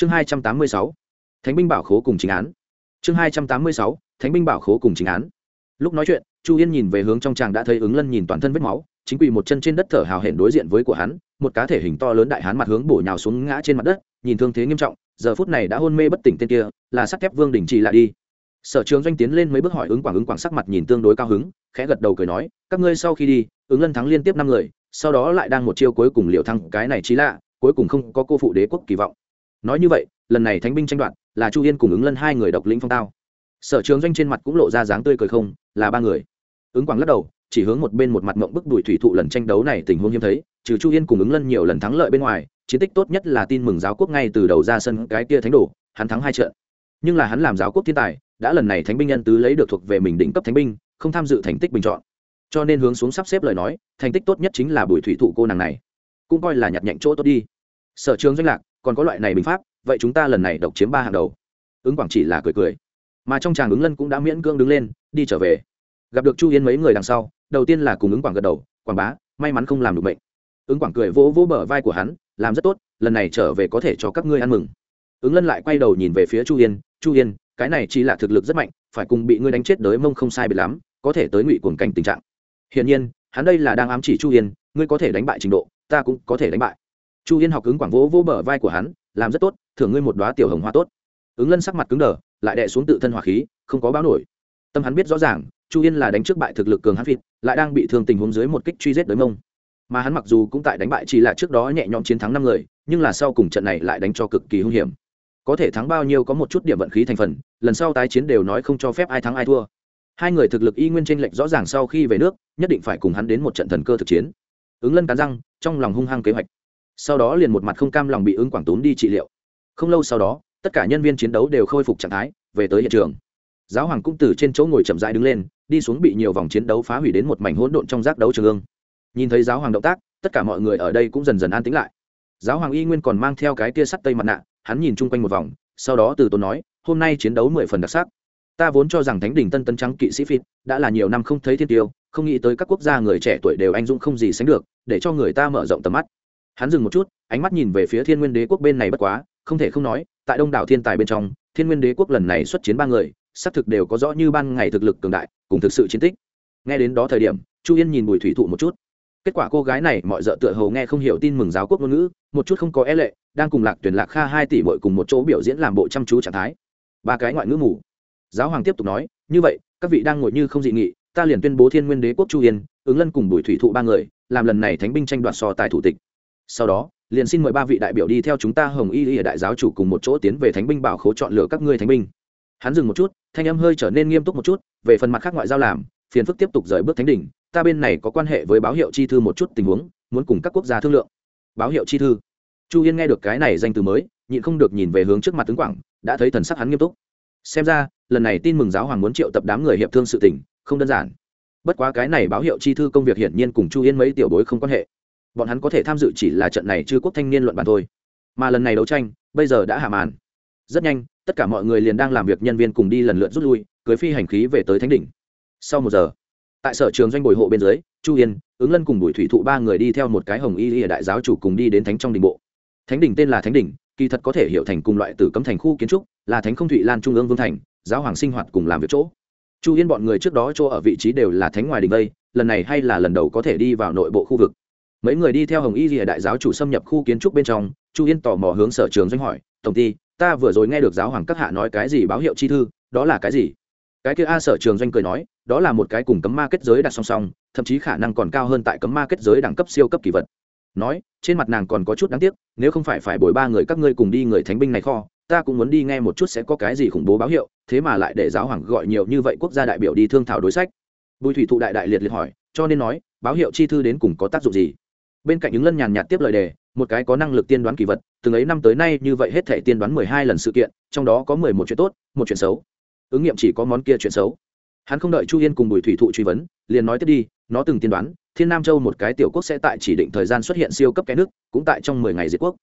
chương hai trăm tám mươi sáu, thánh binh bảo khố cùng chính án. Chương hai trăm tám mươi sáu, thánh binh bảo khố cùng chính án. Lúc nói chuyện, chu yên nhìn về hướng trong tràng đã thấy ứng lân nhìn toàn thân vết máu, chính quỳ một chân trên đất thở hào hển đối diện với của hắn, một cá thể hình to lớn đại hán mặt hướng bổ nhào xuống ngã trên mặt đất, nhìn thương thế nghiêm trọng, giờ phút này đã hôn mê bất tỉnh tên kia, là sắt thép vương đình trì lại đi. Sở trường doanh tiến lên mấy bước hỏi ứng quảng ứng quảng sắc mặt nhìn tương đối cao hứng, khẽ gật đầu cười nói, các ngươi sau khi đi, ứng lân thắng liên tiếp năm người, sau đó lại đang một chiêu cuối cùng liệu thăng cái này trí lạ, cuối cùng không có cô phụ đế quốc kỳ vọng nói như vậy, lần này thánh binh tranh đoạt, là chu yên cùng ứng lân hai người độc lĩnh phong tao. Sở trường doanh trên mặt cũng lộ ra dáng tươi cười không, là ba người. Ứng quảng lắc đầu, chỉ hướng một bên một mặt mộng bức đuổi thủy thụ lần tranh đấu này tình huống hiếm thấy, trừ chu yên cùng ứng lân nhiều lần thắng lợi bên ngoài, chiến tích tốt nhất là tin mừng giáo quốc ngay từ đầu ra sân cái kia thánh đồ, hắn thắng hai trận. Nhưng là hắn làm giáo quốc thiên tài, đã lần này thánh binh nhân tứ lấy được thuộc về mình đỉnh cấp thánh binh, không tham dự thành tích bình chọn. Cho nên hướng xuống sắp xếp lời nói, thành tích tốt nhất chính là bùi thủy thụ cô nàng này. Cũng coi là nhặt nhạnh chỗ tốt đi. Sở trường doanh lạc còn có loại này bình pháp, vậy chúng ta lần này độc chiếm ba hàng đầu. Ứng quảng chỉ là cười cười. Mà trong tràng ứng lân cũng đã miễn cưỡng đứng lên, đi trở về. Gặp được chu yên mấy người đằng sau, đầu tiên là cùng ứng quảng gật đầu, quảng bá, may mắn không làm được bệnh. Ứng quảng cười vỗ vỗ bờ vai của hắn, làm rất tốt, lần này trở về có thể cho các ngươi ăn mừng. Ứng lân lại quay đầu nhìn về phía chu yên chu yên cái này chỉ là thực lực rất mạnh, phải cùng bị ngươi đánh chết đới mông không sai biệt lắm, có thể tới ngụy cuồng cảnh tình trạng. Hiển nhiên, hắn đây là đang ám chỉ chu yên ngươi có thể đánh bại trình độ, ta cũng có thể đánh bại chu yên học ứng quảng vỗ vỗ bờ vai của hắn, làm rất tốt, thưởng ngươi một đoá tiểu hồng hoa tốt. Ứng lân sắc mặt cứng đờ, lại đè xuống tự thân hỏa khí, không có báo nổi. Tâm hắn biết rõ ràng, chu yên là đánh trước bại thực lực cường hắn vịt lại đang bị thương tình huống dưới một kích truy giết đới mông. Mà hắn mặc dù cũng tại đánh bại chỉ là trước đó nhẹ nhõm chiến thắng năm người, nhưng là sau cùng trận này lại đánh cho cực kỳ hung hiểm. Có thể thắng bao nhiêu có một chút điểm vận khí thành phần, lần sau tái chiến đều nói không cho phép ai thắng ai thua. Hai người thực lực y nguyên tranh lệch rõ ràng sau khi về nước, nhất định phải cùng hắn đến một trận thần cơ thực chiến. Ứng lân cắn răng, trong lòng hung hăng kế hoạch sau đó liền một mặt không cam lòng bị ứng quảng tốn đi trị liệu. Không lâu sau đó, tất cả nhân viên chiến đấu đều khôi phục trạng thái, về tới hiện trường. Giáo hoàng cũng từ trên chỗ ngồi chậm rãi đứng lên, đi xuống bị nhiều vòng chiến đấu phá hủy đến một mảnh hỗn độn trong giác đấu trường ương. Nhìn thấy giáo hoàng động tác, tất cả mọi người ở đây cũng dần dần an tĩnh lại. Giáo hoàng y nguyên còn mang theo cái tia sắt tây mặt nạ, hắn nhìn chung quanh một vòng, sau đó từ tốn nói, hôm nay chiến đấu mười phần đặc sắc. Ta vốn cho rằng thánh đình tân tân trắng kỵ sĩ phi đã là nhiều năm không thấy thiên tiêu, không nghĩ tới các quốc gia người trẻ tuổi đều anh dũng không gì sánh được, để cho người ta mở rộng tầm mắt hắn dừng một chút, ánh mắt nhìn về phía thiên nguyên đế quốc bên này bất quá, không thể không nói, tại đông đảo thiên tài bên trong, thiên nguyên đế quốc lần này xuất chiến ba người, xác thực đều có rõ như ban ngày thực lực cường đại, cùng thực sự chiến tích. Nghe đến đó thời điểm, chu yên nhìn bùi thủy thụ một chút. Kết quả cô gái này mọi d ợ tựa hầu nghe không hiểu tin mừng giáo quốc ngôn ngữ, một chút không có e lệ, đang cùng lạc tuyển lạc kha hai tỷ bội cùng một chỗ biểu diễn làm bộ chăm chú trạng thái. Ba cái ngoại ngữ mù. Giáo hoàng tiếp tục nói, như vậy, các vị đang ngồi như không dị nghị, ta liền tuyên bố thiên nguyên đế quốc chu yên, ứng lân cùng bùi thủy thụ ba người, làm lần này thánh binh tranh đoạt so tài thủ tịch sau đó, liền xin mời ba vị đại biểu đi theo chúng ta hồng y y đại giáo chủ cùng một chỗ tiến về thánh binh bảo khố chọn lựa các ngươi thánh binh. Hắn dừng một chút, thanh âm hơi trở nên nghiêm túc một chút, về phần mặt khác ngoại giao làm, phiền phức tiếp tục rời bước thánh đỉnh, ta bên này có quan hệ với báo hiệu chi thư một chút tình huống, muốn cùng các quốc gia thương lượng. Báo hiệu chi thư. Chu yên nghe được cái này danh từ mới, nhịn không được nhìn về hướng trước mặt tướng quảng, đã thấy thần sắc hắn nghiêm túc. Xem ra, lần này tin mừng giáo hoàng muốn triệu tập đám người hiệp thương sự tình, không đơn giản. Bất quá cái này báo hiệu chi thư công việc hiển nhiên cùng chu yên mấy tiểu bối không quan hệ bọn hắn có thể tham dự chỉ là trận này chưa quốc thanh niên luận bàn thôi. Mà lần này đấu tranh bây giờ đã hạ màn. Rất nhanh tất cả mọi người liền đang làm việc nhân viên cùng đi lần lượt rút lui cưới phi hành khí về tới thánh đỉnh. Sau một giờ tại sở trường doanh bồi hộ bên dưới chu yên ứng lân cùng bùi thủy thụ ba người đi theo một cái hồng y y đại giáo chủ cùng đi đến thánh trong đình bộ. Thánh đỉnh tên là thánh đỉnh kỳ thật có thể hiểu thành cùng loại tử cấm thành khu kiến trúc là thánh không thụy lan trung ương vương thành giáo hoàng sinh hoạt cùng làm việc chỗ. Chu yên bọn người trước đó chỗ ở vị trí đều là thánh ngoài đình đây, lần này hay là lần đầu có thể đi vào nội bộ khu vực mấy người đi theo hồng y rìa đại giáo chủ xâm nhập khu kiến trúc bên trong, chu yên tò mò hướng sở trường doanh hỏi, tổng ty, ta vừa rồi nghe được giáo hoàng các hạ nói cái gì báo hiệu chi thư, đó là cái gì? Cái kia a sở trường doanh cười nói, đó là một cái cùng cấm ma kết giới đặt song song, thậm chí khả năng còn cao hơn tại cấm ma kết giới đẳng cấp siêu cấp kỳ vật. Nói, trên mặt nàng còn có chút đáng tiếc, nếu không phải phải bồi ba người các ngươi cùng đi người thánh binh này kho, ta cũng muốn đi nghe một chút sẽ có cái gì khủng bố báo hiệu, thế mà lại để giáo hoàng gọi nhiều như vậy quốc gia đại biểu đi thương thảo đối sách. Bùi thủy thụ đại đại liệt liệt hỏi, cho nên nói, báo hiệu chi thư đến cùng có tác dụng gì? Bên cạnh những lân nhàn nhạt tiếp lời đề, một cái có năng lực tiên đoán kỳ vật, từng ấy năm tới nay như vậy hết thể tiên đoán mười hai lần sự kiện, trong đó có mười một chuyện tốt, một chuyện xấu. Ứng nghiệm chỉ có món kia chuyện xấu. Hắn không đợi chu yên cùng bùi thủy thụ truy vấn, liền nói tiếp đi, nó từng tiên đoán, thiên nam châu một cái tiểu quốc sẽ tại chỉ định thời gian xuất hiện siêu cấp cái nước, cũng tại trong mười ngày diệt quốc.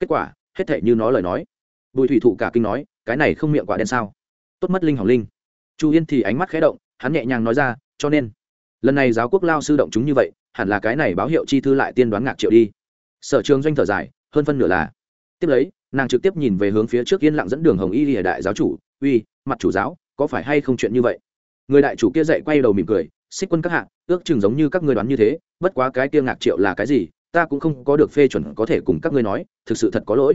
Kết quả, hết thể như nó lời nói. Bùi thủy thụ cả kinh nói, cái này không miệng quả đen sao? Tốt mất linh hỏng linh. Chu yên thì ánh mắt khé động, hắn nhẹ nhàng nói ra, cho nên, lần này giáo quốc lao sư động chúng như vậy hẳn là cái này báo hiệu chi thư lại tiên đoán ngạc triệu đi. Sở trường doanh thở dài, hơn phân nửa là. Tiếp lấy, nàng trực tiếp nhìn về hướng phía trước yên lặng dẫn đường hồng y lìa đại giáo chủ, uy, mặt chủ giáo, có phải hay không chuyện như vậy? Người đại chủ kia dậy quay đầu mỉm cười, xích quân các hạ, ước chừng giống như các ngươi đoán như thế, bất quá cái kia ngạc triệu là cái gì, ta cũng không có được phê chuẩn có thể cùng các ngươi nói, thực sự thật có lỗi.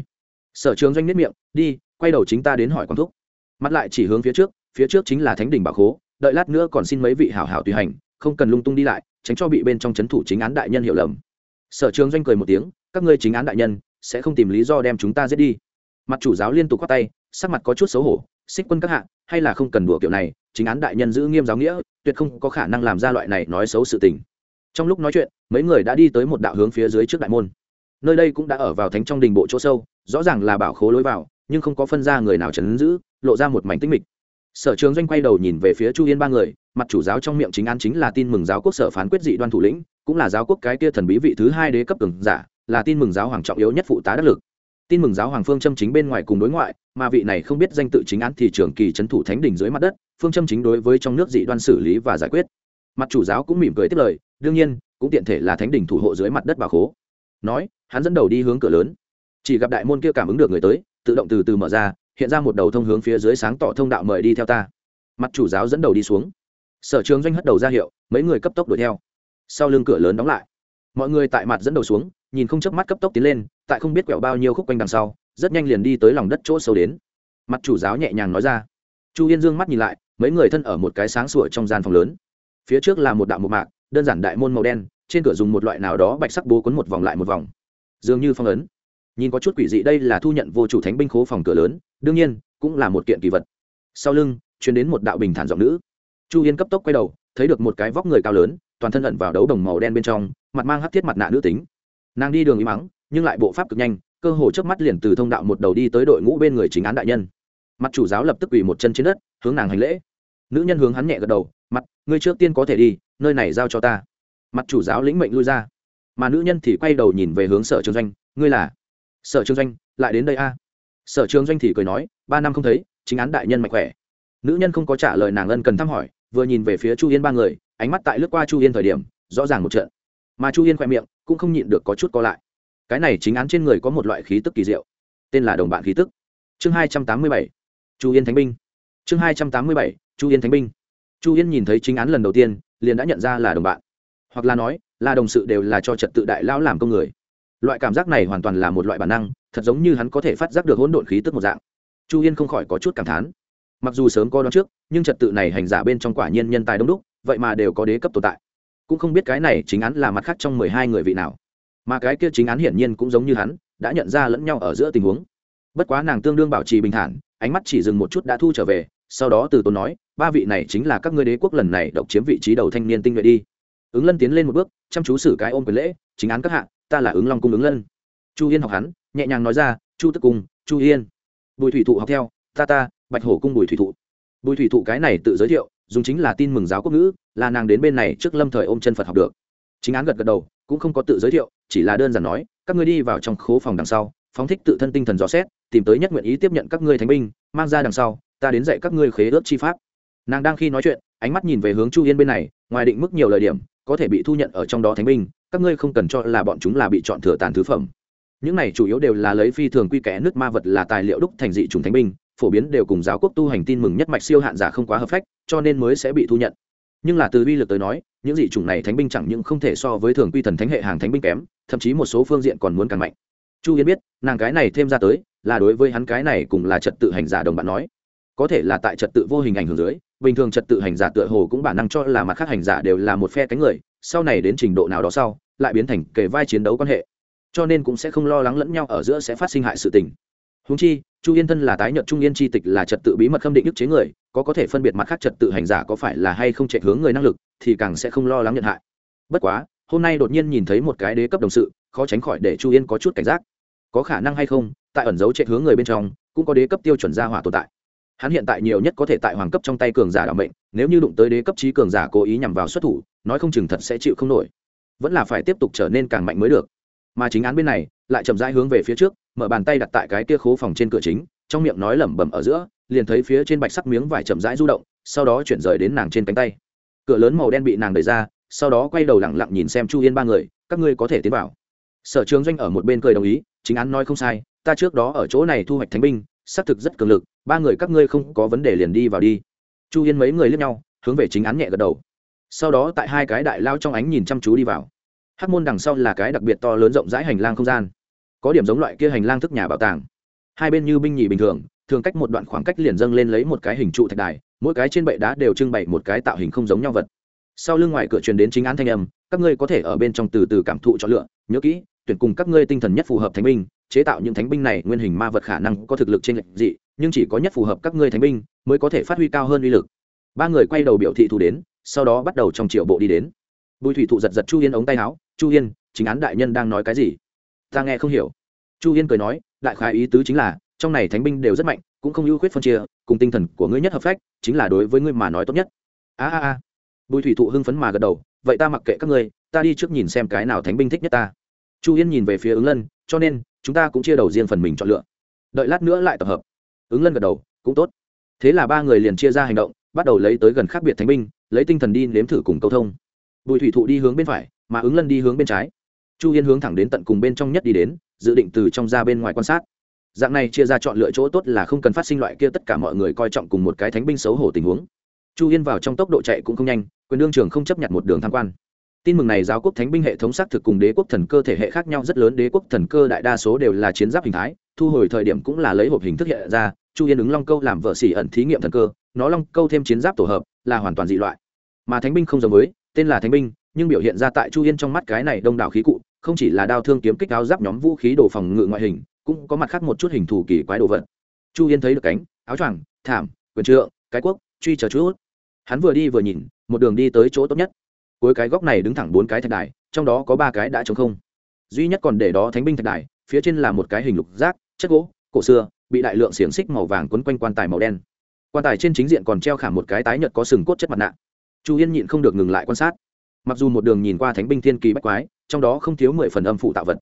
Sở trường doanh nhất miệng, đi, quay đầu chính ta đến hỏi quán thúc. Mặt lại chỉ hướng phía trước phía trước chính là thánh đình bảo khố, đợi lát nữa còn xin mấy vị hảo hảo tùy hành, không cần lung tung đi lại tránh cho bị bên trong c h ấ n thủ chính án đại nhân hiểu lầm. Sở trường doanh cười một tiếng, các ngươi chính án đại nhân, sẽ không tìm lý do đem chúng ta giết đi. Mặt chủ giáo liên tục quát tay, sắc mặt có chút xấu hổ, xích quân các hạ, hay là không cần đùa kiểu này, chính án đại nhân giữ nghiêm giáo nghĩa, tuyệt không có khả năng làm ra loại này nói xấu sự tình. Trong lúc nói chuyện, mấy người đã đi tới một đạo hướng phía dưới trước đại môn. Nơi đây cũng đã ở vào thánh trong đình bộ chỗ sâu, rõ ràng là bảo khố lối vào, nhưng không có phân ra người nào chấn giữ, lộ ra một mảnh tinh mịch sở trường doanh quay đầu nhìn về phía chu yên ba người, mặt chủ giáo trong miệng chính án chính là tin mừng giáo quốc sở phán quyết dị đoan thủ lĩnh, cũng là giáo quốc cái kia thần bí vị thứ hai đế cấp cường giả, là tin mừng giáo hoàng trọng yếu nhất phụ tá đắc lực. Tin mừng giáo hoàng phương châm chính bên ngoài cùng đối ngoại, mà vị này không biết danh tự chính án thì trường kỳ trấn thủ thánh đỉnh dưới mặt đất, phương châm chính đối với trong nước dị đoan xử lý và giải quyết. Mặt chủ giáo cũng mỉm cười tiếp lời, đương nhiên, cũng tiện thể là thánh đỉnh thủ hộ dưới mặt đất bà khố. Nói, hắn dẫn đầu đi hướng cửa lớn. Chỉ gặp đại môn kia cảm ứng được người tới, tự động từ từ mở ra hiện ra một đầu thông hướng phía dưới sáng tỏ thông đạo mời đi theo ta. Mặt chủ giáo dẫn đầu đi xuống. Sở trường doanh hất đầu ra hiệu, mấy người cấp tốc đuổi theo. Sau lưng cửa lớn đóng lại. Mọi người tại mặt dẫn đầu xuống, nhìn không chớp mắt cấp tốc tiến lên, tại không biết quẹo bao nhiêu khúc quanh đằng sau, rất nhanh liền đi tới lòng đất chỗ sâu đến. Mặt chủ giáo nhẹ nhàng nói ra. Chu yên dương mắt nhìn lại, mấy người thân ở một cái sáng sủa trong gian phòng lớn. Phía trước là một đạo một mạc, đơn giản đại môn màu đen, trên cửa dùng một loại nào đó bạch sắc bố quấn một vòng lại một vòng. Dường như phong ấn. Nhìn có chút quỷ dị, đây là thu nhận vô chủ thánh binh khố phòng cửa lớn đương nhiên, cũng là một kiện kỳ vật. Sau lưng chuyển đến một đạo bình thản giọng nữ. Chu yên cấp tốc quay đầu, thấy được một cái vóc người cao lớn, toàn thân ẩn vào đấu đồng màu đen bên trong, mặt mang hắt thiết mặt nạ nữ tính. Nàng đi đường y mắng, nhưng lại bộ pháp cực nhanh, cơ hồ trước mắt liền từ thông đạo một đầu đi tới đội ngũ bên người chính án đại nhân. Mặt chủ giáo lập tức quỳ một chân trên đất, hướng nàng hành lễ. Nữ nhân hướng hắn nhẹ gật đầu, mặt, ngươi trước tiên có thể đi, nơi này giao cho ta. Mặt chủ giáo lĩnh mệnh lui ra. Mà nữ nhân thì quay đầu nhìn về hướng sở trường doanh, ngươi là? Sở trường doanh, lại đến đây a sở trường doanh thì cười nói, ba năm không thấy, chính án đại nhân mạnh khỏe. Nữ nhân không có trả lời nàng ân cần thăm hỏi, vừa nhìn về phía chu yên ba người, ánh mắt tại lướt qua chu yên thời điểm, rõ ràng một trận. Mà chu yên khoe miệng cũng không nhịn được có chút co lại. Cái này chính án trên người có một loại khí tức kỳ diệu, tên là đồng bạn khí tức. Chương hai trăm tám mươi bảy, chu yên thánh binh. Chương hai trăm tám mươi bảy, chu yên thánh binh. Chu yên nhìn thấy chính án lần đầu tiên, liền đã nhận ra là đồng bạn. Hoặc là nói, là đồng sự đều là cho trật tự đại lão làm công người. Loại cảm giác này hoàn toàn là một loại bản năng thật giống như hắn có thể phát giác được hỗn độn khí tức một dạng. Chu yên không khỏi có chút cảm thán. Mặc dù sớm có đón trước, nhưng trật tự này hành giả bên trong quả nhiên nhân tài đông đúc, vậy mà đều có đế cấp tồn tại. Cũng không biết cái này chính án là mặt khác trong mười hai người vị nào. Mà cái kia chính án hiển nhiên cũng giống như hắn, đã nhận ra lẫn nhau ở giữa tình huống. Bất quá nàng tương đương bảo trì bình thản, ánh mắt chỉ dừng một chút đã thu trở về, sau đó từ tốn nói, ba vị này chính là các ngươi đế quốc lần này độc chiếm vị trí đầu thanh niên tinh nhuệ đi. Ứng lân tiến lên một bước, chăm chú xử cái ôm quyền lễ, chính án các hạ, ta là ứng long cung ứng lân. Chu yên học hắn nhẹ nhàng nói ra, chu tức cung, chu yên. Bùi thủy thụ học theo, ta ta, bạch hổ cung bùi thủy thụ. Bùi thủy thụ cái này tự giới thiệu, dùng chính là tin mừng giáo quốc ngữ, là nàng đến bên này trước lâm thời ôm chân phật học được. Chính án gật gật đầu, cũng không có tự giới thiệu, chỉ là đơn giản nói, các ngươi đi vào trong khố phòng đằng sau, phóng thích tự thân tinh thần dò xét, tìm tới nhất nguyện ý tiếp nhận các ngươi thánh binh, mang ra đằng sau, ta đến dạy các ngươi khế ước chi pháp. Nàng đang khi nói chuyện, ánh mắt nhìn về hướng chu yên bên này, ngoài định mức nhiều lời điểm, có thể bị thu nhận ở trong đó thánh binh, các ngươi không cần cho là bọn chúng là bị chọn thừa tàn thứ phẩm những này chủ yếu đều là lấy phi thường quy kẽ nước ma vật là tài liệu đúc thành dị trùng thánh binh, phổ biến đều cùng giáo quốc tu hành tin mừng nhất mạch siêu hạn giả không quá hợp phách, cho nên mới sẽ bị thu nhận. Nhưng là từ uy lực tới nói, những dị chủng này thánh binh chẳng những không thể so với thường quy thần thánh hệ hàng thánh binh kém, thậm chí một số phương diện còn muốn càng mạnh. Chu yến biết, nàng cái này thêm ra tới, là đối với hắn cái này cùng là trật tự hành giả đồng bạn nói. Có thể là tại trật tự vô hình ảnh hưởng dưới, bình thường trật tự hành giả tựa hồ cũng bản năng cho là mặt khác hành giả đều là một phe cánh người, sau này đến trình độ nào đó sau, lại biến thành kề vai chiến đấu quan hệ cho nên cũng sẽ không lo lắng lẫn nhau ở giữa sẽ phát sinh hại sự tình. Húng chi, chu yên thân là tái nhợt trung yên tri tịch là trật tự bí mật khâm định ức chế người, có có thể phân biệt mặt khác trật tự hành giả có phải là hay không chạy hướng người năng lực, thì càng sẽ không lo lắng nhận hại. Bất quá, hôm nay đột nhiên nhìn thấy một cái đế cấp đồng sự, khó tránh khỏi để chu yên có chút cảnh giác. Có khả năng hay không, tại ẩn dấu chạy hướng người bên trong, cũng có đế cấp tiêu chuẩn gia hỏa tồn tại. Hắn hiện tại nhiều nhất có thể tại hoàng cấp trong tay cường giả đảm mệnh, nếu như đụng tới đế cấp trí cường giả cố ý nhằm vào xuất thủ, nói không chừng thật sẽ chịu không nổi. Vẫn là phải tiếp tục trở nên càng mạnh mới được mà chính án bên này lại chậm rãi hướng về phía trước, mở bàn tay đặt tại cái kia khố phòng trên cửa chính, trong miệng nói lẩm bẩm ở giữa, liền thấy phía trên bạch sắc miếng vải chậm rãi du động, sau đó chuyển rời đến nàng trên cánh tay. Cửa lớn màu đen bị nàng đẩy ra, sau đó quay đầu lẳng lặng nhìn xem chu yên ba người, các ngươi có thể tiến vào. Sở trường doanh ở một bên cười đồng ý, chính án nói không sai, ta trước đó ở chỗ này thu hoạch thánh binh, xác thực rất cường lực, ba người các ngươi không có vấn đề liền đi vào đi. Chu yên mấy người lướt nhau, hướng về chính án nhẹ gật đầu. Sau đó tại hai cái đại lao trong ánh nhìn chăm chú đi vào hắc môn đằng sau là cái đặc biệt to lớn rộng rãi hành lang không gian. Có điểm giống loại kia hành lang thức nhà bảo tàng. Hai bên như binh nhì bình thường thường cách một đoạn khoảng cách liền dâng lên lấy một cái hình trụ thạch đài, mỗi cái trên bệ đá đều trưng bày một cái tạo hình không giống nhau vật. Sau lưng ngoài cửa truyền đến chính án thanh âm, các ngươi có thể ở bên trong từ từ cảm thụ chọn lựa, nhớ kỹ, tuyển cùng các ngươi tinh thần nhất phù hợp thánh binh, chế tạo những thánh binh này nguyên hình ma vật khả năng có thực lực trên lệnh dị, nhưng chỉ có nhất phù hợp các ngươi thánh binh mới có thể phát huy cao hơn uy lực. Ba người quay đầu biểu thị thủ đến, sau đó bắt đầu trong triệu bộ đi đến. Bùi thủy thụ giật giật chu yên ống tay áo chu yên chính án đại nhân đang nói cái gì? Ta nghe không hiểu. Chu yên cười nói, đại khái ý tứ chính là, trong này thánh binh đều rất mạnh, cũng không ưu khuyết phân chia, cùng tinh thần của ngươi nhất hợp phách, chính là đối với ngươi mà nói tốt nhất. A a a. Bùi thủy thụ hưng phấn mà gật đầu, vậy ta mặc kệ các ngươi, ta đi trước nhìn xem cái nào thánh binh thích nhất ta. Chu yên nhìn về phía ứng lân, cho nên, chúng ta cũng chia đầu riêng phần mình chọn lựa. Đợi lát nữa lại tập hợp. Ứng lân gật đầu, cũng tốt. Thế là ba người liền chia ra hành động, bắt đầu lấy tới gần khác biệt thánh binh, lấy tinh thần đi nếm thử cùng câu thông. Bùi thủy thụ đi hướng bên phải mà ứng lân đi hướng bên trái. Chu yên hướng thẳng đến tận cùng bên trong nhất đi đến, dự định từ trong ra bên ngoài quan sát. Dạng này chia ra chọn lựa chỗ tốt là không cần phát sinh loại kia tất cả mọi người coi trọng cùng một cái thánh binh xấu hổ tình huống. Chu yên vào trong tốc độ chạy cũng không nhanh, quyền đương trường không chấp nhận một đường tham quan. Tin mừng này giáo quốc thánh binh hệ thống xác thực cùng đế quốc thần cơ thể hệ khác nhau rất lớn, đế quốc thần cơ đại đa số đều là chiến giáp hình thái, thu hồi thời điểm cũng là lấy hộp hình thức hiện ra, chu yên ứng long câu làm vợ xỉ ẩn thí nghiệm thần cơ, nó long câu thêm chiến giáp tổ hợp, là hoàn toàn dị loại. Mà thánh binh không giống với, tên là thánh binh nhưng biểu hiện ra tại chu yên trong mắt cái này đông đảo khí cụ, không chỉ là đao thương kiếm kích áo giáp nhóm vũ khí đồ phòng ngự ngoại hình, cũng có mặt khác một chút hình thù kỳ quái đồ vật. Chu yên thấy được cánh, áo choàng, thảm, quyền trượng, cái quốc truy chờ chút hắn vừa đi vừa nhìn, một đường đi tới chỗ tốt nhất. Cuối cái góc này đứng thẳng bốn cái thạch đài, trong đó có ba cái đã trống không. Duy nhất còn để đó thánh binh thạch đài, phía trên là một cái hình lục rác chất gỗ, cổ xưa, bị đại lượng xiềng xích màu vàng quấn quanh quan tài màu đen. Quan tài trên chính diện còn treo khảm một cái tái nhật có sừng cốt chất mặt nạ. Chu yên nhịn không được ngừng lại quan sát mặc dù một đường nhìn qua thánh binh thiên kỳ bách quái, trong đó không thiếu mười phần âm phủ tạo vật.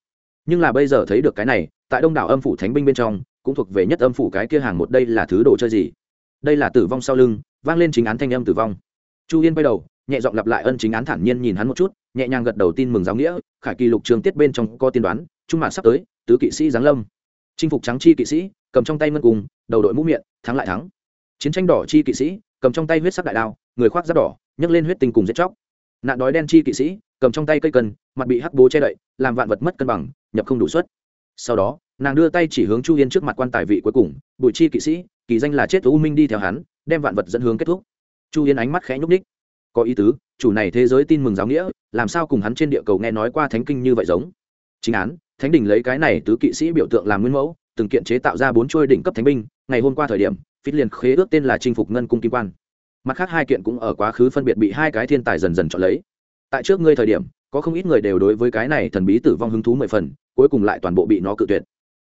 Nhưng là bây giờ thấy được cái này, tại đông đảo âm phủ thánh binh bên trong, cũng thuộc về nhất âm phủ cái kia hàng một đây là thứ đồ chơi gì? Đây là tử vong sau lưng, vang lên chính án thanh âm tử vong. Chu yên quay đầu, nhẹ giọng lặp lại ân chính án thản nhiên nhìn hắn một chút, nhẹ nhàng gật đầu tin mừng giáo nghĩa, khải kỳ lục trường tiết bên trong có tiên đoán, trung mạng sắp tới, tứ kỵ sĩ giáng lâm. Chinh phục trắng chi kỵ sĩ, cầm trong tay ngân cùng, đầu đội mũ miệng, thắng lại thắng. Chiến tranh đỏ chi kỵ sĩ, cầm trong tay huyết sắc đại đao, người khoác giáp đỏ, nhấc lên huyết tinh cùng giết chóc nạn đói đen chi kỵ sĩ, cầm trong tay cây cân, mặt bị hắc bố che đậy, làm vạn vật mất cân bằng, nhập không đủ suất. Sau đó, nàng đưa tay chỉ hướng chu yên trước mặt quan tài vị cuối cùng, bụi chi kỵ sĩ, kỳ danh là chết u minh đi theo hắn, đem vạn vật dẫn hướng kết thúc. Chu yên ánh mắt khẽ nhúc ních có ý tứ, chủ này thế giới tin mừng giáo nghĩa, làm sao cùng hắn trên địa cầu nghe nói qua thánh kinh như vậy giống? Chính án, thánh đình lấy cái này tứ kỵ sĩ biểu tượng làm nguyên mẫu, từng kiện chế tạo ra bốn chuôi đỉnh cấp thánh binh, ngày hôm qua thời điểm phít liền khế ước tên là chinh phục ngân cung kim quan mặt khác hai kiện cũng ở quá khứ phân biệt bị hai cái thiên tài dần dần chọn lấy. Tại trước ngươi thời điểm, có không ít người đều đối với cái này thần bí tử vong hứng thú mười phần, cuối cùng lại toàn bộ bị nó cự tuyệt.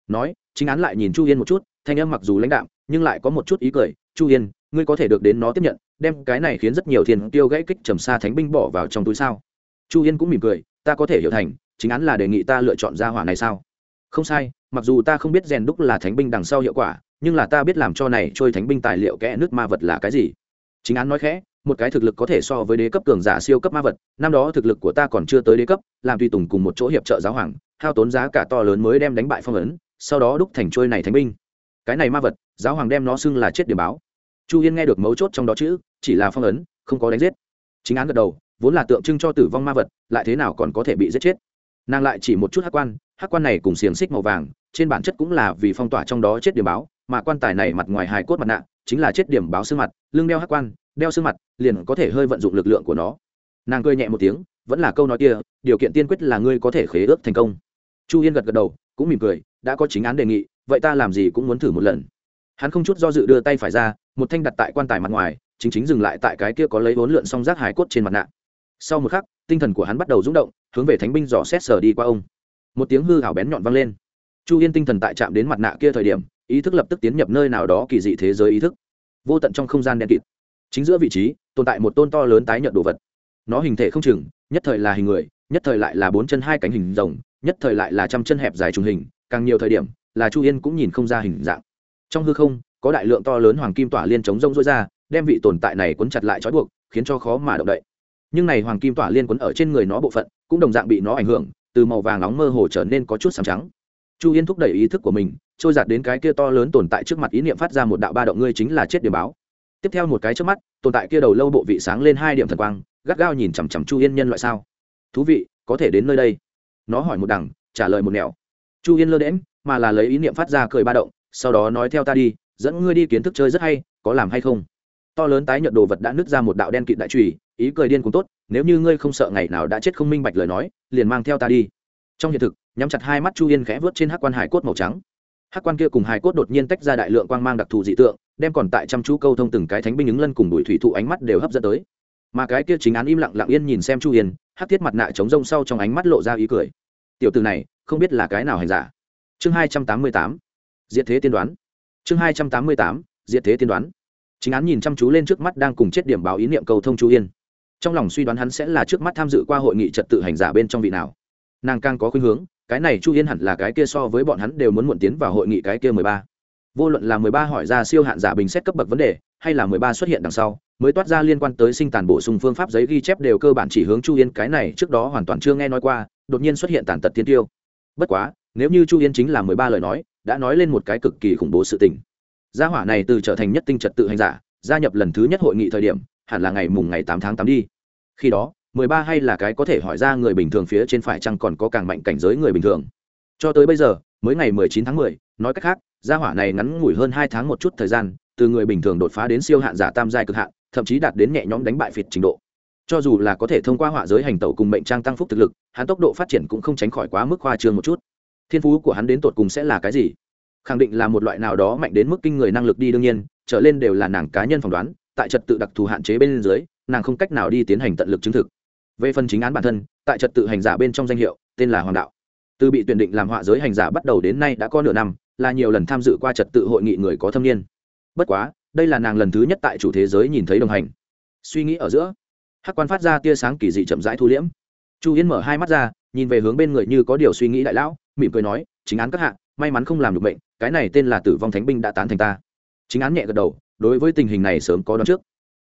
Nói, chính án lại nhìn chu yên một chút, thanh âm mặc dù lãnh đạm, nhưng lại có một chút ý cười. Chu yên, ngươi có thể được đến nó tiếp nhận, đem cái này khiến rất nhiều thiên tiêu gãy kích trầm xa thánh binh bỏ vào trong túi sao? Chu yên cũng mỉm cười, ta có thể hiểu thành, chính án là đề nghị ta lựa chọn ra hỏa này sao? Không sai, mặc dù ta không biết rèn đúc là thánh binh đằng sau hiệu quả, nhưng là ta biết làm cho này trôi thánh binh tài liệu kẽ nước ma vật là cái gì chính án nói khẽ, một cái thực lực có thể so với đế cấp cường giả siêu cấp ma vật, năm đó thực lực của ta còn chưa tới đế cấp, làm tùy tùng cùng một chỗ hiệp trợ giáo hoàng, hao tốn giá cả to lớn mới đem đánh bại phong ấn, sau đó đúc thành trôi này thánh binh. Cái này ma vật, giáo hoàng đem nó xưng là chết điểm báo. Chu yên nghe được mấu chốt trong đó chữ, chỉ là phong ấn, không có đánh giết. Chính án gật đầu, vốn là tượng trưng cho tử vong ma vật, lại thế nào còn có thể bị giết chết. Nàng lại chỉ một chút hát quan hát quan này cùng xiềng xích màu vàng, trên bản chất cũng là vì phong tỏa trong đó chết điểm báo, mà quan tài này mặt ngoài hài cốt mặt nạ chính là chết điểm báo xương mặt, lưng đeo hắc quan, đeo xương mặt, liền có thể hơi vận dụng lực lượng của nó. Nàng cười nhẹ một tiếng, vẫn là câu nói kia, điều kiện tiên quyết là ngươi có thể khế ước thành công. Chu yên gật gật đầu, cũng mỉm cười, đã có chính án đề nghị, vậy ta làm gì cũng muốn thử một lần. Hắn không chút do dự đưa tay phải ra, một thanh đặt tại quan tài mặt ngoài, chính chính dừng lại tại cái kia có lấy vốn lượn song rác hải cốt trên mặt nạ. Sau một khắc, tinh thần của hắn bắt đầu rung động, hướng về thánh binh dò xét sờ đi qua ông. Một tiếng hư hảo bén nhọn vang lên. Chu yên tinh thần tại chạm đến mặt nạ kia thời điểm ý thức lập tức tiến nhập nơi nào đó kỳ dị thế giới ý thức. Vô tận trong không gian đen kịt. Chính giữa vị trí, tồn tại một tôn to lớn tái nhận đồ vật. Nó hình thể không chừng, nhất thời là hình người, nhất thời lại là bốn chân hai cánh hình rồng, nhất thời lại là trăm chân hẹp dài trùng hình, càng nhiều thời điểm, là chu yên cũng nhìn không ra hình dạng. Trong hư không, có đại lượng to lớn hoàng kim tỏa liên chống rông rối ra, đem vị tồn tại này quấn chặt lại trói buộc, khiến cho khó mà động đậy. Nhưng này hoàng kim tỏa liên quấn ở trên người nó bộ phận, cũng đồng dạng bị nó ảnh hưởng, từ màu vàng nóng mơ hồ trở nên có chút sáng trắng chu yên thúc đẩy ý thức của mình, trôi giạt đến cái kia to lớn tồn tại trước mặt ý niệm phát ra một đạo ba động ngươi chính là chết điểm báo. Tiếp theo một cái trước mắt, tồn tại kia đầu lâu bộ vị sáng lên hai điểm thần quang, gắt gao nhìn chằm chằm chu yên nhân loại sao? Thú vị, có thể đến nơi đây. Nó hỏi một đằng, trả lời một nẻo. Chu yên lơ đễm mà là lấy ý niệm phát ra cười ba động, sau đó nói theo ta đi, dẫn ngươi đi kiến thức chơi rất hay, có làm hay không? To lớn tái nhận đồ vật đã nứt ra một đạo đen kịt đại trùy, ý cười điên cũng tốt, nếu như ngươi không sợ ngày nào đã chết không minh bạch lời nói, liền mang theo ta đi. Trong hiện thực nhắm chặt hai mắt chu yên khẽ vớt trên hắc quan hải cốt màu trắng. Hắc quan kia cùng hải cốt đột nhiên tách ra đại lượng quang mang đặc thù dị tượng, đem còn tại chăm chú câu thông từng cái thánh binh ứng lân cùng bùi thủy thụ ánh mắt đều hấp dẫn tới. Mà cái kia chính án im lặng lặng yên nhìn xem chu yên, hắc thiết mặt nạ chống rông sau trong ánh mắt lộ ra ý cười. Tiểu từ này, không biết là cái nào hành giả. Chương hai trăm tám mươi tám, diệt thế tiên đoán. Chương hai trăm tám mươi tám, diệt thế tiên đoán. Chính án nhìn chăm chú lên trước mắt đang cùng chết điểm báo ý niệm cầu thông chu yên. Trong lòng suy đoán hắn sẽ là trước mắt tham dự qua hội nghị trật tự hành giả bên trong vị nào. Nàng càng có khuynh hướng cái này chu yên hẳn là cái kia so với bọn hắn đều muốn muộn tiến vào hội nghị cái kia mười ba. Vô luận là mười ba hỏi ra siêu hạn giả bình xét cấp bậc vấn đề, hay là mười ba xuất hiện đằng sau, mới toát ra liên quan tới sinh tàn bổ sung phương pháp giấy ghi chép đều cơ bản chỉ hướng chu yên, cái này trước đó hoàn toàn chưa nghe nói qua, đột nhiên xuất hiện tàn tật tiên tiêu. Bất quá, nếu như chu yên chính là mười ba lời nói, đã nói lên một cái cực kỳ khủng bố sự tình. Gia hỏa này từ trở thành nhất tinh trật tự hành giả, gia nhập lần thứ nhất hội nghị thời điểm, hẳn là ngày mùng ngày tám tháng tám đi. Khi đó mười ba hay là cái có thể hỏi ra người bình thường phía trên phải chăng còn có càng mạnh cảnh giới người bình thường. Cho tới bây giờ, mới ngày mười chín tháng mười, nói cách khác, gia hỏa này ngắn ngủi hơn hai tháng một chút thời gian, từ người bình thường đột phá đến siêu hạn giả tam giai cực hạn, thậm chí đạt đến nhẹ nhõm đánh bại phịt trình độ. Cho dù là có thể thông qua họa giới hành tẩu cùng mệnh trang tăng phúc thực lực, hắn tốc độ phát triển cũng không tránh khỏi quá mức khoa trương một chút. Thiên phú của hắn đến tột cùng sẽ là cái gì? Khẳng định là một loại nào đó mạnh đến mức kinh người năng lực đi đương nhiên, trở lên đều là nàng cá nhân phỏng đoán, tại trật tự đặc thù hạn chế bên dưới, nàng không cách nào đi tiến hành tận lực chứng thực về phần chính án bản thân, tại trật tự hành giả bên trong danh hiệu, tên là hoàng đạo. Từ bị tuyển định làm họa giới hành giả bắt đầu đến nay đã có nửa năm, là nhiều lần tham dự qua trật tự hội nghị người có thâm niên. Bất quá, đây là nàng lần thứ nhất tại chủ thế giới nhìn thấy đồng hành. Suy nghĩ ở giữa hát quan phát ra tia sáng kỳ dị chậm rãi thu liễm. Chu yên mở hai mắt ra, nhìn về hướng bên người như có điều suy nghĩ đại lão, mỉm cười nói, chính án các hạ, may mắn không làm được bệnh, cái này tên là tử vong thánh binh đã tán thành ta. Chính án nhẹ gật đầu, đối với tình hình này sớm có đón trước.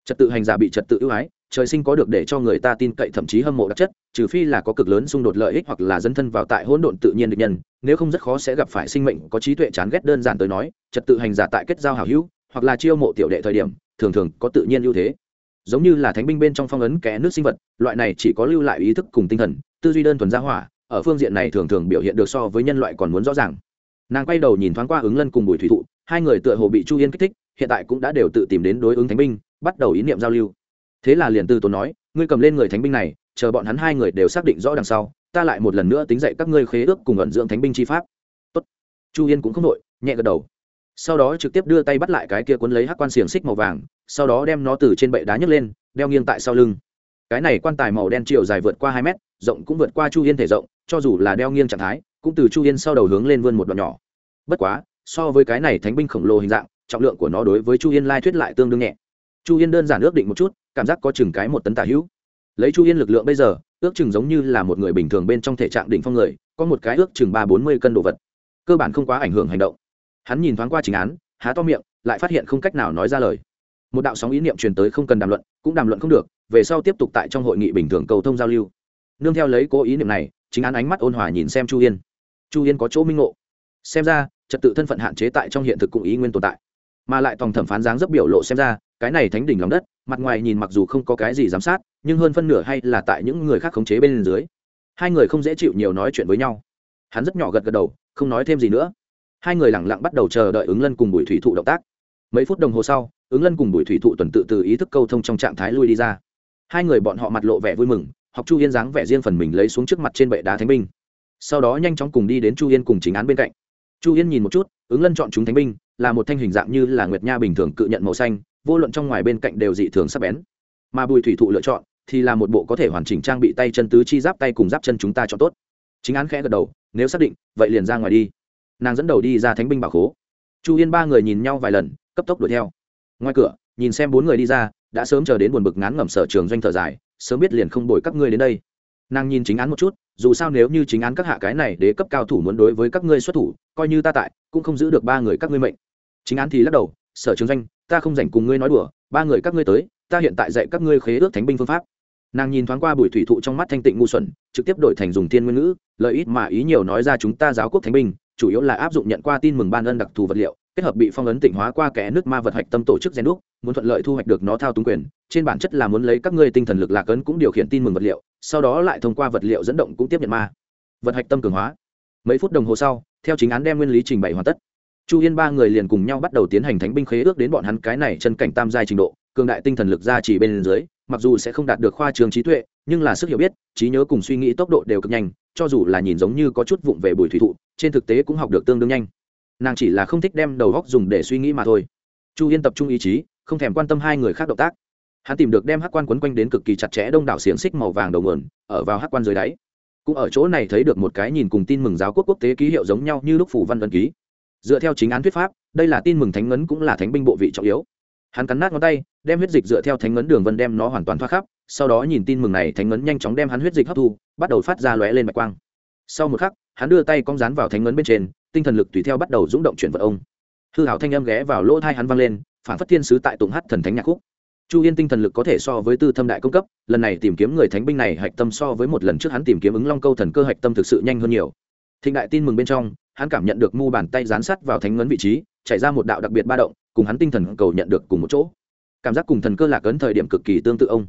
Trật tự hành giả bị trật tự ưu ái trời sinh có được để cho người ta tin cậy thậm chí hâm mộ đặc chất, trừ phi là có cực lớn xung đột lợi ích hoặc là dân thân vào tại hỗn độn tự nhiên được nhân, nếu không rất khó sẽ gặp phải sinh mệnh có trí tuệ chán ghét đơn giản tới nói, trật tự hành giả tại kết giao hảo hữu, hoặc là chiêu mộ tiểu đệ thời điểm, thường thường có tự nhiên ưu thế. Giống như là thánh binh bên trong phong ấn kẽ nước sinh vật, loại này chỉ có lưu lại ý thức cùng tinh thần, tư duy đơn thuần gia hỏa, ở phương diện này thường thường biểu hiện được so với nhân loại còn muốn rõ ràng. Nàng quay đầu nhìn thoáng qua ứng lân cùng bùi thủy thụ, hai người tựa hồ bị chu yên kích thích, hiện tại cũng đã đều tự tìm đến đối ứng thánh binh, bắt đầu ý niệm giao lưu thế là liền từ tốn nói, ngươi cầm lên người thánh binh này, chờ bọn hắn hai người đều xác định rõ đằng sau, ta lại một lần nữa tính dậy các ngươi khế ước cùng ẩn dưỡng thánh binh chi pháp. Tốt. chu yên cũng không đội nhẹ gật đầu. Sau đó trực tiếp đưa tay bắt lại cái kia cuốn lấy hắc quan xiềng xích màu vàng, sau đó đem nó từ trên bệ đá nhấc lên, đeo nghiêng tại sau lưng. Cái này quan tài màu đen chiều dài vượt qua hai mét, rộng cũng vượt qua chu yên thể rộng, cho dù là đeo nghiêng trạng thái, cũng từ chu yên sau đầu hướng lên vươn một đoạn nhỏ. Bất quá, so với cái này thánh binh khổng lồ hình dạng, trọng lượng của nó đối với chu yên lai thuyết lại tương đương nhẹ. Chu yên đơn giản ước định một chút cảm giác có chừng cái một tấn tả hữu. Lấy chu yên lực lượng bây giờ, ước chừng giống như là một người bình thường bên trong thể trạng đỉnh phong người, có một cái ước chừng ba bốn mươi cân đồ vật. Cơ bản không quá ảnh hưởng hành động. Hắn nhìn thoáng qua trình án, há to miệng, lại phát hiện không cách nào nói ra lời. Một đạo sóng ý niệm truyền tới không cần đàm luận, cũng đàm luận không được, về sau tiếp tục tại trong hội nghị bình thường cầu thông giao lưu. Nương theo lấy cố ý niệm này, chính án ánh mắt ôn hòa nhìn xem chu yên. Chu yên có chỗ minh ngộ. Xem ra, trật tự thân phận hạn chế tại trong hiện thực cũng ý nguyên tồn tại mà lại tòng thẩm phán dáng dấp biểu lộ xem ra, cái này thánh đỉnh lòng đất, mặt ngoài nhìn mặc dù không có cái gì giám sát, nhưng hơn phân nửa hay là tại những người khác khống chế bên dưới. Hai người không dễ chịu nhiều nói chuyện với nhau. Hắn rất nhỏ gật gật đầu, không nói thêm gì nữa. Hai người lẳng lặng bắt đầu chờ đợi ứng lân cùng bùi thủy thụ động tác. Mấy phút đồng hồ sau, ứng lân cùng bùi thủy thụ tuần tự từ ý thức câu thông trong trạng thái lui đi ra. Hai người bọn họ mặt lộ vẻ vui mừng, học chu yên dáng vẻ riêng phần mình lấy xuống trước mặt trên bệ đá thánh binh. Sau đó nhanh chóng cùng đi đến chu yên cùng chính án bên cạnh. Chu yên nhìn một chút, ứng lân chọn chúng thánh binh là một thanh hình dạng như là nguyệt nha bình thường cự nhận màu xanh, vô luận trong ngoài bên cạnh đều dị thường sắc bén. Mà bùi thủy thụ lựa chọn thì là một bộ có thể hoàn chỉnh trang bị tay chân tứ chi giáp tay cùng giáp chân chúng ta cho tốt. Chính án khẽ gật đầu, nếu xác định, vậy liền ra ngoài đi. Nàng dẫn đầu đi ra thánh binh bảo khố. Chu yên ba người nhìn nhau vài lần, cấp tốc đuổi theo. Ngoài cửa, nhìn xem bốn người đi ra, đã sớm chờ đến buồn bực ngán ngẩm sở trường doanh thở dài, sớm biết liền không đổi các ngươi đến đây. Nàng nhìn chính án một chút dù sao nếu như chính án các hạ cái này đế cấp cao thủ muốn đối với các ngươi xuất thủ, coi như ta tại, cũng không giữ được ba người các ngươi mệnh. Chính án thì lắc đầu, sở trường doanh, ta không dành cùng ngươi nói đùa, ba người các ngươi tới, ta hiện tại dạy các ngươi khế ước thánh binh phương pháp. Nàng nhìn thoáng qua bùi thủy thụ trong mắt thanh tịnh ngu xuẩn, trực tiếp đổi thành dùng thiên nguyên ngữ lợi ít mà ý nhiều nói ra chúng ta giáo quốc thánh binh, chủ yếu là áp dụng nhận qua tin mừng ban ân đặc thù vật liệu kết hợp bị phong ấn tịnh hóa qua kẻ nước ma vật hạch tâm tổ chức gen đúc, muốn thuận lợi thu hoạch được nó thao túng quyền, trên bản chất là muốn lấy các ngươi tinh thần lực lạc ấn cũng điều khiển tin mừng vật liệu, sau đó lại thông qua vật liệu dẫn động cũng tiếp nhận ma vật hạch tâm cường hóa. Mấy phút đồng hồ sau, theo chính án đem nguyên lý trình bày hoàn tất. Chu yên ba người liền cùng nhau bắt đầu tiến hành thánh binh khế ước đến bọn hắn cái này chân cảnh tam giai trình độ, cường đại tinh thần lực ra chỉ bên dưới, mặc dù sẽ không đạt được khoa trường trí tuệ, nhưng là sức hiểu biết, trí nhớ cùng suy nghĩ tốc độ đều cực nhanh, cho dù là nhìn giống như có chút vụng về bùi thủy thụ, trên thực tế cũng học được tương đương nhanh nàng chỉ là không thích đem đầu góc dùng để suy nghĩ mà thôi. Chu yên tập trung ý chí, không thèm quan tâm hai người khác động tác. Hắn tìm được đem hắc quan quấn quanh đến cực kỳ chặt chẽ đông đảo xiềng xích màu vàng đầu nguồn, ở vào hắc quan dưới đáy. Cũng ở chỗ này thấy được một cái nhìn cùng tin mừng giáo quốc quốc tế ký hiệu giống nhau như lúc phủ văn vân ký. Dựa theo chính án thuyết pháp, đây là tin mừng thánh ngấn cũng là thánh binh bộ vị trọng yếu. Hắn cắn nát ngón tay, đem huyết dịch dựa theo thánh ngấn đường vân đem nó hoàn toàn thoát khắp, sau đó nhìn tin mừng này thánh ngấn nhanh chóng đem hắn huyết dịch hấp thu, bắt đầu phát ra lóe lên bạch quang. Sau một khắc hắn đưa tay cong rán vào thánh ngấn bên trên, tinh thần lực tùy theo bắt đầu rúng động chuyển vật ông. Hư hảo thanh âm ghé vào lỗ thai hắn vang lên, phản phất thiên sứ tại tụng hát thần thánh nhạc khúc. Chu yên tinh thần lực có thể so với tư thâm đại công cấp, lần này tìm kiếm người thánh binh này hạch tâm so với một lần trước hắn tìm kiếm ứng long câu thần cơ hạch tâm thực sự nhanh hơn nhiều. Thịnh đại tin mừng bên trong, hắn cảm nhận được mu bàn tay dán sắt vào thánh ngấn vị trí, chảy ra một đạo đặc biệt ba động, cùng hắn tinh thần cầu nhận được cùng một chỗ. Cảm giác cùng thần cơ lạc ấn thời điểm cực kỳ tương tự ông.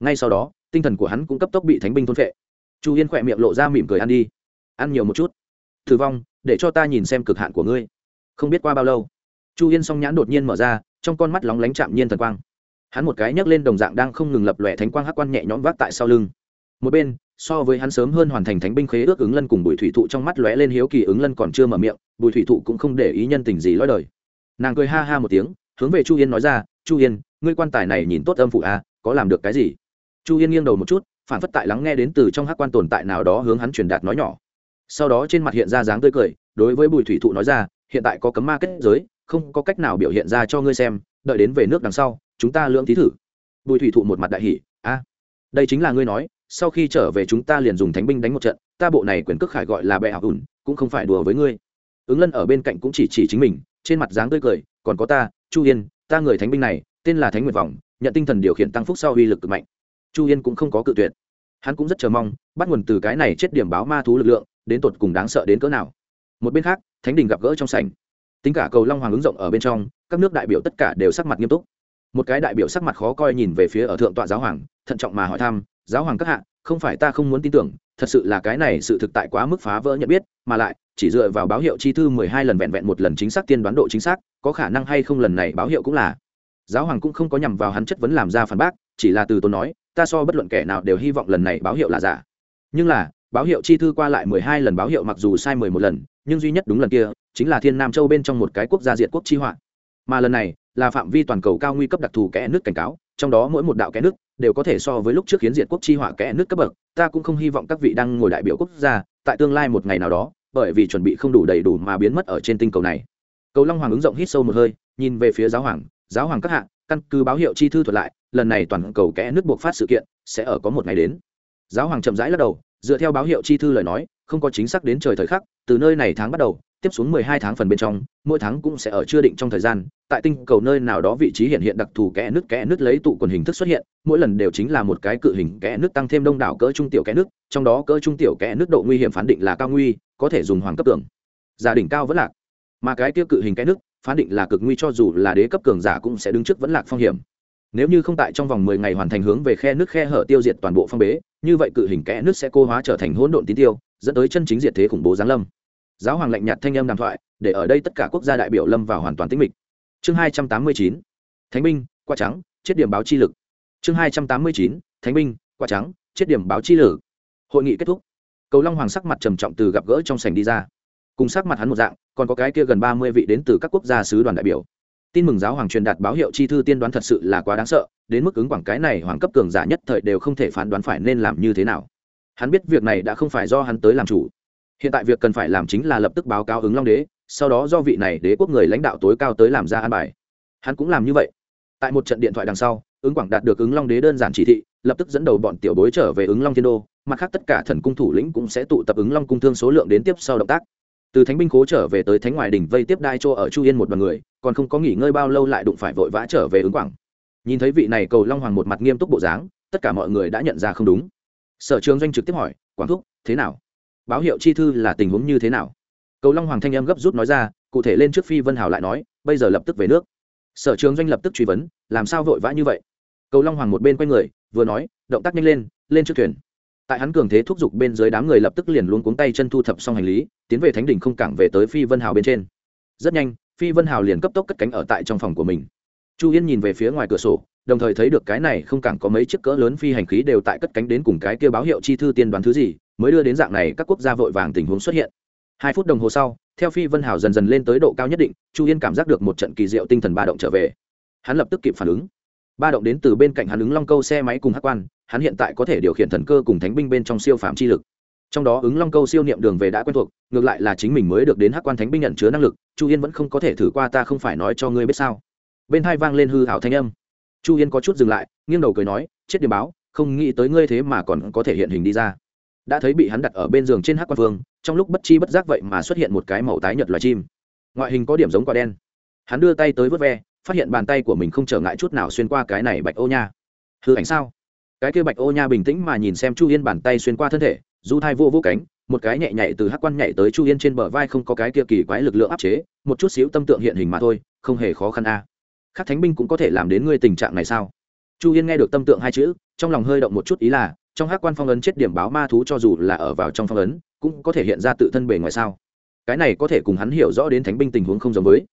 Ngay sau đó, tinh thần của hắn cũng cấp tốc bị thánh binh thôn phệ. Chu yên khỏe miệng lộ ra mỉm cười ăn đi ăn nhiều một chút. Thử vong để cho ta nhìn xem cực hạn của ngươi. Không biết qua bao lâu chu yên song nhãn đột nhiên mở ra trong con mắt lóng lánh chạm nhiên thần quang. Hắn một cái nhấc lên đồng dạng đang không ngừng lập lòe thánh quang hắc quan nhẹ nhõm vác tại sau lưng. Một bên so với hắn sớm hơn hoàn thành thánh binh khế ước ứng lân cùng bùi thủy thụ trong mắt lóe lên hiếu kỳ ứng lân còn chưa mở miệng bùi thủy thụ cũng không để ý nhân tình gì lõi đời. Nàng cười ha ha một tiếng hướng về chu yên nói ra chu yên ngươi quan tài này nhìn tốt âm phụ à, có làm được cái gì? Chu yên nghiêng đầu một chút phản phất tại lắng nghe đến từ trong hắc quan tồn tại nào đó hướng hắn truyền đạt nói nhỏ sau đó trên mặt hiện ra dáng tươi cười, đối với bùi thủy thụ nói ra, hiện tại có cấm ma kết giới, không có cách nào biểu hiện ra cho ngươi xem, đợi đến về nước đằng sau, chúng ta lưỡng thí thử. Bùi thủy thụ một mặt đại hỷ a, đây chính là ngươi nói, sau khi trở về chúng ta liền dùng thánh binh đánh một trận, ta bộ này quyền cước khải gọi là bệ hảo ủn, cũng không phải đùa với ngươi. Ứng lân ở bên cạnh cũng chỉ chỉ chính mình, trên mặt dáng tươi cười, còn có ta, chu yên, ta người thánh binh này, tên là thánh nguyệt vọng, nhận tinh thần điều khiển tăng phúc sau uy lực cực mạnh. Chu yên cũng không có cự tuyệt. Hắn cũng rất chờ mong, bắt nguồn từ cái này chết điểm báo ma thú lực lượng đến tột cùng đáng sợ đến cỡ nào. Một bên khác, thánh đình gặp gỡ trong sảnh. Tính cả cầu long hoàng ứng rộng ở bên trong, các nước đại biểu tất cả đều sắc mặt nghiêm túc. Một cái đại biểu sắc mặt khó coi nhìn về phía ở thượng tọa giáo hoàng, thận trọng mà hỏi thăm, giáo hoàng các hạ, không phải ta không muốn tin tưởng, thật sự là cái này sự thực tại quá mức phá vỡ nhận biết, mà lại, chỉ dựa vào báo hiệu chi thư mười hai lần vẹn vẹn một lần chính xác tiên đoán độ chính xác, có khả năng hay không lần này báo hiệu cũng là. Giáo hoàng cũng không có nhằm vào hắn chất vấn làm ra phản bác, chỉ là từ tôi nói, ta so bất luận kẻ nào đều hy vọng lần này báo hiệu là giả. Nhưng là báo hiệu chi thư qua lại mười hai lần báo hiệu mặc dù sai mười một lần, nhưng duy nhất đúng lần kia chính là thiên nam châu bên trong một cái quốc gia diệt quốc chi họa. Mà lần này là phạm vi toàn cầu cao nguy cấp đặc thù kẽ nước cảnh cáo, trong đó mỗi một đạo kẽ nước đều có thể so với lúc trước khiến diệt quốc chi họa kẽ nước cấp bậc. Ta cũng không hy vọng các vị đang ngồi đại biểu quốc gia tại tương lai một ngày nào đó, bởi vì chuẩn bị không đủ đầy đủ mà biến mất ở trên tinh cầu này. Cầu long hoàng ứng rộng hít sâu một hơi, nhìn về phía giáo hoàng. Giáo hoàng các hạ, căn cứ báo hiệu chi thư thuật lại, lần này toàn cầu kẽ nước buộc phát sự kiện sẽ ở có một ngày đến. Giáo hoàng chậm rãi lắc đầu dựa theo báo hiệu chi thư lời nói, không có chính xác đến trời thời khắc, từ nơi này tháng bắt đầu, tiếp xuống mười hai tháng phần bên trong, mỗi tháng cũng sẽ ở chưa định trong thời gian, tại tinh cầu nơi nào đó vị trí hiện hiện đặc thù kẽ nước kẽ nước lấy tụ quần hình thức xuất hiện, mỗi lần đều chính là một cái cự hình kẽ nước tăng thêm đông đảo cỡ trung tiểu kẽ nước trong đó cỡ trung tiểu kẽ nước độ nguy hiểm phán định là cao nguy, có thể dùng hoàng cấp tưởng giả đỉnh cao vẫn lạc. Mà cái tiêu cự hình kẽ nước phán định là cực nguy cho dù là đế cấp cường giả cũng sẽ đứng trước vẫn lạc phong hiểm nếu như không tại trong vòng mười ngày hoàn thành hướng về khe nước khe hở tiêu diệt toàn bộ phong bế, như vậy cự hình kẽ nước sẽ cô hóa trở thành hỗn độn tín tiêu, dẫn tới chân chính diệt thế khủng bố giáng lâm. Giáo hoàng lạnh nhạt thanh âm đàm thoại, để ở đây tất cả quốc gia đại biểu lâm vào hoàn toàn tĩnh mịch. Chương hai trăm tám mươi chín, thánh binh, qua trắng, chết điểm báo chi lực. Chương hai trăm tám mươi chín, thánh binh, qua trắng, chết điểm báo chi lực. Hội nghị kết thúc. Cầu long hoàng sắc mặt trầm trọng từ gặp gỡ trong sảnh đi ra. Cùng sắc mặt hắn một dạng, còn có cái kia gần ba mươi vị đến từ các quốc gia sứ đoàn đại biểu tin mừng giáo hoàng truyền đạt báo hiệu chi thư tiên đoán thật sự là quá đáng sợ, đến mức ứng quảng cái này hoàng cấp cường giả nhất thời đều không thể phán đoán phải nên làm như thế nào. Hắn biết việc này đã không phải do hắn tới làm chủ. Hiện tại việc cần phải làm chính là lập tức báo cáo ứng long đế, sau đó do vị này đế quốc người lãnh đạo tối cao tới làm ra an bài. Hắn cũng làm như vậy. Tại một trận điện thoại đằng sau, ứng quảng đạt được ứng long đế đơn giản chỉ thị, lập tức dẫn đầu bọn tiểu bối trở về ứng long thiên đô, mặt khác tất cả thần cung thủ lĩnh cũng sẽ tụ tập ứng long cung thương số lượng đến tiếp sau động tác từ thánh binh khố trở về tới thánh ngoài đỉnh vây tiếp đai chỗ ở chu yên một đoàn người, còn không có nghỉ ngơi bao lâu lại đụng phải vội vã trở về ứng quảng. Nhìn thấy vị này cầu long hoàng một mặt nghiêm túc bộ dáng, tất cả mọi người đã nhận ra không đúng. Sở trường doanh trực tiếp hỏi, quảng thúc, thế nào? Báo hiệu chi thư là tình huống như thế nào? Cầu long hoàng thanh em gấp rút nói ra, cụ thể lên trước phi vân hào lại nói, bây giờ lập tức về nước. Sở trường doanh lập tức truy vấn, làm sao vội vã như vậy? Cầu long hoàng một bên quay người, vừa nói, động tác nhanh lên lên trước thuyền tại hắn cường thế thúc giục bên dưới đám người lập tức liền luôn cuống tay chân thu thập xong hành lý, tiến về thánh đỉnh không cảng về tới phi vân hào bên trên. Rất nhanh, phi vân hào liền cấp tốc cất cánh ở tại trong phòng của mình. Chu yên nhìn về phía ngoài cửa sổ, đồng thời thấy được cái này không cảng có mấy chiếc cỡ lớn phi hành khí đều tại cất cánh đến cùng cái kia báo hiệu chi thư tiên đoán thứ gì, mới đưa đến dạng này các quốc gia vội vàng tình huống xuất hiện. Hai phút đồng hồ sau, theo phi vân hào dần dần lên tới độ cao nhất định, chu yên cảm giác được một trận kỳ diệu tinh thần ba động trở về. Hắn lập tức kịp phản ứng. Ba động đến từ bên cạnh hắn ứng long câu xe máy cùng hát quan hắn hiện tại có thể điều khiển thần cơ cùng thánh binh bên trong siêu phạm chi lực. Trong đó ứng long câu siêu niệm đường về đã quen thuộc, ngược lại là chính mình mới được đến hát quan thánh binh nhận chứa năng lực, chu yên vẫn không có thể thử qua ta không phải nói cho ngươi biết sao. Bên hai vang lên hư hảo thanh âm. Chu yên có chút dừng lại, nghiêng đầu cười nói, chết điểm báo, không nghĩ tới ngươi thế mà còn có thể hiện hình đi ra. Đã thấy bị hắn đặt ở bên giường trên hát quan phương trong lúc bất chi bất giác vậy mà xuất hiện một cái màu tái nhật loài chim. Ngoại hình có điểm giống quả đen. Hắn đưa tay tới vớt ve, phát hiện bàn tay của mình không trở ngại chút nào xuyên qua cái này bạch ô nha. Hư ảnh sao? Cái kia bạch ô nha bình tĩnh mà nhìn xem chu yên bàn tay xuyên qua thân thể, du thai vô vô cánh, một cái nhẹ nhảy từ hắc quan nhảy tới chu yên trên bờ vai không có cái kia kỳ quái lực lượng áp chế, một chút xíu tâm tượng hiện hình mà thôi, không hề khó khăn a. À. khắc thánh binh cũng có thể làm đến ngươi tình trạng này sao? Chu yên nghe được tâm tượng hai chữ, trong lòng hơi động một chút ý là, trong hắc quan phong ấn chết điểm báo ma thú cho dù là ở vào trong phong ấn, cũng có thể hiện ra tự thân bề ngoài sao? Cái này có thể cùng hắn hiểu rõ đến thánh binh tình huống không giống với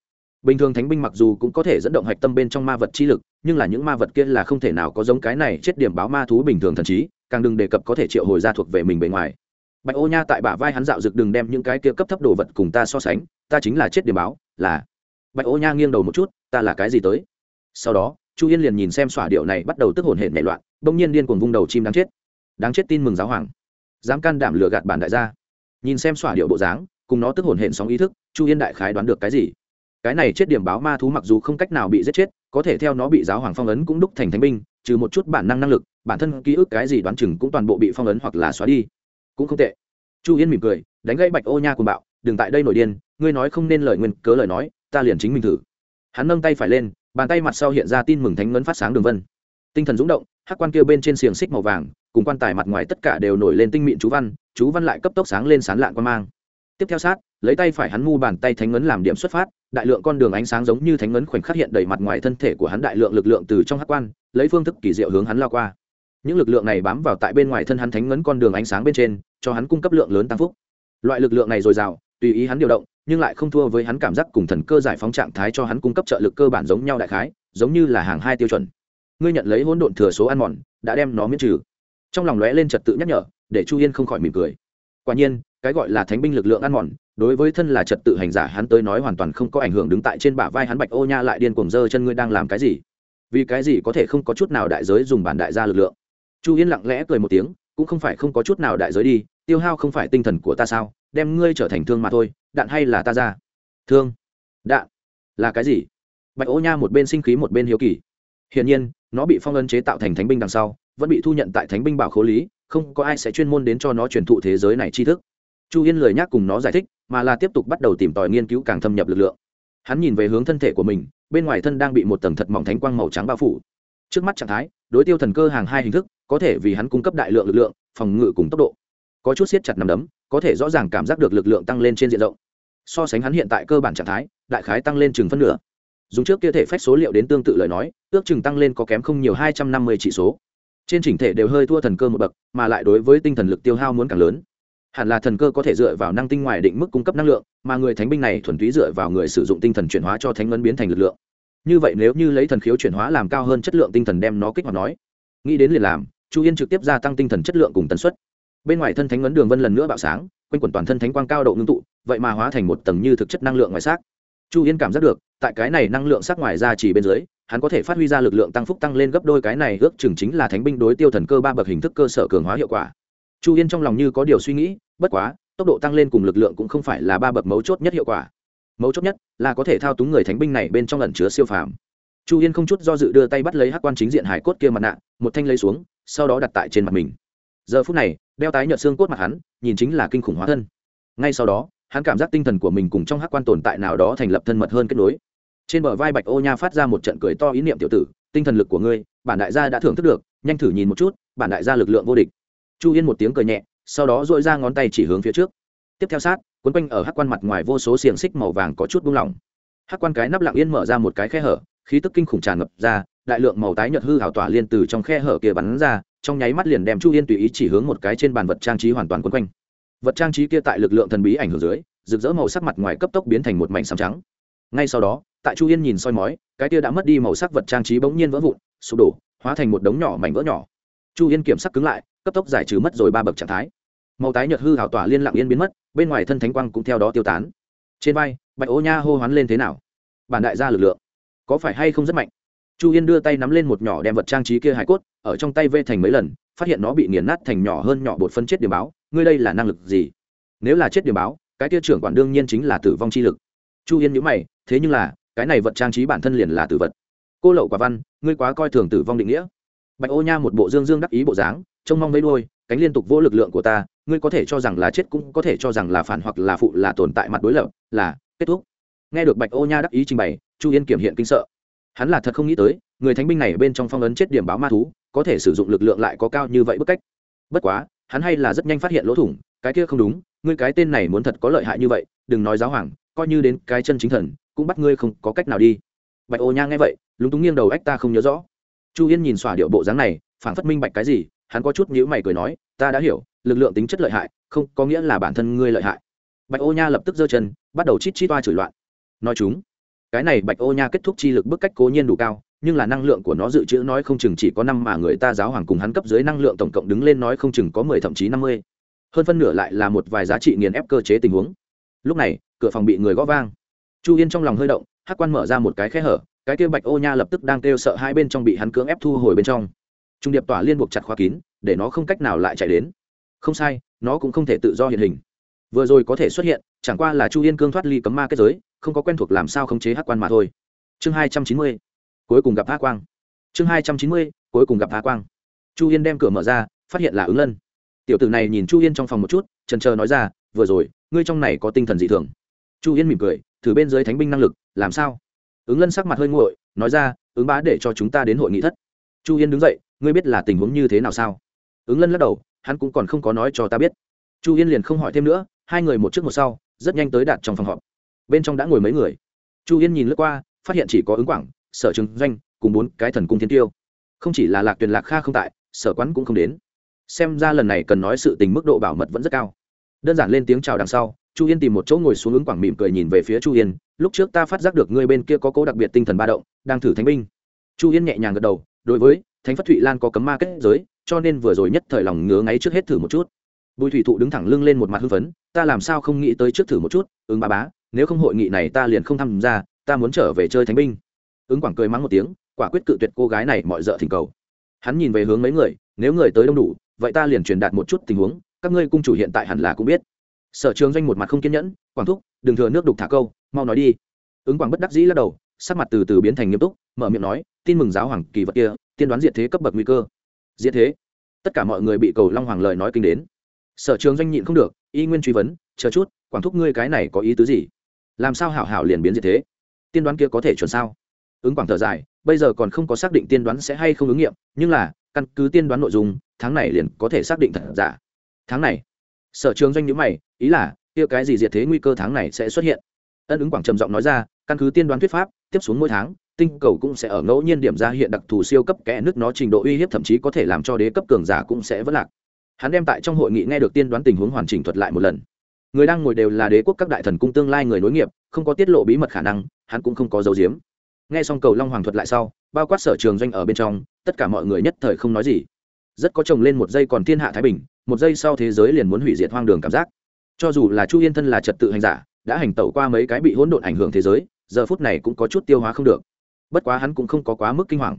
bình thường thánh binh mặc dù cũng có thể dẫn động hạch tâm bên trong ma vật chi lực, nhưng là những ma vật kia là không thể nào có giống cái này chết điểm báo ma thú bình thường thần trí, càng đừng đề cập có thể triệu hồi ra thuộc về mình bề ngoài. Bạch ô nha tại bả vai hắn dạo rực đừng đem những cái kia cấp thấp đồ vật cùng ta so sánh, ta chính là chết điểm báo, là. Bạch ô nha nghiêng đầu một chút, ta là cái gì tới? Sau đó, chu yên liền nhìn xem xỏa điệu này bắt đầu tức hồn hển nảy loạn, bỗng nhiên điên cuồng vung đầu chim đáng chết. Đáng chết tin mừng giáo hoàng. Dám can đảm lừa gạt bản đại gia. Nhìn xem xỏa điệu bộ dáng, cùng nó tức hồn hển sóng ý thức, chu yên đại khái đoán được cái gì? Cái này chết điểm báo ma thú mặc dù không cách nào bị giết chết, có thể theo nó bị giáo hoàng phong ấn cũng đúc thành thánh binh, trừ một chút bản năng năng lực, bản thân ký ức cái gì đoán chừng cũng toàn bộ bị phong ấn hoặc là xóa đi. Cũng không tệ. Chu yên mỉm cười, đánh gãy bạch ô nha cùng bạo, đừng tại đây nổi điên, ngươi nói không nên lời nguyên cớ lời nói, ta liền chính mình thử. Hắn nâng tay phải lên, bàn tay mặt sau hiện ra tin mừng thánh ngấn phát sáng đường vân. Tinh thần rúng động, hắc quan kia bên trên xiềng xích màu vàng, cùng quan tài mặt ngoài tất cả đều nổi lên tinh mịn chú văn chú văn lại cấp tốc sáng lên sán lạn quan mang tiếp theo sát, lấy tay phải hắn mu bàn tay thánh ngấn làm điểm xuất phát, đại lượng con đường ánh sáng giống như thánh ngấn khoảnh khắc hiện đầy mặt ngoài thân thể của hắn đại lượng lực lượng từ trong hắc quan, lấy phương thức kỳ diệu hướng hắn lao qua. Những lực lượng này bám vào tại bên ngoài thân hắn thánh ngấn con đường ánh sáng bên trên, cho hắn cung cấp lượng lớn tăng phúc. Loại lực lượng này dồi dào, tùy ý hắn điều động, nhưng lại không thua với hắn cảm giác cùng thần cơ giải phóng trạng thái cho hắn cung cấp trợ lực cơ bản giống nhau đại khái, giống như là hàng hai tiêu chuẩn. Ngươi nhận lấy hỗn độn thừa số ăn mòn, đã đem nó miễn trừ. Trong lòng lóe lên trật tự nhắc nhở, để chu yên không khỏi mỉm cười. Quả nhiên cái gọi là thánh binh lực lượng ăn mòn, đối với thân là trật tự hành giả hắn tới nói hoàn toàn không có ảnh hưởng đứng tại trên bả vai hắn bạch ô nha lại điên cuồng dơ chân ngươi đang làm cái gì? Vì cái gì có thể không có chút nào đại giới dùng bản đại gia lực lượng? Chu yên lặng lẽ cười một tiếng, cũng không phải không có chút nào đại giới đi, tiêu hao không phải tinh thần của ta sao, đem ngươi trở thành thương mà thôi, đạn hay là ta ra? Thương? Đạn? Là cái gì? Bạch ô nha một bên sinh khí một bên hiếu kỳ. Hiển nhiên, nó bị phong ân chế tạo thành thánh binh đằng sau, vẫn bị thu nhận tại thánh binh bảo khố lý, không có ai sẽ chuyên môn đến cho nó truyền thụ thế giới này tri thức chu yên lời nhắc cùng nó giải thích, mà là tiếp tục bắt đầu tìm tòi nghiên cứu càng thâm nhập lực lượng. Hắn nhìn về hướng thân thể của mình, bên ngoài thân đang bị một tầng thật mỏng thánh quang màu trắng bao phủ. Trước mắt trạng thái, đối tiêu thần cơ hàng hai hình thức, có thể vì hắn cung cấp đại lượng lực lượng, phòng ngự cùng tốc độ. Có chút siết chặt nằm đấm, có thể rõ ràng cảm giác được lực lượng tăng lên trên diện rộng. So sánh hắn hiện tại cơ bản trạng thái, đại khái tăng lên chừng phân nửa. Dùng trước kia thể phách số liệu đến tương tự lời nói, ước chừng tăng lên có kém không nhiều hai trăm năm mươi chỉ số. Trên chỉnh thể đều hơi thua thần cơ một bậc, mà lại đối với tinh thần lực tiêu hao muốn càng lớn hẳn là thần cơ có thể dựa vào năng tinh ngoài định mức cung cấp năng lượng, mà người thánh binh này thuần túy dựa vào người sử dụng tinh thần chuyển hóa cho thánh ngân biến thành lực lượng. Như vậy nếu như lấy thần khiếu chuyển hóa làm cao hơn chất lượng tinh thần đem nó kích hoạt nói, nghĩ đến liền làm, chu yên trực tiếp gia tăng tinh thần chất lượng cùng tần suất. Bên ngoài thân thánh ngấn đường vân lần nữa bạo sáng, quanh quẩn toàn thân thánh quang cao độ ngưng tụ, vậy mà hóa thành một tầng như thực chất năng lượng ngoài xác. Chu yên cảm giác được, tại cái này năng lượng sắc ngoài ra chỉ bên dưới, hắn có thể phát huy ra lực lượng tăng phúc tăng lên gấp đôi cái này, ước chừng chính là thánh binh đối tiêu thần cơ ba bậc hình thức cơ sở cường hóa hiệu quả chu yên trong lòng như có điều suy nghĩ, bất quá, tốc độ tăng lên cùng lực lượng cũng không phải là ba bậc mấu chốt nhất hiệu quả. Mấu chốt nhất là có thể thao túng người thánh binh này bên trong lần chứa siêu phàm. Chu yên không chút do dự đưa tay bắt lấy hắc quan chính diện hải cốt kia mặt nạ, một thanh lấy xuống, sau đó đặt tại trên mặt mình. Giờ phút này, đeo tái nhợt xương cốt mặt hắn, nhìn chính là kinh khủng hóa thân. Ngay sau đó, hắn cảm giác tinh thần của mình cùng trong hắc quan tồn tại nào đó thành lập thân mật hơn kết nối. Trên bờ vai bạch ô nha phát ra một trận cười to ý niệm tiểu tử, tinh thần lực của ngươi, bản đại gia đã thưởng thức được, nhanh thử nhìn một chút, bản đại gia lực lượng vô địch chu yên một tiếng cười nhẹ, sau đó dội ra ngón tay chỉ hướng phía trước. Tiếp theo sát quấn quanh ở hắc quan mặt ngoài vô số xiềng xích màu vàng có chút buông lỏng. Hắc quan cái nắp lặng yên mở ra một cái khe hở, khí tức kinh khủng tràn ngập ra, đại lượng màu tái nhợt hư hảo tỏa liên từ trong khe hở kia bắn ra, trong nháy mắt liền đem chu yên tùy ý chỉ hướng một cái trên bàn vật trang trí hoàn toàn quấn quanh. Vật trang trí kia tại lực lượng thần bí ảnh hưởng dưới, rực rỡ màu sắc mặt ngoài cấp tốc biến thành một mảnh xám trắng. Ngay sau đó, tại chu yên nhìn soi mói, cái kia đã mất đi màu sắc vật trang trí bỗng nhiên vỡ vụn, sụp đổ, hóa thành một đống nhỏ mảnh vỡ nhỏ. Chu yên kiểm sắc cứng lại cấp tốc giải trừ mất rồi ba bậc trạng thái. Màu tái nhợt hư hảo tỏa liên lạc yên biến mất, bên ngoài thân thánh quang cũng theo đó tiêu tán. Trên vai, bạch ô nha hô hoán lên thế nào? Bản đại gia lực lượng, có phải hay không rất mạnh? Chu yên đưa tay nắm lên một nhỏ đem vật trang trí kia hải cốt, ở trong tay vê thành mấy lần, phát hiện nó bị nghiền nát thành nhỏ hơn nhỏ bột phân chết điểm báo, ngươi đây là năng lực gì? Nếu là chết điểm báo, cái kia trưởng quản đương nhiên chính là tử vong chi lực. Chu yên nhữ mày, thế nhưng là, cái này vật trang trí bản thân liền là tử vật. Cô lậu quả văn, ngươi quá coi thường tử vong định nghĩa. Bạch ô nha một bộ dương dương đắc ý bộ dáng trông mong mấy đôi, cánh liên tục vỗ lực lượng của ta, ngươi có thể cho rằng là chết cũng có thể cho rằng là phản hoặc là phụ là tồn tại mặt đối lập, là, kết thúc. Nghe được bạch ô nha đắc ý trình bày, chu yên kiểm hiện kinh sợ. Hắn là thật không nghĩ tới, người thánh binh này bên trong phong ấn chết điểm báo ma thú, có thể sử dụng lực lượng lại có cao như vậy bức cách. Bất quá, hắn hay là rất nhanh phát hiện lỗ thủng, cái kia không đúng, ngươi cái tên này muốn thật có lợi hại như vậy, đừng nói giáo hoàng, coi như đến cái chân chính thần, cũng bắt ngươi không có cách nào đi. Bạch ô nha nghe vậy, lúng túng nghiêng đầu ách ta không nhớ rõ. Chu yên nhìn xòa điệu bộ dáng này phản phất minh bạch cái gì hắn có chút nhữ mày cười nói, ta đã hiểu, lực lượng tính chất lợi hại, không có nghĩa là bản thân ngươi lợi hại. Bạch ô nha lập tức giơ chân, bắt đầu chít chít toa chửi loạn. Nói chúng, cái này bạch ô nha kết thúc chi lực bức cách cố nhiên đủ cao, nhưng là năng lượng của nó dự trữ nói không chừng chỉ có năm mà người ta giáo hoàng cùng hắn cấp dưới năng lượng tổng cộng đứng lên nói không chừng có mười, thậm chí năm mươi. Hơn phân nửa lại là một vài giá trị nghiền ép cơ chế tình huống. Lúc này, cửa phòng bị người gõ vang. Chu yên trong lòng hơi động, hắc quan mở ra một cái khe hở, cái kia bạch ô nha lập tức đang kêu sợ hai bên trong bị hắn cưỡng ép thu hồi bên trong trung điệp tỏa liên buộc chặt khóa kín, để nó không cách nào lại chạy đến. Không sai, nó cũng không thể tự do hiện hình. Vừa rồi có thể xuất hiện, chẳng qua là chu yên cương thoát ly cấm ma kết giới, không có quen thuộc làm sao khống chế hát quan mà thôi. Chương hai trăm chín mươi, cuối cùng gặp hạ quang. Chương hai trăm chín mươi, cuối cùng gặp hạ quang. Chu yên đem cửa mở ra, phát hiện là ứng lân. Tiểu tử này nhìn chu yên trong phòng một chút trần trờ nói ra, vừa rồi, ngươi trong này có tinh thần dị thường. Chu yên mỉm cười, thử bên dưới thánh binh năng lực, làm sao? Ứng lân sắc mặt hơi nguội, nói ra, ứng bá để cho chúng ta đến hội nghị thất. Chu yên đứng dậy ngươi biết là tình huống như thế nào sao? Ứng lân lắc đầu, hắn cũng còn không có nói cho ta biết. Chu yên liền không hỏi thêm nữa, hai người một trước một sau, rất nhanh tới đạt trong phòng họp. Bên trong đã ngồi mấy người. Chu yên nhìn lướt qua, phát hiện chỉ có ứng quảng, sở trường doanh, cùng bốn cái thần cung thiên tiêu. Không chỉ là lạc tuyền lạc kha không tại, sở quán cũng không đến. Xem ra lần này cần nói sự tình mức độ bảo mật vẫn rất cao. Đơn giản lên tiếng chào đằng sau, chu yên tìm một chỗ ngồi xuống ứng quảng mỉm cười nhìn về phía chu yên, lúc trước ta phát giác được ngươi bên kia có cố đặc biệt tinh thần ba động, đang thử thánh binh. Chu yên nhẹ nhàng gật đầu, đối với thánh phất thụy lan có cấm ma kết giới, cho nên vừa rồi nhất thời lòng ngứa ngáy trước hết thử một chút. Bùi thủy thụ đứng thẳng lưng lên một mặt hưng phấn, ta làm sao không nghĩ tới trước thử một chút, ứng ba bá, nếu không hội nghị này ta liền không tham gia, ta muốn trở về chơi thánh binh. Ứng quảng cười mắng một tiếng, quả quyết cự tuyệt cô gái này mọi d thỉnh cầu. Hắn nhìn về hướng mấy người, nếu người tới đông đủ, vậy ta liền truyền đạt một chút tình huống, các ngươi cung chủ hiện tại hẳn là cũng biết. Sở trường doanh một mặt không kiên nhẫn, quảng thúc, đừng thừa nước đục thả câu, mau nói đi. Ứng quảng bất đắc dĩ lắc đầu, sắc mặt từ từ biến thành nghiêm túc, mở miệng nói, tin mừng giáo hoàng kỳ vật kia tiên đoán diệt thế cấp bậc nguy cơ. Diệt thế. Tất cả mọi người bị cầu long hoàng lời nói kinh đến. Sở trường doanh nhịn không được, y nguyên truy vấn, chờ chút, quảng thúc ngươi cái này có ý tứ gì? Làm sao hảo hảo liền biến diệt thế? Tiên đoán kia có thể chuẩn sao? Ứng quảng thở dài, bây giờ còn không có xác định tiên đoán sẽ hay không ứng nghiệm, nhưng là, căn cứ tiên đoán nội dung, tháng này liền có thể xác định thật giả. Tháng này. Sở trường doanh nhữ mày, ý là, kia cái gì diệt thế nguy cơ tháng này sẽ xuất hiện? Ân ứng quảng trầm giọng nói ra, căn cứ tiên đoán thuyết pháp, tiếp xuống mỗi tháng tinh cầu cũng sẽ ở ngẫu nhiên điểm ra hiện đặc thù siêu cấp kẽ nước nó trình độ uy hiếp thậm chí có thể làm cho đế cấp cường giả cũng sẽ vất lạc. Hắn đem tại trong hội nghị nghe được tiên đoán tình huống hoàn chỉnh thuật lại một lần. Người đang ngồi đều là đế quốc các đại thần cung tương lai người nối nghiệp, không có tiết lộ bí mật khả năng, hắn cũng không có dấu diếm nghe xong cầu long hoàng thuật lại sau, bao quát sở trường doanh ở bên trong, tất cả mọi người nhất thời không nói gì. Rất có chồng lên một giây còn thiên hạ thái bình, một giây sau thế giới liền muốn hủy diệt hoang đường cảm giác. Cho dù là chu yên thân là trật tự hành giả, đã hành tẩu qua mấy cái bị hỗn độn ảnh hưởng thế giới, giờ phút này cũng có chút tiêu hóa không được bất quá hắn cũng không có quá mức kinh hoàng.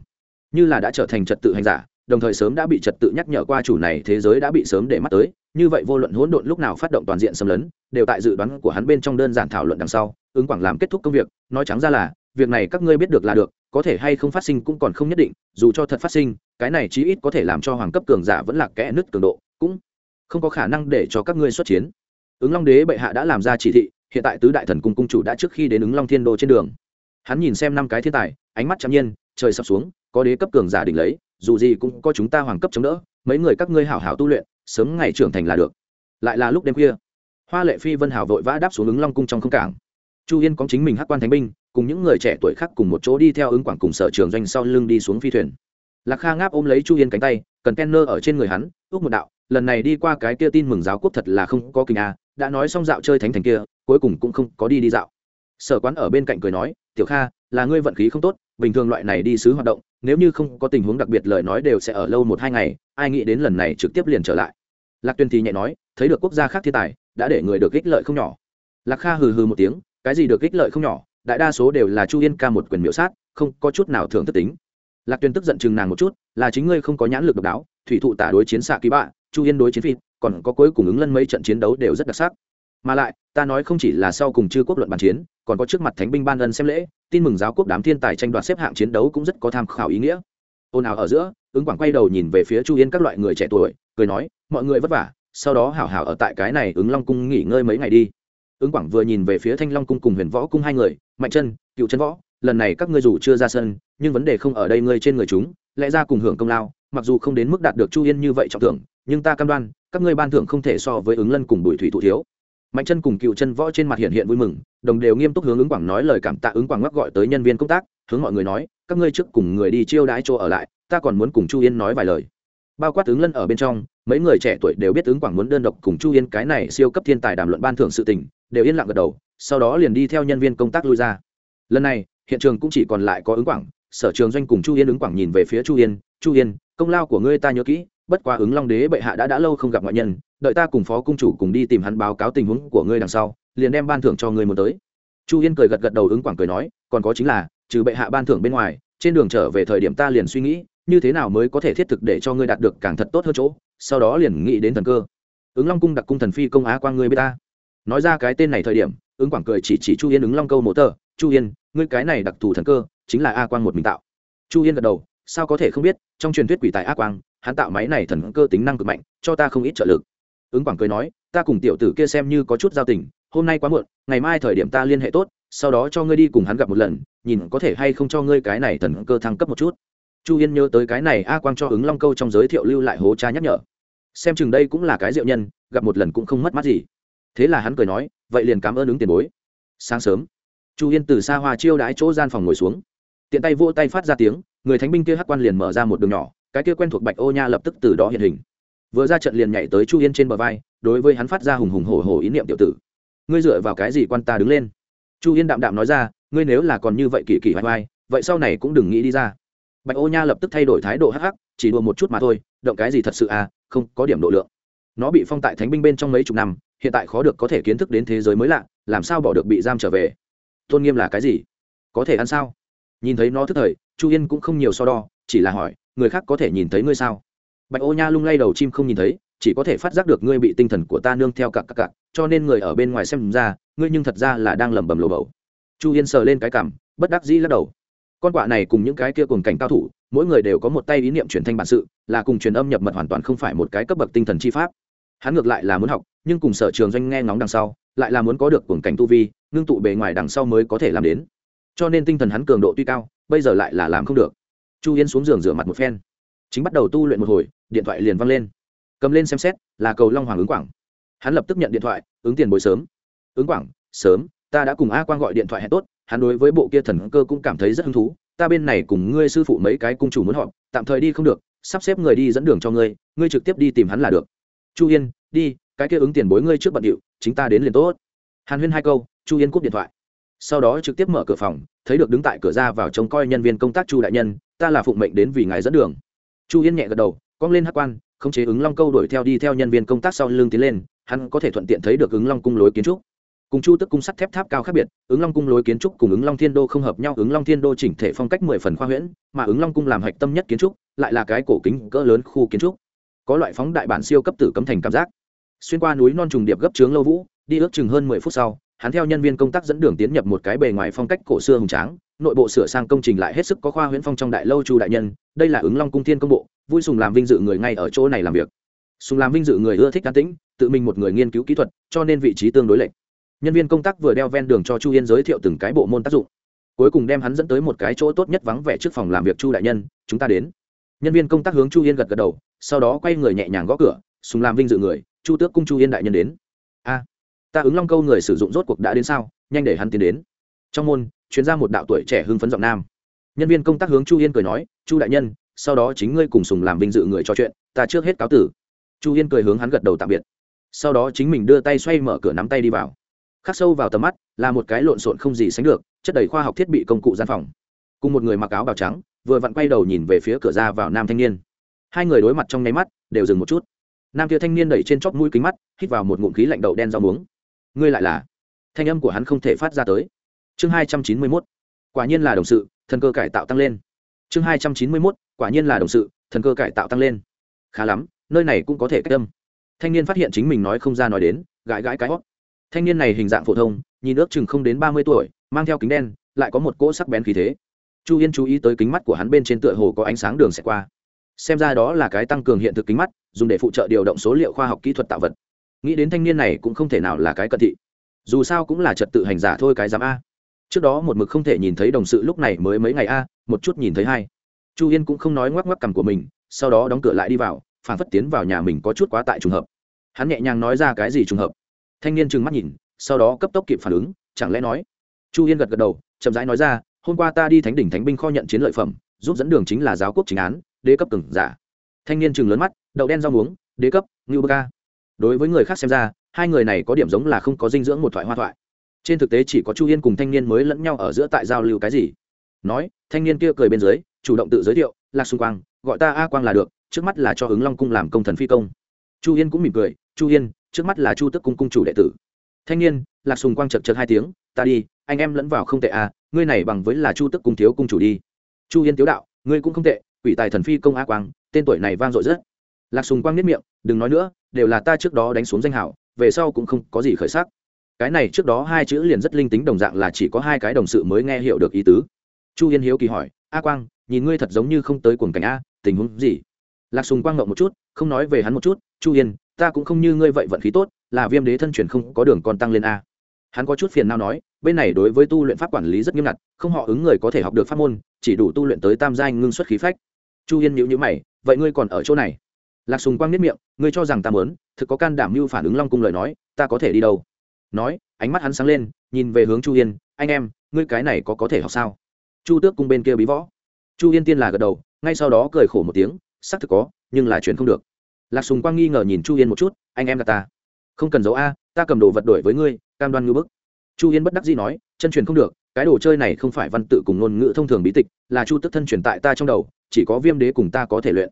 Như là đã trở thành trật tự hành giả, đồng thời sớm đã bị trật tự nhắc nhở qua chủ này thế giới đã bị sớm để mắt tới, như vậy vô luận hỗn độn lúc nào phát động toàn diện xâm lấn, đều tại dự đoán của hắn bên trong đơn giản thảo luận đằng sau, ứng quảng làm kết thúc công việc, nói trắng ra là, việc này các ngươi biết được là được, có thể hay không phát sinh cũng còn không nhất định, dù cho thật phát sinh, cái này chí ít có thể làm cho hoàng cấp cường giả vẫn là kẽ nứt cường độ, cũng không có khả năng để cho các ngươi xuất chiến. Ứng long đế bệ hạ đã làm ra chỉ thị, hiện tại tứ đại thần cung cung chủ đã trước khi đến ứng long thiên đô trên đường hắn nhìn xem năm cái thiên tài, ánh mắt chạm nhiên, trời sập xuống, có đế cấp cường giả đỉnh lấy, dù gì cũng có chúng ta hoàng cấp chống đỡ, mấy người các ngươi hảo hảo tu luyện, sớm ngày trưởng thành là được. Lại là lúc đêm khuya, hoa lệ phi vân hảo vội vã đáp xuống ứng long cung trong không cảng. Chu yên có chính mình hắc quan thánh binh, cùng những người trẻ tuổi khác cùng một chỗ đi theo ứng quảng cùng sở trường doanh sau lưng đi xuống phi thuyền. Lạc kha ngáp ôm lấy chu yên cánh tay, cần kenner ở trên người hắn, ước một đạo, lần này đi qua cái kia tin mừng giáo quốc thật là không có kinh a, đã nói xong dạo chơi thánh thành kia, cuối cùng cũng không có đi đi dạo sở quán ở bên cạnh cười nói, tiểu kha, là ngươi vận khí không tốt, bình thường loại này đi sứ hoạt động, nếu như không có tình huống đặc biệt lời nói đều sẽ ở lâu một hai ngày, ai nghĩ đến lần này trực tiếp liền trở lại. Lạc tuyên thì nhẹ nói, thấy được quốc gia khác thiên tài, đã để người được ích lợi không nhỏ. Lạc kha hừ hừ một tiếng, cái gì được ích lợi không nhỏ, đại đa số đều là chu yên ca một quyền miễu sát, không có chút nào thường thất tính. Lạc tuyên tức giận chừng nàng một chút, là chính ngươi không có nhãn lực độc đáo, thủy thụ tả đối chiến xạ ký bạ, chu yên đối chiến phi còn có cuối cùng ứng lân mấy trận chiến đấu đều rất đặc sắc. Mà lại, ta nói không chỉ là sau cùng chư quốc luận bàn chiến còn có trước mặt thánh binh ban ân xem lễ, tin mừng giáo quốc đám thiên tài tranh đoạt xếp hạng chiến đấu cũng rất có tham khảo ý nghĩa. Ồn ào ở giữa, ứng quảng quay đầu nhìn về phía chu yên các loại người trẻ tuổi, cười nói, mọi người vất vả, sau đó hảo hảo ở tại cái này ứng long cung nghỉ ngơi mấy ngày đi. Ứng quảng vừa nhìn về phía thanh long cung cùng huyền võ cung hai người, mạnh chân, cựu chân võ, lần này các ngươi dù chưa ra sân, nhưng vấn đề không ở đây ngươi trên người chúng, lẽ ra cùng hưởng công lao, mặc dù không đến mức đạt được chu yên như vậy trọng thưởng, nhưng ta cam đoan, các ngươi ban thưởng không thể so với ứng lân cùng bùi thủy thủ thiếu mạnh chân cùng cựu chân võ trên mặt hiện hiện vui mừng, đồng đều nghiêm túc hướng ứng quảng nói lời cảm tạ ứng quảng ngắc gọi tới nhân viên công tác, hướng mọi người nói, các ngươi trước cùng người đi chiêu đãi chỗ ở lại, ta còn muốn cùng chu yên nói vài lời. Bao quát ứng lân ở bên trong, mấy người trẻ tuổi đều biết ứng quảng muốn đơn độc cùng chu yên cái này siêu cấp thiên tài đàm luận ban thưởng sự tình, đều yên lặng gật đầu, sau đó liền đi theo nhân viên công tác lui ra. Lần này, hiện trường cũng chỉ còn lại có ứng quảng, sở trường doanh cùng chu yên ứng quảng nhìn về phía chu yên chu yên, công lao của ngươi ta nhớ kỹ, bất quá ứng long đế bệ hạ đã đã lâu không gặp ngoại nhân đợi ta cùng phó cung chủ cùng đi tìm hắn báo cáo tình huống của ngươi đằng sau, liền đem ban thưởng cho ngươi muốn tới. Chu yên cười gật gật đầu ứng quảng cười nói, còn có chính là, trừ bệ hạ ban thưởng bên ngoài, trên đường trở về thời điểm ta liền suy nghĩ, như thế nào mới có thể thiết thực để cho ngươi đạt được càng thật tốt hơn chỗ, sau đó liền nghĩ đến thần cơ. Ứng long cung đặc cung thần phi công á quang ngươi bê ta. Nói ra cái tên này thời điểm, ứng quảng cười chỉ chỉ chu yên ứng long câu mộ tờ, chu yên, ngươi cái này đặc thù thần cơ, chính là a quang một mình tạo. Chu yên gật đầu, sao có thể không biết, trong truyền thuyết quỷ tài a quang, hắn tạo máy này thần cơ tính năng cực mạnh, cho ta không ít trợ lực ứng quảng cười nói, ta cùng tiểu tử kia xem như có chút giao tình, hôm nay quá muộn, ngày mai thời điểm ta liên hệ tốt, sau đó cho ngươi đi cùng hắn gặp một lần, nhìn có thể hay không cho ngươi cái này thần cơ thăng cấp một chút. Chu yên nhớ tới cái này, a quang cho ứng long câu trong giới thiệu lưu lại hố cha nhắc nhở. Xem chừng đây cũng là cái diệu nhân, gặp một lần cũng không mất mát gì. Thế là hắn cười nói, vậy liền cảm ơn ứng tiền bối. Sáng sớm, chu yên từ xa hoa chiêu đãi chỗ gian phòng ngồi xuống. Tiện tay vỗ tay phát ra tiếng, người thánh binh kia hắc quan liền mở ra một đường nhỏ, cái kia quen thuộc bạch ô nha lập tức từ đó hiện hình vừa ra trận liền nhảy tới chu yên trên bờ vai, đối với hắn phát ra hùng hùng hổ hổ ý niệm tiểu tử. Ngươi dựa vào cái gì quan ta đứng lên? Chu yên đạm đạm nói ra, ngươi nếu là còn như vậy kỳ kỳ vai vai vậy sau này cũng đừng nghĩ đi ra. Bạch ô nha lập tức thay đổi thái độ hắc hắc, chỉ đùa một chút mà thôi, động cái gì thật sự à không có điểm độ lượng. Nó bị phong tại thánh binh bên trong mấy chục năm, hiện tại khó được có thể kiến thức đến thế giới mới lạ, làm sao bỏ được bị giam trở về? Tôn nghiêm là cái gì? Có thể ăn sao? Nhìn thấy nó thức thời, chu yên cũng không nhiều so đo, chỉ là hỏi, người khác có thể nhìn thấy ngươi sao? Bạch ô nha lung lay đầu chim không nhìn thấy, chỉ có thể phát giác được ngươi bị tinh thần của ta nương theo cặp cặp cặp cho nên người ở bên ngoài xem ra, ngươi nhưng thật ra là đang lẩm bẩm lồ bầu. Chu yên sờ lên cái cảm, bất đắc dĩ lắc đầu. Con quạ này cùng những cái kia cùng cảnh cao thủ, mỗi người đều có một tay ý niệm truyền thanh bản sự, là cùng truyền âm nhập mật hoàn toàn không phải một cái cấp bậc tinh thần chi pháp. Hắn ngược lại là muốn học, nhưng cùng sở trường doanh nghe ngóng đằng sau, lại là muốn có được cuồng cảnh tu vi, ngưng tụ bề ngoài đằng sau mới có thể làm đến. Cho nên tinh thần hắn cường độ tuy cao, bây giờ lại là làm không được. Chu yên xuống giường rửa mặt một phen chính bắt đầu tu luyện một hồi, điện thoại liền văng lên. Cầm lên xem xét, là cầu long hoàng ứng quảng. Hắn lập tức nhận điện thoại, ứng tiền bồi sớm. Ứng quảng, sớm, ta đã cùng a quang gọi điện thoại hẹn tốt, hắn đối với bộ kia thần cơ cũng cảm thấy rất hứng thú, ta bên này cùng ngươi sư phụ mấy cái cung chủ muốn họp, tạm thời đi không được, sắp xếp người đi dẫn đường cho ngươi ngươi trực tiếp đi tìm hắn là được. Chu yên, đi, cái kia ứng tiền bối ngươi trước bận điệu, chính ta đến liền tốt. Hàn huyên hai câu, chu yên cúp điện thoại. Sau đó trực tiếp mở cửa phòng, thấy được đứng tại cửa ra vào trông coi nhân viên công tác chu đại nhân, ta là phụng mệnh đến vì ngài dẫn đường chu yên nhẹ gật đầu, cong lên hát quan, khống chế ứng long câu đuổi theo đi theo nhân viên công tác sau lưng tiến lên, hắn có thể thuận tiện thấy được ứng long cung lối kiến trúc. Cùng chu tức cung sắt thép tháp cao khác biệt, ứng long cung lối kiến trúc cùng ứng long thiên đô không hợp nhau, ứng long thiên đô chỉnh thể phong cách mười phần khoa huyễn, mà ứng long cung làm hạch tâm nhất kiến trúc, lại là cái cổ kính cỡ lớn khu kiến trúc. Có loại phóng đại bản siêu cấp tử cấm thành cảm giác. Xuyên qua núi non trùng điệp gấp trướng lâu vũ, đi ước chừng hơn mười phút sau, hắn theo nhân viên công tác dẫn đường tiến nhập một cái bề ngoài phong cách cổ xưa hùng tráng nội bộ sửa sang công trình lại hết sức có khoa huyễn phong trong đại lâu chu đại nhân, đây là ứng long cung thiên công bộ, vui sùng làm vinh dự người ngay ở chỗ này làm việc. Sùng làm vinh dự người ưa thích an tĩnh, tự mình một người nghiên cứu kỹ thuật, cho nên vị trí tương đối lệch. Nhân viên công tác vừa đeo ven đường cho chu yên giới thiệu từng cái bộ môn tác dụng. Cuối cùng đem hắn dẫn tới một cái chỗ tốt nhất vắng vẻ trước phòng làm việc chu đại nhân, chúng ta đến. Nhân viên công tác hướng chu yên gật gật đầu, sau đó quay người nhẹ nhàng gõ cửa, sùng làm vinh dự người, chu tước cung chu yên đại nhân đến. A, ta ứng long câu người sử dụng rốt cuộc đã đến sao, nhanh để hắn tiến đến. Trong môn chuyên ra một đạo tuổi trẻ hưng phấn giọng nam. Nhân viên công tác hướng chu yên cười nói, chu đại nhân, sau đó chính ngươi cùng sùng làm vinh dự người trò chuyện, ta trước hết cáo tử. Chu yên cười hướng hắn gật đầu tạm biệt. Sau đó chính mình đưa tay xoay mở cửa nắm tay đi vào. Khắc sâu vào tầm mắt, là một cái lộn xộn không gì sánh được, chất đầy khoa học thiết bị công cụ gian phòng. Cùng một người mặc áo bào trắng, vừa vặn quay đầu nhìn về phía cửa ra vào nam thanh niên. Hai người đối mặt trong nháy mắt, đều dừng một chút. Nam kia thanh niên đẩy trên chóp mũi kính mắt, hít vào một ngụm khí lạnh đậu đen rau muống. Ngươi lại là? Thanh âm của hắn không thể phát ra tới chương hai trăm chín mươi mốt, quả nhiên là đồng sự, thần cơ cải tạo tăng lên. Chương hai trăm chín mươi mốt, quả nhiên là đồng sự, thần cơ cải tạo tăng lên. Khá lắm, nơi này cũng có thể cách âm. Thanh niên phát hiện chính mình nói không ra nói đến, gãi gãi cái hót. Thanh niên này hình dạng phổ thông, nhìn ước chừng không đến ba mươi tuổi, mang theo kính đen, lại có một cỗ sắc bén khí thế. Chu yên chú ý tới kính mắt của hắn bên trên tựa hồ có ánh sáng đường xẹt qua. Xem ra đó là cái tăng cường hiện thực kính mắt, dùng để phụ trợ điều động số liệu khoa học kỹ thuật tạo vật. Nghĩ đến thanh niên này cũng không thể nào là cái cận thị. Dù sao cũng là trật tự hành giả thôi cái dám a trước đó một mực không thể nhìn thấy đồng sự lúc này mới mấy ngày a, một chút nhìn thấy hai. Chu yên cũng không nói ngoắc ngoắc cằm của mình, sau đó đóng cửa lại đi vào, phản phất tiến vào nhà mình có chút quá tại trùng hợp. Hắn nhẹ nhàng nói ra cái gì trùng hợp. Thanh niên trừng mắt nhìn, sau đó cấp tốc kịp phản ứng, chẳng lẽ nói? Chu yên gật gật đầu, chậm rãi nói ra, hôm qua ta đi thánh đỉnh thánh binh kho nhận chiến lợi phẩm, giúp dẫn đường chính là giáo quốc chính án, đế cấp cừng giả. Thanh niên chừng lớn mắt, đậu đen rau muống, đế cấp, ngưu bơ ca. Đối với người khác xem ra, hai người này có điểm giống là không có dinh dưỡng một thoại hoa thoại trên thực tế chỉ có chu yên cùng thanh niên mới lẫn nhau ở giữa tại giao lưu cái gì? Nói, thanh niên kia cười bên dưới, chủ động tự giới thiệu, lạc xung quang, gọi ta a quang là được, trước mắt là cho ứng long cung làm công thần phi công. Chu yên cũng mỉm cười, chu yên, trước mắt là chu tức cung cung chủ đệ tử. Thanh niên, lạc sùng quang chật chật hai tiếng, ta đi, anh em lẫn vào không tệ à ngươi này bằng với là chu tức cung thiếu cung chủ đi. Chu yên tiếu đạo, ngươi cũng không tệ, quỷ tài thần phi công a quang, tên tuổi này vang dội rất. Lạc sùng quang nếp miệng, đừng nói nữa, đều là ta trước đó đánh xuống danh hảo, về sau cũng không có gì khởi sắc cái này trước đó hai chữ liền rất linh tính, đồng dạng là chỉ có hai cái đồng sự mới nghe hiểu được ý tứ. Chu yên hiếu kỳ hỏi, a quang, nhìn ngươi thật giống như không tới cuồng cảnh a, tình huống gì? Lạc sùng quang ngậm một chút, không nói về hắn một chút, chu yên, ta cũng không như ngươi vậy vận khí tốt, là viêm đế thân truyền không có đường còn tăng lên a. Hắn có chút phiền nào nói, bên này đối với tu luyện pháp quản lý rất nghiêm ngặt, không họ ứng người có thể học được pháp môn, chỉ đủ tu luyện tới tam giai ngưng xuất khí phách. Chu yên nhữ nhữ mày, vậy ngươi còn ở chỗ này? Lạc sùng quang nhất miệng, ngươi cho rằng ta mớn thực có can đảm mưu phản ứng long cung lời nói, ta có thể đi đâu? Nói, ánh mắt hắn sáng lên, nhìn về hướng chu yên, anh em, ngươi cái này có có thể học sao? Chu tước cung bên kia bí võ. Chu yên tiên là gật đầu, ngay sau đó cười khổ một tiếng, xác thực có, nhưng là chuyện không được. Lạc sùng quang nghi ngờ nhìn chu yên một chút, anh em gà ta. Không cần giấu a, ta cầm đồ vật đổi với ngươi, cam đoan ngư bức. Chu yên bất đắc dĩ nói, chân truyền không được, cái đồ chơi này không phải văn tự cùng ngôn ngữ thông thường bí tịch, là chu tức thân truyền tại ta trong đầu, chỉ có viêm đế cùng ta có thể luyện.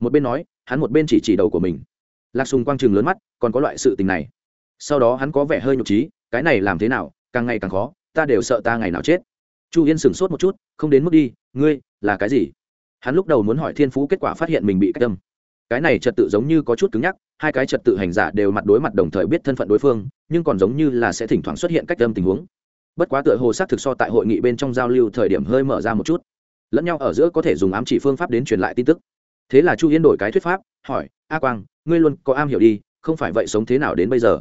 Một bên nói, hắn một bên chỉ chỉ đầu của mình. Lạc sùng quang chừng lớn mắt, còn có loại sự tình này? Sau đó hắn có vẻ hơi nhục trí, cái này làm thế nào, càng ngày càng khó, ta đều sợ ta ngày nào chết. Chu yên sửng sốt một chút, không đến mức đi, ngươi, là cái gì? Hắn lúc đầu muốn hỏi thiên phú kết quả phát hiện mình bị cách tâm cái này trật tự giống như có chút cứng nhắc, hai cái trật tự hành giả đều mặt đối mặt đồng thời biết thân phận đối phương, nhưng còn giống như là sẽ thỉnh thoảng xuất hiện cách tâm tình huống. Bất quá tựa hồ xác thực so tại hội nghị bên trong giao lưu thời điểm hơi mở ra một chút. Lẫn nhau ở giữa có thể dùng ám chỉ phương pháp đến truyền lại tin tức. Thế là chu yên đổi cái thuyết pháp, hỏi, a quang, ngươi luôn có am hiểu đi, không phải vậy sống thế nào đến bây giờ?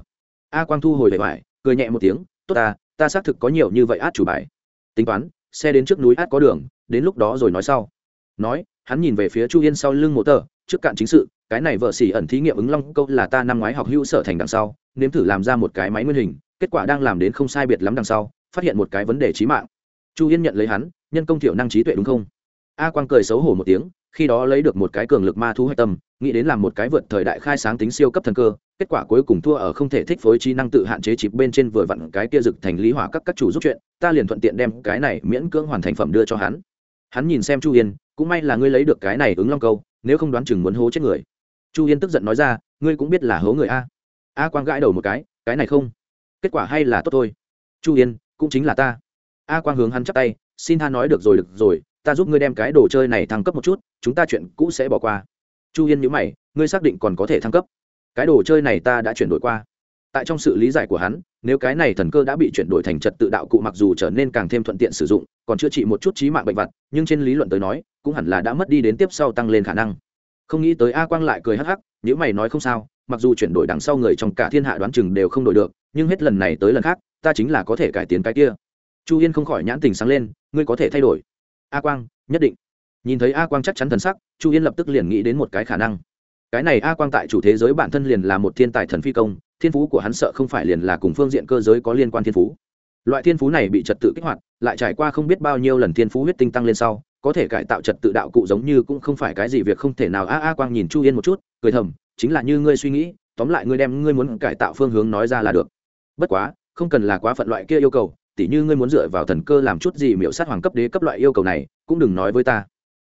A quang thu hồi vẻ vải, cười nhẹ một tiếng, tốt ta ta xác thực có nhiều như vậy át chủ bài. Tính toán, xe đến trước núi át có đường, đến lúc đó rồi nói sau. Nói, hắn nhìn về phía chu yên sau lưng mộ tờ, trước cạn chính sự, cái này vợ xỉ ẩn thí nghiệm ứng long câu là ta năm ngoái học hữu sở thành đằng sau, nếm thử làm ra một cái máy nguyên hình, kết quả đang làm đến không sai biệt lắm đằng sau, phát hiện một cái vấn đề trí mạng. Chu yên nhận lấy hắn, nhân công thiểu năng trí tuệ đúng không? A quang cười xấu hổ một tiếng khi đó lấy được một cái cường lực ma thú hạch tâm, nghĩ đến làm một cái vượt thời đại khai sáng tính siêu cấp thần cơ, kết quả cuối cùng thua ở không thể thích phối trí năng tự hạn chế chịp bên trên vừa vặn cái kia rực thành lý hỏa các các chủ giúp chuyện, ta liền thuận tiện đem cái này miễn cưỡng hoàn thành phẩm đưa cho hắn. Hắn nhìn xem chu yên, cũng may là ngươi lấy được cái này ứng long câu, nếu không đoán chừng muốn hố chết người. Chu yên tức giận nói ra, ngươi cũng biết là hố người a. A quang gãi đầu một cái cái này không. Kết quả hay là tốt thôi. Chu yên, cũng chính là ta. A quang hướng hắn chắp tay, xin tha nói được rồi được rồi, ta giúp ngươi đem cái đồ chơi này thăng cấp một chút chúng ta chuyện cũ sẽ bỏ qua. Chu yên nhữ mày, ngươi xác định còn có thể thăng cấp. Cái đồ chơi này ta đã chuyển đổi qua. Tại trong sự lý giải của hắn, nếu cái này thần cơ đã bị chuyển đổi thành trật tự đạo cụ mặc dù trở nên càng thêm thuận tiện sử dụng, còn chữa trị một chút trí mạng bệnh vật, nhưng trên lý luận tới nói, cũng hẳn là đã mất đi đến tiếp sau tăng lên khả năng. Không nghĩ tới a quang lại cười hắc hắc nếu mày nói không sao, mặc dù chuyển đổi đằng sau người trong cả thiên hạ đoán chừng đều không đổi được, nhưng hết lần này tới lần khác, ta chính là có thể cải tiến cái kia. Chu yên không khỏi nhãn tình sáng lên, ngươi có thể thay đổi. A quang, nhất định nhìn thấy a quang chắc chắn thần sắc, chu yên lập tức liền nghĩ đến một cái khả năng. Cái này a quang tại chủ thế giới bản thân liền là một thiên tài thần phi công, thiên phú của hắn sợ không phải liền là cùng phương diện cơ giới có liên quan thiên phú. Loại thiên phú này bị trật tự kích hoạt, lại trải qua không biết bao nhiêu lần thiên phú huyết tinh tăng lên sau, có thể cải tạo trật tự đạo cụ giống như cũng không phải cái gì việc không thể nào. A a quang nhìn chu yên một chút, cười thầm, chính là như ngươi suy nghĩ, tóm lại ngươi đem, ngươi muốn cải tạo phương hướng nói ra là được. Bất quá, không cần là quá phận loại kia yêu cầu, tỉ như ngươi muốn dựa vào thần cơ làm chút gì miễu sát hoàng cấp đế cấp loại yêu cầu này, cũng đừng nói với ta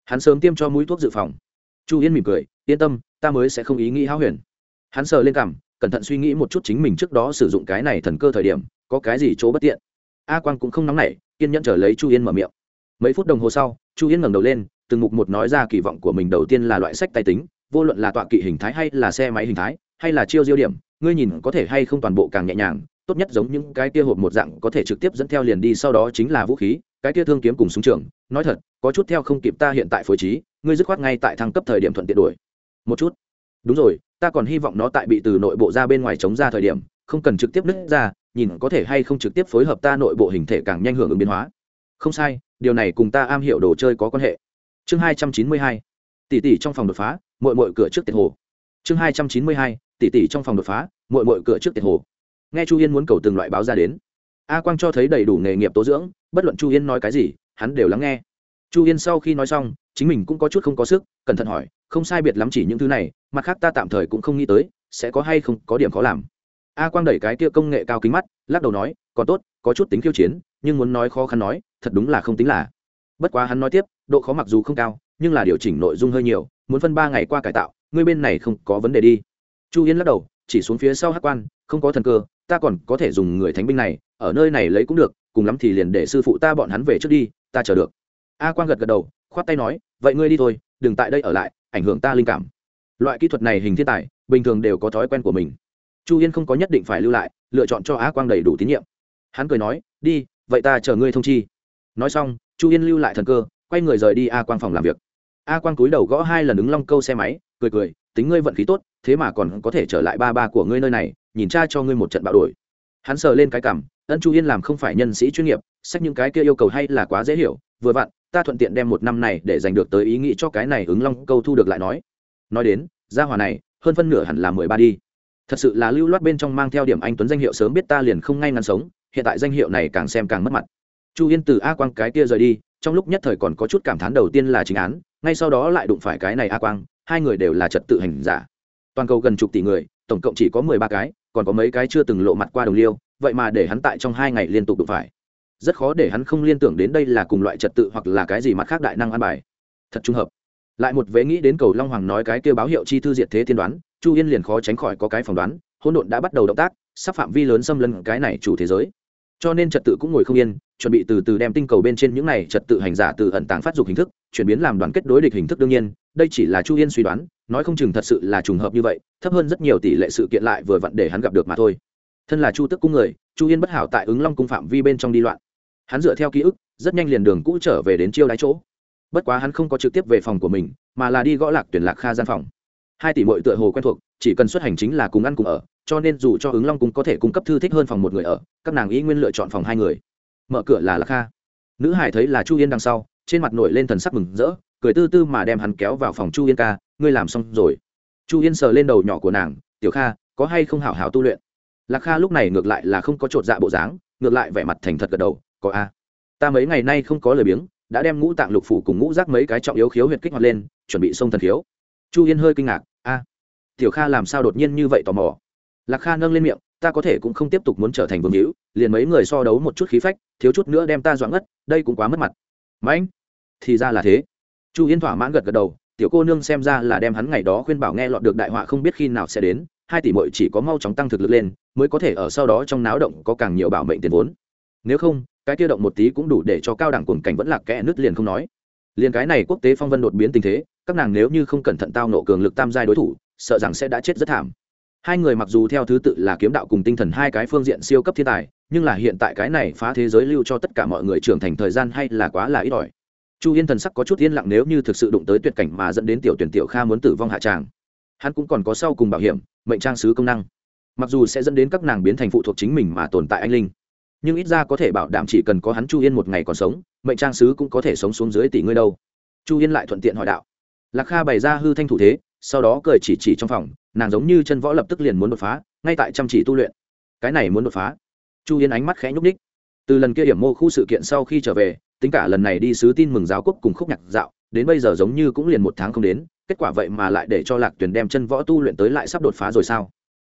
hắn sớm tiêm cho mũi thuốc dự phòng. Chu yên mỉm cười, yên tâm, ta mới sẽ không ý nghĩ háo huyền. Hắn sờ lên cằm, cẩn thận suy nghĩ một chút chính mình trước đó sử dụng cái này thần cơ thời điểm, có cái gì chỗ bất tiện. A quang cũng không nóng nảy, kiên nhẫn trở lấy chu yên mở miệng. Mấy phút đồng hồ sau, chu yên ngẩng đầu lên, từng mục một nói ra kỳ vọng của mình đầu tiên là loại sách tài tính, vô luận là tọa kỵ hình thái hay là xe máy hình thái, hay là chiêu diêu điểm, ngươi nhìn có thể hay không toàn bộ càng nhẹ nhàng, tốt nhất giống những cái kia hộp một dạng có thể trực tiếp dẫn theo liền đi, sau đó chính là vũ khí cái kia thương kiếm cùng súng trường, nói thật, có chút theo không kịp ta hiện tại phối trí, ngươi dứt khoát ngay tại thăng cấp thời điểm thuận tiện đuổi. Một chút. Đúng rồi, ta còn hy vọng nó tại bị từ nội bộ ra bên ngoài chống ra thời điểm, không cần trực tiếp nứt ra, nhìn có thể hay không trực tiếp phối hợp ta nội bộ hình thể càng nhanh hưởng ứng biến hóa. Không sai, điều này cùng ta am hiểu đồ chơi có quan hệ. Chương hai trăm chín mươi hai. Tỷ tỷ trong phòng đột phá mội mội cửa trước tiền hồ. Chương hai trăm chín mươi hai. Tỷ tỷ trong phòng đột phá mội mội cửa trước tiền hồ. Nghe chu yên muốn cầu từng loại báo ra đến a quang cho thấy đầy đủ nghề nghiệp tố dưỡng, bất luận chu yên nói cái gì, hắn đều lắng nghe. Chu yên sau khi nói xong, chính mình cũng có chút không có sức, cẩn thận hỏi, không sai biệt lắm chỉ những thứ này, mặt khác ta tạm thời cũng không nghĩ tới, sẽ có hay không có điểm khó làm. A quang đẩy cái kia công nghệ cao kính mắt, lắc đầu nói, còn tốt, có chút tính khiêu chiến, nhưng muốn nói khó khăn nói, thật đúng là không tính là. Bất quá hắn nói tiếp, độ khó mặc dù không cao, nhưng là điều chỉnh nội dung hơi nhiều, muốn phân ba ngày qua cải tạo, ngươi bên này không có vấn đề đi. Chu yên lắc đầu, chỉ xuống phía sau hát quan, không có thần cơ ta còn có thể dùng người thánh binh này, ở nơi này lấy cũng được, cùng lắm thì liền để sư phụ ta bọn hắn về trước đi, ta chờ được. A quang gật gật đầu, khoát tay nói, vậy ngươi đi thôi, đừng tại đây ở lại, ảnh hưởng ta linh cảm. Loại kỹ thuật này hình thiên tài, bình thường đều có thói quen của mình. Chu yên không có nhất định phải lưu lại, lựa chọn cho a quang đầy đủ tín nhiệm. Hắn cười nói, đi, vậy ta chờ ngươi thông chi. Nói xong, chu yên lưu lại thần cơ, quay người rời đi a quang phòng làm việc. A quang cúi đầu gõ hai lần ứng long câu xe máy, cười cười, tính ngươi vận khí tốt, thế mà còn có thể trở lại ba ba của ngươi nơi này nhìn cha cho ngươi một trận bạo đổi. Hắn sờ lên cái cảm, ân chu yên làm không phải nhân sĩ chuyên nghiệp, sách những cái kia yêu cầu hay là quá dễ hiểu, vừa vặn, ta thuận tiện đem một năm này để giành được tới ý nghĩ cho cái này ứng long câu thu được lại nói. Nói đến, gia hòa này, hơn phân nửa hẳn là mười ba đi. Thật sự là lưu loát bên trong mang theo điểm anh tuấn danh hiệu sớm biết ta liền không ngay ngắn sống, hiện tại danh hiệu này càng xem càng mất mặt. Chu yên từ a quang cái kia rời đi, trong lúc nhất thời còn có chút cảm thán đầu tiên là chính án, ngay sau đó lại đụng phải cái này a quang, hai người đều là trật tự hành giả. Toàn cầu gần chục tỷ người, tổng cộng chỉ có mười ba cái còn có mấy cái chưa từng lộ mặt qua đồng liêu, vậy mà để hắn tại trong hai ngày liên tục đụng phải. Rất khó để hắn không liên tưởng đến đây là cùng loại trật tự hoặc là cái gì mặt khác đại năng ăn bài. Thật trùng hợp. Lại một vế nghĩ đến cầu long hoàng nói cái kêu báo hiệu chi thư diệt thế thiên đoán, chu yên liền khó tránh khỏi có cái phỏng đoán, hỗn độn đã bắt đầu động tác, sắp phạm vi lớn xâm lấn cái này chủ thế giới. Cho nên trật tự cũng ngồi không yên chuẩn bị từ từ đem tinh cầu bên trên những này trật tự hành giả từ ẩn tàng phát dục hình thức, chuyển biến làm đoàn kết đối địch hình thức đương nhiên, đây chỉ là chu yên suy đoán, nói không chừng thật sự là trùng hợp như vậy, thấp hơn rất nhiều tỷ lệ sự kiện lại vừa vặn để hắn gặp được mà thôi. Thân là chu tức cung người, chu yên bất hảo tại ứng long cung phạm vi bên trong đi loạn. Hắn dựa theo ký ức, rất nhanh liền đường cũ trở về đến chiêu đáy chỗ. Bất quá hắn không có trực tiếp về phòng của mình, mà là đi gõ lạc tuyển lạc kha gian phòng. Hai tỷ mội tựa hồ quen thuộc, chỉ cần xuất hành chính là cùng ăn cùng ở, cho nên dù cho ứng long cung có thể cung cấp thư thích hơn phòng một người ở, các nàng ý nguyên lựa chọn phòng hai người mở cửa là lạc kha. Nữ hải thấy là chu yên đằng sau, trên mặt nổi lên thần sắc mừng rỡ, cười tư tư mà đem hắn kéo vào phòng chu yên ca, ngươi làm xong rồi. Chu yên sờ lên đầu nhỏ của nàng, tiểu kha, có hay không hảo hảo tu luyện? Lạc kha lúc này ngược lại là không có chột dạ bộ dáng, ngược lại vẻ mặt thành thật gật đầu, có a. Ta mấy ngày nay không có lời biếng, đã đem ngũ tạng lục phủ cùng ngũ rác mấy cái trọng yếu khiếu huyệt kích hoạt lên, chuẩn bị xông thần khiếu. Chu yên hơi kinh ngạc, a, tiểu kha làm sao đột nhiên như vậy tò mò? Lạc kha nâng lên miệng ta có thể cũng không tiếp tục muốn trở thành vương hữu, liền mấy người so đấu một chút khí phách, thiếu chút nữa đem ta doãn ngất, đây cũng quá mất mặt. Mãnh thì ra là thế. Chu yên thỏa mãn gật gật đầu, tiểu cô nương xem ra là đem hắn ngày đó khuyên bảo nghe lọt được đại họa không biết khi nào sẽ đến, hai tỷ mội chỉ có mau chóng tăng thực lực lên, mới có thể ở sau đó trong náo động có càng nhiều bảo mệnh tiền vốn. Nếu không, cái kia động một tí cũng đủ để cho cao đẳng cuồng cảnh vẫn là kẽ nứt liền không nói. Liền cái này quốc tế phong vân đột biến tình thế, các nàng nếu như không cẩn thận tao nộ cường lực tam giai đối thủ, sợ rằng sẽ đã chết rất thảm hai người mặc dù theo thứ tự là kiếm đạo cùng tinh thần hai cái phương diện siêu cấp thiên tài, nhưng là hiện tại cái này phá thế giới lưu cho tất cả mọi người trưởng thành thời gian hay là quá là ít ỏi. Chu yên thần sắc có chút yên lặng nếu như thực sự đụng tới tuyệt cảnh mà dẫn đến tiểu tuyển tiểu kha muốn tử vong hạ tràng. Hắn cũng còn có sau cùng bảo hiểm, mệnh trang sứ công năng. Mặc dù sẽ dẫn đến các nàng biến thành phụ thuộc chính mình mà tồn tại anh linh, nhưng ít ra có thể bảo đảm chỉ cần có hắn chu yên một ngày còn sống, mệnh trang sứ cũng có thể sống xuống dưới tỷ ngươi đâu. Chu yên lại thuận tiện hỏi đạo. Lạc kha bày ra hư thanh thủ thế, sau đó cười chỉ chỉ trong phòng nàng giống như chân võ lập tức liền muốn đột phá, ngay tại chăm chỉ tu luyện. Cái này muốn đột phá. Chu yên ánh mắt khẽ nhúc ních từ lần kia điểm mô khu sự kiện sau khi trở về, tính cả lần này đi sứ tin mừng giáo quốc cùng khúc nhạc dạo, đến bây giờ giống như cũng liền một tháng không đến, kết quả vậy mà lại để cho lạc tuyền đem chân võ tu luyện tới lại sắp đột phá rồi sao?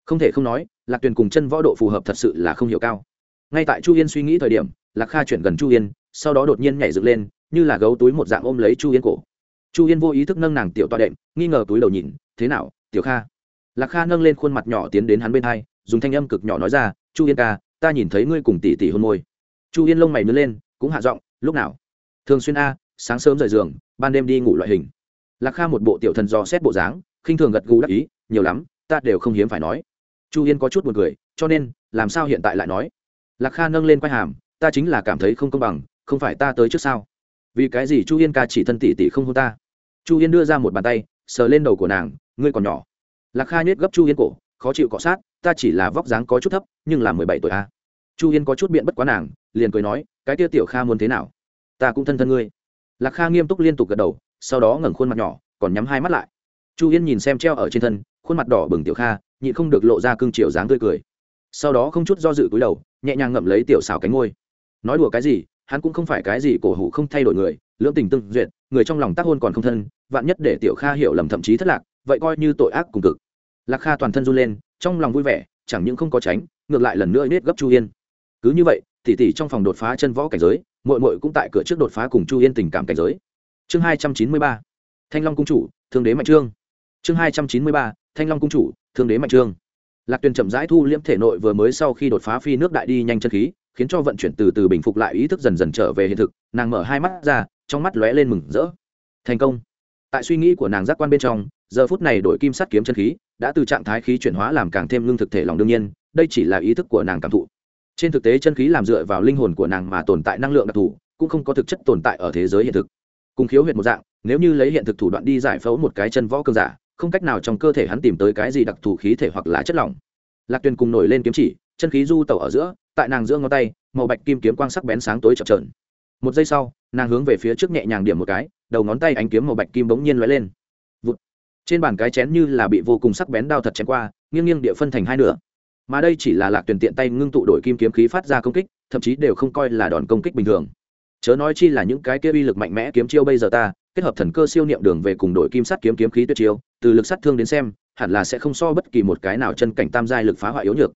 Không thể không nói, lạc tuyền cùng chân võ độ phù hợp thật sự là không hiểu cao. Ngay tại chu yên suy nghĩ thời điểm, lạc kha chuyển gần chu yên, sau đó đột nhiên nhảy dựng lên, như là gấu túi một dạng ôm lấy chu yên cổ. Chu yên vô ý thức nâng nàng tiểu toa đệm, nghi ngờ túi đầu nhìn, thế nào, tiểu kha? Lạc kha nâng lên khuôn mặt nhỏ tiến đến hắn bên hai, dùng thanh âm cực nhỏ nói ra, chu yên ca, ta nhìn thấy ngươi cùng tỷ tỷ hôn môi. Chu yên lông mày nứt lên, cũng hạ giọng, lúc nào? Thường xuyên a, sáng sớm rời giường, ban đêm đi ngủ loại hình. Lạc kha một bộ tiểu thần dò xét bộ dáng, khinh thường gật gù đắc ý, nhiều lắm, ta đều không hiếm phải nói. Chu yên có chút buồn cười, cho nên, làm sao hiện tại lại nói? Lạc kha nâng lên quai hàm, ta chính là cảm thấy không công bằng, không phải ta tới trước sao? Vì cái gì chu yên ca chỉ thân tỷ tỷ không hôn ta? Chu yên đưa ra một bàn tay, sờ lên đầu của nàng, ngươi còn nhỏ lạc kha nhét gấp chu yên cổ, khó chịu cọ sát, ta chỉ là vóc dáng có chút thấp, nhưng là mười bảy tuổi a. Chu yên có chút biện bất quá nàng, liền cười nói, cái tia tiểu kha muốn thế nào? Ta cũng thân thân ngươi. Lạc kha nghiêm túc liên tục gật đầu, sau đó ngẩng khuôn mặt nhỏ, còn nhắm hai mắt lại. Chu yên nhìn xem treo ở trên thân, khuôn mặt đỏ bừng tiểu kha, nhịn không được lộ ra cương chiều dáng tươi cười. Sau đó không chút do dự cúi đầu, nhẹ nhàng ngậm lấy tiểu xào cánh ngôi nói đùa cái gì, hắn cũng không phải cái gì cổ hủ không thay đổi người, lưỡng tình tương duyệt, người trong lòng tác hôn còn không thân, vạn nhất để tiểu kha hiểu lầm thậm chí thất lạc vậy coi như tội ác cùng cực. Lạc kha toàn thân run lên, trong lòng vui vẻ, chẳng những không có tránh, ngược lại lần nữa nết gấp chu yên. Cứ như vậy, tỉ tỉ trong phòng đột phá chân võ cảnh giới mội mội cũng tại cửa trước đột phá cùng chu yên tình cảm cảnh giới. Chương hai trăm chín mươi ba, thanh long cung chủ, thương đế mạnh trương. Chương hai trăm chín mươi ba, thanh long cung chủ, thương đế mạnh trương. Lạc tuyền chậm rãi thu liễm thể nội vừa mới sau khi đột phá phi nước đại đi nhanh chân khí, khiến cho vận chuyển từ từ bình phục lại ý thức dần dần trở về hiện thực, nàng mở hai mắt ra, trong mắt lóe lên mừng rỡ. Thành công. Tại suy nghĩ của nàng giác quan bên trong giờ phút này đổi kim sắt kiếm chân khí đã từ trạng thái khí chuyển hóa làm càng thêm lương thực thể lòng đương nhiên, đây chỉ là ý thức của nàng cảm thụ. Trên thực tế chân khí làm dựa vào linh hồn của nàng mà tồn tại năng lượng đặc thù, cũng không có thực chất tồn tại ở thế giới hiện thực. Cùng khiếu huyệt một dạng, nếu như lấy hiện thực thủ đoạn đi giải phẫu một cái chân võ cơn giả, không cách nào trong cơ thể hắn tìm tới cái gì đặc thù khí thể hoặc là chất lỏng. Lạc tuyền cùng nổi lên kiếm chỉ, chân khí du tẩu ở giữa, tại nàng giữa ngón tay, màu bạch kim kiếm quang sắc bén sáng tối chập trờn một giây sau, nàng hướng về phía trước nhẹ nhàng điểm một cái, đầu ngón tay ánh kiếm màu bạch kim bỗng nhiên lóe lên. Vụt trên bàn cái chén như là bị vô cùng sắc bén đao thật chém qua, nghiêng nghiêng địa phân thành hai nửa. Mà đây chỉ là lạc tuyển tiện tay ngưng tụ đổi kim kiếm khí phát ra công kích, thậm chí đều không coi là đòn công kích bình thường. Chớ nói chi là những cái kia uy lực mạnh mẽ kiếm chiêu bây giờ ta, kết hợp thần cơ siêu niệm đường về cùng đội kim sắt kiếm kiếm khí tuyệt chiêu, từ lực sát thương đến xem, hẳn là sẽ không so bất kỳ một cái nào chân cảnh tam giai lực phá hoại yếu nhược.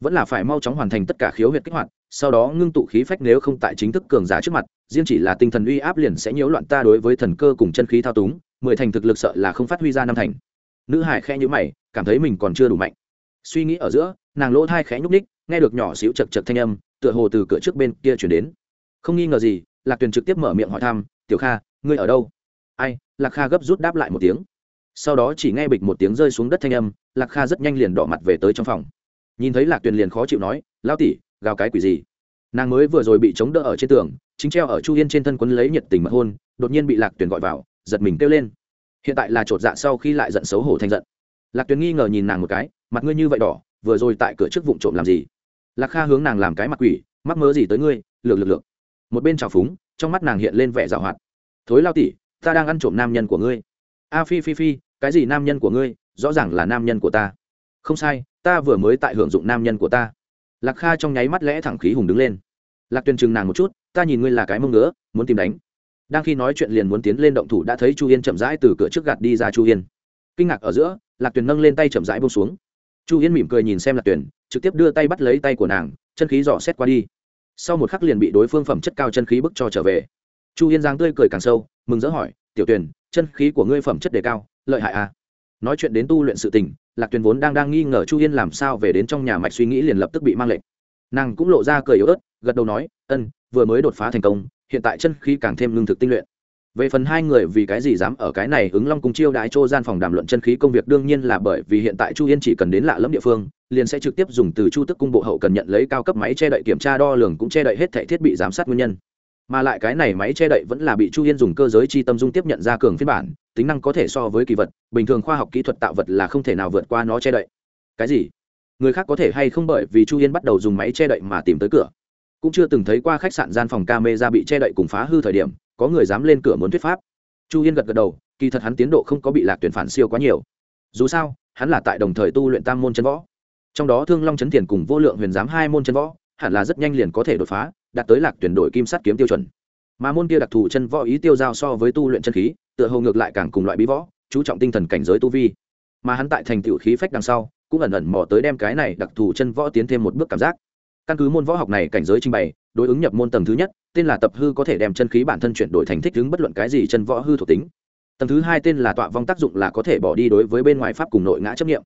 Vẫn là phải mau chóng hoàn thành tất cả khiếu huyệt kích hoạt, sau đó ngưng tụ khí phách nếu không tại chính thức cường giả trước mặt, riêng chỉ là tinh thần uy áp liền sẽ nhiễu loạn ta đối với thần cơ cùng chân khí thao túng mười thành thực lực sợ là không phát huy ra năm thành. Nữ hải khẽ nhữ mày, cảm thấy mình còn chưa đủ mạnh. Suy nghĩ ở giữa, nàng lỗ thai khẽ nhúc ních nghe được nhỏ xíu chật chật thanh âm, tựa hồ từ cửa trước bên kia chuyển đến. Không nghi ngờ gì, lạc tuyền trực tiếp mở miệng hỏi thăm, tiểu kha, ngươi ở đâu? Ai? Lạc kha gấp rút đáp lại một tiếng. Sau đó chỉ nghe bịch một tiếng rơi xuống đất thanh âm, lạc kha rất nhanh liền đỏ mặt về tới trong phòng. Nhìn thấy lạc tuyền liền khó chịu nói lao tỉ gào cái quỷ gì? Nàng mới vừa rồi bị chống đỡ ở trên tường, chính treo ở chu yên trên thân quấn lấy nhiệt tình mật hôn, đột nhiên bị lạc tuyền gọi vào giật mình kêu lên. Hiện tại là chột dạ sau khi lại giận xấu hổ thành giận. Lạc tuyền nghi ngờ nhìn nàng một cái, mặt ngươi như vậy đỏ, vừa rồi tại cửa trước vụ trộm làm gì? Lạc kha hướng nàng làm cái mặt quỷ, mắc mớ gì tới ngươi, lược lược lược. Một bên trào phúng, trong mắt nàng hiện lên vẻ dạo hoạt. Thối lao tỉ ta đang ăn trộm nam nhân của ngươi. A phi phi phi, cái gì nam nhân của ngươi, rõ ràng là nam nhân của ta. Không sai, ta vừa mới tại hưởng dụng nam nhân của ta. Lạc kha trong nháy mắt lẽ thẳng khí hùng đứng lên. Lạc tuyền chừng nàng một chút, ta nhìn ngươi là cái mông ngứa muốn tìm đánh đang khi nói chuyện liền muốn tiến lên động thủ đã thấy chu yên chậm rãi từ cửa trước gạt đi ra chu yên. Kinh ngạc ở giữa, lạc tuyền nâng lên tay chậm rãi bông xuống. Chu yên mỉm cười nhìn xem lạc tuyền, trực tiếp đưa tay bắt lấy tay của nàng, chân khí dò xét qua đi. Sau một khắc liền bị đối phương phẩm chất cao chân khí bức cho trở về. Chu yên giang tươi cười càng sâu, mừng rỡ hỏi, tiểu tuyền, chân khí của ngươi phẩm chất đề cao, lợi hại à? Nói chuyện đến tu luyện sự tình, lạc tuyền vốn đang đang nghi ngờ chu yên làm sao về đến trong nhà mạch suy nghĩ liền lập tức bị mang lệnh. Nàng cũng lộ ra cười yếu ớt, gật đầu nói, ân, vừa mới đột phá thành công hiện tại chân khí càng thêm lương thực tinh luyện. Về phần hai người vì cái gì dám ở cái này ứng long cung chiêu đãi chô gian phòng đàm luận chân khí công việc đương nhiên là bởi vì hiện tại chu yên chỉ cần đến lạ lẫm địa phương, liền sẽ trực tiếp dùng từ chu tức cung bộ hậu cần nhận lấy cao cấp máy che đậy kiểm tra đo lường cũng che đậy hết thẻ thiết bị giám sát nguyên nhân. Mà lại cái này máy che đậy vẫn là bị chu yên dùng cơ giới chi tâm dung tiếp nhận ra cường phiên bản, tính năng có thể so với kỳ vật, bình thường khoa học kỹ thuật tạo vật là không thể nào vượt qua nó che đậy. Cái gì? Người khác có thể hay không bởi vì chu yên bắt đầu dùng máy che đậy mà tìm tới cửa? Cũng chưa từng thấy qua khách sạn gian phòng ca mê ra bị che đậy cùng phá hư thời điểm, có người dám lên cửa muốn thuyết pháp. Chu yên gật gật đầu, kỳ thật hắn tiến độ không có bị lạc tuyển phản siêu quá nhiều. Dù sao, hắn là tại đồng thời tu luyện tam môn chân võ. Trong đó thương long chấn tiền cùng vô lượng huyền giám hai môn chân võ, hẳn là rất nhanh liền có thể đột phá, đạt tới lạc tuyển đổi kim sắt kiếm tiêu chuẩn. Mà môn kia đặc thù chân võ ý tiêu giao so với tu luyện chân khí, tựa hồ ngược lại càng cùng loại bí võ, chú trọng tinh thần cảnh giới tu vi. Mà hắn tại thành tựu khí phách đằng sau, cũng ẩn ẩn mò tới đem cái này đặc thù chân võ tiến thêm một bước cảm giác căn cứ môn võ học này cảnh giới trình bày, đối ứng nhập môn tầng thứ nhất, tên là tập hư có thể đem chân khí bản thân chuyển đổi thành thích ứng bất luận cái gì chân võ hư thuộc tính. Tầng thứ hai tên là tọa vong tác dụng là có thể bỏ đi đối với bên ngoài pháp cùng nội ngã chấp nghiệm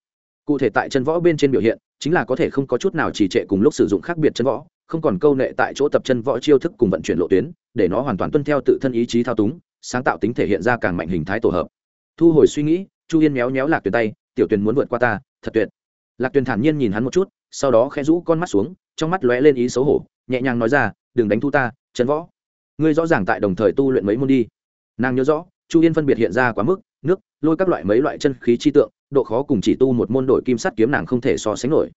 cụ thể tại chân võ bên trên biểu hiện, chính là có thể không có chút nào trì trệ cùng lúc sử dụng khác biệt chân võ, không còn câu nệ tại chỗ tập chân võ chiêu thức cùng vận chuyển lộ tuyến, để nó hoàn toàn tuân theo tự thân ý chí thao túng, sáng tạo tính thể hiện ra càng mạnh hình thái tổ hợp. Thu hồi suy nghĩ, chu yên méo méo lạc tuyền tay, tiểu tuyền muốn vượt qua ta, thật tuyệt. Lạc tuyền thản nhiên nhìn hắn một chút, sau đó khẽ rũ con mắt xuống trong mắt lóe lên ý xấu hổ, nhẹ nhàng nói ra, đừng đánh thu ta chân võ. Ngươi rõ ràng tại đồng thời tu luyện mấy môn đi. Nàng nhớ rõ, chu yên phân biệt hiện ra quá mức, nước, lôi các loại mấy loại chân khí chi tượng, độ khó cùng chỉ tu một môn đổi kim sắt kiếm nàng không thể so sánh nổi.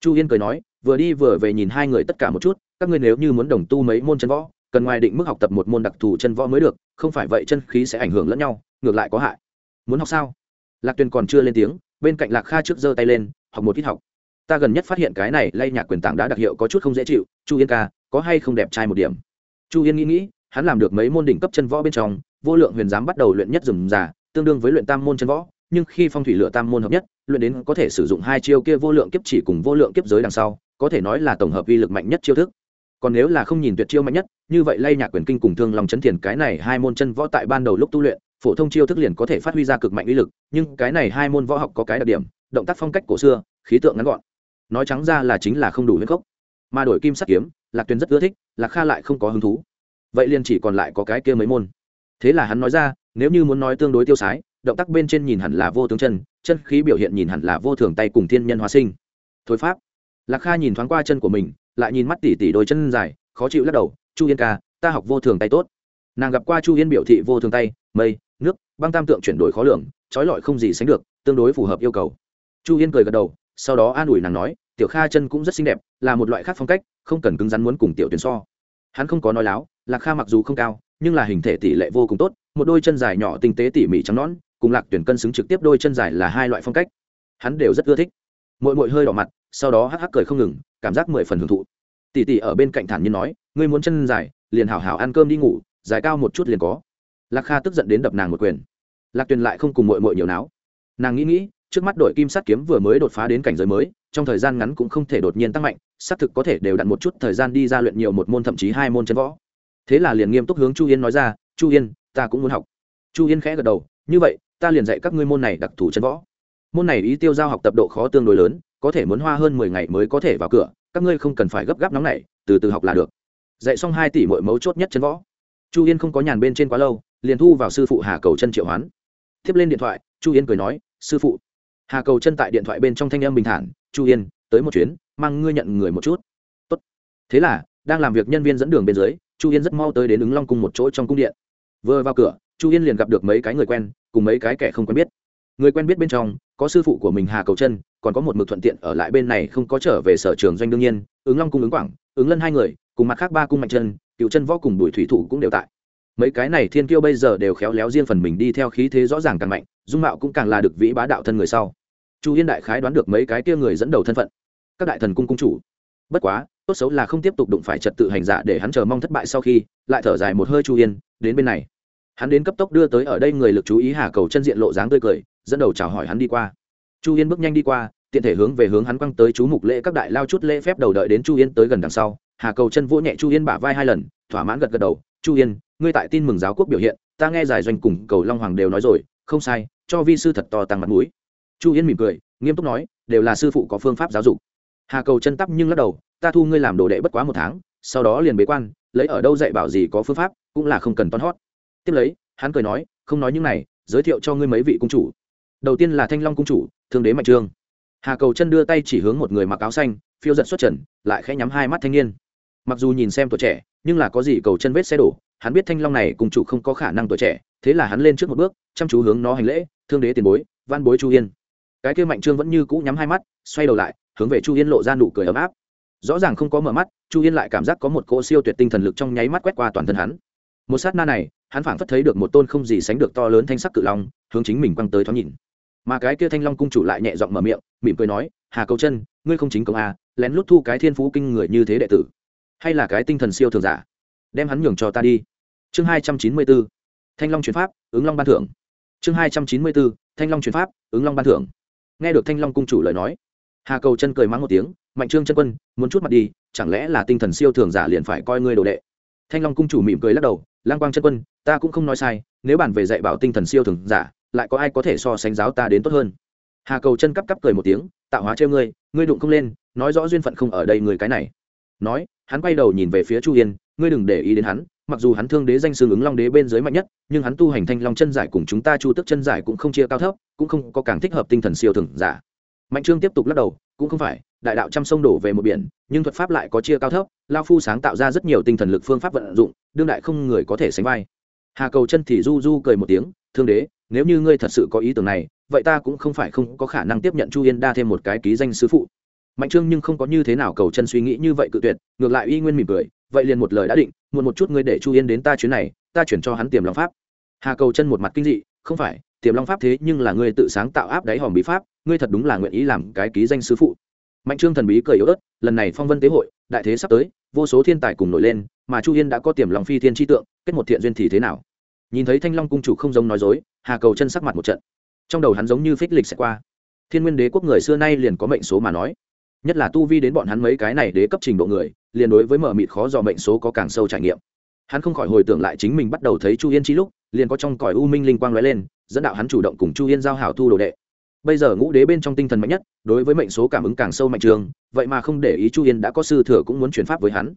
Chu yên cười nói, vừa đi vừa về nhìn hai người tất cả một chút, các ngươi nếu như muốn đồng tu mấy môn chân võ, cần ngoài định mức học tập một môn đặc thù chân võ mới được, không phải vậy chân khí sẽ ảnh hưởng lẫn nhau, ngược lại có hại. Muốn học sao? Lạc tuyền còn chưa lên tiếng, bên cạnh lạc kha trước giơ tay lên, học một ít học ta gần nhất phát hiện cái này lay nhạc quyền tảng đã đặc hiệu có chút không dễ chịu, chu yên ca, có hay không đẹp trai một điểm? Chu yên nghĩ nghĩ, hắn làm được mấy môn đỉnh cấp chân võ bên trong, vô lượng huyền giám bắt đầu luyện nhất dùng già, tương đương với luyện tam môn chân võ, nhưng khi phong thủy lựa tam môn hợp nhất, luyện đến có thể sử dụng hai chiêu kia vô lượng kiếp chỉ cùng vô lượng kiếp giới đằng sau, có thể nói là tổng hợp uy lực mạnh nhất chiêu thức. Còn nếu là không nhìn tuyệt chiêu mạnh nhất, như vậy lay nhạc quyền kinh cùng thương lòng chấn thiền cái này hai môn chân võ tại ban đầu lúc tu luyện, phổ thông chiêu thức liền có thể phát huy ra cực mạnh uy lực, nhưng cái này hai môn võ học có cái đặc điểm, động tác phong cách cổ xưa, khí tượng ngắn gọn nói trắng ra là chính là không đủ huyết gốc mà đổi kim sắt kiếm, lạc tuyền rất ưa thích, lạc kha lại không có hứng thú. Vậy liền chỉ còn lại có cái kia mấy môn. Thế là hắn nói ra, nếu như muốn nói tương đối tiêu sái, động tác bên trên nhìn hẳn là vô tướng chân chân khí biểu hiện nhìn hẳn là vô thường tay cùng thiên nhân hóa sinh. Thôi pháp. Lạc kha nhìn thoáng qua chân của mình, lại nhìn mắt tỉ tỉ đôi chân dài, khó chịu lắc đầu, chu yên ca, ta học vô thường tay tốt. Nàng gặp qua chu yên biểu thị vô thường tay, mây, nước, băng tam tượng chuyển đổi khó lường, trói lọi không gì sánh được, tương đối phù hợp yêu cầu. Chu yên cười gật đầu, sau đó an ủi nàng nói tiểu kha chân cũng rất xinh đẹp, là một loại khác phong cách, không cần cứng rắn muốn cùng tiểu tuyến so. Hắn không có nói láo, lạc kha mặc dù không cao, nhưng là hình thể tỷ lệ vô cùng tốt, một đôi chân dài nhỏ tinh tế tỉ mỉ trắng nón cùng lạc tuyển cân xứng trực tiếp đôi chân dài là hai loại phong cách. Hắn đều rất ưa thích. Mội mội hơi đỏ mặt, sau đó hắc hắc cười không ngừng, cảm giác mười phần hưởng thụ. Tỷ tỷ ở bên cạnh thản nhiên nói, ngươi muốn chân dài, liền hảo hảo ăn cơm đi ngủ dài cao một chút liền có. Lạc kha tức giận đến đập nàng một quyền. Lạc tuyền lại không cùng mội mội nhiều náo. Nàng nghĩ nghĩ trước mắt đội kim sắt kiếm vừa mới đột phá đến cảnh giới mới, trong thời gian ngắn cũng không thể đột nhiên tăng mạnh, xác thực có thể đều đặn một chút thời gian đi ra luyện nhiều một môn thậm chí hai môn chân võ. Thế là liền nghiêm túc hướng chu yên nói ra, chu yên, ta cũng muốn học. Chu yên khẽ gật đầu, như vậy, ta liền dạy các ngươi môn này đặc thù chân võ. Môn này ý tiêu giao học tập độ khó tương đối lớn, có thể muốn hoa hơn mười ngày mới có thể vào cửa, các ngươi không cần phải gấp gáp nóng này từ từ học là được. Dạy xong hai tỷ mỗi mấu chốt nhất chân võ. Chu yên không có nhàn bên trên quá lâu, liền thu vào sư phụ hà cầu chân triệu hoán. Tiếp lên điện thoại, chu yên cười nói, sư phụ hà cầu chân tại điện thoại bên trong thanh âm bình thản, chu yên, tới một chuyến, mang ngươi nhận người một chút. Tốt. thế là, đang làm việc nhân viên dẫn đường bên dưới, chu yên rất mau tới đến ứng long cung một chỗ trong cung điện. Vừa vào cửa, chu yên liền gặp được mấy cái người quen, cùng mấy cái kẻ không quen biết. Người quen biết bên trong, có sư phụ của mình hà cầu chân, còn có một mực thuận tiện ở lại bên này không có trở về sở trường doanh đương nhiên, ứng long cung ứng quảng, ứng lân hai người, cùng mặt khác ba cung mạnh chân, cựu chân võ cùng đuổi thủy thủ cũng đều tại. Mấy cái này thiên kiêu bây giờ đều khéo léo riêng phần mình đi theo khí thế rõ ràng càng mạnh, dung mạo cũng càng là được vĩ bá đạo thân người sau chu yên đại khái đoán được mấy cái kia người dẫn đầu thân phận. Các đại thần cung cung chủ. Bất quá, tốt xấu là không tiếp tục đụng phải trật tự hành giả để hắn chờ mong thất bại sau khi, lại thở dài một hơi chu yên, đến bên này. Hắn đến cấp tốc đưa tới ở đây người lực chú ý hà cầu chân diện lộ dáng tươi cười, dẫn đầu chào hỏi hắn đi qua. Chu yên bước nhanh đi qua, tiện thể hướng về hướng hắn quăng tới chú mục lễ các đại lao chút lễ phép đầu đợi đến chu yên tới gần đằng sau. Hà cầu chân vỗ nhẹ chu yên bả vai hai lần, thỏa mãn gật gật đầu. Chu yên, ngươi tại tin mừng giáo quốc biểu hiện, ta nghe giải doanh cùng cầu long hoàng đều nói rồi, không sai, cho vi sư thật to tăng mặt mũi chu yên mỉm cười, nghiêm túc nói, đều là sư phụ có phương pháp giáo dục. Hà cầu chân tắp nhưng lắc đầu, ta thu ngươi làm đồ đệ bất quá một tháng, sau đó liền bế quan, lấy ở đâu dạy bảo gì có phương pháp, cũng là không cần toan hót. Tiếp lấy, hắn cười nói, không nói những này, giới thiệu cho ngươi mấy vị cung chủ. Đầu tiên là thanh long cung chủ, thương đế mạnh trương. Hà cầu chân đưa tay chỉ hướng một người mặc áo xanh, phiêu giật xuất trần, lại khẽ nhắm hai mắt thanh niên. Mặc dù nhìn xem tuổi trẻ, nhưng là có gì cầu chân vết xe đổ, hắn biết thanh long này cùng chủ không có khả năng tuổi trẻ, thế là hắn lên trước một bước, chăm chú hướng nó hành lễ, thương đế tiền bối văn bối chu yên cái kia mạnh trương vẫn như cũ nhắm hai mắt, xoay đầu lại, hướng về chu yên lộ ra nụ cười ấm áp. Rõ ràng không có mở mắt, chu yên lại cảm giác có một cỗ siêu tuyệt tinh thần lực trong nháy mắt quét qua toàn thân hắn. Một sát na này, hắn phảng phất thấy được một tôn không gì sánh được to lớn thanh sắc cự long, hướng chính mình quăng tới thoáng nhìn. Mà cái kia thanh long cung chủ lại nhẹ giọng mở miệng, mỉm cười nói, hà cầu chân, ngươi không chính công a lén lút thu cái thiên phú kinh người như thế đệ tử. Hay là cái tinh thần siêu thường giả, đem hắn nhường cho ta đi. Chương hai trăm chín mươi bốn, thanh long chuyển pháp, ứng long ban thưởng. Chương hai trăm chín mươi bốn, thanh long chuyển pháp, ứng long ban thưởng nghe được thanh long cung chủ lời nói. Hà cầu chân cười mắng một tiếng, mạnh trương chân quân, muốn chút mặt đi, chẳng lẽ là tinh thần siêu thường giả liền phải coi ngươi đồ đệ? Thanh long cung chủ mỉm cười lắc đầu lang quang chân quân, ta cũng không nói sai, nếu bàn về dạy bảo tinh thần siêu thường giả, lại có ai có thể so sánh giáo ta đến tốt hơn? Hà cầu chân cắp cắp cười một tiếng, tạo hóa treo ngươi ngươi đụng không lên, nói rõ duyên phận không ở đây người cái này. Nói, hắn quay đầu nhìn về phía chu yên, ngươi đừng để ý đến hắn mặc dù hắn thương đế danh xương ứng long đế bên dưới mạnh nhất, nhưng hắn tu hành thanh long chân giải cùng chúng ta chu tức chân giải cũng không chia cao thấp, cũng không có càng thích hợp tinh thần siêu thường giả. Mạnh trương tiếp tục lắc đầu, cũng không phải, đại đạo trăm sông đổ về một biển, nhưng thuật pháp lại có chia cao thấp, lao phu sáng tạo ra rất nhiều tinh thần lực phương pháp vận dụng, đương đại không người có thể sánh vai. Hà cầu chân thì du du cười một tiếng, thương đế, nếu như ngươi thật sự có ý tưởng này, vậy ta cũng không phải không có khả năng tiếp nhận chu yên đa thêm một cái ký danh sứ phụ. Mạnh trương nhưng không có như thế nào cầu chân suy nghĩ như vậy cự tuyệt, ngược lại y nguyên mỉm cười vậy liền một lời đã định, muộn một chút ngươi để chu yên đến ta chuyến này, ta chuyển cho hắn tiềm long pháp. Hà cầu chân một mặt kinh dị, không phải, tiềm long pháp thế nhưng là ngươi tự sáng tạo áp đáy hòm bí pháp, ngươi thật đúng là nguyện ý làm cái ký danh sứ phụ. Mạnh trương thần bí cười yếu ớt, lần này phong vân tế hội, đại thế sắp tới, vô số thiên tài cùng nổi lên, mà chu yên đã có tiềm lòng phi thiên tri tượng, kết một thiện duyên thì thế nào? Nhìn thấy thanh long cung chủ không giống nói dối, hà cầu chân sắc mặt một trận. Trong đầu hắn giống như phích lịch sẽ qua. Thiên nguyên đế quốc người xưa nay liền có mệnh số mà nói nhất là tu vi đến bọn hắn mấy cái này đế cấp trình độ người, liền đối với mở mịt khó dò mệnh số có càng sâu trải nghiệm. Hắn không khỏi hồi tưởng lại chính mình bắt đầu thấy chu yên chi lúc, liền có trong cõi u minh linh quang lóe lên, dẫn đạo hắn chủ động cùng chu yên giao hảo thu đồ đệ. Bây giờ ngũ đế bên trong tinh thần mạnh nhất, đối với mệnh số cảm ứng càng sâu mạnh trường, vậy mà không để ý chu yên đã có sư thừa cũng muốn chuyển pháp với hắn.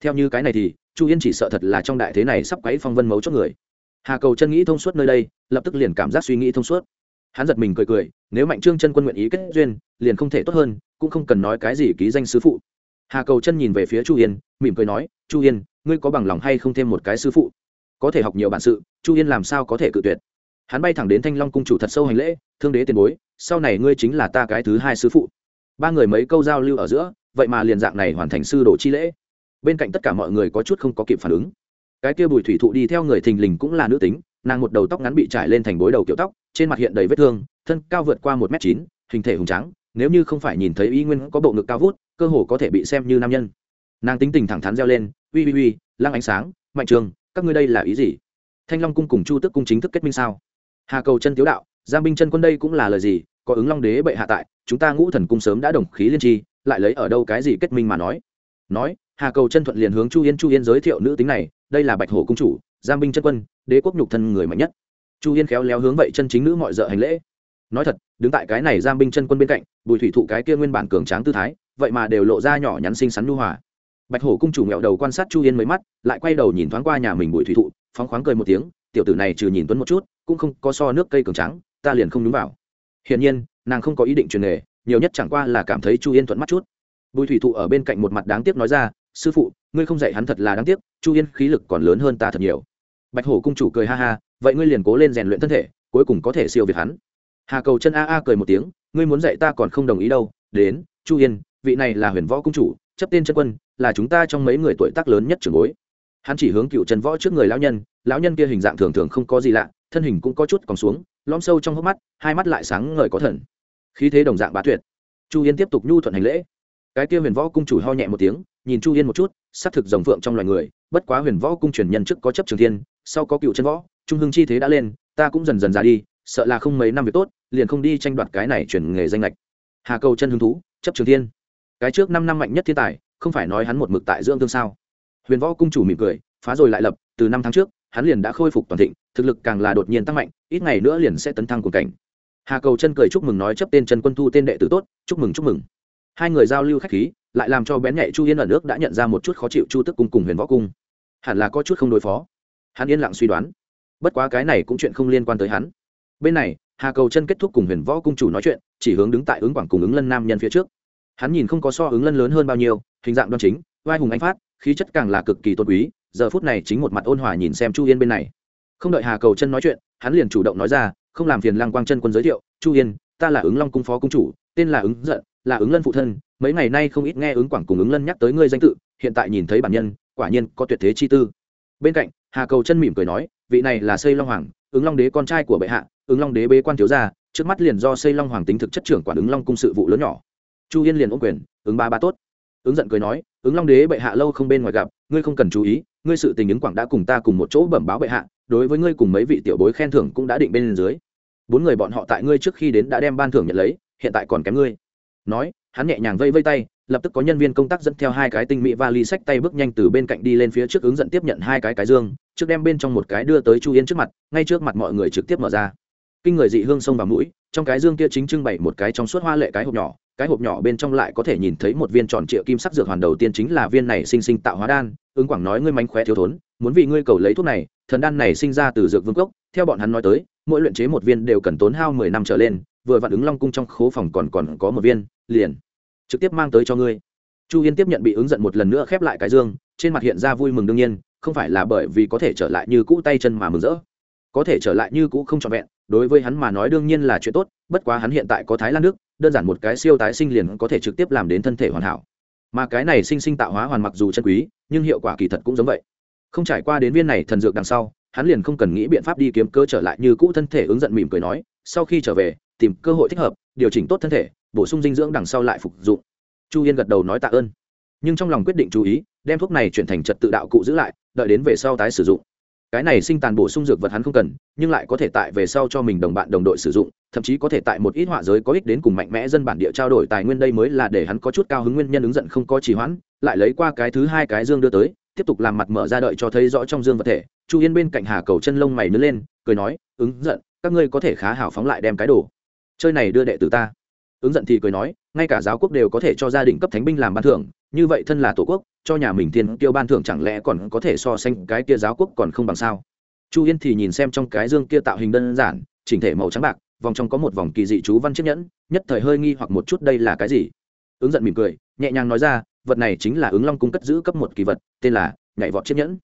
Theo như cái này thì, chu yên chỉ sợ thật là trong đại thế này sắp quấy phong vân mấu chốt người. Hà cầu chân nghĩ thông suốt nơi đây, lập tức liền cảm giác suy nghĩ thông suốt hắn giật mình cười cười, nếu mạnh trương chân quân nguyện ý kết duyên, liền không thể tốt hơn, cũng không cần nói cái gì ký danh sư phụ. Hà cầu chân nhìn về phía chu yên, mỉm cười nói, chu yên, ngươi có bằng lòng hay không thêm một cái sư phụ? Có thể học nhiều bản sự, chu yên làm sao có thể cự tuyệt? Hắn bay thẳng đến thanh long cung chủ thật sâu hành lễ, thương đế tiền bối, sau này ngươi chính là ta cái thứ hai sư phụ. Ba người mấy câu giao lưu ở giữa, vậy mà liền dạng này hoàn thành sư đồ chi lễ. Bên cạnh tất cả mọi người có chút không có kịp phản ứng. Cái kia bùi thủy thụ đi theo người thình lình cũng là nữ tính nàng một đầu tóc ngắn bị trải lên thành bối đầu kiểu tóc, trên mặt hiện đầy vết thương, thân cao vượt qua một m chín, hình thể hùng trắng nếu như không phải nhìn thấy y nguyên có bộ ngực cao vút, cơ hồ có thể bị xem như nam nhân. Nàng tính tình thẳng thắn reo lên, uy uy uy, lăng ánh sáng, mạnh trường, các ngươi đây là ý gì? Thanh long cung cùng chu tức cung chính thức kết minh sao? Hà cầu chân tiếu đạo, giang binh chân quân đây cũng là lời gì? Có ứng long đế bệ hạ tại, chúng ta ngũ thần cung sớm đã đồng khí liên tri, lại lấy ở đâu cái gì kết minh mà nói? Nói, hà cầu chân thuận liền hướng chu yên chu yên giới thiệu nữ tính này, đây là bạch hổ cung chủ giam binh chân quân, đế quốc nhục thân người mạnh nhất. Chu yên khéo léo hướng vậy chân chính nữ mọi d hành lễ. Nói thật, đứng tại cái này giam binh chân quân bên cạnh, bùi thủy thụ cái kia nguyên bản cường tráng tư thái, vậy mà đều lộ ra nhỏ nhắn xinh xắn nu hòa. Bạch hổ cung chủ nghẹo đầu quan sát chu yên mấy mắt, lại quay đầu nhìn thoáng qua nhà mình bùi thủy thụ, phóng khoáng cười một tiếng, tiểu tử này trừ nhìn tuấn một chút, cũng không có so nước cây cường trắng ta liền không đúng vào. Hiển nhiên, nàng không có ý định truyền nghề, nhiều nhất chẳng qua là cảm thấy chu yên thuận mắt chút. Bùi thủy thụ ở bên cạnh một mặt đáng tiếc nói ra sư phụ, ngươi không dạy hắn thật là đáng tiếc, chu yên khí lực còn lớn hơn ta thật nhiều. Bạch hổ cung chủ cười ha ha, vậy ngươi liền cố lên rèn luyện thân thể, cuối cùng có thể siêu việt hắn. Hà cầu chân a a cười một tiếng, ngươi muốn dạy ta còn không đồng ý đâu, đến, chu yên, vị này là huyền võ cung chủ, chấp tên chân quân, là chúng ta trong mấy người tuổi tác lớn nhất trưởng bối. Hắn chỉ hướng cựu trần võ trước người lão nhân lão nhân kia hình dạng thường thường không có gì lạ, thân hình cũng có chút còn xuống lom sâu trong hốc mắt, hai mắt lại sáng ngời có thần. Khí thế đồng dạng bá tuyệt. Chu yên tiếp tục nhu thuận hành lễ. Cái kia huyền võ cung chủ ho nhẹ một tiếng nhìn chu yên một chút, xác thực rồng phượng trong loài người, bất quá huyền võ cung truyền nhân trước có chấp trường thiên, sau có cựu chân võ, trung hưng chi thế đã lên, ta cũng dần dần ra đi, sợ là không mấy năm việc tốt, liền không đi tranh đoạt cái này chuyển nghề danh lệch. Hà cầu chân hứng thú, chấp trường thiên. Cái trước năm năm mạnh nhất thiên tài, không phải nói hắn một mực tại dưỡng tương sao? Huyền võ cung chủ mỉm cười, phá rồi lại lập, từ năm tháng trước, hắn liền đã khôi phục toàn thịnh, thực lực càng là đột nhiên tăng mạnh, ít ngày nữa liền sẽ tấn thăng cùng cảnh. Hà cầu chân cười chúc mừng nói chấp tên trần quân thu tên đệ tử tốt, chúc mừng chúc mừng. Hai người giao lưu khách khí lại làm cho bén nhạy chu yên ở nước đã nhận ra một chút khó chịu chu tức cung cùng huyền võ cung. Hẳn là có chút không đối phó. Hắn yên lặng suy đoán. Bất quá cái này cũng chuyện không liên quan tới hắn. Bên này, hà cầu chân kết thúc cùng huyền võ cung chủ nói chuyện, chỉ hướng đứng tại ứng quảng cùng ứng lân nam nhân phía trước. Hắn nhìn không có so ứng lân lớn hơn bao nhiêu, hình dạng đoan chính, vai hùng anh phát, khí chất càng là cực kỳ tôn quý, giờ phút này chính một mặt ôn hòa nhìn xem chu yên bên này. Không đợi hà cầu chân nói chuyện, hắn liền chủ động nói ra, không làm phiền lăng quang chân quân giới thiệu, chu yên, ta là ứng long cung phó cung chủ, tên là ứng giận, là ứng lân phụ thân mấy ngày nay không ít nghe ứng quảng cùng ứng lân nhắc tới ngươi danh tự, hiện tại nhìn thấy bản nhân, quả nhiên có tuyệt thế chi tư. Bên cạnh, hà cầu chân mỉm cười nói, vị này là xây long hoàng, ứng long đế con trai của bệ hạ, ứng long đế bế quan thiếu gia, trước mắt liền do xây long hoàng tính thực chất trưởng quản ứng long cung sự vụ lớn nhỏ. Chu yên liền ôm quyền, ứng ba ba tốt. Ứng giận cười nói, ứng long đế bệ hạ lâu không bên ngoài gặp, ngươi không cần chú ý, ngươi sự tình ứng quảng đã cùng ta cùng một chỗ bẩm báo bệ hạ, đối với ngươi cùng mấy vị tiểu bối khen thưởng cũng đã định bên dưới. Bốn người bọn họ tại ngươi trước khi đến đã đem ban thưởng nhận lấy, hiện tại còn kém ngươi. Nói hắn nhẹ nhàng vây vây tay, lập tức có nhân viên công tác dẫn theo hai cái tinh mỹ vali sách tay bước nhanh từ bên cạnh đi lên phía trước ứng dẫn tiếp nhận hai cái cái dương, trước đem bên trong một cái đưa tới chu yên trước mặt, ngay trước mặt mọi người trực tiếp mở ra. Kinh người dị hương sông vào mũi, trong cái dương kia chính trưng bày một cái trong suốt hoa lệ cái hộp nhỏ, cái hộp nhỏ bên trong lại có thể nhìn thấy một viên tròn triệu kim sắc dược hoàn đầu tiên chính là viên này sinh sinh tạo hóa đan, ứng quảng nói ngươi mánh khóe thiếu thốn, muốn vì ngươi cầu lấy thuốc này, thần đan này sinh ra từ dược vương cốc, theo bọn hắn nói tới, mỗi luyện chế một viên đều cần tốn hao mười năm trở lên, vừa vặn ứng long cung trong khố phòng còn còn có một viên liền trực tiếp mang tới cho ngươi. Chu yên tiếp nhận bị ứng giận một lần nữa khép lại cái dương, trên mặt hiện ra vui mừng đương nhiên, không phải là bởi vì có thể trở lại như cũ tay chân mà mừng rỡ. Có thể trở lại như cũ không trọn vẹn, đối với hắn mà nói đương nhiên là chuyện tốt, bất quá hắn hiện tại có thái lan nước, đơn giản một cái siêu tái sinh liền có thể trực tiếp làm đến thân thể hoàn hảo. Mà cái này sinh sinh tạo hóa hoàn mặc dù chân quý, nhưng hiệu quả kỳ thật cũng giống vậy. Không trải qua đến viên này thần dược đằng sau, hắn liền không cần nghĩ biện pháp đi kiếm cơ trở lại như cũ thân thể ứng giận mỉm cười nói sau khi trở về, tìm cơ hội thích hợp, điều chỉnh tốt thân thể, bổ sung dinh dưỡng đằng sau lại phục dụng. Chu yên gật đầu nói tạ ơn. Nhưng trong lòng quyết định chú ý, đem thuốc này chuyển thành trật tự đạo cụ giữ lại, đợi đến về sau tái sử dụng. Cái này sinh tàn bổ sung dược vật hắn không cần, nhưng lại có thể tại về sau cho mình đồng bạn đồng đội sử dụng, thậm chí có thể tại một ít họa giới có ích đến cùng mạnh mẽ dân bản địa trao đổi tài nguyên đây mới là để hắn có chút cao hứng nguyên nhân ứng giận không có trì hoãn, lại lấy qua cái thứ hai cái dương đưa tới, tiếp tục làm mặt mở ra đợi cho thấy rõ trong dương vật thể. Chu yên bên cạnh hà cầu chân lông mày nứt lên, cười nói, ứng giận các ngươi có thể khá hảo phóng lại đem cái đồ. Chơi này đưa đệ tử ta. Ứng giận thì cười nói, ngay cả giáo quốc đều có thể cho gia đình cấp thánh binh làm ban thưởng, như vậy thân là tổ quốc, cho nhà mình thiên kiêu ban thưởng chẳng lẽ còn có thể so sánh cái kia giáo quốc còn không bằng sao? Chu yên thì nhìn xem trong cái dương kia tạo hình đơn giản, chỉnh thể màu trắng bạc, vòng trong có một vòng kỳ dị chú văn chiếc nhẫn, nhất thời hơi nghi hoặc một chút đây là cái gì. Ứng giận mỉm cười, nhẹ nhàng nói ra, vật này chính là ứng long cung cất giữ cấp một kỳ vật, tên là nhảy vọt chiếc nhẫn.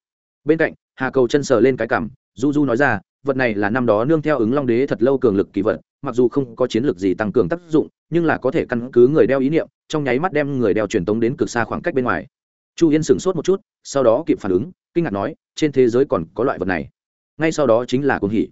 Bên cạnh, hà cầu chân sờ lên cái cảm du du nói ra vật này là năm đó nương theo ứng long đế thật lâu cường lực kỳ vật, mặc dù không có chiến lược gì tăng cường tác dụng, nhưng là có thể căn cứ người đeo ý niệm, trong nháy mắt đem người đeo truyền tống đến cực xa khoảng cách bên ngoài. Chu yên sửng sốt một chút, sau đó kịp phản ứng, kinh ngạc nói, trên thế giới còn có loại vật này. Ngay sau đó chính là cuồng hỉ.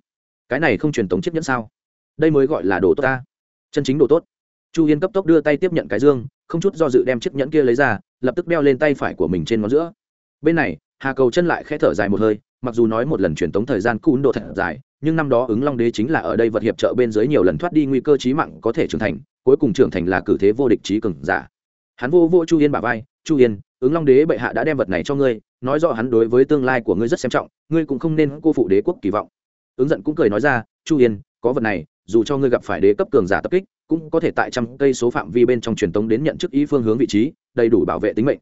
Cái này không truyền tống chiếc nhẫn sao? Đây mới gọi là đồ tốt ta. Chân chính đồ tốt. Chu yên cấp tốc đưa tay tiếp nhận cái dương, không chút do dự đem chiếc nhẫn kia lấy ra, lập tức đeo lên tay phải của mình trên ngón giữa. Bên này, hà cầu chân lại k h ẽ thở dài một hơi mặc dù nói một lần truyền tống thời gian cún độ thật dài, nhưng năm đó ứng long đế chính là ở đây vật hiệp trợ bên dưới nhiều lần thoát đi nguy cơ trí mạng có thể trưởng thành, cuối cùng trưởng thành là cử thế vô địch trí cường giả. Hắn vô vô chu yên bà vai, chu yên, ứng long đế bệ hạ đã đem vật này cho ngươi, nói rõ hắn đối với tương lai của ngươi rất xem trọng, ngươi cũng không nên cô phụ đế quốc kỳ vọng. Ứng giận cũng cười nói ra, chu yên, có vật này, dù cho ngươi gặp phải đế cấp cường giả tập kích, cũng có thể tại trăm cây số phạm vi bên trong truyền tống đến nhận chức ý phương hướng vị trí, đầy đủ bảo vệ tính mệnh.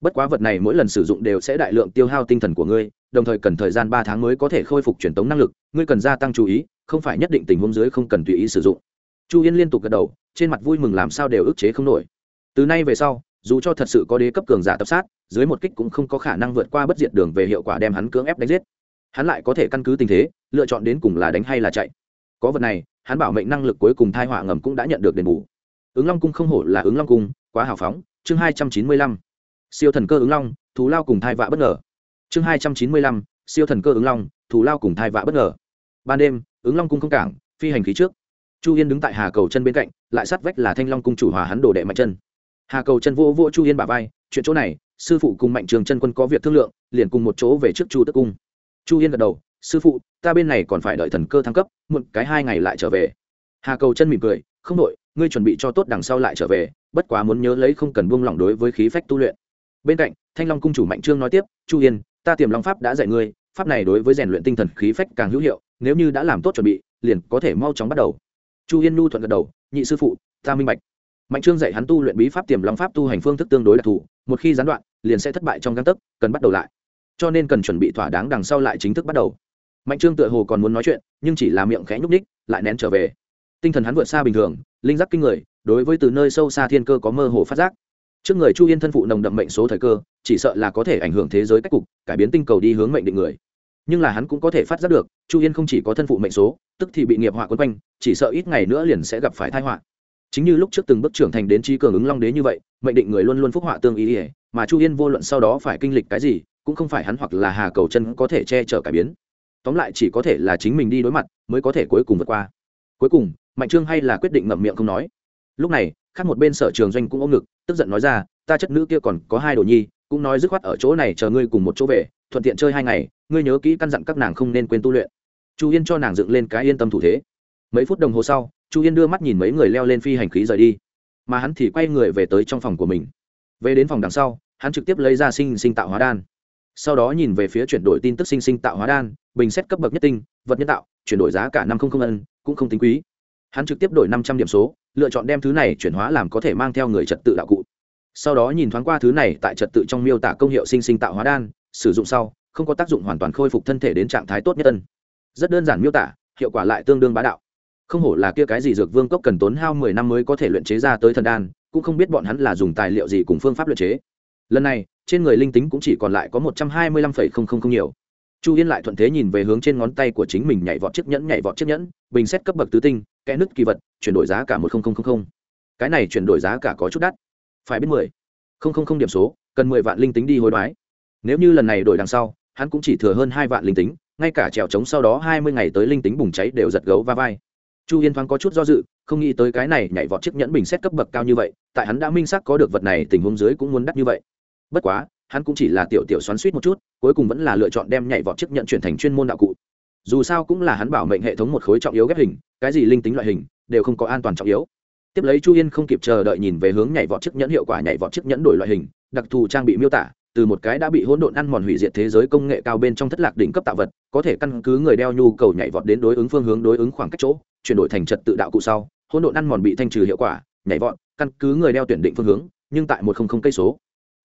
Bất quá vật này mỗi lần sử dụng đều sẽ đại lượng tiêu hao tinh thần của ngươi đồng thời cần thời gian ba tháng mới có thể khôi phục truyền tống năng lực, ngươi cần gia tăng chú ý, không phải nhất định tình huống dưới không cần tùy ý sử dụng. Chu yên liên tục gật đầu, trên mặt vui mừng làm sao đều ức chế không nổi. Từ nay về sau, dù cho thật sự có đế cấp cường giả tập sát, dưới một kích cũng không có khả năng vượt qua bất diệt đường về hiệu quả đem hắn cưỡng ép đánh giết. Hắn lại có thể căn cứ tình thế, lựa chọn đến cùng là đánh hay là chạy. Có vật này, hắn bảo mệnh năng lực cuối cùng thai họa ngầm cũng đã nhận được đền bù. Ứng long cung không hổ là ứng long cung, quá hào phóng. Chương hai trăm chín mươi lăm. Siêu thần cơ ứng long thú lao cùng thai vạ bất ngờ chương hai trăm chín mươi lăm, siêu thần cơ ứng long, thù lao cùng thai vạ bất ngờ. Ban đêm, ứng long cung không cảng, phi hành khí trước. Chu yên đứng tại hà cầu chân bên cạnh, lại sát vách là thanh long cung chủ hòa hắn đổ đệ mạnh chân. Hà cầu chân vô vô chu yên bà vai, chuyện chỗ này, sư phụ cùng mạnh trường chân quân có việc thương lượng, liền cùng một chỗ về trước chu tức cung. Chu yên gật đầu, sư phụ, ta bên này còn phải đợi thần cơ thăng cấp, muộn cái hai ngày lại trở về. Hà cầu chân mỉm cười, không đội ngươi chuẩn bị cho tốt đằng sau lại trở về, bất quá muốn nhớ lấy không cần buông lỏng đối với khí phách tu luyện. Bên cạnh, thanh long cung chủ mạnh trương nói tiếp, chu yên ta tiềm long pháp đã dạy ngươi, pháp này đối với rèn luyện tinh thần khí phách càng hữu hiệu, nếu như đã làm tốt chuẩn bị, liền có thể mau chóng bắt đầu. Chu yên nu thuận gật đầu, nhị sư phụ, ta minh bạch. Mạnh trương dạy hắn tu luyện bí pháp tiềm long pháp tu hành phương thức tương đối đặc thù, một khi gián đoạn, liền sẽ thất bại trong găng tấc, cần bắt đầu lại. Cho nên cần chuẩn bị thỏa đáng đằng sau lại chính thức bắt đầu. Mạnh trương tựa hồ còn muốn nói chuyện, nhưng chỉ là miệng khẽ nhúc ních lại nén trở về. Tinh thần hắn vượt xa bình thường, linh giác kinh người, đối với từ nơi sâu xa thiên cơ có mơ hồ phát giác trước người chu yên thân phụ nồng đậm mệnh số thời cơ, chỉ sợ là có thể ảnh hưởng thế giới cách cục, cải biến tinh cầu đi hướng mệnh định người. Nhưng là hắn cũng có thể phát giác được, chu yên không chỉ có thân phụ mệnh số, tức thì bị nghiệp họa quấn quanh, chỉ sợ ít ngày nữa liền sẽ gặp phải thai họa. Chính như lúc trước từng bước trưởng thành đến trí cường ứng long đế như vậy, mệnh định người luôn luôn phúc họa tương ý ỉa mà chu yên vô luận sau đó phải kinh lịch cái gì, cũng không phải hắn hoặc là hà cầu chân có thể che chở cải biến. Tóm lại chỉ có thể là chính mình đi đối mặt, mới có thể cuối cùng vượt qua. Cuối cùng, mạnh trương hay là quyết định ngậm miệng không nói. Lúc này khác một bên sở trường doanh cũng ôm ngực, tức giận nói ra, ta chất nữ kia còn có hai đồ nhi, cũng nói dứt khoát ở chỗ này chờ ngươi cùng một chỗ về, thuận tiện chơi hai ngày, ngươi nhớ kỹ căn dặn các nàng không nên quên tu luyện. Chu yên cho nàng dựng lên cái yên tâm thủ thế. Mấy phút đồng hồ sau, chu yên đưa mắt nhìn mấy người leo lên phi hành khí rời đi. Mà hắn thì quay người về tới trong phòng của mình. Về đến phòng đằng sau, hắn trực tiếp lấy ra sinh sinh tạo hóa đan. Sau đó nhìn về phía chuyển đổi tin tức sinh sinh tạo hóa đan, bình xét cấp bậc nhất tinh, vật nhân tạo, chuyển đổi giá cả năm không không ân, cũng không tính quý. Hắn trực tiếp đổi năm trăm điểm số lựa chọn đem thứ này chuyển hóa làm có thể mang theo người trật tự đạo cụ. Sau đó nhìn thoáng qua thứ này tại trật tự trong miêu tả công hiệu sinh sinh tạo hóa đan, sử dụng sau, không có tác dụng hoàn toàn khôi phục thân thể đến trạng thái tốt nhất ân. Rất đơn giản miêu tả, hiệu quả lại tương đương bá đạo. Không hổ là kia cái gì dược vương cốc cần tốn hao mười năm mới có thể luyện chế ra tới thần đan, cũng không biết bọn hắn là dùng tài liệu gì cùng phương pháp luyện chế. Lần này, trên người linh tính cũng chỉ còn lại có một trăm hai mươi lăm phẩy không không không nhiều. Chu yên lại thuận thế nhìn về hướng trên ngón tay của chính mình nhảy vọt chiếc nhẫn, nhảy vọt chiếc nhẫn, bình xét cấp bậc tứ tinh kẽ nứt kỳ vật, chuyển đổi giá cả một nghìn cái này chuyển đổi giá cả có chút đắt. Phải biết mười. Không không không điểm số, cần mười vạn linh tính đi hối đoái. Nếu như lần này đổi đằng sau, hắn cũng chỉ thừa hơn hai vạn linh tính, ngay cả trèo trống sau đó hai mươi ngày tới linh tính bùng cháy đều giật gấu va vai. Chu yên thoáng có chút do dự, không nghĩ tới cái này nhảy vọt chiếc nhẫn bình xét cấp bậc cao như vậy, tại hắn đã minh xác có được vật này, tình huống dưới cũng muốn đắt như vậy. Bất quá, hắn cũng chỉ là tiểu tiểu xoắn suýt một chút, cuối cùng vẫn là lựa chọn đem nhảy vọt chiếc nhẫn chuyển thành chuyên môn đạo cụ dù sao cũng là hắn bảo mệnh hệ thống một khối trọng yếu ghép hình, cái gì linh tính loại hình đều không có an toàn trọng yếu. Tiếp lấy chu yên không kịp chờ đợi nhìn về hướng nhảy vọt chiếc nhẫn hiệu quả nhảy vọt chiếc nhẫn đổi loại hình, đặc thù trang bị miêu tả, từ một cái đã bị hỗn độn ăn mòn hủy diệt thế giới công nghệ cao bên trong thất lạc đỉnh cấp tạo vật, có thể căn cứ người đeo nhu cầu nhảy vọt đến đối ứng phương hướng đối ứng khoảng cách chỗ, chuyển đổi thành trật tự đạo cụ sau, hỗn độn ăn mòn bị thanh trừ hiệu quả, nhảy vọt, căn cứ người đeo tuyển định phương hướng, nhưng tại một không không cây số.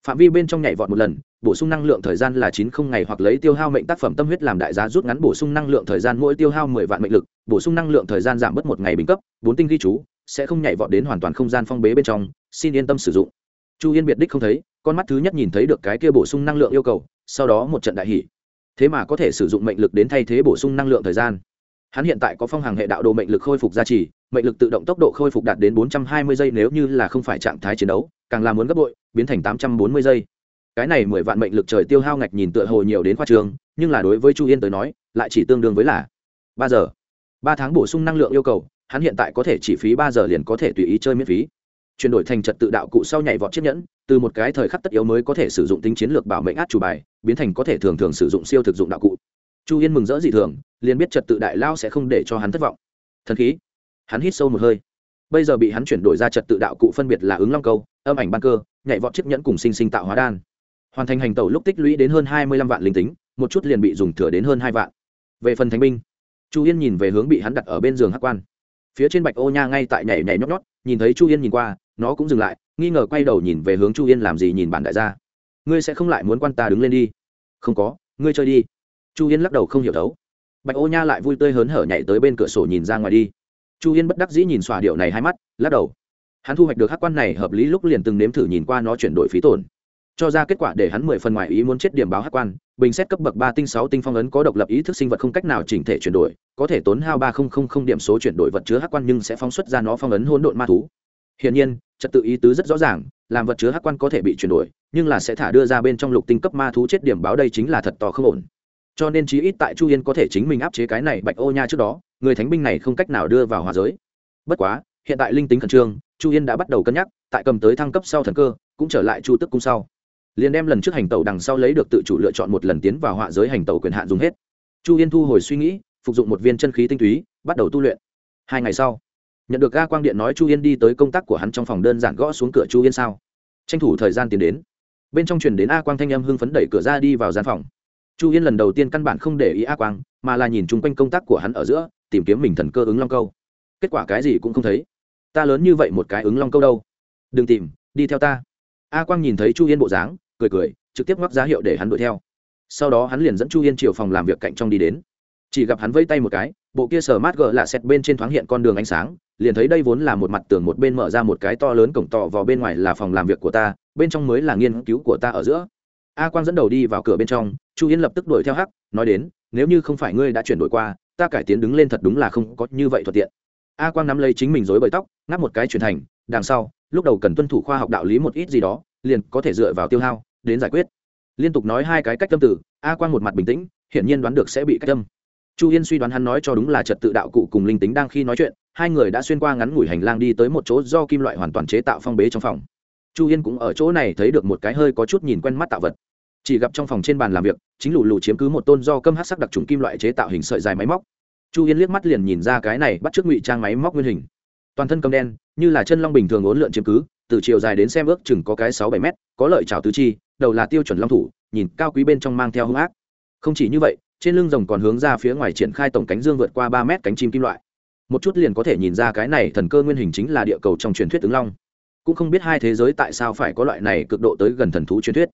Phạm vi bên trong nhảy vọt một lần bổ sung năng lượng thời gian là chín không ngày hoặc lấy tiêu hao mệnh tác phẩm tâm huyết làm đại giá rút ngắn bổ sung năng lượng thời gian mỗi tiêu hao mười vạn mệnh lực, bổ sung năng lượng thời gian giảm bớt một ngày bình cấp, bốn tinh ghi chú, sẽ không nhảy vọt đến hoàn toàn không gian phong bế bên trong, xin yên tâm sử dụng. Chu yên biệt đích không thấy, con mắt thứ nhất nhìn thấy được cái kia bổ sung năng lượng yêu cầu, sau đó một trận đại hỉ. Thế mà có thể sử dụng mệnh lực đến thay thế bổ sung năng lượng thời gian. Hắn hiện tại có phong hàng hệ đạo đồ mệnh lực khôi phục gia trì, mệnh lực tự động tốc độ khôi phục đạt đến 420 giây nếu như là không phải trạng thái chiến đấu, càng làm muốn gấp bội, biến thành 840 giây cái này mười vạn mệnh lực trời tiêu hao ngạch nhìn tựa hồ nhiều đến khoa trường nhưng là đối với chu yên tới nói, lại chỉ tương đương với là ba giờ. Ba tháng bổ sung năng lượng yêu cầu, hắn hiện tại có thể chỉ phí ba giờ liền có thể tùy ý chơi miễn phí. Chuyển đổi thành trật tự đạo cụ sau nhảy vọt chiếc nhẫn, từ một cái thời khắc tất yếu mới có thể sử dụng tính chiến lược bảo mệnh át chủ bài, biến thành có thể thường thường sử dụng siêu thực dụng đạo cụ. Chu yên mừng rỡ dị thường, liền biết trật tự đại lao sẽ không để cho hắn thất vọng. Thần khí. Hắn hít sâu một hơi. Bây giờ bị hắn chuyển đổi ra trật tự đạo cụ phân biệt là ứng long câu, âm ảnh ban cơ, nhảy vọt chiếc nhẫn cùng sinh sinh tạo hóa đan hoàn thành hành tẩu lúc tích lũy đến hơn hai mươi lăm vạn linh tính, một chút liền bị dùng thừa đến hơn hai vạn. Về phần thánh binh, chu yên nhìn về hướng bị hắn đặt ở bên giường hát quan. Phía trên bạch ô nha ngay tại nhảy nhảy nhót nhót, nhìn thấy chu yên nhìn qua, nó cũng dừng lại, nghi ngờ quay đầu nhìn về hướng chu yên làm gì nhìn bản đại gia. Ngươi sẽ không lại muốn quan ta đứng lên đi? Không có, ngươi chơi đi. Chu yên lắc đầu không hiểu thấu. Bạch ô nha lại vui tươi hớn hở nhảy tới bên cửa sổ nhìn ra ngoài đi. Chu yên bất đắc dĩ nhìn xòa điệu này hai mắt, lắc đầu. Hắn thu hoạch được hát quan này hợp lý lúc liền từng nếm thử nhìn qua nó chuyển đổi phí tổn cho ra kết quả để hắn mười phần ngoài ý muốn chết điểm báo hát quan, bình xét cấp bậc ba tinh sáu tinh phong ấn có độc lập ý thức sinh vật không cách nào chỉnh thể chuyển đổi, có thể tốn hao ba không không không điểm số chuyển đổi vật chứa hát quan nhưng sẽ phóng xuất ra nó phong ấn hỗn độn ma thú. Hiển nhiên, trật tự ý tứ rất rõ ràng, làm vật chứa hát quan có thể bị chuyển đổi, nhưng là sẽ thả đưa ra bên trong lục tinh cấp ma thú chết điểm báo đây chính là thật to không ổn. Cho nên chí ít tại chu yên có thể chính mình áp chế cái này bạch ô nha trước đó, người thánh binh này không cách nào đưa vào hòa giới. Bất quá, hiện tại linh tính khẩn trương, chu yên đã bắt đầu cân nhắc, tại cầm tới thăng cấp sau thần cơ, cũng trở lại chu tức cung sau liền đem lần trước hành tàu đằng sau lấy được tự chủ lựa chọn một lần tiến vào họa giới hành tàu quyền hạn dùng hết. Chu yên thu hồi suy nghĩ, phục dụng một viên chân khí tinh túy, bắt đầu tu luyện. Hai ngày sau, nhận được ga quang điện nói chu yên đi tới công tác của hắn trong phòng đơn giản gõ xuống cửa chu yên sao. Tranh thủ thời gian tiến đến. Bên trong truyền đến a quang thanh em hưng phấn đẩy cửa ra đi vào gian phòng. Chu yên lần đầu tiên căn bản không để ý a quang, mà là nhìn chung quanh công tác của hắn ở giữa, tìm kiếm mình thần cơ ứng long câu. Kết quả cái gì cũng không thấy. Ta lớn như vậy một cái ứng long câu đâu? Đừng tìm, đi theo ta. A quang nhìn thấy chu yên bộ dáng cười cười, trực tiếp ngoắc giá hiệu để hắn đuổi theo. Sau đó hắn liền dẫn chu yên chiều phòng làm việc cạnh trong đi đến. Chỉ gặp hắn vây tay một cái, bộ kia sờ mát gờ là xét bên trên thoáng hiện con đường ánh sáng, liền thấy đây vốn là một mặt tường một bên mở ra một cái to lớn cổng tỏ vào bên ngoài là phòng làm việc của ta, bên trong mới là nghiên cứu của ta ở giữa. A quang dẫn đầu đi vào cửa bên trong, chu yên lập tức đuổi theo hắc, nói đến, nếu như không phải ngươi đã chuyển đổi qua, ta cải tiến đứng lên thật đúng là không có như vậy thuận tiện. A quang nắm lấy chính mình dối bời tóc, ngáp một cái chuyển thành, đằng sau, lúc đầu cần tuân thủ khoa học đạo lý một ít gì đó, liền có thể dựa vào tiêu hao đến giải quyết. Liên tục nói hai cái cách tâm tử, a quang một mặt bình tĩnh, hiển nhiên đoán được sẽ bị cách tâm. Chu yên suy đoán hắn nói cho đúng là trật tự đạo cụ cùng linh tính đang khi nói chuyện, hai người đã xuyên qua ngắn ngủi hành lang đi tới một chỗ do kim loại hoàn toàn chế tạo phong bế trong phòng. Chu yên cũng ở chỗ này thấy được một cái hơi có chút nhìn quen mắt tạo vật. Chỉ gặp trong phòng trên bàn làm việc, chính lù lù chiếm cứ một tôn do cơm hát sắc đặc trùng kim loại chế tạo hình sợi dài máy móc. Chu yên liếc mắt liền nhìn ra cái này bắt t r ư ớ c ngụy trang máy móc nguyên hình. Toàn thân cầm đen, như là chân long bình thường ốn lượn chiếm cứ, từ chiều dài đến xem ước chừng có cái sáu bảy mét, có lợi trào tứ chi đầu là tiêu chuẩn long thủ, nhìn cao quý bên trong mang theo hung ác. Không chỉ như vậy, trên lưng rồng còn hướng ra phía ngoài triển khai tổng cánh dương vượt qua ba mét cánh chim kim loại. Một chút liền có thể nhìn ra cái này thần cơ nguyên hình chính là địa cầu trong truyền thuyết ứng long. Cũng không biết hai thế giới tại sao phải có loại này cực độ tới gần thần thú truyền thuyết.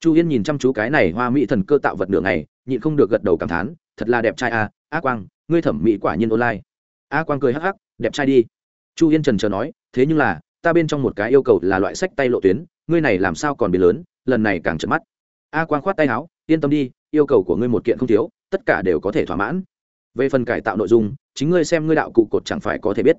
Chu yên nhìn chăm chú cái này hoa mỹ thần cơ tạo vật nửa ngày, nhịn không được gật đầu cảm thán, thật là đẹp trai à a quang, ngươi thẩm mỹ quả nhiên online. A quang cười hắc hắc, đẹp trai đi. Chu yên trần chờ nói, thế nhưng là, ta bên trong một cái yêu cầu là loại sách tay lộ tuyến, ngươi này làm sao còn bị lớn? Lần này càng trợn mắt. A quang khoát tay áo, yên tâm đi, yêu cầu của ngươi một kiện không thiếu, tất cả đều có thể thỏa mãn. Về phần cải tạo nội dung, chính ngươi xem ngươi đạo cụ cột chẳng phải có thể biết.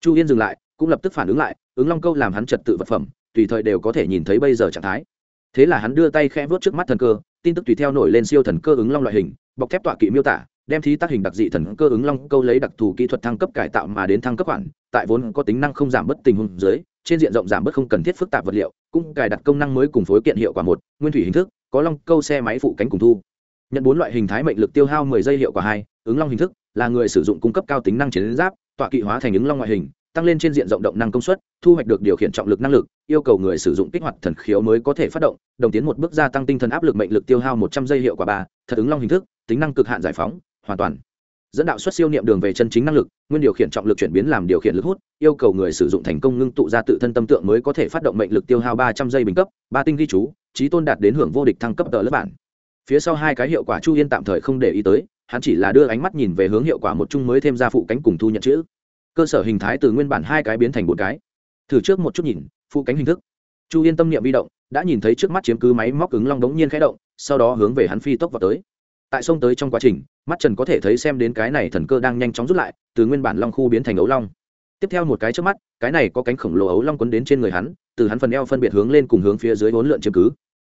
Chu yên dừng lại, cũng lập tức phản ứng lại, ứng long câu làm hắn trật tự vật phẩm, tùy thời đều có thể nhìn thấy bây giờ trạng thái. Thế là hắn đưa tay khẽ vớt trước mắt thần cơ, tin tức tùy theo nổi lên siêu thần cơ ứng long loại hình, bọc thép tọa kỵ miêu tả, đem thí tác hình đặc dị thần cơ ứng long câu lấy đặc thù kỹ thuật thăng cấp cải tạo mà đến thăng cấp khoản, tại vốn có tính năng không giảm bất tình huống dưới trên diện rộng giảm bớt không cần thiết phức tạp vật liệu, cũng cài đặt công năng mới cùng phối kiện hiệu quả một, nguyên thủy hình thức, có long câu xe máy phụ cánh cùng thu. Nhận bốn loại hình thái mệnh lực tiêu hao 10 giây hiệu quả hai, ứng long hình thức, là người sử dụng cung cấp cao tính năng chiến giáp, tọa kỵ hóa thành ứng long ngoại hình, tăng lên trên diện rộng động năng công suất, thu hoạch được điều khiển trọng lực năng lực, yêu cầu người sử dụng kích hoạt thần khiếu mới có thể phát động, đồng tiến một bước gia tăng tinh thần áp lực mệnh lực tiêu hao một trăm giây hiệu quả ba, thật ứng long hình thức, tính năng cực hạn giải phóng, hoàn toàn dẫn đạo xuất siêu niệm đường về chân chính năng lực, nguyên điều khiển trọng lực chuyển biến làm điều khiển lực hút, yêu cầu người sử dụng thành công ngưng tụ ra tự thân tâm tượng mới có thể phát động mệnh lực tiêu hao ba trăm giây bình cấp, ba tinh ghi chú, trí tôn đạt đến hưởng vô địch thăng cấp tờ lớp bản. Phía sau hai cái hiệu quả chu yên tạm thời không để ý tới, hắn chỉ là đưa ánh mắt nhìn về hướng hiệu quả một chung mới thêm ra phụ cánh cùng thu nhận chữ. Cơ sở hình thái từ nguyên bản hai cái biến thành một cái. Thử trước một chút nhìn, phụ cánh hình thức. Chu yên tâm niệm vi động, đã nhìn thấy trước mắt chiếm cứ máy móc ứng long đống nhiên khẽ động, sau đó hướng về hắn phi tốc vào tới tại sông tới trong quá trình, mắt trần có thể thấy xem đến cái này thần cơ đang nhanh chóng rút lại, từ nguyên bản long khu biến thành ấu long. Tiếp theo một cái trước mắt, cái này có cánh khổng lồ ấu long quấn đến trên người hắn, từ hắn phần eo phân biệt hướng lên cùng hướng phía dưới vốn lượn chiếm cứ.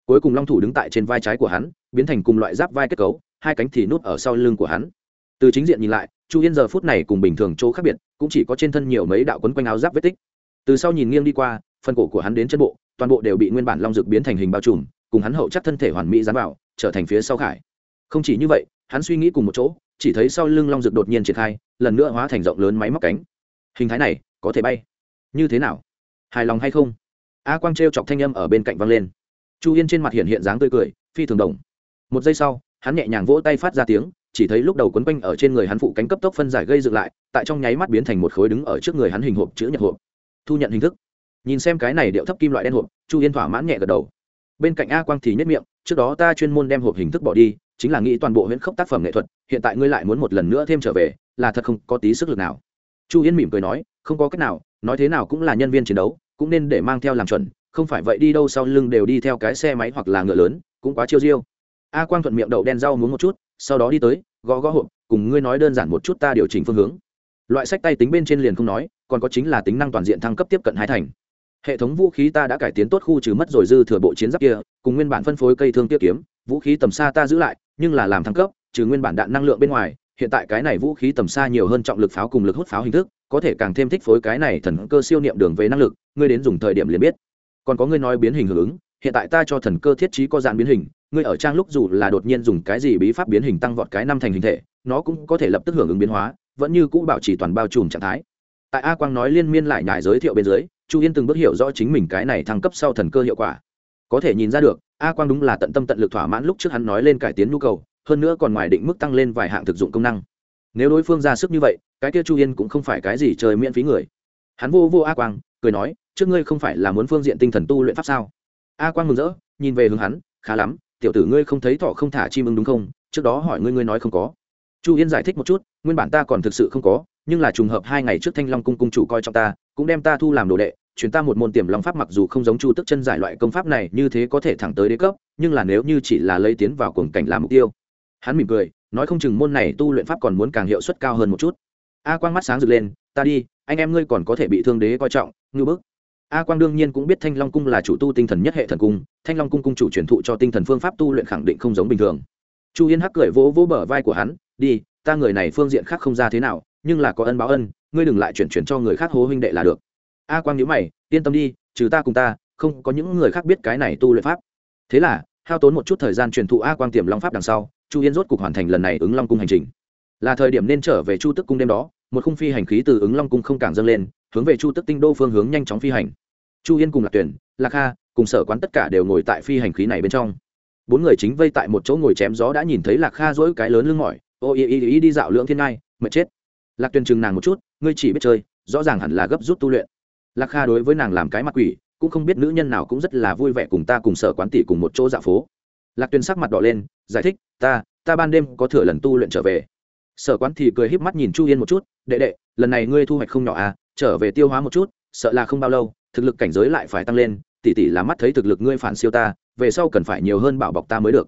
Cuối cùng long thủ đứng tại trên vai trái của hắn, biến thành cùng loại giáp vai kết cấu, hai cánh thì nút ở sau lưng của hắn. Từ chính diện nhìn lại, chu yên giờ phút này cùng bình thường chỗ khác biệt, cũng chỉ có trên thân nhiều mấy đạo quấn quanh áo giáp vết tích. Từ sau nhìn nghiêng đi qua, phần cổ của hắn đến chân bộ, toàn bộ đều bị nguyên bản long dực biến thành hình bao trùm, cùng hắn hậu chắc thân thể hoàn mỹ dán vào, trở thành phía sau khải không chỉ như vậy, hắn suy nghĩ cùng một chỗ, chỉ thấy sau lưng long rực đột nhiên triển khai, lần nữa hóa thành rộng lớn máy móc cánh. Hình thái này, có thể bay. Như thế nào? Hài lòng hay không? A quang t chọc thanh âm ở bên cạnh văng lên. Chu yên trên mặt hiện hiện dáng tươi cười, phi thường đồng. Một giây sau, hắn nhẹ nhàng vỗ tay phát ra tiếng, chỉ thấy lúc đầu quấn quanh ở trên người hắn phụ cánh cấp tốc phân giải gây dựng lại, tại trong nháy mắt biến thành một khối đứng ở trước người hắn hình hộp chữ nhật hộp. Thu nhận hình thức. Nhìn xem cái này điệu thấp kim loại đen hộp, chu yên thỏa mãn nhẹ gật đầu. Bên cạnh a quang thì nhất miệng, trước đó ta chuyên môn đem hộp hình thức bỏ đi chính là nghĩ toàn bộ huyễn khốc tác phẩm nghệ thuật, hiện tại ngươi lại muốn một lần nữa thêm trở về, là thật không có tí sức lực nào. Chu yên mỉm cười nói, không có cách nào, nói thế nào cũng là nhân viên chiến đấu, cũng nên để mang theo làm chuẩn, không phải vậy đi đâu sau lưng đều đi theo cái xe máy hoặc là ngựa lớn, cũng quá chiêu diêu. A quang thuận miệng đậu đen rau muốn một chút, sau đó đi tới, gõ gõ hộp, cùng ngươi nói đơn giản một chút ta điều chỉnh phương hướng. Loại sách tay tính bên trên liền không nói, còn có chính là tính năng toàn diện thăng cấp tiếp cận hai thành. Hệ thống vũ khí ta đã cải tiến tốt khu trừ mất rồi dư thừa bộ chiến giáp kia cùng nguyên bản phân phối cây thương tiết kiếm, vũ khí tầm xa ta giữ lại, nhưng là làm thăng cấp, trừ nguyên bản đạn năng lượng bên ngoài, hiện tại cái này vũ khí tầm xa nhiều hơn trọng lực pháo cùng lực hút pháo hình thức, có thể càng thêm thích phối cái này thần cơ siêu niệm đường về năng lực, ngươi đến dùng thời điểm liền biết. Còn có ngươi nói biến hình hưởng ứng, hiện tại ta cho thần cơ thiết trí có dạng biến hình, ngươi ở trang lúc dù là đột nhiên dùng cái gì bí pháp biến hình tăng vọt cái năm thành hình thể, nó cũng có thể lập tức hưởng ứng biến hóa, vẫn như cũ bảo trì toàn bao trùm trạng thái. Tại a quang nói liên miên lại nhải giới thiệu bên dưới, chu yên từng bước hiểu rõ chính mình cái này thăng cấp sau thần cơ hiệu quả có thể nhìn ra được, a quang đúng là tận tâm tận lực thỏa mãn lúc trước hắn nói lên cải tiến nhu cầu, hơn nữa còn ngoài định mức tăng lên vài hạng thực dụng công năng. Nếu đối phương ra sức như vậy, cái kia chu yên cũng không phải cái gì trời miễn phí người. Hắn vô vô a quang, cười nói, trước ngươi không phải là muốn phương diện tinh thần tu luyện pháp sao? A quang mừng rỡ, nhìn về hướng hắn, khá lắm, tiểu tử ngươi không thấy thọ không thả chim ưng đúng không? Trước đó hỏi ngươi ngươi nói không có. Chu yên giải thích một chút, nguyên bản ta còn thực sự không có, nhưng là trùng hợp hai ngày trước thanh long cung cung chủ coi trọng ta, cũng đem ta thu làm đồ đệ chuyển ta một môn tiềm long pháp mặc dù không giống chu tức chân giải loại công pháp này như thế có thể thẳng tới đế cấp, nhưng là nếu như chỉ là lấy tiến vào cuồng cảnh làm mục tiêu. Hắn mỉm cười, nói không chừng môn này tu luyện pháp còn muốn càng hiệu suất cao hơn một chút. A quang mắt sáng rực lên, ta đi, anh em ngươi còn có thể bị thương đế coi trọng, ngư bức. A quang đương nhiên cũng biết thanh long cung là chủ tu tinh thần nhất hệ thần cung, thanh long cung cung chủ truyền thụ cho tinh thần phương pháp tu luyện khẳng định không giống bình thường. Chu yên hắc cười vỗ vỗ bờ vai của hắn, đi, ta người này phương diện khác không ra thế nào, nhưng là có ân báo ân, ngươi đừng lại chuyển chuyển cho người khác hố huynh đệ là được a quang nhíu mày, yên tâm đi, trừ ta cùng ta, không có những người khác biết cái này tu luyện pháp. Thế là, hao tốn một chút thời gian truyền thụ a quang tiềm long pháp đằng sau, chu yên rốt cục hoàn thành lần này ứng long cung hành trình. Là thời điểm nên trở về chu tức cung đêm đó, một khung phi hành khí từ ứng long cung không càng dâng lên, hướng về chu tức tinh đô phương hướng nhanh chóng phi hành. Chu yên cùng lạc tuyển, lạc kha, cùng sở quán tất cả đều ngồi tại phi hành khí này bên trong. Bốn người chính vây tại một chỗ ngồi chém gió đã nhìn thấy lạc kha dỗi cái lớn lưng mỏi, ô, y y y, đi dạo lưỡng thiên ngai, mệt chết. Lạc tuyển chừng nàng một chút, ngươi chỉ biết chơi, rõ ràng hẳn là gấp rút tu luyện lạc kha đối với nàng làm cái mặt quỷ, cũng không biết nữ nhân nào cũng rất là vui vẻ cùng ta cùng sở quán tỷ cùng một chỗ dạo phố. Lạc Tuyên sắc mặt đỏ lên, giải thích, ta ta ban đêm có thừa lần tu luyện trở về. Sở quán thì cười híp mắt nhìn chu yên một chút, đệ đệ, lần này ngươi thu hoạch không nhỏ à trở về tiêu hóa một chút, sợ là không bao lâu, thực lực cảnh giới lại phải tăng lên, tỷ tỷ là mắt thấy thực lực ngươi phản siêu ta, về sau cần phải nhiều hơn bảo bọc ta mới được.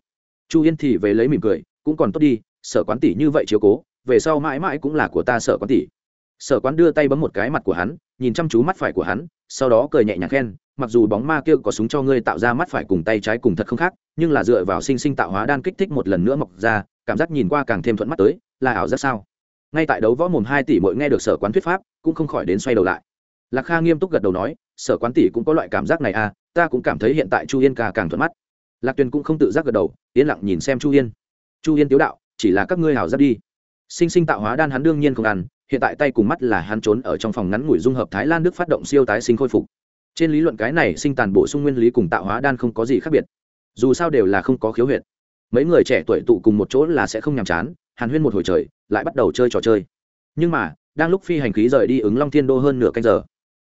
Chu yên thì về lấy mỉm cười, cũng còn tốt đi, sở quán tỷ như vậy chiếu cố, về sau mãi mãi cũng là của ta sở quán tỷ sở quán đưa tay bấm một cái mặt của hắn, nhìn chăm chú mắt phải của hắn, sau đó cười nhẹ nhàng khen, mặc dù bóng ma kia có súng cho ngươi tạo ra mắt phải cùng tay trái cùng thật không khác, nhưng là dựa vào sinh sinh tạo hóa đan kích thích một lần nữa mọc ra, cảm giác nhìn qua càng thêm thuận mắt tới, là ảo giác sao? Ngay tại đấu võ mồm hai tỷ mỗi nghe được sở quán thuyết pháp, cũng không khỏi đến xoay đầu lại. Lạc kha nghiêm túc gật đầu nói, sở quán tỷ cũng có loại cảm giác này à ta cũng cảm thấy hiện tại chu yên ca càng thuận mắt. Lạc tuyền cũng không tự giác gật đầu, yên lặng nhìn xem chu yên. Chu yên tiếu đạo, chỉ là các ngươi hảo giáp đi. Sinh sinh tạo hóa đan hắn đương nhiên không ăn hiện tại tay cùng mắt là hắn trốn ở trong phòng ngắn ngủi dung hợp thái lan đức phát động siêu tái sinh khôi phục. Trên lý luận cái này sinh tàn bổ sung nguyên lý cùng tạo hóa đan không có gì khác biệt. Dù sao đều là không có khiếu huyệt. Mấy người trẻ tuổi tụ cùng một chỗ là sẽ không nhàm chán, hàn huyên một hồi trời, lại bắt đầu chơi trò chơi. Nhưng mà, đang lúc phi hành khí rời đi ứng long thiên đô hơn nửa canh giờ,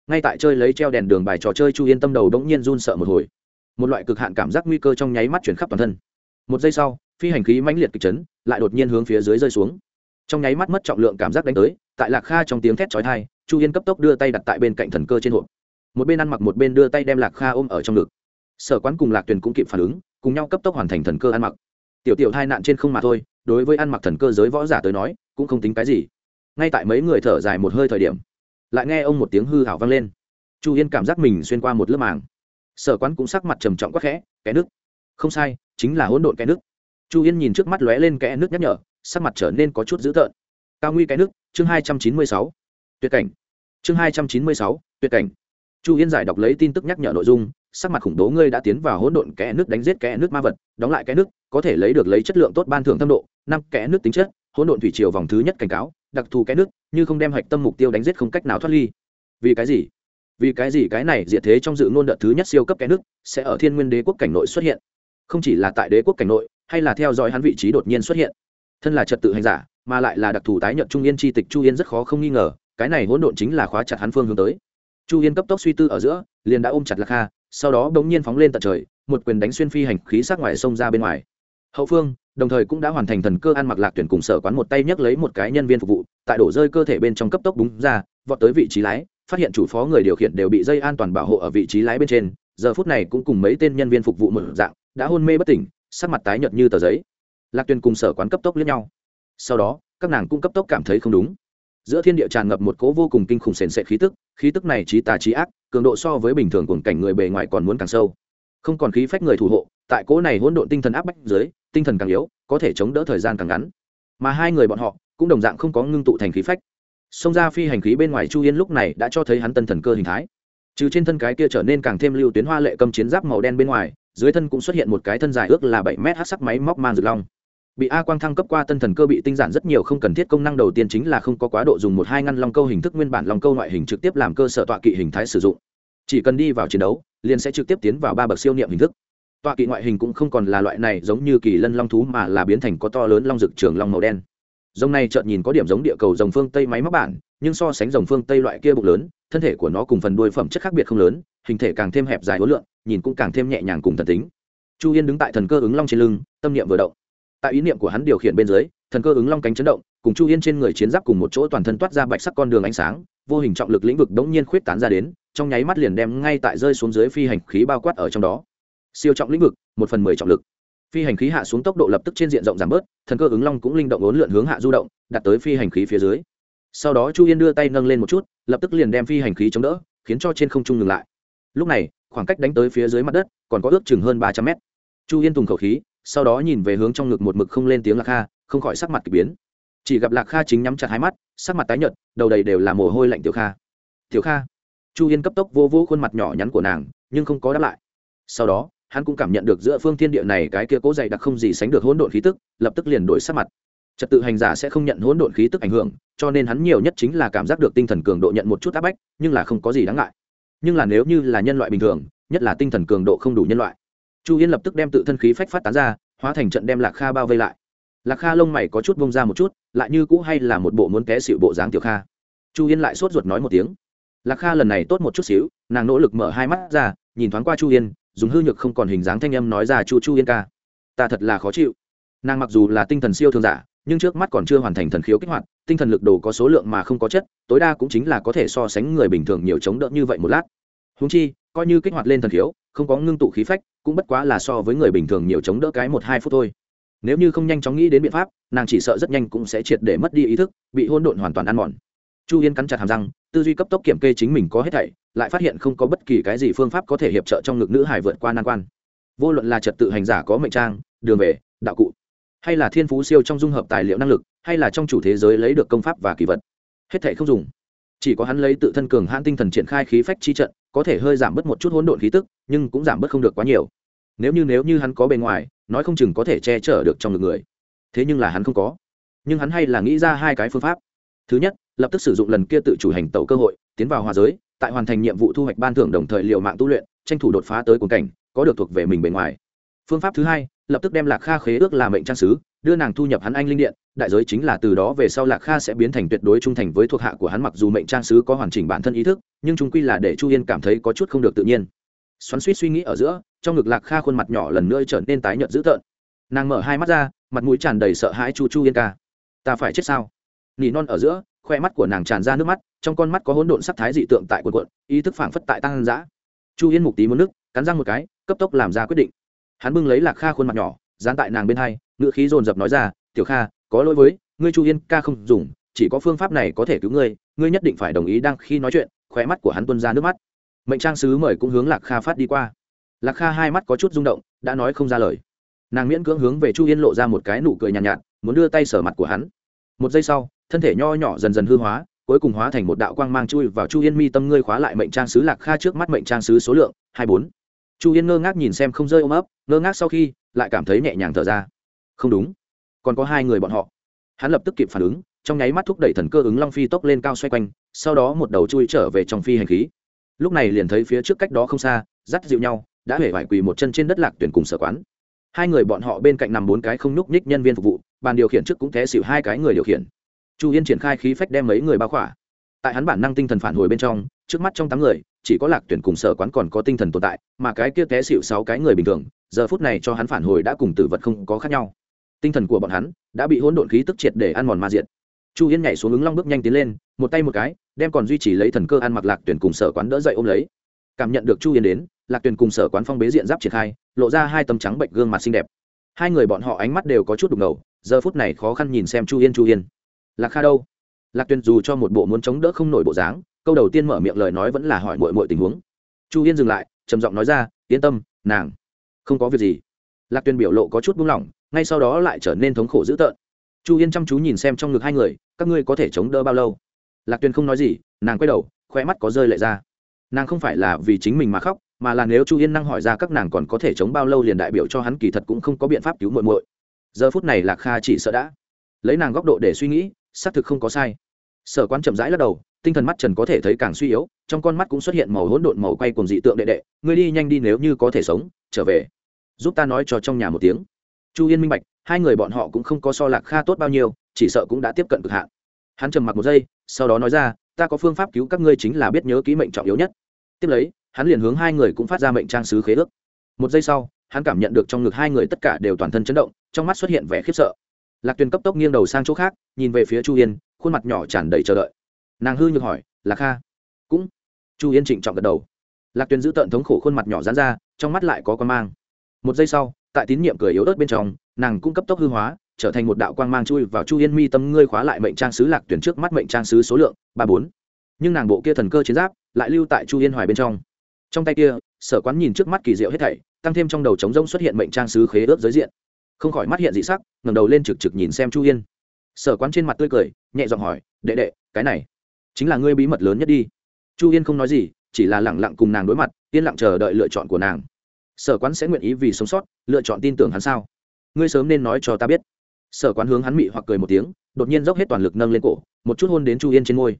ngay tại chơi lấy treo đèn đường bài trò chơi chu yên tâm đầu đ ỗ n g nhiên run sợ một hồi. Một loại cực hạn cảm giác nguy cơ trong nháy mắt chuyển khắp toàn thân. Một giây sau, phi hành khí mãnh liệt kịch chấn, lại đột nhiên hướng phía dưới rơi xuống. Trong nháy mắt mất trọng lượng cảm giác đánh tới tại lạc kha trong tiếng thét trói thai chu yên cấp tốc đưa tay đặt tại bên cạnh thần cơ trên hộp. Một bên ăn mặc một bên đưa tay đem lạc kha ôm ở trong ngực. Sở quán cùng lạc tuyền cũng kịp phản ứng, cùng nhau cấp tốc hoàn thành thần cơ ăn mặc. Tiểu tiểu hai nạn trên không mà thôi, đối với ăn mặc thần cơ giới võ giả tới nói, cũng không tính cái gì. Ngay tại mấy người thở dài một hơi thời điểm, lại nghe ông một tiếng hư hảo vang lên. Chu yên cảm giác mình xuyên qua một lớp màng. Sở quán cũng sắc mặt trầm trọng quắc khẽ kẽ nước không sai, chính là hỗn độn kẽ nước chu yên nhìn trước mắt lóe lên kẽ nước nhắc nhở, sắc mặt trở nên có chút dữ tợn cao nguy cái nước, chương hai trăm chín mươi sáu. Tuyệt cảnh. Chương hai trăm chín mươi sáu, tuyệt cảnh. Chu yên giải đọc lấy tin tức nhắc nhở nội dung, sắc mặt khủng bố ngươi đã tiến vào hỗn độn kẽ nước đánh giết kẽ nước ma vật, đóng lại kẽ nước, có thể lấy được lấy chất lượng tốt ban thưởng thâm độ, năm kẽ nước tính chất, hỗn độn thủy triều vòng thứ nhất cảnh cáo, đặc thù kẽ nước, như không đem hạch tâm mục tiêu đánh giết không cách nào thoát ly. Vì cái gì? Vì cái gì cái này diệt thế trong dự ngôn đợt thứ nhất siêu cấp kẽ nước sẽ ở thiên nguyên đế quốc cảnh nội xuất hiện? Không chỉ là tại đế quốc cảnh nội, hay là theo dõi hắn vị trí đột nhiên xuất hiện. Thân là trật tự hành giả mà lại là đặc thù tái nhận trung yên chi tịch chu yên rất khó không nghi ngờ, cái này hỗn độn chính là khóa chặt hắn phương hướng tới. Chu yên cấp tốc suy tư ở giữa, liền đã ôm chặt lạc kha sau đó bỗng nhiên phóng lên tận trời, một quyền đánh xuyên phi hành khí sát ngoài sông ra bên ngoài. Hậu phương, đồng thời cũng đã hoàn thành thần cơ ăn mặc lạc tuyển cùng sở quán một tay nhấc lấy một cái nhân viên phục vụ, tại đổ rơi cơ thể bên trong cấp tốc búng ra, vọt tới vị trí lái, phát hiện chủ phó người điều khiển đều bị dây an toàn bảo hộ ở vị trí lái bên trên, giờ phút này cũng cùng mấy tên nhân viên phục vụ mở dạng, đã hôn mê bất tỉnh, sắc mặt tái nhợt như tờ giấy. Lạc tuyển cùng sở quán cấp tốc lẫn nhau sau đó, các nàng cũng cấp tốc cảm thấy không đúng. Giữa thiên địa tràn ngập một cố vô cùng kinh khủng sền sệt khí tức khí tức này trí tà trí ác, cường độ so với bình thường cùng cảnh người bề ngoài còn muốn càng sâu. Không còn khí phách người thủ hộ, tại cố này hỗn độn tinh thần áp bách dưới, tinh thần càng yếu, có thể chống đỡ thời gian càng ngắn. Mà hai người bọn họ, cũng đồng dạng không có ngưng tụ thành khí phách. Xông ra phi hành khí bên ngoài chu yên lúc này đã cho thấy hắn tân thần cơ hình thái. Trừ trên thân cái kia trở nên càng thêm lưu tuyến hoa lệ cầm chiến giáp màu đen bên ngoài, dưới thân cũng xuất hiện một cái thân dài ước là bảy mét hát sắc máy móc man rực long bị a quang thăng cấp qua tân thần cơ bị tinh giản rất nhiều không cần thiết công năng đầu tiên chính là không có quá độ dùng một hai ngăn long câu hình thức nguyên bản long câu ngoại hình trực tiếp làm cơ sở tọa kỵ hình thái sử dụng. Chỉ cần đi vào chiến đấu, liền sẽ trực tiếp tiến vào ba bậc siêu niệm hình thức. Tọa kỵ ngoại hình cũng không còn là loại này giống như kỳ lân long thú mà là biến thành có to lớn long rực trường long màu đen. Rồng này chợt nhìn có điểm giống địa cầu rồng phương tây máy móc bản, nhưng so sánh rồng phương tây loại kia bụng lớn, thân thể của nó cùng phần đuôi phẩm chất khác biệt không lớn, hình thể càng thêm hẹp dài hối lượng nhìn cũng càng thêm nhẹ nhàng cùng thần tính. Chu yên đứng tại thần cơ ứng long trên lưng, tâm niệm vừa động tại ý niệm của hắn điều khiển bên dưới, thần cơ ứng long cánh chấn động, cùng chu yên trên người chiến giáp cùng một chỗ toàn thân toát ra bạch sắc con đường ánh sáng, vô hình trọng lực lĩnh vực đống nhiên khuyết tán ra đến, trong nháy mắt liền đem ngay tại rơi xuống dưới phi hành khí bao quát ở trong đó. Siêu trọng lĩnh vực, một phần mười trọng lực. Phi hành khí hạ xuống tốc độ lập tức trên diện rộng giảm bớt, thần cơ ứng long cũng linh động ốn lượn hướng hạ du động, đặt tới phi hành khí phía dưới. Sau đó chu yên đưa tay nâng lên một chút, lập tức liền đem phi hành khí chống đỡ, khiến cho trên không trung ngừng lại. Lúc này, khoảng cách đánh tới phía dưới mặt đất còn có ước chừng hơn ba trăm mét. Chu yên tùng khẩu khí sau đó nhìn về hướng trong ngực một mực không lên tiếng lạc kha, không khỏi sắc mặt k ỳ biến. Chỉ gặp lạc kha chính nhắm chặt hai mắt, sắc mặt tái nhợt, đầu đầy đều là mồ hôi lạnh tiểu kha. Tiểu kha. Chu yên cấp tốc vô vô khuôn mặt nhỏ nhắn của nàng, nhưng không có đáp lại. Sau đó, hắn cũng cảm nhận được giữa phương thiên địa này cái kia cố dày đặc không gì sánh được hỗn độn khí tức, lập tức liền đổi sắc mặt. Trật tự hành giả sẽ không nhận hỗn độn khí tức ảnh hưởng, cho nên hắn nhiều nhất chính là cảm giác được tinh thần cường độ nhận một chút áp bách, nhưng là không có gì đáng ngại. Nhưng là nếu như là nhân loại bình thường, nhất là tinh thần cường độ không đủ nhân loại chu yên lập tức đem tự thân khí phách phát tán ra, hóa thành trận đem lạc kha bao vây lại. Lạc kha lông mày có chút bông ra một chút, lại như cũ hay là một bộ muốn té xịu bộ dáng tiểu kha. Chu yên lại sốt ruột nói một tiếng. Lạc kha lần này tốt một chút xíu, nàng nỗ lực mở hai mắt ra, nhìn thoáng qua chu yên, dùng hư nhược không còn hình dáng thanh âm nói ra, chu chu yên ca, ta thật là khó chịu. Nàng mặc dù là tinh thần siêu thường giả, nhưng trước mắt còn chưa hoàn thành thần khiếu kích hoạt, tinh thần lực đồ có số lượng mà không có chất, tối đa cũng chính là có thể so sánh người bình thường nhiều chống đỡ như vậy một lát. Húng chi, coi như kích hoạt lên thần khiếu, không có ngưng tụ khí phách cũng bất quá là so với người bình thường nhiều chống đỡ cái một hai phút thôi. Nếu như không nhanh chóng nghĩ đến biện pháp, nàng chỉ sợ rất nhanh cũng sẽ triệt để mất đi ý thức, bị hôn độn hoàn toàn ăn mòn. Chu yên cắn chặt hàm răng, tư duy cấp tốc kiểm kê chính mình có hết thảy, lại phát hiện không có bất kỳ cái gì phương pháp có thể hiệp trợ trong ngực nữ hải vượt qua nan quan. Vô luận là trật tự hành giả có mệnh trang, đường về, đạo cụ, hay là thiên phú siêu trong dung hợp tài liệu năng lực, hay là trong chủ thế giới lấy được công pháp và kỳ vật, hết thảy không dùng. Chỉ có hắn lấy tự thân cường hãn tinh thần triển khai khí phách chi trận có thể hơi giảm bớt một chút hỗn độn khí tức, nhưng cũng giảm bớt không được quá nhiều. Nếu như nếu như hắn có bề ngoài, nói không chừng có thể che chở được trong ngực người. Thế nhưng là hắn không có. Nhưng hắn hay là nghĩ ra hai cái phương pháp. Thứ nhất, lập tức sử dụng lần kia tự chủ hành tẩu cơ hội, tiến vào hòa giới, tại hoàn thành nhiệm vụ thu hoạch ban thưởng đồng thời liệu mạng tu luyện, tranh thủ đột phá tới cuồng cảnh, có được thuộc về mình bề ngoài. Phương pháp thứ hai, lập tức đem lạc kha khế ước làm mệnh trang sứ đưa nàng thu nhập hắn anh linh điện, đại giới chính là từ đó về sau lạc kha sẽ biến thành tuyệt đối trung thành với thuộc hạ của hắn mặc dù mệnh trang sứ có hoàn chỉnh bản thân ý thức, nhưng chúng quy là để chu yên cảm thấy có chút không được tự nhiên. Xoắn suýt suy nghĩ ở giữa, trong ngực lạc kha khuôn mặt nhỏ lần nữa trở nên tái nhợt dữ tợn. Nàng mở hai mắt ra, mặt mũi tràn đầy sợ hãi chu chu yên ca. Ta phải chết sao? Nỉ non ở giữa, khoe mắt của nàng tràn ra nước mắt, trong con mắt có hỗn độn sắc thái dị tượng tại quần quận ý thức phảng phất tại tăng giã chu yên mục tí muốn nước, cắn răng một cái, cấp tốc làm ra quyết định. Hắn bưng lấy lạc kha khuôn mặt nhỏ, dán tại nàng bên hai ngự khí dồn dập nói ra tiểu kha có lỗi với ngươi chu yên ca không dùng chỉ có phương pháp này có thể cứu ngươi ngươi nhất định phải đồng ý đang khi nói chuyện. Khóe mắt của hắn tuân ra nước mắt. Mệnh trang sứ mời cũng hướng lạc kha phát đi qua. Lạc kha hai mắt có chút rung động đã nói không ra lời. Nàng miễn cưỡng hướng về chu yên lộ ra một cái nụ cười nhàn nhạt, nhạt muốn đưa tay sở mặt của hắn. Một giây sau thân thể nho nhỏ dần dần hư hóa cuối cùng hóa thành một đạo quang mang chui vào chu yên mi tâm ngươi khóa lại mệnh trang sứ lạc kha trước mắt mệnh trang sứ số lượng hai bốn. Chu yên ngơ ngác nhìn xem không rơi ôm ấp ngơ ngác sau khi lại cảm thấy nhẹ nhàng thở ra không đúng. Còn có hai người bọn họ. Hắn lập tức kịp phản ứng, trong nháy mắt thúc đẩy thần cơ ứng long phi tốc lên cao xoay quanh, sau đó một đầu chui trở về trong phi hành khí. Lúc này liền thấy phía trước cách đó không xa, dắt dịu nhau, đã hể vải quỳ một chân trên đất lạc tuyển cùng sở quán. Hai người bọn họ bên cạnh nằm bốn cái không nhúc nhích nhân viên phục vụ, bàn điều khiển trước cũng té xịu hai cái người điều khiển. Chu yên triển khai khí phách đem mấy người bao khỏa. Tại hắn bản năng tinh thần phản hồi bên trong, trước mắt trong tám người, chỉ có lạc tuyển cùng sở quán còn có tinh thần tồn tại, mà cái kia té xịu sáu cái người bình thường, giờ phút này cho hắn phản hồi đã cùng tử vật không có khác nhau tinh thần của bọn hắn đã bị hỗn độn khí tức triệt để ăn mòn ma diện. chu yên nhảy xuống ứng long bước nhanh tiến lên, một tay một cái, đem còn duy trì lấy thần cơ ăn mặc lạc tuyển cùng sở quán đỡ dậy ôm lấy. Cảm nhận được chu yên đến, lạc tuyển cùng sở quán phong bế diện giáp triển khai, lộ ra hai tấm trắng bệnh gương mặt xinh đẹp. Hai người bọn họ ánh mắt đều có chút đục ngầu, giờ phút này khó khăn nhìn xem chu yên chu yên. Lạc kha đâu? Lạc tuyển dù cho một bộ muốn chống đỡ không nổi bộ dáng, câu đầu tiên mở miệng lời nói vẫn là hỏi mội mội tình huống. Chu yên dừng lại, trầm giọng nói ra, yên tâm, nàng không có việc gì. Lạc tuyển biểu lộ có chút buông lỏng ngay sau đó lại trở nên thống khổ dữ tợn. Chu yên chăm chú nhìn xem trong ngực hai người, các ngươi có thể chống đỡ bao lâu? Lạc tuyền không nói gì, nàng quay đầu khoe mắt có rơi lại ra. Nàng không phải là vì chính mình mà khóc, mà là nếu chu yên năng hỏi ra các nàng còn có thể chống bao lâu liền đại biểu cho hắn kỳ thật cũng không có biện pháp cứu muội muội. Giờ phút này lạc kha chỉ sợ đã lấy nàng góc độ để suy nghĩ, xác thực không có sai. Sở quan chậm rãi lắc đầu, tinh thần mắt trần có thể thấy càng suy yếu, trong con mắt cũng xuất hiện màu hỗn độn màu quay cùng dị tượng đệ đệ, ngươi đi nhanh đi nếu như có thể sống, trở về. Giúp ta nói cho trong nhà một tiếng chu yên minh bạch, hai người bọn họ cũng không có so lạc kha tốt bao nhiêu, chỉ sợ cũng đã tiếp cận cực hạn. Hắn trầm mặc một giây, sau đó nói ra, ta có phương pháp cứu các ngươi chính là biết nhớ ký mệnh trọng yếu nhất. Tiếp lấy, hắn liền hướng hai người cũng phát ra mệnh trang sứ khế ước. Một giây sau, hắn cảm nhận được trong ngực hai người tất cả đều toàn thân chấn động, trong mắt xuất hiện vẻ khiếp sợ. Lạc tuyền cấp tốc nghiêng đầu sang chỗ khác, nhìn về phía chu yên, khuôn mặt nhỏ tràn đầy chờ đợi. Nàng hư nhược hỏi, lạc kha? Cũng. Chu yên trịnh trọng gật đầu. Lạc tuyền giữ tận thống khổ khuôn mặt nhỏ dán ra, trong mắt lại có con mang. Một giây sau tại tín nhiệm cười yếu ớt bên trong, nàng cũng cấp tốc hư hóa, trở thành một đạo quang mang chui vào chu yên mi tâm ngươi khóa lại mệnh trang sứ lạc tuyển trước mắt mệnh trang sứ số lượng, ba bốn. Nhưng nàng bộ kia thần cơ chiến giáp lại lưu tại chu yên hoài bên trong. Trong tay kia, sở quán nhìn trước mắt kỳ diệu hết thảy, tăng thêm trong đầu trống rông xuất hiện mệnh trang sứ khế ước giới diện. Không khỏi mắt hiện dị sắc, ngẩng đầu lên trực trực nhìn xem chu yên. Sở quán trên mặt tươi cười, nhẹ giọng hỏi, đệ đệ, cái này chính là ngươi bí mật lớn nhất đi. Chu yên không nói gì, chỉ là lẳng lặng cùng nàng đối mặt, yên lặng chờ đợi lựa chọn của nàng sở quán sẽ nguyện ý vì sống sót, lựa chọn tin tưởng hắn sao? Ngươi sớm nên nói cho ta biết. Sở quán hướng hắn mị hoặc cười một tiếng, đột nhiên dốc hết toàn lực nâng lên cổ, một chút hôn đến chu yên trên môi.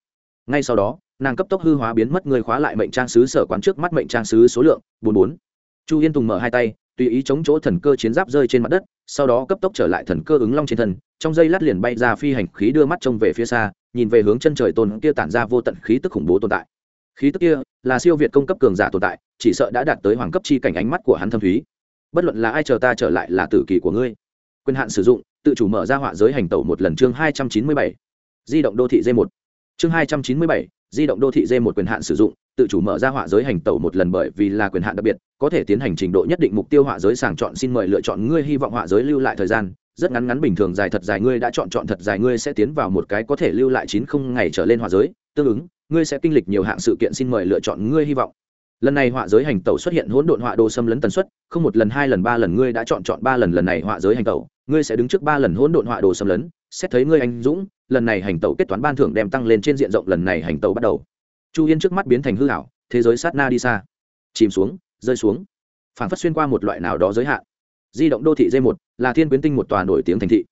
Ngay sau đó, nàng cấp tốc hư hóa biến mất người khóa lại mệnh trang sứ sở quán trước mắt mệnh trang sứ số lượng, bốn bốn. Chu yên tùng mở hai tay, tùy ý chống chỗ thần cơ chiến giáp rơi trên mặt đất, sau đó cấp tốc trở lại thần cơ ứng long trên thân, trong dây lát liền bay ra phi hành khí đưa mắt trông về phía xa, nhìn về hướng chân trời tôn kia tản ra vô tận khí tức khủng bố tồn tại khí tức kia là siêu việt công cấp cường giả tồn tại, chỉ sợ đã đạt tới hoàng cấp chi cảnh ánh mắt của hắn thâm thúy. Bất luận là ai chờ ta trở lại là tử kỳ của ngươi. Quyền hạn sử dụng, tự chủ mở ra họa giới hành tẩu một lần chương hai trăm chín mươi bảy. Di động đô thị d một. Chương hai trăm chín mươi bảy, di động đô thị d một quyền hạn sử dụng, tự chủ mở ra họa giới hành tẩu một lần bởi vì là quyền hạn đặc biệt, có thể tiến hành trình độ nhất định mục tiêu họa giới sàng chọn xin mời lựa chọn ngươi hy vọng họa giới lưu lại thời gian. Rất ngắn ngắn bình thường dài thật dài ngươi đã chọn chọn thật dài ngươi sẽ tiến vào một cái có thể lưu lại chín không ngày trở lên họa giới, tương ứng ngươi sẽ kinh lịch nhiều hạng sự kiện xin mời lựa chọn ngươi hy vọng. Lần này họa giới hành tẩu xuất hiện hỗn độn họa đồ xâm lấn tần suất, không một lần, hai lần, ba lần ngươi đã chọn chọn ba lần lần này họa giới hành tẩu, ngươi sẽ đứng trước ba lần hỗn độn họa đồ xâm lấn, xét thấy ngươi anh dũng, lần này hành tẩu kết toán ban thưởng đem tăng lên trên diện rộng lần này hành tẩu bắt đầu. Chu yên trước mắt biến thành hư hảo thế giới sát na đi xa. Chìm xuống, rơi xuống. Phản phất xuyên qua một loại nào đó giới hạn. Di động đô thị d một là thiên quyến tinh một tòa nổi tiếng thành thị.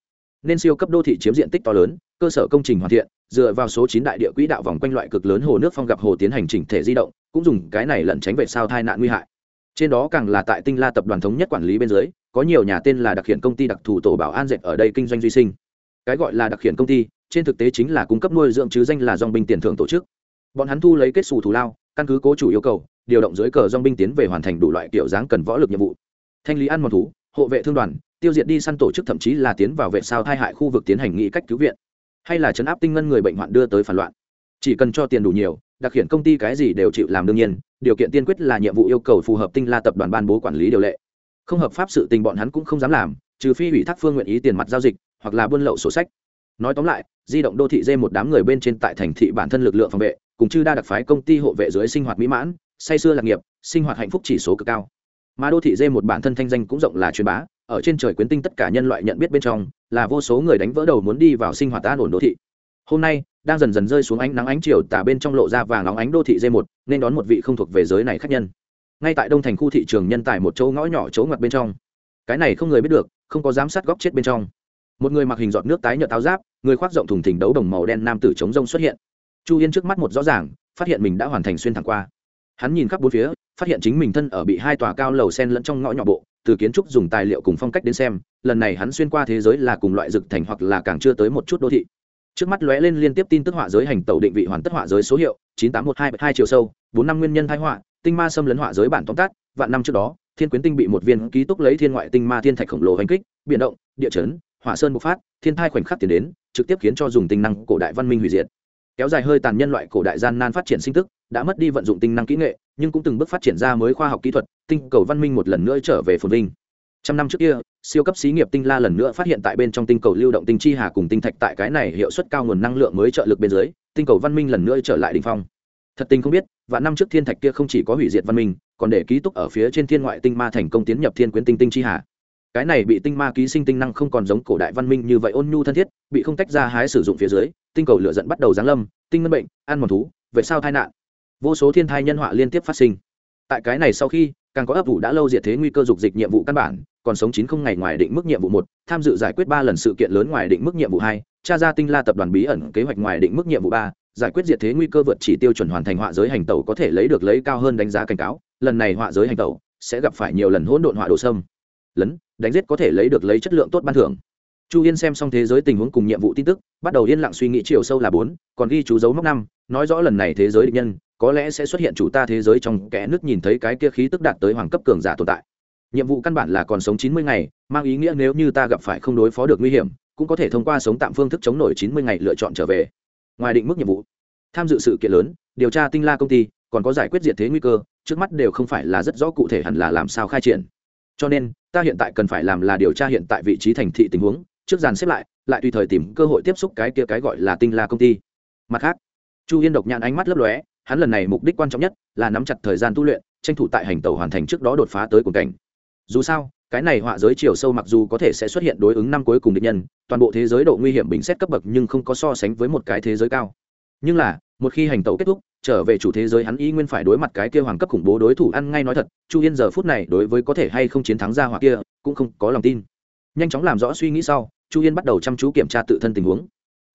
Nên siêu cấp đô thị chiếm diện tích to lớn cơ sở công trình hoàn thiện, dựa vào số chín đại địa quỹ đạo vòng quanh loại cực lớn hồ nước phong gặp hồ tiến hành chỉnh thể di động, cũng dùng cái này lẩn tránh vệ sao tai nạn nguy hại. Trên đó càng là tại tinh la tập đoàn thống nhất quản lý bên dưới, có nhiều nhà tên là đặc hiện công ty đặc thù tổ bảo an dệt ở đây kinh doanh duy sinh. Cái gọi là đặc hiện công ty, trên thực tế chính là cung cấp nuôi dưỡng chứ danh là dòng binh tiền thưởng tổ chức. Bọn hắn thu lấy kết xù thù lao, căn cứ cố chủ yêu cầu, điều động dưới cờ dòng binh tiến về hoàn thành đủ loại kiểu dáng cần võ lực nhiệm vụ. Thanh lý ăn mòn thú, hộ vệ thương đoàn, tiêu diệt đi săn tổ chức thậm chí là tiến vào vệ sao thai hại khu vực tiến hành nghị cách cứu viện hay là chấn áp tinh ngân người bệnh hoạn đưa tới phản loạn. Chỉ cần cho tiền đủ nhiều, đặc hiện công ty cái gì đều chịu làm đương nhiên, điều kiện tiên quyết là nhiệm vụ yêu cầu phù hợp tinh la tập đoàn ban bố quản lý điều lệ. Không hợp pháp sự tình bọn hắn cũng không dám làm, trừ phi ủy thác phương nguyện ý tiền mặt giao dịch, hoặc là buôn lậu sổ sách. Nói tóm lại, di động đô thị dê một đám người bên trên tại thành thị bản thân lực lượng phòng vệ, cùng chư đa đặc phái công ty hộ vệ dưới sinh hoạt mỹ mãn, say xưa lạc nghiệp, sinh hoạt hạnh phúc chỉ số cực cao. Mà đô thị dê một bản thân thanh danh cũng rộng là truyền bá ở trên trời quyến tinh tất cả nhân loại nhận biết bên trong, là vô số người đánh vỡ đầu muốn đi vào sinh hoạt an ổn đô thị. Hôm nay, đang dần dần rơi xuống ánh nắng ánh chiều tả bên trong lộ ra vàng óng ánh đô thị d một, nên đón một vị không thuộc về giới này khách nhân. Ngay tại đông thành khu thị trường nhân tài một chỗ ngõ nhỏ chỗ ngoặt bên trong. Cái này không người biết được, không có giám sát góc chết bên trong. Một người mặc hình giọt nước tái nhợt táo giáp, người khoác rộng thùng thình đấu đồng màu đen nam tử chống rông xuất hiện. Chu yên trước mắt một rõ ràng, phát hiện mình đã hoàn thành xuyên thẳng qua. Hắn nhìn khắp bốn phía, phát hiện chính mình thân ở bị hai tòa cao lầu sen lẫn trong ngõ nhỏ bộ từ kiến trúc dùng tài liệu cùng phong cách đến xem, lần này hắn xuyên qua thế giới là cùng loại dực thành hoặc là càng chưa tới một chút đô thị. Trước mắt lóe lên liên tiếp tin tức họa giới hành tàu định vị hoàn tất họa giới số hiệu, chín tám một hai hai chiều sâu, bốn năm nguyên nhân thái họa, tinh ma xâm lấn họa giới bản tóm tắt, vạn năm trước đó, thiên quyến tinh bị một viên ký túc lấy thiên ngoại tinh ma thiên thạch khổng lồ hành kích, biển động, địa chấn, hỏa sơn bộc phát, thiên thai khoảnh khắc tiến đến, trực tiếp khiến cho dùng tinh năng cổ đại văn minh hủy diệt kéo dài hơi tàn nhân loại cổ đại gian nan phát triển sinh tức, đã mất đi vận dụng tinh năng kỹ nghệ, nhưng cũng từng bước phát triển ra mới khoa học kỹ thuật, tinh cầu văn minh một lần nữa trở về phồn vinh. Trăm năm trước kia, siêu cấp xí nghiệp tinh la lần nữa phát hiện tại bên trong tinh cầu lưu động tinh chi hà cùng tinh thạch tại cái này hiệu suất cao nguồn năng lượng mới trợ lực bên dưới, tinh cầu văn minh lần nữa trở lại đ ỉ n h phong. Thật tình không biết và năm trước thiên thạch kia không chỉ có hủy diệt văn minh, còn để ký túc ở phía trên thiên ngoại tinh ma thành công tiến nhập thiên quyến tinh tinh chi hà. Cái này bị tinh ma ký sinh tinh năng không còn giống cổ đại văn minh như vậy ôn nhu thân thiết, bị không tách ra hái sử dụng phía dưới tinh cầu lửa giận bắt đầu giáng lâm, tinh ngân bệnh, ăn mòn thú vậy sao tai nạn. Vô số thiên thai nhân họa liên tiếp phát sinh. Tại cái này sau khi, càng có ấp vụ đã lâu diệt thế nguy cơ dục dịch nhiệm vụ căn bản, còn sống chín không ngày ngoài định mức nhiệm vụ một, tham dự giải quyết ba lần sự kiện lớn ngoài định mức nhiệm vụ hai tra ra tinh la tập đoàn bí ẩn kế hoạch ngoài định mức nhiệm vụ ba, giải quyết diệt thế nguy cơ vượt chỉ tiêu chuẩn hoàn thành họa giới hành tẩu có thể lấy được lấy cao hơn đánh giá cảnh cáo, lần này họa giới hành tẩu sẽ gặp phải nhiều lần hỗn độn họa đồ sâm. Lấn, đánh giết có thể lấy được lấy chất lượng tốt ban thưởng chu yên xem xong thế giới tình huống cùng nhiệm vụ tin tức, bắt đầu yên lặng suy nghĩ chiều sâu là bốn, còn ghi chú dấu mốc năm, nói rõ lần này thế giới định nhân, có lẽ sẽ xuất hiện chủ ta thế giới trong kẽ nước nhìn thấy cái kia khí tức đạt tới hoàng cấp cường giả tồn tại. Nhiệm vụ căn bản là còn sống chín mươi ngày, mang ý nghĩa nếu như ta gặp phải không đối phó được nguy hiểm, cũng có thể thông qua sống tạm phương thức chống nổi chín mươi ngày lựa chọn trở về. Ngoài định mức nhiệm vụ, tham dự sự kiện lớn, điều tra tinh la công ty, còn có giải quyết diệt thế nguy cơ, trước mắt đều không phải là rất rõ cụ thể hẳn là làm sao khai triển. Cho nên, ta hiện tại cần phải làm là điều tra hiện tại vị trí thành thị tình huống trước dàn xếp lại lại tùy thời tìm cơ hội tiếp xúc cái kia cái gọi là tinh la công ty. Mặt khác, chu yên độc nhãn ánh mắt lấp lóe, hắn lần này mục đích quan trọng nhất là nắm chặt thời gian tu luyện, tranh thủ tại hành tàu hoàn thành trước đó đột phá tới cùng cảnh. Dù sao, cái này họa giới chiều sâu mặc dù có thể sẽ xuất hiện đối ứng năm cuối cùng địch nhân, toàn bộ thế giới độ nguy hiểm bình xét cấp bậc nhưng không có so sánh với một cái thế giới cao. Nhưng là, một khi hành tẩu kết thúc, trở về chủ thế giới hắn y nguyên phải đối mặt cái kia hoàng cấp khủng bố đối thủ ăn ngay nói thật, chu yên giờ phút này đối với có thể hay không chiến thắng ra hoặc kia, cũng không có lòng tin. Nhanh chóng làm rõ suy nghĩ sau chu yên bắt đầu chăm chú kiểm tra tự thân tình huống.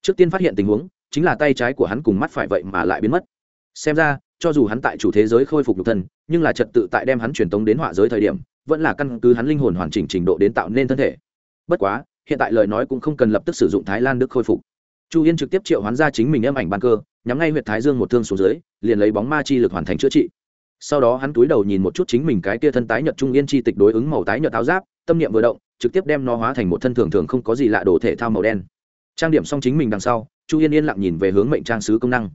Trước tiên phát hiện tình huống chính là tay trái của hắn cùng mắt phải vậy mà lại biến mất. Xem ra cho dù hắn tại chủ thế giới khôi phục nhục thân nhưng là trật tự tại đem hắn truyền tống đến họa giới thời điểm vẫn là căn cứ hắn linh hồn hoàn chỉnh trình độ đến tạo nên thân thể. Bất quá hiện tại lời nói cũng không cần lập tức sử dụng thái lan đức khôi phục. Chu yên trực tiếp triệu hoán ra chính mình âm ảnh ban cơ nhắm ngay huyện thái dương một thương xuống dưới liền lấy bóng ma chi lực hoàn thành chữa trị. Sau đó hắn túi đầu nhìn một chút chính mình cái kia thân tái nhợt, trung yên chi tịch đối ứng màu tái nhợt áo giáp tâm niệm vừa động, trực tiếp đem nó hóa thành một thân thường thường không có gì lạ đồ thể thao màu đen. Trang điểm xong chính mình đằng sau, chu yên yên lặng nhìn về hướng mệnh trang sứ công năng.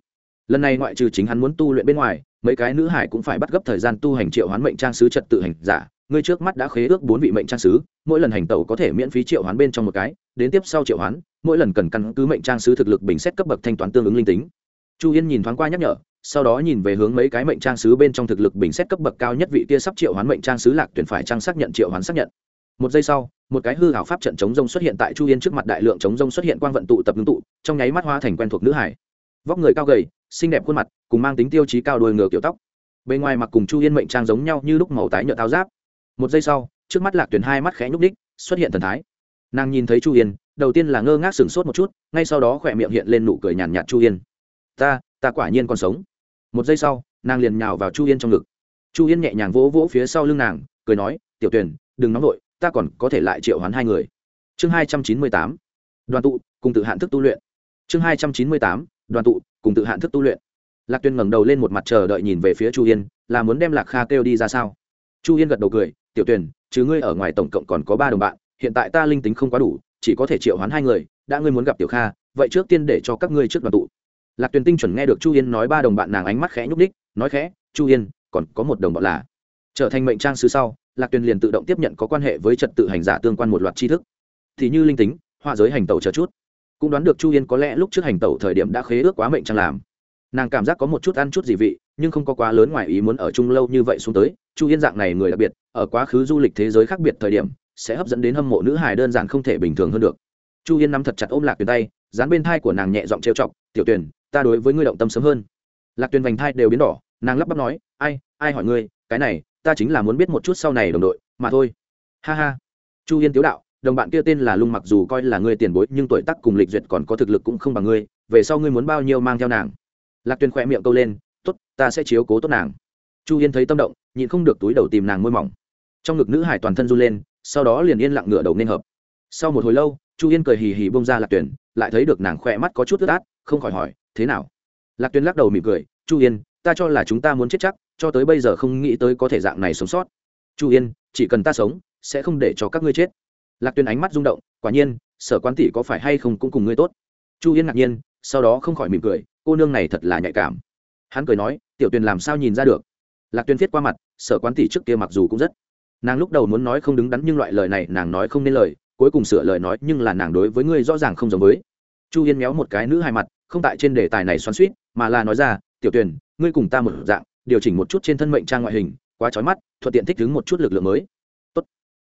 Lần này ngoại trừ chính hắn muốn tu luyện bên ngoài, mấy cái nữ hải cũng phải bắt gấp thời gian tu hành triệu hoán mệnh trang sứ trật tự hành giả. Ngươi trước mắt đã khế ước bốn vị mệnh trang sứ, mỗi lần hành tẩu có thể miễn phí triệu hoán bên trong một cái, đến tiếp sau triệu hoán, mỗi lần cần căn cứ mệnh trang sứ thực lực bình xét cấp bậc thanh toán tương ứng linh tính. Chu yên nhìn thoáng qua nhắc nhở, sau đó nhìn về hướng mấy cái mệnh trang sứ bên trong thực lực bình xét cấp bậc cao nhất vị kia sắp triệu hoán mệnh trang sứ lạc tuyển phải trang xác nhận, triệu hoán xác nhận một giây sau, một cái hư hảo pháp trận chống rông xuất hiện tại chu yên trước mặt đại lượng chống rông xuất hiện quang vận tụ tập ngưng tụ, trong nháy mắt hoa thành quen thuộc nữ hải. Vóc người cao gầy, xinh đẹp khuôn mặt, cùng mang tính tiêu chí cao đuôi ngựa kiểu tóc. Bên ngoài mặc cùng chu yên mệnh trang giống nhau như lúc màu tái nhựa tháo giáp. Một giây sau, trước mắt lạc tuyển hai mắt khẽ nhúc đích xuất hiện thần thái. Nàng nhìn thấy chu yên, đầu tiên là ngơ ngác sửng sốt một chút, ngay sau đó khỏe miệng hiện lên nụ cười nhàn nhạt chu yên. Ta ta quả nhiên còn sống. Một giây sau, nàng liền nhào vào chu yên trong ngực. Chu yên nhẹ nhàng vỗ vỗ phía sau lưng nàng, cười nói, tiểu tuyển đừng nóng vội ta còn có thể lại triệu hoán hai người. Chương hai trăm chín mươi tám, đoàn tụ, cùng tự hạn thức tu luyện. Chương hai trăm chín mươi tám, đoàn tụ, cùng tự hạn thức tu luyện. Lạc tuyên ngẩng đầu lên một mặt chờ đợi nhìn về phía chu yên, là muốn đem lạc kha kêu đi ra sao? Chu yên gật đầu cười, tiểu tuyền chứ ngươi ở ngoài tổng cộng còn có ba đồng bạn, hiện tại ta linh tính không quá đủ, chỉ có thể triệu hoán hai người, đã ngươi muốn gặp tiểu kha, vậy trước tiên để cho các ngươi trước đoàn tụ. Lạc tuyền tinh chuẩn nghe được chu yên nói ba đồng bạn nàng ánh mắt khẽ nhúc ních nói khẽ, chu yên, còn có một đồng bọn là. Trở thành mệnh trang sứ sau lạc tuyền liền tự động tiếp nhận có quan hệ với trật tự hành giả tương quan một loạt tri thức. Thì như linh tính, họa giới hành tẩu chờ chút. Cũng đoán được chu yên có lẽ lúc trước hành tẩu thời điểm đã khế ước quá mệnh chẳng làm. Nàng cảm giác có một chút ăn chút gì vị, nhưng không có quá lớn ngoài ý muốn ở chung lâu như vậy xuống tới. Chu yên dạng này người đặc biệt, ở quá khứ du lịch thế giới khác biệt thời điểm, sẽ hấp dẫn đến hâm mộ nữ hài đơn giản không thể bình thường hơn được. Chu yên nắm thật chặt ôm lạc tuyền tay, dán bên thai của nàng nhẹ giọng trêu chọc, tiểu tuyền, ta đối với ngươi động tâm sớm hơn. Lạc tuyền vành thai đều biến đỏ, nàng lắp bắp nói, ai ai hỏi ngươi, cái này, ta chính là muốn biết một chút sau này đồng đội, mà thôi. Ha ha. Chu yên tiếu đạo, đồng bạn kia tên là lung mặc dù coi là ngươi tiền bối, nhưng tuổi tác cùng lịch duyệt còn có thực lực cũng không bằng ngươi, về sau ngươi muốn bao nhiêu mang theo nàng? Lạc tuyền khỏe miệng câu lên t ố t ta sẽ chiếu cố tốt nàng. Chu yên thấy tâm động, nhịn không được túi đầu tìm nàng môi mỏng. Trong ngực nữ hải toàn thân run lên, sau đó liền yên lặng ngửa đầu nên hợp. Sau một hồi lâu, chu yên cười hì hì bông ra lạc tuyển lại thấy được nàng khỏe mắt có chút ướt át, không khỏi hỏi, thế nào? Lạc Tuyền lắc đầu mỉm cười, chu yên ta cho là chúng ta muốn chết chắc cho tới bây giờ không nghĩ tới có thể dạng này sống sót. Chu yên chỉ cần ta sống sẽ không để cho các ngươi chết. Lạc Tuyền ánh mắt rung động quả nhiên sở quan tỷ có phải hay không cũng cùng ngươi tốt. Chu yên ngạc nhiên sau đó không khỏi mỉm cười cô nương này thật là nhạy cảm. Hắn cười nói tiểu tuyền làm sao nhìn ra được? Lạc tuyên viết qua mặt sở quán tỷ trước kia mặc dù cũng rất nàng lúc đầu muốn nói không đứng đắn nhưng loại lời này nàng nói không nên lời cuối cùng sửa lời nói nhưng là nàng đối với ngươi rõ ràng không giống với. Chu yên méo một cái nữ hai mặt không tại trên đề tài này xoắn suýt mà là nói ra tiểu Tuyền, ngươi cùng ta một dạng điều chỉnh một chút trên thân mệnh trang ngoại hình, quá trói mắt, thuận tiện thích ứng một chút lực lượng mới. Tốt.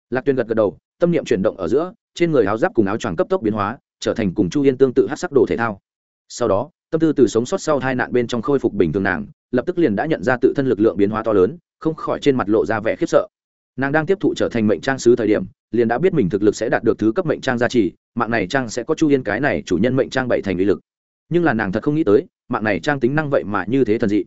lạc tuyên gật gật đầu, tâm niệm chuyển động ở giữa, trên người áo giáp cùng áo choàng cấp tốc biến hóa, trở thành cùng chu yên tương tự hát sắc đồ thể thao. Sau đó, tâm tư từ sống sót sau hai nạn bên trong khôi phục bình thường nàng, lập tức liền đã nhận ra tự thân lực lượng biến hóa to lớn, không khỏi trên mặt lộ ra vẻ khiếp sợ. Nàng đang tiếp thụ trở thành mệnh trang sứ thời điểm, liền đã biết mình thực lực sẽ đạt được thứ cấp mệnh trang gia trì, mạng này trang sẽ có chu yên cái này chủ nhân mệnh trang bảy thành lý lực. Nhưng là nàng thật không nghĩ tới, mạng này trang tính năng vậy mà như thế thần dị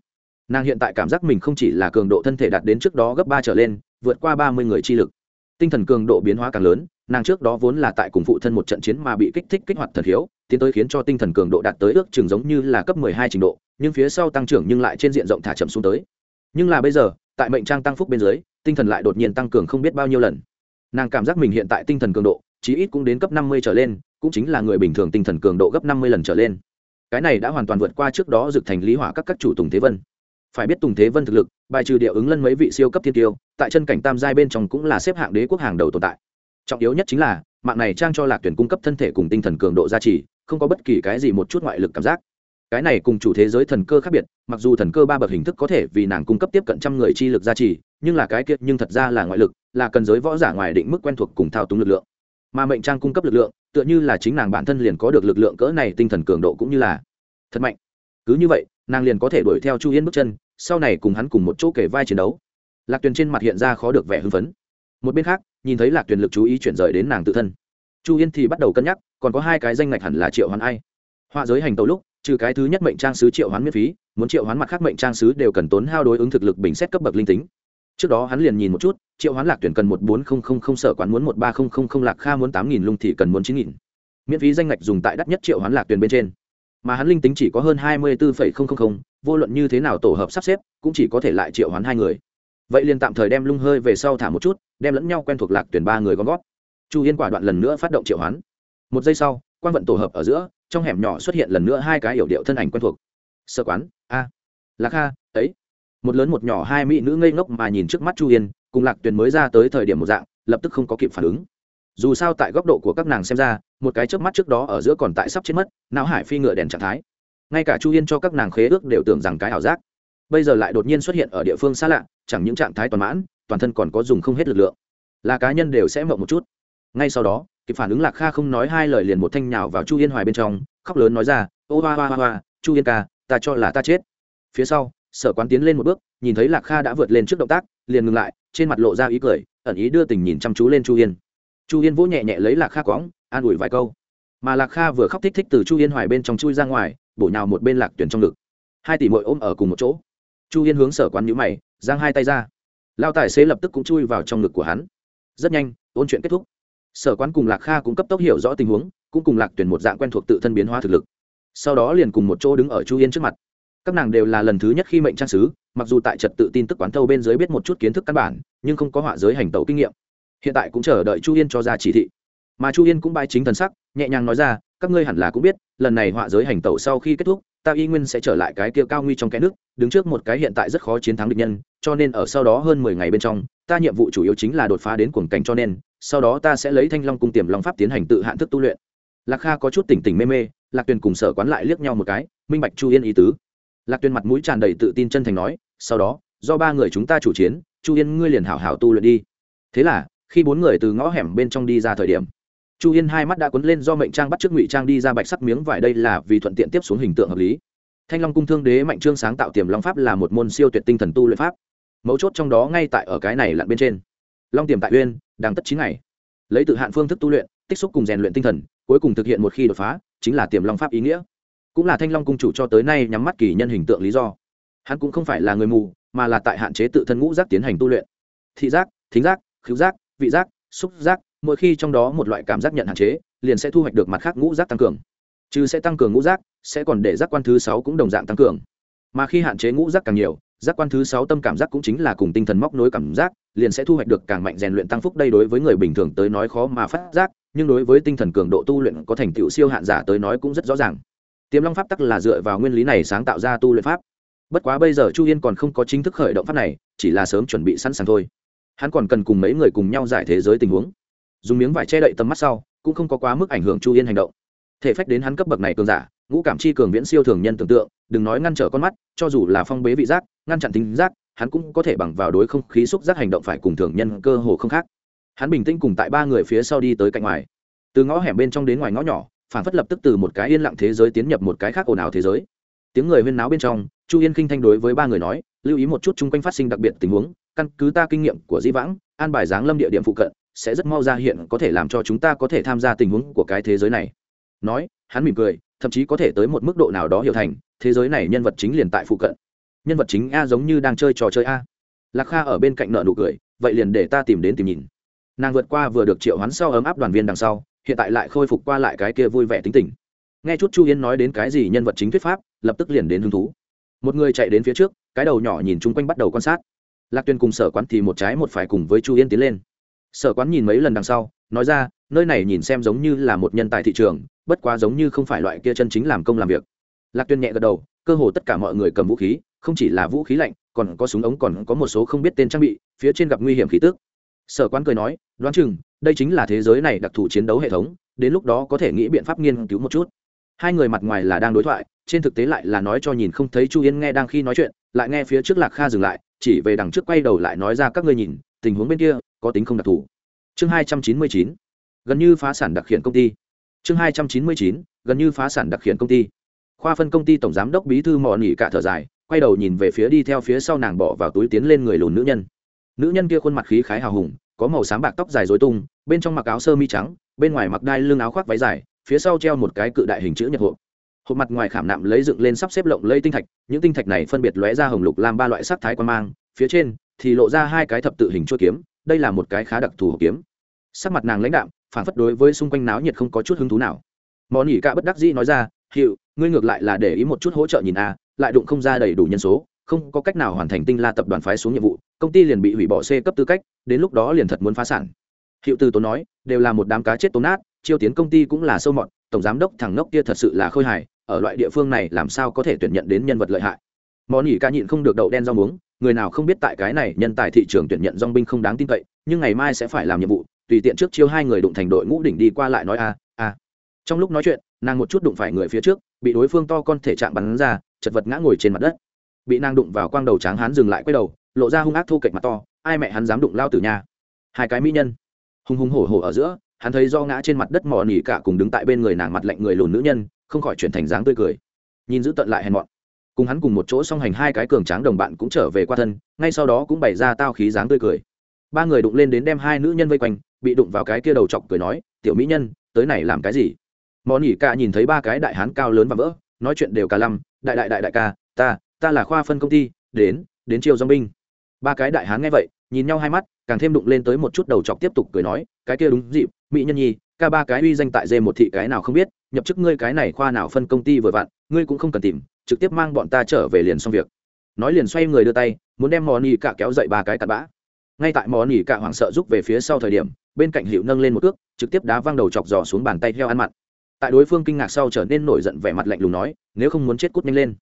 nàng hiện tại cảm giác mình không chỉ là cường độ thân thể đạt đến trước đó gấp ba trở lên vượt qua ba mươi người chi lực. Tinh thần cường độ biến hóa càng lớn nàng trước đó vốn là tại cùng phụ thân một trận chiến mà bị kích thích kích hoạt thần hiếu, tiến tới khiến cho tinh thần cường độ đạt tới ước chừng giống như là cấp mười hai trình độ nhưng phía sau tăng trưởng nhưng lại trên diện rộng thả chậm xuống tới. Nhưng là bây giờ tại mệnh trang tăng phúc bên dưới tinh thần lại đột nhiên tăng cường không biết bao nhiêu lần. Nàng cảm giác mình hiện tại tinh thần cường độ chí ít cũng đến cấp năm mươi trở lên cũng chính là người bình thường tinh thần cường độ gấp năm mươi lần trở lên. Cái này đã hoàn toàn vượt qua trước đó dực thành lý hỏa các các chủ tùng thế vân phải biết tùng thế vân thực lực, bài trừ địa ứng lân mấy vị siêu cấp thiên tiêu, tại chân cảnh tam giai bên trong cũng là xếp hạng đế quốc hàng đầu tồn tại. Trọng yếu nhất chính là, mạng này trang cho lạc tuyển cung cấp thân thể cùng tinh thần cường độ gia trì, không có bất kỳ cái gì một chút ngoại lực cảm giác. Cái này cùng chủ thế giới thần cơ khác biệt, mặc dù thần cơ ba bậc hình thức có thể vì nàng cung cấp tiếp cận trăm người chi lực gia trì, nhưng là cái kiệt nhưng thật ra là ngoại lực, là cần giới võ giả ngoài định mức quen thuộc cùng thao túng lực lượng. Mà mệnh trang cung cấp lực lượng, tựa như là chính nàng bản thân liền có được lực lượng cỡ này tinh thần cường độ cũng như là. Thật mạnh. Cứ như vậy nàng liền có thể đuổi theo chu yên bước chân, sau này cùng hắn cùng một chỗ kể vai chiến đấu. Lạc tuyền trên mặt hiện ra khó được vẻ hưng phấn. Một bên khác, nhìn thấy lạc tuyền lực chú ý chuyển rời đến nàng tự thân. Chu yên thì bắt đầu cân nhắc, còn có hai cái danh ngạch hẳn là triệu hoán ai. Họa giới hành tấu lúc, trừ cái thứ nhất mệnh trang sứ triệu hoán miễn phí, muốn triệu hoán mặt khác mệnh trang sứ đều cần tốn hao đối ứng thực lực bình xét cấp bậc linh tính. Trước đó hắn liền nhìn một chút, triệu hoán lạc tuyển cần một bốn không không không sở quán muốn một ba không không không lạc kha muốn tám nghìn lung thì cần muốn chín nghìn. Miễn phí danh ngạch dùng tại đắt nhất triệu hoán lạc tuyển bên trên mà hắn linh tính chỉ có hơn hai mươi bốn vô luận như thế nào tổ hợp sắp xếp, cũng chỉ có thể lại triệu hoán hai người. Vậy liền tạm thời đem lung hơi về sau thả một chút, đem lẫn nhau quen thuộc lạc tuyển ba người gom gót chu yên quả đoạn lần nữa phát động triệu hoán. Một giây sau quan vận tổ hợp ở giữa, trong hẻm nhỏ xuất hiện lần nữa hai cái yểu điệu thân ảnh quen thuộc. Sơ quán, a. Lạc kha, ấy. Một lớn một nhỏ hai mỹ nữ ngây ngốc mà nhìn trước mắt chu yên, cùng lạc tuyền mới ra tới thời điểm một dạng, lập tức không có kịp phản ứng dù sao tại góc độ của các nàng xem ra, một cái chớp mắt trước đó ở giữa còn tại sắp chết mất, não hải phi ngựa đèn trạng thái. Ngay cả chu yên cho các nàng khế ước đều tưởng rằng cái ảo giác. Bây giờ lại đột nhiên xuất hiện ở địa phương xa lạ, chẳng những trạng thái toàn mãn, toàn thân còn có dùng không hết lực lượng. Là cá nhân đều sẽ mộng một chút. Ngay sau đó, kịp phản ứng lạc kha không nói hai lời liền một thanh nhào vào chu yên hoài bên trong, khóc lớn nói ra, ô, hoa hoa hoa hoa, chu yên ca, ta cho là ta chết. Phía sau, sở quán tiến lên một bước, nhìn thấy lạc kha đã vượt lên trước động tác, liền ngừng lại, trên mặt lộ ra ý cười, ẩn ý đưa tình nhìn chăm chú lên chu yên chu yên vỗ nhẹ nhẹ lấy lạc kha quõng, an ủi vài câu. Mà lạc kha vừa khóc thích thích từ chu yên hoài bên trong chui ra ngoài, bổ nhào một bên lạc tuyển trong ngực. Hai tỷ mội ôm ở cùng một chỗ. Chu yên hướng sở quán nhữ mày, giang hai tay ra. Lao tài xế lập tức cũng chui vào trong ngực của hắn. Rất nhanh, ôn chuyện kết thúc. Sở quán cùng lạc kha cũng cấp tốc hiểu rõ tình huống, cũng cùng lạc tuyển một dạng quen thuộc tự thân biến hóa thực lực. Sau đó liền cùng một chỗ đứng ở chu yên trước mặt. Các nàng đều là lần thứ nhất khi mệnh trang sứ, mặc dù tại trật tự tin tức quán thâu bên dưới biết một chút kiến thức căn bản, nhưng không có họa giới hành tẩu kinh nghiệm hiện tại cũng chờ đợi chu yên cho ra chỉ thị. Mà chu yên cũng bài chính thần sắc, nhẹ nhàng nói ra, các ngươi hẳn là cũng biết, lần này họa giới hành tẩu sau khi kết thúc, ta y nguyên sẽ trở lại cái kia cao nguy trong cái nước, đứng trước một cái hiện tại rất khó chiến thắng địch nhân, cho nên ở sau đó hơn mười ngày bên trong, ta nhiệm vụ chủ yếu chính là đột phá đến cuồng cảnh cho nên, sau đó ta sẽ lấy thanh long cung tiềm long pháp tiến hành tự hạn thức tu luyện. Lạc kha có chút tỉnh tỉnh mê mê, lạc tuyền cùng sở quán lại liếc nhau một cái, minh bạch chu yên ý tứ. Lạc tuyền mặt mũi tràn đầy tự tin chân thành nói, sau đó, do ba người chúng ta chủ chiến, chu yên ngươi liền hảo hảo tu luyện đi. Thế là khi bốn người từ ngõ hẻm bên trong đi ra thời điểm, chu yên hai mắt đã quấn lên do mệnh trang bắt t r ư ớ c ngụy trang đi ra bạch sắc miếng vải đây là vì thuận tiện tiếp xuống hình tượng hợp lý. Thanh long cung thương đế mạnh trương sáng tạo tiềm long pháp là một môn siêu tuyệt tinh thần tu luyện pháp. Mấu chốt trong đó ngay tại ở cái này lặn bên trên. Long tiềm tại uyên đang tất chín ngày. Lấy tự hạn phương thức tu luyện, tích xúc cùng rèn luyện tinh thần, cuối cùng thực hiện một khi đột phá, chính là tiềm long pháp ý nghĩa. Cũng là thanh long cung chủ cho tới nay nhắm mắt kỳ nhân hình tượng lý do. Hắn cũng không phải là người mù, mà là tại hạn chế tự thân ngũ giác tiến hành tu luyện. Thị giác, thính giác, khứu giác vị giác, xúc giác, mỗi khi trong đó một loại cảm giác nhận hạn chế, liền sẽ thu hoạch được mặt khác ngũ giác tăng cường. Chứ sẽ tăng cường ngũ giác, sẽ còn để giác quan thứ sáu cũng đồng dạng tăng cường. Mà khi hạn chế ngũ giác càng nhiều, giác quan thứ sáu tâm cảm giác cũng chính là cùng tinh thần móc nối cảm giác, liền sẽ thu hoạch được càng mạnh rèn luyện tăng phúc đây đối với người bình thường tới nói khó mà phát giác, nhưng đối với tinh thần cường độ tu luyện có thành tựu siêu hạn giả tới nói cũng rất rõ ràng. Tiềm long pháp tắc là dựa vào nguyên lý này sáng tạo ra tu luyện pháp. Bất quá bây giờ chu yên còn không có chính thức khởi động pháp này, chỉ là sớm chuẩn bị sẵn sàng thôi hắn còn cần cùng mấy người cùng nhau giải thế giới tình huống. Dùng miếng vải che đậy tầm mắt sau, cũng không có quá mức ảnh hưởng chu yên hành động. Thể phách đến hắn cấp bậc này cường giả, ngũ cảm chi cường viễn siêu thường nhân tưởng tượng, đừng nói ngăn trở con mắt, cho dù là phong bế vị giác, ngăn chặn tính giác, hắn cũng có thể bằng vào đối không khí xúc giác hành động phải cùng thường nhân cơ hồ không khác. Hắn bình tĩnh cùng tại ba người phía sau đi tới cạnh ngoài. Từ ngõ hẻm bên trong đến ngoài ngõ nhỏ, phản phất lập tức từ một cái yên lặng thế giới tiến nhập một cái khác ồn ào thế giới. Tiếng người huyên náo bên trong, chu yên khinh thanh đối với ba người nói, lưu ý một chút chung quanh phát sinh đặc biệt tình huống căn cứ ta kinh nghiệm của di vãng, an bài giáng lâm địa điểm phụ cận, sẽ rất mau ra hiện có thể làm cho chúng ta có thể tham gia tình huống của cái thế giới này. Nói, hắn mỉm cười, thậm chí có thể tới một mức độ nào đó hiểu thành, thế giới này nhân vật chính liền tại phụ cận. Nhân vật chính a giống như đang chơi trò chơi a. Lạc kha ở bên cạnh nợ nụ cười, vậy liền để ta tìm đến tìm nhìn. Nàng vượt qua vừa được triệu hoán sau ấm áp đoàn viên đằng sau, hiện tại lại khôi phục qua lại cái kia vui vẻ tính tình. Nghe chút chu yên nói đến cái gì nhân vật chính thuyết pháp, lập tức liền đến hứng thú. Một người chạy đến phía trước, cái đầu nhỏ nhìn chung quanh bắt đầu quan sát lạc tuyên cùng sở quán thì một trái một phải cùng với chu yên tiến lên. Sở quán nhìn mấy lần đằng sau, nói ra, nơi này nhìn xem giống như là một nhân tài thị trường, bất quá giống như không phải loại kia chân chính làm công làm việc. Lạc tuyên nhẹ gật đầu, cơ hồ tất cả mọi người cầm vũ khí, không chỉ là vũ khí lạnh, còn có súng ống còn có một số không biết tên trang bị, phía trên gặp nguy hiểm khí tức. Sở quán cười nói, đoán chừng, đây chính là thế giới này đặc thù chiến đấu hệ thống, đến lúc đó có thể nghĩ biện pháp nghiên cứu một chút. Hai người mặt ngoài là đang đối thoại, trên thực tế lại là nói cho nhìn không thấy chu yên nghe đang khi nói chuyện, lại nghe phía trước lạc kha dừng lại chỉ về đằng trước quay đầu lại nói ra các ngươi nhìn, tình huống bên kia, có tính không đặc thù. Chương hai trăm chín mươi chín. Gần như phá sản đặc hiện công ty. Chương hai trăm chín mươi chín, gần như phá sản đặc hiện công ty. Khoa phân công ty tổng giám đốc bí thư mò nỉ cả thở dài, quay đầu nhìn về phía đi theo phía sau nàng bỏ vào túi tiến lên người lùn nữ nhân. Nữ nhân kia khuôn mặt khí khái hào hùng, có màu sáng bạc tóc dài dối tung, bên trong mặc áo sơ mi trắng, bên ngoài mặc đai lưng áo khoác váy dài, phía sau treo một cái cự đại hình chữ nhật hộp hộp mặt ngoài khảm nạm lấy dựng lên sắp xếp lộng lây tinh thạch, những tinh thạch này phân biệt lóe ra hồng lục làm ba loại sắc thái quan mang, phía trên thì lộ ra hai cái thập tự hình chuôi kiếm, đây là một cái khá đặc thù hộp kiếm. Sắc mặt nàng lãnh đạm, phản phất đối với xung quanh náo nhiệt không có chút hứng thú nào. Món nhỉ cả bất đắc dĩ nói ra hiệu ngươi ngược lại là để ý một chút hỗ trợ nhìn a, lại đụng không ra đầy đủ nhân số, không có cách nào hoàn thành tinh la tập đoàn phái xuống nhiệm vụ, công ty liền bị hủy bỏ c cấp tư cách, đến lúc đó liền thật muốn phá sản. Hiệu từ tốn nói, đều là một đám cá chết tốn nát, chiêu tiến công ty cũng là sâu mọt, tổng giám đốc thằng nốc kia thật sự là khôi hài ở loại địa phương này làm sao có thể tuyển nhận đến nhân vật lợi hại? Món nhỉ ca nhịn không được đậu đen rau muống, người nào không biết tại cái này nhân tài thị trường tuyển nhận dong binh không đáng tin cậy, nhưng ngày mai sẽ phải làm nhiệm vụ, tùy tiện trước chiêu hai người đụng thành đội ngũ đỉnh đi qua lại nói a a. Trong lúc nói chuyện, nàng một chút đụng phải người phía trước, bị đối phương to con thể trạng bắn ra, chật vật ngã ngồi trên mặt đất. Bị nàng đụng vào quang đầu tráng hán dừng lại quay đầu, lộ ra hung ác thu kệch mặt to, ai mẹ hắn dám đụng lao tử nhà hai cái mỹ nhân. Hung hung hổ hổ ở giữa, hắn thấy do ngã trên mặt đất mò nỉ cả cùng đứng tại bên người nàng mặt lạnh người lùn nữ nhân không khỏi chuyển thành dáng tươi cười. Nhìn giữ tận lại hèn mọn. Cùng hắn cùng một chỗ song hành hai cái cường tráng đồng bạn cũng trở về qua thân, ngay sau đó cũng bày ra tao khí dáng tươi cười. Ba người đụng lên đến đem hai nữ nhân vây quanh, bị đụng vào cái kia đầu chọc cười nói, tiểu mỹ nhân, tới này làm cái gì? Món ỉ ca nhìn thấy ba cái đại hán cao lớn và vỡ, nói chuyện đều cả lăm, đại đại đại đại ca, ta ta là khoa phân công ty, đến đến chiều dong binh. Ba cái đại hán nghe vậy, nhìn nhau hai mắt, càng thêm đụng lên tới một chút đầu chọc tiếp tục cười nói, cái kia đúng dịp, mỹ nhân nhi, ca ba cái uy danh tại dê một thị cái nào không biết nhập chức ngươi cái này khoa nào phân công ty vừa vặn, ngươi cũng không cần tìm, trực tiếp mang bọn ta trở về liền xong việc. Nói liền xoay người đưa tay, muốn đem mò nỉ cả kéo dậy ba cái cặn bã. Ngay tại mò nỉ cả hoảng sợ rút về phía sau thời điểm, bên cạnh hiệu nâng lên một cước, trực tiếp đá văng đầu chọc giò xuống bàn tay theo ăn mặn. Tại đối phương kinh ngạc sau trở nên nổi giận vẻ mặt lạnh lùng nói, nếu không muốn chết cút nhanh lên.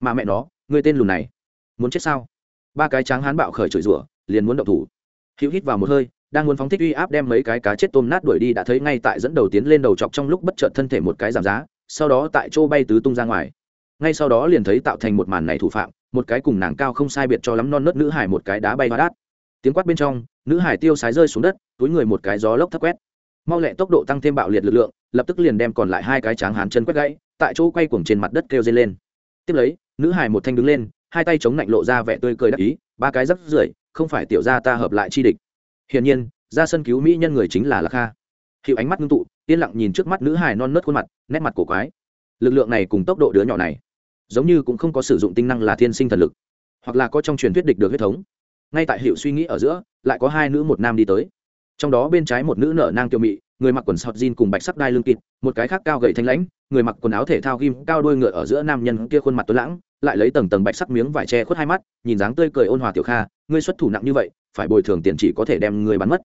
Mà mẹ nó, ngươi tên lùn này, muốn chết sao? Ba cái tráng hán bạo khởi chửi rủa, liền muốn động thủ. Hữu hít vào một hơi đang muốn phóng thích uy áp đem mấy cái cá chết tôm nát đuổi đi đã thấy ngay tại dẫn đầu tiến lên đầu chọc trong lúc bất chợt thân thể một cái giảm giá, sau đó tại chỗ bay tứ tung ra ngoài. Ngay sau đó liền thấy tạo thành một màn này thủ phạm, một cái cùng nàng cao không sai biệt cho lắm non nớt nữ hải một cái đá bay hoa đát. Tiếng quát bên trong, nữ hải tiêu sái rơi xuống đất, túi người một cái gió lốc thấp quét. Mau lẹ tốc độ tăng thêm bạo liệt lực lượng, lập tức liền đem còn lại hai cái tráng hán chân quét gãy, tại chỗ quay cuồng trên mặt đất kêu dây lên. Tiếp lấy, nữ hải một thanh đứng lên, hai tay chống lạnh lộ ra vẻ tươi cười đắc ý, ba cái rắc rưởi, không phải tiểu gia ta hợp lại chi địch hiển nhiên, ra sân cứu mỹ nhân người chính là lạc kha. Hiệu ánh mắt ngưng tụ, yên lặng nhìn trước mắt nữ hài non nớt khuôn mặt, nét mặt cổ quái. Lực lượng này cùng tốc độ đứa nhỏ này, giống như cũng không có sử dụng tinh năng là thiên sinh thần lực, hoặc là có trong truyền thuyết địch được huyết thống. Ngay tại hiệu suy nghĩ ở giữa, lại có hai nữ một nam đi tới. Trong đó bên trái một nữ nở nang tiêu mị, người mặc quần sọt jean cùng bạch sắc đai lưng kịt, một cái khác cao gầy thanh lãnh, người mặc quần áo thể thao ghim cao đuôi ngựa ở giữa nam nhân kia khuôn mặt tuấn lãng lại lấy tầng tầng bạch sắc miếng vải che khuất hai mắt nhìn dáng tươi cười ôn hòa tiểu kha ngươi xuất thủ nặng như vậy phải bồi thường tiền chỉ có thể đem người bắn mất.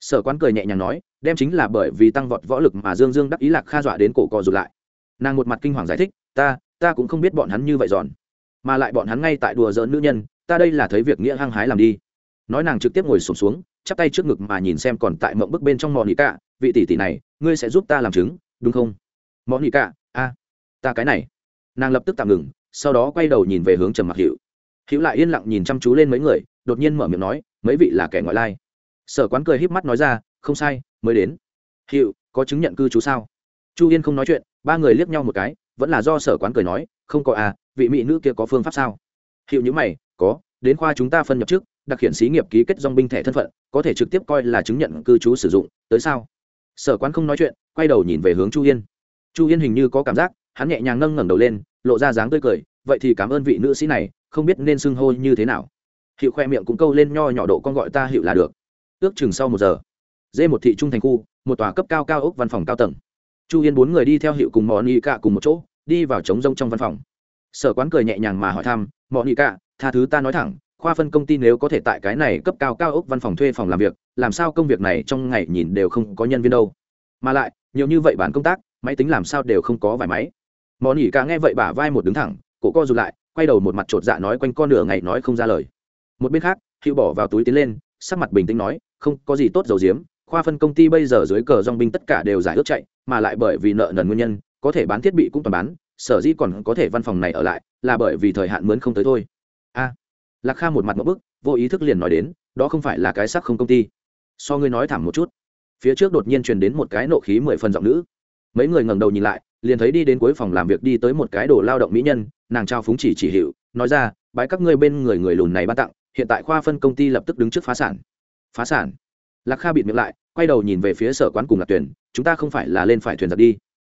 Sở quán cười nhẹ nhàng nói đem chính là bởi vì tăng vọt võ lực mà dương dương đắc ý lạc kha dọa đến cổ cò rụt lại. Nàng một mặt kinh hoàng giải thích ta ta cũng không biết bọn hắn như vậy giòn mà lại bọn hắn ngay tại đùa giỡn nữ nhân ta đây là thấy việc nghĩa hăng hái làm đi. Nói nàng trực tiếp ngồi sụp xuống, xuống chắp tay trước ngực mà nhìn xem còn tại mộng bức bên trong mò nỉ cả vị tỷ tỷ này ngươi sẽ giúp ta làm chứng đúng không? Mò nỉ cả a ta cái này. Nàng lập tức tạm ngừng sau đó quay đầu nhìn về hướng trầm mặc hữu, hữu lại yên lặng nhìn chăm chú lên mấy người đột nhiên mở miệng nói mấy vị là kẻ ngoại lai? Sở quán cười híp mắt nói ra không sai mới đến. Hữu, có chứng nhận cư trú sao? Chu yên không nói chuyện ba người liếc nhau một cái vẫn là do sở quán cười nói không có à vị mỹ nữ kia có phương pháp sao? Hiệu nhữ mày có đến khoa chúng ta phân nhập trước đặc hiện xí nghiệp ký kết dong binh thẻ thân phận có thể trực tiếp coi là chứng nhận cư trú sử dụng tới sao? Sở quán không nói chuyện quay đầu nhìn về hướng chu yên. Chu yên hình như có cảm giác hắn nhẹ nhàng nâng ngẩng đầu lên lộ ra dáng tươi cười, vậy thì cảm ơn vị nữ sĩ này, không biết nên xưng hô như thế nào. Hiệu khoe miệng cũng câu lên nho nhỏ độ con gọi ta hiệu là được. Ước chừng sau một giờ, dê một thị trung thành khu, một tòa cấp cao cao ốc văn phòng cao tầng. Chu yên bốn người đi theo hiệu cùng mò nghị cạ cùng một chỗ, đi vào trống rông trong văn phòng. Sở quán cười nhẹ nhàng mà hỏi thăm mò nghị cạ tha thứ ta nói thẳng, khoa phân công ty nếu có thể tại cái này cấp cao cao ốc văn phòng thuê phòng làm việc, làm sao công việc này trong ngày nhìn đều không có nhân viên đâu? Mà lại, nhiều như vậy bản công tác, máy tính làm sao đều không có vài máy mò nỉ cả nghe vậy bả vai một đứng thẳng, cổ co rụt lại, quay đầu một mặt chột dạ nói quanh con nửa ngày nói không ra lời. Một bên khác, hữu bỏ vào túi tiến lên, sắc mặt bình tĩnh nói, không, có gì tốt dầu diếm, khoa phân công ty bây giờ dưới cờ dong binh tất cả đều giải ước chạy, mà lại bởi vì nợ nần nguyên nhân, có thể bán thiết bị cũng toàn bán, sở dĩ còn có thể văn phòng này ở lại, là bởi vì thời hạn mướn không tới thôi. A, lạc kha một mặt một bức, vô ý thức liền nói đến, đó không phải là cái sắc không công ty. So ngươi nói thẳng một chút. Phía trước đột nhiên truyền đến một cái nộ khí mười phần giọng nữ. Mấy người ngẩng đầu nhìn lại liền thấy đi đến cuối phòng làm việc đi tới một cái đồ lao động mỹ nhân, nàng trao phúng chỉ chỉ hiệu, nói ra, bái các ngươi bên người người lùn này ban tặng, hiện tại khoa phân công ty lập tức đứng trước phá sản. Phá sản? Lạc kha bịt miệng lại, quay đầu nhìn về phía sở quán cùng lạc tuyển chúng ta không phải là lên phải thuyền giặc đi.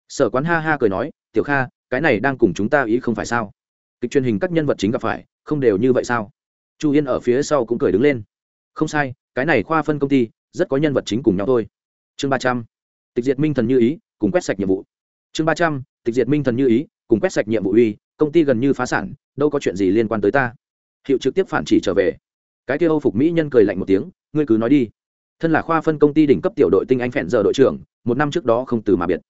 Sở quán ha ha cười nói, tiểu kha, cái này đang cùng chúng ta ý không phải sao? Kịch truyền hình các nhân vật chính gặp phải, không đều như vậy sao? Chu yên ở phía sau cũng cười đứng lên. Không sai, cái này khoa phân công ty, rất có nhân vật chính cùng nhau thôi. Chương ba trăm. Tịch diệt minh thần như ý, cùng quét sạch nhiệm vụ chương ba trăm, tịch diệt minh thần như ý, cùng quét sạch nhiệm vụ uy, công ty gần như phá sản, đâu có chuyện gì liên quan tới ta. Hiệu trực tiếp phản chỉ trở về. Cái kia âu phục mỹ nhân cười lạnh một tiếng, ngươi cứ nói đi. Thân là khoa phân công ty đỉnh cấp tiểu đội tinh anh phẹn giờ đội trưởng, một năm trước đó không từ mà biệt.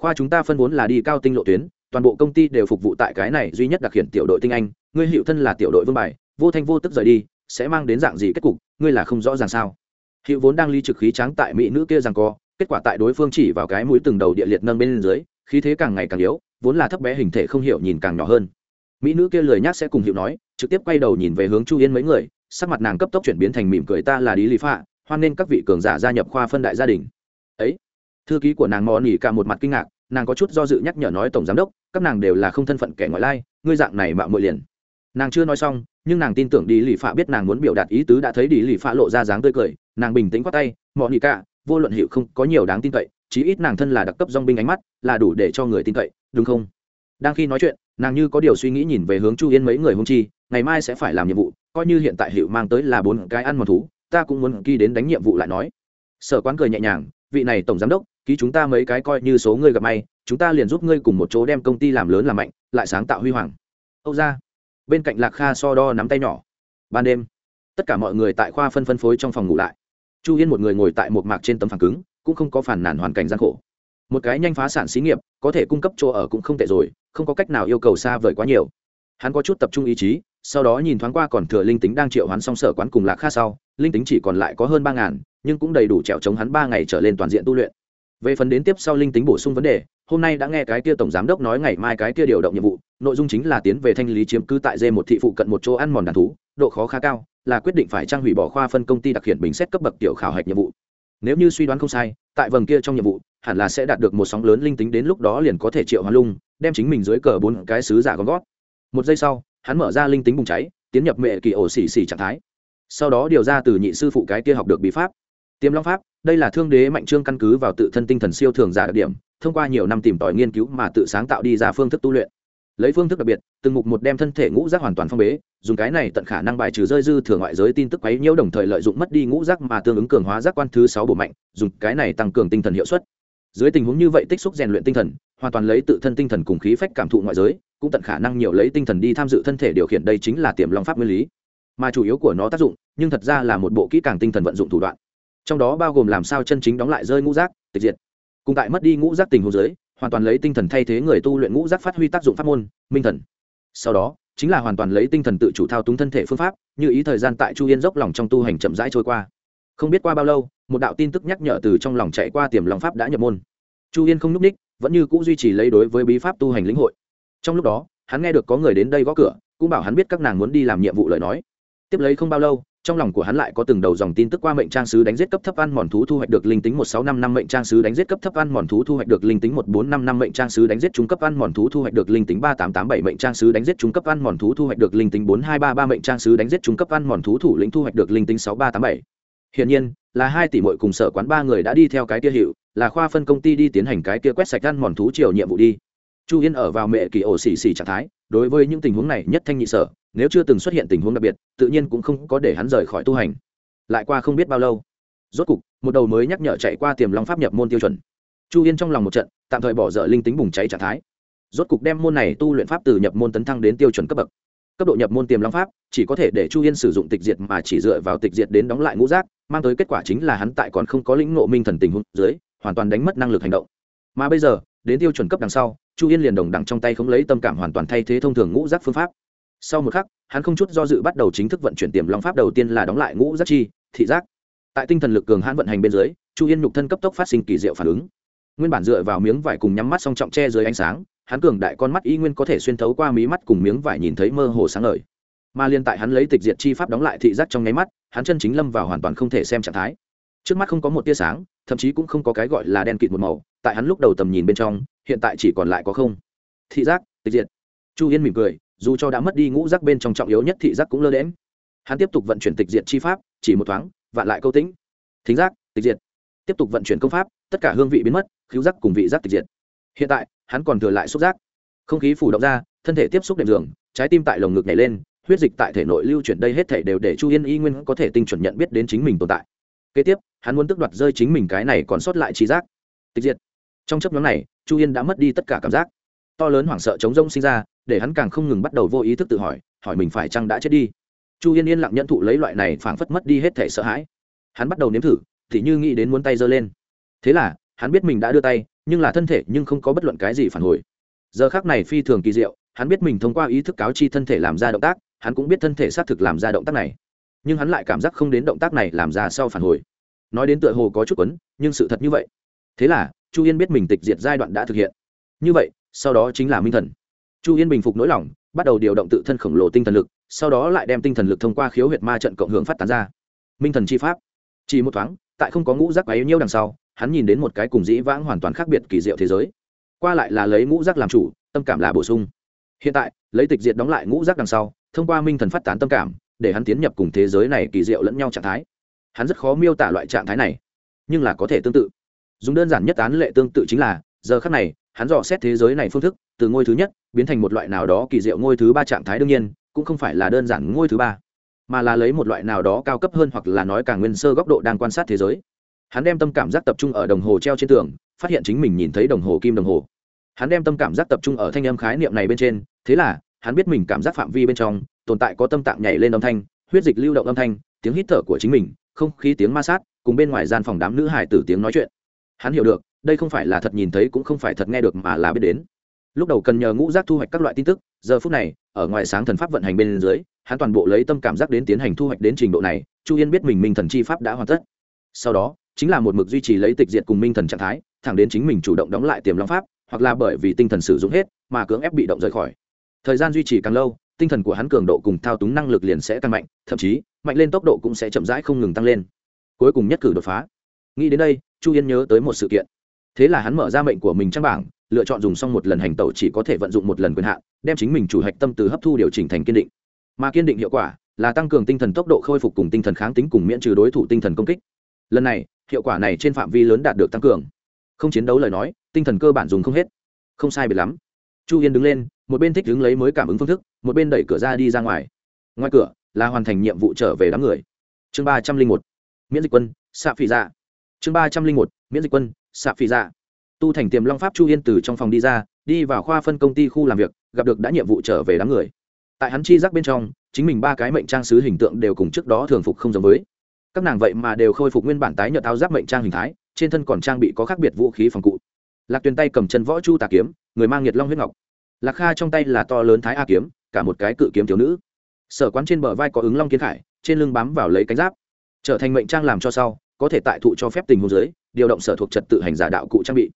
Khoa chúng ta phân vốn là đi cao tinh lộ tuyến, toàn bộ công ty đều phục vụ tại cái này duy nhất đặc hiện tiểu đội tinh anh. Ngươi hiệu thân là tiểu đội vương bài, vô thanh vô tức rời đi, sẽ mang đến dạng gì kết cục, ngươi là không rõ ràng sao? Hiệu vốn đang ly trực khí trắng tại mỹ nữ kia rằng co, kết quả tại đối phương chỉ vào cái mũi từng đầu địa liệt nâng bên dưới khí thế càng ngày càng yếu, vốn là thấp bé hình thể không hiểu nhìn càng nhỏ hơn. Mỹ nữ kia lười nhác sẽ cùng hiệu nói, trực tiếp quay đầu nhìn về hướng chu yên mấy người, sắc mặt nàng cấp tốc chuyển biến thành mỉm cười ta là lý lý phạ, hoan nên các vị cường giả gia nhập khoa phân đại gia đình. Ấy, thư ký của nàng mò nỉ cả một mặt kinh ngạc, nàng có chút do dự nhắc nhở nói tổng giám đốc, các nàng đều là không thân phận kẻ ngoại lai, ngươi dạng này mạo muội liền. Nàng chưa nói xong, nhưng nàng tin tưởng đi lì phạ biết nàng muốn biểu đạt ý tứ đã thấy đi lì phạ lộ ra dáng tươi cười, nàng bình tĩnh quát tay, mò nỉ cả, vô luận hiệu không có nhiều đáng tin cậy chí ít nàng thân là đặc cấp dong binh ánh mắt, là đủ để cho người tin cậy, đúng không? Đang khi nói chuyện, nàng như có điều suy nghĩ nhìn về hướng chu yên mấy người hung chi, ngày mai sẽ phải làm nhiệm vụ, coi như hiện tại hiệu mang tới là bốn cái ăn mòn thú, ta cũng muốn ghi đến đánh nhiệm vụ lại nói. Sở quán cười nhẹ nhàng, vị này tổng giám đốc, ký chúng ta mấy cái coi như số ngươi gặp may, chúng ta liền giúp ngươi cùng một chỗ đem công ty làm lớn làm mạnh, lại sáng tạo huy hoàng. Âu ra. Bên cạnh lạc kha so đo nắm tay nhỏ. Ban đêm, tất cả mọi người tại khoa phân phân phối trong phòng ngủ lại. Chu yên một người ngồi tại một mạc trên tấm phẳng cứng cũng không có phản nản hoàn cảnh gian khổ. Một cái nhanh phá sản xí nghiệp, có thể cung cấp chỗ ở cũng không tệ rồi, không có cách nào yêu cầu xa vời quá nhiều. Hắn có chút tập trung ý chí, sau đó nhìn thoáng qua còn thừa linh tính đang triệu hoán xong sở quán cùng lạc kha sau, linh tính chỉ còn lại có hơn ba ngàn, nhưng cũng đầy đủ trèo chống hắn ba ngày trở lên toàn diện tu luyện. Về phần đến tiếp sau linh tính bổ sung vấn đề, hôm nay đã nghe cái kia tổng giám đốc nói ngày mai cái kia điều động nhiệm vụ, nội dung chính là tiến về thanh lý chiếm cư tại dê một thị phụ cận một chỗ ăn mòn đàn thú, độ khó khá cao, là quyết định phải trang hủy bỏ khoa phân công ty đặc hiện bình xét cấp bậc tiểu khảo hạch nhiệm vụ nếu như suy đoán không sai, tại vầng kia trong nhiệm vụ, hẳn là sẽ đạt được một sóng lớn linh tính đến lúc đó liền có thể triệu hoa lung, đem chính mình dưới cờ bốn cái sứ giả gom gót một giây sau, hắn mở ra linh tính bùng cháy, tiến nhập mệ kỳ ổ xỉ xỉ trạng thái. Sau đó điều ra từ nhị sư phụ cái kia học được bí pháp. Tiềm long pháp, đây là thương đế mạnh trương căn cứ vào tự thân tinh thần siêu thường giả đặc điểm, thông qua nhiều năm tìm tòi nghiên cứu mà tự sáng tạo đi ra phương thức tu luyện lấy phương thức đặc biệt, từng mục một đem thân thể ngũ giác hoàn toàn phong bế, dùng cái này tận khả năng bài trừ rơi dư thừa ngoại giới tin tức quấy nhiễu đồng thời lợi dụng mất đi ngũ giác mà tương ứng cường hóa giác quan thứ sáu bổ mạnh, dùng cái này tăng cường tinh thần hiệu suất. Dưới tình huống như vậy tích xúc rèn luyện tinh thần, hoàn toàn lấy tự thân tinh thần cùng khí phách cảm thụ ngoại giới, cũng tận khả năng nhiều lấy tinh thần đi tham dự thân thể điều khiển, đây chính là tiềm long pháp nguyên lý. Mà chủ yếu của nó tác dụng, nhưng thật ra là một bộ kỹ càng tinh thần vận dụng thủ đoạn. Trong đó bao gồm làm sao chân chính đóng lại rơi ngũ giác, tịch diệt. Cùng tại mất đi ngũ giác tình hồ dưới hoàn toàn lấy tinh thần thay thế người tu luyện ngũ giác phát huy tác dụng pháp môn, minh thần. Sau đó, chính là hoàn toàn lấy tinh thần tự chủ thao túng thân thể phương pháp, như ý thời gian tại chu yên dốc lòng trong tu hành chậm rãi trôi qua. Không biết qua bao lâu, một đạo tin tức nhắc nhở từ trong lòng chạy qua tiềm lòng pháp đã nhập môn. Chu yên không n ú c ních, vẫn như c ũ duy trì lấy đối với bí pháp tu hành lĩnh hội. Trong lúc đó, hắn nghe được có người đến đây gõ cửa, cũng bảo hắn biết các nàng muốn đi làm nhiệm vụ lời nói. Tiếp lấy không bao lâu trong lòng của hắn lại có từng đầu dòng tin tức qua mệnh trang sứ đánh giết cấp thấp ăn mòn thú thu hoạch được linh tính một sáu năm năm mệnh trang sứ đánh giết cấp thấp ăn mòn thú thu hoạch được linh tính một bốn năm năm mệnh trang sứ đánh giết trung cấp ăn mòn thú thu hoạch được linh tính ba tám tám bảy mệnh trang sứ đánh giết trung cấp ăn mòn thú thu hoạch được linh tính bốn hai ba ba mệnh trang sứ đánh giết trung cấp ăn mòn thú thủ lĩnh thu hoạch được linh tính sáu ba tám bảy Hiển nhiên, là hai tỷ muội cùng sở quán ba người đã đi theo cái kia hiệu, là khoa phân công ty đi tiến hành cái kia quét sạch ăn mòn thú chiều nhiệm vụ đi. Chu Yên ở vào mẹ kỳ ổ xỉ xỉ trạng thái, đối với những tình huống này nhất thanh nhị sở, nếu chưa từng xuất hiện tình huống đặc biệt, tự nhiên cũng không có để hắn rời khỏi tu hành. Lại qua không biết bao lâu, rốt cục, một đầu mới nhắc nhở chạy qua tiềm long pháp nhập môn tiêu chuẩn. Chu yên trong lòng một trận, tạm thời bỏ dở linh tính bùng cháy trạng thái. Rốt cục đem môn này tu luyện pháp từ nhập môn tấn thăng đến tiêu chuẩn cấp bậc. Cấp độ nhập môn tiềm long pháp, chỉ có thể để chu yên sử dụng tịch diệt mà chỉ dựa vào tịch diệt đến đóng lại ngũ giác, mang tới kết quả chính là hắn tại còn không có lĩnh ngộ minh thần tình huống dưới, hoàn toàn đánh mất năng lực hành động. Mà bây giờ, đến tiêu chuẩn cấp đằng sau, chu yên liền đồng đẳng trong tay không lấy tâm cảm hoàn toàn thay thế thông thường ngũ giác phương pháp sau một khắc, hắn không chút do dự bắt đầu chính thức vận chuyển tiềm long pháp đầu tiên là đóng lại ngũ giác chi, thị giác. Tại tinh thần lực cường hãn vận hành bên dưới, chu yên nhục thân cấp tốc phát sinh kỳ diệu phản ứng. Nguyên bản dựa vào miếng vải cùng nhắm mắt song trọng che dưới ánh sáng, hắn cường đại con mắt y nguyên có thể xuyên thấu qua mí mắt cùng miếng vải nhìn thấy mơ hồ sáng ngời. Mà liên tại hắn lấy tịch diệt chi pháp đóng lại thị giác trong nháy mắt, hắn chân chính lâm vào hoàn toàn không thể xem trạng thái. Trước mắt không có một tia sáng, thậm chí cũng không có cái gọi là đen kịt một màu, tại hắn lúc đầu tầm nhìn bên trong, hiện tại chỉ còn lại có không. Thị giác, tịch diệt. Chu yên mỉm cười dù cho đã mất đi ngũ giác bên trong trọng yếu nhất thị giác cũng lơ đễm hắn tiếp tục vận chuyển tịch diệt chi pháp, chỉ một thoáng, vạn lại câu tĩnh. Thính giác, tịch diệt. Tiếp tục vận chuyển công pháp, tất cả hương vị biến mất cứu giác cùng vị giác tịch diệt. Hiện tại, hắn còn thừa lại xúc giác. Không khí phủ động ra, thân thể tiếp xúc đệm giường, trái tim tại lồng ngực nhảy lên, huyết dịch tại thể nội lưu chuyển đây hết thể đều để chu yên y nguyên có thể tinh chuẩn nhận biết đến chính mình tồn tại. Kế tiếp, hắn muốn tước đoạt rơi chính mình cái này còn sót lại trí giác. Tịch diệt. Trong chấp nhóm này, chu yên đã mất đi tất cả cảm giác to lớn hoảng sợ chống rông sinh ra, để hắn càng không ngừng bắt đầu vô ý thức tự hỏi hỏi mình phải chăng đã chết đi. Chu yên yên lặng nhận thụ lấy loại này phảng phất mất đi hết thể sợ hãi. Hắn bắt đầu nếm thử, thì như nghĩ đến muốn tay giơ lên. Thế là, hắn biết mình đã đưa tay, nhưng là thân thể nhưng không có bất luận cái gì phản hồi. Giờ khác này phi thường kỳ diệu, hắn biết mình thông qua ý thức cáo chi thân thể làm ra động tác, hắn cũng biết thân thể xác thực làm ra động tác này. Nhưng hắn lại cảm giác không đến động tác này làm ra sau phản hồi. Nói đến tựa hồ có chút quấn, nhưng sự thật như vậy. Thế là, chu yên biết mình tịch diệt giai đoạn đã thực hiện. Như vậy sau đó chính là minh thần. Chu yên bình phục nỗi lòng, bắt đầu điều động tự thân khổng lồ tinh thần lực, sau đó lại đem tinh thần lực thông qua khiếu huyệt ma trận cộng hưởng phát tán ra. Minh thần chi pháp. Chỉ một thoáng, tại không có ngũ giác ấy nhiêu đằng sau, hắn nhìn đến một cái cùng dĩ vãng hoàn toàn khác biệt kỳ diệu thế giới. Qua lại là lấy ngũ giác làm chủ, tâm cảm là bổ sung. Hiện tại, lấy tịch diệt đóng lại ngũ giác đằng sau, thông qua minh thần phát tán tâm cảm, để hắn tiến nhập cùng thế giới này kỳ diệu lẫn nhau trạng thái. Hắn rất khó miêu tả loại trạng thái này, nhưng là có thể tương tự. Dùng đơn giản nhất án lệ tương tự chính là, giờ khắc này hắn dò xét thế giới này phương thức, từ ngôi thứ nhất, biến thành một loại nào đó kỳ diệu ngôi thứ ba trạng thái đương nhiên, cũng không phải là đơn giản ngôi thứ ba, mà là lấy một loại nào đó cao cấp hơn hoặc là nói càng nguyên sơ góc độ đang quan sát thế giới. Hắn đem tâm cảm giác tập trung ở đồng hồ treo trên tường, phát hiện chính mình nhìn thấy đồng hồ kim đồng hồ. Hắn đem tâm cảm giác tập trung ở thanh âm khái niệm này bên trên, thế là, hắn biết mình cảm giác phạm vi bên trong, tồn tại có tâm tạng nhảy lên âm thanh, huyết dịch lưu động âm thanh, tiếng hít thở của chính mình, không khí tiếng ma sát, cùng bên ngoài gian phòng đám nữ hải tử tiếng nói chuyện. Hắn hiểu được đây không phải là thật nhìn thấy cũng không phải thật nghe được mà là biết đến. Lúc đầu cần nhờ ngũ giác thu hoạch các loại tin tức, giờ phút này, ở ngoài sáng thần pháp vận hành bên dưới, hắn toàn bộ lấy tâm cảm giác đến tiến hành thu hoạch đến trình độ này, chu yên biết mình minh thần chi pháp đã hoàn tất. Sau đó, chính là một mực duy trì lấy tịch diệt cùng minh thần trạng thái, thẳng đến chính mình chủ động đóng lại tiềm long pháp, hoặc là bởi vì tinh thần sử dụng hết, mà cưỡng ép bị động rời khỏi. Thời gian duy trì càng lâu, tinh thần của hắn cường độ cùng thao túng năng lực liền sẽ tăng mạnh, thậm chí, mạnh lên tốc độ cũng sẽ chậm rãi không ngừng tăng lên. Cuối cùng nhất cử đột phá. Nghĩ đến đây, chu yên nhớ tới một sự kiện thế là hắn mở ra mệnh của mình trang bảng, lựa chọn dùng xong một lần hành tẩu chỉ có thể vận dụng một lần quyền hạn, đem chính mình chủ hạch tâm từ hấp thu điều chỉnh thành kiên định. Mà kiên định hiệu quả là tăng cường tinh thần tốc độ khôi phục cùng tinh thần kháng tính cùng miễn trừ đối thủ tinh thần công kích. Lần này, hiệu quả này trên phạm vi lớn đạt được tăng cường. Không chiến đấu lời nói, tinh thần cơ bản dùng không hết. Không sai biệt lắm. Chu yên đứng lên, một bên thích đứng lấy mới cảm ứng phương thức, một bên đẩy cửa ra đi ra ngoài. Ngoài cửa là hoàn thành nhiệm vụ trở về đám người. Chương ba trăm linh một, miễn dịch quân xạ phi ra dạ. chương ba trăm linh một, miễn dịch quân xạ phi ra tu thành tiềm long pháp chu yên từ trong phòng đi ra, đi vào khoa phân công ty khu làm việc, gặp được đã nhiệm vụ trở về đám người. Tại hắn chi giác bên trong, chính mình ba cái mệnh trang sứ hình tượng đều cùng trước đó thường phục không giống với. Các nàng vậy mà đều khôi phục nguyên bản tái nhợt áo giáp mệnh trang hình thái, trên thân còn trang bị có khác biệt vũ khí phòng cụ. Lạc tuyền tay cầm chân võ chu tà kiếm, người mang nhiệt long huyết ngọc. Lạc kha trong tay là to lớn thái a kiếm, cả một cái cự kiếm thiếu nữ. Sở quán trên bờ vai có ứng long kiến khải, trên lưng bám vào lấy cánh giáp. Trở thành mệnh trang làm cho sau có thể tại thụ cho phép tình huống giới điều động sở thuộc trật tự hành giả đạo cụ trang bị.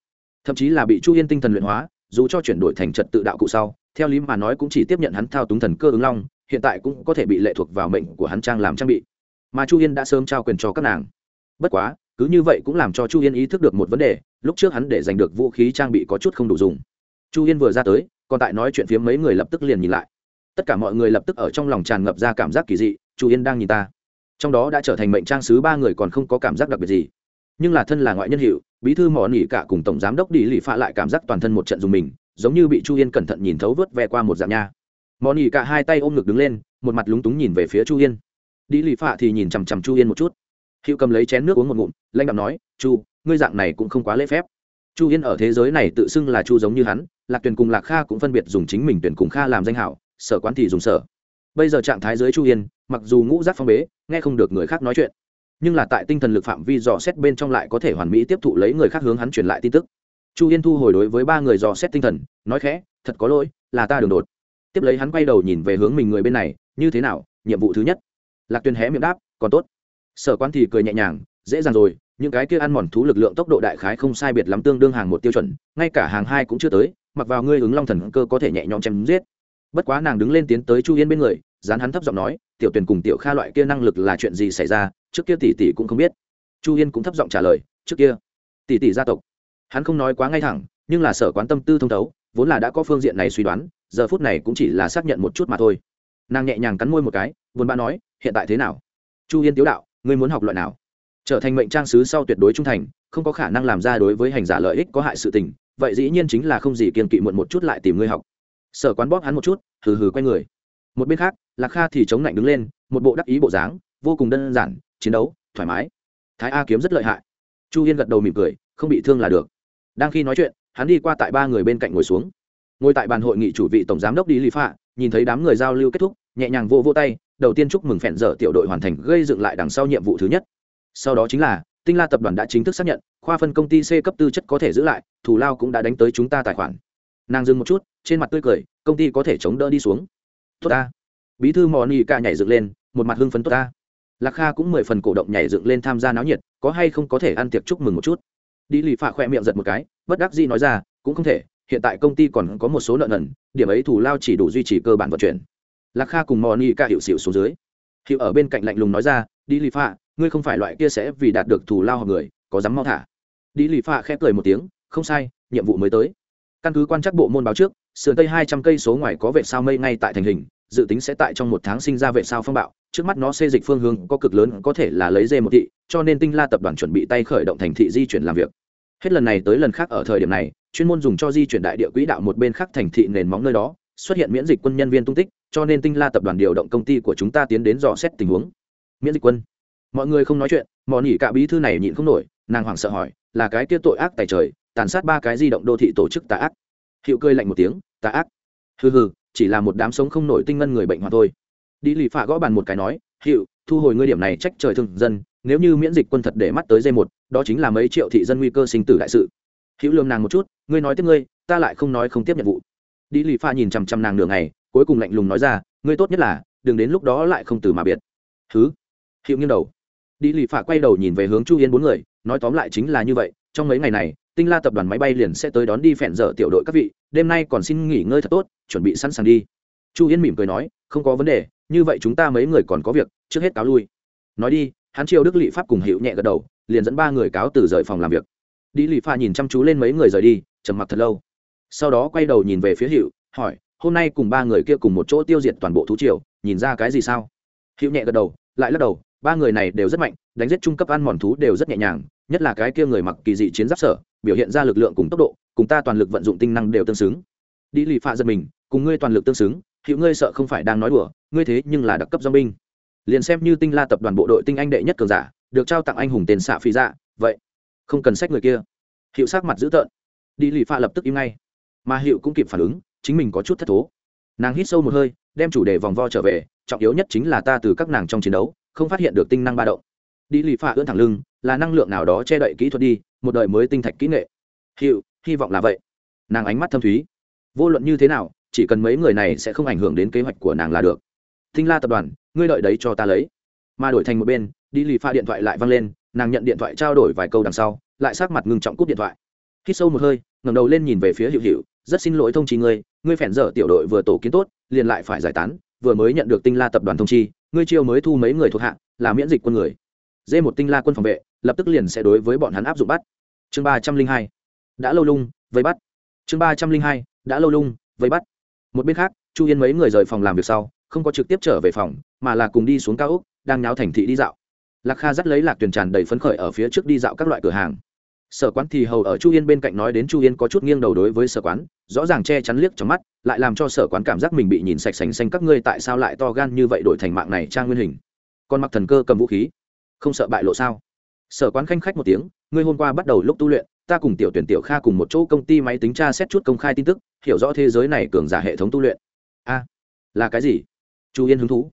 Thậm chí là bị chu yên tinh thần luyện hóa, dù cho chuyển đổi thành trật tự đạo cụ sau, theo lý mà nói cũng chỉ tiếp nhận hắn thao túng thần cơ ứng long, hiện tại cũng có thể bị lệ thuộc vào mệnh của hắn trang làm trang bị. Mà chu yên đã sớm trao quyền cho các nàng. Bất quá, cứ như vậy cũng làm cho chu yên ý thức được một vấn đề, lúc trước hắn để giành được vũ khí trang bị có chút không đủ dùng. Chu yên vừa ra tới, còn tại nói chuyện phía mấy người lập tức liền nhìn lại. Tất cả mọi người lập tức ở trong lòng tràn ngập ra cảm giác kỳ dị, chu yên đang nhìn ta trong đó đã trở thành mệnh trang sứ ba người còn không có cảm giác đặc biệt gì. Nhưng là thân là ngoại nhân hiệu bí thư mỏ nỉ cả cùng tổng giám đốc đi lì phạ lại cảm giác toàn thân một trận dùng mình, giống như bị chu yên cẩn thận nhìn thấu vớt ve qua một dạng nha. Mỏ nỉ cả hai tay ôm ngực đứng lên, một mặt lúng túng nhìn về phía chu yên. Đi lì phạ thì nhìn chằm chằm chu yên một chút. Hiệu cầm lấy chén nước uống một ngụm lanh đạm nói, chu, ngươi dạng này cũng không quá lễ phép. Chu yên ở thế giới này tự xưng là chu giống như hắn, lạc tuyền cùng lạc kha cũng phân biệt dùng chính mình tuyển cùng kha làm danh hảo, sở quán thì dùng sở. Bây giờ trạng thái dưới chu yên mặc dù ngũ giác phong bế, nghe không được người khác nói chuyện, nhưng là tại tinh thần lực phạm vi dò xét bên trong lại có thể hoàn mỹ tiếp thụ lấy người khác hướng hắn truyền lại tin tức. Chu yên thu hồi đối với ba người dò xét tinh thần, nói khẽ, thật có lỗi, là ta đường đột. Tiếp lấy hắn quay đầu nhìn về hướng mình người bên này, như thế nào, nhiệm vụ thứ nhất? Lạc tuyền hé miệng đáp, còn tốt. Sở quan thì cười nhẹ nhàng, dễ dàng rồi, những cái kia ăn mòn thú lực lượng tốc độ đại khái không sai biệt lắm tương đương hàng một tiêu chuẩn, ngay cả hàng hai cũng chưa tới, mặc vào ngươi ứng long thần cơ có thể nhẹ nhõm chém giết. Bất quá nàng đứng lên tiến tới chu yên bên người dán hắn thấp giọng nói, tiểu tuyền cùng tiểu kha loại kia năng lực là chuyện gì xảy ra, trước kia tỷ tỷ cũng không biết. Chu yên cũng thấp giọng trả lời, trước kia, tỷ tỷ gia tộc. Hắn không nói quá ngay thẳng, nhưng là sở quán tâm tư thông thấu, vốn là đã có phương diện này suy đoán, giờ phút này cũng chỉ là xác nhận một chút mà thôi. Nàng nhẹ nhàng cắn môi một cái, buồn bã nói, hiện tại thế nào? Chu yên tiếu đạo, ngươi muốn học loại nào? Trở thành mệnh trang sứ sau tuyệt đối trung thành, không có khả năng làm ra đối với hành giả lợi ích có hại sự tình, vậy dĩ nhiên chính là không gì kiên kỵ muộn một chút lại tìm ngươi học. Sở quán bóp hắn một chút, hừ hừ quay người. Một bên khác lạc kha thì chống lạnh đứng lên, một bộ đắc ý bộ dáng, vô cùng đơn giản, chiến đấu, thoải mái. Thái a kiếm rất lợi hại. Chu yên gật đầu mỉm cười, không bị thương là được. Đang khi nói chuyện, hắn đi qua tại ba người bên cạnh ngồi xuống. Ngồi tại bàn hội nghị chủ vị tổng giám đốc đi lý phạ, nhìn thấy đám người giao lưu kết thúc, nhẹ nhàng vô vô tay, đầu tiên chúc mừng phèn dở tiểu đội hoàn thành gây dựng lại đằng sau nhiệm vụ thứ nhất. Sau đó chính là, tinh la tập đoàn đã chính thức xác nhận, khoa phân công ty c cấp tư chất có thể giữ lại thủ lao cũng đã đánh tới chúng ta tài khoản. Nàng dừng một chút, trên mặt tươi cười, công ty có thể chống đỡ đi xuống. Tốt ta bí thư mò ni ca nhảy dựng lên, một mặt hưng phấn tốt ta. Lạc kha cũng mười phần cổ động nhảy dựng lên tham gia náo nhiệt, có hay không có thể ăn tiệc chúc mừng một chút. Đi lì phạ khoe miệng giật một cái, bất đắc dĩ nói ra, cũng không thể, hiện tại công ty còn có một số nợ nần, điểm ấy thủ lao chỉ đủ duy trì cơ bản vận chuyển. Lạc kha cùng mò ni ca hiệu xịu xuống dưới. Hiệu ở bên cạnh lạnh lùng nói ra, đi lì phạ, ngươi không phải loại kia sẽ vì đạt được thủ lao hoặc người, có dám mau thả. Đi lì phạ khẽ cười một tiếng, không sai, nhiệm vụ mới tới. Căn cứ quan trắc bộ môn báo trước, sườn tây hai trăm cây số ngoài có vệ sao mây ngay tại thành hình dự tính sẽ tại trong một tháng sinh ra vệ sao phong bạo, trước mắt nó xê dịch phương hướng có cực lớn, có thể là lấy dê một thị, cho nên tinh la tập đoàn chuẩn bị tay khởi động thành thị di chuyển làm việc. Hết lần này tới lần khác ở thời điểm này, chuyên môn dùng cho di chuyển đại địa quỹ đạo một bên khác thành thị nền móng nơi đó, xuất hiện miễn dịch quân nhân viên tung tích, cho nên tinh la tập đoàn điều động công ty của chúng ta tiến đến dò xét tình huống. Miễn dịch quân. Mọi người không nói chuyện, mò nỉ cả bí thư này nhịn không nổi, nàng hoảng sợ hỏi, là cái kia tội ác tài trời, tàn sát ba cái di động đô thị tổ chức tà ác. Hiệu cơi lạnh một tiếng, tà ác. Hừ hừ chỉ là một đám sống không nổi tinh ngân người bệnh mà thôi. Đi lì phạ gõ bàn một cái nói hiệu thu hồi ngươi điểm này trách trời thương dân, nếu như miễn dịch quân thật để mắt tới dây một, đó chính là mấy triệu thị dân nguy cơ sinh tử đại sự. Hữu lương nàng một chút, ngươi nói tiếp ngươi, ta lại không nói không tiếp nhiệm vụ. Đi lì pha nhìn chằm chằm nàng nửa ngày, cuối cùng lạnh lùng nói ra, ngươi tốt nhất là, đừng đến lúc đó lại không từ mà biệt. Thứ hữu nghiêng đầu. Đi lì pha quay đầu nhìn về hướng chu yên bốn người, nói tóm lại chính là như vậy, trong mấy ngày này tinh la tập đoàn máy bay liền sẽ tới đón đi phèn dở tiểu đội các vị, đêm nay còn xin nghỉ ngơi thật tốt, chuẩn bị sẵn sàng đi. Chu yên mỉm cười nói, không có vấn đề, như vậy chúng ta mấy người còn có việc, trước hết cáo lui. Nói đi, hắn triều đức lị pháp cùng hiệu nhẹ gật đầu, liền dẫn ba người cáo từ rời phòng làm việc. Đi lị pha nhìn chăm chú lên mấy người rời đi, trầm mặc thật lâu. Sau đó quay đầu nhìn về phía hiệu hỏi, hôm nay cùng ba người kia cùng một chỗ tiêu diệt toàn bộ thú triều, nhìn ra cái gì sao? Hiệu nhẹ gật đầu, lại lắc đầu, ba người này đều rất mạnh, đánh giết trung cấp ăn mòn thú đều rất nhẹ nhàng, nhất là cái kia người mặc kỳ dị chiến giáp sở biểu hiện ra lực lượng cùng tốc độ, cùng ta toàn lực vận dụng tinh năng đều tương xứng. Đi lì phạ giật mình, cùng ngươi toàn lực tương xứng, hiệu ngươi sợ không phải đang nói đùa, ngươi thế nhưng là đặc cấp do binh. Liền xem như tinh la tập đoàn bộ đội tinh anh đệ nhất cường giả, được trao tặng anh hùng tên xạ phi dạ vậy, không cần sách người kia. Hiệu sắc mặt dữ tợn. Đi lì pha lập tức im ngay. Mà hiệu cũng kịp phản ứng, chính mình có chút thất thố. Nàng hít sâu một hơi, đem chủ đề vòng vo trở về, trọng yếu nhất chính là ta từ các nàng trong chiến đấu, không phát hiện được tinh năng ba động. Đi lì pha ưỡn thẳng lưng, là năng lượng nào đó che đậy kỹ thuật đi một đời mới tinh thạch kỹ nghệ. Hiệu hy vọng là vậy. Nàng ánh mắt thâm thúy. Vô luận như thế nào, chỉ cần mấy người này sẽ không ảnh hưởng đến kế hoạch của nàng là được. Tinh la tập đoàn, ngươi đợi đấy cho ta lấy. Mà đổi thành một bên, đi lì pha điện thoại lại văng lên, nàng nhận điện thoại trao đổi vài câu đằng sau, lại sát mặt ngưng trọng cúp điện thoại. Khi sâu một hơi, ngẩng đầu lên nhìn về phía hiệu hiệu rất xin lỗi thông chi ngươi ngươi phèn dở tiểu đội vừa tổ kiến tốt, liền lại phải giải tán, vừa mới nhận được tinh la tập đoàn thông chi, ngươi chiêu mới thu mấy người thuộc hạng là miễn dịch quân người. Dê một tinh la quân phòng vệ lập tức liền sẽ đối với bọn hắn áp dụng bắt. Chương ba trăm linh hai. Đã lâu lung, vây bắt. Chương ba trăm linh hai. Đã lâu lung, vây bắt. Một bên khác, chu yên mấy người rời phòng làm việc sau, không có trực tiếp trở về phòng, mà là cùng đi xuống cao úc đang náo thành thị đi dạo. Lạc kha dắt lấy lạc tuyền tràn đầy phấn khởi ở phía trước đi dạo các loại cửa hàng. Sở quán thì hầu ở chu yên bên cạnh nói đến chu yên có chút nghiêng đầu đối với sở quán, rõ ràng che chắn liếc trong mắt, lại làm cho sở quán cảm giác mình bị nhìn sạch sành xanh các ngươi tại sao lại to gan như vậy đổi thành mạng này trang nguyên hình. Còn mặc thần cơ cầm vũ khí. Không sợ bại lộ sao? Sở quán khanh khách một tiếng, ngươi hôm qua bắt đầu lúc tu luyện, ta cùng tiểu tuyển tiểu kha cùng một chỗ công ty máy tính tra xét chút công khai tin tức, hiểu rõ thế giới này cường giả hệ thống tu luyện. A, là cái gì? Chu yên hứng thú.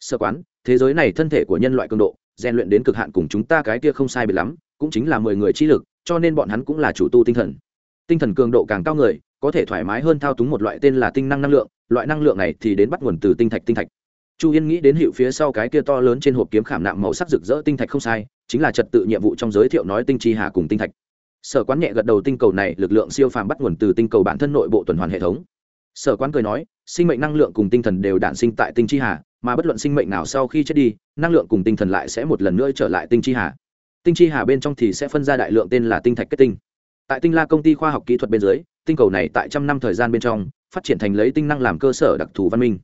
Sơ quán, thế giới này thân thể của nhân loại cường độ, rèn luyện đến cực hạn cùng chúng ta cái kia không sai biệt lắm, cũng chính là mười người chi lực, cho nên bọn hắn cũng là chủ tu tinh thần. Tinh thần cường độ càng cao người, có thể thoải mái hơn thao túng một loại tên là tinh năng năng lượng, loại năng lượng này thì đến bắt nguồn từ tinh thạch tinh thạch chu yên nghĩ đến hiệu phía sau cái kia to lớn trên hộp kiếm khảm nạm màu sắc rực rỡ tinh thạch không sai, chính là trật tự nhiệm vụ trong giới thiệu nói tinh chi hà cùng tinh thạch. Sở quán nhẹ gật đầu tinh cầu này lực lượng siêu phàm bắt nguồn từ tinh cầu bản thân nội bộ tuần hoàn hệ thống. Sở quán cười nói, sinh mệnh năng lượng cùng tinh thần đều đản sinh tại tinh chi hà, mà bất luận sinh mệnh nào sau khi chết đi, năng lượng cùng tinh thần lại sẽ một lần nữa trở lại tinh chi hà. Tinh chi hà bên trong thì sẽ phân ra đại lượng tên là tinh thạch kết tinh. Tại tinh la công ty khoa học kỹ thuật bên dưới, tinh cầu này tại trăm năm thời gian bên trong, phát triển thành lấy tinh năng làm cơ sở đặc thù văn minh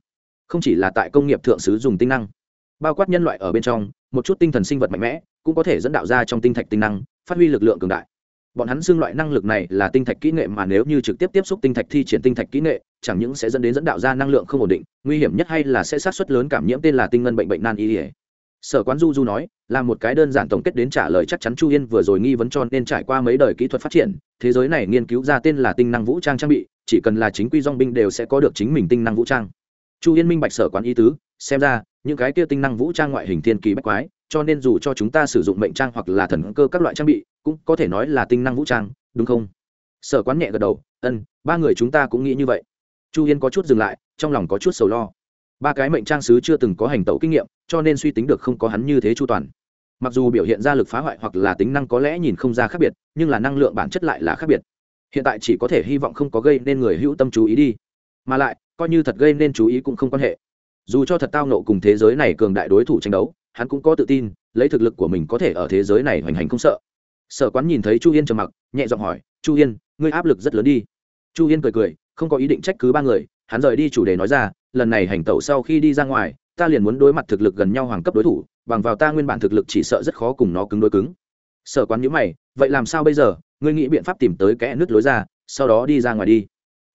không chỉ là tại công nghiệp thượng sứ dùng tinh năng, bao quát nhân loại ở bên trong, một chút tinh thần sinh vật mạnh mẽ cũng có thể dẫn đạo ra trong tinh thạch tinh năng, phát huy lực lượng cường đại. Bọn hắn xưng loại năng lực này là tinh thạch kỹ nghệ mà nếu như trực tiếp tiếp xúc tinh thạch thi triển tinh thạch kỹ nghệ, chẳng những sẽ dẫn đến dẫn đạo ra năng lượng không ổn định, nguy hiểm nhất hay là sẽ sát xuất lớn cảm nhiễm tên là tinh ngân bệnh bệnh nan y ỉa sở quán du du nói, là một cái đơn giản tổng kết đến trả lời chắc chắn chu yên vừa rồi nghi vấn cho nên trải qua mấy đời kỹ thuật phát triển, thế giới này nghiên cứu ra tên là tinh năng vũ trang trang bị, chỉ cần là chính quy dong binh đều sẽ có được chính mình tinh năng vũ trang chu yên minh bạch sở quán ý tứ, xem ra, những cái kia tinh năng vũ trang ngoại hình thiên kỳ bách quái, cho nên dù cho chúng ta sử dụng mệnh trang hoặc là thần cơ các loại trang bị, cũng có thể nói là tinh năng vũ trang, đúng không? Sở quán nhẹ gật đầu ân ba người chúng ta cũng nghĩ như vậy. Chu yên có chút dừng lại, trong lòng có chút sầu lo. Ba cái mệnh trang sứ chưa từng có hành tẩu kinh nghiệm, cho nên suy tính được không có hắn như thế chu toàn. Mặc dù biểu hiện ra lực phá hoại hoặc là tính năng có lẽ nhìn không ra khác biệt, nhưng là năng lượng bản chất lại là khác biệt. Hiện tại chỉ có thể hy vọng không có gây nên người hữu tâm chú ý đi. Mà lại coi như thật gây nên chú ý cũng không quan hệ. Dù cho thật tao nộ cùng thế giới này cường đại đối thủ tranh đấu, hắn cũng có tự tin, lấy thực lực của mình có thể ở thế giới này hoành hành không sợ. Sở quán nhìn thấy chu yên trầm mặc, nhẹ giọng hỏi, chu yên, ngươi áp lực rất lớn đi. Chu yên cười cười, không có ý định trách cứ ba người, hắn rời đi chủ đề nói ra, lần này hành tẩu sau khi đi ra ngoài, ta liền muốn đối mặt thực lực gần nhau hoàng cấp đối thủ, bằng vào ta nguyên bản thực lực chỉ sợ rất khó cùng nó cứng đối cứng. Sở quán nhữ mày, vậy làm sao bây giờ? Ngươi nghĩ biện pháp tìm tới kẽ nứt lối ra, sau đó đi ra ngoài đi.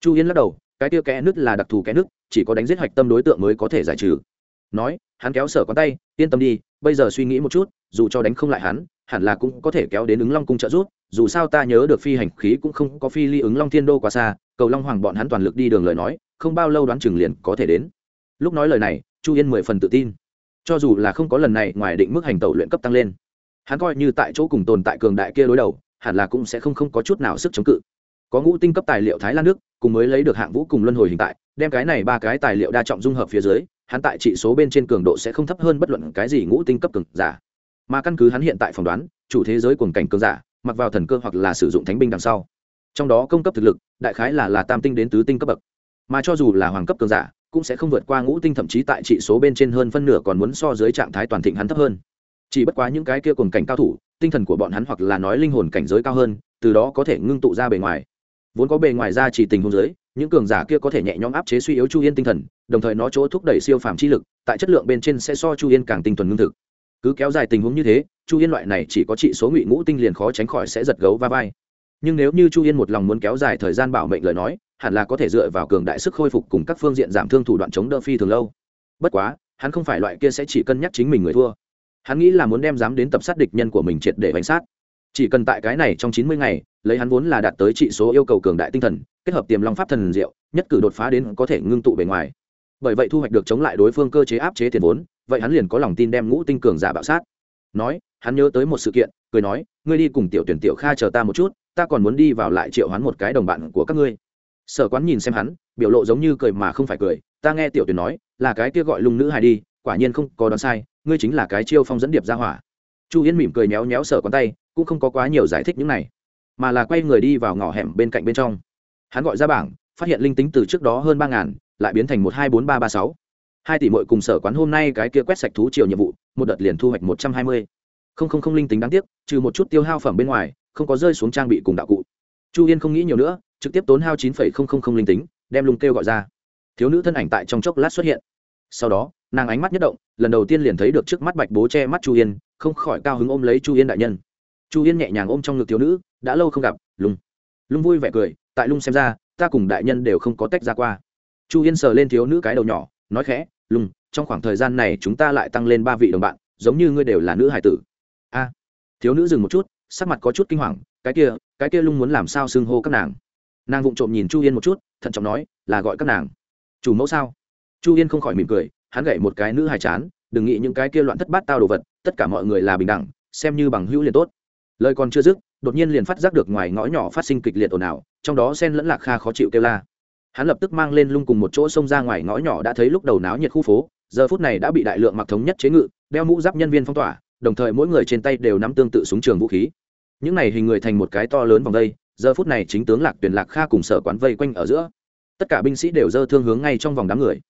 Chu yên lắc đầu cái tiêu kẽ nứt là đặc thù kẽ nứt, chỉ có đánh giết hạch tâm đối tượng mới có thể giải trừ. Nói, hắn kéo sở con tay, yên tâm đi, bây giờ suy nghĩ một chút, dù cho đánh không lại hắn, hẳn là cũng có thể kéo đến ứng long cung trợ giúp, dù sao ta nhớ được phi hành khí cũng không có phi ly ứng long thiên đô quá xa, cầu long hoàng bọn hắn toàn lực đi đường lời nói, không bao lâu đoán chừng liền có thể đến. Lúc nói lời này, chu yên mười phần tự tin. Cho dù là không có lần này, ngoài định mức hành tẩu luyện cấp tăng lên, hắn coi như tại chỗ cùng tồn tại cường đại kia đối đầu, hẳn là cũng sẽ không không có chút nào sức chống cự có ngũ tinh cấp tài liệu thái lan nước, cùng mới lấy được hạng vũ cùng luân hồi hình tại, đem cái này ba cái tài liệu đa trọng dung hợp phía dưới, hắn tại trị số bên trên cường độ sẽ không thấp hơn bất luận cái gì ngũ tinh cấp cường giả. Mà căn cứ hắn hiện tại phỏng đoán, chủ thế giới cuồng cảnh cường giả, mặc vào thần cơ hoặc là sử dụng thánh binh đằng sau. Trong đó công cấp thực lực, đại khái là là tam tinh đến tứ tinh cấp bậc. Mà cho dù là hoàng cấp cường giả, cũng sẽ không vượt qua ngũ tinh thậm chí tại trị số bên trên hơn phân nửa còn muốn so dưới trạng thái toàn thịnh hắn thấp hơn. Chỉ bất quá những cái kia cùng cảnh cao thủ, tinh thần của bọn hắn hoặc là nói linh hồn cảnh giới cao hơn, từ đó có thể ngưng tụ ra bề ngoài vốn có bề ngoài ra chỉ tình huống giới những cường giả kia có thể nhẹ nhõm áp chế suy yếu chu yên tinh thần, đồng thời nó chỗ thúc đẩy siêu phàm chi lực, tại chất lượng bên trên sẽ so chu yên càng tinh thuần ngưng thực. Cứ kéo dài tình huống như thế, chu yên loại này chỉ có trị số ngụy ngũ tinh liền khó tránh khỏi sẽ giật gấu va vai. Nhưng nếu như chu yên một lòng muốn kéo dài thời gian bảo mệnh lời nói, hẳn là có thể dựa vào cường đại sức khôi phục cùng các phương diện giảm thương thủ đoạn chống đỡ phi thường lâu. Bất quá, hắn không phải loại kia sẽ chỉ cân nhắc chính mình người thua. Hắn nghĩ là muốn đem dám đến tập sát địch nhân của mình triệt để bánh sát. Chỉ cần tại cái này trong chín mươi ngày lấy hắn vốn là đạt tới trị số yêu cầu cường đại tinh thần, kết hợp tiềm long pháp thần diệu, nhất cử đột phá đến có thể ngưng tụ bề ngoài. Bởi vậy thu hoạch được chống lại đối phương cơ chế áp chế tiền vốn, vậy hắn liền có lòng tin đem ngũ tinh cường giả bạo sát. Nói, hắn nhớ tới một sự kiện, cười nói, ngươi đi cùng tiểu tuyển tiểu kha chờ ta một chút, ta còn muốn đi vào lại triệu hắn một cái đồng bạn của các ngươi. Sở quán nhìn xem hắn, biểu lộ giống như cười mà không phải cười, ta nghe tiểu tuyển nói, là cái kia gọi lung nữ hài đi, quả nhiên không có đoán sai, ngươi chính là cái chiêu phong dẫn điệp ra hỏa. Chu yên mỉm cười méo méo sở quán tay, cũng không có quá nhiều giải thích những này mà là quay người đi vào ngõ hẻm bên cạnh bên trong. Hắn gọi ra bảng, phát hiện linh tính từ trước đó hơn ba ngàn, lại biến thành một hai bốn ba ba sáu. Hai tỷ mội cùng sở quán hôm nay cái kia quét sạch thú chiều nhiệm vụ, một đợt liền thu hoạch một trăm hai mươi. Không không không linh tính đáng tiếc, trừ một chút tiêu hao phẩm bên ngoài, không có rơi xuống trang bị cùng đạo cụ. Chu yên không nghĩ nhiều nữa, trực tiếp tốn hao chín phẩy không không không linh tính, đem lùng kêu gọi ra. Thiếu nữ thân ảnh tại trong chốc lát xuất hiện. Sau đó, nàng ánh mắt nhất động, lần đầu tiên liền thấy được trước mắt bạch bố che mắt chu yên, không khỏi cao hứng ôm lấy chu yên đại nhân chu yên nhẹ nhàng ôm trong ngực thiếu nữ đã lâu không gặp Lung, lung vui vẻ cười tại lung xem ra ta cùng đại nhân đều không có tách ra qua. Chu yên sờ lên thiếu nữ cái đầu nhỏ nói khẽ Lung, trong khoảng thời gian này chúng ta lại tăng lên ba vị đồng bạn giống như ngươi đều là nữ hải tử. A. Thiếu nữ dừng một chút sắc mặt có chút kinh hoàng cái kia cái kia lung muốn làm sao xưng hô các nàng? Nàng vụng trộm nhìn chu yên một chút thận trọng nói là gọi các nàng. Chủ mẫu sao? Chu yên không khỏi mỉm cười hắn gậy một cái nữ hài chán đừng nghĩ những cái kia loạn thất bát tao đồ vật tất cả mọi người là bình đẳng xem như bằng hữu liền tốt lời còn chưa dứt, đột nhiên liền phát giác được ngoài ngõ nhỏ phát sinh kịch liệt ồn ào, trong đó sen lẫn lạc kha khó chịu kêu la. Hắn lập tức mang lên lung cùng một chỗ xông ra ngoài ngõ nhỏ đã thấy lúc đầu náo nhiệt khu phố, giờ phút này đã bị đại lượng mặc thống nhất chế ngự, đeo mũ giáp nhân viên phong tỏa, đồng thời mỗi người trên tay đều nắm tương tự súng trường vũ khí. Những này hình người thành một cái to lớn vòng đây, giờ phút này chính tướng lạc tuyển lạc kha cùng sở quán vây quanh ở giữa. Tất cả binh sĩ đều dơ thương hướng ngay trong vòng đám người.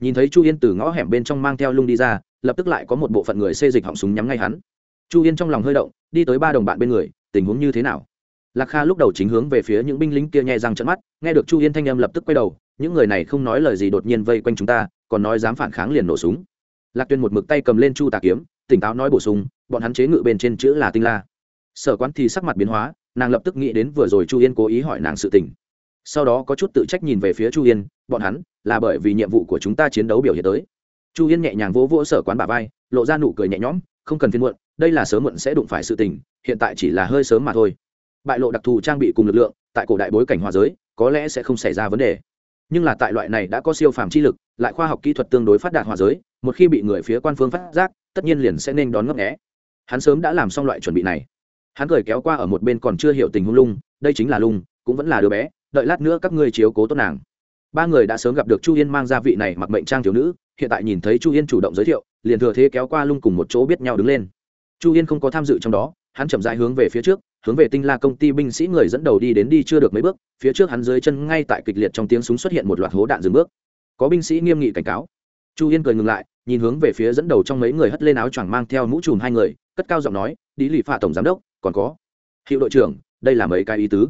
Nhìn thấy chu yên từ ngõ hẻm bên trong mang theo lung đi ra, lập tức lại có một bộ phận người xê dịch họng súng nhắm ngay hắn chu yên trong lòng hơi động, đi tới ba đồng bạn bên người, tình huống như thế nào? Lạc kha lúc đầu chính hướng về phía những binh lính kia nhẹ răng trận mắt, nghe được chu yên thanh âm lập tức quay đầu, những người này không nói lời gì đột nhiên vây quanh chúng ta, còn nói dám phản kháng liền nổ súng. Lạc tuyên một mực tay cầm lên chu tà kiếm, tỉnh táo nói bổ sung, bọn hắn chế ngự bên trên chữ là tinh la. Sở quán thì sắc mặt biến hóa, nàng lập tức nghĩ đến vừa rồi chu yên cố ý hỏi nàng sự tình. Sau đó có chút tự trách nhìn về phía chu yên, bọn hắn là bởi vì nhiệm vụ của chúng ta chiến đấu biểu hiện tới. Chu yên nhẹ nhàng vỗ vỗ sở quán bà vai, lộ ra nụ cười nhẹ nhõm, không cần phiên muộn đây là sớm muộn sẽ đụng phải sự tình, hiện tại chỉ là hơi sớm mà thôi. Bại lộ đặc thù trang bị cùng lực lượng, tại cổ đại bối cảnh hòa giới, có lẽ sẽ không xảy ra vấn đề. Nhưng là tại loại này đã có siêu phàm chi lực, lại khoa học kỹ thuật tương đối phát đạt hòa giới, một khi bị người phía quan phương phát giác, tất nhiên liền sẽ nên đón ngấp nghẽ hắn sớm đã làm xong loại chuẩn bị này. Hắn cười kéo qua ở một bên còn chưa hiểu tình huống lung, đây chính là lung, cũng vẫn là đứa bé, đợi lát nữa các ngươi chiếu cố tốt nàng. Ba người đã sớm gặp được chu yên mang ra vị này mặc mệnh trang thiếu nữ, hiện tại nhìn thấy chu yên chủ động giới thiệu, liền thừa thế kéo qua lung cùng một chỗ biết nhau đứng lên chu yên không có tham dự trong đó, hắn chậm rãi hướng về phía trước, hướng về tinh la công ty binh sĩ người dẫn đầu đi đến đi chưa được mấy bước, phía trước hắn dưới chân ngay tại kịch liệt trong tiếng súng xuất hiện một loạt hố đạn dừng bước. Có binh sĩ nghiêm nghị cảnh cáo. Chu yên cười ngừng lại, nhìn hướng về phía dẫn đầu trong mấy người hất lên áo choàng mang theo mũ trùm hai người, cất cao giọng nói đi lì phạ tổng giám đốc, còn có hiệu đội trưởng, đây là mấy cái ý tứ.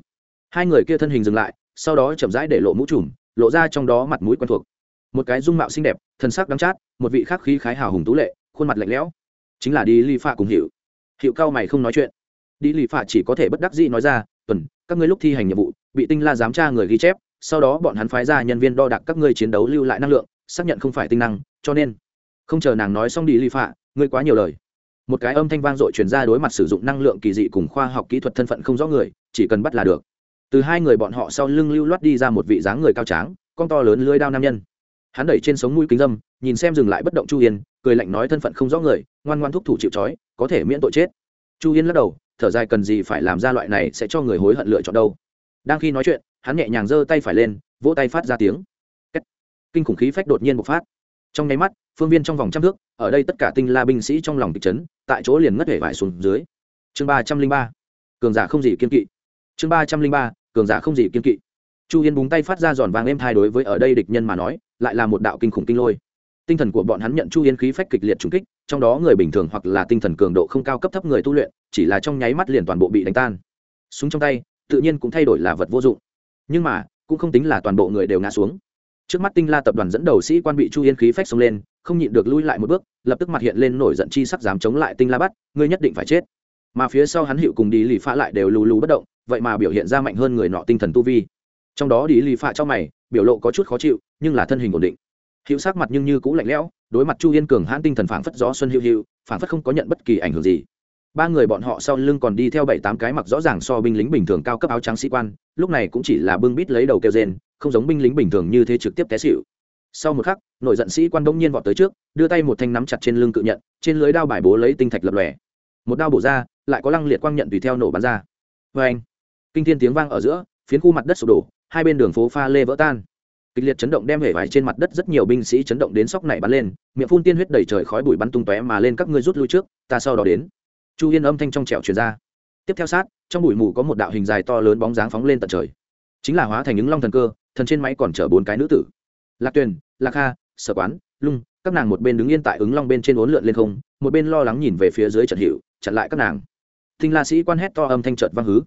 Hai người kia thân hình dừng lại, sau đó chậm rãi để lộ mũ trùm, lộ ra trong đó mặt mũi quen thuộc. Một cái dung mạo xinh đẹp, thân sắc đắng chát, một vị khắc khí khái hào hùng tú lệ, khuôn mặt lạnh lẽo chính là đi lì phạ cùng hiệu hiệu cao mày không nói chuyện. Đi lì phạ chỉ có thể bất đắc dĩ nói ra, tuần, các ngươi lúc thi hành nhiệm vụ, bị tinh la giám tra người ghi chép, sau đó bọn hắn phái ra nhân viên đo đạc các ngươi chiến đấu lưu lại năng lượng, xác nhận không phải tinh năng, cho nên không chờ nàng nói xong đi lì phạ ngươi quá nhiều lời. Một cái âm thanh vang dội truyền ra đối mặt sử dụng năng lượng kỳ dị cùng khoa học kỹ thuật thân phận không rõ người, chỉ cần bắt là được. Từ hai người bọn họ sau lưng lưu loát đi ra một vị dáng người cao tráng, con to lớn lưới đao nam nhân hắn đẩy trên sống mũi kính dâm, nhìn xem dừng lại bất động chu yên, cười lạnh nói thân phận không rõ người, ngoan ngoan thúc thủ chịu trói, có thể miễn tội chết. Chu yên lắc đầu, thở dài cần gì phải làm ra loại này sẽ cho người hối hận lựa chọn đâu. Đang khi nói chuyện, hắn nhẹ nhàng giơ tay phải lên, vỗ tay phát ra tiếng. Kinh khủng khí phách đột nhiên bộc phát. Trong nháy mắt, phương viên trong vòng trăm thước, ở đây tất cả tinh la binh sĩ trong lòng thị chấn, tại chỗ liền ngất hể vải xuống dưới. Chương ba trăm linh ba. Cường giả không gì kiên kỵ. Chương ba trăm linh ba. Cường giả không gì kiên kỵ. Chu yên búng tay phát ra giòn vàng êm thai đối với ở đây địch nhân mà nói lại là một đạo kinh khủng kinh lôi. Tinh thần của bọn hắn nhận chu yên khí phách kịch liệt trùng kích, trong đó người bình thường hoặc là tinh thần cường độ không cao cấp thấp người tu luyện, chỉ là trong nháy mắt liền toàn bộ bị đánh tan. Súng trong tay, tự nhiên cũng thay đổi là vật vô dụng. Nhưng mà, cũng không tính là toàn bộ người đều ngã xuống. Trước mắt tinh la tập đoàn dẫn đầu sĩ quan bị chu yên khí phách xông lên, không nhịn được lui lại một bước, lập tức mặt hiện lên nổi giận chi sắc dám chống lại tinh la bắt, ngươi nhất định phải chết. Mà phía sau hắn hiệu cùng đi lì phá lại đều lù lù bất động, vậy mà biểu hiện ra mạnh hơn người nọ tinh thần tu vi trong đó đi lì phạ cho mày, biểu lộ có chút khó chịu, nhưng là thân hình ổn định. Hữu sắc mặt nhưng như cũ lạnh lẽo, đối mặt chu yên cường hãn tinh thần phảng phất gió xuân hữu hữu, phảng phất không có nhận bất kỳ ảnh hưởng gì. Ba người bọn họ sau lưng còn đi theo bảy tám cái mặc rõ ràng so binh lính bình thường cao cấp áo trắng sĩ quan, lúc này cũng chỉ là bưng bít lấy đầu kêu rên, không giống binh lính bình thường như thế trực tiếp té xịu sau một khắc nội giận sĩ quan đông nhiên vọt tới trước, đưa tay một thanh nắm chặt trên lưng cự nhận, trên lưới đao bài bố lấy tinh thạch lập lòe. Một đao bổ ra, lại có lăng liệt quang nhận tùy theo nổ bắn ra. Vê anh kinh thiên tiếng vang ở giữa, phiến khu mặt đất sụp đổ hai bên đường phố pha lê vỡ tan. Kịch liệt chấn động đem hể vải trên mặt đất rất nhiều binh sĩ chấn động đến sóc này bắn lên, miệng phun tiên huyết đầy trời khói bụi bắn tung tóe mà lên các ngươi rút lui trước, ta sau đó đến. Chu yên âm thanh trong trẻo truyền ra. Tiếp theo sát, trong bụi mù có một đạo hình dài to lớn bóng dáng phóng lên tận trời. Chính là hóa thành những long thần cơ, thần trên máy còn chở bốn cái nữ tử. Lạc tuyền, lạc kha, sở quán, lung, các nàng một bên đứng yên tại ứng long bên trên uốn lượn lên không, một bên lo lắng nhìn về phía dưới trận hiệu, chặn lại các nàng. Thinh la sĩ quan hét to âm thanh trợt vang hứ.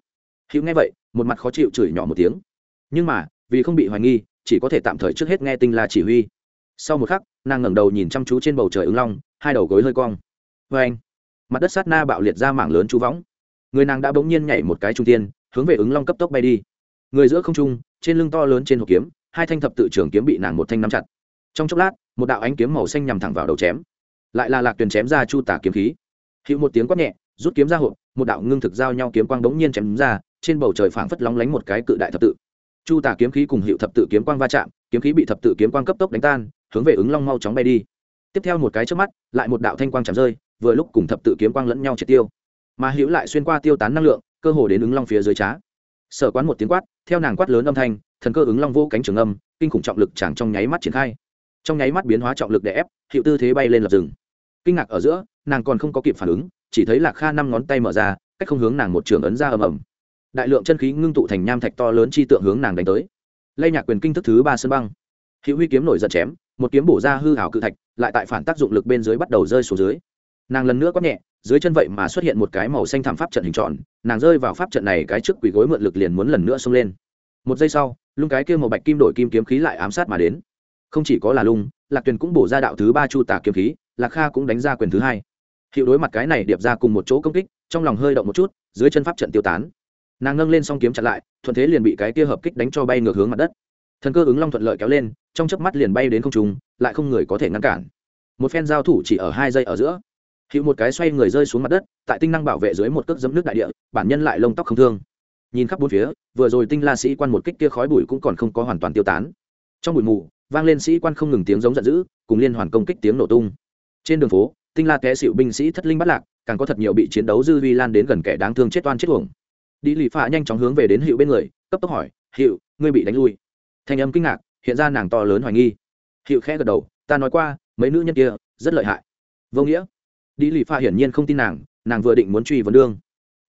Hữu nghe vậy, một mặt khó chịu chửi nhỏ một tiếng nhưng mà, vì không bị hoài nghi, chỉ có thể tạm thời trước hết nghe tinh la chỉ huy. Sau một khắc, nàng ngẩng đầu nhìn chăm chú trên bầu trời ứng long, hai đầu gối hơi cong. Vê anh, mặt đất sát na bạo liệt ra mảng lớn chú võng. Người nàng đã bỗng nhiên nhảy một cái trung tiên, hướng về ứng long cấp tốc bay đi. Người giữa không trung, trên lưng to lớn trên hộp kiếm, hai thanh thập tự trưởng kiếm bị nàng một thanh nắm chặt. Trong chốc lát, một đạo ánh kiếm màu xanh nhằm thẳng vào đầu chém. Lại là lạc tuyền chém ra chu tả kiếm khí. Hữu một tiếng quát nhẹ, rút kiếm ra hộp, một đạo ngưng thực giao nhau kiếm quang đống nhiên chém ra, trên bầu trời phảng phất lóng lánh một cái cự đại thập tự chu tả kiếm khí cùng hiệu thập tự kiếm quang va chạm, kiếm khí bị thập tự kiếm quang cấp tốc đánh tan, hướng về ứng long mau chóng bay đi. Tiếp theo một cái trước mắt, lại một đạo thanh quang chạm rơi, vừa lúc cùng thập tự kiếm quang lẫn nhau triệt tiêu. Mà hữu lại xuyên qua tiêu tán năng lượng, cơ hồ đến ứng long phía dưới trá. Sở quán một tiếng quát, theo nàng quát lớn âm thanh, thần cơ ứng long vô cánh trường âm, kinh khủng trọng lực chẳng trong nháy mắt triển khai. Trong nháy mắt biến hóa trọng lực để ép hiệu tư thế bay lên lập rừng kinh ngạc ở giữa, nàng còn không có kịp phản ứng, chỉ thấy lạc kha năm ngón tay mở ra, cách không hướng nàng một trường ấn ra ầm ầm đại lượng chân khí ngưng tụ thành nham thạch to lớn chi tượng hướng nàng đánh tới. Lây nhạc quyền kinh thức thứ ba sân băng. Hữu huy kiếm nổi giận chém, một kiếm bổ ra hư hảo cự thạch, lại tại phản tác dụng lực bên dưới bắt đầu rơi xuống dưới. Nàng lần nữa quát nhẹ, dưới chân vậy mà xuất hiện một cái màu xanh thảm pháp trận hình tròn, nàng rơi vào pháp trận này cái trước quỳ gối mượn lực liền muốn lần nữa xông lên. Một giây sau, lung cái kia màu bạch kim đổi kim kiếm khí lại ám sát mà đến. Không chỉ có là lung, lạc tuyền cũng bổ ra đạo thứ ba chu tả kiếm khí, lạc kha cũng đánh ra quyền thứ hai. Hiệu đối mặt cái này điệp ra cùng một chỗ công kích, trong lòng hơi động một chút, dưới chân pháp trận tiêu tán nàng nâng lên s o n g kiếm chặn lại thuận thế liền bị cái kia hợp kích đánh cho bay ngược hướng mặt đất thần cơ ứng long thuận lợi kéo lên trong chớp mắt liền bay đến không trung, lại không người có thể ngăn cản một phen giao thủ chỉ ở hai giây ở giữa hữu một cái xoay người rơi xuống mặt đất tại tinh năng bảo vệ dưới một cước dấm nước đại địa bản nhân lại lông tóc không thương nhìn khắp bốn phía vừa rồi tinh la sĩ quan một kích kia khói bụi cũng còn không có hoàn toàn tiêu tán trong bụi mù vang lên sĩ quan không ngừng tiếng giống giận dữ cùng liên hoàn công kích tiếng nổ tung trên đường phố tinh la té xịu binh sĩ thất linh bắt lạc càng có thật nhiều bị chiến đấu dư vi lan đến gần kẻ đáng thương chết oan chết tuồng đi lì phạ nhanh chóng hướng về đến hiệu bên người, cấp tốc hỏi hiệu ngươi bị đánh lui? Thanh âm kinh ngạc, hiện ra nàng to lớn hoài nghi. Hiệu khẽ gật đầu, ta nói qua, mấy nữ nhân kia rất lợi hại. Vô nghĩa. Đi lì phạ hiển nhiên không tin nàng nàng vừa định muốn truy vấn đương.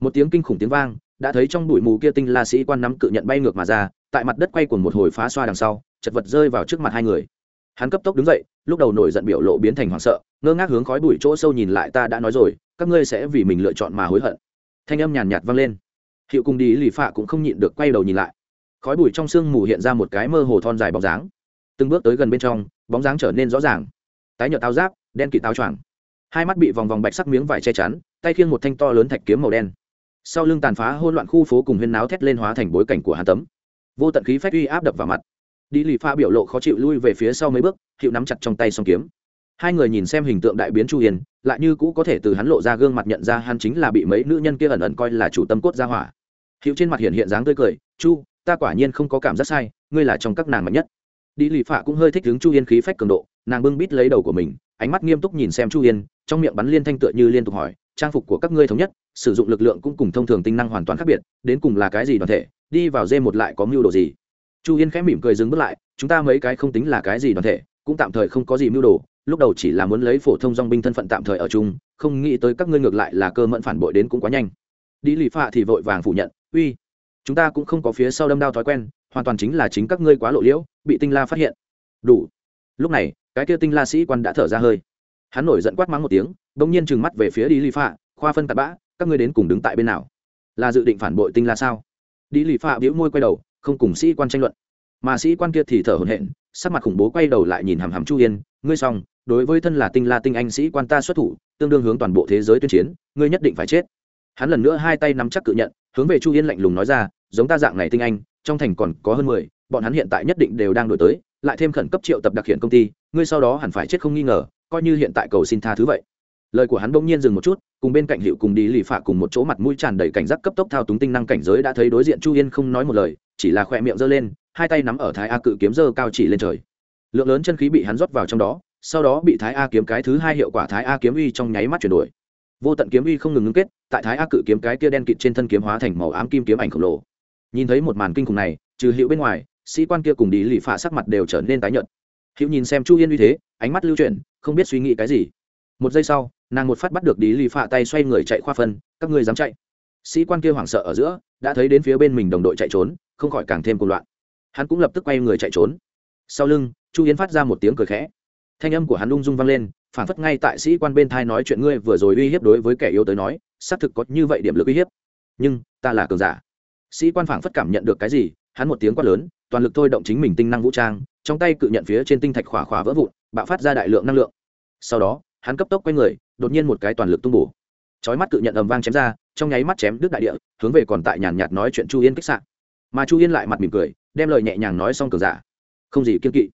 Một tiếng kinh khủng tiếng vang, đã thấy trong bụi mù kia tinh la sĩ quan nắm cự nhận bay ngược mà ra, tại mặt đất quay cuồng một hồi phá xoa đằng sau, chật vật rơi vào trước mặt hai người. Hắn cấp tốc đứng dậy, lúc đầu nổi giận biểu lộ biến thành hoảng sợ, ngơ ngác hướng khói bụi chỗ sâu nhìn lại, ta đã nói rồi, các ngươi sẽ vì mình lựa chọn mà hối hận. Thanh âm nhàn nhạt vang lên hiệu cùng đi lì phạ cũng không nhịn được quay đầu nhìn lại. Khói bụi trong sương mù hiện ra một cái mơ hồ thon dài bóng dáng. Từng bước tới gần bên trong, bóng dáng trở nên rõ ràng. Tái nhợt táo giáp, đen kịt táo choàng. Hai mắt bị vòng vòng bạch sắc miếng vải che chắn, tay khiêng một thanh to lớn thạch kiếm màu đen. Sau lưng tàn phá hôn loạn khu phố cùng huyên náo thét lên hóa thành bối cảnh của hàn tấm. Vô tận khí phép uy áp đập vào mặt. Đi lì pha biểu lộ khó chịu lui về phía sau mấy bước, hiệu nắm chặt trong tay song kiếm. Hai người nhìn xem hình tượng đại biến chu hiền, lại như cũ có thể từ hắn lộ ra gương mặt nhận ra hắn chính là bị mấy nữ nhân kia ẩn ẩn coi là chủ tâm cốt gia hỏa hữu trên mặt hiện hiện dáng tươi cười, chu, ta quả nhiên không có cảm giác sai, ngươi là trong các nàng mạnh nhất. Đi lì phạ cũng hơi thích hứng chu yên khí phách cường độ, nàng bưng bít lấy đầu của mình, ánh mắt nghiêm túc nhìn xem chu yên, trong miệng bắn liên thanh tựa như liên tục hỏi, trang phục của các ngươi thống nhất, sử dụng lực lượng cũng cùng thông thường tinh năng hoàn toàn khác biệt, đến cùng là cái gì đoàn thể, đi vào dê một lại có mưu đồ gì? Chu yên khẽ mỉm cười dừng bước lại, chúng ta mấy cái không tính là cái gì đoàn thể, cũng tạm thời không có gì mưu đồ, lúc đầu chỉ là muốn lấy phổ thông dong binh thân phận tạm thời ở chung, không nghĩ tới các ngươi ngược lại là cơ mẫn phản bội đến cũng quá nhanh. Đi lì phạ thì vội vàng phủ nhận uy, chúng ta cũng không có phía sau đâm đao thói quen, hoàn toàn chính là chính các ngươi quá lộ liễu, bị tinh la phát hiện. Đủ. Lúc này, cái kia tinh la sĩ quan đã thở ra hơi. Hắn nổi giận quát mắng một tiếng, bỗng nhiên trừng mắt về phía đi lì phạ, khoa phân tạt bã, các ngươi đến cùng đứng tại bên nào? Là dự định phản bội tinh la sao? Đi lì phạ biễu môi quay đầu, không cùng sĩ quan tranh luận. Mà sĩ quan kia thì thở hổn hển, sắc mặt khủng bố quay đầu lại nhìn hàm hàm chu yên, ngươi xong, đối với thân là tinh la tinh anh sĩ quan ta xuất thủ, tương đương hướng toàn bộ thế giới tuyên chiến, ngươi nhất định phải chết. Hắn lần nữa hai tay nắm chắc cự nhận hướng về chu yên lạnh lùng nói ra, giống ta dạng này tinh anh, trong thành còn có hơn mười, bọn hắn hiện tại nhất định đều đang đổi tới, lại thêm khẩn cấp triệu tập đặc hiện công ty, ngươi sau đó hẳn phải chết không nghi ngờ, coi như hiện tại cầu xin tha thứ vậy. Lời của hắn bỗng nhiên dừng một chút, cùng bên cạnh hiệu cùng đi lì phạ cùng một chỗ mặt mũi tràn đầy cảnh giác cấp tốc thao túng tinh năng cảnh giới đã thấy đối diện chu yên không nói một lời, chỉ là khỏe miệng giơ lên, hai tay nắm ở thái a cự kiếm giơ cao chỉ lên trời. Lượng lớn chân khí bị hắn rót vào trong đó, sau đó bị thái a kiếm cái thứ hai hiệu quả thái a kiếm uy trong nháy mắt chuyển đổi vô tận kiếm uy không ngừng ngưng kết, tại thái a cự kiếm cái kia đen kịt trên thân kiếm hóa thành màu ám kim kiếm ảnh khổng lồ. Nhìn thấy một màn kinh khủng này, trừ hiệu bên ngoài, sĩ quan kia cùng đi lì phạ sắc mặt đều trở nên tái nhợt. Hiệu nhìn xem chu yên uy thế, ánh mắt lưu chuyển, không biết suy nghĩ cái gì. Một giây sau, nàng một phát bắt được đi lì phạ tay xoay người chạy khoa phân, các ngươi dám chạy. Sĩ quan kia hoảng sợ ở giữa, đã thấy đến phía bên mình đồng đội chạy trốn, không khỏi càng thêm cuộc loạn. Hắn cũng lập tức quay người chạy trốn. Sau lưng, chu yến phát ra một tiếng cười khẽ. Thanh âm của hắn lung dung vang lên phản phất ngay tại sĩ quan bên thai nói chuyện ngươi vừa rồi uy hiếp đối với kẻ yếu tới nói, xác thực có như vậy điểm lực uy hiếp. Nhưng, ta là cường giả. Sĩ quan phản phất cảm nhận được cái gì, hắn một tiếng quát lớn, toàn lực thôi động chính mình tinh năng vũ trang, trong tay cự nhận phía trên tinh thạch khỏa khỏa vỡ vụn, bạo phát ra đại lượng năng lượng. Sau đó, hắn cấp tốc quay người, đột nhiên một cái toàn lực tung bổ. Chói mắt cự nhận ầm vang chém ra, trong nháy mắt chém đứt đại địa, hướng về còn tại nhàn nhạt nói chuyện chu yên kích sạn. Mà chu yên lại mặt mỉm cười, đem lời nhẹ nhàng nói xong cường giả. Không gì kiên kỵ.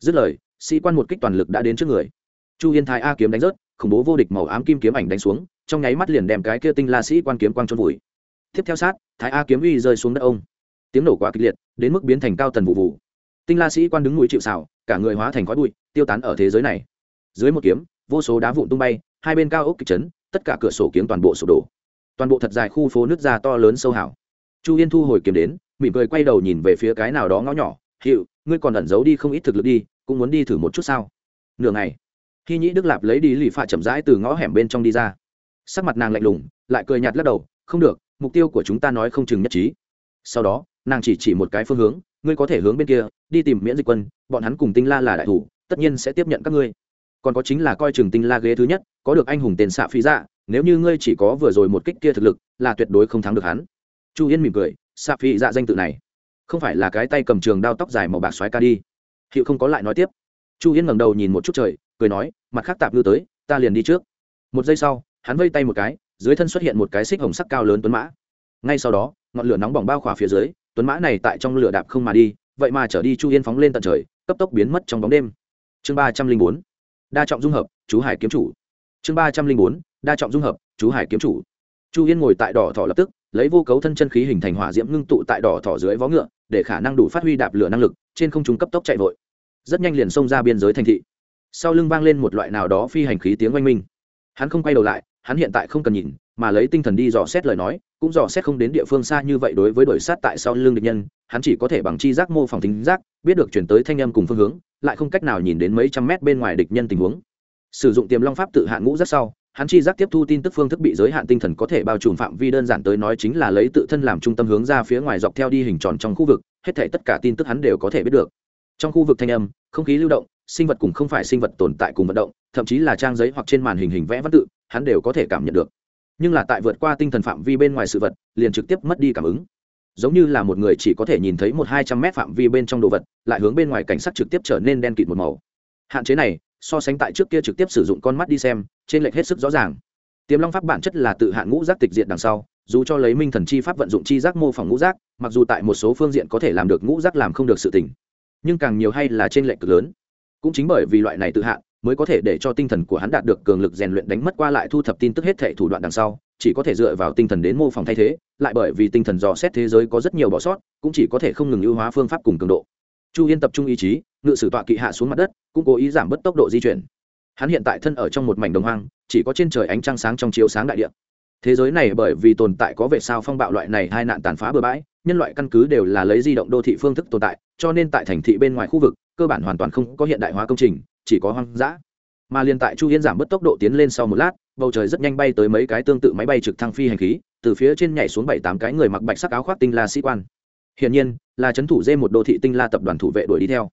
Dứt lời, sĩ quan một kích toàn lực đã đến trước người chu yên thái a kiếm đánh rớt, khủng bố vô địch màu ám kim kiếm ảnh đánh xuống, trong nháy mắt liền đem cái kia tinh la sĩ quan kiếm quang trôn vùi. Tiếp theo sát, thái a kiếm uy rơi xuống đất ông. Tiếng nổ quá kịch liệt, đến mức biến thành cao tần vụ vụ. Tinh la sĩ quan đứng núi chịu xào cả người hóa thành khói bụi, tiêu tán ở thế giới này. Dưới một kiếm, vô số đá vụn tung bay, hai bên cao ốc kịch chấn, tất cả cửa sổ kiếm toàn bộ sụp đổ. Toàn bộ thật dài khu phố nước ra to lớn sâu hảo chu yên thu hồi kiếm đến, mỉm cười quay đầu nhìn về phía cái nào đó ngõ nhỏ hiệu ngươi còn ẩn giấu đi không ít thực lực đi, cũng muốn đi thử một chút sao? Nửa ngày khi nhĩ đức lạp lấy đi lì phạ chậm rãi từ ngõ hẻm bên trong đi ra. Sắc mặt nàng lạnh lùng, lại cười nhạt lắc đầu, không được, mục tiêu của chúng ta nói không chừng nhất trí. Sau đó, nàng chỉ chỉ một cái phương hướng, ngươi có thể hướng bên kia, đi tìm miễn dịch quân, bọn hắn cùng tinh la là đại thủ, tất nhiên sẽ tiếp nhận các ngươi. Còn có chính là coi chừng tinh la ghế thứ nhất, có được anh hùng tên xạ phi dạ nếu như ngươi chỉ có vừa rồi một kích kia thực lực, là tuyệt đối không thắng được hắn. Chu yên mỉm cười xạ phi dạ danh tự này, không phải là cái tay cầm trường đao tóc dài màu bạc xoáy ca đi. Hiệu không có lại nói tiếp. Chu yên ngẩng đầu nhìn một chút trời, cười nói mặt khác tạp ngư tới, ta liền đi trước. Một giây sau, hắn vây tay một cái, dưới thân xuất hiện một cái xích hồng sắc cao lớn tuấn mã. Ngay sau đó, ngọn lửa nóng bỏng bao khỏa phía dưới, tuấn mã này tại trong lửa đạp không mà đi, vậy mà trở đi chu yên phóng lên tận trời, cấp tốc biến mất trong bóng đêm. Chương ba trăm linh bốn, đa trọng dung hợp, chú hải kiếm chủ. Chương ba trăm linh bốn, đa trọng dung hợp, chú hải kiếm chủ. Chu yên ngồi tại đỏ thỏ lập tức, lấy vô cấu thân chân khí hình thành hỏa diễm ngưng tụ tại đỏ thỏ dưới vó ngựa, để khả năng đủ phát huy đạp lửa năng lực, trên không trung cấp tốc chạy vội. Rất nhanh liền xông ra biên giới thành thị sau lưng vang lên một loại nào đó phi hành khí tiếng oanh minh. Hắn không quay đầu lại, hắn hiện tại không cần nhìn, mà lấy tinh thần đi dò xét lời nói, cũng dò xét không đến địa phương xa như vậy đối với đổi sát tại sau lưng địch nhân, hắn chỉ có thể bằng chi giác mô phỏng tính giác, biết được chuyển tới thanh âm cùng phương hướng, lại không cách nào nhìn đến mấy trăm mét bên ngoài địch nhân tình huống. Sử dụng tiềm long pháp tự hạn ngũ rất sau, hắn chi giác tiếp thu tin tức phương thức bị giới hạn tinh thần có thể bao trùm phạm vi đơn giản tới nói chính là lấy tự thân làm trung tâm hướng ra phía ngoài dọc theo đi hình tròn trong khu vực, hết thể tất cả tin tức hắn đều có thể biết được. Trong khu vực thanh âm, không khí lưu động sinh vật cùng không phải sinh vật tồn tại cùng vận động, thậm chí là trang giấy hoặc trên màn hình hình vẽ văn tự, hắn đều có thể cảm nhận được. Nhưng là tại vượt qua tinh thần phạm vi bên ngoài sự vật, liền trực tiếp mất đi cảm ứng. Giống như là một người chỉ có thể nhìn thấy một hai trăm mét phạm vi bên trong đồ vật, lại hướng bên ngoài cảnh sắc trực tiếp trở nên đen kịt một màu. Hạn chế này, so sánh tại trước kia trực tiếp sử dụng con mắt đi xem, trên lệch hết sức rõ ràng. Tiềm long pháp bản chất là tự hạn ngũ giác tịch diện đằng sau, dù cho lấy minh thần chi pháp vận dụng chi giác mô phỏng ngũ giác, mặc dù tại một số phương diện có thể làm được ngũ giác làm không được sự tỉnh nhưng càng nhiều hay là trên lệch cực lớn cũng chính bởi vì loại này tự hạn, mới có thể để cho tinh thần của hắn đạt được cường lực rèn luyện đánh mất qua lại thu thập tin tức hết thệ thủ đoạn đằng sau, chỉ có thể dựa vào tinh thần đến mô phỏng thay thế, lại bởi vì tinh thần dò xét thế giới có rất nhiều bỏ sót, cũng chỉ có thể không ngừng ưu hóa phương pháp cùng cường độ. Chu yên tập trung ý chí, ngự sử tọa kỵ hạ xuống mặt đất, cũng cố ý giảm bớt tốc độ di chuyển. Hắn hiện tại thân ở trong một mảnh đồng hoang, chỉ có trên trời ánh trăng sáng trong chiếu sáng đại địa. Thế giới này bởi vì tồn tại có vệ sao phong bạo loại này, hai nạn tàn phá bừa bãi nhân loại căn cứ đều là lấy di động đô thị phương thức tồn tại, cho nên tại thành thị bên ngoài khu vực, cơ bản hoàn toàn không có hiện đại hóa công trình, chỉ có hoang dã. Mà liền tại chu yên giảm bớt tốc độ tiến lên sau một lát, bầu trời rất nhanh bay tới mấy cái tương tự máy bay trực thăng phi hành khí, từ phía trên nhảy xuống bảy tám cái người mặc bạch sắc áo khoác tinh la sĩ quan. Hiển nhiên, là c h ấ n thủ dê một đô thị tinh la tập đoàn thủ vệ đuổi đi theo.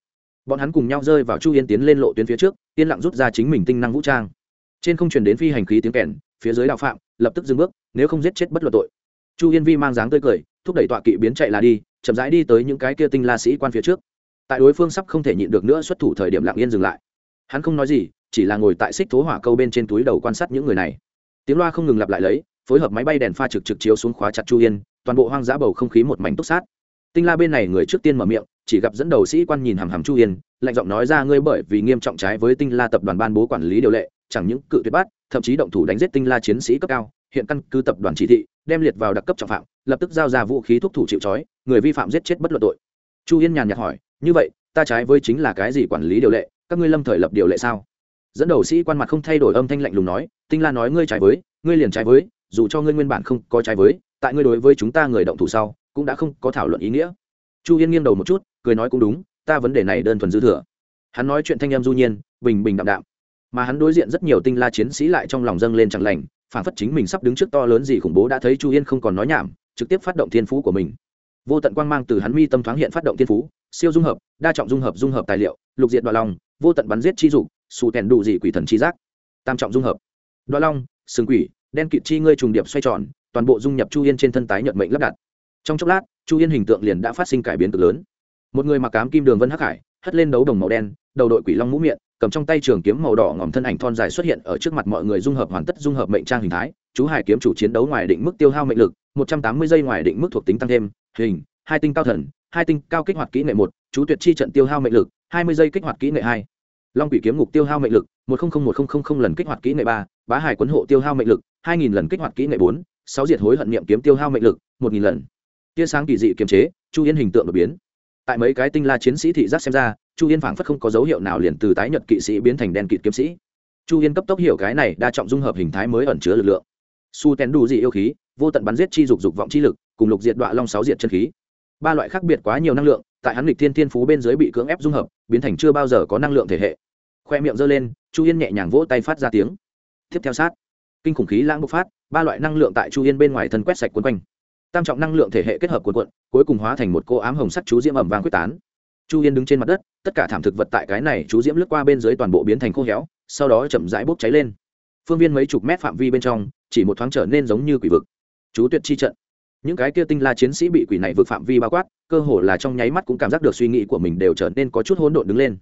Bọn hắn cùng nhau rơi vào chu yên tiến lên lộ tuyến phía trước, yên lặng rút ra chính mình tinh năng vũ trang. Trên không chuyển đến phi hành khí tiếng kèn, phía dưới đạo phạm, lập tức dừng bước, nếu không giết chết bất luận tội. Chu yên vi mang dáng tươi cười thúc đẩy tọa kỵ biến chạy là đi, chậm rãi đi tới những cái kia tinh la sĩ quan phía trước. Tại đối phương sắp không thể nhịn được nữa xuất thủ thời điểm lặng yên dừng lại. Hắn không nói gì, chỉ là ngồi tại xích thố hỏa câu bên trên túi đầu quan sát những người này. Tiếng loa không ngừng lặp lại lấy, phối hợp máy bay đèn pha trực trực chiếu xuống khóa chặt chu yên, toàn bộ hoang dã bầu không khí một mảnh túc sát. Tinh la bên này người trước tiên mở miệng, chỉ gặp dẫn đầu sĩ quan nhìn hàm hàm chu yên, lạnh giọng nói ra, ngươi bởi vì nghiêm trọng trái với tinh la tập đoàn ban bố quản lý điều lệ, chẳng những cự tuyệt bắt, thậm chí động thủ đánh giết tinh la chiến sĩ cấp cao hiện căn cứ tập đoàn chỉ thị, đem liệt vào đặc cấp trọng phạm, lập tức giao ra vũ khí thuốc thủ chịu trói, người vi phạm giết chết bất luận tội. Chu yên nhàn nhạt hỏi, như vậy, ta trái với chính là cái gì quản lý điều lệ? Các ngươi lâm thời lập điều lệ sao? Dẫn đầu sĩ quan mặt không thay đổi âm thanh lạnh lùng nói, tinh la nói ngươi trái với, ngươi liền trái với, dù cho ngươi nguyên bản không có trái với, tại ngươi đối với chúng ta người động thủ sau, cũng đã không có thảo luận ý nghĩa. Chu yên nghiêng đầu một chút, cười nói cũng đúng, ta vấn đề này đơn thuần dư thừa. Hắn nói chuyện thanh em du nhiên, bình bình đạm đạm, mà hắn đối diện rất nhiều tinh la chiến sĩ lại trong lòng dâng lên chẳng lành phản phất chính mình sắp đứng trước to lớn gì khủng bố đã thấy chu yên không còn nói nhảm, trực tiếp phát động thiên phú của mình. Vô tận quang mang từ hắn mi tâm thoáng hiện phát động thiên phú, siêu dung hợp, đa trọng dung hợp dung hợp tài liệu, lục diện đoạn lòng vô tận bắn giết chi dục xù tèn đủ dị quỷ thần chi giác. Tam trọng dung hợp. Đoạn long, sừng quỷ, đen kịt chi ngươi trùng điệp xoay tròn, toàn bộ dung nhập chu yên trên thân tái nhận mệnh lắp đặt. Trong chốc lát, chu yên hình tượng liền đã phát sinh cải biến cực lớn. Một người mặc cám kim đường vân hắc hải hất lên đấu đồng màu đen, đầu đội quỷ long mũ miệng, cầm trong tay trường kiếm màu đỏ ngòm thân ảnh thon dài xuất hiện ở trước mặt mọi người dung hợp hoàn tất dung hợp mệnh trang hình thái, chú hải kiếm chủ chiến đấu ngoài định mức tiêu hao mệnh lực, một trăm tám mươi giây ngoài định mức thuộc tính tăng thêm, hình, hai tinh cao thần, hai tinh cao kích hoạt kỹ nghệ một, chú tuyệt chi trận tiêu hao mệnh lực, hai mươi giây kích hoạt kỹ nghệ hai. Long quỷ kiếm ngục tiêu hao mệnh lực, một trăm linh một nghìn lần kích hoạt kỹ nghệ ba, bá hải quấn hộ tiêu hao mệnh lực, hai nghìn lần kích hoạt kỹ nghệ bốn, sáu diệt hối hận niệm kiếm tiêu hao mệnh lực, một nghìn lần. Tia sáng kỳ dị kiềm chế, chu yên hình tượng đột biến tại mấy cái tinh la chiến sĩ thị giác xem ra, chu yên phảng phất không có dấu hiệu nào liền từ tái nhật kỵ sĩ biến thành đen kịt kiếm sĩ. Chu yên cấp tốc hiểu cái này, đa trọng dung hợp hình thái mới ẩn chứa lực lượng. Su tén đủ dị yêu khí, vô tận bắn giết chi dục dục vọng chi lực, cùng lục diệt đoạ long sáu diệt chân khí. Ba loại khác biệt quá nhiều năng lượng, tại hắn lịch thiên thiên phú bên dưới bị cưỡng ép dung hợp, biến thành chưa bao giờ có năng lượng thể hệ. Khoe miệng giơ lên, chu yên nhẹ nhàng vỗ tay phát ra tiếng. Tiếp theo sát. Kinh khủng khí lãng bộc phát, ba loại năng lượng tại chu yên bên ngoài thân quét sạch quấn quanh tam trọng năng lượng thể hệ kết hợp cuộn cuộn, cuối cùng hóa thành một cô ám hồng sắc chú diễm ẩm vàng quyết tán. Chu yên đứng trên mặt đất, tất cả thảm thực vật tại cái này chú diễm lướt qua bên dưới toàn bộ biến thành khô héo, sau đó chậm rãi bốc cháy lên. Phương viên mấy chục mét phạm vi bên trong, chỉ một thoáng trở nên giống như quỷ vực. Chú tuyệt chi trận. Những cái kia tinh la chiến sĩ bị quỷ này vượt phạm vi bao quát, cơ hồ là trong nháy mắt cũng cảm giác được suy nghĩ của mình đều trở nên có chút hỗn độn đứng lên.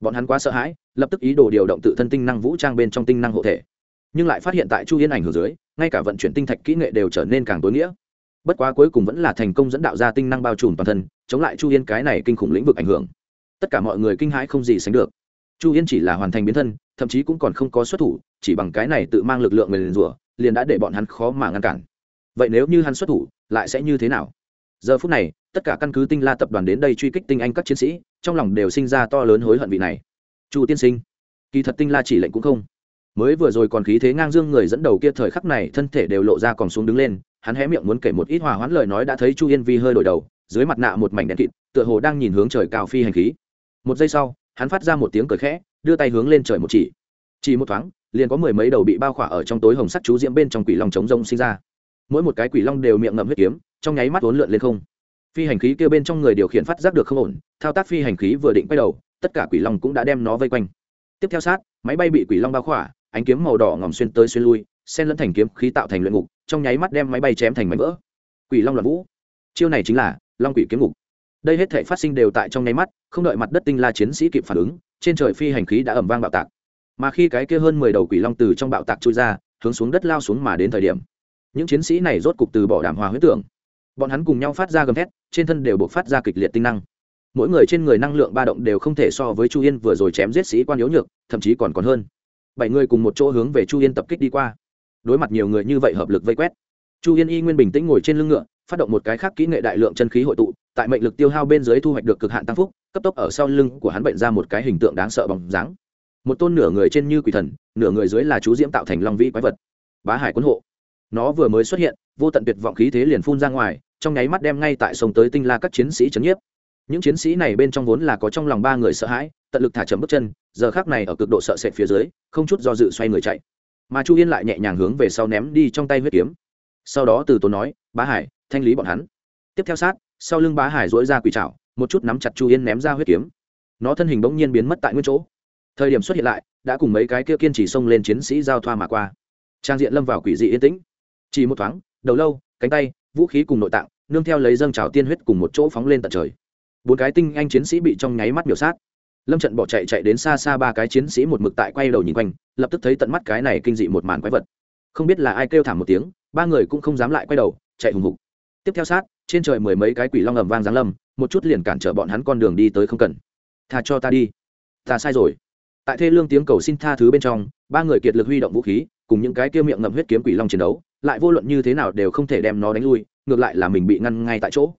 Bọn hắn quá sợ hãi, lập tức ý đồ điều động tự thân tinh năng vũ trang bên trong tinh năng hộ thể. Nhưng lại phát hiện tại chu yên ảnh hưởng dưới, ngay cả vận chuyển tinh thạch kỹ nghệ đều trở nên càng tối nghĩa bất quá cuối cùng vẫn là thành công dẫn đạo ra tinh năng bao trùm toàn thân, chống lại chu yên cái này kinh khủng lĩnh vực ảnh hưởng. Tất cả mọi người kinh hãi không gì sánh được. Chu yên chỉ là hoàn thành biến thân, thậm chí cũng còn không có xuất thủ, chỉ bằng cái này tự mang lực lượng người liền rủa, liền đã để bọn hắn khó mà ngăn cản. Vậy nếu như hắn xuất thủ, lại sẽ như thế nào? Giờ phút này, tất cả căn cứ tinh la tập đoàn đến đây truy kích tinh anh các chiến sĩ, trong lòng đều sinh ra to lớn hối hận vị này. Chu tiên sinh, kỳ thật tinh la chỉ lệnh cũng không. Mới vừa rồi còn khí thế ngang dương người dẫn đầu kia thời khắc này, thân thể đều lộ ra còn xuống đứng lên hắn hé miệng muốn kể một ít hòa hoãn lời nói đã thấy chu yên vi hơi đổi đầu, dưới mặt nạ một mảnh đen kịt, tựa hồ đang nhìn hướng trời cao phi hành khí. Một giây sau, hắn phát ra một tiếng cười khẽ, đưa tay hướng lên trời một chỉ. Chỉ một thoáng, liền có mười mấy đầu bị bao khỏa ở trong tối hồng sắt chú diễm bên trong quỷ long trống rông sinh ra. Mỗi một cái quỷ long đều miệng ngậm huyết kiếm, trong nháy mắt uốn lượn lên không. Phi hành khí kia bên trong người điều khiển phát giác được không ổn, thao tác phi hành khí vừa định quay đầu, tất cả quỷ long cũng đã đem nó vây quanh. Tiếp theo sát, máy bay bị quỷ long bao khỏa, ánh kiếm màu đỏ ngòm xuyên tới xuyên lui, xen lẫn thành kiếm khí tạo thành luyện ngục trong nháy mắt đem máy bay chém thành mảnh vỡ. Quỷ long loạn vũ. Chiêu này chính là long quỷ kiếm ngục. Đây hết thể phát sinh đều tại trong nháy mắt, không đợi mặt đất tinh la chiến sĩ kịp phản ứng, trên trời phi hành khí đã ẩm vang bạo tạc. Mà khi cái kia hơn mười đầu quỷ long từ trong bạo tạc trôi ra, hướng xuống đất lao xuống mà đến thời điểm, những chiến sĩ này rốt cục từ bỏ đàm hòa huyết tưởng. Bọn hắn cùng nhau phát ra gầm thét, trên thân đều buộc phát ra kịch liệt tinh năng. Mỗi người trên người năng lượng ba động đều không thể so với chu yên vừa rồi chém giết sĩ quan yếu nhược, thậm chí còn còn hơn. Bảy người cùng một chỗ hướng về chu yên tập kích đi qua đối mặt nhiều người như vậy hợp lực vây quét. Chu yên y nguyên bình tĩnh ngồi trên lưng ngựa, phát động một cái khác kỹ nghệ đại lượng chân khí hội tụ, tại mệnh lực tiêu hao bên dưới thu hoạch được cực hạn tăng phúc, cấp tốc ở sau lưng của hắn bệnh ra một cái hình tượng đáng sợ bóng dáng. Một tôn nửa người trên như quỷ thần, nửa người dưới là chú diễm tạo thành long vĩ quái vật. Bá hải quân hộ. Nó vừa mới xuất hiện, vô tận tuyệt vọng khí thế liền phun ra ngoài, trong nháy mắt đem ngay tại sông tới tinh la các chiến sĩ c nhiếp. Những chiến sĩ này bên trong vốn là có trong lòng ba người sợ hãi, tận lực thả chậm bước chân, giờ khác này ở cực độ sợ sệt phía dưới, không chút do dự xoay người chạy mà chu yên lại nhẹ nhàng hướng về sau ném đi trong tay huyết kiếm sau đó từ tốn nói bá hải thanh lý bọn hắn tiếp theo sát sau lưng bá hải dỗi ra quỷ trào một chút nắm chặt chu yên ném ra huyết kiếm nó thân hình bỗng nhiên biến mất tại nguyên chỗ thời điểm xuất hiện lại đã cùng mấy cái kia kiên trì xông lên chiến sĩ giao thoa mà qua trang diện lâm vào quỷ dị yên tĩnh chỉ một thoáng đầu lâu cánh tay vũ khí cùng nội tạng nương theo lấy dâng trào tiên huyết cùng một chỗ phóng lên tận trời bốn cái tinh anh chiến sĩ bị trong nháy mắt biểu sát lâm trận bỏ chạy chạy đến xa xa ba cái chiến sĩ một mực tại quay đầu nhìn quanh, lập tức thấy tận mắt cái này kinh dị một màn quái vật. Không biết là ai kêu thảm một tiếng, ba người cũng không dám lại quay đầu, chạy hùng hục. Tiếp theo sát, trên trời mười mấy cái quỷ long ầm vang giáng lâm, một chút liền cản trở bọn hắn con đường đi tới không cần. Tha cho ta đi. Ta sai rồi. Tại thê lương tiếng cầu xin tha thứ bên trong, ba người kiệt lực huy động vũ khí, cùng những cái kia miệng ngậm huyết kiếm quỷ long chiến đấu, lại vô luận như thế nào đều không thể đem nó đánh lui, ngược lại là mình bị ngăn ngay tại chỗ.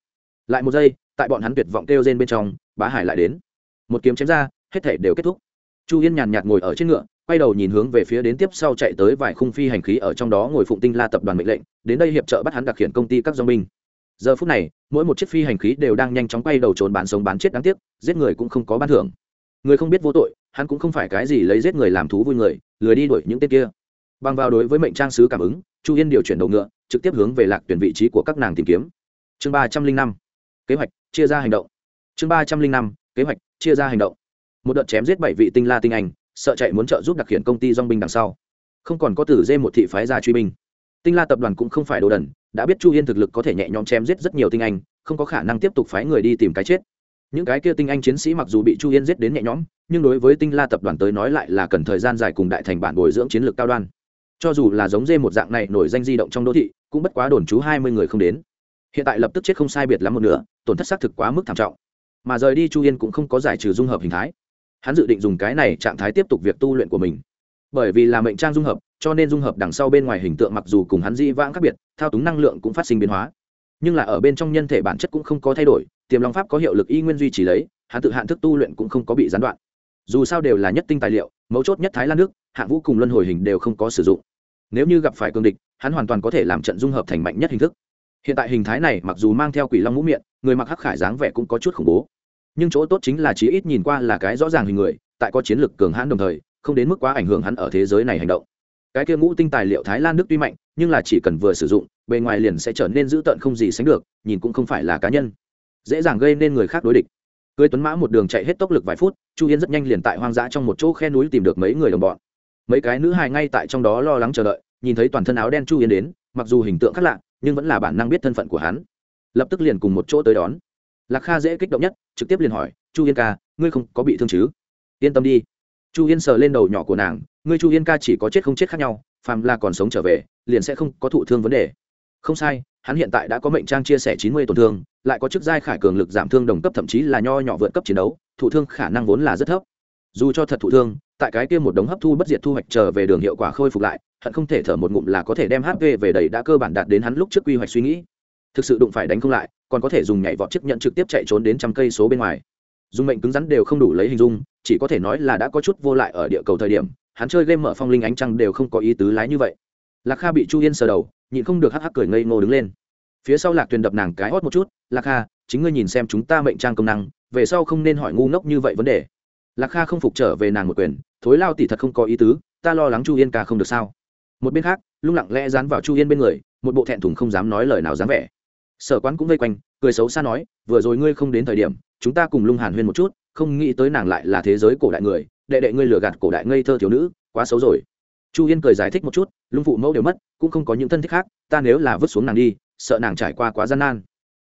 Lại một giây, tại bọn hắn tuyệt vọng kêu rên bên trong, bá hải lại đến một kiếm chém ra, hết thể đều kết thúc. Chu yên nhàn nhạt ngồi ở trên ngựa, quay đầu nhìn hướng về phía đến tiếp sau chạy tới vài khung phi hành khí ở trong đó ngồi phụng tinh la tập đoàn mệnh lệnh, đến đây hiệp trợ bắt hắn đặc hiện công ty các dong binh. Giờ phút này, mỗi một chiếc phi hành khí đều đang nhanh chóng quay đầu trốn bán sống bán chết đáng tiếc, giết người cũng không có ban thưởng. Người không biết vô tội, hắn cũng không phải cái gì lấy giết người làm thú vui người, lười đi đuổi những tên kia. Bằng vào đối với mệnh trang sứ cảm ứng, chu yên điều chuyển đầu ngựa, trực tiếp hướng về lạc tuyển vị trí của các nàng tìm kiếm. Chương ba trăm linh năm, kế hoạch, chia ra hành động. Chương ba trăm linh năm, kế hoạch chia ra hành động. Một đợt chém giết bảy vị tinh la tinh anh, sợ chạy muốn trợ giúp đặc hiện công ty dong binh đằng sau. Không còn có tử dê một thị phái ra truy binh. Tinh la tập đoàn cũng không phải đồ đần, đã biết chu yên thực lực có thể nhẹ nhõm chém giết rất nhiều tinh anh, không có khả năng tiếp tục phái người đi tìm cái chết. Những cái kia tinh anh chiến sĩ mặc dù bị chu yên giết đến nhẹ nhõm, nhưng đối với tinh la tập đoàn tới nói lại là cần thời gian dài cùng đại thành bản bồi dưỡng chiến lược cao đoan. Cho dù là giống dê một dạng này nổi danh di động trong đô thị, cũng bất quá đồn trú hai mươi người không đến. Hiện tại lập tức chết không sai biệt lắm một nửa, tổn thất xác thực quá mức thảm trọng mà rời đi chu yên cũng không có giải trừ dung hợp hình thái. Hắn dự định dùng cái này trạng thái tiếp tục việc tu luyện của mình. Bởi vì là mệnh trang dung hợp, cho nên dung hợp đằng sau bên ngoài hình tượng mặc dù cùng hắn di vãng khác biệt, thao túng năng lượng cũng phát sinh biến hóa. Nhưng là ở bên trong nhân thể bản chất cũng không có thay đổi, tiềm long pháp có hiệu lực y nguyên duy trì lấy, hắn tự hạn thức tu luyện cũng không có bị gián đoạn. Dù sao đều là nhất tinh tài liệu, mấu chốt nhất thái lan nước, hạng vũ cùng luân hồi hình đều không có sử dụng. Nếu như gặp phải cương địch, hắn hoàn toàn có thể làm trận dung hợp thành mạnh nhất hình thức hiện tại hình thái này mặc dù mang theo quỷ long mũ miệng, người mặc hắc khải dáng vẻ cũng có chút khủng bố. Nhưng chỗ tốt chính là chí ít nhìn qua là cái rõ ràng hình người, tại có chiến lược cường hãn đồng thời, không đến mức quá ảnh hưởng hắn ở thế giới này hành động. Cái kia ngũ tinh tài liệu thái lan đức tuy mạnh, nhưng là chỉ cần vừa sử dụng, bề ngoài liền sẽ trở nên dữ tợn không gì sánh được, nhìn cũng không phải là cá nhân. Dễ dàng gây nên người khác đối địch. Cưới tuấn mã một đường chạy hết tốc lực vài phút, chu yên rất nhanh liền tại hoang dã trong một chỗ khe núi tìm được mấy người đồng bọn. Mấy cái nữ hài ngay tại trong đó lo lắng chờ đợi, nhìn thấy toàn thân áo đen chu yên đến mặc dù hình tượng khác lạ, nhưng vẫn là bản năng biết thân phận của hắn. Lập tức liền cùng một chỗ tới đón. Lạc kha dễ kích động nhất, trực tiếp liền hỏi, chu yên ca, ngươi không có bị thương chứ? Yên tâm đi. Chu yên sờ lên đầu nhỏ của nàng, ngươi chu yên ca chỉ có chết không chết khác nhau, phàm là còn sống trở về, liền sẽ không có thụ thương vấn đề. Không sai, hắn hiện tại đã có mệnh trang chia sẻ chín mươi tổn thương, lại có chức giai khải cường lực giảm thương đồng cấp thậm chí là nho nhỏ vượt cấp chiến đấu, thụ thương khả năng vốn là rất thấp. Dù cho thật thụ thương, tại cái kia một đống hấp thu bất diệt thu hoạch trở về đường hiệu quả khôi phục lại hận không thể thở một ngụm là có thể đem hp về đầy đã cơ bản đạt đến hắn lúc trước quy hoạch suy nghĩ. Thực sự đụng phải đánh không lại, còn có thể dùng nhảy vọt chiếc nhận trực tiếp chạy trốn đến trăm cây số bên ngoài. Dùng mệnh cứng rắn đều không đủ lấy hình dung, chỉ có thể nói là đã có chút vô lại ở địa cầu thời điểm, hắn chơi game mở phong linh ánh trăng đều không có ý tứ lái như vậy. Lạc kha bị chu yên sờ đầu, nhịn không được hắc hắc cười ngây ngô đứng lên. Phía sau lạc tuyền đập nàng cái hót một chút, lạc kha, chính ngươi nhìn xem chúng ta mệnh trang công năng, về sau không nên hỏi ngu ngốc như vậy vấn đề. Lạc kha không phục trở về nàng một quyền, thối lao tỷ thật không có ý tứ, ta lo lắng chu yên ca không được sao? Một bên khác, lung lặng lẽ dán vào chu yên bên người, một bộ thẹn thùng không dám nói lời nào dám vẻ. Sở quán cũng vây quanh, cười xấu xa nói, vừa rồi ngươi không đến thời điểm, chúng ta cùng lung hàn huyên một chút, không nghĩ tới nàng lại là thế giới cổ đại người, đệ đệ ngươi lừa gạt cổ đại ngây thơ thiếu nữ, quá xấu rồi. Chu yên cười giải thích một chút, lung phụ mẫu đều mất, cũng không có những thân thích khác, ta nếu là vứt xuống nàng đi, sợ nàng trải qua quá gian nan.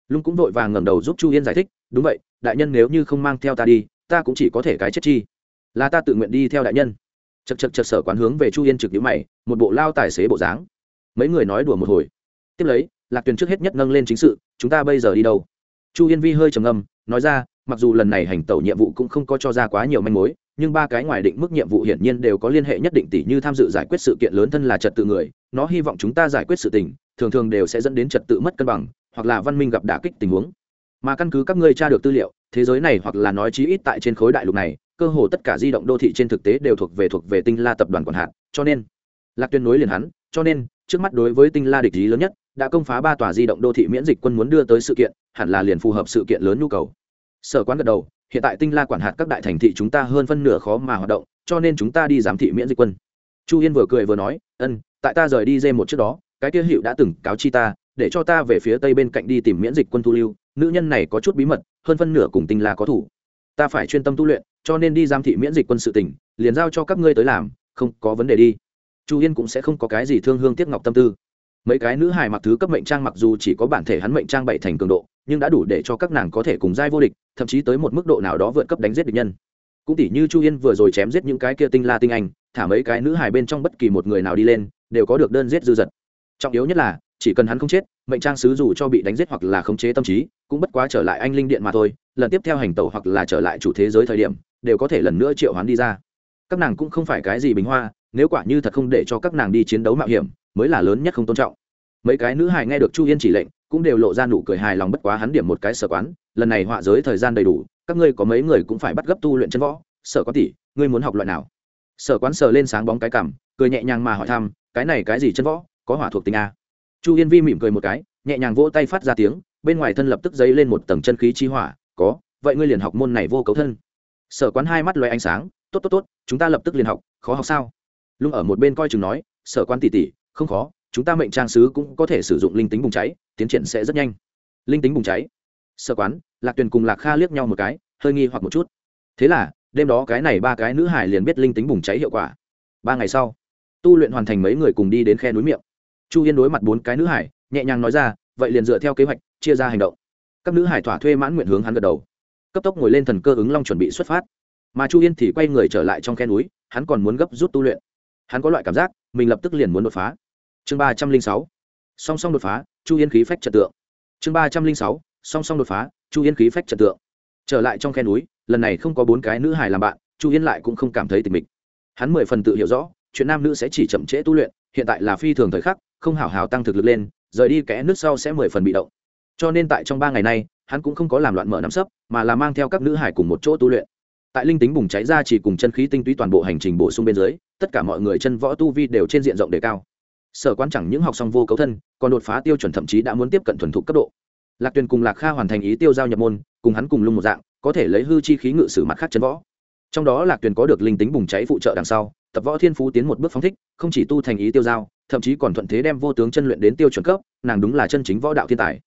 Lung cũng vội vàng ngẩng đầu giúp chu yên giải thích, đúng vậy, đại nhân nếu như không mang theo ta đi, ta cũng chỉ có thể cái chết chi. Là ta tự nguyện đi theo đại nhân chật chật chật sở quán hướng về chu yên trực nhữ mày, một bộ lao tài xế bộ dáng. Mấy người nói đùa một hồi. Tiếp lấy, lạc tuyền trước hết nhất nâng lên chính sự, chúng ta bây giờ đi đâu? Chu yên vi hơi trầm âm nói ra, mặc dù lần này hành tẩu nhiệm vụ cũng không có cho ra quá nhiều manh mối, nhưng ba cái ngoài định mức nhiệm vụ hiển nhiên đều có liên hệ nhất định tỷ như tham dự giải quyết sự kiện lớn thân là trật tự người, nó hy vọng chúng ta giải quyết sự tình, thường thường đều sẽ dẫn đến trật tự mất cân bằng, hoặc là văn minh gặp đả kích tình huống. Mà căn cứ các ngươi tra được tư liệu, thế giới này hoặc là nói chí ít tại trên khối đại lục này cơ hồ tất cả di động đô thị trên thực tế đều thuộc về thuộc về tinh la tập đoàn quản hạt, cho nên, lạc tuyên nối liền hắn, cho nên, trước mắt đối với tinh la địch lý lớn nhất, đã công phá ba tòa di động đô thị miễn dịch quân muốn đưa tới sự kiện, hẳn là liền phù hợp sự kiện lớn nhu cầu. Sở quán gật đầu, hiện tại tinh la quản hạt các đại thành thị chúng ta hơn phân nửa khó mà hoạt động, cho nên chúng ta đi giám thị miễn dịch quân. Chu yên vừa cười vừa nói, ân, tại ta rời đi dê một trước đó, cái kia hiệu đã từng cáo chi ta, để cho ta về phía tây bên cạnh đi tìm miễn dịch quân thu lưu, nữ nhân này có chút bí mật, hơn phân nửa cùng tinh la có thủ. Ta phải chuyên tâm tu luyện cho nên đi giám thị miễn dịch quân sự tỉnh, liền giao cho các ngươi tới làm, không có vấn đề đi. Chu yên cũng sẽ không có cái gì thương hương tiếc ngọc tâm tư. Mấy cái nữ hài mặc thứ cấp mệnh trang mặc dù chỉ có bản thể hắn mệnh trang bảy thành cường độ, nhưng đã đủ để cho các nàng có thể cùng giai vô địch, thậm chí tới một mức độ nào đó vượt cấp đánh giết địch nhân. Cũng tỷ như chu yên vừa rồi chém giết những cái kia tinh la tinh anh, thả mấy cái nữ hài bên trong bất kỳ một người nào đi lên, đều có được đơn giết dư dật. Trọng yếu nhất là, chỉ cần hắn không chết, mệnh trang sứ dù cho bị đánh giết hoặc là khống chế tâm trí, cũng bất quá trở lại anh linh điện mà thôi, lần tiếp theo hành tẩu hoặc là trở lại chủ thế giới thời điểm đều có thể lần nữa triệu hoán đi ra. Các nàng cũng không phải cái gì bình hoa, nếu quả như thật không để cho các nàng đi chiến đấu mạo hiểm, mới là lớn nhất không tôn trọng. Mấy cái nữ hài nghe được chu yên chỉ lệnh, cũng đều lộ ra nụ cười hài lòng bất quá hắn điểm một cái sở quán, lần này họa giới thời gian đầy đủ, các ngươi có mấy người cũng phải bắt gấp tu luyện chân võ. Sở có tỷ, ngươi muốn học loại nào? Sở quán sờ lên sáng bóng cái cảm cười nhẹ nhàng mà hỏi thăm, cái này cái gì chân võ, có hỏa thuộc tính a? Chu yên vi mỉm cười một cái, nhẹ nhàng vỗ tay phát ra tiếng, bên ngoài thân lập tức dấy lên một tầng chân khí chi hỏa, có, vậy ngươi liền học môn này vô cấu thân sở quán hai mắt loay ánh sáng, tốt tốt tốt, chúng ta lập tức liền học, khó học sao? Lung ở một bên coi chừng nói, sở quán tỷ tỷ, không khó, chúng ta mệnh trang sứ cũng có thể sử dụng linh tính bùng cháy, tiến triển sẽ rất nhanh. Linh tính bùng cháy? Sở quán, lạc tuyền cùng lạc kha liếc nhau một cái, hơi nghi hoặc một chút. Thế là, đêm đó cái này ba cái nữ hải liền biết linh tính bùng cháy hiệu quả. Ba ngày sau, tu luyện hoàn thành mấy người cùng đi đến khe núi miệng. Chu yên đối mặt bốn cái nữ hải nhẹ nhàng nói ra, vậy liền dựa theo kế hoạch, chia ra hành động. Các nữ hải thỏa thuê mãn nguyện hướng hắn gật đầu cấp tốc ngồi lên thần cơ ứng long chuẩn bị xuất phát. Mà chu yên thì quay người trở lại trong khe núi, hắn còn muốn gấp rút tu luyện. Hắn có loại cảm giác, mình lập tức liền muốn đột phá. Chương ba trăm linh sáu. Song song đột phá, chu yên khí phách trật tượng. Chương ba trăm linh sáu. Song song đột phá, chu yên khí phách trật tượng. Trở lại trong khe núi, lần này không có bốn cái nữ hài làm bạn, chu yên lại cũng không cảm thấy tình mình hắn mười phần tự hiểu rõ, chuyện nam nữ sẽ chỉ chậm trễ tu luyện, hiện tại là phi thường thời khắc, không hảo hảo tăng thực lực lên, rời đi kẽ nước sau sẽ mười phần bị động cho nên tại trong ba ngày này, hắn cũng không có làm loạn mở nắm sấp, mà là mang theo các nữ hải cùng một chỗ tu luyện. Tại linh tính bùng cháy ra chỉ cùng chân khí tinh túy toàn bộ hành trình bổ sung bên dưới, tất cả mọi người chân võ tu vi đều trên diện rộng đề cao. Sở quan chẳng những học xong vô cấu thân, còn đột phá tiêu chuẩn thậm chí đã muốn tiếp cận thuần thục cấp độ. Lạc tuyền cùng lạc kha hoàn thành ý tiêu giao nhập môn, cùng hắn cùng lung một dạng, có thể lấy hư chi khí ngự sử mặt khác chân võ. Trong đó lạc tuyền có được linh tính bùng cháy phụ trợ đằng sau, tập võ thiên phú tiến một bước phóng thích, không chỉ tu thành ý tiêu giao, thậm chí còn thuận thế đem vô tướng chân luyện đến tiêu chuẩn cấp, nàng đúng là chân chính võ đạo thiên tài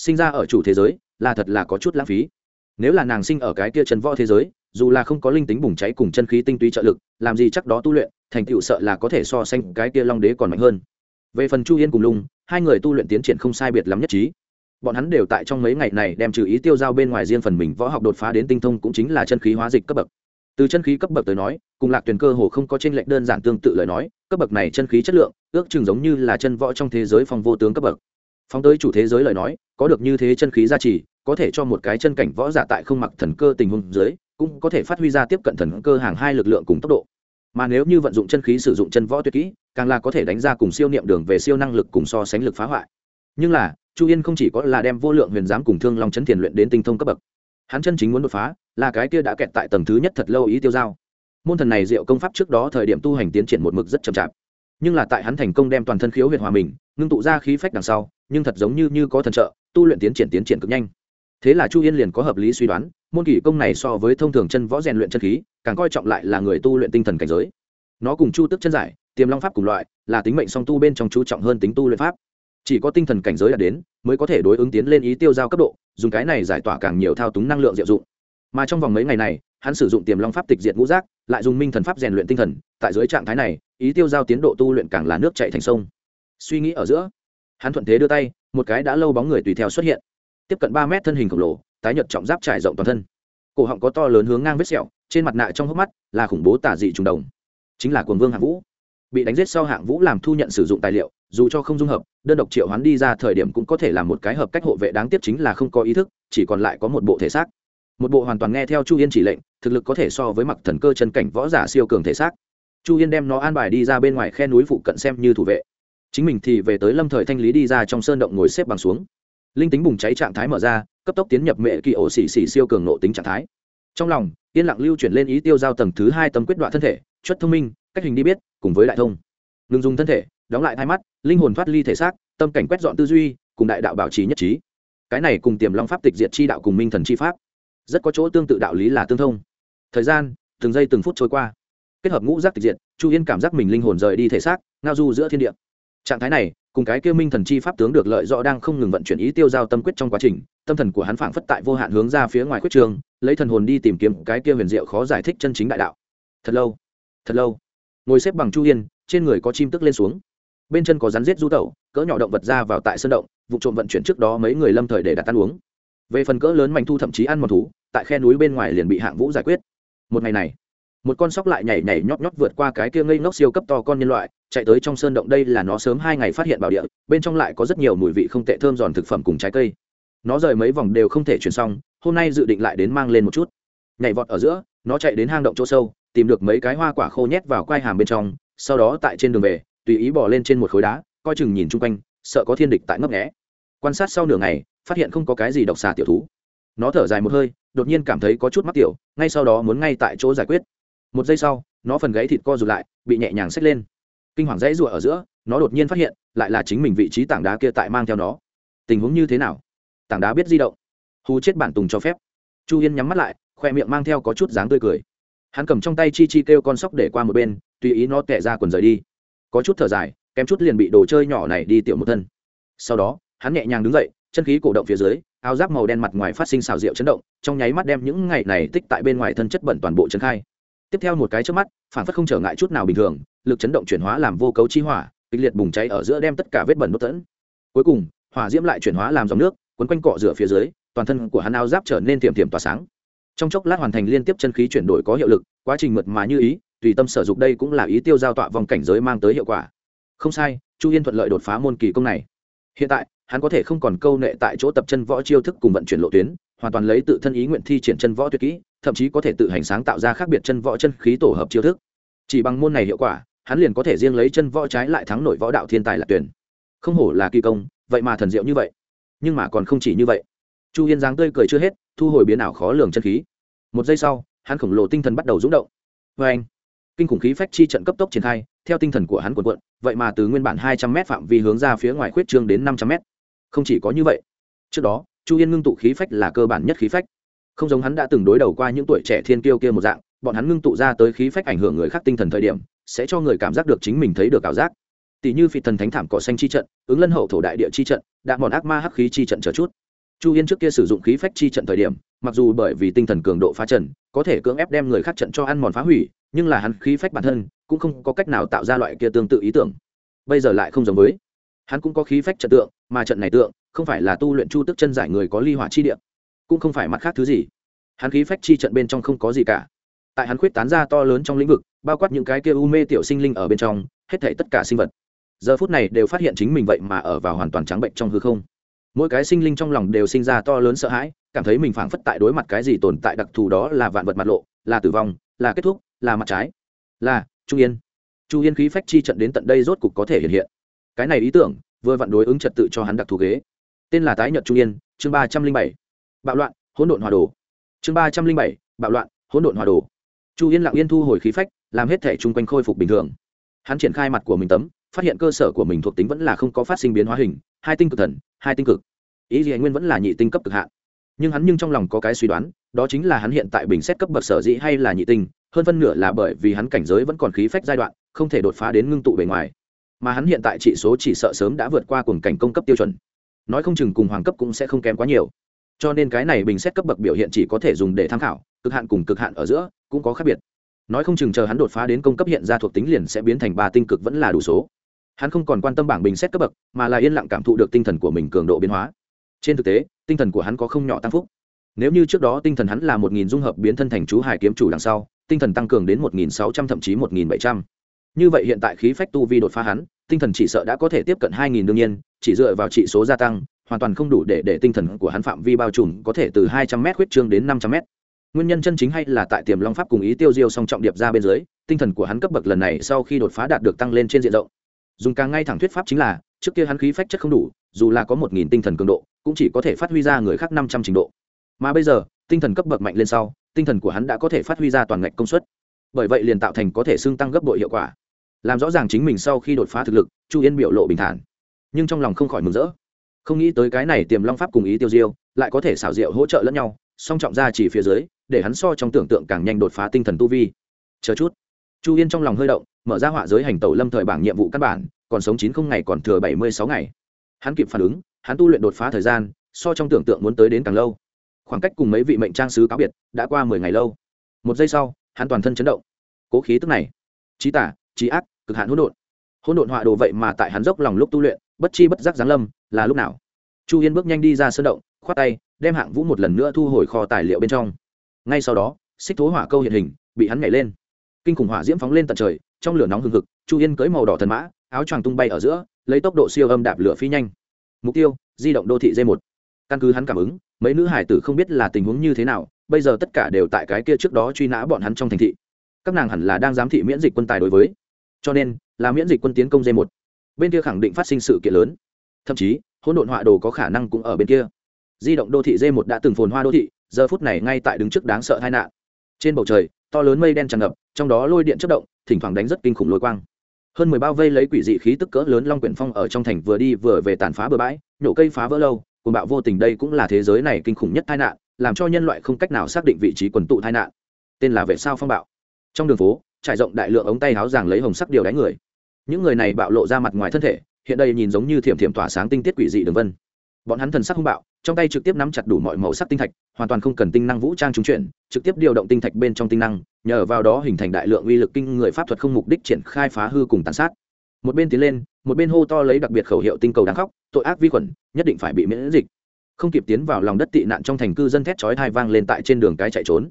sinh ra ở chủ thế giới là thật là có chút lãng phí. Nếu là nàng sinh ở cái kia trần võ thế giới, dù là không có linh tính bùng cháy cùng chân khí tinh túy trợ lực, làm gì chắc đó tu luyện, thành tựu sợ là có thể so sánh cái kia long đế còn mạnh hơn. Về phần chu yên cùng lung, hai người tu luyện tiến triển không sai biệt lắm nhất trí. Bọn hắn đều tại trong mấy ngày này đem trừ ý tiêu giao bên ngoài riêng phần mình võ học đột phá đến tinh thông cũng chính là chân khí hóa dịch cấp bậc. Từ chân khí cấp bậc tới nói, cùng lạc tuyển cơ hồ không có t r ê n lệch đơn giản tương tự lời nói, cấp bậc này chân khí chất lượng, ước chừng giống như là chân võ trong thế giới phong vô tướng cấp bậc. Phóng tới chủ thế giới lời nói có được như thế chân khí gia trì, có thể cho một cái chân cảnh võ giả tại không mặc thần cơ tình huống dưới, cũng có thể phát huy ra tiếp cận thần cơ hàng hai lực lượng cùng tốc độ. Mà nếu như vận dụng chân khí sử dụng chân võ tuyệt kỹ, càng là có thể đánh ra cùng siêu niệm đường về siêu năng lực cùng so sánh lực phá hoại. Nhưng là, chu yên không chỉ có là đem vô lượng huyền giám cùng thương long chấn thiền luyện đến tinh thông cấp bậc, hắn chân chính muốn đột phá là cái kia đã kẹt tại tầng thứ nhất thật lâu ý tiêu giao. Môn thần này diệu công pháp trước đó thời điểm tu hành tiến triển một mực rất chậm chạp nhưng là tại hắn thành công đem toàn thân khiếu huyệt hòa mình, ngưng tụ ra khí phách đằng sau, nhưng thật giống như như có thần trợ, tu luyện tiến triển tiến triển cực nhanh. Thế là chu yên liền có hợp lý suy đoán, môn kỷ công này so với thông thường chân võ rèn luyện chân khí, càng coi trọng lại là người tu luyện tinh thần cảnh giới. Nó cùng chu tức chân giải, tiềm long pháp cùng loại, là tính mệnh song tu bên trong chú trọng hơn tính tu luyện pháp. Chỉ có tinh thần cảnh giới đạt đến, mới có thể đối ứng tiến lên ý tiêu giao cấp độ, dùng cái này giải tỏa càng nhiều thao túng năng lượng diệu dụng. Mà trong vòng mấy ngày này hắn sử dụng tiềm long pháp tịch diệt ngũ giác, lại dùng minh thần pháp rèn luyện tinh thần, tại dưới trạng thái này, ý tiêu giao tiến độ tu luyện càng là nước chạy thành sông. Suy nghĩ ở giữa, hắn thuận thế đưa tay, một cái đã lâu bóng người tùy theo xuất hiện. Tiếp cận ba mét thân hình khổng lồ, tái nhợt trọng giáp trải rộng toàn thân. Cổ họng có to lớn hướng ngang vết sẹo, trên mặt nạ trong hốc mắt là khủng bố tả dị trùng đồng. Chính là quần vương hạng vũ. Bị đánh giết sau hạng vũ làm thu nhận sử dụng tài liệu, dù cho không dung hợp, đơn độc triệu hoán đi ra thời điểm cũng có thể là một cái hợp cách hộ vệ đáng tiếc chính là không có ý thức, chỉ còn lại có một bộ thể xác một bộ hoàn toàn nghe theo chu yên chỉ lệnh, thực lực có thể so với mặc thần cơ chân cảnh võ giả siêu cường thể xác. Chu yên đem nó an bài đi ra bên ngoài khe núi phụ cận xem như thủ vệ. Chính mình thì về tới lâm thời thanh lý đi ra trong sơn động ngồi xếp bằng xuống. Linh tính bùng cháy trạng thái mở ra, cấp tốc tiến nhập mệ kỳ ổ xỉ xỉ siêu cường nộ tính trạng thái. Trong lòng, yên lặng lưu chuyển lên ý tiêu giao tầng thứ hai tầm quyết đoạn thân thể, chất thông minh, cách hình đi biết, cùng với đại thông. Ngừng dùng thân thể, đóng lại hai mắt, linh hồn thoát ly thể xác, tâm cảnh quét dọn tư duy, cùng đại đạo bảo trì nhất trí. Cái này cùng tiềm long pháp tịch diệt chi đạo cùng minh thần chi pháp rất có chỗ tương tự đạo lý là tương thông. Thời gian từng giây từng phút trôi qua. Kết hợp ngũ giác tịch diện, chu yên cảm giác mình linh hồn rời đi thể xác ngao du giữa thiên địa. Trạng thái này cùng cái kêu minh thần chi pháp tướng được lợi rõ đang không ngừng vận chuyển ý tiêu giao tâm quyết trong quá trình tâm thần của hắn phảng phất tại vô hạn hướng ra phía ngoài quyết trường lấy thần hồn đi tìm kiếm cái kia huyền diệu khó giải thích chân chính đại đạo. Thật lâu thật lâu ngồi xếp bằng chu yên trên người có chim tức lên xuống. Bên chân có rắn rết du tẩu cỡ nhỏ động vật ra vào tại sân động vụ trộm vận chuyển trước đó mấy người lâm thời để đặt ăn uống. Về phần cỡ lớn mạnh thu thậm chí ăn mòn thú tại khe núi bên ngoài liền bị hạng vũ giải quyết. Một ngày này, một con sóc lại nhảy nhảy nhót nhót vượt qua cái kia ngây ngốc siêu cấp to con nhân loại, chạy tới trong sơn động đây là nó sớm hai ngày phát hiện bảo địa, bên trong lại có rất nhiều mùi vị không tệ thơm giòn thực phẩm cùng trái cây. Nó rời mấy vòng đều không thể chuyển xong, hôm nay dự định lại đến mang lên một chút. Nhảy vọt ở giữa, nó chạy đến hang động chỗ sâu, tìm được mấy cái hoa quả khô nhét vào quai hàm bên trong, sau đó tại trên đường về, tùy ý bỏ lên trên một khối đá, coi chừng nhìn chung quanh, sợ có thiên địch tại ngấp nghẽ quan sát sau nửa ngày, phát hiện không có cái gì độc xà tiểu thú nó thở dài một hơi, đột nhiên cảm thấy có chút mắc tiểu, ngay sau đó muốn ngay tại chỗ giải quyết. Một giây sau, nó phần gáy thịt co rụt lại, bị nhẹ nhàng xách lên. Kinh hoàng dãy rụa ở giữa, nó đột nhiên phát hiện, lại là chính mình vị trí tảng đá kia tại mang theo nó. Tình huống như thế nào? Tảng đá biết di động. Hù chết bản tùng cho phép. Chu yên nhắm mắt lại, khoe miệng mang theo có chút dáng tươi cười. Hắn cầm trong tay chi chi kêu con sóc để qua một bên, tùy ý nó tệ ra quần rời đi. Có chút thở dài, kém chút liền bị đồ chơi nhỏ này đi tiểu một thân. Sau đó, hắn nhẹ nhàng đứng dậy, chân khí cổ động phía dưới áo giáp màu đen mặt ngoài phát sinh xào rượu chấn động, trong nháy mắt đem những ngày này tích tại bên ngoài thân chất bẩn toàn bộ trấn khai. Tiếp theo một cái trước mắt, phản phất không trở ngại chút nào bình thường, lực chấn động chuyển hóa làm vô cấu chi hỏa, kịch liệt bùng cháy ở giữa đem tất cả vết bẩn đốt tẫn. Cuối cùng, hỏa diễm lại chuyển hóa làm dòng nước quấn quanh cọ rửa phía dưới, toàn thân của hắn áo giáp trở nên tiềm tiềm tỏa sáng. Trong chốc lát hoàn thành liên tiếp chân khí chuyển đổi có hiệu lực, quá trình mượt mà như ý, tùy tâm sở dục đây cũng là ý tiêu giao tọa vòng cảnh giới mang tới hiệu quả. Không sai, chu yên thuận lợi đột phá môn kỳ công này. Hiện tại hắn có thể không còn câu nệ tại chỗ tập chân võ chiêu thức cùng vận chuyển lộ tuyến, hoàn toàn lấy tự thân ý nguyện thi triển chân võ tuyệt kỹ, thậm chí có thể tự hành sáng tạo ra khác biệt chân võ chân khí tổ hợp chiêu thức. Chỉ bằng môn này hiệu quả, hắn liền có thể riêng lấy chân võ trái lại thắng nổi võ đạo thiên tài là tuyển. Không hổ là kỳ công, vậy mà thần diệu như vậy. Nhưng mà còn không chỉ như vậy. Chu yên dáng tươi cười chưa hết, thu hồi biến ảo khó lường chân khí. Một giây sau, hắn khổng lồ tinh thần bắt đầu rúng động. Vê anh kinh khủng khí phách chi trận cấp tốc triển khai, theo tinh thần của hắn cuộn cuộn, vậy mà từ nguyên bản hai trăm m phạm vi hướng ra phía ngoài khuyết trương đến năm trăm m không chỉ có như vậy, trước đó, chu yên ngưng tụ khí phách là cơ bản nhất khí phách. Không giống hắn đã từng đối đầu qua những tuổi trẻ thiên kiêu kia một dạng, bọn hắn ngưng tụ ra tới khí phách ảnh hưởng người khác tinh thần thời điểm, sẽ cho người cảm giác được chính mình thấy được ảo giác. Tỷ như phi thần thánh thảm cỏ xanh chi trận, ứng lân hậu thổ đại địa chi trận đạn bọn ác ma hắc khí chi trận chờ chút. Chu yên trước kia sử dụng khí phách chi trận thời điểm, mặc dù bởi vì tinh thần cường độ phá trần, có thể cưỡng ép đem người khác trận cho ăn mòn phá hủy, nhưng là hắn khí phách bản thân cũng không có cách nào tạo ra loại kia tương tự ý tưởng. Bây giờ lại không giống với hắn cũng có khí phách trận tượng, mà trận này tượng không phải là tu luyện chu tức chân giải người có ly hỏa chi địa, cũng không phải mặt khác thứ gì. Hắn khí phách chi trận bên trong không có gì cả. Tại hắn khuyết tán ra to lớn trong lĩnh vực, bao quát những cái kia u mê tiểu sinh linh ở bên trong, hết thể tất cả sinh vật. Giờ phút này đều phát hiện chính mình vậy mà ở vào hoàn toàn trắng bệnh trong hư không. Mỗi cái sinh linh trong lòng đều sinh ra to lớn sợ hãi, cảm thấy mình phảng phất tại đối mặt cái gì tồn tại đặc thù đó là vạn vật mặt lộ, là tử vong, là kết thúc, là mặt trái. Là trung yên. Chu yên khí phách chi trận đến tận đây rốt cục có thể hiện hiện cái này ý tưởng vừa vặn đối ứng trật tự cho hắn đặc thù ghế. Tên là tái nhật trung yên, chương ba trăm linh bảy. Bạo loạn, hỗn độn hòa đồ. Chương ba trăm linh bảy, bạo loạn, hỗn độn hòa đồ. Chu yên lặng yên thu hồi khí phách, làm hết thể chung quanh khôi phục bình thường. Hắn triển khai mặt của mình tấm, phát hiện cơ sở của mình thuộc tính vẫn là không có phát sinh biến hóa hình, hai tinh cực thần, hai tinh cực. Ý gì nguyên vẫn là nhị tinh cấp cực hạn. Nhưng hắn nhưng trong lòng có cái suy đoán, đó chính là hắn hiện tại bình xét cấp bậc sở dĩ hay là nhị tinh, hơn phân nửa là bởi vì hắn cảnh giới vẫn còn khí phách giai đoạn, không thể đột phá đến ngưng tụ bề ngoài mà hắn hiện tại trị số chỉ sợ sớm đã vượt qua cùng cảnh công cấp tiêu chuẩn. Nói không chừng cùng hoàng cấp cũng sẽ không kém quá nhiều. Cho nên cái này bình xét cấp bậc biểu hiện chỉ có thể dùng để tham khảo, cực hạn cùng cực hạn ở giữa cũng có khác biệt. Nói không chừng chờ hắn đột phá đến công cấp hiện ra thuộc tính liền sẽ biến thành ba tinh cực vẫn là đủ số. Hắn không còn quan tâm bảng bình xét cấp bậc, mà là yên lặng cảm thụ được tinh thần của mình cường độ biến hóa. Trên thực tế, tinh thần của hắn có không nhỏ tăng phúc. Nếu như trước đó tinh thần hắn là một nghìn dung hợp biến thân thành chú hải kiếm chủ đằng sau, tinh thần tăng cường đến một nghìn sáu trăm thậm chí một nghìn bảy trăm như vậy hiện tại khí phách tu vi đột phá hắn, tinh thần chỉ sợ đã có thể tiếp cận hai nghìn đương nhiên, chỉ dựa vào trị số gia tăng, hoàn toàn không đủ để để tinh thần của hắn phạm vi bao trùm có thể từ hai trăm m huyết trương đến năm trăm m nguyên nhân chân chính hay là tại tiềm long pháp cùng ý tiêu diêu song trọng điệp ra bên dưới, tinh thần của hắn cấp bậc lần này sau khi đột phá đạt được tăng lên trên diện rộng. Dùng càng ngay thẳng thuyết pháp chính là, trước kia hắn khí phách chất không đủ, dù là có một nghìn tinh thần cường độ, cũng chỉ có thể phát huy ra người khác năm trăm trình độ. Mà bây giờ, tinh thần cấp bậc mạnh lên sau, tinh thần của hắn đã có thể phát huy ra toàn ngạch công suất bởi vậy liền tạo thành có thể xưng tăng gấp bội hiệu quả. Làm rõ ràng chính mình sau khi đột phá thực lực, chu yên biểu lộ bình thản, nhưng trong lòng không khỏi mừng rỡ. Không nghĩ tới cái này tiềm long pháp cùng ý tiêu diêu, lại có thể xảo diệu hỗ trợ lẫn nhau, song trọng ra chỉ phía dưới, để hắn so trong tưởng tượng càng nhanh đột phá tinh thần tu vi. Chờ chút. Chu yên trong lòng hơi động, mở ra họa giới hành tẩu lâm thời bảng nhiệm vụ căn bản, còn sống chín không ngày còn thừa bảy mươi sáu ngày. Hắn kịp phản ứng, hắn tu luyện đột phá thời gian, so trong tưởng tượng muốn tới đến càng lâu. Khoảng cách cùng mấy vị mệnh trang sứ cáo biệt, đã qua mười ngày lâu. Một giây sau hắn toàn thân chấn động. Cố khí tức này trí tả trí ác, cực hạn hỗn độn. Hỗn độn họa đồ vậy mà tại hắn dốc lòng lúc tu luyện, bất chi bất giác giáng lâm, là lúc nào? Chu yên bước nhanh đi ra sân động, khoát tay, đem hạng vũ một lần nữa thu hồi kho tài liệu bên trong. Ngay sau đó, xích thố hỏa câu hiện hình, bị hắn nhảy lên. Kinh khủng hỏa diễm phóng lên tận trời, trong lửa nóng hừng hực, chu yên cưới màu đỏ thần mã, áo choàng tung bay ở giữa, lấy tốc độ siêu âm đạp lửa phi nhanh. Mục tiêu, di động đô thị d một. Căn cứ hắn cảm ứng, mấy nữ hải tử không biết là tình huống như thế nào bây giờ tất cả đều tại cái kia trước đó truy nã bọn hắn trong thành thị. Các nàng hẳn là đang giám thị miễn dịch quân tài đối với. Cho nên, là miễn dịch quân tiến công dây một. Bên kia khẳng định phát sinh sự kiện lớn. Thậm chí, hỗn độn họa đồ có khả năng cũng ở bên kia. Di động đô thị d một đã từng phồn hoa đô thị, giờ phút này ngay tại đứng trước đáng sợ tai nạn. Trên bầu trời, to lớn mây đen tràn ngập, trong đó lôi điện chất động, thỉnh thoảng đánh rất kinh khủng lôi quang. Hơn mười bao vây lấy quỷ dị khí tức cỡ lớn long quyển phong ở trong thành vừa đi vừa về tàn phá bừa bãi, nhổ cây phá vỡ lâu cùng bạo vô tình đây cũng là thế giới này kinh khủng nhất tai nạn làm cho nhân loại không cách nào xác định vị trí quần tụ tai nạn. Tên là vệ sao phong bạo. Trong đường phố, trải rộng đại lượng ống tay háo giàng lấy hồng sắc điều đánh người. Những người này bạo lộ ra mặt ngoài thân thể, hiện đây nhìn giống như thiểm thiểm tỏa sáng tinh tiết quỷ dị đường vân. Bọn hắn thần sắc hung bạo, trong tay trực tiếp nắm chặt đủ mọi màu sắc tinh thạch, hoàn toàn không cần tinh năng vũ trang trúng chuyển, trực tiếp điều động tinh thạch bên trong tinh năng, nhờ vào đó hình thành đại lượng uy lực kinh người pháp thuật không mục đích triển khai phá hư cùng tàn sát. Một bên tiến lên, một bên hô to lấy đặc biệt khẩu hiệu tinh cầu đáng khóc, tội ác vi khuẩn, nhất định phải bị miễn dịch không kịp tiến vào lòng đất tị nạn trong thành cư dân thét chói thai vang lên tại trên đường cái chạy trốn.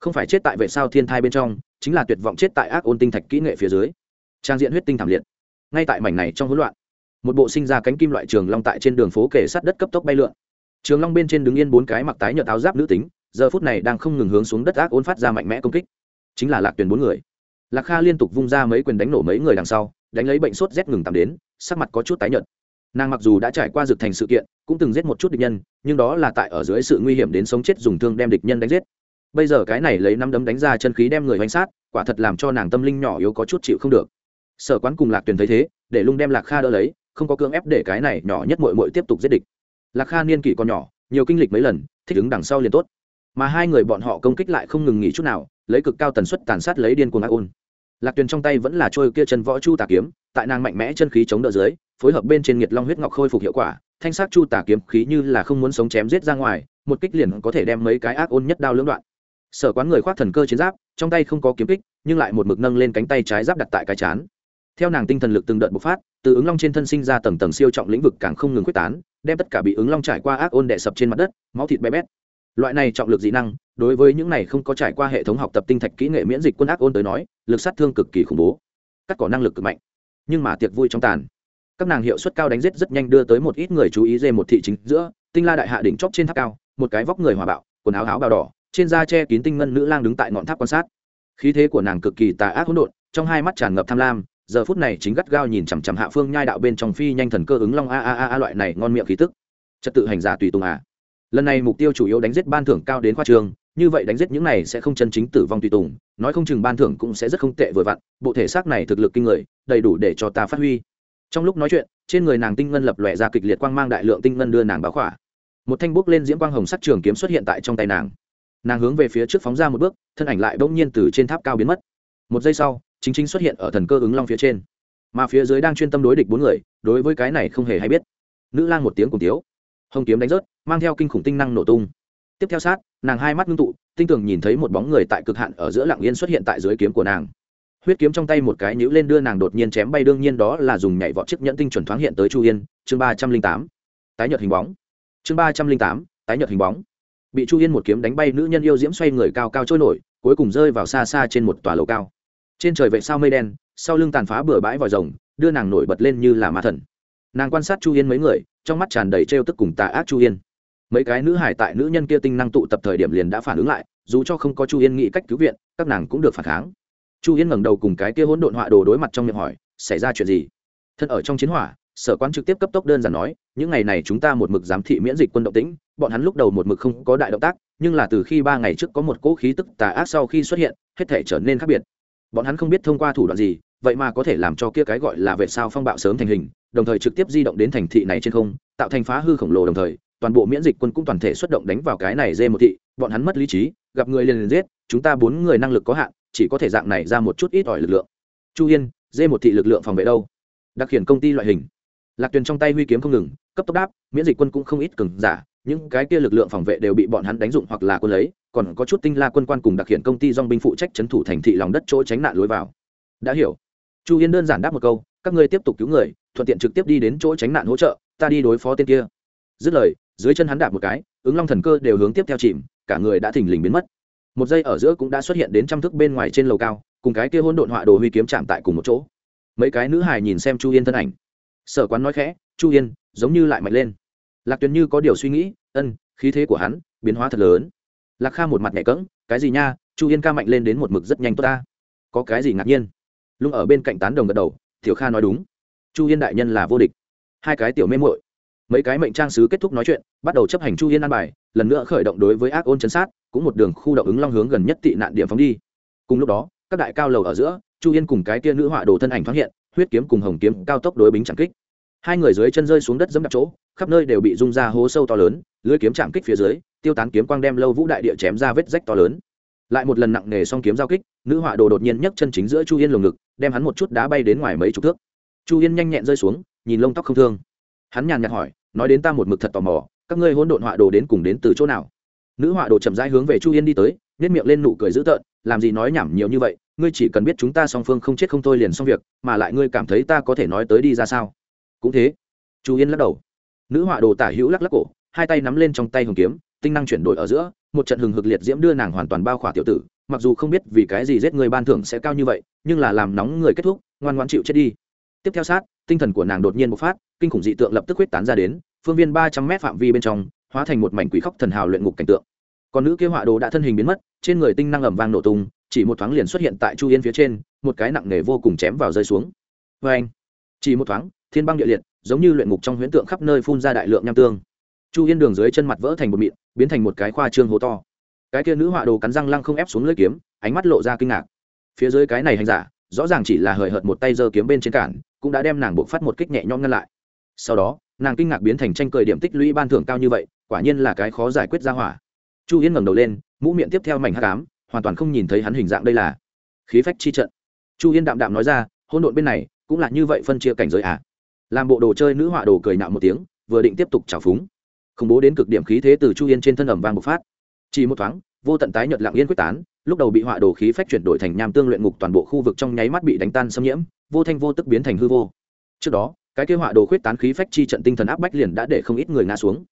Không phải chết tại vệ sao thiên thai bên trong, chính là tuyệt vọng chết tại ác ôn tinh thạch kỹ nghệ phía dưới. Trang diện huyết tinh thảm liệt. Ngay tại mảnh này trong hỗn loạn, một bộ sinh ra cánh kim loại trường long tại trên đường phố kể sát đất cấp tốc bay lượn. Trường long bên trên đứng yên bốn cái mặc tái nhợt áo giáp nữ tính, giờ phút này đang không ngừng hướng xuống đất ác ôn phát ra mạnh mẽ công kích. Chính là lạc tuyển bốn người. Lạc kha liên tục vung ra mấy quyền đánh nổ mấy người đằng sau, đánh lấy bệnh sốt rét ngừng tạm đến, sắc mặt có chút tái nhợt nàng mặc dù đã trải qua dược thành sự kiện, cũng từng giết một chút địch nhân, nhưng đó là tại ở dưới sự nguy hiểm đến sống chết dùng thương đem địch nhân đánh giết. Bây giờ cái này lấy năm đấm đánh ra chân khí đem người hoành sát, quả thật làm cho nàng tâm linh nhỏ yếu có chút chịu không được. Sở quán cùng lạc tuyền thấy thế, để lung đem lạc kha đỡ lấy, không có cưỡng ép để cái này nhỏ nhất mội mội tiếp tục giết địch. Lạc kha niên kỷ còn nhỏ, nhiều kinh lịch mấy lần, thích ứng đằng sau liền tốt. Mà hai người bọn họ công kích lại không ngừng nghỉ chút nào, lấy cực cao tần suất tàn sát lấy điên cuồng ác ôn. Lạc tuyền trong tay vẫn là trôi kia chân võ chu tà kiếm tại nàng mạnh mẽ chân khí chống đỡ dưới, phối hợp bên trên nhiệt long huyết ngọc khôi phục hiệu quả, thanh sắc chu tả kiếm khí như là không muốn sống chém giết ra ngoài, một kích liền có thể đem mấy cái ác ôn nhất đao lưỡng đoạn. Sở quán người khoác thần cơ chiến giáp, trong tay không có kiếm kích, nhưng lại một mực nâng lên cánh tay trái giáp đặt tại cái chán. Theo nàng tinh thần lực từng đợt bộc phát, từ ứng long trên thân sinh ra tầng tầng siêu trọng lĩnh vực càng không ngừng quyết tán, đem tất cả bị ứng long trải qua ác ôn đè sập trên mặt đất, máu thịt bé bét. Loại này trọng lực dị năng, đối với những này không có trải qua hệ thống học tập tinh thạch kỹ nghệ miễn dịch quân ác ôn tới nói, lực sát thương cực kỳ khủng bố, cắt cỏ năng lực cực mạnh nhưng mà tiệc vui trong tàn. Các nàng hiệu suất cao đánh giết rất nhanh đưa tới một ít người chú ý dê một thị chính giữa, tinh la đại hạ đỉnh chóp trên tháp cao, một cái vóc người hòa bạo, quần áo áo bào đỏ, trên da che kín tinh ngân nữ lang đứng tại ngọn tháp quan sát. Khí thế của nàng cực kỳ tà ác hỗn độn, trong hai mắt tràn ngập tham lam, giờ phút này chính gắt gao nhìn chằm chằm hạ phương nhai đạo bên trong phi nhanh thần cơ ứng long a a a a loại này ngon miệng khí tức. Trật tự hành giả tùy tùng à. Lần này mục tiêu chủ yếu đánh giết ban thưởng cao đến khoa trường như vậy đánh giết những này sẽ không chân chính tử vong tùy tùng, nói không chừng ban thưởng cũng sẽ rất không tệ vừa vặn, bộ thể xác này thực lực kinh người, đầy đủ để cho ta phát huy. Trong lúc nói chuyện, trên người nàng tinh ngân lập lòe ra kịch liệt quang mang đại lượng tinh ngân đưa nàng báo khỏa. Một thanh bút lên diễm quang hồng sắc trường kiếm xuất hiện tại trong tay nàng. Nàng hướng về phía trước phóng ra một bước, thân ảnh lại bỗng nhiên từ trên tháp cao biến mất. Một giây sau, chính chính xuất hiện ở thần cơ ứng long phía trên. Mà phía dưới đang chuyên tâm đối địch bốn người, đối với cái này không hề hay biết. Nữ lang một tiếng cùng tiếu. Hồng kiếm đánh rớt, mang theo kinh khủng tinh năng nổ tung tiếp theo sát, nàng hai mắt ngưng tụ, tinh tường nhìn thấy một bóng người tại cực hạn ở giữa lạng yên xuất hiện tại dưới kiếm của nàng. Huyết kiếm trong tay một cái nhữ lên đưa nàng đột nhiên chém bay, đương nhiên đó là dùng nhảy vọt chiếc nhẫn tinh chuẩn thoáng hiện tới chu yên, chương ba trăm linh tám. Tái nhợt hình bóng. Chương ba trăm linh tám, tái nhợt hình bóng. Bị chu yên một kiếm đánh bay, nữ nhân yêu diễm xoay người cao cao trôi nổi, cuối cùng rơi vào xa xa trên một tòa lầu cao. Trên trời vệ sao mây đen, sau lưng tàn phá bừa bãi vòi rồng, đưa nàng nổi bật lên như là ma thần. Nàng quan sát chu yên mấy người, trong mắt tràn đầy trêu tức cùng tà ác chu yên mấy cái nữ hải tại nữ nhân kia tinh năng tụ tập thời điểm liền đã phản ứng lại, dù cho không có chu yên nghĩ cách cứu viện, các nàng cũng được phản kháng. Chu yên ngẩng đầu cùng cái kia hỗn độn họa đồ đối mặt trong miệng hỏi, xảy ra chuyện gì? Thân ở trong chiến hỏa, sở quan trực tiếp cấp tốc đơn giản nói, những ngày này chúng ta một mực giám thị miễn dịch quân động tĩnh, bọn hắn lúc đầu một mực không có đại động tác, nhưng là từ khi ba ngày trước có một cỗ khí tức tà ác sau khi xuất hiện, hết thể trở nên khác biệt. Bọn hắn không biết thông qua thủ đoạn gì, vậy mà có thể làm cho kia cái gọi là vệ sao phong bạo sớm thành hình, đồng thời trực tiếp di động đến thành thị này trên không, tạo thành phá hư khổng lồ đồng thời toàn bộ miễn dịch quân cũng toàn thể xuất động đánh vào cái này dê một thị, bọn hắn mất lý trí, gặp người liền liền giết, chúng ta bốn người năng lực có hạn, chỉ có thể dạng này ra một chút ít ỏi lực lượng. Chu yên, dê một thị lực lượng phòng vệ đâu? Đặc hiển công ty loại hình. Lạc tuyền trong tay huy kiếm không ngừng, cấp tốc đáp, miễn dịch quân cũng không ít cừng giả, những cái kia lực lượng phòng vệ đều bị bọn hắn đánh dụng hoặc là quân lấy, còn có chút tinh la quân quan cùng đặc hiện công ty dong binh phụ trách trấn thủ thành thị lòng đất chỗ tránh nạn lối vào. Đã hiểu. Chu yên đơn giản đáp một câu, các ngươi tiếp tục cứu người, thuận tiện trực tiếp đi đến chỗ tránh nạn hỗ trợ, ta đi đối phó tên kia. Dứt lời dưới chân hắn đạp một cái, ứng long thần cơ đều hướng tiếp theo chìm, cả người đã thình lình biến mất. Một giây ở giữa cũng đã xuất hiện đến trăm thước bên ngoài trên lầu cao, cùng cái kia hôn độn họa đồ huy kiếm chạm tại cùng một chỗ. Mấy cái nữ hài nhìn xem chu yên thân ảnh. Sở quán nói khẽ, chu yên, giống như lại mạnh lên. Lạc tuyền như có điều suy nghĩ, ân, khí thế của hắn biến hóa thật lớn. Lạc kha một mặt nhẹ cỡng cái gì nha, chu yên ca mạnh lên đến một mực rất nhanh tốt ta. Có cái gì ngạc nhiên? Lung ở bên cạnh tán đồng gật đầu, tiểu kha nói đúng. Chu yên đại nhân là vô địch. Hai cái tiểu mê mội mấy cái mệnh trang sứ kết thúc nói chuyện, bắt đầu chấp hành chu yên an bài, lần nữa khởi động đối với ác ôn chấn sát, cũng một đường khu động ứng long hướng gần nhất tị nạn điểm phóng đi. Cùng lúc đó, các đại cao lầu ở giữa, chu yên cùng cái tia nữ họa đồ thân ảnh thoáng hiện, huyết kiếm cùng hồng kiếm cao tốc đối bính chẳng kích. Hai người dưới chân rơi xuống đất dẫm đặt chỗ, khắp nơi đều bị rung ra hố sâu to lớn, lưới kiếm chạm kích phía dưới, tiêu tán kiếm quang đem lâu vũ đại địa chém ra vết rách to lớn. Lại một lần nặng nề song kiếm giao kích, nữ họa đồ đột nhiên nhấc chân chính giữa chu yên lồng ngực, đem hắn một chút đá bay đến ngoài mấy chục thước. Chu yên nhanh nhẹn rơi xuống, nhìn lông tóc không thương. Hắn nhàn nhạt hỏi nói đến ta một mực thật tò mò, các ngươi hỗn độn họa đồ đến cùng đến từ chỗ nào? Nữ họa đồ chậm rãi hướng về chu yên đi tới nếp miệng lên nụ cười dữ tợn, làm gì nói nhảm nhiều như vậy, ngươi chỉ cần biết chúng ta song phương không chết không thôi liền xong việc, mà lại ngươi cảm thấy ta có thể nói tới đi ra sao? Cũng thế. Chu yên lắc đầu. Nữ họa đồ tả hữu lắc lắc cổ, hai tay nắm lên trong tay hồng kiếm, tinh năng chuyển đổi ở giữa, một trận hừng hực liệt diễm đưa nàng hoàn toàn bao khỏa tiểu tử, mặc dù không biết vì cái gì giết người ban thưởng sẽ cao như vậy, nhưng là làm nóng người kết thúc, ngoan ngoan chịu chết đi. Tiếp theo sát tinh thần của nàng đột nhiên bộc phát, kinh khủng dị tượng lập tức huyết tán ra đến, phương viên ba trăm mét phạm vi bên trong, hóa thành một mảnh quỷ khóc thần hào luyện ngục cảnh tượng. Còn nữ kia họa đồ đã thân hình biến mất, trên người tinh năng ẩm vang nổ tung, chỉ một thoáng liền xuất hiện tại chu yên phía trên, một cái nặng nề vô cùng chém vào rơi xuống. Vê anh, chỉ một thoáng, thiên băng địa liệt, giống như luyện ngục trong huyễn tượng khắp nơi phun ra đại lượng nham tương. Chu yên đường dưới chân mặt vỡ thành một mịn, biến thành một cái khoa trương hố to. Cái kia nữ họa đồ cắn răng lăng không ép xuống lưỡi kiếm, ánh mắt lộ ra kinh ngạc. Phía dưới cái này hành giả, rõ ràng chỉ là hời hợt một tay giơ kiếm bên trên cản cũng đã đem nàng buộc phát một kích nhẹ nhõm ngăn lại. Sau đó, nàng kinh ngạc biến thành tranh cười điểm tích lũy ban thưởng cao như vậy, quả nhiên là cái khó giải quyết ra hỏa. Chu yên ngẩng đầu lên, mũ miệng tiếp theo mảnh hát cám hoàn toàn không nhìn thấy hắn hình dạng đây là khí phách chi trận. Chu yên đạm đạm nói ra hôn độn bên này cũng là như vậy phân chia cảnh giới à? Làm bộ đồ chơi nữ họa đồ cười nạo một tiếng, vừa định tiếp tục trào phúng. Khủng bố đến cực điểm khí thế từ chu yên trên thân ẩm vang bộc phát. Chỉ một thoáng, vô tận tái nhợt lặng yên quyết tán, lúc đầu bị họa đồ khí phách chuyển đổi thành nham tương luyện ngục toàn bộ khu vực trong nháy mắt bị đánh tan xâm nhiễm vô thanh vô tức biến thành hư vô. Trước đó, cái kế họa đồ khuyết tán khí phách chi trận tinh thần áp bách liền đã để không ít người ngã xuống.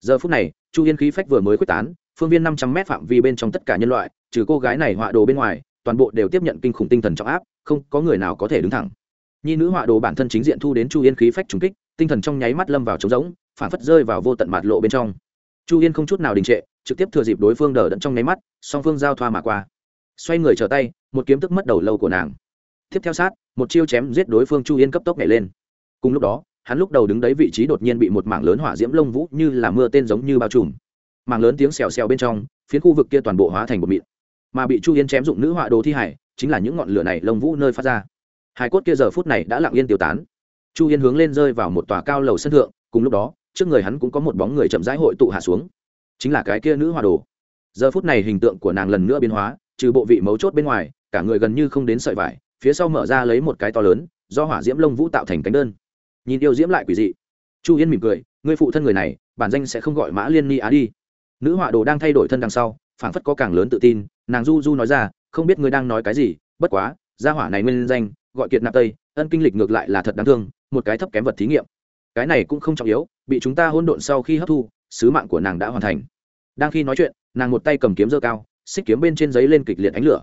Giờ phút này, chu yên khí phách vừa mới khuyết tán, phương viên năm trăm m phạm vi bên trong tất cả nhân loại, trừ cô gái này họa đồ bên ngoài, toàn bộ đều tiếp nhận kinh khủng tinh thần trọng áp, không có người nào có thể đứng thẳng. Nhi nữ họa đồ bản thân chính diện thu đến chu yên khí phách trùng kích, tinh thần trong nháy mắt lâm vào trống rỗng, phản phất rơi vào vô tận mạt lộ bên trong. Chu yên không chút nào đình trệ, trực tiếp thừa dịp đối phương đờ đẫn trong nháy mắt, song phương giao thoa mà qua. Xoay người trở tay, một kiếm tức mất đầu lâu của nàng tiếp theo sát, một chiêu chém giết đối phương chu yên cấp tốc nhảy lên. Cùng lúc đó, hắn lúc đầu đứng đấy vị trí đột nhiên bị một mảng lớn hỏa diễm lông vũ như là mưa tên giống như bao trùm. Mảng lớn tiếng xèo xèo bên trong, phiến khu vực kia toàn bộ hóa thành một mịn. Mà bị chu yên chém dụng nữ họa đồ thi hải, chính là những ngọn lửa này lông vũ nơi phát ra. Hải cốt kia giờ phút này đã lặng yên tiêu tán. Chu yên hướng lên rơi vào một tòa cao lầu sân thượng, cùng lúc đó, trước người hắn cũng có một bóng người chậm rãi hội tụ hạ xuống. Chính là cái kia nữ họa đồ. Giờ phút này hình tượng của nàng lần nữa biến hóa, trừ bộ vị mấu chốt bên ngoài, cả người gần như không đến sợi vải phía sau mở ra lấy một cái to lớn, do hỏa diễm lông vũ tạo thành cánh đơn. Nhìn yêu diễm lại quỷ dị. Chu yên mỉm cười người phụ thân người này, bản danh sẽ không gọi mã liên ni á đi. Nữ họa đồ đang thay đổi thân đằng sau, phảng phất có càng lớn tự tin, nàng du du nói ra, không biết ngươi đang nói cái gì, bất quá, gia hỏa này nguyên danh, gọi kiệt nạp tây, ân kinh lịch ngược lại là thật đáng thương, một cái thấp kém vật thí nghiệm. Cái này cũng không trọng yếu, bị chúng ta hôn độn sau khi hấp thu, sứ mạng của nàng đã hoàn thành. Đang khi nói chuyện, nàng một tay cầm kiếm dơ cao, xích kiếm bên trên giấy lên kịch liệt ánh lửa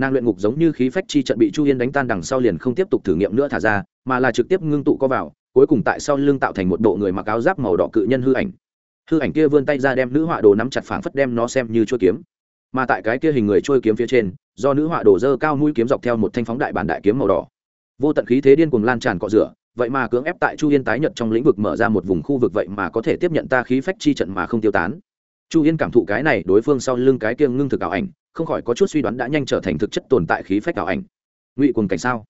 nàng luyện ngục giống như khí phách chi trận bị chu yên đánh tan đằng sau liền không tiếp tục thử nghiệm nữa thả ra, mà là trực tiếp ngưng tụ co vào, cuối cùng tại sau lưng tạo thành một bộ người mặc áo giáp màu đỏ cự nhân hư ảnh. Hư ảnh kia vươn tay ra đem nữ họa đồ nắm chặt phảng phất đem nó xem như chuôi kiếm. Mà tại cái kia hình người chuôi kiếm phía trên, do nữ họa đồ dơ cao mũi kiếm dọc theo một thanh phóng đại bản đại kiếm màu đỏ. Vô tận khí thế điên cuồng lan tràn cọ rửa, vậy mà cưỡng ép tại chu yên tái nhật trong lĩnh vực mở ra một vùng khu vực vậy mà có thể tiếp nhận ta khí phách chi trận mà không tiêu tán. Chu yên cảm thụ cái này đối phương sau lưng cái kia ngưng thực ảo ảnh không khỏi có chút suy đoán đã nhanh trở thành thực chất tồn tại khí phách ảo ảnh. Ngụy quần cảnh sao?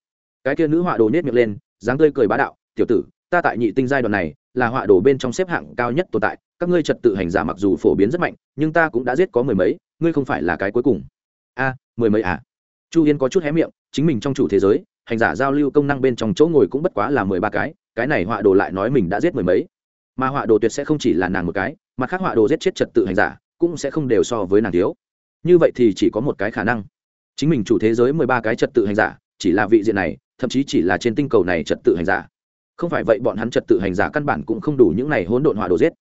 Cái kia nữ họa đồ nết miệng lên, dáng tươi cười bá đạo, tiểu tử, ta tại nhị tinh giai đoạn này, là họa đồ bên trong xếp hạng cao nhất tồn tại, các ngươi trật tự hành giả mặc dù phổ biến rất mạnh, nhưng ta cũng đã giết có mười mấy, ngươi không phải là cái cuối cùng. A, mười mấy à? Chu yên có chút hé miệng, chính mình trong chủ thế giới, hành giả giao lưu công năng bên trong chỗ ngồi cũng bất quá là mười ba cái cái này họa đồ lại nói mình đã giết mười mấy. Mà họa đồ tuyệt sẽ không chỉ là nàng một cái mà khác họa đồ giết chết trật tự hành giả, cũng sẽ không đều so với nàng thiếu như vậy thì chỉ có một cái khả năng. Chính mình chủ thế giới mười ba cái trật tự hành giả, chỉ là vị diện này, thậm chí chỉ là trên tinh cầu này trật tự hành giả. Không phải vậy bọn hắn trật tự hành giả căn bản cũng không đủ những này hỗn độn hỏa đồ giết.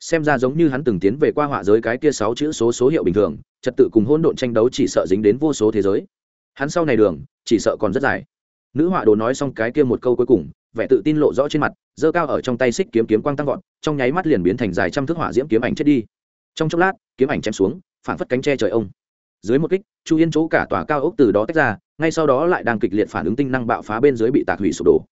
Xem ra giống như hắn từng tiến về qua hỏa giới cái kia sáu chữ số số hiệu bình thường, trật tự cùng hỗn độn tranh đấu chỉ sợ dính đến vô số thế giới. Hắn sau này đường, chỉ sợ còn rất dài. Nữ họa đồ nói xong cái kia một câu cuối cùng, vẻ tự tin lộ rõ trên mặt, giơ cao ở trong tay xích kiếm kiếm quang tăng vọt, trong nháy mắt liền biến thành dài trăm thước hỏa diễm kiếm ảnh chết đi. Trong chốc lát, kiếm ảnh chém xuống phản phất cánh tre trời ông. Dưới một kích, chu yên chỗ cả tòa cao ốc từ đó tách ra, ngay sau đó lại đang kịch liệt phản ứng tinh năng bạo phá bên dưới bị tạc hủy sụp đổ.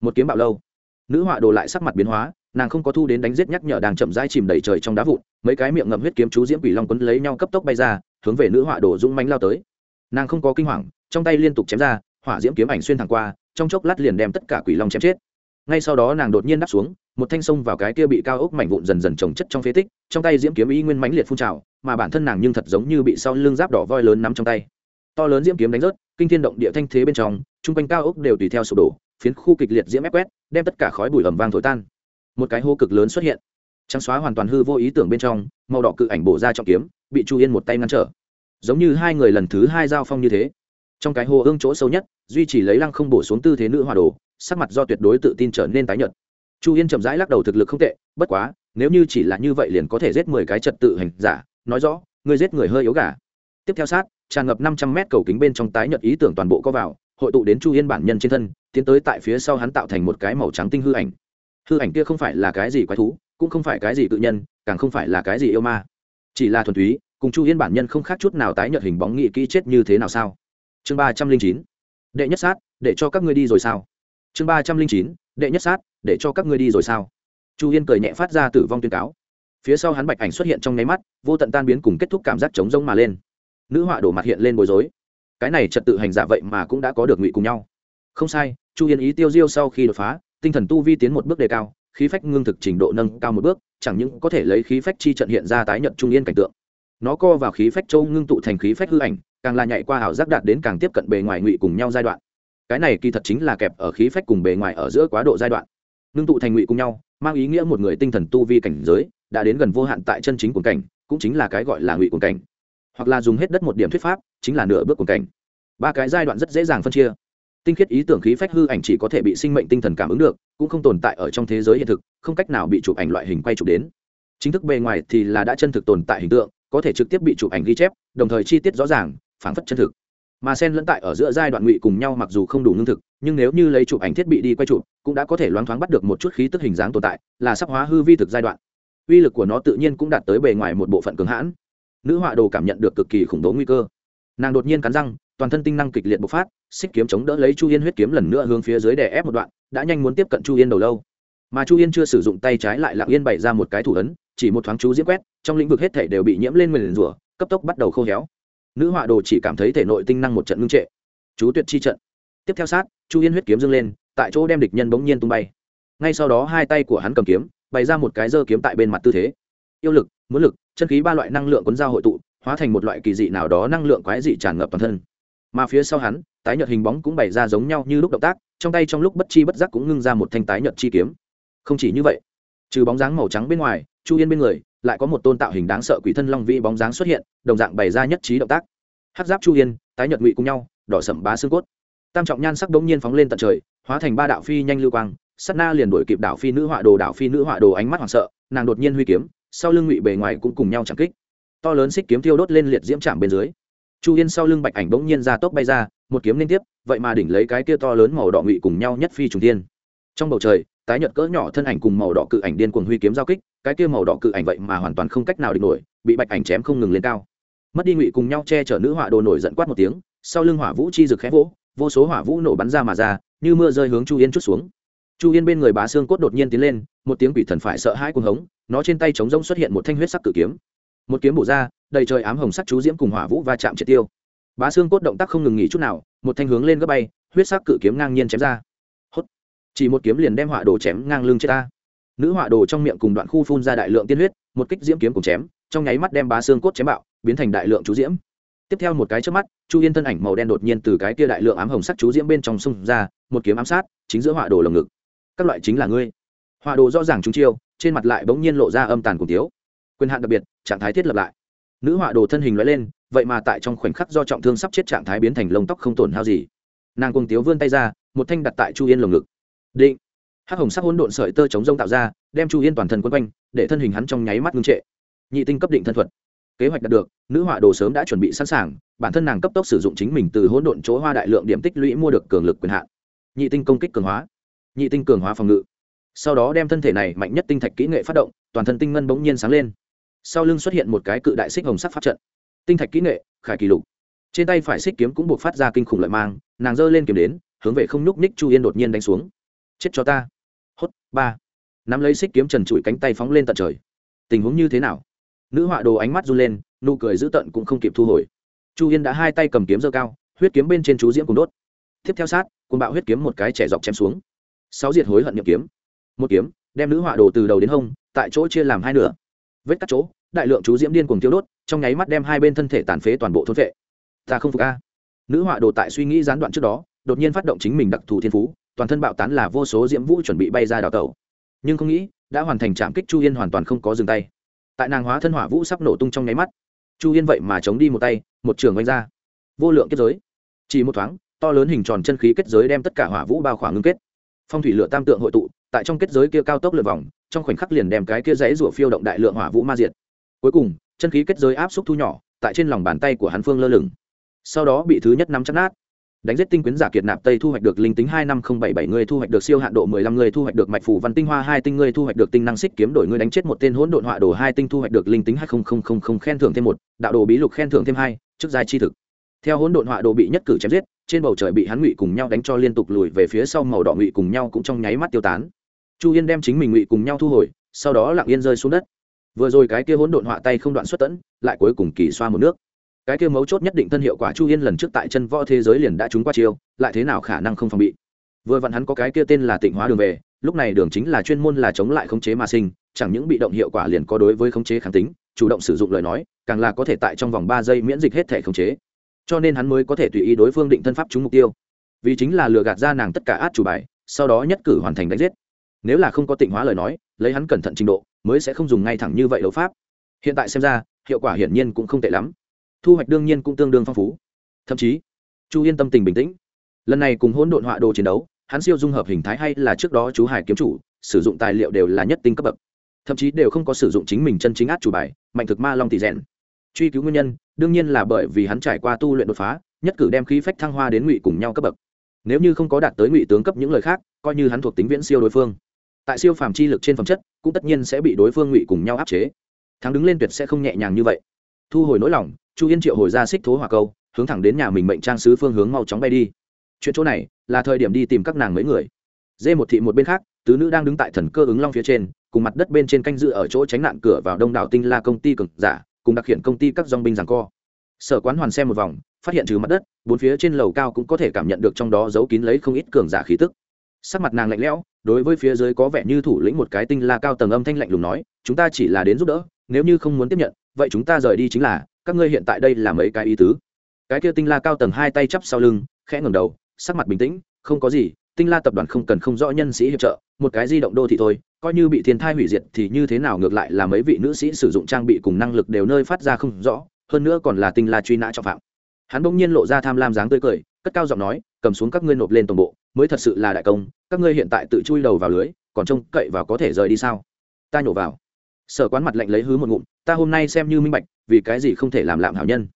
Một kiếm bạo lâu. Nữ họa đồ lại sắc mặt biến hóa, nàng không có thu đến đánh giết nhắc nhở đang chậm rãi chìm đầy trời trong đá vụn, mấy cái miệng ngậm huyết kiếm chú diễm quỷ long quấn lấy nhau cấp tốc bay ra, hướng về nữ họa đồ dũng mánh lao tới. Nàng không có kinh hoàng, trong tay liên tục chém ra, hỏa diễm kiếm ảnh xuyên thẳng qua, trong chốc lát liền đem tất cả quỷ long chém chết ngay sau đó nàng đột nhiên đáp xuống, một thanh sông vào cái kia bị cao ốc mảnh vụn dần dần trồng chất trong phế tích, trong tay diễm kiếm ý nguyên mãnh liệt phun trào, mà bản thân nàng nhưng thật giống như bị sau lưng giáp đỏ voi lớn nắm trong tay. To lớn diễm kiếm đánh rớt, kinh thiên động địa thanh thế bên trong, chung quanh cao ốc đều tùy theo sụp đổ, phiến khu kịch liệt diễm ép quét, đem tất cả khói bụi ẩm vang thổi tan. Một cái hô cực lớn xuất hiện, trắng xóa hoàn toàn hư vô ý tưởng bên trong, màu đỏ cự ảnh bổ ra trọng kiếm, bị chu yên một tay ngăn trở. Giống như hai người lần thứ hai giao phong như thế. Trong cái hồ ương chỗ sâu nhất, duy chỉ lấy lăng không bổ xuống tư thế nữ hòa đồ sắc mặt do tuyệt đối tự tin trở nên tái nhợt. Chu yên chậm rãi lắc đầu thực lực không tệ, bất quá, nếu như chỉ là như vậy liền có thể giết mười cái trật tự hành giả, nói rõ người giết người hơi yếu gà. Tiếp theo sát, tràn ngập năm trăm mét cầu kính bên trong tái nhợt ý tưởng toàn bộ có vào, hội tụ đến chu yên bản nhân trên thân, tiến tới tại phía sau hắn tạo thành một cái màu trắng tinh hư ảnh. Hư ảnh kia không phải là cái gì quái thú, cũng không phải cái gì tự nhân, càng không phải là cái gì yêu ma. Chỉ là thuần túy, cùng chu yên bản nhân không khác chút nào tái nhợt hình bóng nghị kỹ chết như thế nào sao? Chương ba trăm linh chín. Đệ nhất sát, để cho các ngươi đi rồi sao? Chương ba trăm linh chín, đệ nhất sát, để cho các ngươi đi rồi sao? Chu yên cười nhẹ phát ra tử vong tuyên cáo. Phía sau hắn bạch ảnh xuất hiện trong nháy mắt, vô tận tan biến cùng kết thúc cảm giác chống rông mà lên. Nữ họa đổ mặt hiện lên bối rối. Cái này trật tự hành giả vậy mà cũng đã có được ngụy cùng nhau. Không sai, chu yên ý tiêu diêu sau khi đột phá, tinh thần tu vi tiến một bước đề cao, khí phách ngưng thực trình độ nâng cao một bước, chẳng những có thể lấy khí phách chi trận hiện ra tái nhận trung yên cảnh tượng. Nó co vào khí phách châu ngưng tụ thành khí phách hư ảnh, càng là nhảy qua ảo giác đạt đến càng tiếp cận bề ngoài ngụy cùng nhau giai đoạn cái này kỳ thật chính là kẹp ở khí phách cùng bề ngoài ở giữa quá độ giai đoạn. Ngưng tụ thành ngụy cùng nhau, mang ý nghĩa một người tinh thần tu vi cảnh giới, đã đến gần vô hạn tại chân chính cuồng cảnh, cũng chính là cái gọi là ngụy cuồng cảnh. Hoặc là dùng hết đất một điểm thuyết pháp, chính là nửa bước cuồng cảnh. Ba cái giai đoạn rất dễ dàng phân chia. Tinh khiết ý tưởng khí phách hư ảnh chỉ có thể bị sinh mệnh tinh thần cảm ứng được, cũng không tồn tại ở trong thế giới hiện thực, không cách nào bị chụp ảnh loại hình quay chụp đến. Chính thức bề ngoài thì là đã chân thực tồn tại hình tượng, có thể trực tiếp bị chụp ảnh ghi chép, đồng thời chi tiết rõ ràng phản phất chân thực mà sen lẫn tại ở giữa giai đoạn ngụy cùng nhau mặc dù không đủ lương thực, nhưng nếu như lấy chụp ảnh thiết bị đi quay chụp, cũng đã có thể loáng thoáng bắt được một chút khí tức hình dáng tồn tại, là sắp hóa hư vi thực giai đoạn. Uy lực của nó tự nhiên cũng đạt tới bề ngoài một bộ phận cứng hãn. Nữ họa đồ cảm nhận được cực kỳ khủng bố nguy cơ. Nàng đột nhiên cắn răng, toàn thân tinh năng kịch liệt bộc phát, xích kiếm chống đỡ lấy chu yên huyết kiếm lần nữa hướng phía dưới đè ép một đoạn, đã nhanh muốn tiếp cận chu yên đầu lâu. Mà chu yên chưa sử dụng tay trái lại lặng yên bày ra một cái thủ ấn, chỉ một thoáng chú diễn quét, trong lĩnh vực hết thể đều bị nhiễm lên mềm rủa cấp tốc bắt đầu khô héo nữ họa đồ chỉ cảm thấy thể nội tinh năng một trận ngưng trệ. Chú tuyệt chi trận. Tiếp theo sát, chu yên huyết kiếm dâng lên, tại chỗ đem địch nhân bỗng nhiên tung bay. Ngay sau đó hai tay của hắn cầm kiếm, bày ra một cái dơ kiếm tại bên mặt tư thế. Yêu lực, muốn lực, chân khí ba loại năng lượng cuốn dao hội tụ, hóa thành một loại kỳ dị nào đó năng lượng quái dị tràn ngập toàn thân. Mà phía sau hắn, tái nhợt hình bóng cũng bày ra giống nhau như lúc động tác, trong tay trong lúc bất chi bất giác cũng ngưng ra một thanh tái nhợt chi kiếm. Không chỉ như vậy, trừ bóng dáng màu trắng bên ngoài, chu yên bên người lại có một tôn tạo hình đáng sợ quỷ thân long vi bóng dáng xuất hiện, đồng dạng bày ra nhất trí động tác. Hát giáp chu yên, tái nhật ngụy cùng nhau, đỏ sậm bá xương cốt. Tam trọng nhan sắc bỗng nhiên phóng lên tận trời, hóa thành ba đạo phi nhanh lưu quang sắt na liền đổi kịp đạo phi nữ họa đồ, đạo phi nữ họa đồ ánh mắt hoảng sợ, nàng đột nhiên huy kiếm, sau lưng ngụy bề ngoài cũng cùng nhau chạm kích. To lớn xích kiếm thiêu đốt lên liệt diễm chạm bên dưới. Chu yên sau lưng bạch ảnh bỗng nhiên ra tốc bay ra, một kiếm liên tiếp, vậy mà đỉnh lấy cái kia to lớn màu đỏ ngụy cùng nhau nhất phi trùng tiên trong bầu trời, tái nhật cỡ nhỏ thân ảnh cùng màu đỏ cự ảnh điên cuồng huy kiếm giao kích cái kia màu đỏ cự ảnh vậy mà hoàn toàn không cách nào địch nổi, bị bạch ảnh chém không ngừng lên cao. Mất đi ngụy cùng nhau che chở nữ họa đồ nổi giận quát một tiếng, sau lưng hỏa vũ chi rực khẽ vỗ, vô số hỏa vũ nổ bắn ra mà ra, như mưa rơi hướng chu yên chút xuống. Chu yên bên người bá xương cốt đột nhiên tiến lên, một tiếng quỷ thần phải sợ hãi cuồng hống, nó trên tay trống rông xuất hiện một thanh huyết sắc cự kiếm. Một kiếm bổ ra, đầy trời ám hồng sắc chú diễm cùng hỏa vũ va chạm triệt tiêu. Bá xương cốt động tác không ngừng nghỉ chút nào, một thanh hướng lên gấp bay, huyết sắc cự kiếm ngang nhiên chém ra. Hốt. Chỉ một kiếm liền đem họa đồ chém ngang lưng chết ta nữ họa đồ trong miệng cùng đoạn khu phun ra đại lượng tiên huyết, một kích diễm kiếm cùng chém, trong nháy mắt đem bá xương cốt chém bạo, biến thành đại lượng chú diễm. Tiếp theo một cái trước mắt, chu yên thân ảnh màu đen đột nhiên từ cái kia đại lượng ám hồng sắc chú diễm bên trong sông ra, một kiếm ám sát, chính giữa họa đồ lồng ngực. Các loại chính là ngươi. Họa đồ rõ ràng chúng chiêu, trên mặt lại bỗng nhiên lộ ra âm tàn cùng tiếu. Quyền hạn đặc biệt, trạng thái thiết lập lại. Nữ họa đồ thân hình loại lên, vậy mà tại trong khoảnh khắc do trọng thương sắp chết trạng thái biến thành lông tóc không tổn hao gì. Nàng cùng tiếu vươn tay ra, một thanh đặt tại chu yên lồng ngực. Định hắc hồng sắc hỗn độn sợi tơ chống rông tạo ra, đem chu yên toàn thân quấn quanh, để thân hình hắn trong nháy mắt ngưng trệ. Nhị tinh cấp định thân thuật. Kế hoạch đạt được, nữ họa đồ sớm đã chuẩn bị sẵn sàng, bản thân nàng cấp tốc sử dụng chính mình từ hỗn độn chỗ hoa đại lượng điểm tích lũy mua được cường lực quyền hạn. Nhị tinh công kích cường hóa. Nhị tinh cường hóa phòng ngự. Sau đó đem thân thể này mạnh nhất tinh thạch kỹ nghệ phát động, toàn thân tinh ngân bỗng nhiên sáng lên. Sau lưng xuất hiện một cái cự đại xích hồng sắc pháp trận. Tinh thạch kỹ nghệ, khải kỷ lục. Trên tay phải xích kiếm cũng buộc phát ra kinh khủng lợi mang, nàng giơ lên kiếm đến, hướng về không nhúc ních chu yên đột nhiên đánh xuống. Chết cho ta hốt, ba. Nắm lấy xích kiếm trần trụi cánh tay phóng lên tận trời. Tình huống như thế nào? Nữ họa đồ ánh mắt run lên, nụ cười dữ tợn cũng không kịp thu hồi. Chu yên đã hai tay cầm kiếm dơ cao, huyết kiếm bên trên chú diễm cùng đốt. Tiếp theo sát cùng bạo huyết kiếm một cái trẻ dọc chém xuống. Sáu diệt hối hận nhậm kiếm. Một kiếm, đem nữ họa đồ từ đầu đến hông, tại chỗ chia làm hai nửa. Vết cắt chỗ, đại lượng chú diễm điên cùng tiêu đốt, trong nháy mắt đem hai bên thân thể tàn phế toàn bộ thôn vệ. Ta không phục a. Nữ họa đồ tại suy nghĩ gián đoạn trước đó, đột nhiên phát động chính mình đặc thù thiên phú toàn thân bạo tán là vô số diễm vũ chuẩn bị bay ra đào tẩu nhưng không nghĩ, đã hoàn thành trạm kích chu yên hoàn toàn không có dừng tay. Tại nàng hóa thân hỏa vũ sắp nổ tung trong nháy mắt, chu yên vậy mà chống đi một tay, một trường oanh ra. Vô lượng kết giới. Chỉ một thoáng, to lớn hình tròn chân khí kết giới đem tất cả hỏa vũ bao khoảng ngưng kết. Phong thủy lửa tam tượng hội tụ, tại trong kết giới kia cao tốc lượt vòng, trong khoảnh khắc liền đem cái kia dãy rủa phiêu động đại lượng hỏa vũ ma diệt. Cuối cùng, chân khí kết giới áp xúc thu nhỏ, tại trên lòng bàn tay của hắn phương lơ lửng. Sau đó bị thứ nhất nắm chắc nát đánh giết tinh quyến giả kiệt nạp tây thu hoạch được linh tính hai năm không bảy bảy người thu hoạch được siêu hạn độ mười lăm người thu hoạch được mạch phủ văn tinh hoa hai tinh người thu hoạch được tinh năng xích kiếm đổi người đánh chết một tên hỗn độn họa đồ hai tinh, thu hoạch được linh tính hai không không không không, khen thưởng thêm một, đạo đồ bí lục khen thưởng thêm hai, chức giai chi thực. Theo hỗn độn họa đồ bị nhất cử chém giết, trên bầu trời bị hắn ngụy cùng nhau đánh cho liên tục lùi về phía sau, màu đỏ ngụy cùng nhau cũng trong nháy mắt tiêu tán. Chu yên đem chính mình ngụy cùng nhau thu hồi, sau đó lặng yên rơi xuống đất. Vừa rồi cái kia hỗn độn họa tay không đoạn xuất tẫn, lại cuối cùng kỳ xoa một nước cái kia mấu chốt nhất định thân hiệu quả chu yên lần trước tại chân võ thế giới liền đã trúng qua chiêu, lại thế nào khả năng không phòng bị? Vừa vặn hắn có cái kia tên là tịnh hóa đường về, lúc này đường chính là chuyên môn là chống lại khống chế mà sinh, chẳng những bị động hiệu quả liền có đối với khống chế kháng tính, chủ động sử dụng lời nói, càng là có thể tại trong vòng ba giây miễn dịch hết thể khống chế. Cho nên hắn mới có thể tùy ý đối phương định thân pháp trúng mục tiêu. Vì chính là lừa gạt ra nàng tất cả át chủ bài, sau đó nhất cử hoàn thành đánh giết. Nếu là không có tịnh hóa lời nói, lấy hắn cẩn thận trình độ, mới sẽ không dùng ngay thẳng như vậy đấu pháp. Hiện tại xem ra, hiệu quả hiển nhiên cũng không tệ lắm thu hoạch đương nhiên cũng tương đương phong phú. Thậm chí, chu yên tâm tình bình tĩnh. Lần này cùng hỗn độn họa đồ chiến đấu, hắn siêu dung hợp hình thái hay là trước đó chú hải kiếm chủ, sử dụng tài liệu đều là nhất tinh cấp bậc. Thậm chí đều không có sử dụng chính mình chân chính át chủ bài, mạnh thực ma long tỷ rèn. Truy cứu nguyên nhân, đương nhiên là bởi vì hắn trải qua tu luyện đột phá, nhất cử đem khí phách thăng hoa đến ngụy cùng nhau cấp bậc. Nếu như không có đạt tới ngụy tướng cấp những lời khác, coi như hắn thuộc tính viễn siêu đối phương. Tại siêu phàm chi lực trên phẩm chất, cũng tất nhiên sẽ bị đối phương ngụy cùng nhau áp chế. Thắng đứng lên tuyệt sẽ không nhẹ nhàng như vậy thu hồi nỗi lòng, chu yên triệu hồi ra xích thố hỏa câu, hướng thẳng đến nhà mình mệnh trang sứ phương hướng mau chóng bay đi. Chuyện chỗ này là thời điểm đi tìm các nàng mấy người. Dê một thị một bên khác, tứ nữ đang đứng tại thần cơ ứng long phía trên, cùng mặt đất bên trên canh dự ở chỗ tránh nạn cửa vào đông đảo tinh la công ty cực giả, cùng đặc hiện công ty các dong binh giảng co. Sở quán hoàn xem một vòng, phát hiện trừ mặt đất, bốn phía trên lầu cao cũng có thể cảm nhận được trong đó giấu kín lấy không ít cường giả khí tức. Sắc mặt nàng lạnh lẽo, đối với phía dưới có vẻ như thủ lĩnh một cái tinh la cao tầng âm thanh lạnh lùng nói, chúng ta chỉ là đến giúp đỡ, nếu như không muốn tiếp nhận vậy chúng ta rời đi chính là, các ngươi hiện tại đây là mấy cái ý tứ? Cái kia tinh la cao tầng hai tay chắp sau lưng, khẽ ngẩng đầu, sắc mặt bình tĩnh, không có gì, tinh la tập đoàn không cần không rõ nhân sĩ hiệp trợ, một cái di động đô thị thôi, coi như bị thiên thai hủy diệt thì như thế nào ngược lại là mấy vị nữ sĩ sử dụng trang bị cùng năng lực đều nơi phát ra không rõ, hơn nữa còn là tinh la truy nã trọng phạm. Hắn bỗng nhiên lộ ra tham lam dáng tươi cười, cất cao giọng nói, cầm xuống các ngươi nộp lên toàn bộ, mới thật sự là đại công, các ngươi hiện tại tự chui đầu vào lưới, còn trông cậy vào có thể rời đi sao? Ta nhổ vào sở quán mặt lạnh lấy hứa một ngụm, ta hôm nay xem như minh bạch, vì cái gì không thể làm lạm hảo nhân.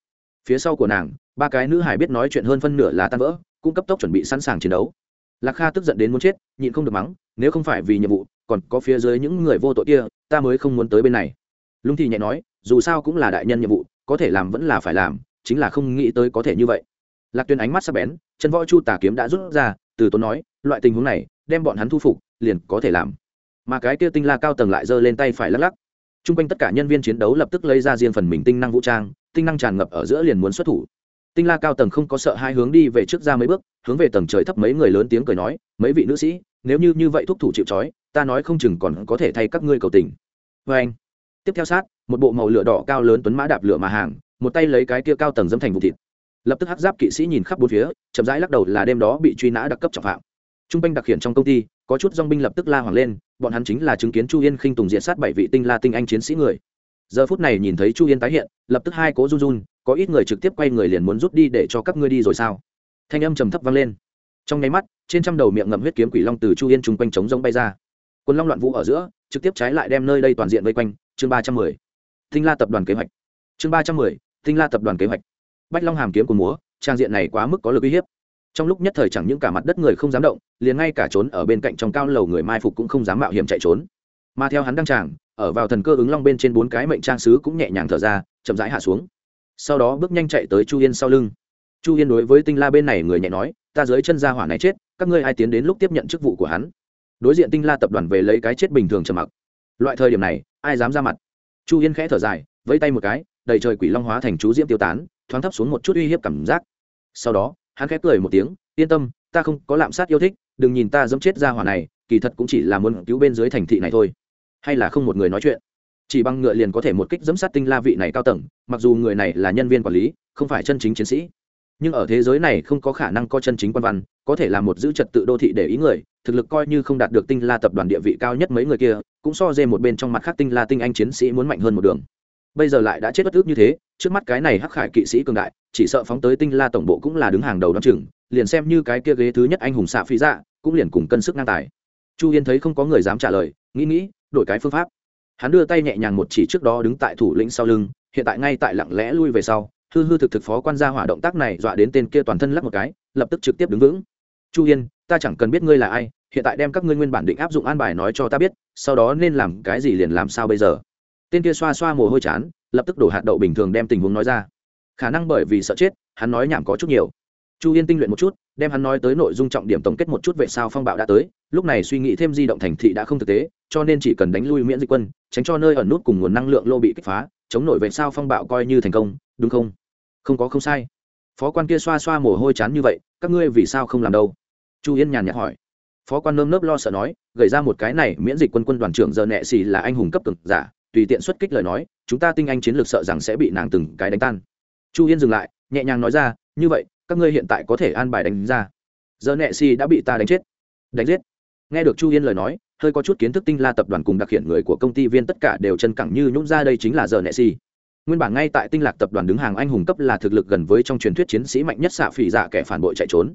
Phía sau của nàng, ba cái nữ hải biết nói chuyện hơn phân nửa là tan vỡ, cũng cấp tốc chuẩn bị sẵn sàng chiến đấu. Lạc kha tức giận đến muốn chết, nhịn không được mắng, nếu không phải vì nhiệm vụ, còn có phía dưới những người vô tội kia, ta mới không muốn tới bên này. Lung thì nhẹ nói, dù sao cũng là đại nhân nhiệm vụ, có thể làm vẫn là phải làm, chính là không nghĩ tới có thể như vậy. Lạc tuyên ánh mắt sắp bén, chân võ chu tà kiếm đã rút ra, từ tốn nói, loại tình huống này, đem bọn hắn thu phục, liền có thể làm. Mà cái kia tinh la cao tầng lại giơ lên tay phải lắc lắc t r u n g quanh tất cả nhân viên chiến đấu lập tức lấy ra riêng phần mình tinh năng vũ trang, tinh năng tràn ngập ở giữa liền muốn xuất thủ. Tinh la cao tầng không có sợ hai hướng đi về trước ra mấy bước, hướng về tầng trời thấp mấy người lớn tiếng cười nói, mấy vị nữ sĩ, nếu như như vậy thúc thủ chịu trói, ta nói không chừng còn có thể thay các ngươi cầu tình. Vê anh, tiếp theo sát, một bộ màu lửa đỏ cao lớn tuấn mã đạp lửa mà hàng, một tay lấy cái kia cao tầng dâm thành vụ thịt. Lập tức hát giáp kỵ sĩ nhìn khắp bốn phía, chậm rãi lắc đầu là đêm đó bị truy nã đặc cấp trọng phạm. Trung binh đặc hiện trong công ty, có chút dong binh lập tức la hoàng lên bọn hắn chính là chứng kiến chu yên khinh tùng diện sát bảy vị tinh la tinh anh chiến sĩ người. Giờ phút này nhìn thấy chu yên tái hiện, lập tức hai cố run run, có ít người trực tiếp quay người liền muốn rút đi để cho các ngươi đi rồi sao? Thanh âm trầm thấp vang lên. Trong nháy mắt, trên trăm đầu miệng ngậm huyết kiếm quỷ long từ chu yên chung quanh trống rông bay ra. Quân long loạn vũ ở giữa, trực tiếp trái lại đem nơi đây toàn diện vây quanh. Chương ba trăm mười. Tinh la tập đoàn kế hoạch. Chương ba trăm mười. Tinh la tập đoàn kế hoạch. Bách long hàm kiếm của múa, trang diện này quá mức có lực uy hiếp trong lúc nhất thời chẳng những cả mặt đất người không dám động, liền ngay cả trốn ở bên cạnh trong cao lầu người mai phục cũng không dám mạo hiểm chạy trốn. Mà theo hắn đăng tràng, ở vào thần cơ ứng long bên trên bốn cái mệnh trang sứ cũng nhẹ nhàng thở ra, chậm rãi hạ xuống. Sau đó bước nhanh chạy tới chu yên sau lưng. Chu yên đối với tinh la bên này người nhẹ nói, ta dưới chân ra hỏa này chết, các ngươi ai tiến đến lúc tiếp nhận chức vụ của hắn? Đối diện tinh la tập đoàn về lấy cái chết bình thường trầm mặc. Loại thời điểm này, ai dám ra mặt? Chu yên khẽ thở dài, vẫy tay một cái, đầy trời quỷ long hóa thành chú diễm tiêu tán, thoáng thấp xuống một chút uy hiếp cảm giác. Sau đó hắn khẽ cười một tiếng, yên tâm, ta không có lạm sát yêu thích, đừng nhìn ta dẫm chết ra hỏa này, kỳ thật cũng chỉ là muốn cứu bên dưới thành thị này thôi. Hay là không một người nói chuyện. Chỉ bằng ngựa liền có thể một kích dẫm sát tinh la vị này cao tầng, mặc dù người này là nhân viên quản lý, không phải chân chính chiến sĩ. Nhưng ở thế giới này không có khả năng có chân chính quan văn, có thể là một giữ trật tự đô thị để ý người, thực lực coi như không đạt được tinh la tập đoàn địa vị cao nhất mấy người kia, cũng so dê một bên trong mặt khác tinh la tinh anh chiến sĩ muốn mạnh hơn một đường. Bây giờ lại đã chết bất ước như thế trước mắt cái này hắc khải kỵ sĩ cường đại, chỉ sợ phóng tới tinh la tổng bộ cũng là đứng hàng đầu đ o á n chừng, liền xem như cái kia ghế thứ nhất anh hùng xạ phi dạ cũng liền cùng cân sức ngang tài. Chu yên thấy không có người dám trả lời, nghĩ nghĩ, đổi cái phương pháp. Hắn đưa tay nhẹ nhàng một chỉ trước đó đứng tại thủ lĩnh sau lưng, hiện tại ngay tại lặng lẽ lui về sau, hư hư thực thực phó quan gia hỏa động tác này dọa đến tên kia toàn thân lắp một cái, lập tức trực tiếp đứng vững. Chu yên, ta chẳng cần biết ngươi là ai, hiện tại đem các ngươi nguyên bản định áp dụng an bài nói cho ta biết, sau đó nên làm cái gì liền làm sao bây giờ? Tên kia xoa xoa mồ hôi chán lập tức đổ hạt đậu bình thường đem tình huống nói ra. Khả năng bởi vì sợ chết, hắn nói nhảm có chút nhiều. Chu yên tinh luyện một chút, đem hắn nói tới nội dung trọng điểm tổng kết một chút về sao phong bạo đã tới, lúc này suy nghĩ thêm di động thành thị đã không thực tế, cho nên chỉ cần đánh lui miễn dịch quân, tránh cho nơi ẩn nút cùng nguồn năng lượng lô bị kích phá, chống nổi vệ sao phong bạo coi như thành công, đúng không? Không có không sai. Phó quan kia xoa xoa mồ hôi chán như vậy, các ngươi vì sao không làm đâu? Chu yên nhàn nhạt hỏi. Phó quan nơm nớp lo sợ nói, gầy ra một cái này, miễn dịch quân quân đoàn trưởng giờ nẹ xì là anh hùng cấp cực giả, tùy tiện xuất kích lời nói chúng ta tinh anh chiến lược sợ rằng sẽ bị nàng từng cái đánh tan. Chu yên dừng lại, nhẹ nhàng nói ra, như vậy, các ngươi hiện tại có thể an bài đánh ra. Giờ nẹ si đã bị ta đánh chết. Đánh giết? Nghe được chu yên lời nói, hơi có chút kiến thức tinh la tập đoàn cùng đặc hiện người của công ty viên tất cả đều chân cẳng như nhũng ra đây chính là giờ nẹ si nguyên bản ngay tại tinh lạc tập đoàn đứng hàng anh hùng cấp là thực lực gần với trong truyền thuyết chiến sĩ mạnh nhất xạ phỉ dạ kẻ phản bội chạy trốn.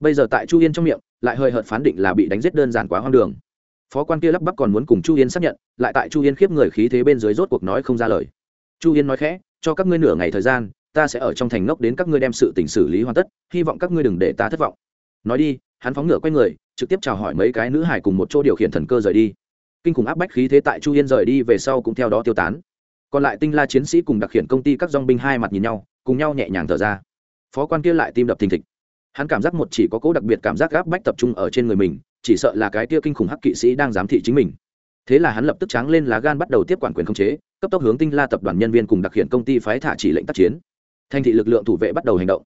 Bây giờ tại chu yên trong miệng, lại hơi hợt phán định là bị đánh giết đơn giản quá hoang đường phó quan kia lắp bắp còn muốn cùng chu yên xác nhận, lại tại chu yên khiếp người khí thế bên dưới rốt cuộc nói không ra lời. Chu yên nói khẽ, cho các ngươi nửa ngày thời gian, ta sẽ ở trong thành ngốc đến các ngươi đem sự tình xử lý hoàn tất, hy vọng các ngươi đừng để ta thất vọng. Nói đi, hắn phóng ngựa quay người, trực tiếp chào hỏi mấy cái nữ hải cùng một chỗ điều khiển thần cơ rời đi. Kinh khủng áp bách khí thế tại chu yên rời đi về sau cũng theo đó tiêu tán. Còn lại tinh la chiến sĩ cùng đặc khiển công ty các dong binh hai mặt nhìn nhau, cùng nhau nhẹ nhàng thở ra. Phó quan kia lại tim đập thình thịch. Hắn cảm giác một chỉ có cố đặc biệt cảm giác gáp bách tập trung ở trên người mình chỉ sợ là cái kia kinh khủng hắc kỵ sĩ đang giám thị chính mình. Thế là hắn lập tức tráng lên lá gan bắt đầu tiếp quản quyền khống chế, cấp tốc hướng tinh la tập đoàn nhân viên cùng đặc hiện công ty phái thả chỉ lệnh tác chiến. Thành thị lực lượng thủ vệ bắt đầu hành động.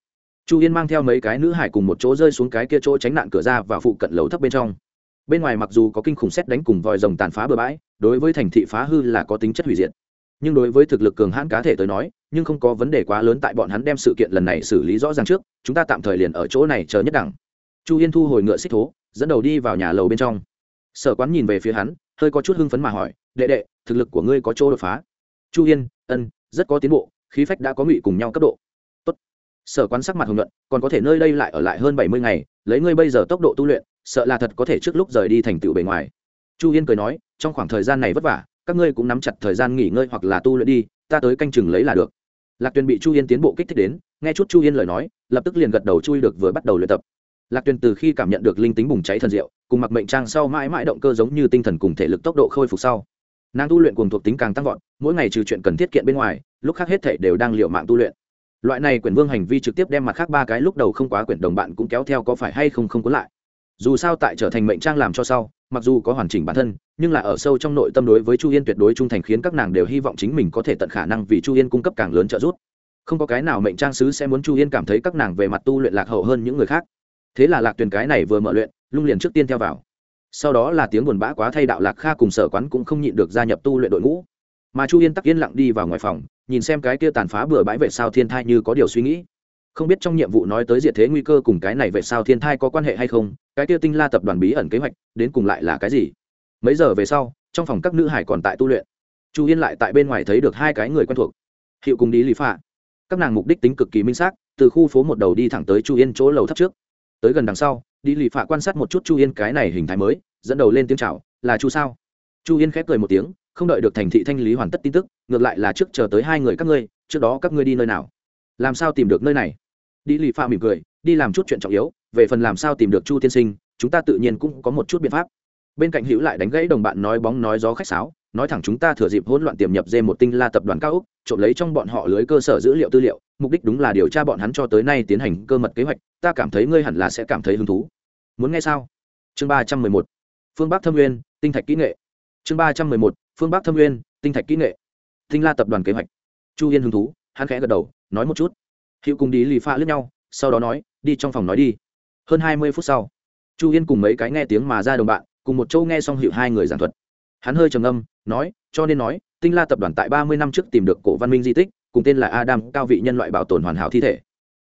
Chu yên mang theo mấy cái nữ hải cùng một chỗ rơi xuống cái kia chỗ tránh nạn cửa ra và phụ cận lầu thấp bên trong. Bên ngoài mặc dù có kinh khủng xét đánh cùng vòi rồng tàn phá bừa bãi, đối với thành thị phá hư là có tính chất hủy diệt. Nhưng đối với thực lực cường hãn cá thể tới nói, nhưng không có vấn đề quá lớn tại bọn hắn đem sự kiện lần này xử lý rõ ràng trước, chúng ta tạm thời liền ở chỗ này chờ nhất đẳng. Chu yên thu hồi ngựa xích thố dẫn đầu đi vào nhà lầu bên trong. Sở quán nhìn về phía hắn, hơi có chút hưng phấn mà hỏi, đệ đệ, thực lực của ngươi có chỗ đột phá? Chu yên, ân, rất có tiến bộ, khí phách đã có ngụy cùng nhau cấp độ. Tốt. sở quán sắc mặt hồng luận còn có thể nơi đây lại ở lại hơn bảy mươi ngày, lấy ngươi bây giờ tốc độ tu luyện, sợ là thật có thể trước lúc rời đi thành tựu bề ngoài. Chu yên cười nói, trong khoảng thời gian này vất vả, các ngươi cũng nắm chặt thời gian nghỉ ngơi hoặc là tu luyện đi, ta tới canh chừng lấy là được. Lạc tuyền bị chu yên tiến bộ kích thích đến, nghe chút chu yên lời nói, lập tức liền gật đầu chui được vừa bắt đầu luyện tập lạc tuyền từ khi cảm nhận được linh tính bùng cháy thần diệu, cùng mặc mệnh trang sau mãi mãi động cơ giống như tinh thần cùng thể lực tốc độ khôi phục sau. Nàng tu luyện cùng thuộc tính càng tăng vọt, mỗi ngày trừ chuyện cần thiết kiện bên ngoài, lúc khác hết thể đều đang liệu mạng tu luyện. Loại này quyển vương hành vi trực tiếp đem mặt khác ba cái lúc đầu không quá quyển đồng bạn cũng kéo theo có phải hay không không có lại. Dù sao tại trở thành mệnh trang làm cho sau, mặc dù có hoàn chỉnh bản thân, nhưng là ở sâu trong nội tâm đối với chu yên tuyệt đối trung thành khiến các nàng đều hy vọng chính mình có thể tận khả năng vì chu yên cung cấp càng lớn trợ giúp. Không có cái nào mệnh trang sứ sẽ muốn chu yên cảm thấy các nàng về mặt tu luyện lạc hậu hơn những người khác thế là lạc tuyền cái này vừa mở luyện, lung liền trước tiên theo vào. Sau đó là tiếng buồn bã quá thay đạo lạc kha cùng sở quán cũng không nhịn được gia nhập tu luyện đội ngũ. Mà chu yên tắc yên lặng đi vào ngoài phòng, nhìn xem cái kia tàn phá bừa bãi vệ sao thiên thai như có điều suy nghĩ. Không biết trong nhiệm vụ nói tới diệt thế nguy cơ cùng cái này vệ sao thiên thai có quan hệ hay không, cái kia tinh la tập đoàn bí ẩn kế hoạch, đến cùng lại là cái gì? Mấy giờ về sau, trong phòng các nữ hải còn tại tu luyện. Chu yên lại tại bên ngoài thấy được hai cái người quen thuộc. Hiệu cùng đi lý phạ. Các nàng mục đích tính cực kỳ minh xác, từ khu phố một đầu đi thẳng tới chu yên chỗ lầu thấp trước tới gần đằng sau, đi lì phạ quan sát một chút chu yên cái này hình thái mới, dẫn đầu lên tiếng c h à o là chu sao? Chu yên khép cười một tiếng, không đợi được thành thị thanh lý hoàn tất tin tức, ngược lại là trước chờ tới hai người các ngươi, trước đó các ngươi đi nơi nào? Làm sao tìm được nơi này? Đi lì phạ mỉm cười, đi làm chút chuyện trọng yếu, về phần làm sao tìm được chu tiên sinh, chúng ta tự nhiên cũng có một chút biện pháp. Bên cạnh hữu lại đánh gãy đồng bạn nói bóng nói gió khách sáo, nói thẳng chúng ta thừa dịp hỗn loạn tiềm nhập dê một tinh la tập đoàn cao úc, trộm lấy trong bọn họ lưới cơ sở dữ liệu tư liệu, mục đích đúng là điều tra bọn hắn cho tới nay tiến hành cơ mật kế hoạch ta cảm thấy ngươi hẳn là sẽ cảm thấy hứng thú. Muốn nghe sao? Chương ba trăm mười một. Phương bắc thâm nguyên, tinh thạch kỹ nghệ. Chương ba trăm mười một. Phương bắc thâm nguyên, tinh thạch kỹ nghệ. Tinh la tập đoàn kế hoạch. Chu yên hứng thú, hắn khẽ gật đầu, nói một chút. Hữu cùng đi lì pha lướt nhau, sau đó nói, đi trong phòng nói đi. Hơn hai mươi phút sau, chu yên cùng mấy cái nghe tiếng mà ra đồng bạn, cùng một châu nghe xong hiệu hai người giảng thuật. Hắn hơi trầm âm nói, cho nên nói, tinh la tập đoàn tại ba mươi năm trước tìm được cổ văn minh di tích, cùng tên là adam, cao vị nhân loại bảo tồn hoàn hảo thi thể.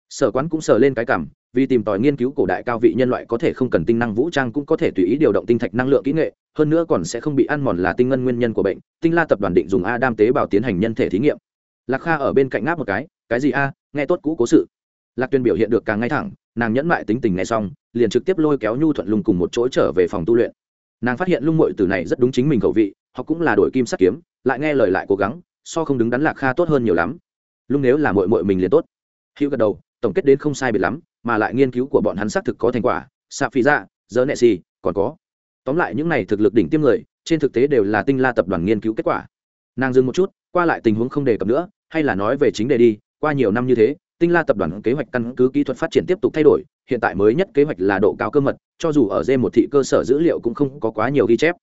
Sở quán cũng sờ lên cái cảm vì tìm tòi nghiên cứu cổ đại cao vị nhân loại có thể không cần tinh năng vũ trang cũng có thể tùy ý điều động tinh thạch năng lượng kỹ nghệ, hơn nữa còn sẽ không bị ăn mòn là tinh ngân nguyên nhân của bệnh, tinh la tập đoàn định dùng adam tế bào tiến hành nhân thể thí nghiệm. Lạc kha ở bên cạnh ngáp một cái cái gì a? Nghe tốt cũ cố sự. Lạc tuyên biểu hiện được càng ngay thẳng, nàng nhẫn mại tính tình ngay xong, liền trực tiếp lôi kéo nhu thuận lùng cùng một chỗ trở về phòng tu luyện. Nàng phát hiện lung mội từ này rất đúng chính mình khẩu vị họ cũng là đổi kim sắt kiếm, lại nghe lời lại cố gắng, so không đứng đắn lạc kha tốt hơn nhiều lắm. Lung nếu là mội mội mình liền tốt. Hữu gật đầu tổng kết đến không sai biệt lắm, mà lại nghiên cứu của bọn hắn xác thực có thành quả xạ phi ra dỡ dạ, nệ xì, còn có. Tóm lại những này thực lực đỉnh tiêm người, trên thực tế đều là tinh la tập đoàn nghiên cứu kết quả. Nàng dừng một chút, qua lại tình huống không đề cập nữa, hay là nói về chính đề đi, qua nhiều năm như thế, tinh la tập đoàn kế hoạch căn cứ kỹ thuật phát triển tiếp tục thay đổi, hiện tại mới nhất kế hoạch là độ cao cơ mật, cho dù ở d một thị cơ sở dữ liệu cũng không có quá nhiều ghi chép.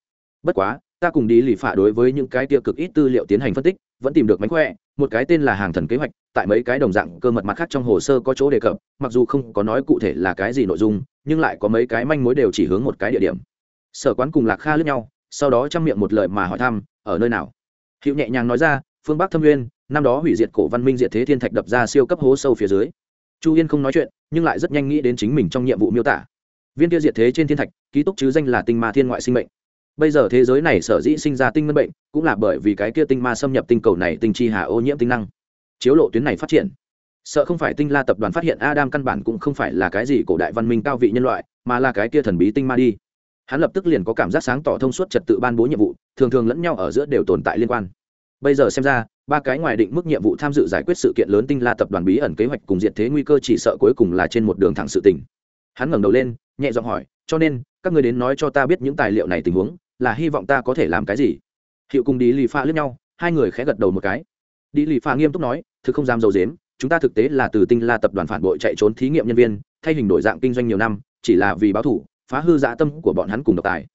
Bất quá, ta cùng đi lì phả đối với những cái tiêu cực ít tư liệu tiến hành phân tích vẫn tìm được mánh khỏe, một cái tên là hàng thần kế hoạch, tại mấy cái đồng dạng cơ mật mặt khác trong hồ sơ có chỗ đề cập, mặc dù không có nói cụ thể là cái gì nội dung, nhưng lại có mấy cái manh mối đều chỉ hướng một cái địa điểm. Sở quán cùng lạc kha lướt nhau, sau đó chăm miệng một lời mà hỏi thăm, ở nơi nào? Hữu nhẹ nhàng nói ra, phương bắc thâm nguyên, năm đó hủy diệt cổ văn minh diệt thế thiên thạch đập ra siêu cấp hố sâu phía dưới. Chu yên không nói chuyện, nhưng lại rất nhanh nghĩ đến chính mình trong nhiệm vụ miêu tả. Viên kia diệt thế trên thiên thạch, ký túc chứ danh là tinh ma thiên ngoại sinh mệnh bây giờ thế giới này sở dĩ sinh ra tinh ngân bệnh, cũng là bởi vì cái kia tinh ma xâm nhập tinh cầu này tinh chi hà ô nhiễm tinh năng. Chiếu lộ tuyến này phát triển. Sợ không phải tinh la tập đoàn phát hiện adam căn bản cũng không phải là cái gì cổ đại văn minh cao vị nhân loại, mà là cái kia thần bí tinh ma đi. Hắn lập tức liền có cảm giác sáng tỏ thông suốt trật tự ban bố nhiệm vụ, thường thường lẫn nhau ở giữa đều tồn tại liên quan. Bây giờ xem ra, ba cái ngoài định mức nhiệm vụ tham dự giải quyết sự kiện lớn tinh la tập đoàn bí ẩn kế hoạch cùng diện thế nguy cơ chỉ sợ cuối cùng là trên một đường thẳng sự tình. Hắn ngẩng đầu lên, nhẹ giọng hỏi, cho nên, các người đến nói cho ta biết những tài liệu này tình huống là hy vọng ta có thể làm cái gì? Hiệu cùng đi lì pha lướt nhau, hai người khẽ gật đầu một cái. Đi lì pha nghiêm túc nói, thực không dám dầu dếm chúng ta thực tế là từ tinh la tập đoàn phản bội chạy trốn thí nghiệm nhân viên, thay hình đổi dạng kinh doanh nhiều năm, chỉ là vì báo thủ, phá hư dã tâm của bọn hắn cùng độc tài.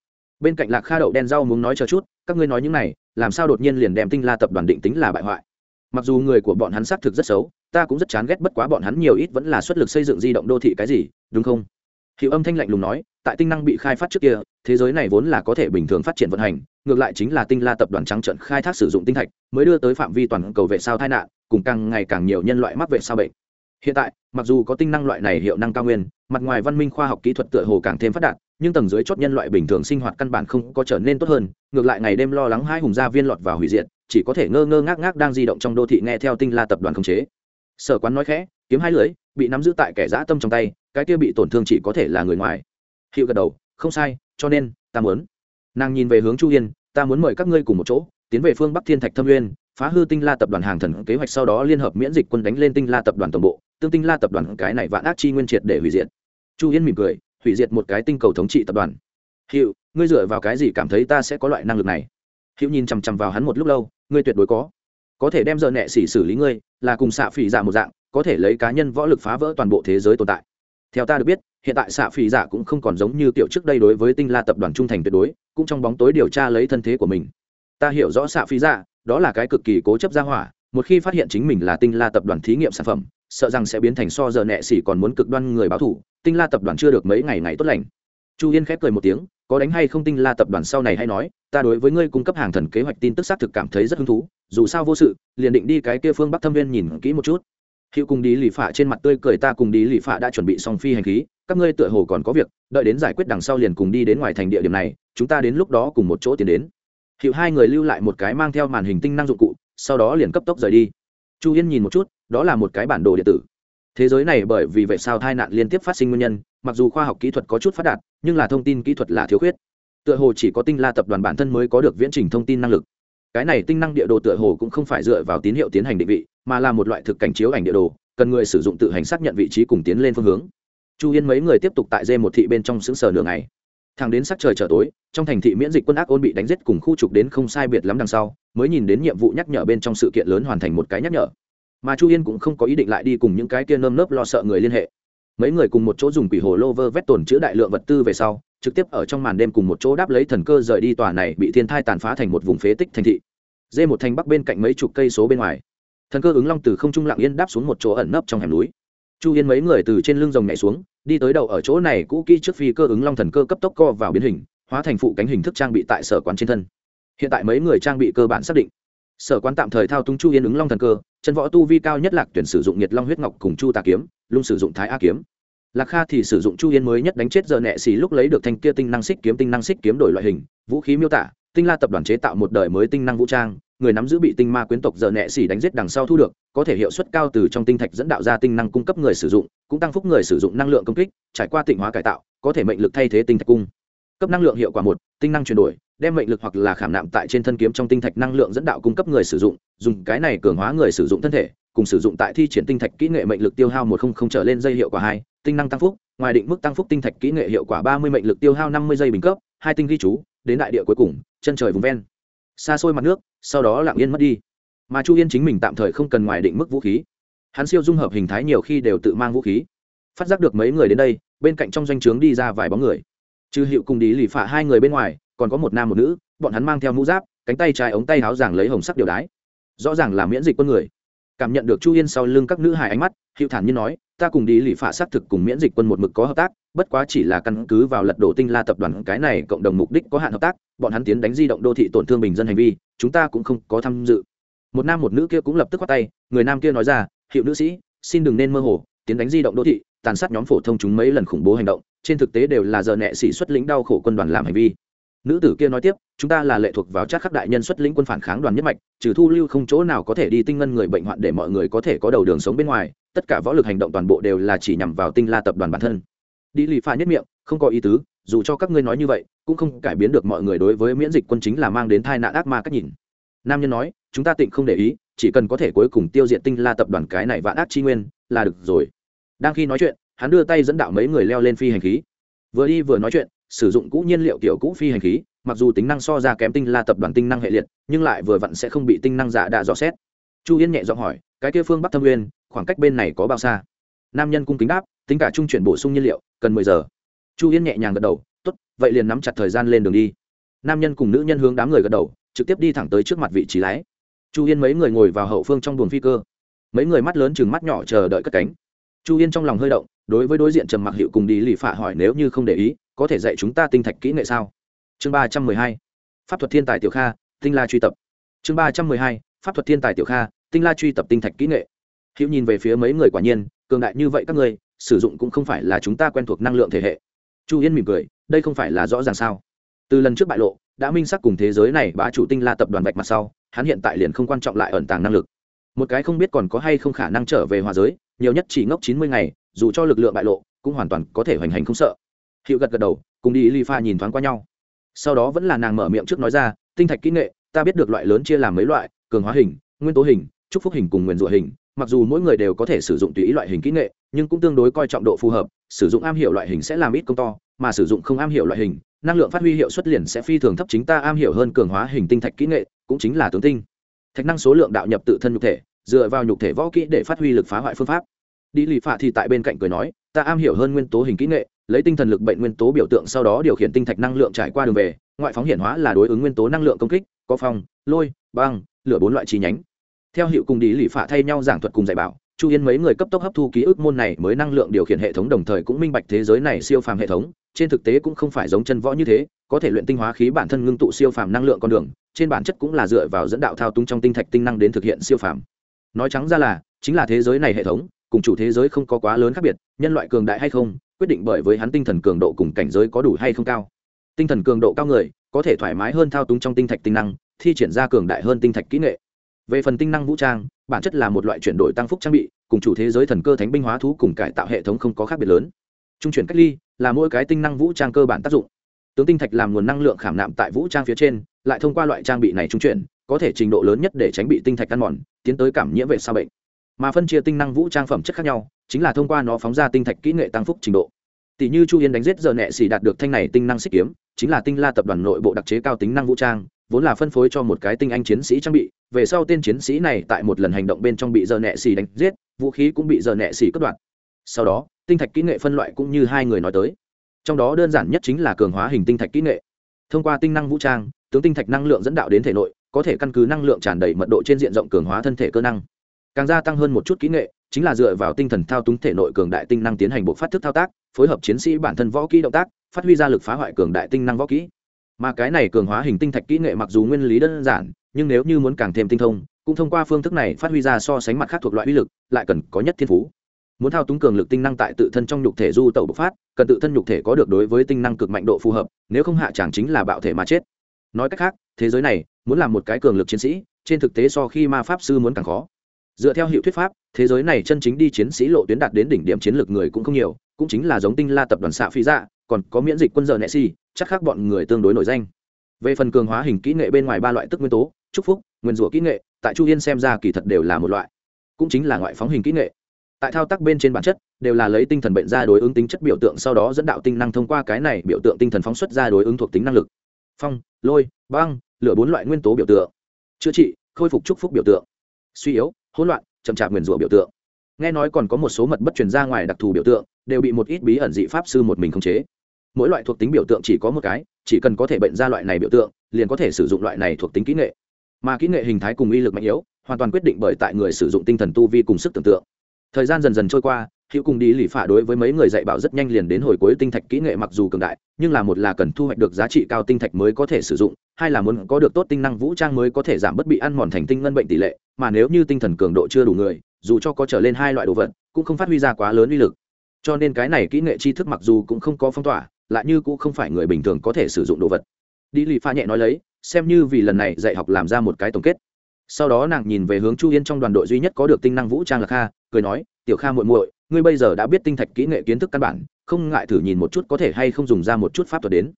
Bên cạnh lạc kha đậu đen rau muốn nói chờ chút, các ngươi nói những này, làm sao đột nhiên liền đem tinh la tập đoàn định tính là bại hoại? Mặc dù người của bọn hắn xác thực rất xấu, ta cũng rất chán ghét bất quá bọn hắn nhiều ít vẫn là xuất lực xây dựng di động đô thị cái gì, đúng không? Hiệu âm thanh lạnh lùng nói, tại tinh năng bị khai phát trước kia, thế giới này vốn là có thể bình thường phát triển vận hành, ngược lại chính là tinh la tập đoàn trắng trận khai thác sử dụng tinh thạch, mới đưa tới phạm vi toàn cầu vệ sao tai nạn, cùng càng ngày càng nhiều nhân loại mắc vệ sao bệnh. Hiện tại, mặc dù có tinh năng loại này hiệu năng cao nguyên, mặt ngoài văn minh khoa học kỹ thuật tựa hồ càng thêm phát đạt, nhưng tầng dưới chót nhân loại bình thường sinh hoạt căn bản không có trở nên tốt hơn, ngược lại ngày đêm lo lắng hai hùng gia viên lọt vào hủy diệt, chỉ có thể ngơ ngơ ngác ngác đang di động trong đô thị nghe theo tinh la tập đoàn khống chế. Sở quán nói khẽ, kiếm hai lưới bị nắm giữ tại kẻ dã tâm trong tay cái kia bị tổn thương chỉ có thể là người ngoài. Hiệu gật đầu, không sai, cho nên, ta muốn. Nàng nhìn về hướng chu yên, ta muốn mời các ngươi cùng một chỗ, tiến về phương bắc thiên thạch thâm uyên phá hư tinh la tập đoàn hàng thần kế hoạch sau đó liên hợp miễn dịch quân đánh lên tinh la tập đoàn tổng bộ, tương tinh la tập đoàn cái này vạn ác chi nguyên triệt để hủy diệt. Chu yên mỉm cười, hủy diệt một cái tinh cầu thống trị tập đoàn. Hiệu ngươi dựa vào cái gì cảm thấy ta sẽ có loại năng lực này? Hiệu nhìn chằm chằm vào hắn một lúc lâu, ngươi tuyệt đối có. Có thể đem giờ nẹ xỉ xử lý ngươi, là cùng xạ phỉ dạ một dạng, có thể lấy cá nhân võ lực phá vỡ toàn bộ thế giới tồn tại theo ta được biết, hiện tại xạ phỉ dạ cũng không còn giống như kiểu trước đây đối với tinh la tập đoàn trung thành tuyệt đối, cũng trong bóng tối điều tra lấy thân thế của mình. Ta hiểu rõ xạ phỉ dạ đó là cái cực kỳ cố chấp gia hỏa, một khi phát hiện chính mình là tinh la tập đoàn thí nghiệm sản phẩm, sợ rằng sẽ biến thành so giờ nẹ xỉ còn muốn cực đoan người báo thủ, tinh la tập đoàn chưa được mấy ngày ngày tốt lành. Chu yên khép cười một tiếng, có đánh hay không tinh la tập đoàn sau này hay nói, ta đối với ngươi cung cấp hàng thần kế hoạch tin tức xác thực cảm thấy rất hứng thú, dù sao vô sự, liền định đi cái kia phương bắc thâm viên nhìn kỹ một chút. Hữu cùng đi lì phạ trên mặt tươi cười ta cùng đi lì phạ đã chuẩn bị xong phi hành khí, các ngươi tựa hồ còn có việc, đợi đến giải quyết đằng sau liền cùng đi đến ngoài thành địa điểm này, chúng ta đến lúc đó cùng một chỗ tiến đến. Hiệu hai người lưu lại một cái mang theo màn hình tinh năng dụng cụ, sau đó liền cấp tốc rời đi. Chu yên nhìn một chút, đó là một cái bản đồ điện tử. Thế giới này bởi vì vậy sao tai nạn liên tiếp phát sinh nguyên nhân, mặc dù khoa học kỹ thuật có chút phát đạt, nhưng là thông tin kỹ thuật là thiếu khuyết. Tựa hồ chỉ có tinh la tập đoàn bản thân mới có được viễn trình thông tin năng lực cái này tinh năng địa đồ tựa hồ cũng không phải dựa vào tín hiệu tiến hành định vị, mà là một loại thực cảnh chiếu ảnh địa đồ, cần người sử dụng tự hành xác nhận vị trí cùng tiến lên phương hướng. Chu yên mấy người tiếp tục tại dê một thị bên trong xứng sở nửa ngày. Thẳng đến sắc trời trở tối, trong thành thị miễn dịch quân ác ôn bị đánh giết cùng khu trục đến không sai biệt lắm đằng sau, mới nhìn đến nhiệm vụ nhắc nhở bên trong sự kiện lớn hoàn thành một cái nhắc nhở. Mà chu yên cũng không có ý định lại đi cùng những cái kia nơm nớp lo sợ người liên hệ. Mấy người cùng một chỗ dùng quỷ hồ lô vơ vét tổn chữ đại lượng vật tư về sau trực tiếp ở trong màn đêm cùng một chỗ đáp lấy thần cơ rời đi tòa này bị thiên thai tàn phá thành một vùng phế tích thành thị. Dê một thành bắc bên cạnh mấy chục cây số bên ngoài. Thần cơ ứng long từ không trung lặng yên đáp xuống một chỗ ẩn nấp trong hẻm núi. Chu yên mấy người từ trên lưng rồng nhảy xuống, đi tới đầu ở chỗ này cũ kỹ trước phi cơ ứng long thần cơ cấp tốc co vào biến hình, hóa thành phụ cánh hình thức trang bị tại sở quán trên thân. Hiện tại mấy người trang bị cơ bản xác định. Sở quán tạm thời thao túng chu yên ứng long thần cơ, chân võ tu vi cao nhất lạc tuyển sử dụng nhiệt long huyết ngọc cùng chu tà kiếm, lung sử dụng thái a kiếm lạc kha thì sử dụng chu yên mới nhất đánh chết giờ nẹ xì lúc lấy được thanh kia tinh năng xích kiếm tinh năng xích kiếm đổi loại hình, vũ khí miêu tả, tinh la tập đoàn chế tạo một đời mới tinh năng vũ trang, người nắm giữ bị tinh ma quyến tộc giờ nẹ xỉ đánh giết đằng sau thu được, có thể hiệu suất cao từ trong tinh thạch dẫn đạo ra tinh năng cung cấp người sử dụng, cũng tăng phúc người sử dụng năng lượng công kích, trải qua tịnh hóa cải tạo, có thể mệnh lực thay thế tinh thạch cung. Cấp năng lượng hiệu quả một, tinh năng chuyển đổi, đem mệnh lực hoặc là khảm nạm tại trên thân kiếm trong tinh thạch năng lượng dẫn đạo cung cấp người sử dụng, dùng cái này cường hóa người sử dụng thân thể, cùng sử dụng tại thi triển tinh thạch kỹ nghệ mệnh lực tiêu hao một không không trở lên dây hiệu quả hai tinh năng tăng phúc, ngoài định mức tăng phúc tinh thạch kỹ nghệ hiệu quả ba mươi mệnh lực tiêu hao năm mươi giây bình cấp, hai tinh ghi chú, đến đại địa cuối cùng, chân trời vùng ven. Xa xôi mặt nước, sau đó lặng yên mất đi. Mà chu yên chính mình tạm thời không cần ngoài định mức vũ khí. Hắn siêu dung hợp hình thái nhiều khi đều tự mang vũ khí. Phát giác được mấy người đến đây, bên cạnh trong doanh trướng đi ra vài bóng người. Trừ hiệu cùng đi lì phả hai người bên ngoài, còn có một nam một nữ, bọn hắn mang theo mũ giáp, cánh tay trái ống tay áo giảng lấy hồng sắc điều đái. Rõ ràng là miễn dịch quân người. Cảm nhận được chu yên sau lưng các nữ hài ánh mắt, hiệu thản nhiên nói ta cùng đi lì phạ xác thực cùng miễn dịch quân một mực có hợp tác, bất quá chỉ là căn cứ vào lật đổ tinh la tập đoàn cái này cộng đồng mục đích có hạn hợp tác, bọn hắn tiến đánh di động đô thị tổn thương bình dân hành vi, chúng ta cũng không có tham dự. Một nam một nữ kia cũng lập tức khoát tay, người nam kia nói ra, hiệu nữ sĩ, xin đừng nên mơ hồ, tiến đánh di động đô thị, tàn sát nhóm phổ thông chúng mấy lần khủng bố hành động, trên thực tế đều là giờ nẹ sĩ xuất lĩnh đau khổ quân đoàn làm hành vi. Nữ tử kia nói tiếp, chúng ta là lệ thuộc vào chắc khắc đại nhân xuất lĩnh quân phản kháng đoàn nhất mạch, trừ thu lưu không chỗ nào có thể đi tinh ngân người bệnh hoạn để mọi người có thể có đầu đường sống bên ngoài tất cả võ lực hành động toàn bộ đều là chỉ nhằm vào tinh la tập đoàn bản thân. Đi lì pha nhất miệng, không có ý tứ, dù cho các ngươi nói như vậy, cũng không cải biến được mọi người đối với miễn dịch quân chính là mang đến tai nạn ác ma cách nhìn. Nam nhân nói, chúng ta tịnh không để ý, chỉ cần có thể cuối cùng tiêu diệt tinh la tập đoàn cái này vạn ác chi nguyên, là được rồi. Đang khi nói chuyện, hắn đưa tay dẫn đạo mấy người leo lên phi hành khí. Vừa đi vừa nói chuyện, sử dụng cũ nhiên liệu kiểu cũ phi hành khí, mặc dù tính năng so ra kém tinh la tập đoàn tinh năng hệ liệt, nhưng lại vừa vặn sẽ không bị tinh năng giả đã dò xét. Chu yên nhẹ giọng hỏi, cái kia phương bắc thâm nguyên khoảng cách bên này có bao xa? Nam nhân cung kính đáp, tính cả trung chuyển bổ sung nhiên liệu, cần mười giờ. Chu yên nhẹ nhàng gật đầu t ố t vậy liền nắm chặt thời gian lên đường đi. Nam nhân cùng nữ nhân hướng đám người gật đầu, trực tiếp đi thẳng tới trước mặt vị trí lái. Chu yên mấy người ngồi vào hậu phương trong buồng phi cơ. Mấy người mắt lớn chừng mắt nhỏ chờ đợi cất cánh. Chu yên trong lòng hơi động, đối với đối diện trầm mặc hiệu cùng đi lì phả hỏi nếu như không để ý, có thể dạy chúng ta tinh thạch kỹ nghệ sao? Chương ba trăm mười hai, pháp thuật thiên tài tiểu kha, tinh la truy tập. Chương ba trăm mười hai, pháp thuật thiên tài tiểu kha, tinh la truy tập tinh thạch kỹ nghệ hữu nhìn về phía mấy người quả nhiên, cường đại như vậy các ngươi, sử dụng cũng không phải là chúng ta quen thuộc năng lượng thể hệ. Chu yên mỉm cười, đây không phải là rõ ràng sao? Từ lần trước bại lộ, đã minh xác cùng thế giới này bá chủ tinh la tập đoàn bạch mặt sau, hắn hiện tại liền không quan trọng lại ẩn tàng năng lực. Một cái không biết còn có hay không khả năng trở về hòa giới, nhiều nhất chỉ ngốc chín mươi ngày, dù cho lực lượng bại lộ, cũng hoàn toàn có thể hoành hành không sợ. Hiệu gật gật đầu, cùng đi li pha nhìn thoáng qua nhau. Sau đó vẫn là nàng mở miệng trước nói ra, tinh thạch kỹ nghệ, ta biết được loại lớn chia làm mấy loại, cường hóa hình, nguyên tố hình trúc phúc hình cùng nguyền rủa hình mặc dù mỗi người đều có thể sử dụng tùy ý loại hình kỹ nghệ, nhưng cũng tương đối coi trọng độ phù hợp, sử dụng am hiểu loại hình sẽ làm ít công to, mà sử dụng không am hiểu loại hình, năng lượng phát huy hiệu suất liền sẽ phi thường thấp, chính ta am hiểu hơn cường hóa hình tinh thạch kỹ nghệ, cũng chính là tướng tinh. Thạch năng số lượng đạo nhập tự thân nhục thể, dựa vào nhục thể võ kỹ để phát huy lực phá hoại phương pháp. Đi lì phạ thì tại bên cạnh cười nói, ta am hiểu hơn nguyên tố hình kỹ nghệ, lấy tinh thần lực bệnh nguyên tố biểu tượng sau đó điều khiển tinh thạch năng lượng trải qua đường về, ngoại phóng hiển hóa là đối ứng nguyên tố năng lượng công kích, có phong, lôi, băng, lửa bốn loại chi nhánh theo hiệu cùng đi lì phạ thay nhau giảng thuật cùng dạy bảo, chu yên mấy người cấp tốc hấp thu ký ức môn này mới năng lượng điều khiển hệ thống đồng thời cũng minh bạch thế giới này siêu phàm hệ thống. Trên thực tế cũng không phải giống chân võ như thế, có thể luyện tinh hóa khí bản thân ngưng tụ siêu phàm năng lượng con đường, trên bản chất cũng là dựa vào dẫn đạo thao túng trong tinh thạch tinh năng đến thực hiện siêu phàm. Nói trắng ra là, chính là thế giới này hệ thống, cùng chủ thế giới không có quá lớn khác biệt, nhân loại cường đại hay không, quyết định bởi với hắn tinh thần cường độ cùng cảnh giới có đủ hay không cao. Tinh thần cường độ cao người, có thể thoải mái hơn thao túng trong tinh thạch tinh năng, thi triển ra cường đại hơn tinh thạch kỹ nghệ về phần tinh năng vũ trang, bản chất là một loại chuyển đổi tăng phúc trang bị, cùng chủ thế giới thần cơ thánh binh hóa thú cùng cải tạo hệ thống không có khác biệt lớn. Trung chuyển cách ly là mỗi cái tinh năng vũ trang cơ bản tác dụng. Tướng tinh thạch làm nguồn năng lượng khảm nạm tại vũ trang phía trên, lại thông qua loại trang bị này trung chuyển, có thể trình độ lớn nhất để tránh bị tinh thạch ăn mòn, tiến tới cảm nhiễm vệ sao bệnh. Mà phân chia tinh năng vũ trang phẩm chất khác nhau, chính là thông qua nó phóng ra tinh thạch kỹ nghệ tăng phúc trình độ. Tỷ như chu yên đánh giết giờ nẹ xỉ đạt được thanh này tinh năng xích kiếm, chính là tinh la tập đoàn nội bộ đặc chế cao tính năng vũ trang vốn là phân phối cho một cái tinh anh chiến sĩ trang bị, về sau tên chiến sĩ này tại một lần hành động bên trong bị giờ nẹ xì đánh giết, vũ khí cũng bị giờ nẹ xì cất đoạn sau đó, tinh thạch kỹ nghệ phân loại cũng như hai người nói tới. Trong đó đơn giản nhất chính là cường hóa hình tinh thạch kỹ nghệ. Thông qua tinh năng vũ trang, tướng tinh thạch năng lượng dẫn đạo đến thể nội, có thể căn cứ năng lượng tràn đầy mật độ trên diện rộng cường hóa thân thể cơ năng. Càng gia tăng hơn một chút kỹ nghệ, chính là dựa vào tinh thần thao túng thể nội cường đại tinh năng tiến hành bộ phát thức thao tác, phối hợp chiến sĩ bản thân võ kỹ động tác, phát huy ra lực phá hoại cường đại tinh năng võ kỹ mà cái này cường hóa hình tinh thạch kỹ nghệ mặc dù nguyên lý đơn giản, nhưng nếu như muốn càng thêm tinh thông, cũng thông qua phương thức này phát huy ra so sánh mặt khác thuộc loại uy lực, lại cần có nhất thiên phú. Muốn thao túng cường lực tinh năng tại tự thân trong nhục thể du tẩu bộc phát, cần tự thân nhục thể có được đối với tinh năng cực mạnh độ phù hợp, nếu không hạ chẳng chính là bạo thể mà chết. Nói cách khác, thế giới này, muốn làm một cái cường lực chiến sĩ, trên thực tế so khi ma pháp sư muốn càng khó. Dựa theo hiệu thuyết pháp, thế giới này chân chính đi chiến sĩ lộ tuyến đạt đến đỉnh điểm chiến lược người cũng không nhiều, cũng chính là giống tinh la tập đoàn xạ phi dạ còn có miễn dịch quân giờ nệ si chắc khác bọn người tương đối nổi danh. Về phần cường hóa hình kỹ nghệ bên ngoài ba loại tức nguyên tố chúc phúc, nguyên rủa kỹ nghệ, tại chu yên xem ra kỳ thật đều là một loại. Cũng chính là ngoại phóng hình kỹ nghệ. Tại thao tác bên trên bản chất, đều là lấy tinh thần bệnh ra đối ứng tính chất biểu tượng sau đó dẫn đạo tinh năng thông qua cái này biểu tượng tinh thần phóng xuất ra đối ứng thuộc tính năng lực. Phong, lôi, băng, lửa bốn loại nguyên tố biểu tượng. Chữa trị, khôi phục chúc phúc biểu tượng. Suy yếu, hỗn loạn, chậm chạp nguyền rủa biểu tượng. Nghe nói còn có một số mật bất truyền ra ngoài đặc thù biểu tượng, đều bị một ít bí ẩn dị pháp sư một mình khống chế mỗi loại thuộc tính biểu tượng chỉ có một cái, chỉ cần có thể bệnh ra loại này biểu tượng, liền có thể sử dụng loại này thuộc tính kỹ nghệ. Mà kỹ nghệ hình thái cùng uy lực mạnh yếu, hoàn toàn quyết định bởi tại người sử dụng tinh thần tu vi cùng sức tưởng tượng. Thời gian dần dần trôi qua, hữu cùng đi lì phả đối với mấy người dạy bảo rất nhanh liền đến hồi cuối tinh thạch kỹ nghệ mặc dù cường đại, nhưng là một là cần thu hoạch được giá trị cao tinh thạch mới có thể sử dụng, hai là muốn có được tốt tinh năng vũ trang mới có thể giảm bất bị ăn mòn thành tinh ngân bệnh tỷ lệ, mà nếu như tinh thần cường độ chưa đủ người, dù cho có trở lên hai loại đồ vật, cũng không phát huy ra quá lớn uy lực. Cho nên cái này kỹ nghệ tri thức mặc dù cũng không có phong tỏa lại như cũng không phải người bình thường có thể sử dụng đồ vật. Đi lì pha nhẹ nói lấy, xem như vì lần này dạy học làm ra một cái tổng kết. Sau đó nàng nhìn về hướng chu yên trong đoàn đội duy nhất có được tinh năng vũ trang là kha, cười nói, tiểu kha muội muội, ngươi bây giờ đã biết tinh thạch kỹ nghệ kiến thức căn bản, không ngại thử nhìn một chút có thể hay không dùng ra một chút pháp thuật đến.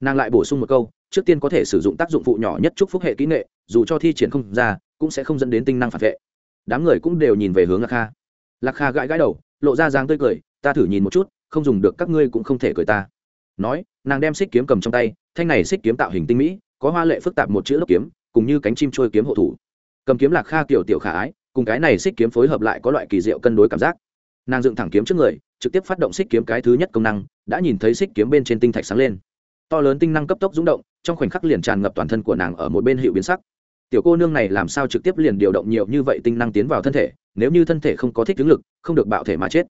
Nàng lại bổ sung một câu, trước tiên có thể sử dụng tác dụng phụ nhỏ nhất chúc phúc hệ kỹ nghệ, dù cho thi triển không ra, cũng sẽ không dẫn đến tinh năng phản vệ. Đám người cũng đều nhìn về hướng lạc kha. Lạc kha gãi gãi đầu, lộ ra dáng tươi cười, ta thử nhìn một chút, không dùng được các ngươi cũng không thể cười ta nói, nàng đem xích kiếm cầm trong tay, thanh này xích kiếm tạo hình tinh mỹ, có hoa lệ phức tạp một chữ lốc kiếm, cùng như cánh chim trôi kiếm hộ thủ. Cầm kiếm lạc kha kiểu tiểu khả ái, cùng cái này xích kiếm phối hợp lại có loại kỳ diệu cân đối cảm giác. Nàng dựng thẳng kiếm trước người, trực tiếp phát động xích kiếm cái thứ nhất công năng, đã nhìn thấy xích kiếm bên trên tinh thạch sáng lên. To lớn tinh năng cấp tốc rúng động, trong khoảnh khắc liền tràn ngập toàn thân của nàng ở một bên hiệu biến sắc. Tiểu cô nương này làm sao trực tiếp liền điều động nhiều như vậy tinh năng tiến vào thân thể, nếu như thân thể không có thích ứng lực, không được bạo thể mà chết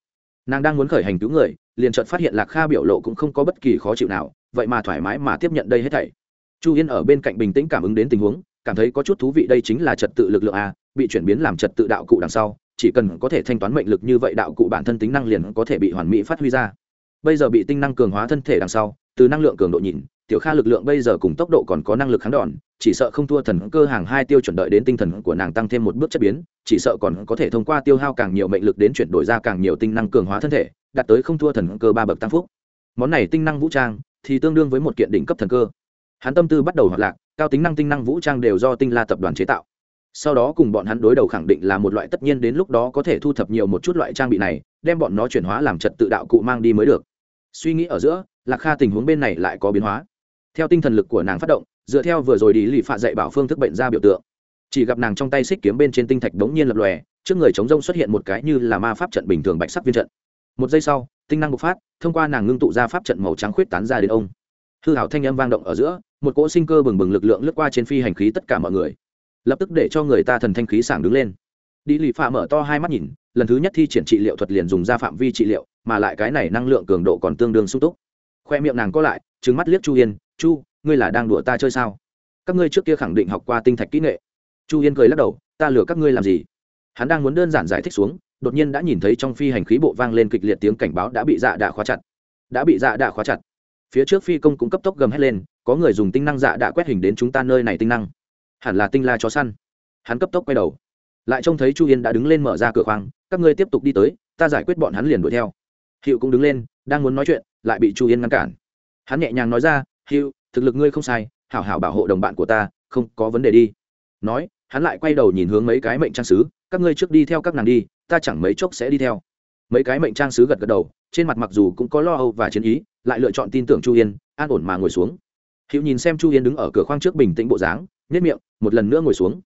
nàng đang muốn khởi hành cứu người, liền chợt phát hiện lạc kha biểu lộ cũng không có bất kỳ khó chịu nào, vậy mà thoải mái mà tiếp nhận đây hết thảy. Chu yên ở bên cạnh bình tĩnh cảm ứng đến tình huống, cảm thấy có chút thú vị đây chính là trật tự lực lượng a, bị chuyển biến làm trật tự đạo cụ đằng sau, chỉ cần có thể thanh toán mệnh lực như vậy đạo cụ bản thân tính năng liền có thể bị hoàn mỹ phát huy ra. Bây giờ bị tinh năng cường hóa thân thể đằng sau, từ năng lượng cường độ nhìn tiểu kha lực lượng bây giờ cùng tốc độ còn có năng lực kháng đòn, chỉ sợ không thua thần cơ hàng hai tiêu chuẩn đợi đến tinh thần của nàng tăng thêm một bước chất biến, chỉ sợ còn có thể thông qua tiêu hao càng nhiều mệnh lực đến chuyển đổi ra càng nhiều tinh năng cường hóa thân thể, đạt tới không thua thần cơ ba bậc tăng phúc. Món này tinh năng vũ trang thì tương đương với một kiện đỉnh cấp thần cơ. Hắn tâm tư bắt đầu hoạt lạc, cao tính năng tinh năng vũ trang đều do tinh la tập đoàn chế tạo. Sau đó cùng bọn hắn đối đầu khẳng định là một loại tất nhiên đến lúc đó có thể thu thập nhiều một chút loại trang bị này, đem bọn nó chuyển hóa làm trật tự đạo cụ mang đi mới được. Suy nghĩ ở giữa, lạc kha tình huống bên này lại có biến hóa theo tinh thần lực của nàng phát động, dựa theo vừa rồi đi lì phạ dạy bảo phương thức bệnh ra biểu tượng. Chỉ gặp nàng trong tay xích kiếm bên trên tinh thạch đống nhiên lập lòe, trước người chống rông xuất hiện một cái như là ma pháp trận bình thường bạch sắc viên trận. Một giây sau, tinh năng bộc phát, thông qua nàng ngưng tụ ra pháp trận màu trắng khuyết tán ra đến ông. Hư hảo thanh âm vang động ở giữa, một cỗ sinh cơ bừng bừng lực lượng lướt qua trên phi hành khí tất cả mọi người. Lập tức để cho người ta thần thanh khí sảng đứng lên. Đi lì phạ mở to hai mắt nhìn, lần thứ nhất thi triển trị liệu thuật liền dùng ra phạm vi trị liệu, mà lại cái này năng lượng cường độ còn tương đương sung túc. Khoe miệng nàng có lại trứng mắt liếc chu yên chu, ngươi là đang đùa ta chơi sao? Các ngươi trước kia khẳng định học qua tinh thạch kỹ nghệ. Chu yên cười lắc đầu, ta lừa các ngươi làm gì? Hắn đang muốn đơn giản giải thích xuống, đột nhiên đã nhìn thấy trong phi hành khí bộ vang lên kịch liệt tiếng cảnh báo đã bị dạ đạ khóa chặt. Đã bị dạ đạ khóa chặt. Phía trước phi công cũng cấp tốc gầm hét lên, có người dùng tinh năng dạ đạ quét hình đến chúng ta nơi này tinh năng. Hẳn là tinh la chó săn. Hắn cấp tốc quay đầu. Lại trông thấy chu yên đã đứng lên mở ra cửa khoang, các ngươi tiếp tục đi tới, ta giải quyết bọn hắn liền đuổi theo. Hiệu cũng đứng lên, đang muốn nói chuyện, lại bị chu yên ngăn cản. Hắn nhẹ nhàng nói ra hiệu thực lực ngươi không sai, hảo hảo bảo hộ đồng bạn của ta, không có vấn đề đi. Nói, hắn lại quay đầu nhìn hướng mấy cái mệnh trang sứ, các ngươi trước đi theo các nàng đi, ta chẳng mấy chốc sẽ đi theo. Mấy cái mệnh trang sứ gật gật đầu, trên mặt mặc dù cũng có lo âu và chiến ý, lại lựa chọn tin tưởng chu yên, an ổn mà ngồi xuống. Hữu nhìn xem chu yên đứng ở cửa khoang trước bình tĩnh bộ dáng nếp miệng, một lần nữa ngồi xuống.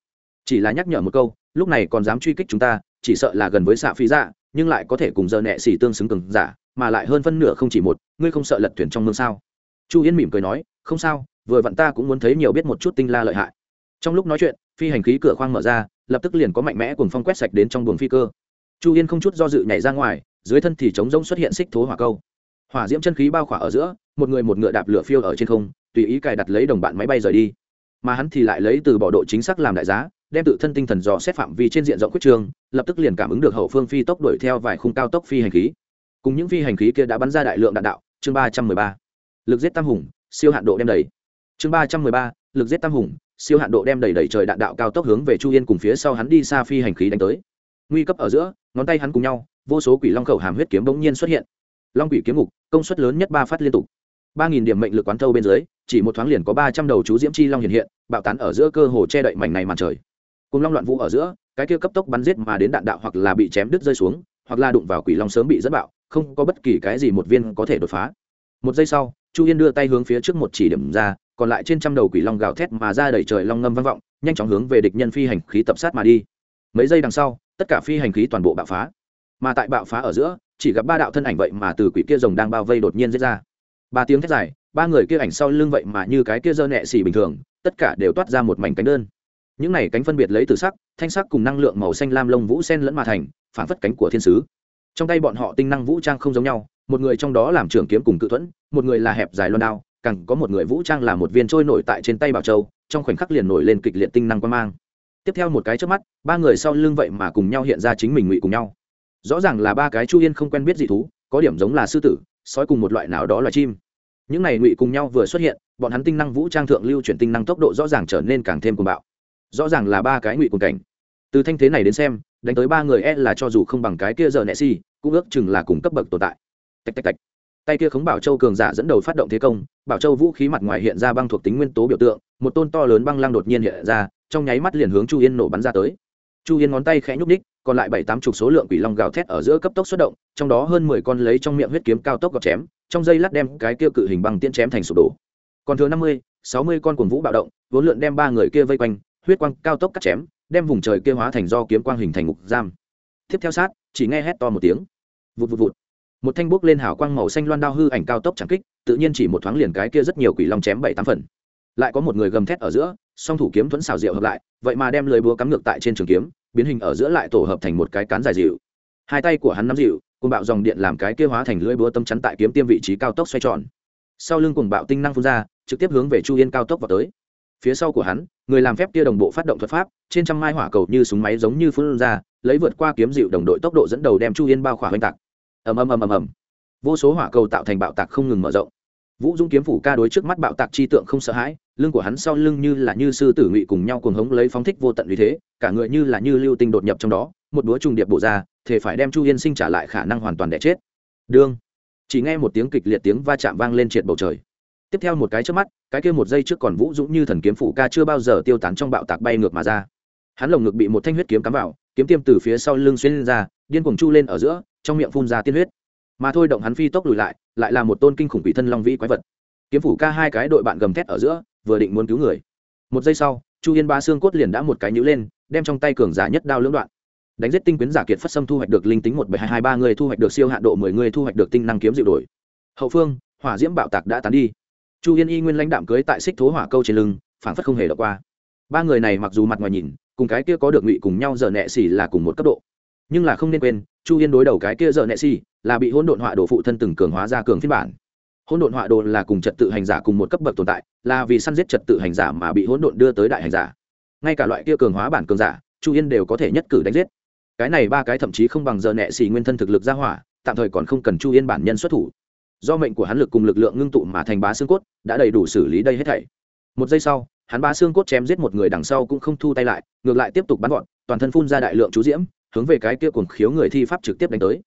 Chỉ là nhắc nhở một câu, lúc này còn dám truy kích chúng ta, chỉ sợ là gần với xạ phí dạ nhưng lại có thể cùng giờ nẹ xỉ tương xứng cường giả, mà lại hơn phân nửa không chỉ một, ngươi không sợ lật thuyền trong mương sao? Chu yên mỉm cười nói, không sao, vừa vặn ta cũng muốn thấy nhiều biết một chút tinh la lợi hại. Trong lúc nói chuyện, phi hành khí cửa khoang mở ra, lập tức liền có mạnh mẽ cùng phong quét sạch đến trong buồng phi cơ. Chu yên không chút do dự nhảy ra ngoài, dưới thân thì trống rỗng xuất hiện xích thố hỏa câu. Hỏa diễm chân khí bao khỏa ở giữa, một người một ngựa đạp lửa phiêu ở trên không, tùy ý cài đặt lấy đồng bạn máy bay rời đi. Mà hắn thì lại lấy từ bỏ độ chính xác làm đại giá, đem tự thân tinh thần dò xét phạm vi trên diện rộng quyết trường, lập tức liền cảm ứng được hậu phương phi tốc đuổi theo vài khung cao tốc phi hành khí. Cùng những phi hành khí kia đã bắn ra đại lượng đạn đạo, chương ba trăm mười ba lực giết tam hùng, siêu hạn độ đem đầy chương ba trăm mười ba, lực giết tam hùng, siêu hạn độ đem đầy đầy trời đạn đạo cao tốc hướng về chu yên cùng phía sau hắn đi xa phi hành khí đánh tới. Nguy cấp ở giữa, ngón tay hắn cùng nhau, vô số quỷ long khẩu hàm huyết kiếm bỗng nhiên xuất hiện. Long quỷ kiếm ngục, công suất lớn nhất ba phát liên tục. Ba nghìn điểm mệnh lực quán thâu bên dưới, chỉ một thoáng liền có ba trăm đầu chú diễm chi long hiện hiện, bạo tán ở giữa cơ hồ che đậy mảnh này màn trời. Cùng long loạn vũ ở giữa, cái kia cấp tốc bắn giết mà đến đạn đạo hoặc là bị chém đứt rơi xuống, hoặc là đụng vào quỷ long sớm bị dẫn bạo, không có bất kỳ cái gì một viên có thể đột phá. Một giây sau chu yên đưa tay hướng phía trước một chỉ điểm ra, còn lại trên trăm đầu quỷ long gào thét mà ra đẩy trời long ngâm vang vọng, nhanh chóng hướng về địch nhân phi hành khí tập sát mà đi. Mấy giây đằng sau, tất cả phi hành khí toàn bộ bạo phá. Mà tại bạo phá ở giữa, chỉ gặp ba đạo thân ảnh vậy mà từ quỷ kia rồng đang bao vây đột nhiên giết ra. Ba tiếng thét dài, ba người kia ảnh sau lưng vậy mà như cái kia dơ nẹ xì bình thường, tất cả đều toát ra một mảnh cánh đơn. Những này cánh phân biệt lấy từ sắc, thanh sắc cùng năng lượng màu xanh lam lông vũ sen lẫn mà thành, phản phất cánh của thiên sứ. Trong tay bọn họ tinh năng vũ trang không giống nhau một người trong đó làm trưởng kiếm cùng cự thuẫn, một người là hẹp dài loan đao, càng có một người vũ trang là một viên trôi nổi tại trên tay bảo châu, trong khoảnh khắc liền nổi lên kịch liệt tinh năng quan mang. Tiếp theo một cái trước mắt, ba người sau lưng vậy mà cùng nhau hiện ra chính mình ngụy cùng nhau. Rõ ràng là ba cái chu yên không quen biết dị thú, có điểm giống là sư tử, sói cùng một loại nào đó loài chim. Những này ngụy cùng nhau vừa xuất hiện, bọn hắn tinh năng vũ trang thượng lưu chuyển tinh năng tốc độ rõ ràng trở nên càng thêm cuồng bạo. Rõ ràng là ba cái ngụy cùng cảnh. Từ thanh thế này đến xem, đánh tới ba người e là cho dù không bằng cái kia giờ nẹ si, cũng ước chừng là cùng cấp bậc tồn tại tạch tạch tạch. Tay kia khống bảo châu cường giả dẫn đầu phát động thế công, bảo châu vũ khí mặt ngoài hiện ra băng thuộc tính nguyên tố biểu tượng, một tôn to lớn băng lăng đột nhiên hiện ra, trong nháy mắt liền hướng chu yên nổ bắn ra tới. Chu yên ngón tay khẽ nhúc ních còn lại bảy tám chục số lượng quỷ long gào thét ở giữa cấp tốc xuất động, trong đó hơn mười con lấy trong miệng huyết kiếm cao tốc gọt chém, trong dây lát đem cái kia cự hình băng tiễn chém thành sụp đổ. Còn thừa năm mươi, sáu mươi con cuồng vũ bạo động, vốn lượn đem ba người kia vây quanh, huyết quang cao tốc cắt chém, đem vùng trời kia hóa thành do kiếm quang hình thành ngục giam. Tiếp theo sát, chỉ nghe hét to một tiếng. Vụt vụt vụt một thanh bốc lên hào quang màu xanh loan đao hư ảnh cao tốc chẳng kích, tự nhiên chỉ một thoáng liền cái kia rất nhiều quỷ long chém bảy tám phần. Lại có một người gầm thét ở giữa, song thủ kiếm thuẫn xào rượu hợp lại, vậy mà đem lời búa cắm ngược tại trên trường kiếm, biến hình ở giữa lại tổ hợp thành một cái cán dài dịu hai tay của hắn nắm dịu cùng bạo dòng điện làm cái kia hóa thành lưỡi búa tâm chắn tại kiếm tiêm vị trí cao tốc xoay tròn. Sau lưng cùng bạo tinh năng phun ra, trực tiếp hướng về chu yên cao tốc vào tới. Phía sau của hắn, người làm phép kia đồng bộ phát động thuật pháp, trên trăm mai hỏa cầu như súng máy giống như phun ra, lấy vượt qua kiếm dịu đồng đội tốc độ dẫn đầu đem chu yên bao khỏa oanh tạc ầm ầm ầm ầm ầm. Vô số hỏa cầu tạo thành bạo tạc không ngừng mở rộng. Vũ dung kiếm phủ ca đối trước mắt bạo tạc chi tượng không sợ hãi, lưng của hắn sau lưng như là như sư tử ngụy cùng nhau cuồng hống lấy phóng thích vô tận vì thế, cả người như là như lưu tinh đột nhập trong đó, một búa trùng điệp bổ ra, thể phải đem chu yên sinh trả lại khả năng hoàn toàn đẻ chết. Đương, chỉ nghe một tiếng kịch liệt tiếng va chạm vang lên triệt bầu trời. Tiếp theo một cái trước mắt, cái kia một giây trước còn vũ dũng như thần kiếm phủ ca chưa bao giờ tiêu tán trong bạo tạc bay ngược mà ra hắn lồng ngực bị một thanh huyết kiếm cắm vào, kiếm tiêm từ phía sau lưng xuyên lên ra, điên cuồng chu lên ở giữa, trong miệng phun ra tiên huyết. Mà thôi động hắn phi tốc lùi lại lại là một tôn kinh khủng quỷ thân long vĩ quái vật. Kiếm phủ ca hai cái đội bạn gầm thét ở giữa, vừa định muốn cứu người. Một giây sau, chu yên ba xương cốt liền đã một cái nhữ lên, đem trong tay cường giả nhất đao lưỡng đoạn. Đánh giết tinh quyến giả kiệt phát xâm thu hoạch được linh tính một bảy hai hai ba người thu hoạch được siêu hạn độ mười người thu hoạch được tinh năng kiếm dịu đổi. Hậu phương, hỏa diễm bạo tạc đã tán đi. Chu yên y nguyên lãnh đạm cưới tại xích thố hỏa câu trên lưng phản phất không hề đọc qua. Ba người này mặc dù mặt ngoài nhìn cùng cái kia có được ngụy cùng nhau giờ nẹ xỉ là cùng một cấp độ. Nhưng là không nên quên, chu yên đối đầu cái kia giờ nẹ xỉ là bị hỗn độn họa đồ phụ thân từng cường hóa ra cường phiên bản. Hỗn độn họa đồ là cùng trật tự hành giả cùng một cấp bậc tồn tại, là vì săn giết trật tự hành giả mà bị hỗn độn đưa tới đại hành giả. Ngay cả loại kia cường hóa bản cường giả, chu yên đều có thể nhất cử đánh giết. Cái này ba cái thậm chí không bằng giờ nẹ xỉ nguyên thân thực lực ra hỏa, tạm thời còn không cần chu yên bản nhân xuất thủ. Do mệnh của hắn lực cùng lực lượng ngưng tụ mà thành bá xương cốt, đã đầy đủ xử lý đây hết thảy. Một giây sau hắn bá xương cốt chém giết một người đằng sau cũng không thu tay lại, ngược lại tiếp tục bắn gọn, toàn thân phun ra đại lượng chú diễm, hướng về cái kia cuồng khiếu người thi pháp trực tiếp đánh tới.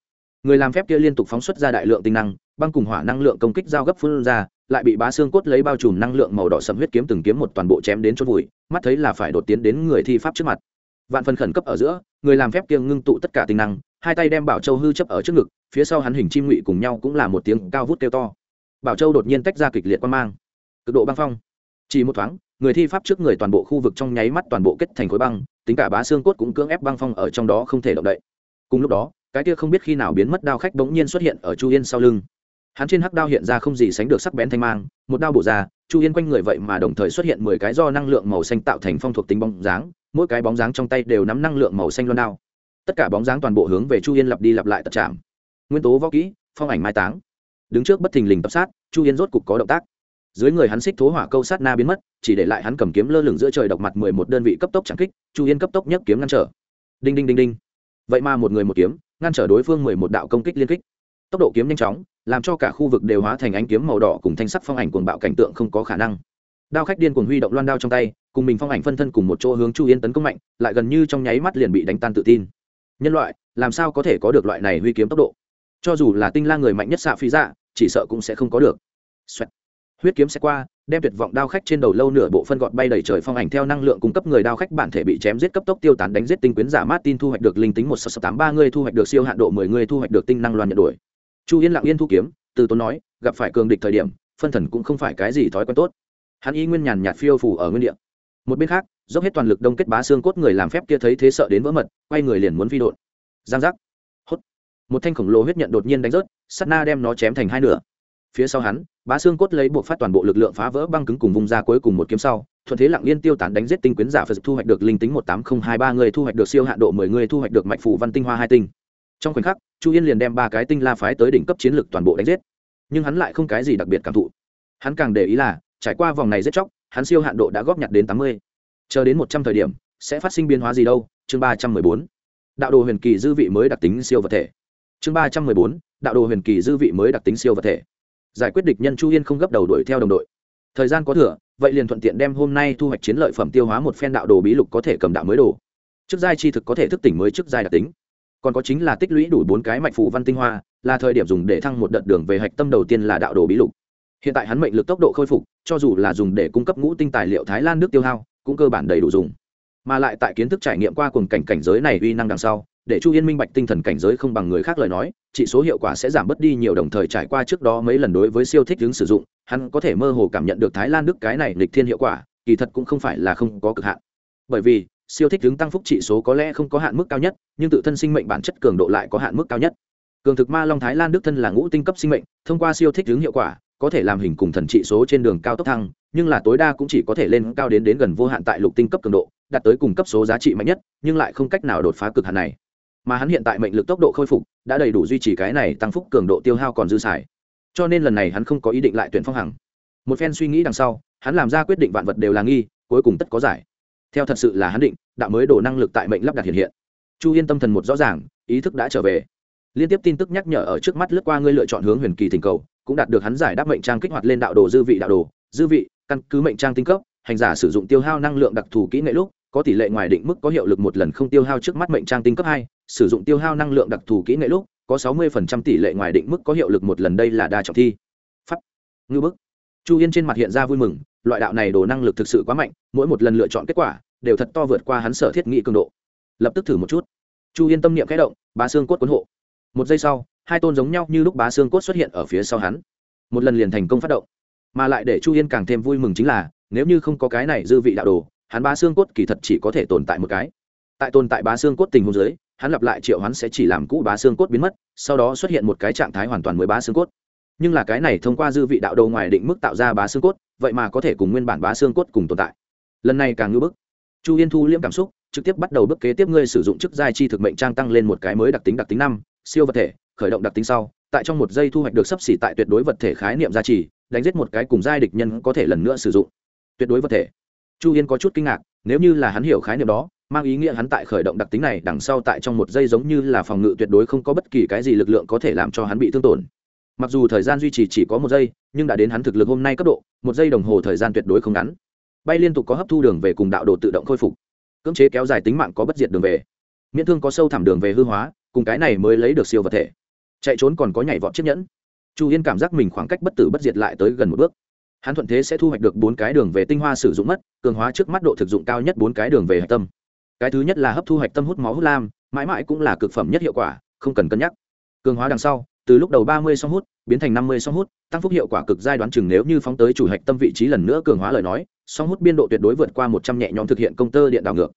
Người làm phép kia liên tục phóng xuất ra đại lượng tinh năng, băng cùng hỏa năng lượng công kích giao gấp phun ra, lại bị bá xương cốt lấy bao trùm năng lượng màu đỏ sầm huyết kiếm từng kiếm một toàn bộ chém đến chốt vùi, mắt thấy là phải đột tiến đến người thi pháp trước mặt. Vạn phần khẩn cấp ở giữa, người làm phép kia ngưng tụ tất cả tinh năng, hai tay đem bảo châu hư chấp ở trước ngực, phía sau hắn hình chim ngụy cùng nhau cũng là một tiếng cao vút kêu to. Bảo châu đột nhiên tách ra kịch liệt quan mang. Cực độ băng phong. Chỉ một thoáng người thi pháp trước người toàn bộ khu vực trong nháy mắt toàn bộ kết thành khối băng, tính cả bá xương cốt cũng cưỡng ép băng phong ở trong đó không thể động đậy. Cùng lúc đó, cái kia không biết khi nào biến mất đao khách bỗng nhiên xuất hiện ở chu yên sau lưng. Hắn trên hắc đao hiện ra không gì sánh được sắc bén thanh mang, một đao bổ ra, chu yên quanh người vậy mà đồng thời xuất hiện mười cái do năng lượng màu xanh tạo thành phong thuộc tính bóng dáng, mỗi cái bóng dáng trong tay đều nắm năng lượng màu xanh loan đao. Tất cả bóng dáng toàn bộ hướng về chu yên lặp đi lặp lại tật chạm nguyên tố võ kỹ, phong ảnh mai táng. Đứng trước bất thình lình tập sát, chu yên rốt cục có động tác dưới người hắn xích thố hỏa câu sát na biến mất, chỉ để lại hắn cầm kiếm lơ lửng giữa trời độc mặt mười một đơn vị cấp tốc chẳng kích, chu yên cấp tốc nhất kiếm ngăn trở. Đinh đinh đinh đinh. Vậy mà một người một kiếm, ngăn trở đối phương mười một đạo công kích liên kích. Tốc độ kiếm nhanh chóng, làm cho cả khu vực đều hóa thành ánh kiếm màu đỏ cùng thanh sắc phong ảnh cuồng bạo cảnh tượng không có khả năng. Đao khách điên cuồng huy động loan đao trong tay, cùng mình phong ảnh phân thân cùng một chỗ hướng chu yên tấn công mạnh, lại gần như trong nháy mắt liền bị đánh tan tự tin. Nhân loại, làm sao có thể có được loại này huy kiếm tốc độ? Cho dù là tinh la người mạnh nhất xạ phi dạ chỉ sợ cũng sẽ không có được. Xoẹt huyết kiếm sẽ qua đem tuyệt vọng đao khách trên đầu lâu nửa bộ phân gọt bay đầy trời phong ảnh theo năng lượng cung cấp người đao khách bản thể bị chém giết cấp tốc tiêu tán đánh giết tinh quyến giả Martin thu hoạch được linh tính một sáu tám ba người thu hoạch được siêu hạn độ mười người thu hoạch được tinh năng loan nhận đuổi. Chu Yên lặng yên thu kiếm, từ tốn nói, gặp phải cường địch thời điểm, phân thần cũng không phải cái gì thói quen tốt. Hắn y nguyên nhàn nhạt phiêu phù ở nguyên địa. Một bên khác, dốc hết toàn lực đông kết bá xương cốt người làm phép kia thấy thế sợ đến vỡ mật, quay người liền muốn phi đột Giang giác. Hốt. Một thanh khổng lồ huyết nhận đột nhiên đánh rớt, sắt na đem nó chém thành hai nửa phía sau hắn, bá xương cốt lấy buộc phát toàn bộ lực lượng phá vỡ băng cứng cùng vùng ra cuối cùng một kiếm sau, thuận thế lặng yên tiêu tán đánh giết tinh quyến giả phật thu hoạch được linh tính một tám không hai ba người thu hoạch được siêu hạn độ mười người thu hoạch được mạch phủ văn tinh hoa hai tinh. Trong khoảnh khắc, chu yên liền đem ba cái tinh la phái tới đỉnh cấp chiến lược toàn bộ đánh giết. Nhưng hắn lại không cái gì đặc biệt cảm thụ. Hắn càng để ý là, trải qua vòng này giết chóc, hắn siêu hạn độ đã góp nhặt đến tám mươi. Chờ đến một trăm thời điểm, sẽ phát sinh biến hóa gì đâu? Chương ba trăm mười bốn. Đạo đồ huyền kỳ dư vị mới đặc tính siêu vật thể. Chương ba trăm mười bốn. Đạo đồ huyền kỳ dư vị mới đặc tính siêu vật thể giải quyết địch nhân chu yên không gấp đầu đuổi theo đồng đội. Thời gian có thừa, vậy liền thuận tiện đem hôm nay thu hoạch chiến lợi phẩm tiêu hóa một phen đạo đồ bí lục có thể cầm đạo mới đồ. Chức giai chi thực có thể thức tỉnh mới chức giai đặc tính. Còn có chính là tích lũy đủ bốn cái mạch phụ văn tinh hoa, là thời điểm dùng để thăng một đợt đường về hạch tâm đầu tiên là đạo đồ bí lục. Hiện tại hắn mệnh lực tốc độ khôi phục, cho dù là dùng để cung cấp ngũ tinh tài liệu thái lan nước tiêu hao, cũng cơ bản đầy đủ dùng. Mà lại tại kiến thức trải nghiệm qua cùng cảnh cảnh giới này uy năng đằng sau để chu yên minh bạch tinh thần cảnh giới không bằng người khác lời nói, chỉ số hiệu quả sẽ giảm bớt đi nhiều đồng thời trải qua trước đó mấy lần đối với siêu thích ứng sử dụng, hắn có thể mơ hồ cảm nhận được thái lan đức cái này lịch thiên hiệu quả, kỳ thật cũng không phải là không có cực hạn. Bởi vì, siêu thích ứng tăng phúc trị số có lẽ không có hạn mức cao nhất, nhưng tự thân sinh mệnh bản chất cường độ lại có hạn mức cao nhất. Cường thực ma long thái lan đức thân là ngũ tinh cấp sinh mệnh, thông qua siêu thích ứng hiệu quả, có thể làm hình cùng thần trị số trên đường cao tốc thăng, nhưng là tối đa cũng chỉ có thể lên cao đến đến gần vô hạn tại lục tinh cấp cường độ, đạt tới cùng cấp số giá trị mạnh nhất, nhưng lại không cách nào đột phá cực hạn này mà hắn hiện tại mệnh lực tốc độ khôi phục, đã đầy đủ duy trì cái này tăng phúc cường độ tiêu hao còn dư xài. Cho nên lần này hắn không có ý định lại tuyển phong hằng. Một phen suy nghĩ đằng sau, hắn làm ra quyết định vạn vật đều là nghi, cuối cùng tất có giải. Theo thật sự là hắn định, đạo mới đổ năng lực tại mệnh lắp đặt hiện hiện. Chu yên tâm thần một rõ ràng, ý thức đã trở về. Liên tiếp tin tức nhắc nhở ở trước mắt lướt qua ngươi lựa chọn hướng huyền kỳ thỉnh cầu, cũng đạt được hắn giải đáp mệnh trang kích hoạt lên đạo đồ dư vị đạo đồ, dư vị, căn cứ mệnh trang tinh cấp, hành giả sử dụng tiêu hao năng lượng đặc thù kỹ nghệ lúc, có tỷ lệ ngoài định mức có hiệu lực một lần không tiêu hao trước mắt mệnh trang tinh cấp hai sử dụng tiêu hao năng lượng đặc thù kỹ nghệ lúc, có sáu mươi tỷ lệ ngoài định mức có hiệu lực một lần đây là đa trọng thi. Pháp. Ngư bức. Chu yên trên mặt hiện ra vui mừng, loại đạo này đồ năng lực thực sự quá mạnh, mỗi một lần lựa chọn kết quả, đều thật to vượt qua hắn sở thiết nghị cường độ. Lập tức thử một chút. Chu yên tâm niệm kẽ động, bá xương cốt cuốn hộ. Một giây sau, hai tôn giống nhau như lúc bá xương cốt xuất hiện ở phía sau hắn. Một lần liền thành công phát động. Mà lại để chu yên càng thêm vui mừng chính là, nếu như không có cái này dư vị đạo đồ, hắn bá xương cốt kỳ thật chỉ có thể tồn tại một cái. Tại tồn tại bá xương cốt tình huống dưới hắn lặp lại triệu hắn sẽ chỉ làm cũ bá xương cốt biến mất, sau đó xuất hiện một cái trạng thái hoàn toàn mới bá xương cốt. Nhưng là cái này thông qua dư vị đạo đồ ngoài định mức tạo ra bá xương cốt, vậy mà có thể cùng nguyên bản bá xương cốt cùng tồn tại. Lần này càng ngưỡng bức. Chu yên thu liễm cảm xúc, trực tiếp bắt đầu bước kế tiếp ngươi sử dụng chức giai chi thực mệnh trang tăng lên một cái mới đặc tính đặc tính năm, siêu vật thể, khởi động đặc tính sau, tại trong một giây thu hoạch được sấp xỉ tại tuyệt đối vật thể khái niệm giá trị đánh giết một cái cùng giai địch nhân có thể lần nữa sử dụng. Tuyệt đối vật thể. Chu yên có chút kinh ngạc, nếu như là hắn hiểu khái niệm đó mang ý nghĩa hắn tại khởi động đặc tính này đằng sau tại trong một giây giống như là phòng ngự tuyệt đối không có bất kỳ cái gì lực lượng có thể làm cho hắn bị thương tổn. Mặc dù thời gian duy trì chỉ có một giây, nhưng đã đến hắn thực lực hôm nay cấp độ, một giây đồng hồ thời gian tuyệt đối không ngắn. Bay liên tục có hấp thu đường về cùng đạo đồ tự động khôi phục. Cưỡng chế kéo dài tính mạng có bất diệt đường về. Miễn thương có sâu thẳm đường về hư hóa, cùng cái này mới lấy được siêu vật thể. Chạy trốn còn có nhảy vọt chiếc nhẫn. Chu yên cảm giác mình khoảng cách bất tử bất diệt lại tới gần một bước. Hắn thuận thế sẽ thu hoạch được bốn cái đường về tinh hoa sử dụng mất, cường hóa trước mắt độ thực dụng cao nhất bốn cái đường về hạch tâm cái thứ nhất là hấp thu hạch tâm hút máu hút lam, mãi mãi cũng là cực phẩm nhất hiệu quả, không cần cân nhắc. Cường hóa đằng sau, từ lúc đầu ba mươi song hút, biến thành năm mươi song hút, tăng phúc hiệu quả cực giai đoán chừng nếu như phóng tới chủ hạch tâm vị trí lần nữa cường hóa lời nói, song hút biên độ tuyệt đối vượt qua một trăm nhẹ nhõm thực hiện công tơ điện đảo ngược.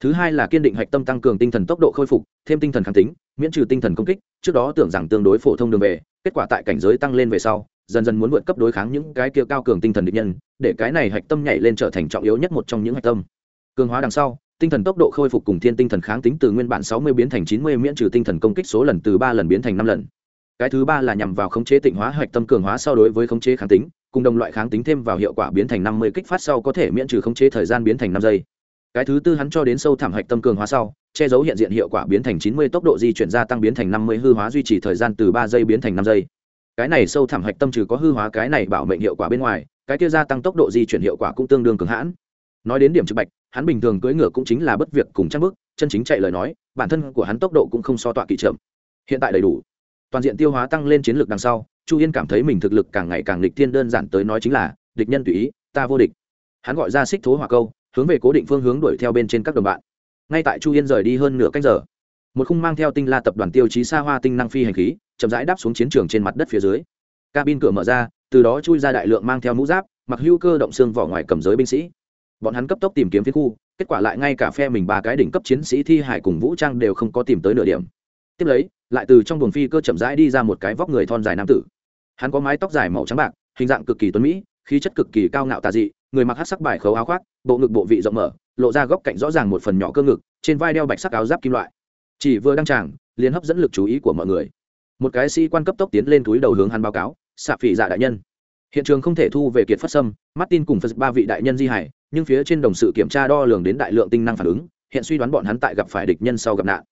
Thứ hai là kiên định hạch tâm tăng cường tinh thần tốc độ khôi phục, thêm tinh thần kháng tính, miễn trừ tinh thần công kích, trước đó tưởng rằng tương đối phổ thông đường về, kết quả tại cảnh giới tăng lên về sau, dần dần muốn vượt cấp đối kháng những cái kia cao cường tinh thần định nhân, để cái này hạch tâm nhảy lên trở thành trọng yếu nhất một trong những hạch tâm. Cường hóa đằng sau tinh thần tốc độ khôi phục cùng thiên tinh thần kháng tính từ nguyên bản sáu mươi biến thành chín mươi miễn trừ tinh thần công kích số lần từ ba lần biến thành năm lần. Cái thứ ba là nhằm vào khống chế tịnh hóa hạch tâm cường hóa so đối với khống chế kháng tính, cùng đồng loại kháng tính thêm vào hiệu quả biến thành năm mươi kích phát sau có thể miễn trừ khống chế thời gian biến thành năm giây. Cái thứ tư hắn cho đến sâu thảm hạch tâm cường hóa sau, che giấu hiện diện hiệu quả biến thành chín mươi tốc độ di chuyển gia tăng biến thành năm mươi hư hóa duy trì thời gian từ ba giây biến thành năm giây. Cái này sâu thảm hạch tâm trừ có hư hóa, cái này bảo mệnh hiệu quả bên ngoài, cái kia gia tăng tốc độ di chuyển hiệu quả cũng tương đương cường hãn nói đến điểm trực bạch, hắn bình thường cưỡi ngựa cũng chính là bất việc cùng chắc bước, chân chính chạy lời nói, bản thân của hắn tốc độ cũng không so tọa kỵ chậm. Hiện tại đầy đủ. Toàn diện tiêu hóa tăng lên chiến lược đằng sau, chu yên cảm thấy mình thực lực càng ngày càng lịch thiên đơn giản tới nói chính là, địch nhân tùy ý, ta vô địch. Hắn gọi ra xích thố hỏa câu, hướng về cố định phương hướng đuổi theo bên trên các đồng bạn. Ngay tại chu yên rời đi hơn nửa cách giờ, một khung mang theo tinh la tập đoàn tiêu chí xa hoa tinh năng phi hành khí, chậm rãi đáp xuống chiến trường trên mặt đất phía dưới. Cabin cửa mở ra, từ đó chui ra đại lượng mang theo mũ giáp, mặc hưu cơ động xương vỏ ngoài cầm giới binh sĩ bọn hắn cấp tốc tìm kiếm phía khu, kết quả lại ngay cả phe mình ba cái đỉnh cấp chiến sĩ thi hải cùng vũ trang đều không có tìm tới nửa điểm. Tiếp lấy, lại từ trong buồng phi cơ chậm rãi đi ra một cái vóc người thon dài nam tử. Hắn có mái tóc dài màu trắng bạc, hình dạng cực kỳ tuấn mỹ, khí chất cực kỳ cao ngạo tà dị, người mặc hát sắc bài khấu áo khoác, bộ ngực bộ vị rộng mở, lộ ra góc cạnh rõ ràng một phần nhỏ cơ ngực, trên vai đeo bạch sắc áo giáp kim loại. Chỉ vừa đăng tràng, liền hấp dẫn lực chú ý của mọi người. Một cái sĩ quan cấp tốc tiến lên túi đầu hướng hắn báo cáo xạ phỉ dạ đại nhân. Hiện trường không thể thu về kiệt phát sâm, martin cùng phật ba vị đại nhân di hải nhưng phía trên đồng sự kiểm tra đo lường đến đại lượng tinh năng phản ứng, hiện suy đoán bọn hắn tại gặp phải địch nhân sau gặp nạn.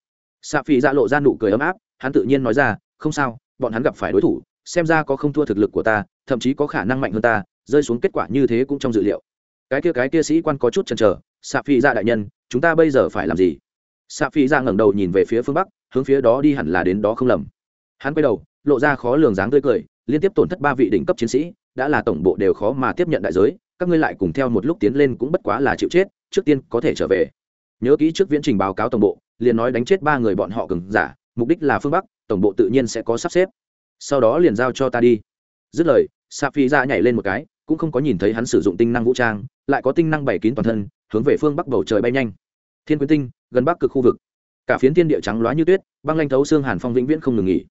Xạ Phi Ra lộ ra nụ cười ấm áp, hắn tự nhiên nói ra, không sao, bọn hắn gặp phải đối thủ, xem ra có không thua thực lực của ta, thậm chí có khả năng mạnh hơn ta, rơi xuống kết quả như thế cũng trong dự liệu. Cái kia cái kia sĩ quan có chút chần chờ xạ Phi Ra đại nhân, chúng ta bây giờ phải làm gì? Xạ Phi Ra ngẩng đầu nhìn về phía phương bắc, hướng phía đó đi hẳn là đến đó không lầm. Hắn quay đầu, lộ ra khó lường dáng tươi cười, liên tiếp tổn thất ba vị đỉnh cấp chiến sĩ, đã là tổng bộ đều khó mà tiếp nhận đại giới các ngươi lại cùng theo một lúc tiến lên cũng bất quá là chịu chết, trước tiên có thể trở về. Nhớ kỹ trước viễn trình báo cáo tổng bộ, liền nói đánh chết ba người bọn họ cừng giả, mục đích là phương bắc, tổng bộ tự nhiên sẽ có sắp xếp. Sau đó liền giao cho ta đi. Dứt lời sa phi ra nhảy lên một cái, cũng không có nhìn thấy hắn sử dụng tinh năng vũ trang, lại có tinh năng bảy kín toàn thân, hướng về phương bắc bầu trời bay nhanh. Thiên quyến tinh, gần bắc cực khu vực. Cả phiến thiên địa trắng loá như tuyết, băng lanh thấu xương hàn phong vĩnh viễn không ngừng nghỉ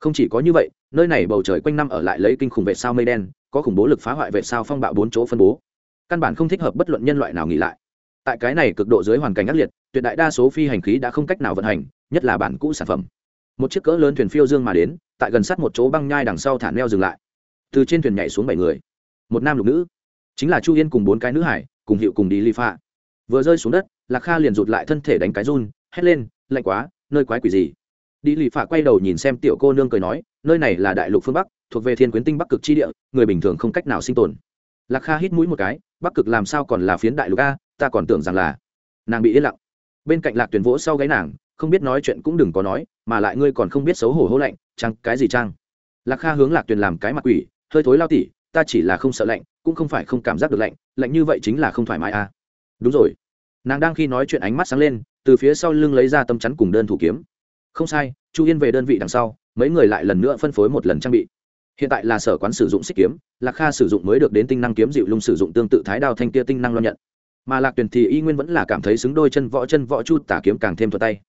không chỉ có như vậy, nơi này bầu trời quanh năm ở lại lấy kinh khủng vệ sao mây đen, có khủng bố lực phá hoại vệ sao phong bạo bốn chỗ phân bố. Căn bản không thích hợp bất luận nhân loại nào nghỉ lại. Tại cái này cực độ dưới hoàn cảnh ác liệt, tuyệt đại đa số phi hành khí đã không cách nào vận hành, nhất là bản cũ sản phẩm. Một chiếc cỡ lớn thuyền phiêu dương mà đến, tại gần sát một chỗ băng nhai đằng sau thả neo dừng lại. Từ trên thuyền nhảy xuống bảy người. Một nam lục nữ. Chính là chu yên cùng bốn cái nữ hải, cùng hiệu cùng đi ly pha. Vừa rơi xuống đất, lạc kha liền rụt lại thân thể đánh cái run, hét lên, lạnh quá, nơi quái quỷ gì? Đi lì phạ quay đầu nhìn xem tiểu cô nương cười nói, nơi này là đại lục phương bắc, thuộc về thiên quyến tinh bắc cực chi địa, người bình thường không cách nào sinh tồn. Lạc kha hít mũi một cái, bắc cực làm sao còn là phiến đại lục a? Ta còn tưởng rằng là nàng bị yên lặng. Bên cạnh lạc tuyển vỗ sau gáy nàng, không biết nói chuyện cũng đừng có nói, mà lại ngươi còn không biết xấu hổ hô lạnh, chăng, cái gì chăng? Lạc kha hướng lạc tuyền làm cái mặt quỷ, hơi thối lao tỉ, ta chỉ là không sợ lạnh, cũng không phải không cảm giác được lạnh lạnh như vậy chính là không thoải mái à đúng rồi. Nàng đang khi nói chuyện ánh mắt sáng lên, từ phía sau lưng lấy ra tấm chắn cùng đơn thủ kiếm không sai, chu yên về đơn vị đằng sau, mấy người lại lần nữa phân phối một lần trang bị. Hiện tại là sở quán sử dụng xích kiếm, lạc kha sử dụng mới được đến tinh năng kiếm dịu lung sử dụng tương tự thái đao thanh kia tinh năng lo nhận. Mà lạc tuyền thì y nguyên vẫn là cảm thấy xứng đôi chân võ chân võ chu tả kiếm càng thêm thuật tay.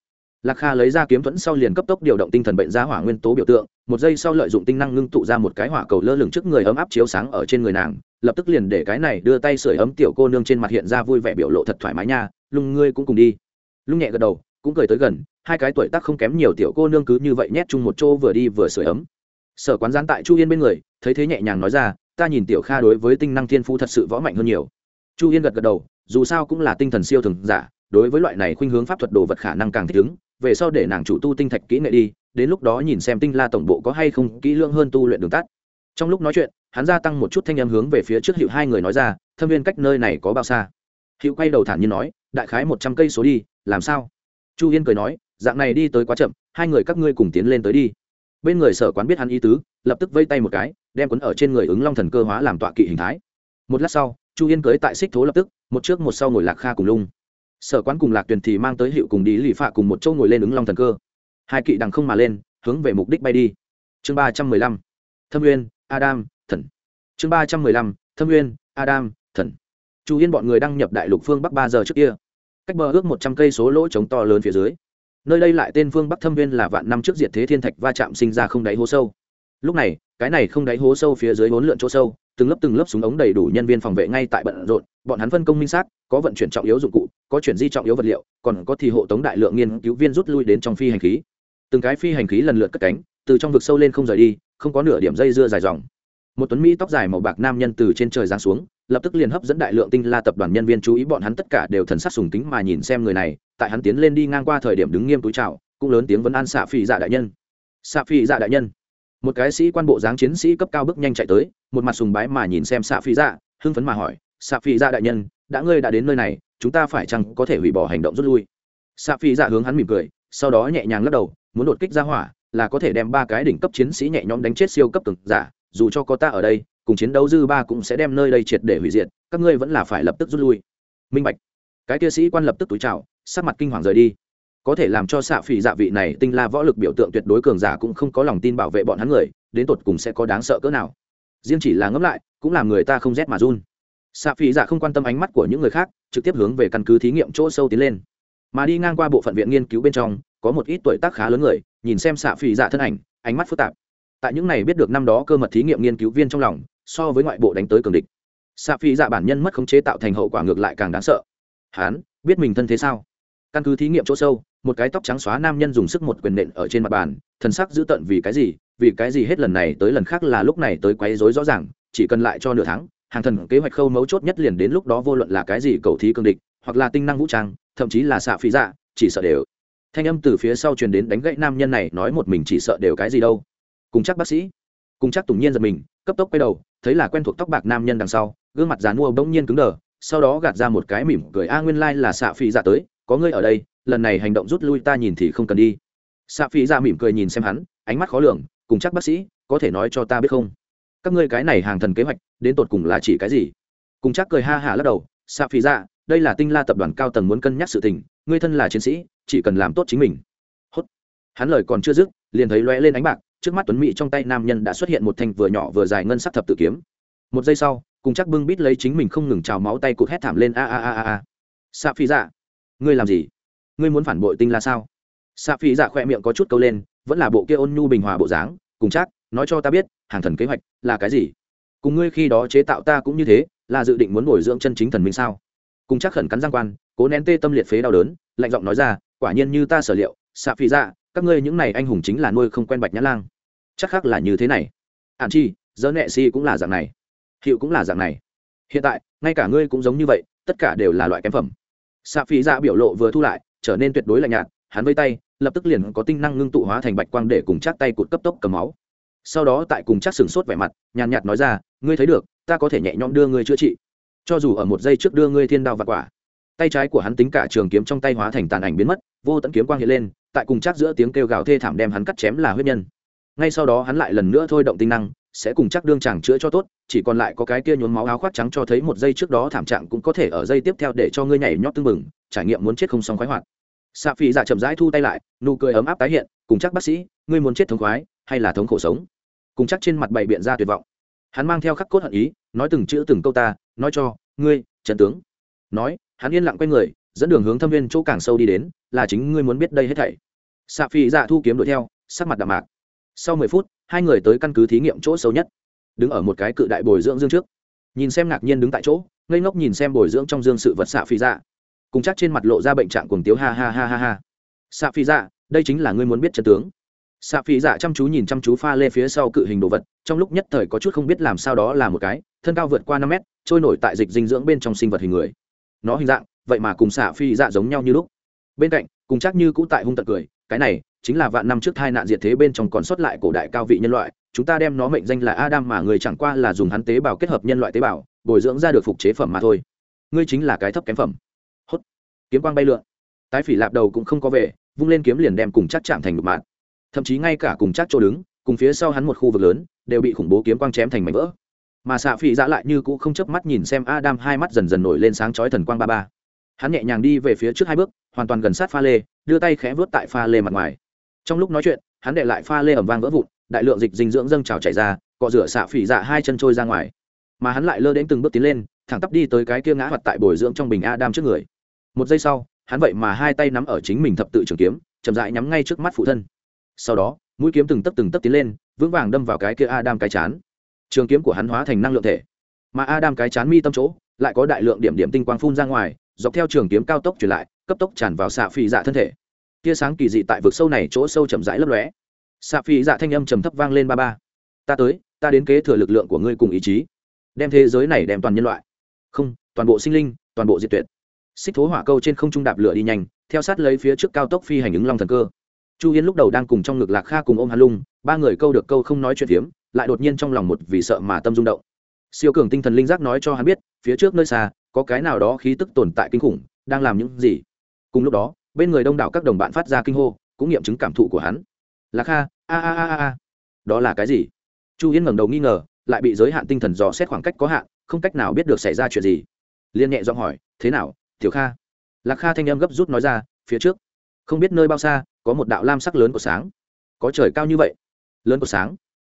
Lạc kha lấy ra kiếm thuẫn sau liền cấp tốc điều động tinh thần bệnh ra hỏa nguyên tố biểu tượng, một giây sau lợi dụng tinh năng ngưng tụ ra một cái hỏa cầu lơ lửng trước người ấm áp chiếu sáng ở trên người nàng, lập tức liền để cái này đưa tay sưởi ấm tiểu cô nương trên mặt hiện ra vui vẻ biểu lộ thật thoải mái nha, lung ngươi cũng cùng đi. Lung nhẹ gật đầu, cũng cười tới gần hai cái tuổi tác không kém nhiều tiểu cô nương cứ như vậy nhét chung một chỗ vừa đi vừa sưởi ấm. Sở quán gián tại chu yên bên người, thấy thế nhẹ nhàng nói ra, ta nhìn tiểu kha đối với tinh năng thiên phú thật sự võ mạnh hơn nhiều. Chu yên gật gật đầu, dù sao cũng là tinh thần siêu thường giả, đối với loại này khuynh hướng pháp thuật đồ vật khả năng càng thích ứng, về sau để nàng chủ tu tinh thạch kỹ nghệ đi, đến lúc đó nhìn xem tinh la tổng bộ có hay không kỹ lưỡng hơn tu luyện đường tắt. Trong lúc nói chuyện, hắn gia tăng một chút thanh âm hướng về phía trước hiệu hai người nói ra, thâm viên cách nơi này có bao xa? Hiệu quay đầu thản nhiên nói, đại khái một trăm cây số đi, làm sao? Chu yên cười nói dạng này đi tới quá chậm, hai người các ngươi cùng tiến lên tới đi. Bên người sở quán biết hắn ý tứ, lập tức vây tay một cái, đem quấn ở trên người ứng long thần cơ hóa làm tọa kỵ hình thái. Một lát sau, chu yên cưới tại xích thố lập tức, một trước một sau ngồi lạc kha cùng lung. Sở quán cùng lạc tuyền thì mang tới hiệu cùng đi lì phạ cùng một châu ngồi lên ứng long thần cơ. Hai kỵ đằng không mà lên, hướng về mục đích bay đi. Chương ba trăm mười lăm, thâm uyên, adam, thần. Chương ba trăm mười lăm, thâm uyên, adam, thần. Chu yên bọn người đăng nhập đại lục phương bắc ba giờ trước kia. Cách bờ ước một trăm cây số lỗ trống to lớn phía dưới nơi đây lại tên phương bắc thâm viên là vạn năm trước diệt thế thiên thạch va chạm sinh ra không đáy hố sâu. Lúc này, cái này không đáy hố sâu phía dưới hốn lượn chỗ sâu, từng lớp từng lớp súng ống đầy đủ nhân viên phòng vệ ngay tại bận rộn, bọn hắn phân công minh xác, có vận chuyển trọng yếu dụng cụ, có chuyển di trọng yếu vật liệu, còn có thì hộ tống đại lượng nghiên cứu viên rút lui đến trong phi hành khí. Từng cái phi hành khí lần lượt cất cánh, từ trong vực sâu lên không rời đi, không có nửa điểm dây dưa dài dòng. Một tuấn mỹ tóc dài màu bạc nam nhân từ trên trời giáng xuống lập tức liền hấp dẫn đại lượng tinh la tập đoàn nhân viên chú ý, bọn hắn tất cả đều thần sắc sùng kính mà nhìn xem người này, tại hắn tiến lên đi ngang qua thời điểm đứng nghiêm túi chào, cũng lớn tiếng vấn an xạ phi dạ đại nhân. Xạ phi dạ đại nhân. Một cái sĩ quan bộ dáng chiến sĩ cấp cao bước nhanh chạy tới, một mặt sùng bái mà nhìn xem xạ phi dạ hưng phấn mà hỏi, xạ phi dạ đại nhân, đã ngươi đã đến nơi này, chúng ta phải chăng có thể hủy bỏ hành động rút lui? Xạ phi dạ hướng hắn mỉm cười, sau đó nhẹ nhàng lắc đầu, muốn đột kích ra hỏa, là có thể đem ba cái đỉnh cấp chiến sĩ nhẹ nhõm đánh chết siêu cấp từng giả, dù cho có ta ở đây cùng chiến đấu dư ba cũng sẽ đem nơi đây triệt để hủy diệt, các ngươi vẫn là phải lập tức rút lui. Minh bạch. Cái kia sĩ quan lập tức túi chào, sắc mặt kinh hoàng rời đi. Có thể làm cho xạ phỉ dạ vị này tinh la võ lực biểu tượng tuyệt đối cường giả cũng không có lòng tin bảo vệ bọn hắn người, đến tột cùng sẽ có đáng sợ cỡ nào. Riêng chỉ là ngẫm lại, cũng làm người ta không rét mà run. Xạ phỉ dạ không quan tâm ánh mắt của những người khác, trực tiếp hướng về căn cứ thí nghiệm chỗ sâu tiến lên. Mà đi ngang qua bộ phận viện nghiên cứu bên trong, có một ít tuổi tác khá lớn người, nhìn xem xạ phỉ dạ thân ảnh, ánh mắt phức tạp tại những này biết được năm đó cơ mật thí nghiệm nghiên cứu viên trong lòng, so với ngoại bộ đánh tới cường địch. Xạ phi dạ bản nhân mất khống chế tạo thành hậu quả ngược lại càng đáng sợ. Hán biết mình thân thế sao? Căn cứ thí nghiệm chỗ sâu, một cái tóc trắng xóa nam nhân dùng sức một quyền nện ở trên mặt bàn, thần sắc dữ tợn vì cái gì? Vì cái gì hết lần này tới lần khác là lúc này tới quấy rối rõ ràng, chỉ cần lại cho nửa tháng, hàng thần kế hoạch khâu mấu chốt nhất liền đến lúc đó vô luận là cái gì cầu thí cương địch, hoặc là tinh năng vũ trang, thậm chí là xạ phí dạ chỉ sợ đều. Thanh âm từ phía sau truyền đến đánh gãy nam nhân này nói một mình chỉ sợ đều cái gì đâu cùng chắc bác sĩ. Cùng chắc tùng nhiên giật mình, cấp tốc quay đầu, thấy là quen thuộc tóc bạc nam nhân đằng sau, gương mặt dàn mua bỗng nhiên cứng đờ, sau đó gạt ra một cái mỉm cười, a, nguyên lai、like、là xạ phi ra dạ tới, có ngươi ở đây, lần này hành động rút lui ta nhìn thì không cần đi. Xạ phi ra dạ mỉm cười nhìn xem hắn, ánh mắt khó lường, cùng chắc bác sĩ, có thể nói cho ta biết không? Các ngươi cái này hàng thần kế hoạch, đến tột cùng là chỉ cái gì? Cùng chắc cười ha hả lắc đầu, xạ phi ra dạ, đây là tinh la tập đoàn cao tầng muốn cân nhắc sự tình, ngươi thân là chiến sĩ, chỉ cần làm tốt chính mình. Hốt. Hắn lời còn chưa dứt, liền thấy lóe lên ánh bạc trước mắt tuấn mỹ trong tay nam nhân đã xuất hiện một thanh vừa nhỏ vừa dài ngân sắc thập tự kiếm. Một giây sau, cùng chắc bưng bít lấy chính mình không ngừng trào máu tay cụt hét thảm lên, a a a a a. Xạ phi dạ ngươi làm gì? Ngươi muốn phản bội tinh la sao? Xạ phi dạ khỏe miệng có chút câu lên, vẫn là bộ kia ôn nhu bình hòa bộ dáng, cùng chắc, nói cho ta biết, hàng thần kế hoạch là cái gì? Cùng ngươi khi đó chế tạo ta cũng như thế, là dự định muốn bồi dưỡng chân chính thần minh sao? Cùng chắc khẩn cắn giang quan, cố nén tê tâm liệt phế đau đớn, lạnh giọng nói ra, quả nhiên như ta sở liệu xạ phi dạ các ngươi những này anh hùng chính là nuôi không quen bạch nhã lang chắc khác là như thế này. Ạn chi dỡ nệ si cũng là dạng này. Hiệu cũng là dạng này. Hiện tại, ngay cả ngươi cũng giống như vậy, tất cả đều là loại kém phẩm. Xạ phi dạ biểu lộ vừa thu lại, trở nên tuyệt đối lạnh nhạt, hắn vây tay, lập tức liền có tinh năng ngưng tụ hóa thành bạch quang để cùng chắc tay cụt cấp tốc cầm máu. Sau đó tại cùng chắc sừng sốt vẻ mặt, nhàn nhạt nói ra, ngươi thấy được, ta có thể nhẹ nhõm đưa ngươi chữa trị. Cho dù ở một giây trước đưa ngươi thiên đao và quả. Tay trái của hắn tính cả trường kiếm trong tay hóa thành tàn ảnh biến mất, vô tận kiếm quang hiện lên, tại cùng chắc giữa tiếng kêu gào thê thảm đem hắn cắt chém là huyết nhân ngay sau đó hắn lại lần nữa thôi động tinh năng, sẽ cùng chắc đương chàng chữa cho tốt, chỉ còn lại có cái kia nhốn máu áo khoác trắng cho thấy một giây trước đó thảm trạng cũng có thể ở giây tiếp theo để cho ngươi nhảy nhót tưng bừng, trải nghiệm muốn chết không xong khoái hoạt. Xạ phi dạ chậm rãi thu tay lại, nụ cười ấm áp tái hiện, cùng chắc bác sĩ, ngươi muốn chết thống khoái, hay là thống khổ sống? Cùng chắc trên mặt bày biện ra tuyệt vọng. Hắn mang theo khắc cốt hận ý, nói từng chữ từng câu ta, nói cho, ngươi trần tướng. Nói, hắn yên lặng quay người, dẫn đường hướng thâm viên chỗ càng sâu đi đến, là chính ngươi muốn biết đây hết thảy. Xạ phi dạ thu kiếm đuổi theo, sắc mặt đạm mạc sau mười phút, hai người tới căn cứ thí nghiệm chỗ sâu nhất. Đứng ở một cái cự đại bồi dưỡng dương trước. Nhìn xem ngạc nhiên đứng tại chỗ, ngây ngốc nhìn xem bồi dưỡng trong dương sự vật xạ phi dạ. Cùng chắc trên mặt lộ ra bệnh trạng cuồng tiếu ha ha ha ha ha. Xạ phi dạ đây chính là ngươi muốn biết chân tướng. Xạ phi dạ chăm chú nhìn chăm chú pha lê phía sau cự hình đồ vật, trong lúc nhất thời có chút không biết làm sao đó là một cái, thân cao vượt qua năm mét, trôi nổi tại dịch dinh dưỡng bên trong sinh vật hình người. Nó hình dạng, vậy mà cùng xạ phi dạ giống nhau như lúc. Bên cạnh, cùng chắc như cũ tại hung tận cười cái này chính là vạn năm trước hai nạn diệt thế bên trong còn sót lại cổ đại cao vị nhân loại, chúng ta đem nó mệnh danh là adam mà người chẳng qua là dùng hắn tế bào kết hợp nhân loại tế bào, bồi dưỡng ra được phục chế phẩm mà thôi. Ngươi chính là cái thấp kém phẩm. Hốt. Kiếm quang bay lượn. Tái phỉ lạp đầu cũng không có về, vung lên kiếm liền đem cùng chắc chạm thành một mạng thậm chí ngay cả cùng chắc chỗ đứng, cùng phía sau hắn một khu vực lớn, đều bị khủng bố kiếm quang chém thành mảnh vỡ. Mà xạ phỉ giã lại như cũ không chớp mắt nhìn xem adam hai mắt dần dần nổi lên sáng chói thần quang ba ba hắn nhẹ nhàng đi về phía trước hai bước, hoàn toàn gần sát pha lê, đưa tay khẽ vớt tại pha lê mặt ngoài. Trong lúc nói chuyện, hắn để lại pha lê ẩm vang vỡ vụn, đại lượng dịch dinh dưỡng dâng trào chảy ra, cọ rửa xạ phỉ dạ hai chân trôi ra ngoài. Mà hắn lại lơ đến từng bước tiến lên, thẳng tắp đi tới cái kia ngã hoặc tại bồi dưỡng trong bình adam trước người. Một giây sau, hắn vậy mà hai tay nắm ở chính mình thập tự trường kiếm, chậm dại nhắm ngay trước mắt phụ thân. Sau đó, mũi kiếm từng tấc từng tấc tiến lên, vững vàng đâm vào cái kia adam cái chán. Trường kiếm của hắn hóa thành năng lượng thể. Mà adam cái chán mi tâm chỗ, lại có đại lượng điểm điểm tinh quang phun ra ngoài dọc theo trường kiếm cao tốc truyền lại, cấp tốc tràn vào xạ phi dạ thân thể. Tia sáng kỳ dị tại vực sâu này chỗ sâu chậm rãi lấp lóe. Xạ phi dạ thanh âm trầm thấp vang lên ba ba. Ta tới, ta đến kế thừa lực lượng của ngươi cùng ý chí, đem thế giới này đem toàn nhân loại. Không, toàn bộ sinh linh, toàn bộ diệt tuyệt. Xích thố hỏa câu trên không trung đạp lửa đi nhanh, theo sát lấy phía trước cao tốc phi hành ứng long thần cơ. Chu yên lúc đầu đang cùng trong ngực lạc kha cùng ôm hà lung, ba người câu được câu không nói chuyện phiếm, lại đột nhiên trong lòng một vì sợ mà tâm rung động. Siêu cường tinh thần linh giác nói cho hắn biết, phía trước nơi xa có cái nào đó khí tức tồn tại kinh khủng, đang làm những gì? Cùng lúc đó, bên người đông đảo các đồng bạn phát ra kinh hô, cũng nghiệm chứng cảm thụ của hắn. Lạc kha, a a a a đó là cái gì? Chu yên ngẩng đầu nghi ngờ, lại bị giới hạn tinh thần dò xét khoảng cách có hạn, không cách nào biết được xảy ra chuyện gì. Liên nhẹ giọng hỏi, thế nào, tiểu kha? Lạc kha thanh âm gấp rút nói ra, phía trước, không biết nơi bao xa, có một đạo lam sắc lớn của sáng. Có trời cao như vậy, lớn của sáng.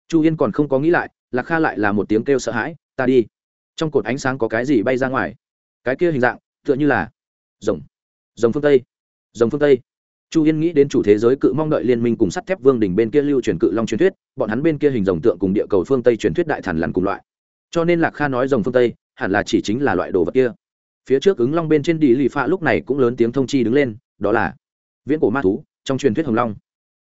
Chu yên còn không có nghĩ lại, lạc kha lại là một tiếng kêu sợ hãi, ta đi. Trong cột ánh sáng có cái gì bay ra ngoài? Cái kia hình dạng, tựa như là rồng rồng phương tây, rồng phương tây. Chu yên nghĩ đến chủ thế giới cự mong đợi liên minh cùng sắt thép vương đình bên kia lưu truyền cự long truyền thuyết, bọn hắn bên kia hình rồng tượng cùng địa cầu phương tây truyền thuyết đại thần lằn cùng loại. Cho nên lạc kha nói rồng phương tây, hẳn là chỉ chính là loại đồ vật kia. Phía trước ứng long bên trên đi lì pha lúc này cũng lớn tiếng thông chi đứng lên, đó là viễn cổ ma thú, trong truyền thuyết hồng long.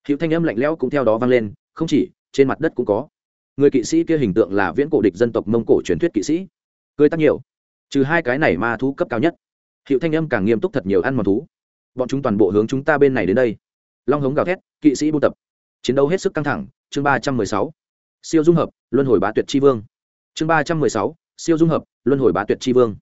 Hữu thanh âm lạnh lẽo cũng theo đó vang lên, không chỉ, trên mặt đất cũng có. Người kỵ sĩ kia hình tượng là viễn cổ địch dân tộc mông cổ truyền thuyết kỵ sĩ. Cười tắc nhiều trừ hai cái này ma thú cấp cao nhất hiệu thanh âm càng nghiêm túc thật nhiều ăn mòn thú. Bọn chúng toàn bộ hướng chúng ta bên này đến đây. Long hống gào thét kỵ sĩ buôn tập. Chiến đấu hết sức căng thẳng. Chương ba trăm mười sáu. Siêu dung hợp luân hồi bá tuyệt tri vương. Chương ba trăm mười sáu. Siêu dung hợp luân hồi bá tuyệt tri vương.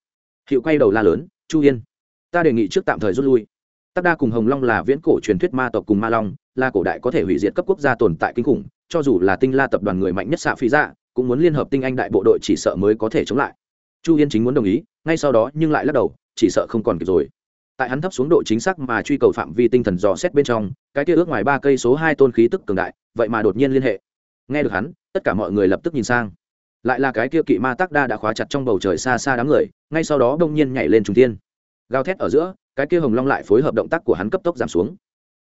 Hiệu quay đầu la lớn chu yên ta đề nghị trước tạm thời rút lui. Tắc Đa cùng Hồng Long là viễn cổ truyền thuyết ma tộc cùng ma long, là cổ đại có thể hủy diệt cấp quốc gia tồn tại kinh khủng, cho dù là Tinh La tập đoàn người mạnh nhất xạ phi dạ, cũng muốn liên hợp tinh anh đại bộ đội chỉ sợ mới có thể chống lại. Chu Yên chính muốn đồng ý, ngay sau đó nhưng lại lắc đầu, chỉ sợ không còn kịp rồi. Tại hắn thấp xuống độ chính xác mà truy cầu phạm vi tinh thần dò xét bên trong, cái kia ước ngoài ba cây số hai tôn khí tức cường đại, vậy mà đột nhiên liên hệ. Nghe được hắn, tất cả mọi người lập tức nhìn sang. Lại là cái kia kỵ ma tác đa đã khóa chặt trong bầu trời xa xa đám người, ngay sau đó đông nhiên nhảy lên trung thiên. Gào thét ở giữa, cái kia hồng long lại phối hợp động tác của hắn cấp tốc giảm xuống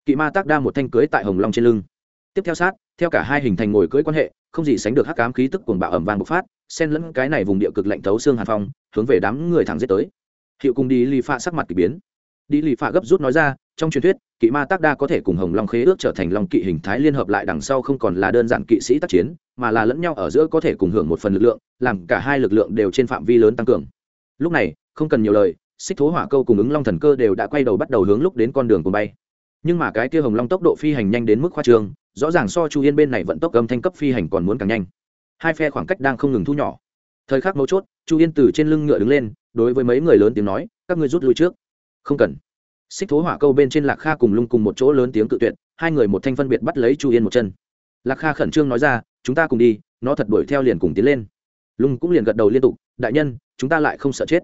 kỵ ma tác đa một thanh cưới tại hồng long trên lưng tiếp theo sát theo cả hai hình thành ngồi cưới quan hệ không gì sánh được hắc cám khí tức cuồng bạo ẩm vàng bộc phát xen lẫn cái này vùng địa cực lạnh thấu xương hàn phong, hướng về đám người thẳng giết tới. Hiệu cùng đi lì pha sắc mặt kỳ biến. Đi lì pha gấp rút nói ra, trong truyền thuyết, kỵ ma tác đa có thể cùng hồng long khế ước trở thành long kỵ hình thái liên hợp lại đằng sau không còn là đơn giản kỵ sĩ tác chiến, mà là lẫn nhau ở giữa có thể cùng hưởng một phần lực lượng, làm cả hai lực lượng đều trên phạm vi lớn tăng cường. Lúc này, không cần nhiều lời, xích thố hỏa câu cùng ứng long thần cơ đều đã quay đầu bắt đầu hướng lúc đến con đường cùng bay. Nhưng mà cái kia hồng long tốc độ phi hành nhanh đến mức khoa trương, rõ ràng so chu yên bên này vận tốc âm thanh cấp phi hành còn muốn càng nhanh hai phe khoảng cách đang không ngừng thu nhỏ. Thời khắc mấu chốt, chu yên từ trên lưng ngựa đứng lên, đối với mấy người lớn tiếng nói, các ngươi rút lui trước. Không cần. Xích thố hỏa câu bên trên lạc kha cùng lung cùng một chỗ lớn tiếng cự tuyệt, hai người một thanh phân biệt bắt lấy chu yên một chân. Lạc kha khẩn trương nói ra, chúng ta cùng đi, nó thật đuổi theo liền cùng tiến lên. Lung cũng liền gật đầu liên tục, đại nhân, chúng ta lại không sợ chết.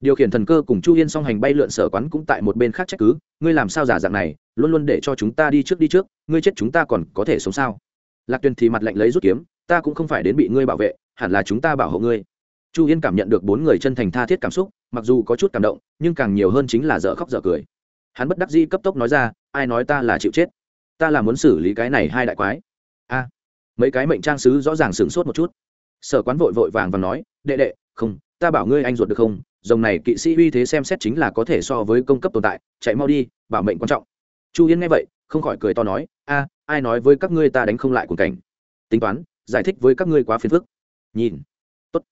Điều khiển thần cơ cùng chu yên song hành bay lượn sở quán cũng tại một bên khác trách cứ, ngươi làm sao giả dạng này, luôn luôn để cho chúng ta đi trước đi trước, ngươi chết chúng ta còn có thể sống sao? Lạc tuyền thì mặt lạnh lấy rút kiếm ta cũng không phải đến bị ngươi bảo vệ, hẳn là chúng ta bảo hộ ngươi. Chu yên cảm nhận được bốn người chân thành tha thiết cảm xúc, mặc dù có chút cảm động, nhưng càng nhiều hơn chính là dở khóc dở cười. Hắn bất đắc dĩ cấp tốc nói ra, ai nói ta là chịu chết? Ta là muốn xử lý cái này hai đại quái. A, mấy cái mệnh trang sứ rõ ràng sửng sốt một chút. Sở quán vội vội vàng và nói, đệ đệ, không, ta bảo ngươi anh ruột được không? Dòng này kỵ sĩ uy thế xem xét chính là có thể so với công cấp tồn tại, chạy mau đi, bảo mệnh quan trọng. Chu yên nghe vậy, không khỏi cười to nói, a, ai nói với các ngươi ta đánh không lại cuồng cảnh? Tính toán giải thích với các ngươi quá phiền phức. Nhìn. Tốt.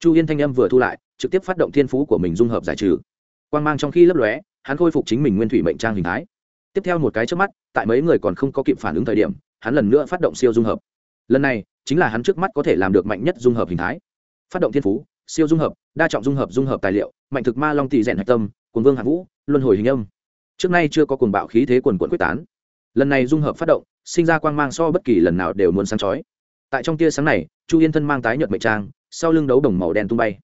Chu yên thanh âm vừa thu lại, trực tiếp phát động thiên phú của mình dung hợp giải trừ. Quan g mang trong khi lấp lóe, hắn khôi phục chính mình nguyên thủy mệnh trang hình thái. Tiếp theo một cái trước mắt, tại mấy người còn không có kịp phản ứng thời điểm, hắn lần nữa phát động siêu dung hợp. Lần này, chính là hắn trước mắt có thể làm được mạnh nhất dung hợp hình thái. Phát động thiên phú, siêu dung hợp, đa trọng dung hợp dung hợp tài liệu, mạnh thực ma long tỷ rèn hạch tâm quần vương hạ vũ, luân hồi hình âm. Trước nay chưa có cuồng bạo khí thế quần quận quyết tán. Lần này dung hợp phát động, sinh ra quang mang so bất kỳ lần nào đều muốn sáng chói tại trong tia sáng này, chu yên thân mang tái nhợt mệnh trang, sau lưng đấu đồng màu đen tung bay.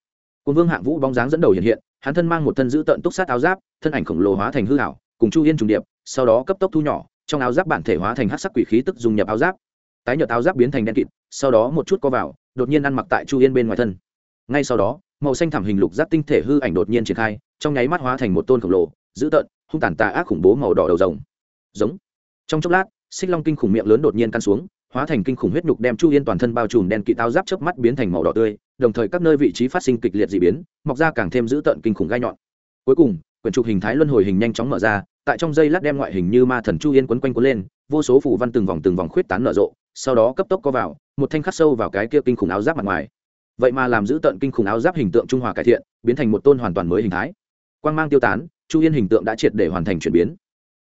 Quần vương hạng vũ bóng dáng dẫn đầu hiện hiện, hắn thân mang một thân giữ tận túc sát áo giáp, thân ảnh khổng lồ hóa thành hư hảo cùng chu yên trùng điệp, sau đó cấp tốc thu nhỏ, trong áo giáp bản thể hóa thành hát sắc quỷ khí tức dùng nhập áo giáp. Tái nhợt áo giáp biến thành đen kịt, sau đó một chút co vào, đột nhiên ăn mặc tại chu yên bên ngoài thân. Ngay sau đó, màu xanh thảm hình lục giáp tinh thể hư ảnh đột nhiên triển khai, trong nháy mắt hóa thành một tôn khổng lồ dữ tợn hung tàn tà ác khủng bố màu đỏ đầu rồng. Giống. Trong chốc lát, xích long kinh khủng miệng lớn đột nhiên căn xuống hóa thành kinh khủng huyết nhục đem chu yên toàn thân bao trùm đen kỵ tao giáp chớp mắt biến thành màu đỏ tươi, đồng thời các nơi vị trí phát sinh kịch liệt dị biến, mọc ra càng thêm dữ tợn kinh khủng gai nhọn. Cuối cùng, quyển trục hình thái luân hồi hình nhanh chóng mở ra, tại trong dây lát đem ngoại hình như ma thần chu yên quấn quanh quấn lên, vô số phủ văn từng vòng từng vòng khuyết tán nở rộ, sau đó cấp tốc có vào, một thanh khắc sâu vào cái kia kinh khủng áo giáp mặt ngoài. Vậy mà làm giữ tận kinh khủng áo giáp hình tượng trung hòa cải thiện, biến thành một tôn hoàn toàn mới hình thái. Quang mang tiêu tán, chu yên hình tượng đã triệt để hoàn thành chuyển biến.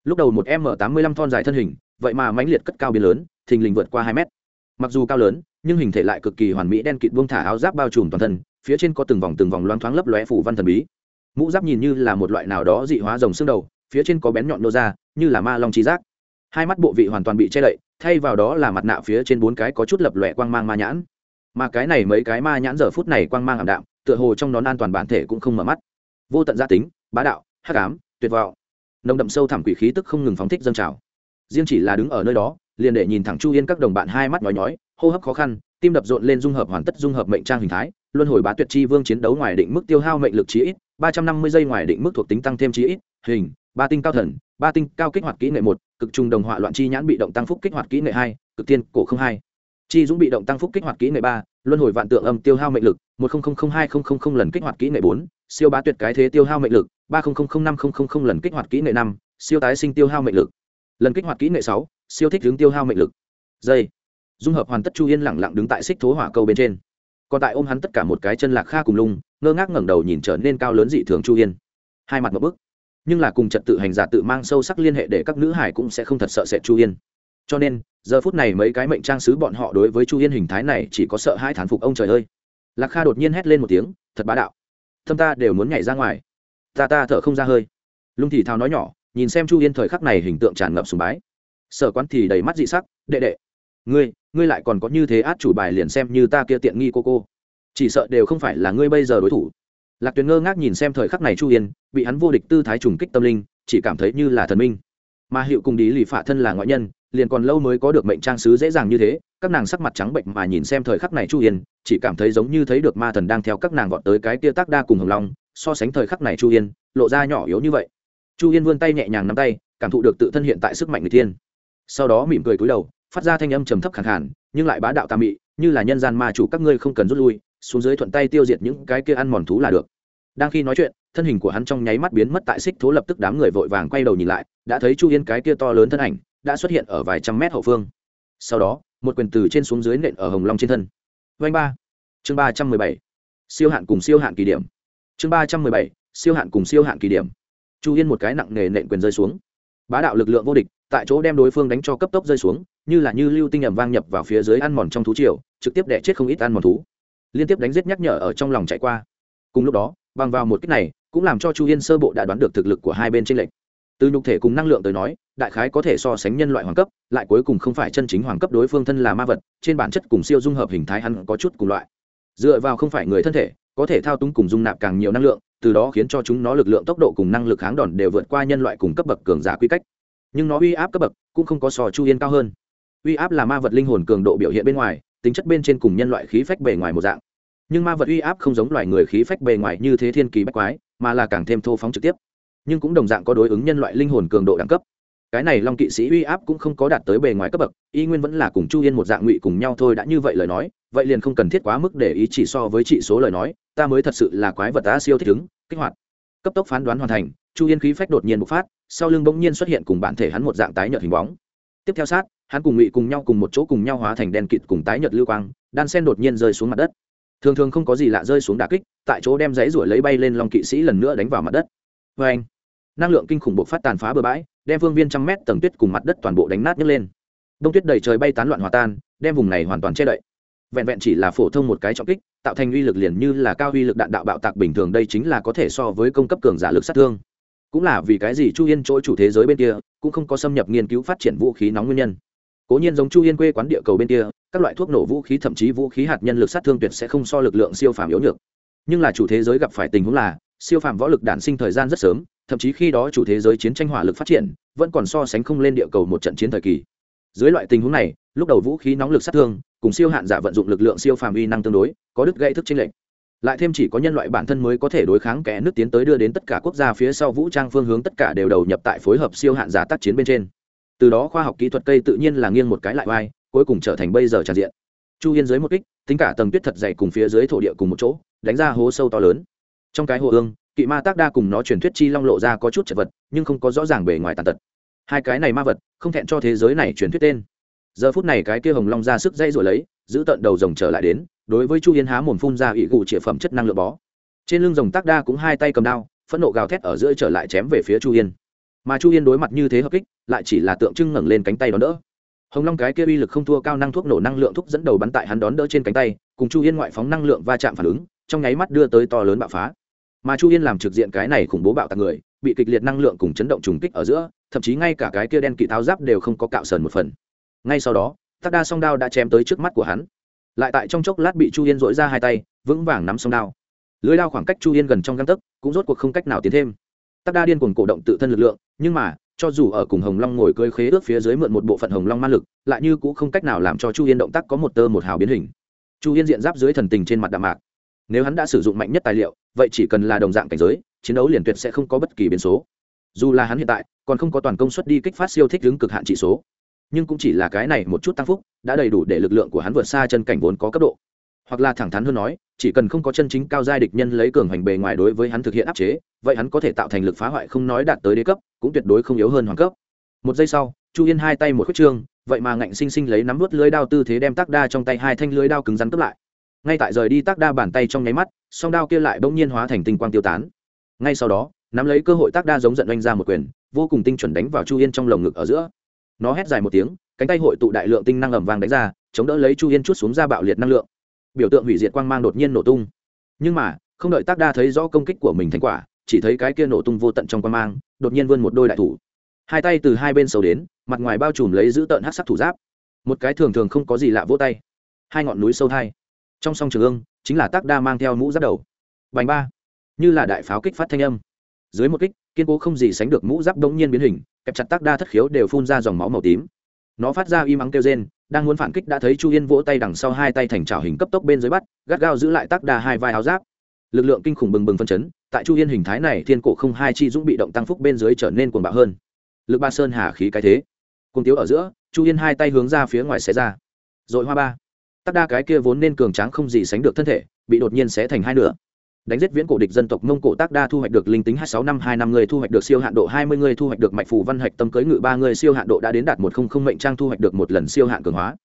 Lúc đầu một m tám mươi lăm thon dài thân hình, vậy mà mãnh liệt cất cao biến lớn thình lình vượt qua hai mét. Mặc dù cao lớn, nhưng hình thể lại cực kỳ hoàn mỹ, đen kịt buông thả áo giáp bao trùm toàn thân, phía trên có từng vòng từng vòng loáng thoáng lấp lóe phủ văn thần bí. Mũ giáp nhìn như là một loại nào đó dị hóa rồng xương đầu, phía trên có bén nhọn nô ra, như là ma long trí giác. Hai mắt bộ vị hoàn toàn bị che đậy, thay vào đó là mặt nạ phía trên bốn cái có chút lập lòe quang mang ma nhãn. Mà cái này mấy cái ma nhãn giờ phút này quang mang ảm đạm, tựa hồ trong nón an toàn bản thể cũng không mở mắt. Vô tận gia tính, bá đạo, hắc ám, tuyệt vọng. Nồng đậm sâu thẳm quỷ khí tức không ngừng phóng thích dâng trào. Riêng chỉ là đứng ở nơi đó liền để nhìn thẳng chu yên các đồng bạn hai mắt nhói nhói, hô hấp khó khăn, tim đập rộn lên dung hợp hoàn tất dung hợp mệnh trang hình thái, luân hồi bá tuyệt chi vương chiến đấu ngoài định mức tiêu hao mệnh lực chí ít, ba trăm năm mươi giây ngoài định mức thuộc tính tăng thêm chí ít, hình, ba tinh cao thần, ba tinh cao kích hoạt kỹ nghệ một, cực trung đồng họa loạn chi nhãn bị động tăng phúc kích hoạt kỹ nghệ hai, cực tiên cổ không hai. Chi dũng bị động tăng phúc kích hoạt kỹ nghệ ba, luân hồi vạn tượng âm tiêu hao mệnh lực, một hai lần kích hoạt kỹ nghệ bốn, siêu bá tuyệt cái thế tiêu hao mệnh lực, ba năm lần kích hoạt kỹ nghệ năm, siêu tái sinh tiêu hao mệnh lực. Lần kích hoạt kỹ nghệ sáu siêu thích hướng tiêu hao mệnh lực. Dây. Dung hợp hoàn tất chu yên lẳng lặng đứng tại xích thố hỏa câu bên trên. Còn tại ôm hắn tất cả một cái chân lạc kha cùng lung, ngơ ngác ngẩng đầu nhìn trở nên cao lớn dị thường chu yên. Hai mặt một bức. Nhưng là cùng trật tự hành giả tự mang sâu sắc liên hệ để các nữ hải cũng sẽ không thật sợ sệt chu yên. Cho nên, giờ phút này mấy cái mệnh trang sứ bọn họ đối với chu yên hình thái này chỉ có sợ hai thán phục, ông trời ơi! Lạc kha đột nhiên hét lên một tiếng, thật bá đạo! Thâm ta đều muốn nhảy ra ngoài. Ta ta thở không ra hơi. Lung thì thào nói nhỏ, nhìn xem chu yên thời khắc này hình tượng tràn ngập sùng bái sở quán thì đầy mắt dị sắc, đệ đệ, ngươi ngươi lại còn có như thế át chủ bài liền xem như ta kia tiện nghi cô cô. Chỉ sợ đều không phải là ngươi bây giờ đối thủ. Lạc tuyền ngơ ngác nhìn xem thời khắc này chu yên, bị hắn vô địch tư thái trùng kích tâm linh, chỉ cảm thấy như là thần minh. Mà hiệu cùng đi lì phạ thân là ngoại nhân, liền còn lâu mới có được mệnh trang sứ dễ dàng như thế, các nàng sắc mặt trắng bệnh mà nhìn xem thời khắc này chu yên, chỉ cảm thấy giống như thấy được ma thần đang theo các nàng gọn tới cái kia tác đa cùng hồng long, so sánh thời khắc này chu yên, lộ ra nhỏ yếu như vậy. Chu yên vươn tay nhẹ nhàng nắm tay, cảm thụ được tự thân hiện tại sức mạnh người thiên sau đó mỉm cười cúi đầu, phát ra thanh âm trầm thấp khẳng hẳn nhưng lại bá đạo tà mị, như là nhân gian ma chủ các ngươi không cần rút lui, xuống dưới thuận tay tiêu diệt những cái kia ăn mòn thú là được. Đang khi nói chuyện, thân hình của hắn trong nháy mắt biến mất tại xích thố lập tức đám người vội vàng quay đầu nhìn lại, đã thấy chu yên cái kia to lớn thân ảnh, đã xuất hiện ở vài trăm mét hậu phương. Sau đó, một quyền từ trên xuống dưới nện ở hồng long trên thân. Vanh ba. Chương ba trăm mười bảy. Siêu hạn cùng siêu hạn kỳ điểm. Chương ba trăm mười bảy. Siêu hạn cùng siêu hạn kỳ điểm. Chu yên một cái nặng nề nện quyền rơi xuống bá đạo lực lượng vô địch, tại chỗ đem đối phương đánh cho cấp tốc rơi xuống, như là như lưu tinh ẩm vang nhập vào phía dưới ăn mòn trong thú triều, trực tiếp đẻ chết không ít ăn mòn thú. Liên tiếp đánh giết nhắc nhở ở trong lòng chạy qua. Cùng lúc đó, bằng vào một cách này, cũng làm cho chu yên sơ bộ đã đoán được thực lực của hai bên tranh lệch. Từ nhục thể cùng năng lượng tới nói, đại khái có thể so sánh nhân loại hoàng cấp, lại cuối cùng không phải chân chính hoàng cấp đối phương thân là ma vật, trên bản chất cùng siêu dung hợp hình thái hắn có chút cùng loại. Dựa vào không phải người thân thể, có thể thao túng cùng dung nạp càng nhiều năng lượng từ đó khiến cho chúng nó lực lượng tốc độ cùng năng lực kháng đòn đều vượt qua nhân loại cùng cấp bậc cường giả quy cách. Nhưng nó uy áp cấp bậc cũng không có sò chu yên cao hơn. Uy áp là ma vật linh hồn cường độ biểu hiện bên ngoài, tính chất bên trên cùng nhân loại khí phách bề ngoài một dạng. Nhưng ma vật uy áp không giống loài người khí phách bề ngoài như thế thiên kỳ bách quái, mà là càng thêm thô phóng trực tiếp. Nhưng cũng đồng dạng có đối ứng nhân loại linh hồn cường độ đẳng cấp cái này long kỵ sĩ uy áp cũng không có đạt tới bề ngoài cấp bậc, y nguyên vẫn là cùng chu yên một dạng ngụy cùng nhau thôi, đã như vậy lời nói, vậy liền không cần thiết quá mức để ý chỉ so với trị số lời nói, ta mới thật sự là quái vật ta siêu thích ứng, kích hoạt. Cấp tốc phán đoán hoàn thành, chu yên khí phách đột nhiên bộc phát, sau lưng bỗng nhiên xuất hiện cùng bản thể hắn một dạng tái nhợt hình bóng. Tiếp theo sát, hắn cùng ngụy cùng nhau cùng một chỗ cùng nhau hóa thành đen kịt cùng tái nhợt lưu quang, đan sen đột nhiên rơi xuống mặt đất. Thường thường không có gì lạ rơi xuống đà kích, tại chỗ đem giấy ruổi lấy bay lên long kỵ sĩ lần nữa đánh vào mặt đất. Vê anh năng lượng kinh khủng bộc phát tàn phá bừa bãi đem phương viên trăm mét tầng tuyết cùng mặt đất toàn bộ đánh nát nhấc lên. Đông tuyết đầy trời bay tán loạn hòa tan, đem vùng này hoàn toàn che đậy. Vẹn vẹn chỉ là phổ thông một cái trọng kích, tạo thành uy lực liền như là cao uy lực đạn đạo bạo tạc bình thường đây chính là có thể so với công cấp cường giả lực sát thương. Cũng là vì cái gì chu yên chỗ chủ thế giới bên kia, cũng không có xâm nhập nghiên cứu phát triển vũ khí nóng nguyên nhân. Cố nhiên giống chu yên quê quán địa cầu bên kia, các loại thuốc nổ vũ khí thậm chí vũ khí hạt nhân lực sát thương tuyệt sẽ không so lực lượng siêu phàm yếu nhược. Nhưng là chủ thế giới gặp phải tình huống là, siêu phàm võ lực đản sinh thời gian rất sớm thậm chí khi đó chủ thế giới chiến tranh hỏa lực phát triển, vẫn còn so sánh không lên địa cầu một trận chiến thời kỳ. Dưới loại tình huống này, lúc đầu vũ khí nóng lực sát thương, cùng siêu hạn giả vận dụng lực lượng siêu phàm uy năng tương đối, có đứt gây thức tranh lệch. Lại thêm chỉ có nhân loại bản thân mới có thể đối kháng kẻ nước tiến tới đưa đến tất cả quốc gia phía sau vũ trang phương hướng tất cả đều đầu nhập tại phối hợp siêu hạn giả tác chiến bên trên. Từ đó khoa học kỹ thuật cây tự nhiên là nghiêng một cái lại vai cuối cùng trở thành bây giờ tràn diện. Chu yên dưới một kích, tính cả tầng tuyết thật dày cùng phía dưới thổ địa cùng một chỗ, đánh ra hố sâu to lớn. Trong cái hồ ương kỵ ma tác đa cùng nó truyền thuyết chi long lộ ra có chút chật vật, nhưng không có rõ ràng bề ngoài tàn tật. Hai cái này ma vật, không thẹn cho thế giới này truyền thuyết tên. Giờ phút này cái kia hồng long ra sức dây rồi lấy, giữ tận đầu rồng trở lại đến, đối với chu yên há mồm phun ra ỵ gụ trịa phẩm chất năng lượng bó. Trên lưng rồng tác đa cũng hai tay cầm đao, phẫn nộ gào thét ở giữa trở lại chém về phía chu yên. Mà chu yên đối mặt như thế hợp kích, lại chỉ là tượng trưng ngẩng lên cánh tay đón đỡ. Hồng long cái kia uy lực không thua cao năng thuốc nổ năng lượng thuốc dẫn đầu bắn tại hắn đón đỡ trên cánh tay, cùng chu yên ngoại phóng năng lượng va chạm phản ứng, trong nháy mắt đưa tới to lớn bạo phá mà chu yên làm trực diện cái này khủng bố bạo tạc người, bị kịch liệt năng lượng cùng chấn động trùng kích ở giữa, thậm chí ngay cả cái kia đen kỵ tháo giáp đều không có cạo sờn một phần. Ngay sau đó tắc đa song đao đã chém tới trước mắt của hắn. Lại tại trong chốc lát bị chu yên dội ra hai tay, vững vàng nắm song đao. Lưới đao khoảng cách chu yên gần trong găng tấc, cũng rốt cuộc không cách nào tiến thêm. Tắc đa điên cuồng cổ động tự thân lực lượng, nhưng mà, cho dù ở cùng hồng long ngồi cơi khế ước phía dưới mượn một bộ phận hồng long ma lực, lại như cũng không cách nào làm cho chu yên động tác có một tơ một hào biến hình. Chu yên diện giáp dưới thần tình trên mặt đạm mạc nếu hắn đã sử dụng mạnh nhất tài liệu, vậy chỉ cần là đồng dạng cảnh giới, chiến đấu liền tuyệt sẽ không có bất kỳ biến số. Dù là hắn hiện tại, còn không có toàn công suất đi kích phát siêu thích ứng cực hạn chỉ số. Nhưng cũng chỉ là cái này một chút tăng phúc, đã đầy đủ để lực lượng của hắn vượt xa chân cảnh vốn có cấp độ. Hoặc là thẳng thắn hơn nói, chỉ cần không có chân chính cao giai địch nhân lấy cường hành bề ngoài đối với hắn thực hiện áp chế, vậy hắn có thể tạo thành lực phá hoại không nói đạt tới đế cấp, cũng tuyệt đối không yếu hơn hoàng cấp. Một giây sau, chu yên hai tay một khuất trương, vậy mà ngạnh sinh sinh lấy nắm vút lưới đao tư thế đem tác đa trong tay hai thanh lưới đao cứng rắn cướp lại ngay tại rời đi tác đa bàn tay trong nháy mắt, song đao kia lại bỗng nhiên hóa thành tinh quang tiêu tán. Ngay sau đó, nắm lấy cơ hội tác đa giống giận oanh ra một quyền, vô cùng tinh chuẩn đánh vào chu yên trong lồng ngực ở giữa. Nó hét dài một tiếng, cánh tay hội tụ đại lượng tinh năng ẩm vàng đánh ra, chống đỡ lấy chu yên chút xuống ra bạo liệt năng lượng. Biểu tượng hủy diệt quang mang đột nhiên nổ tung. Nhưng mà, không đợi tác đa thấy rõ công kích của mình thành quả, chỉ thấy cái kia nổ tung vô tận trong quang mang, đột nhiên vươn một đôi đại thủ. Hai tay từ hai bên sầu đến, mặt ngoài bao trùm lấy giữ tợn hát sắc thủ giáp. Một cái thường thường không có gì lạ vỗ tay. Hai ngọn núi sâu thai trong song trường ương, chính là tác đa mang theo mũ giáp đầu. Bành ba. Như là đại pháo kích phát thanh âm. Dưới một kích, kiên cố không gì sánh được mũ giáp đống nhiên biến hình, kẹp chặt tác đa thất khiếu đều phun ra dòng máu màu tím. Nó phát ra im ắng kêu rên, đang muốn phản kích đã thấy chu yên vỗ tay đằng sau hai tay thành trào hình cấp tốc bên dưới bắt, gắt gao giữ lại tác đa hai vai áo giáp. Lực lượng kinh khủng bừng bừng phân chấn, tại chu yên hình thái này thiên cổ không hai chi dũng bị động tăng phúc bên dưới trở nên cuồng bạo hơn. Lực ba sơn hà khí cái thế. Cùng tiếu ở giữa, chu yên hai tay hướng ra phía ngoài xé ra. Rồi hoa ba tác đa cái kia vốn nên cường tráng không gì sánh được thân thể, bị đột nhiên xé thành hai nửa. Đánh giết viễn cổ địch dân tộc mông cổ tác đa thu hoạch được linh tính hai sáu năm, hai năm người thu hoạch được siêu hạn độ, hai mươi người thu hoạch được mạch phù văn hạch tâm cưới ngự ba người siêu hạn độ đã đến đạt một không không mệnh trang thu hoạch được một lần siêu hạn cường hóa.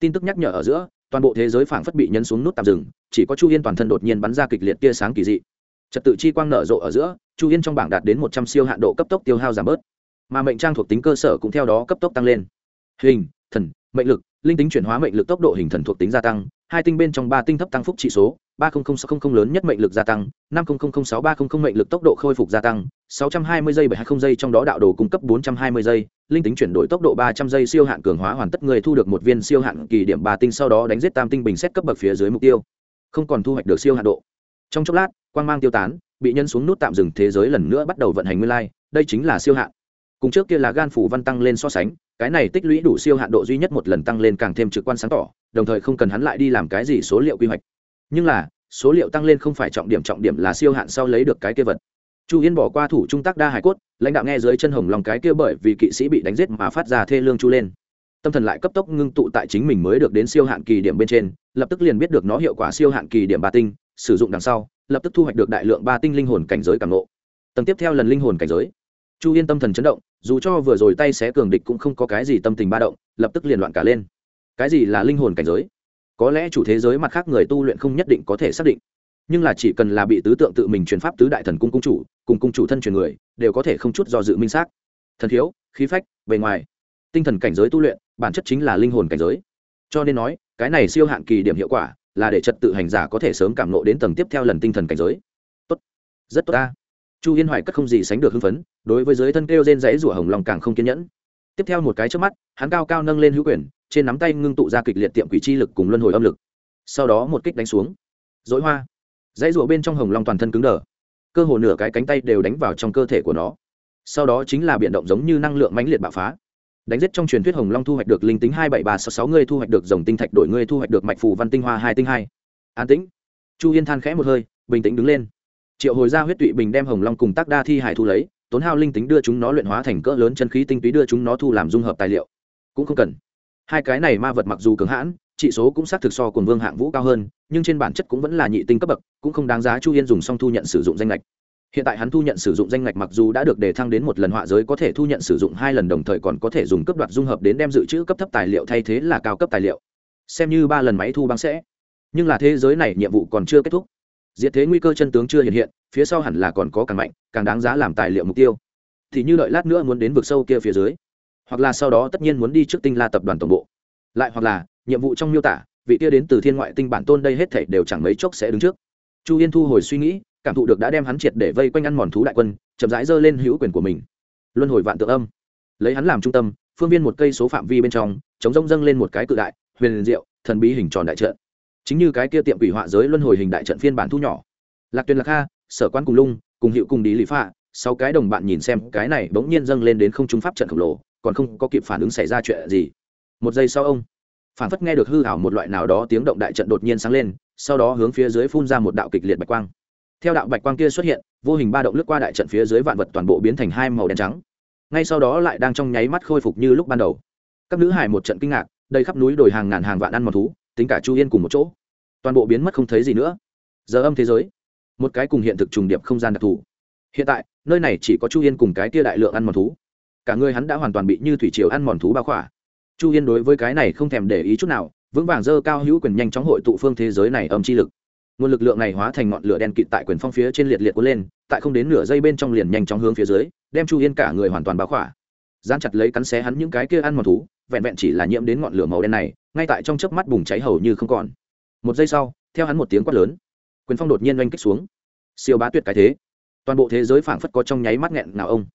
Tin tức nhắc nhở ở giữa, toàn bộ thế giới phảng phất bị nhấn xuống nút tạm dừng, chỉ có chu yên toàn thân đột nhiên bắn ra kịch liệt tia sáng kỳ dị. Trật tự chi quang nở rộ ở giữa, chu yên trong bảng đạt đến một trăm siêu hạn độ cấp tốc tiêu hao giảm bớt. Mà mệnh trang thuộc tính cơ sở cũng theo đó cấp tốc tăng lên. Hình, thần mệnh lực, linh tính chuyển hóa mệnh lực tốc độ hình thần thuộc tính gia tăng, hai tinh bên trong ba tinh thấp tăng phúc trị số, ba lớn nhất mệnh lực gia tăng, năm sáu ba mệnh lực tốc độ khôi phục gia tăng, sáu trăm hai mươi giây bảy hai giây trong đó đạo đồ cung cấp bốn trăm hai mươi giây, linh tính chuyển đổi tốc độ ba trăm giây siêu hạn cường hóa hoàn tất người thu được một viên siêu hạn kỳ điểm ba tinh sau đó đánh giết tam tinh bình xét cấp bậc phía dưới mục tiêu. Không còn thu hoạch được siêu hạn độ. Trong chốc lát, quang mang tiêu tán, bị nhân xuống nút tạm dừng thế giới lần nữa bắt đầu vận hành nguyên lai, đây chính là siêu hạn. Cùng trước kia là gan phủ văn tăng lên so sánh cái này tích lũy đủ siêu hạn độ duy nhất một lần tăng lên càng thêm trực quan sáng tỏ, đồng thời không cần hắn lại đi làm cái gì số liệu quy hoạch. Nhưng là, số liệu tăng lên không phải trọng điểm trọng điểm là siêu hạn sau lấy được cái kia vật. Chu yên bỏ qua thủ trung tác đa hải cốt, lãnh đạo nghe dưới chân hồng lòng cái kia bởi vì kỵ sĩ bị đánh giết mà phát ra thê lương chu lên. Tâm thần lại cấp tốc ngưng tụ tại chính mình mới được đến siêu hạn kỳ điểm bên trên, lập tức liền biết được nó hiệu quả siêu hạn kỳ điểm ba tinh, sử dụng đằng sau, lập tức thu hoạch được đại lượng ba tinh linh hồn cảnh giới càng ngộ. Tầng tiếp theo lần linh hồn cảnh giới. Chu yên tâm thần chấn động dù cho vừa rồi tay xé cường địch cũng không có cái gì tâm tình ba động, lập tức liền loạn cả lên. Cái gì là linh hồn cảnh giới? Có lẽ chủ thế giới mặt khác người tu luyện không nhất định có thể xác định, nhưng là chỉ cần là bị tứ tượng tự mình truyền pháp tứ đại thần cung cung chủ, cùng cung chủ thân truyền người, đều có thể không chút do dự minh xác. Thần thiếu, khí phách, bề ngoài, tinh thần cảnh giới tu luyện, bản chất chính là linh hồn cảnh giới. Cho nên nói, cái này siêu hạn kỳ điểm hiệu quả là để trật tự hành giả có thể sớm cảm nộ đến tầng tiếp theo lần tinh thần cảnh giới. Tốt. Rất tốt ta chu yên hoài cất không gì sánh được hưng phấn, đối với giới thân kêu trên dãy rủa hồng lòng càng không kiên nhẫn. Tiếp theo một cái trước mắt, hắn cao cao nâng lên hữu quyền, trên nắm tay ngưng tụ ra kịch liệt tiệm quỷ chi lực cùng luân hồi âm lực. Sau đó một kích đánh xuống. Dối hoa. Dãy rủa bên trong hồng long toàn thân cứng đờ. Cơ hồ nửa cái cánh tay đều đánh vào trong cơ thể của nó. Sau đó chính là biện động giống như năng lượng mãnh liệt bạo phá. Đánh giết trong truyền thuyết hồng long thu hoạch được linh tính hai bảy ba sáu sáu, ngươi thu hoạch được dòng tinh thạch đổi ngươi thu hoạch được mạch phù văn tinh hoa hai tinh hai. An tĩnh. Chu yên than khẽ một hơi, bình tĩnh đứng lên triệu hồi ra huyết tụy bình đem hồng long cùng tác đa thi hải thu lấy, tốn hao linh tính đưa chúng nó luyện hóa thành cỡ lớn chân khí tinh túy đưa chúng nó thu làm dung hợp tài liệu. Cũng không cần. Hai cái này ma vật mặc dù cứng hãn, trị số cũng xác thực so cùng vương hạng vũ cao hơn, nhưng trên bản chất cũng vẫn là nhị tinh cấp bậc, cũng không đáng giá chu yên dùng xong thu nhận sử dụng danh lệch hiện tại hắn thu nhận sử dụng danh lệch mặc dù đã được đề thăng đến một lần họa giới có thể thu nhận sử dụng hai lần đồng thời còn có thể dùng cấp đoạt dung hợp đến đem dự trữ cấp thấp tài liệu thay thế là cao cấp tài liệu. Xem như ba lần máy thu băng sẽ. Nhưng là thế giới này nhiệm vụ còn chưa kết thúc diệt thế nguy cơ chân tướng chưa hiện hiện, phía sau hẳn là còn có càng mạnh, càng đáng giá làm tài liệu mục tiêu. Thì như đợi lát nữa muốn đến vực sâu kia phía dưới, hoặc là sau đó tất nhiên muốn đi trước tinh la tập đoàn tổng bộ. Lại hoặc là, nhiệm vụ trong miêu tả, vị kia đến từ thiên ngoại tinh bản tôn đây hết thảy đều chẳng mấy chốc sẽ đứng trước. Chu yên thu hồi suy nghĩ, cảm thụ được đã đem hắn triệt để vây quanh ăn mòn thú đại quân, chậm rãi giơ lên hữu quyền của mình. Luân hồi vạn tượng âm. Lấy hắn làm trung tâm, phương viên một cây số phạm vi bên trong, chống rông dâng lên một cái cự đại, huyền diệu, thần bí hình tròn đại trận chính như cái kia tiệm quỷ họa giới luân hồi hình đại trận phiên bản thu nhỏ. Lạc tuyền lạc kha, sở quan cùng lung, cùng hiệu cùng đi lý pha sáu cái đồng bạn nhìn xem, cái này bỗng nhiên dâng lên đến không trung pháp trận khổng lồ, còn không có kịp phản ứng xảy ra chuyện gì. Một giây sau ông phản phất nghe được hư hảo một loại nào đó tiếng động đại trận đột nhiên sáng lên, sau đó hướng phía dưới phun ra một đạo kịch liệt bạch quang. Theo đạo bạch quang kia xuất hiện, vô hình ba động lướt qua đại trận phía dưới vạn vật toàn bộ biến thành hai màu đen trắng. Ngay sau đó lại đang trong nháy mắt khôi phục như lúc ban đầu. Các nữ hải một trận kinh ngạc đây khắp núi đồi hàng ngàn hàng vạn ăn mòn thú tính cả chu yên cùng một chỗ. Toàn bộ biến mất không thấy gì nữa. Giờ âm thế giới, một cái cùng hiện thực trùng điệp không gian đặc thù. Hiện tại, nơi này chỉ có chu yên cùng cái tia đại lượng ăn mòn thú. Cả người hắn đã hoàn toàn bị như thủy triều ăn mòn thú bao khỏa. Chu yên đối với cái này không thèm để ý chút nào, vững vàng dơ cao hữu quyền nhanh chóng hội tụ phương thế giới này âm chi lực. Nguồn lực lượng này hóa thành ngọn lửa đen kịt tại quyền phong phía trên liệt liệt cuốn lên, tại không đến nửa giây bên trong liền nhanh chóng hướng phía dưới, đem chu yên cả người hoàn toàn bao khỏa. Gian chặt lấy cắn xé hắn những cái kia ăn mòn thú vẹn vẹn chỉ là nhiễm đến ngọn lửa màu đen này, ngay tại trong chớp mắt bùng cháy hầu như không còn. Một giây sau, theo hắn một tiếng quát lớn, quyền phong đột nhiên oanh kích xuống. Siêu bá tuyệt cái thế. Toàn bộ thế giới phảng phất có trong nháy mắt nghẹn nào ông.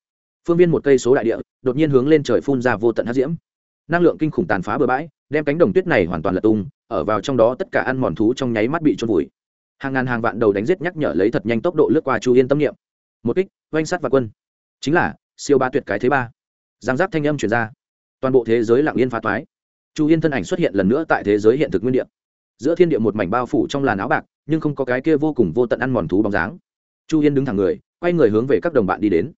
Phương viên một cây số đại địa, đột nhiên hướng lên trời phun ra vô tận hát diễm. Năng lượng kinh khủng tàn phá bừa bãi, đem cánh đồng tuyết này hoàn toàn lật tung, ở vào trong đó tất cả ăn mòn thú trong nháy mắt bị trôn vùi. Hàng ngàn hàng vạn đầu đánh giết nhắc nhở lấy thật nhanh tốc độ lướt qua chu yên tâm niệm. Một kích, oanh sắt và quân. Chính là siêu ba tuyệt cái thế ba. Giang giáp thanh âm chuyển ra toàn bộ thế giới lặng yên phá toái. Chu yên thân ảnh xuất hiện lần nữa tại thế giới hiện thực nguyên địa. Giữa thiên địa một mảnh bao phủ trong làn áo bạc, nhưng không có cái kia vô cùng vô tận ăn mòn thú bóng dáng. Chu yên đứng thẳng người, quay người hướng về các đồng bạn đi đến.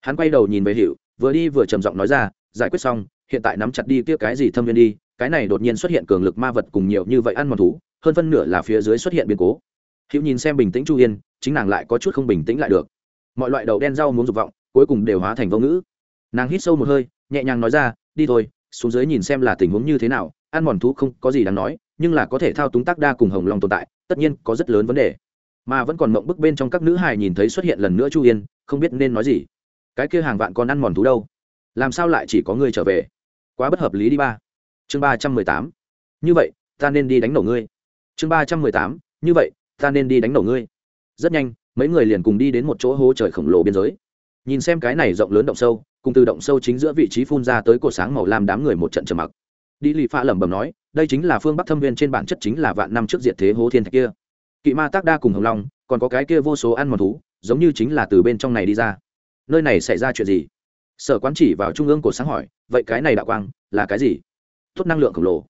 Hắn quay đầu nhìn về hiệu vừa đi vừa trầm giọng nói ra, giải quyết xong, hiện tại nắm chặt đi kia cái gì thâm viên đi, cái này đột nhiên xuất hiện cường lực ma vật cùng nhiều như vậy ăn mòn thú, hơn phân nửa là phía dưới xuất hiện biến cố. Hữu nhìn xem bình tĩnh chu yên, chính nàng lại có chút không bình tĩnh lại được. Mọi loại đậu đen rau muốn dục vọng, cuối cùng đều hóa thành vô ngữ. Nàng hít sâu một hơi, nhẹ nhàng nói ra đi thôi, xuống dưới nhìn xem là tình huống như thế nào, ăn mòn thú không có gì đáng nói, nhưng là có thể thao túng tác đa cùng hồng long tồn tại, tất nhiên có rất lớn vấn đề. Mà vẫn còn mộng bức bên trong các nữ hài nhìn thấy xuất hiện lần nữa chu yên, không biết nên nói gì. Cái kia hàng vạn con ăn mòn thú đâu? Làm sao lại chỉ có ngươi trở về? Quá bất hợp lý đi ba. Chương ba trăm mười tám. Như vậy, ta nên đi đánh nổ ngươi. Chương ba trăm mười tám. Như vậy, ta nên đi đánh nổ ngươi. Rất nhanh, mấy người liền cùng đi đến một chỗ hố trời khổng lồ biên giới nhìn xem cái này rộng lớn động sâu, cùng từ động sâu chính giữa vị trí phun ra tới cột sáng màu lam đám người một trận trầm mặc. Đi lì pha lẩm bẩm nói, đây chính là phương bắc thâm viên trên bản chất chính là vạn năm trước diệt thế hố thiên thạch kia. Kỵ ma tác đa cùng hồng long, còn có cái kia vô số ăn mòn thú, giống như chính là từ bên trong này đi ra. Nơi này xảy ra chuyện gì? Sở quán chỉ vào trung ương của sáng hỏi, vậy cái này đạo quang, là cái gì? Tốt năng lượng khổng lồ.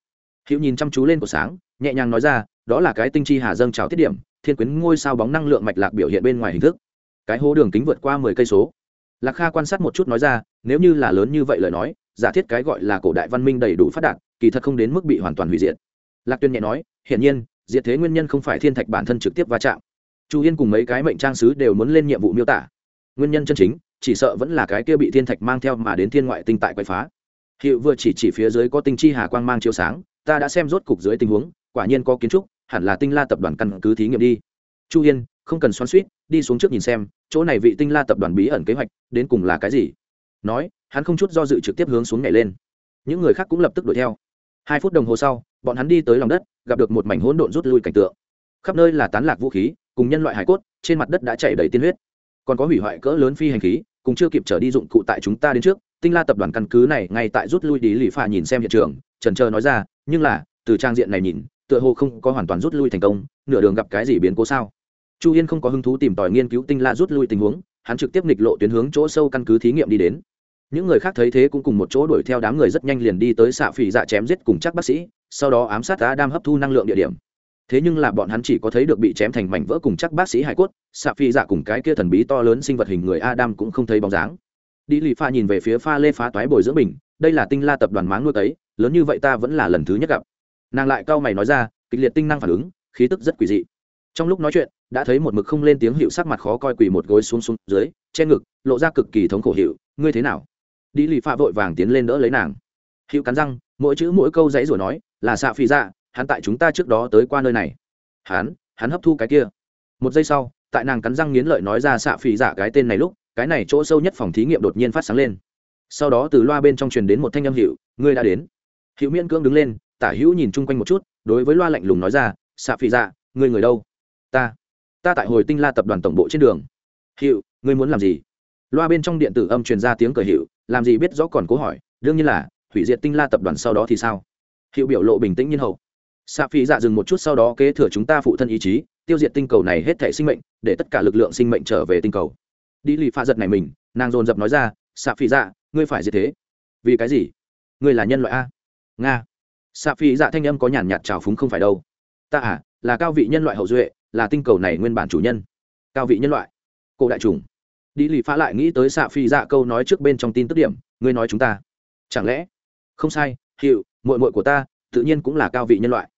Hữu nhìn chăm chú lên cột sáng, nhẹ nhàng nói ra, đó là cái tinh chi hà dâng trào tiết điểm, thiên quyến ngôi sao bóng năng lượng mạch lạc biểu hiện bên ngoài hình thức. Cái hố đường kính vượt qua mười cây số lạc kha quan sát một chút nói ra, nếu như là lớn như vậy lời nói, giả thiết cái gọi là cổ đại văn minh đầy đủ phát đạt, kỳ thật không đến mức bị hoàn toàn hủy diệt. Lạc tuyên nhẹ nói, hiển nhiên, diệt thế nguyên nhân không phải thiên thạch bản thân trực tiếp va chạm. Chu yên cùng mấy cái mệnh trang sứ đều muốn lên nhiệm vụ miêu tả. Nguyên nhân chân chính, chỉ sợ vẫn là cái kia bị thiên thạch mang theo mà đến thiên ngoại tinh tại quậy phá. Hiệu vừa chỉ chỉ phía dưới có tinh chi hà quang mang chiếu sáng, ta đã xem rốt cục dưới tình huống, quả nhiên có kiến trúc, hẳn là tinh la tập đoàn căn cứ thí nghiệm đi. Chu yên không cần xoắn suýt, đi xuống trước nhìn xem, chỗ này vị tinh la tập đoàn bí ẩn kế hoạch, đến cùng là cái gì? Nói, hắn không chút do dự trực tiếp hướng xuống nhảy lên. Những người khác cũng lập tức đuổi theo. Hai phút đồng hồ sau, bọn hắn đi tới lòng đất, gặp được một mảnh hỗn độn rút lui cảnh tượng. Khắp nơi là tán lạc vũ khí, cùng nhân loại hải cốt, trên mặt đất đã chảy đầy tiên huyết. Còn có hủy hoại cỡ lớn phi hành khí, cùng chưa kịp trở đi dụng cụ tại chúng ta đến trước, tinh la tập đoàn căn cứ này ngay tại rút lui đi lì pha nhìn xem hiện trường trần trờ nói ra, nhưng là, từ trang diện này nhìn, tựa hồ không có hoàn toàn rút lui thành công, nửa đường gặp cái gì biến cố sao? Chu yên không có hứng thú tìm tòi nghiên cứu tinh la rút lui tình huống, hắn trực tiếp nghịch lộ tuyến hướng chỗ sâu căn cứ thí nghiệm đi đến. Những người khác thấy thế cũng cùng một chỗ đuổi theo đám người rất nhanh liền đi tới xạ phỉ dạ chém giết cùng chắc bác sĩ, sau đó ám sát đã đam hấp thu năng lượng địa điểm. Thế nhưng là bọn hắn chỉ có thấy được bị chém thành mảnh vỡ cùng chắc bác sĩ hải cốt, xạ phi dạ cùng cái kia thần bí to lớn sinh vật hình người adam cũng không thấy bóng dáng. Đi lì pha nhìn về phía pha lê phá toái bồi dưỡng bình, đây là tinh la tập đoàn máng nuôi tấy lớn như vậy ta vẫn là lần thứ nhất gặp. Nàng lại cau mày nói ra, kịch liệt tinh năng phản ứng, khí tức rất quỷ dị. Trong lúc nói chuyện đã thấy một mực không lên tiếng hiệu sắc mặt khó coi quỳ một gối xuống xuống dưới, che ngực, lộ ra cực kỳ thống khổ hiệu, ngươi thế nào? Đi lì pha vội vàng tiến lên đỡ lấy nàng. Hiệu cắn răng, mỗi chữ mỗi câu dãy rồi nói, là xạ phi ra dạ, hắn tại chúng ta trước đó tới qua nơi này. Hắn hắn hấp thu cái kia. Một giây sau, tại nàng cắn răng nghiến lợi nói ra xạ phỉ giả dạ cái tên này lúc, cái này chỗ sâu nhất phòng thí nghiệm đột nhiên phát sáng lên. Sau đó từ loa bên trong truyền đến một thanh âm hiệu, ngươi đã đến. Hiệu miễn cưỡng đứng lên, tả hữu nhìn chung quanh một chút, đối với loa lạnh lùng nói ra, xạ phỉ giả dạ, ngươi người đâu? Ta ta tại hồi tinh la tập đoàn tổng bộ trên đường. Hiệu ngươi muốn làm gì? Loa bên trong điện tử âm truyền ra tiếng cờ hiệu làm gì biết rõ còn cố hỏi, đương nhiên là, hủy diệt tinh la tập đoàn sau đó thì sao? Hiệu biểu lộ bình tĩnh nhiên hậu. Xạ phi dạ dừng một chút sau đó kế thừa chúng ta phụ thân ý chí, tiêu diệt tinh cầu này hết thể sinh mệnh, để tất cả lực lượng sinh mệnh trở về tinh cầu. Đi lì pha giật này mình, nàng dồn dập nói ra xạ phi dạ ngươi phải gì thế. Vì cái gì? Ngươi là nhân loại a. Nga. Xạ phi dạ thanh âm có nhàn nhạt trào phúng không phải đâu. Ta à là cao vị nhân loại hậu duệ là tinh cầu này nguyên bản chủ nhân cao vị nhân loại. Cổ đại trùng đi lì pha lại nghĩ tới xạ phi dạ câu nói trước bên trong tin tức điểm ngươi nói chúng ta. Chẳng lẽ? Không sai hiệu mội mội của ta tự nhiên cũng là cao vị nhân loại.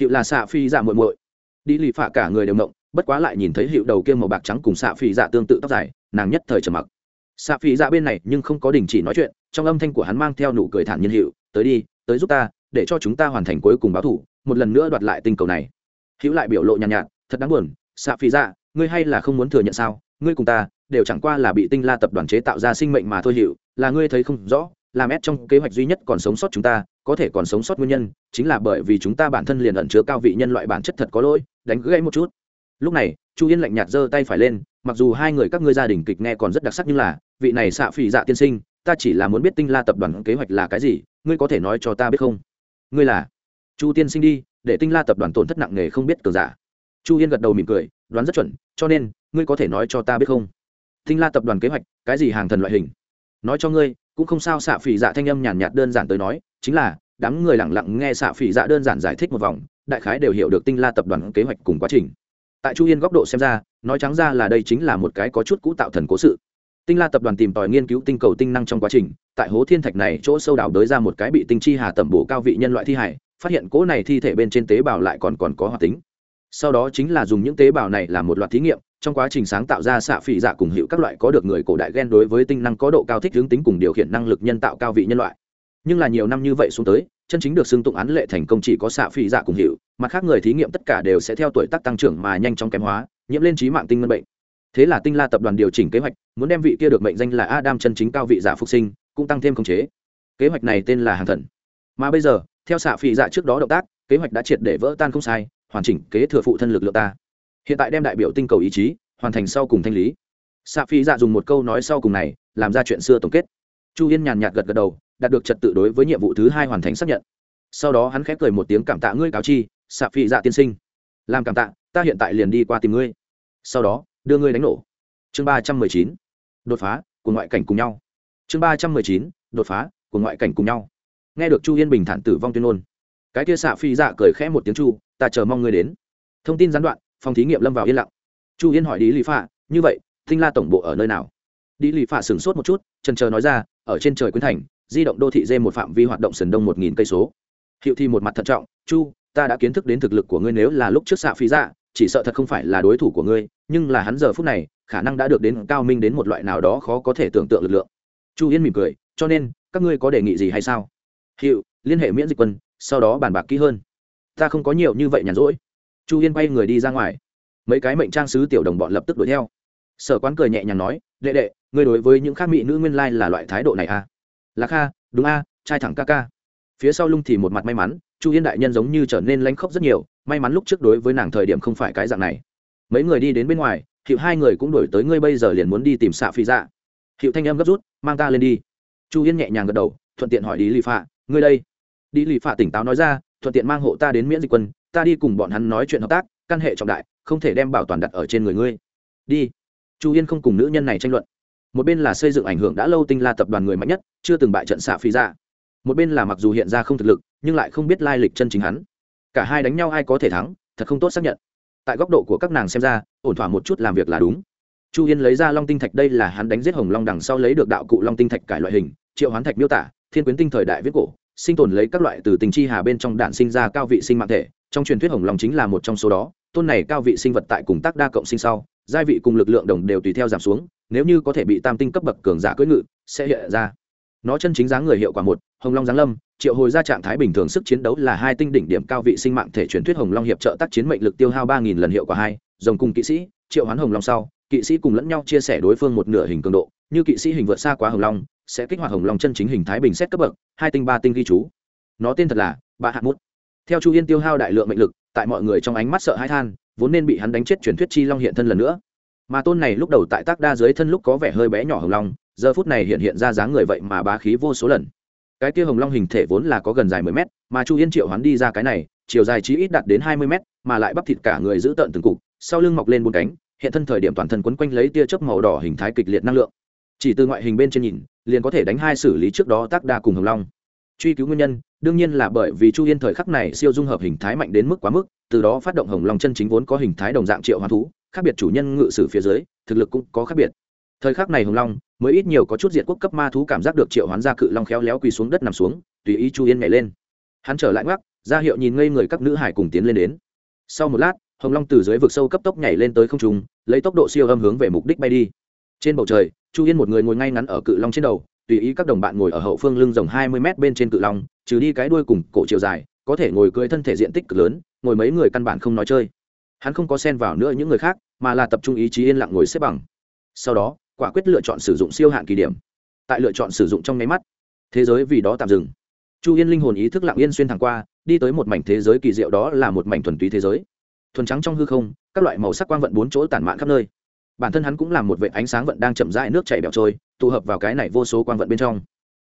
Hiệu là xạ phi dạ mội mội đi lì phạ cả người đều mộng bất quá lại nhìn thấy hiệu đầu kia màu bạc trắng cùng xạ phi dạ tương tự tóc dài nàng nhất thời trầm mặc. Xạ phi dạ bên này nhưng không có đình chỉ nói chuyện trong âm thanh của hắn mang theo nụ cười thản nhiên hiệu tới đi tới giúp ta để cho chúng ta hoàn thành cuối cùng báo thủ một lần nữa đoạt lại tinh cầu này. Hữu lại biểu lộ nhàn nhạt, nhạt thật đáng buồn xạ phi dạ ngươi hay là không muốn thừa nhận sao? Ngươi cùng ta, đều chẳng qua là bị tinh la tập đoàn chế tạo ra sinh mệnh mà thôi hiệu là ngươi thấy không rõ, làm ép trong kế hoạch duy nhất còn sống sót chúng ta, có thể còn sống sót nguyên nhân, chính là bởi vì chúng ta bản thân liền ẩn chứa cao vị nhân loại bản chất thật có lỗi, đánh gãy một chút. Lúc này, chu yên lạnh nhạt giơ tay phải lên, mặc dù hai người các ngươi gia đình kịch nghe còn rất đặc sắc nhưng là, vị này xạ phỉ dạ tiên sinh, ta chỉ là muốn biết tinh la tập đoàn kế hoạch là cái gì, ngươi có thể nói cho ta biết không? Ngươi là chu tiên sinh đi, để tinh la tập đoàn tổn thất nặng nề không biết cờ giả chu yên gật đầu mỉm cười, đoán rất chuẩn, cho nên, ngươi có thể nói cho ta biết không? Tinh la tập đoàn kế hoạch, cái gì hàng thần loại hình? Nói cho ngươi, cũng không sao xạ phỉ dạ thanh âm nhàn nhạt đơn giản tới nói, chính là, đám người lẳng lặng nghe xạ phỉ dạ đơn giản giải thích một vòng, đại khái đều hiểu được tinh la tập đoàn kế hoạch cùng quá trình. Tại chu yên góc độ xem ra, nói trắng ra là đây chính là một cái có chút cũ tạo thần cố sự. Tinh la tập đoàn tìm tòi nghiên cứu tinh cầu tinh năng trong quá trình, tại hố thiên thạch này chỗ sâu đảo đới ra một cái bị tinh chi hà tẩm bổ cao vị nhân loại thi hải, phát hiện cỗ này thi thể bên trên tế bào lại còn còn có hoạt tính sau đó chính là dùng những tế bào này làm một loạt thí nghiệm, trong quá trình sáng tạo ra xạ phỉ dạ cùng hiệu các loại có được người cổ đại gen đối với tinh năng có độ cao thích hướng tính cùng điều khiển năng lực nhân tạo cao vị nhân loại. Nhưng là nhiều năm như vậy xuống tới, chân chính được xưng tụng án lệ thành công chỉ có xạ phỉ dạ cùng hiệu, mặt khác người thí nghiệm tất cả đều sẽ theo tuổi tác tăng trưởng mà nhanh chóng kém hóa, nhiễm lên trí mạng tinh ngân bệnh. Thế là tinh la tập đoàn điều chỉnh kế hoạch, muốn đem vị kia được mệnh danh là adam chân chính cao vị giả phục sinh, cũng tăng thêm khống chế. Kế hoạch này tên là hàng thần. Mà bây giờ, theo xạ phỉ dạ trước đó động tác, kế hoạch đã triệt để vỡ tan không sai hoàn chỉnh kế thừa phụ thân lực lượng ta. Hiện tại đem đại biểu tinh cầu ý chí hoàn thành sau cùng thanh lý. Xạ phi dạ dùng một câu nói sau cùng này, làm ra chuyện xưa tổng kết. Chu yên nhàn nhạt gật gật đầu, đạt được trật tự đối với nhiệm vụ thứ hai hoàn thành xác nhận. Sau đó hắn khép cười một tiếng cảm tạ ngươi cáo chi xạ phi dạ tiên sinh. Làm cảm tạ, ta hiện tại liền đi qua tìm ngươi. Sau đó, đưa ngươi đánh nổ. Chương ba trăm mười chín, đột phá của ngoại cảnh cùng nhau. Chương ba trăm mười chín, đột phá của ngoại cảnh cùng nhau. Nghe được chu yên bình thản tử vong tuyên ngôn, cái kia xạ phi dạ cười khẽ một tiếng chu ta chờ mong ngươi đến. Thông tin gián đoạn, phòng thí nghiệm lâm vào yên lặng. Chu yên hỏi đi lý phạ, như vậy thinh la tổng bộ ở nơi nào? Đi lý phạ sửng sốt một chút trần chờ nói ra, ở trên trời quyến thành, di động đô thị dê một phạm vi hoạt động sườn đông một nghìn cây số. Hiệu thi một mặt thận trọng, chu, ta đã kiến thức đến thực lực của ngươi nếu là lúc trước xạ phí dạ chỉ sợ thật không phải là đối thủ của ngươi, nhưng là hắn giờ phút này, khả năng đã được đến cao minh đến một loại nào đó khó có thể tưởng tượng lực lượng. Chu yên mỉm cười, cho nên, các ngươi có đề nghị gì hay sao? Hiệu, liên hệ miễn dịch quân, sau đó bàn bạc kỹ hơn ta không có nhiều như vậy nhàn rỗi. Chu yên bay người đi ra ngoài. Mấy cái mệnh trang sứ tiểu đồng bọn lập tức đuổi theo. Sở quán cười nhẹ nhàng nói, đệ đệ, ngươi đối với những khác mỹ nữ nguyên lai là loại thái độ này à? Là kha, đúng a, trai thẳng ca ca. Phía sau lung thì một mặt may mắn, chu yên đại nhân giống như trở nên lanh khóc rất nhiều, may mắn lúc trước đối với nàng thời điểm không phải cái dạng này. Mấy người đi đến bên ngoài, hiệu hai người cũng đổi tới ngươi bây giờ liền muốn đi tìm xạ phi dạ. Hiệu thanh em gấp rút, mang ta lên đi. Chu yên nhẹ nhàng gật đầu, thuận tiện hỏi đi lì phạ, ngươi đây? Đi lì phạ tỉnh táo nói ra thuận tiện mang hộ ta đến miễn dịch quân, ta đi cùng bọn hắn nói chuyện hợp tác, căn hệ trọng đại, không thể đem bảo toàn đặt ở trên người ngươi. Đi. Chu yên không cùng nữ nhân này tranh luận. Một bên là xây dựng ảnh hưởng đã lâu tinh la tập đoàn người mạnh nhất, chưa từng bại trận xạ phi ra. Một bên là mặc dù hiện ra không thực lực, nhưng lại không biết lai lịch chân chính hắn. Cả hai đánh nhau ai có thể thắng, thật không tốt xác nhận. Tại góc độ của các nàng xem ra, ổn thỏa một chút làm việc là đúng. Chu yên lấy ra long tinh thạch, đây là hắn đánh giết hồng long đằng sau lấy được đạo cụ long tinh thạch cải loại hình, triệu hoán thạch miêu tả, thiên quyến tinh thời đại viết cổ sinh tồn lấy các loại từ tình chi hà bên trong đạn sinh ra cao vị sinh mạng thể. Trong truyền thuyết hồng long chính là một trong số đó. Tôn này cao vị sinh vật tại cùng tác đa cộng sinh sau, giai vị cùng lực lượng đồng đều tùy theo giảm xuống, nếu như có thể bị tam tinh cấp bậc cường giả cưỡi ngự, sẽ hiện ra. Nó chân chính dáng người hiệu quả một, hồng long giáng lâm, triệu hồi ra trạng thái bình thường sức chiến đấu là hai tinh đỉnh điểm cao vị sinh mạng thể truyền thuyết hồng long hiệp trợ tác chiến mệnh lực tiêu hao ba nghìn lần hiệu quả hai, rồng cùng kỵ sĩ, triệu hoán hồng long sau, kỵ sĩ cùng lẫn nhau chia sẻ đối phương một nửa hình cường độ. Như kỵ sĩ hình vượt xa quá hồng long sẽ kích hoạt hồng long chân chính hình thái bình xét cấp bậc, hai tinh, ba tinh ghi chú. Nó tên thật là ba hạng mút. Theo chu yên tiêu hao đại lượng mệnh lực, tại mọi người trong ánh mắt sợ hãi than, vốn nên bị hắn đánh chết truyền thuyết chi long hiện thân lần nữa. Mà tôn này lúc đầu tại tác đa dưới thân lúc có vẻ hơi bé nhỏ hồng long, giờ phút này hiện hiện ra dáng người vậy mà bá khí vô số lần. Cái kia hồng long hình thể vốn là có gần dài mười mét, mà chu yên triệu hắn đi ra cái này, chiều dài chí ít đạt đến hai mươi mét, mà lại bắp thịt cả người giữ tợn từng cục, sau lưng mọc lên bốn cánh, hiện thân thời điểm toàn thân quấn quanh lấy tia chớp màu đỏ hình thái kịch liệt năng lượng. Chỉ từ ngoại hình bên trên nhìn liền có thể đánh hai xử lý trước đó tác đa cùng hồng long. Truy cứu nguyên nhân, đương nhiên là bởi vì chu yên thời khắc này siêu dung hợp hình thái mạnh đến mức quá mức, từ đó phát động hồng long chân chính vốn có hình thái đồng dạng triệu hoán thú, khác biệt chủ nhân ngự sử phía dưới, thực lực cũng có khác biệt. Thời khắc này hồng long, mới ít nhiều có chút diện quốc cấp ma thú cảm giác được triệu hoán ra cự long khéo léo quỳ xuống đất nằm xuống, tùy ý chu yên nhảy lên. Hắn trở lại ngoắc, ra hiệu nhìn ngây người các nữ hải cùng tiến lên đến. Sau một lát, hồng long từ dưới vực sâu cấp tốc nhảy lên tới không trung, lấy tốc độ siêu âm hướng về mục đích bay đi trên bầu trời, chu yên một người ngồi ngay ngắn ở cự long trên đầu, tùy ý các đồng bạn ngồi ở hậu phương lưng rồng hai mươi m bên trên cự long, trừ đi cái đuôi cùng cổ chiều dài, có thể ngồi cưỡi thân thể diện tích cực lớn, ngồi mấy người căn bản không nói chơi. Hắn không có xen vào nữa những người khác, mà là tập trung ý chí yên lặng ngồi xếp bằng. Sau đó, quả quyết lựa chọn sử dụng siêu hạn kỳ điểm. Tại lựa chọn sử dụng trong nháy mắt, thế giới vì đó tạm dừng. Chu yên linh hồn ý thức lặng yên xuyên thẳng qua, đi tới một mảnh thế giới kỳ diệu đó là một mảnh thuần túy thế giới. Thuần trắng trong hư không, các loại màu sắc quang vận bốn chỗ tản mạn khắp nơi bản thân hắn cũng là một vệ ánh sáng vận đang chậm rãi nước chảy bẹo trôi, tụ hợp vào cái này vô số quang vận bên trong.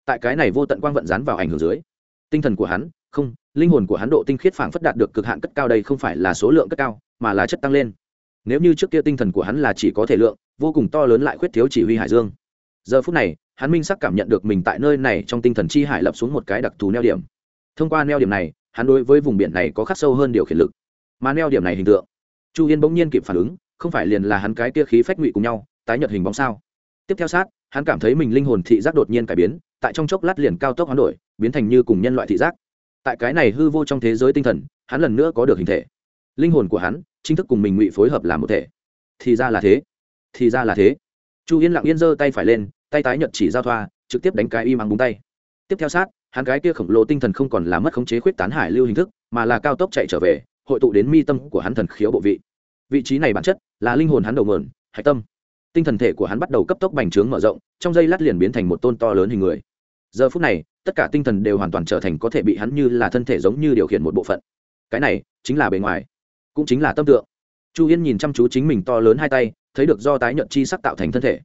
Tại cái này vô tận quang vận dán vào ảnh hưởng dưới, tinh thần của hắn, không, linh hồn của hắn độ tinh khiết phảng phất đạt được cực hạn cất cao đây không phải là số lượng cất cao, mà là chất tăng lên. Nếu như trước kia tinh thần của hắn là chỉ có thể lượng, vô cùng to lớn lại khuyết thiếu chỉ huy hải dương. Giờ phút này, hắn minh sắc cảm nhận được mình tại nơi này trong tinh thần chi hải lập xuống một cái đặc thù neo điểm. Thông qua neo điểm này, hắn đối với vùng biển này có khắc sâu hơn điều khiển lực. Mà neo điểm này hình tượng, chu yên bỗng nhiên kịp phản ứng không phải liền là hắn cái kia khí phách ngụy cùng nhau, tái nhật hình bóng sao? Tiếp theo sát, hắn cảm thấy mình linh hồn thị giác đột nhiên cải biến, tại trong chốc lát liền cao tốc hoán đổi, biến thành như cùng nhân loại thị giác. Tại cái này hư vô trong thế giới tinh thần, hắn lần nữa có được hình thể. Linh hồn của hắn, chính thức cùng mình ngụy phối hợp làm một thể. Thì ra là thế. Thì ra là thế. Chu yên lặng yên giơ tay phải lên, tay tái nhật chỉ giao thoa, trực tiếp đánh cái y mắng búng tay. Tiếp theo sát, hắn cái kia khổng lồ tinh thần không còn là mất khống chế khuyết tán hải lưu hình thức, mà là cao tốc chạy trở về, hội tụ đến mi tâm của hắn thần khiếu bộ vị vị trí này bản chất là linh hồn hắn đầu mượn, hạch tâm. Tinh thần thể của hắn bắt đầu cấp tốc bành trướng mở rộng, trong giây lát liền biến thành một tôn to lớn hình người. Giờ phút này, tất cả tinh thần đều hoàn toàn trở thành có thể bị hắn như là thân thể giống như điều khiển một bộ phận. Cái này chính là bề ngoài, cũng chính là tâm tượng. Chu yên nhìn chăm chú chính mình to lớn hai tay, thấy được do tái nhận chi sắc tạo thành thân thể.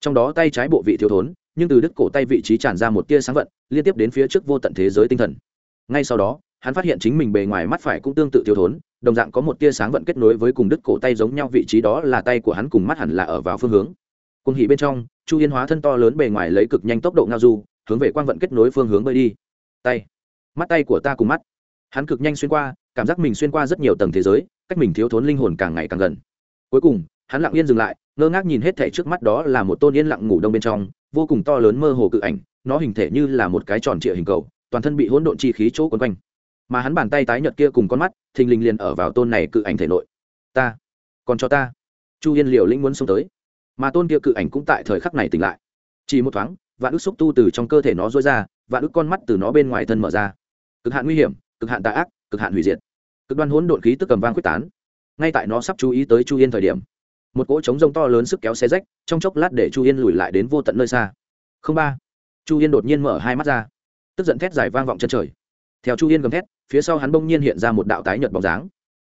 Trong đó tay trái bộ vị thiếu thốn, nhưng từ đứt cổ tay vị trí tràn ra một tia sáng vận, liên tiếp đến phía trước vô tận thế giới tinh thần. Ngay sau đó hắn phát hiện chính mình bề ngoài mắt phải cũng tương tự thiếu thốn, đồng dạng có một tia sáng vận kết nối với cùng đứt cổ tay giống nhau vị trí đó là tay của hắn cùng mắt hẳn là ở vào phương hướng. Cùng hỉ bên trong, chu yên hóa thân to lớn bề ngoài lấy cực nhanh tốc độ ngao du, hướng về quang vận kết nối phương hướng bơi đi. Tay. Mắt tay của ta cùng mắt. Hắn cực nhanh xuyên qua, cảm giác mình xuyên qua rất nhiều tầng thế giới, cách mình thiếu thốn linh hồn càng ngày càng gần. Cuối cùng, hắn lặng yên dừng lại, ngơ ngác nhìn hết thể trước mắt đó là một tôn yên lặng ngủ đông bên trong, vô cùng to lớn mơ hồ cự ảnh, nó hình thể như là một cái tròn trịa hình cầu, toàn thân bị hỗn độn chi khí chỗ quấn quanh mà hắn bàn tay tái nhợt kia cùng con mắt, thình lình liền ở vào tôn này cự ảnh thể nội. Ta, còn cho ta. Chu yên liều lĩnh muốn xông tới. Mà tôn kia cự ảnh cũng tại thời khắc này tỉnh lại. Chỉ một thoáng, vạn ức xúc tu từ trong cơ thể nó rối ra, vạn ức con mắt từ nó bên ngoài thân mở ra. Cực hạn nguy hiểm, cực hạn tà ác, cực hạn hủy diệt. Cực đoan hỗn độn khí tức cầm vang quyết tán. Ngay tại nó sắp chú ý tới chu yên thời điểm, một cỗ trống rông to lớn sức kéo xe rách, trong chốc lát để chu yên lùi lại đến vô tận nơi xa. Không ba. Chu yên đột nhiên mở hai mắt ra. Tức giận thét dài vang vọng chân trời theo chu yên gầm thét, phía sau hắn bỗng nhiên hiện ra một đạo tái nhợt bóng dáng.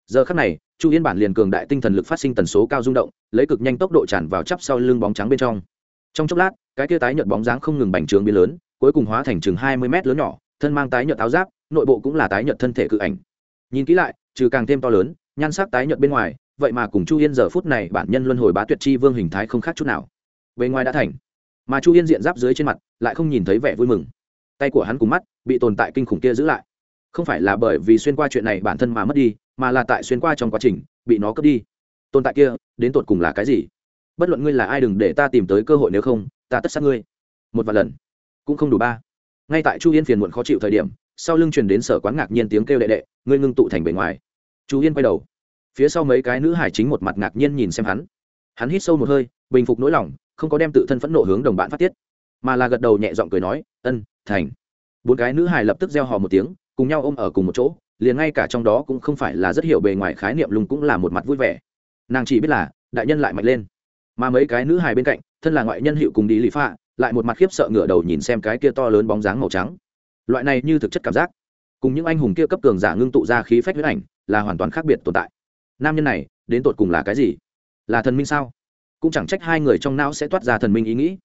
Giờ khắc này, chu yên bản liền cường đại tinh thần lực phát sinh tần số cao rung động, lấy cực nhanh tốc độ tràn vào chắp sau lưng bóng trắng bên trong. Trong chốc lát, cái kia tái nhợt bóng dáng không ngừng bành trướng biến lớn, cuối cùng hóa thành chừng hai mươi mét lớn nhỏ, thân mang tái nhợt áo giáp, nội bộ cũng là tái nhợt thân thể cự ảnh. Nhìn kỹ lại, trừ càng thêm to lớn, nhan sắc tái nhợt bên ngoài, vậy mà cùng chu yên giờ phút này bản nhân luân hồi bá tuyệt chi vương hình thái không khác chút nào. Bề ngoài đã thành, mà chu yên diện giáp dưới trên mặt, lại không nhìn thấy vẻ vui mừng tay của hắn cùng mắt bị tồn tại kinh khủng kia giữ lại. Không phải là bởi vì xuyên qua chuyện này bản thân mà mất đi, mà là tại xuyên qua trong quá trình, bị nó cướp đi. Tồn tại kia, đến tột cùng là cái gì? Bất luận ngươi là ai đừng để ta tìm tới cơ hội nếu không, ta tất sát ngươi. Một vài lần, cũng không đủ ba. Ngay tại chu yên phiền muộn khó chịu thời điểm, sau lưng truyền đến sở quán ngạc nhiên tiếng kêu đệ đệ, ngươi ngưng tụ thành bề ngoài. Chu yên quay đầu. Phía sau mấy cái nữ hải chính một mặt ngạc nhiên nhìn xem hắn. Hắn hít sâu một hơi, bình phục nỗi lòng, không có đem tự thân phẫn nộ hướng đồng bạn phát tiết, mà là gật đầu nhẹ giọng cười nói, ân thành. Bốn cái nữ hài lập tức gieo hò một tiếng, cùng nhau ôm ở cùng một chỗ, liền ngay cả trong đó cũng không phải là rất hiểu bề ngoài khái niệm lùng cũng là một mặt vui vẻ. Nàng chỉ biết là, đại nhân lại mạnh lên. Mà mấy cái nữ hài bên cạnh, thân là ngoại nhân hiệu cùng đi lý pha lại một mặt khiếp sợ ngửa đầu nhìn xem cái kia to lớn bóng dáng màu trắng. Loại này như thực chất cảm giác, cùng những anh hùng kia cấp cường giả ngưng tụ ra khí phách huyết ảnh, là hoàn toàn khác biệt tồn tại. Nam nhân này, đến tột cùng là cái gì? Là thần minh sao? Cũng chẳng trách hai người trong não sẽ toát ra thần minh ý nghĩ.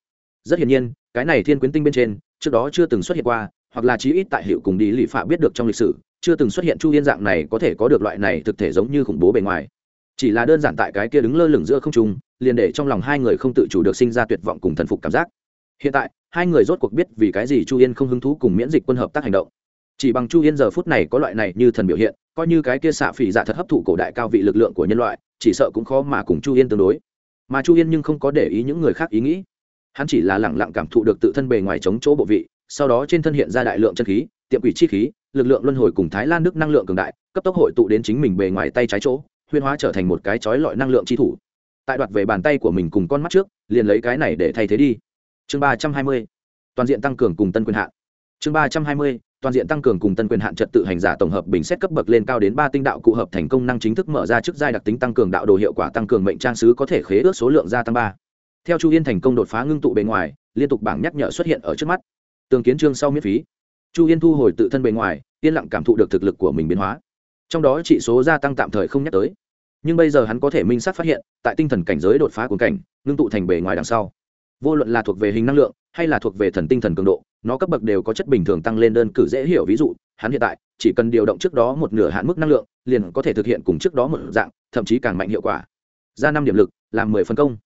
Rất hiển nhiên, cái này thiên quyến tinh bên trên trước đó chưa từng xuất hiện qua, hoặc là chí ít tại hiệu cùng đi lì phạ biết được trong lịch sử, chưa từng xuất hiện chu yên dạng này có thể có được loại này thực thể giống như khủng bố bề ngoài. Chỉ là đơn giản tại cái kia đứng lơ lửng giữa không trung, liền để trong lòng hai người không tự chủ được sinh ra tuyệt vọng cùng thần phục cảm giác. Hiện tại, hai người rốt cuộc biết vì cái gì chu yên không hứng thú cùng miễn dịch quân hợp tác hành động. Chỉ bằng chu yên giờ phút này có loại này như thần biểu hiện, coi như cái kia xạ phỉ giả thật hấp thụ cổ đại cao vị lực lượng của nhân loại, chỉ sợ cũng khó mà cùng chu yên tương đối. Mà chu yên nhưng không có để ý những người khác ý nghĩ hắn chỉ là lẳng lặng cảm thụ được tự thân bề ngoài chống chỗ bộ vị, sau đó trên thân hiện ra đại lượng chân khí, tiệm quỷ chi khí, lực lượng luân hồi cùng thái lan nước năng lượng cường đại, cấp tốc hội tụ đến chính mình bề ngoài tay trái chỗ huyên hóa trở thành một cái chói lọi năng lượng chi thủ. Tại đoạt về bàn tay của mình cùng con mắt trước, liền lấy cái này để thay thế đi. Chương ba trăm hai mươi, toàn diện tăng cường cùng tân quyền hạn. Chương ba trăm hai mươi, toàn diện tăng cường cùng tân quyền hạn trật tự hành giả tổng hợp bình xét cấp bậc lên cao đến ba tinh đạo cụ hợp thành công năng chính thức mở ra trước giai đặc tính tăng cường đạo đồ hiệu quả tăng cường mệnh trang sứ có thể khế ước số lượng gia tăng ba theo chu yên thành công đột phá ngưng tụ bề ngoài, liên tục bảng nhắc nhở xuất hiện ở trước mắt. Tường kiến trương sau miễn phí. Chu yên thu hồi tự thân bề ngoài, yên lặng cảm thụ được thực lực của mình biến hóa. Trong đó trị số gia tăng tạm thời không nhắc tới. Nhưng bây giờ hắn có thể minh sát phát hiện, tại tinh thần cảnh giới đột phá cuốn cảnh, ngưng tụ thành bề ngoài đằng sau. Vô luận là thuộc về hình năng lượng, hay là thuộc về thần tinh thần cường độ, nó cấp bậc đều có chất bình thường tăng lên đơn cử dễ hiểu. Ví dụ, hắn hiện tại, chỉ cần điều động trước đó một nửa hạn mức năng lượng, liền có thể thực hiện cùng trước đó một dạng, thậm chí càng mạnh hiệu quả. Ra năm điểm lực, làm mười phân công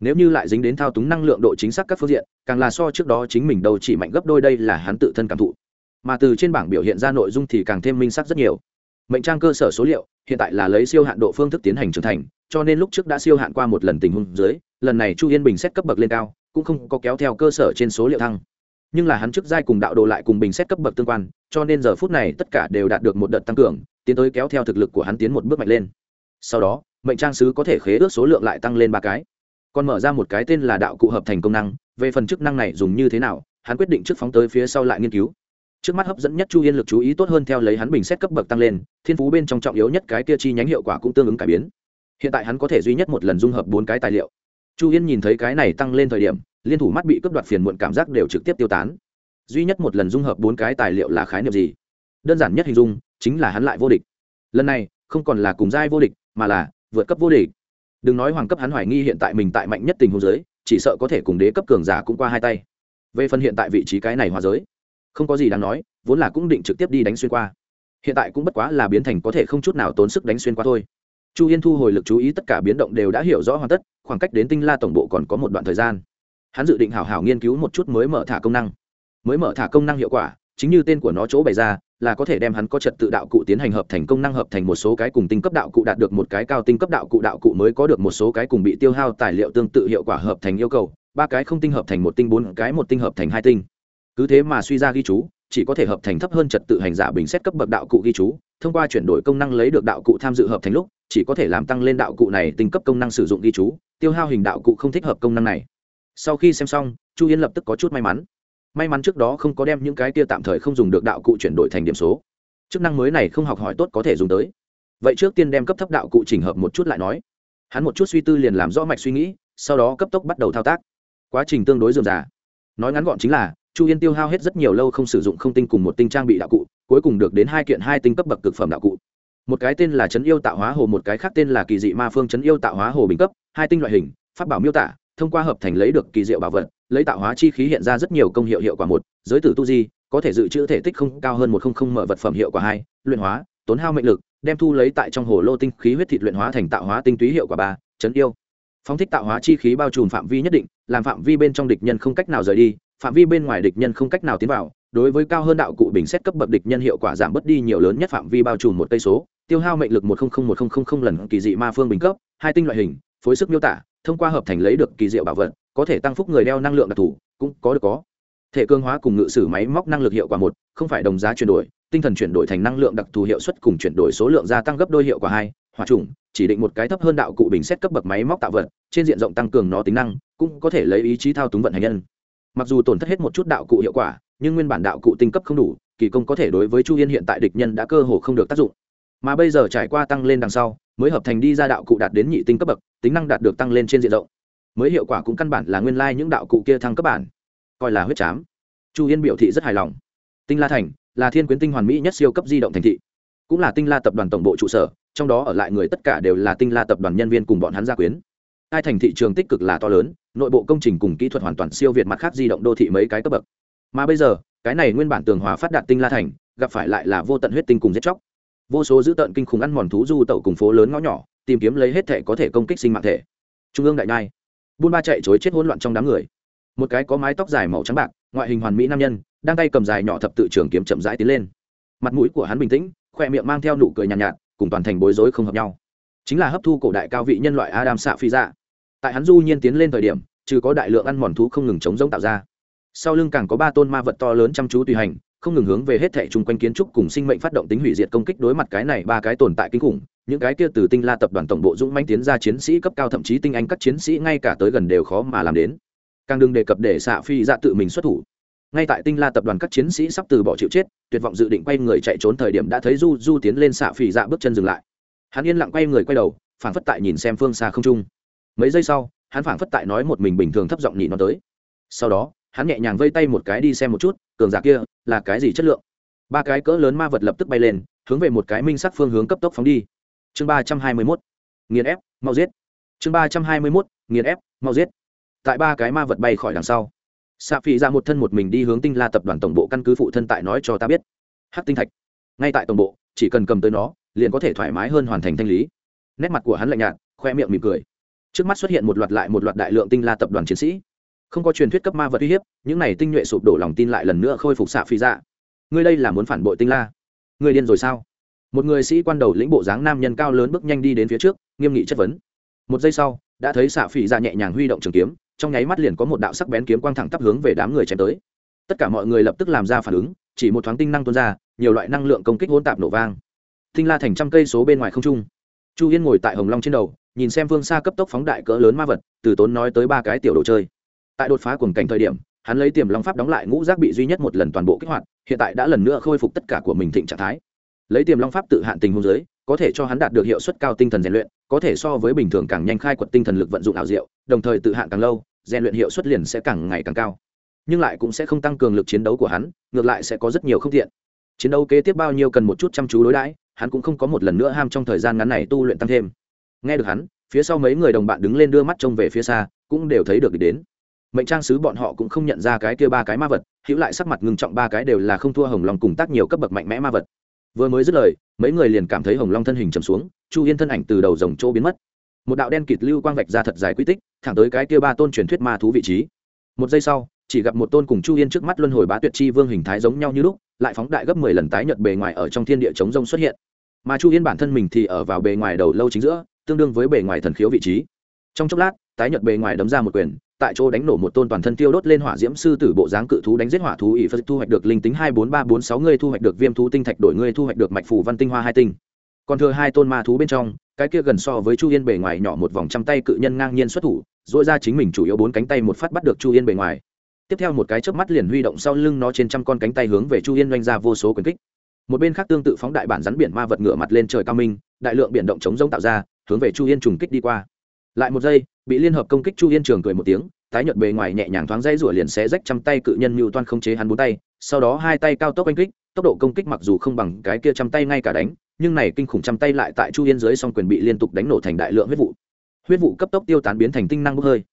nếu như lại dính đến thao túng năng lượng độ chính xác các phương diện, càng là so trước đó chính mình đâu chỉ mạnh gấp đôi đây là hắn tự thân cảm thụ. Mà từ trên bảng biểu hiện ra nội dung thì càng thêm minh sắc rất nhiều. Mệnh trang cơ sở số liệu, hiện tại là lấy siêu hạn độ phương thức tiến hành trưởng thành, cho nên lúc trước đã siêu hạn qua một lần tình huống dưới, lần này chu yên bình xét cấp bậc lên cao, cũng không có kéo theo cơ sở trên số liệu thăng. Nhưng là hắn trước giai cùng đạo đồ lại cùng bình xét cấp bậc tương quan, cho nên giờ phút này tất cả đều đạt được một đợt tăng cường, tiến tới kéo theo thực lực của hắn tiến một bước mạnh lên. Sau đó, mệnh trang sứ có thể khế ước số lượng lại tăng lên ba cái còn mở ra một cái tên là đạo cụ hợp thành công năng, về phần chức năng này dùng như thế nào, hắn quyết định trước phóng tới phía sau lại nghiên cứu. Trước mắt hấp dẫn nhất chu yên lực chú ý tốt hơn theo lấy hắn bình xét cấp bậc tăng lên, thiên phú bên trong trọng yếu nhất cái tia chi nhánh hiệu quả cũng tương ứng cải biến. Hiện tại hắn có thể duy nhất một lần dung hợp bốn cái tài liệu. Chu yên nhìn thấy cái này tăng lên thời điểm, liên thủ mắt bị cướp đoạt phiền muộn cảm giác đều trực tiếp tiêu tán. Duy nhất một lần dung hợp bốn cái tài liệu là khái niệm gì? Đơn giản nhất hình dung, chính là hắn lại vô địch. Lần này, không còn là cùng giai vô địch, mà là vượt cấp vô địch đừng nói hoàng cấp hắn hoài nghi hiện tại mình tại mạnh nhất tình huống giới, chỉ sợ có thể cùng đế cấp cường giả cũng qua hai tay. Về phần hiện tại vị trí cái này hòa giới, không có gì đáng nói, vốn là cũng định trực tiếp đi đánh xuyên qua. Hiện tại cũng bất quá là biến thành có thể không chút nào tốn sức đánh xuyên qua thôi. Chu yên thu hồi lực chú ý, tất cả biến động đều đã hiểu rõ hoàn tất, khoảng cách đến tinh la tổng bộ còn có một đoạn thời gian. Hắn dự định hảo hảo nghiên cứu một chút mới mở thả công năng. Mới mở thả công năng hiệu quả, chính như tên của nó chỗ bày ra là có thể đem hắn có trật tự đạo cụ tiến hành hợp thành công năng hợp thành một số cái cùng tinh cấp đạo cụ đạt được một cái cao tinh cấp đạo cụ đạo cụ mới có được một số cái cùng bị tiêu hao tài liệu tương tự hiệu quả hợp thành yêu cầu, ba cái không tinh hợp thành một tinh, bốn cái một tinh hợp thành hai tinh. Cứ thế mà suy ra ghi chú, chỉ có thể hợp thành thấp hơn trật tự hành giả bình xét cấp bậc đạo cụ ghi chú, thông qua chuyển đổi công năng lấy được đạo cụ tham dự hợp thành lúc, chỉ có thể làm tăng lên đạo cụ này tinh cấp công năng sử dụng ghi chú, tiêu hao hình đạo cụ không thích hợp công năng này. Sau khi xem xong, chu yên lập tức có chút may mắn may mắn trước đó không có đem những cái kia tạm thời không dùng được đạo cụ chuyển đổi thành điểm số. Chức năng mới này không học hỏi tốt có thể dùng tới. Vậy trước tiên đem cấp thấp đạo cụ chỉnh hợp một chút lại nói. Hắn một chút suy tư liền làm rõ mạch suy nghĩ, sau đó cấp tốc bắt đầu thao tác. Quá trình tương đối dườm già. Nói ngắn gọn chính là, chu yên tiêu hao hết rất nhiều lâu không sử dụng không tinh cùng một tinh trang bị đạo cụ, cuối cùng được đến hai kiện hai tinh cấp bậc cực phẩm đạo cụ. Một cái tên là chấn yêu tạo hóa hồ, một cái khác tên là kỳ dị ma phương chấn yêu tạo hóa hồ bình cấp, hai tinh loại hình phát bảo miêu tả thông qua hợp thành lấy được kỳ diệu bảo vật, lấy tạo hóa chi khí hiện ra rất nhiều công hiệu hiệu quả một, giới tử tu di, có thể dự trữ thể tích không cao hơn một không không mở vật phẩm hiệu quả hai, luyện hóa, tốn hao mệnh lực, đem thu lấy tại trong hồ lô tinh khí huyết thịt luyện hóa thành tạo hóa tinh túy hiệu quả ba, chấn yêu. Phóng thích tạo hóa chi khí bao trùm phạm vi nhất định, làm phạm vi bên trong địch nhân không cách nào rời đi, phạm vi bên ngoài địch nhân không cách nào tiến vào, đối với cao hơn đạo cụ bình xét cấp bậc địch nhân hiệu quả giảm bớt đi nhiều lớn nhất phạm vi bao trùm một cây số, tiêu hao mệnh lực một không không một không không lần kỳ dị ma phương bình cấp, hai tinh loại hình, phối sức miêu tả thông qua hợp thành lấy được kỳ diệu bảo vật, có thể tăng phúc người đeo năng lượng đặc thù, cũng có được có. Thể cương hóa cùng ngự sử máy móc năng lực hiệu quả một, không phải đồng giá chuyển đổi, tinh thần chuyển đổi thành năng lượng đặc thù hiệu suất cùng chuyển đổi số lượng gia tăng gấp đôi hiệu quả hai, hòa trùng, chỉ định một cái thấp hơn đạo cụ bình xét cấp bậc máy móc tạo vật, trên diện rộng tăng cường nó tính năng, cũng có thể lấy ý chí thao túng vận hành nhân. Mặc dù tổn thất hết một chút đạo cụ hiệu quả, nhưng nguyên bản đạo cụ tinh cấp không đủ, kỳ công có thể đối với chu yên hiện tại địch nhân đã cơ hồ không được tác dụng mà bây giờ trải qua tăng lên đằng sau, mới hợp thành đi ra đạo cụ đạt đến nhị tinh cấp bậc, tính năng đạt được tăng lên trên diện rộng. Mới hiệu quả cũng căn bản là nguyên lai、like、những đạo cụ kia thăng cấp bản. Coi là huyết chám. Chu yên biểu thị rất hài lòng. Tinh la thành là thiên quyến tinh hoàn mỹ nhất siêu cấp di động thành thị. Cũng là tinh la tập đoàn tổng bộ trụ sở, trong đó ở lại người tất cả đều là tinh la tập đoàn nhân viên cùng bọn hắn gia quyến. Hai thành thị trường tích cực là to lớn, nội bộ công trình cùng kỹ thuật hoàn toàn siêu việt mặt khác di động đô thị mấy cái cấp bậc. Mà bây giờ, cái này nguyên bản tường hòa phát đạt tinh la thành, gặp phải lại là vô tận huyết tinh cùng giết chóc vô số dữ tợn kinh khủng ăn mòn thú du tẩu cùng phố lớn ngõ nhỏ tìm kiếm lấy hết thể có thể công kích sinh mạng thể. Trung ương đại nhai. Buôn ba chạy chối chết hỗn loạn trong đám người. Một cái có mái tóc dài màu trắng bạc ngoại hình hoàn mỹ nam nhân đang tay cầm dài nhỏ thập tự trường kiếm chậm rãi tiến lên. Mặt mũi của hắn bình tĩnh khoe miệng mang theo nụ cười nhàn nhạt, nhạt cùng toàn thành bối rối không hợp nhau. Chính là hấp thu cổ đại cao vị nhân loại adam xạ phi ra tại hắn du nhiên tiến lên thời điểm trừ có đại lượng ăn mòn thú không ngừng chống giống tạo ra. Sau lưng càng có ba tôn ma vật to lớn chăm chú tùy hành không ngừng hướng về hết thảy chung quanh kiến trúc cùng sinh mệnh phát động tính hủy diệt công kích đối mặt cái này ba cái tồn tại kinh khủng. Những cái kia từ tinh la tập đoàn tổng bộ dũng manh tiến ra chiến sĩ cấp cao thậm chí tinh anh các chiến sĩ ngay cả tới gần đều khó mà làm đến. Càng đừng đề cập để xạ phi dạ tự mình xuất thủ. Ngay tại tinh la tập đoàn các chiến sĩ sắp từ bỏ chịu chết, tuyệt vọng dự định quay người chạy trốn thời điểm đã thấy du du tiến lên xạ phi dạ bước chân dừng lại. Hắn yên lặng quay người quay đầu, phảng phất tại nhìn xem phương xa không trung. Mấy giây sau, hắn phảng phất tại nói một mình bình thường thấp giọng nhị nó tới. Sau đó hắn nhẹ nhàng vây tay một cái đi xem một chút, cường giả kia là cái gì chất lượng. Ba cái cỡ lớn ma vật lập tức bay lên, hướng về một cái minh sắc phương hướng cấp tốc phóng đi. Chương ba trăm hai mươi mốt, nghiền ép, mau giết. Chương ba trăm hai mươi mốt, nghiền ép, mau giết. Tại ba cái ma vật bay khỏi đằng sau xạ Phi ra một thân một mình đi hướng tinh la tập đoàn tổng bộ căn cứ phụ thân tại nói cho ta biết. Hắc tinh thạch. Ngay tại tổng bộ, chỉ cần cầm tới nó, liền có thể thoải mái hơn hoàn thành thanh lý. Nét mặt của hắn lạnh nhạt, khoe miệng mỉm cười. Trước mắt xuất hiện một loạt lại một loạt đại lượng tinh la tập đoàn chiến sĩ không có truyền thuyết cấp ma vật uy hiếp, những này tinh nhuệ sụp đổ lòng tin lại lần nữa khôi phục xạ phi dạ. Ngươi đây là muốn phản bội tinh la. Ngươi điên rồi sao? Một người sĩ quan đầu lĩnh bộ dáng nam nhân cao lớn bước nhanh đi đến phía trước, nghiêm nghị chất vấn. Một giây sau, đã thấy xạ phỉ dạ nhẹ nhàng huy động trường kiếm, trong nháy mắt liền có một đạo sắc bén kiếm quang thẳng tắp hướng về đám người chém tới. Tất cả mọi người lập tức làm ra phản ứng, chỉ một thoáng tinh năng tuôn ra, nhiều loại năng lượng công kích hỗn tạp nổ vang. Tinh la thành trăm cây số bên ngoài không trung. Chu yên ngồi tại hồng long trên đầu, nhìn xem phương xa cấp tốc phóng đại cỡ lớn ma vật, từ tốn nói tới ba cái tiểu đồ chơi tại đột phá cuồng cảnh thời điểm, hắn lấy tiềm long pháp đóng lại ngũ giác bị duy nhất một lần toàn bộ kích hoạt, hiện tại đã lần nữa khôi phục tất cả của mình thịnh trạng thái. Lấy tiềm long pháp tự hạn tình hôn giới có thể cho hắn đạt được hiệu suất cao tinh thần rèn luyện, có thể so với bình thường càng nhanh khai quật tinh thần lực vận dụng ảo diệu, đồng thời tự hạn càng lâu, rèn luyện hiệu suất liền sẽ càng ngày càng cao. Nhưng lại cũng sẽ không tăng cường lực chiến đấu của hắn, ngược lại sẽ có rất nhiều không thiện chiến đấu kế tiếp bao nhiêu cần một chút chăm chú đối đãi, hắn cũng không có một lần nữa ham trong thời gian ngắn này tu luyện tăng thêm. Nghe được hắn, phía sau mấy người đồng bạn đứng lên đưa mắt trông về phía xa, cũng đều thấy được đi đến mệnh trang sứ bọn họ cũng không nhận ra cái kia ba cái ma vật, hữu lại sắc mặt ngưng trọng ba cái đều là không thua hồng long cùng tác nhiều cấp bậc mạnh mẽ ma vật. Vừa mới dứt lời, mấy người liền cảm thấy hồng long thân hình trầm xuống, chu yên thân ảnh từ đầu dòng chỗ biến mất. Một đạo đen kịt lưu quang vạch ra thật dài quy tích, thẳng tới cái kia ba tôn truyền thuyết ma thú vị trí. Một giây sau, chỉ gặp một tôn cùng chu yên trước mắt luân hồi bá tuyệt chi vương hình thái giống nhau như lúc, lại phóng đại gấp mười lần tái nhật bề ngoài ở trong thiên địa chống rông xuất hiện. Mà chu yên bản thân mình thì ở vào bề ngoài đầu lâu chính giữa, tương đương với bề ngoài thần khiếu vị trí. Trong chốc lát tái nhật bề ngoài đấm ra một quyền, tại chỗ đánh nổ một tôn toàn thân tiêu đốt lên hỏa diễm sư tử bộ dáng cự thú đánh giết hỏa thú ỷ phật, thu hoạch được linh tính hai bốn ba bốn sáu, ngươi thu hoạch được viêm thú tinh thạch, đổi ngươi thu hoạch được mạch phủ văn tinh hoa hai tinh. Còn thừa hai tôn ma thú bên trong, cái kia gần so với chu yên bề ngoài nhỏ một vòng trăm tay cự nhân ngang nhiên xuất thủ dội ra chính mình chủ yếu bốn cánh tay một phát bắt được chu yên bề ngoài. Tiếp theo một cái chớp mắt liền huy động sau lưng nó trên trăm con cánh tay hướng về chu yên doanh ra vô số quyền kích. Một bên khác tương tự phóng đại bản rắn biển ma vật ngửa mặt lên trời cao minh, đại lượng biển động chống giống tạo ra, hướng về chu yên trùng kích đi qua. Lại một giây bị liên hợp công kích chu yên trường cười một tiếng, tái nhợt bề ngoài nhẹ nhàng thoáng dây rủa liền xé rách trăm tay cự nhân mưu toan không chế hắn bốn tay, sau đó hai tay cao tốc oanh kích, tốc độ công kích mặc dù không bằng cái kia trăm tay ngay cả đánh, nhưng này kinh khủng trăm tay lại tại chu yên dưới song quyền bị liên tục đánh nổ thành đại lượng huyết vụ. Huyết vụ cấp tốc tiêu tán biến thành tinh năng bốc hơi.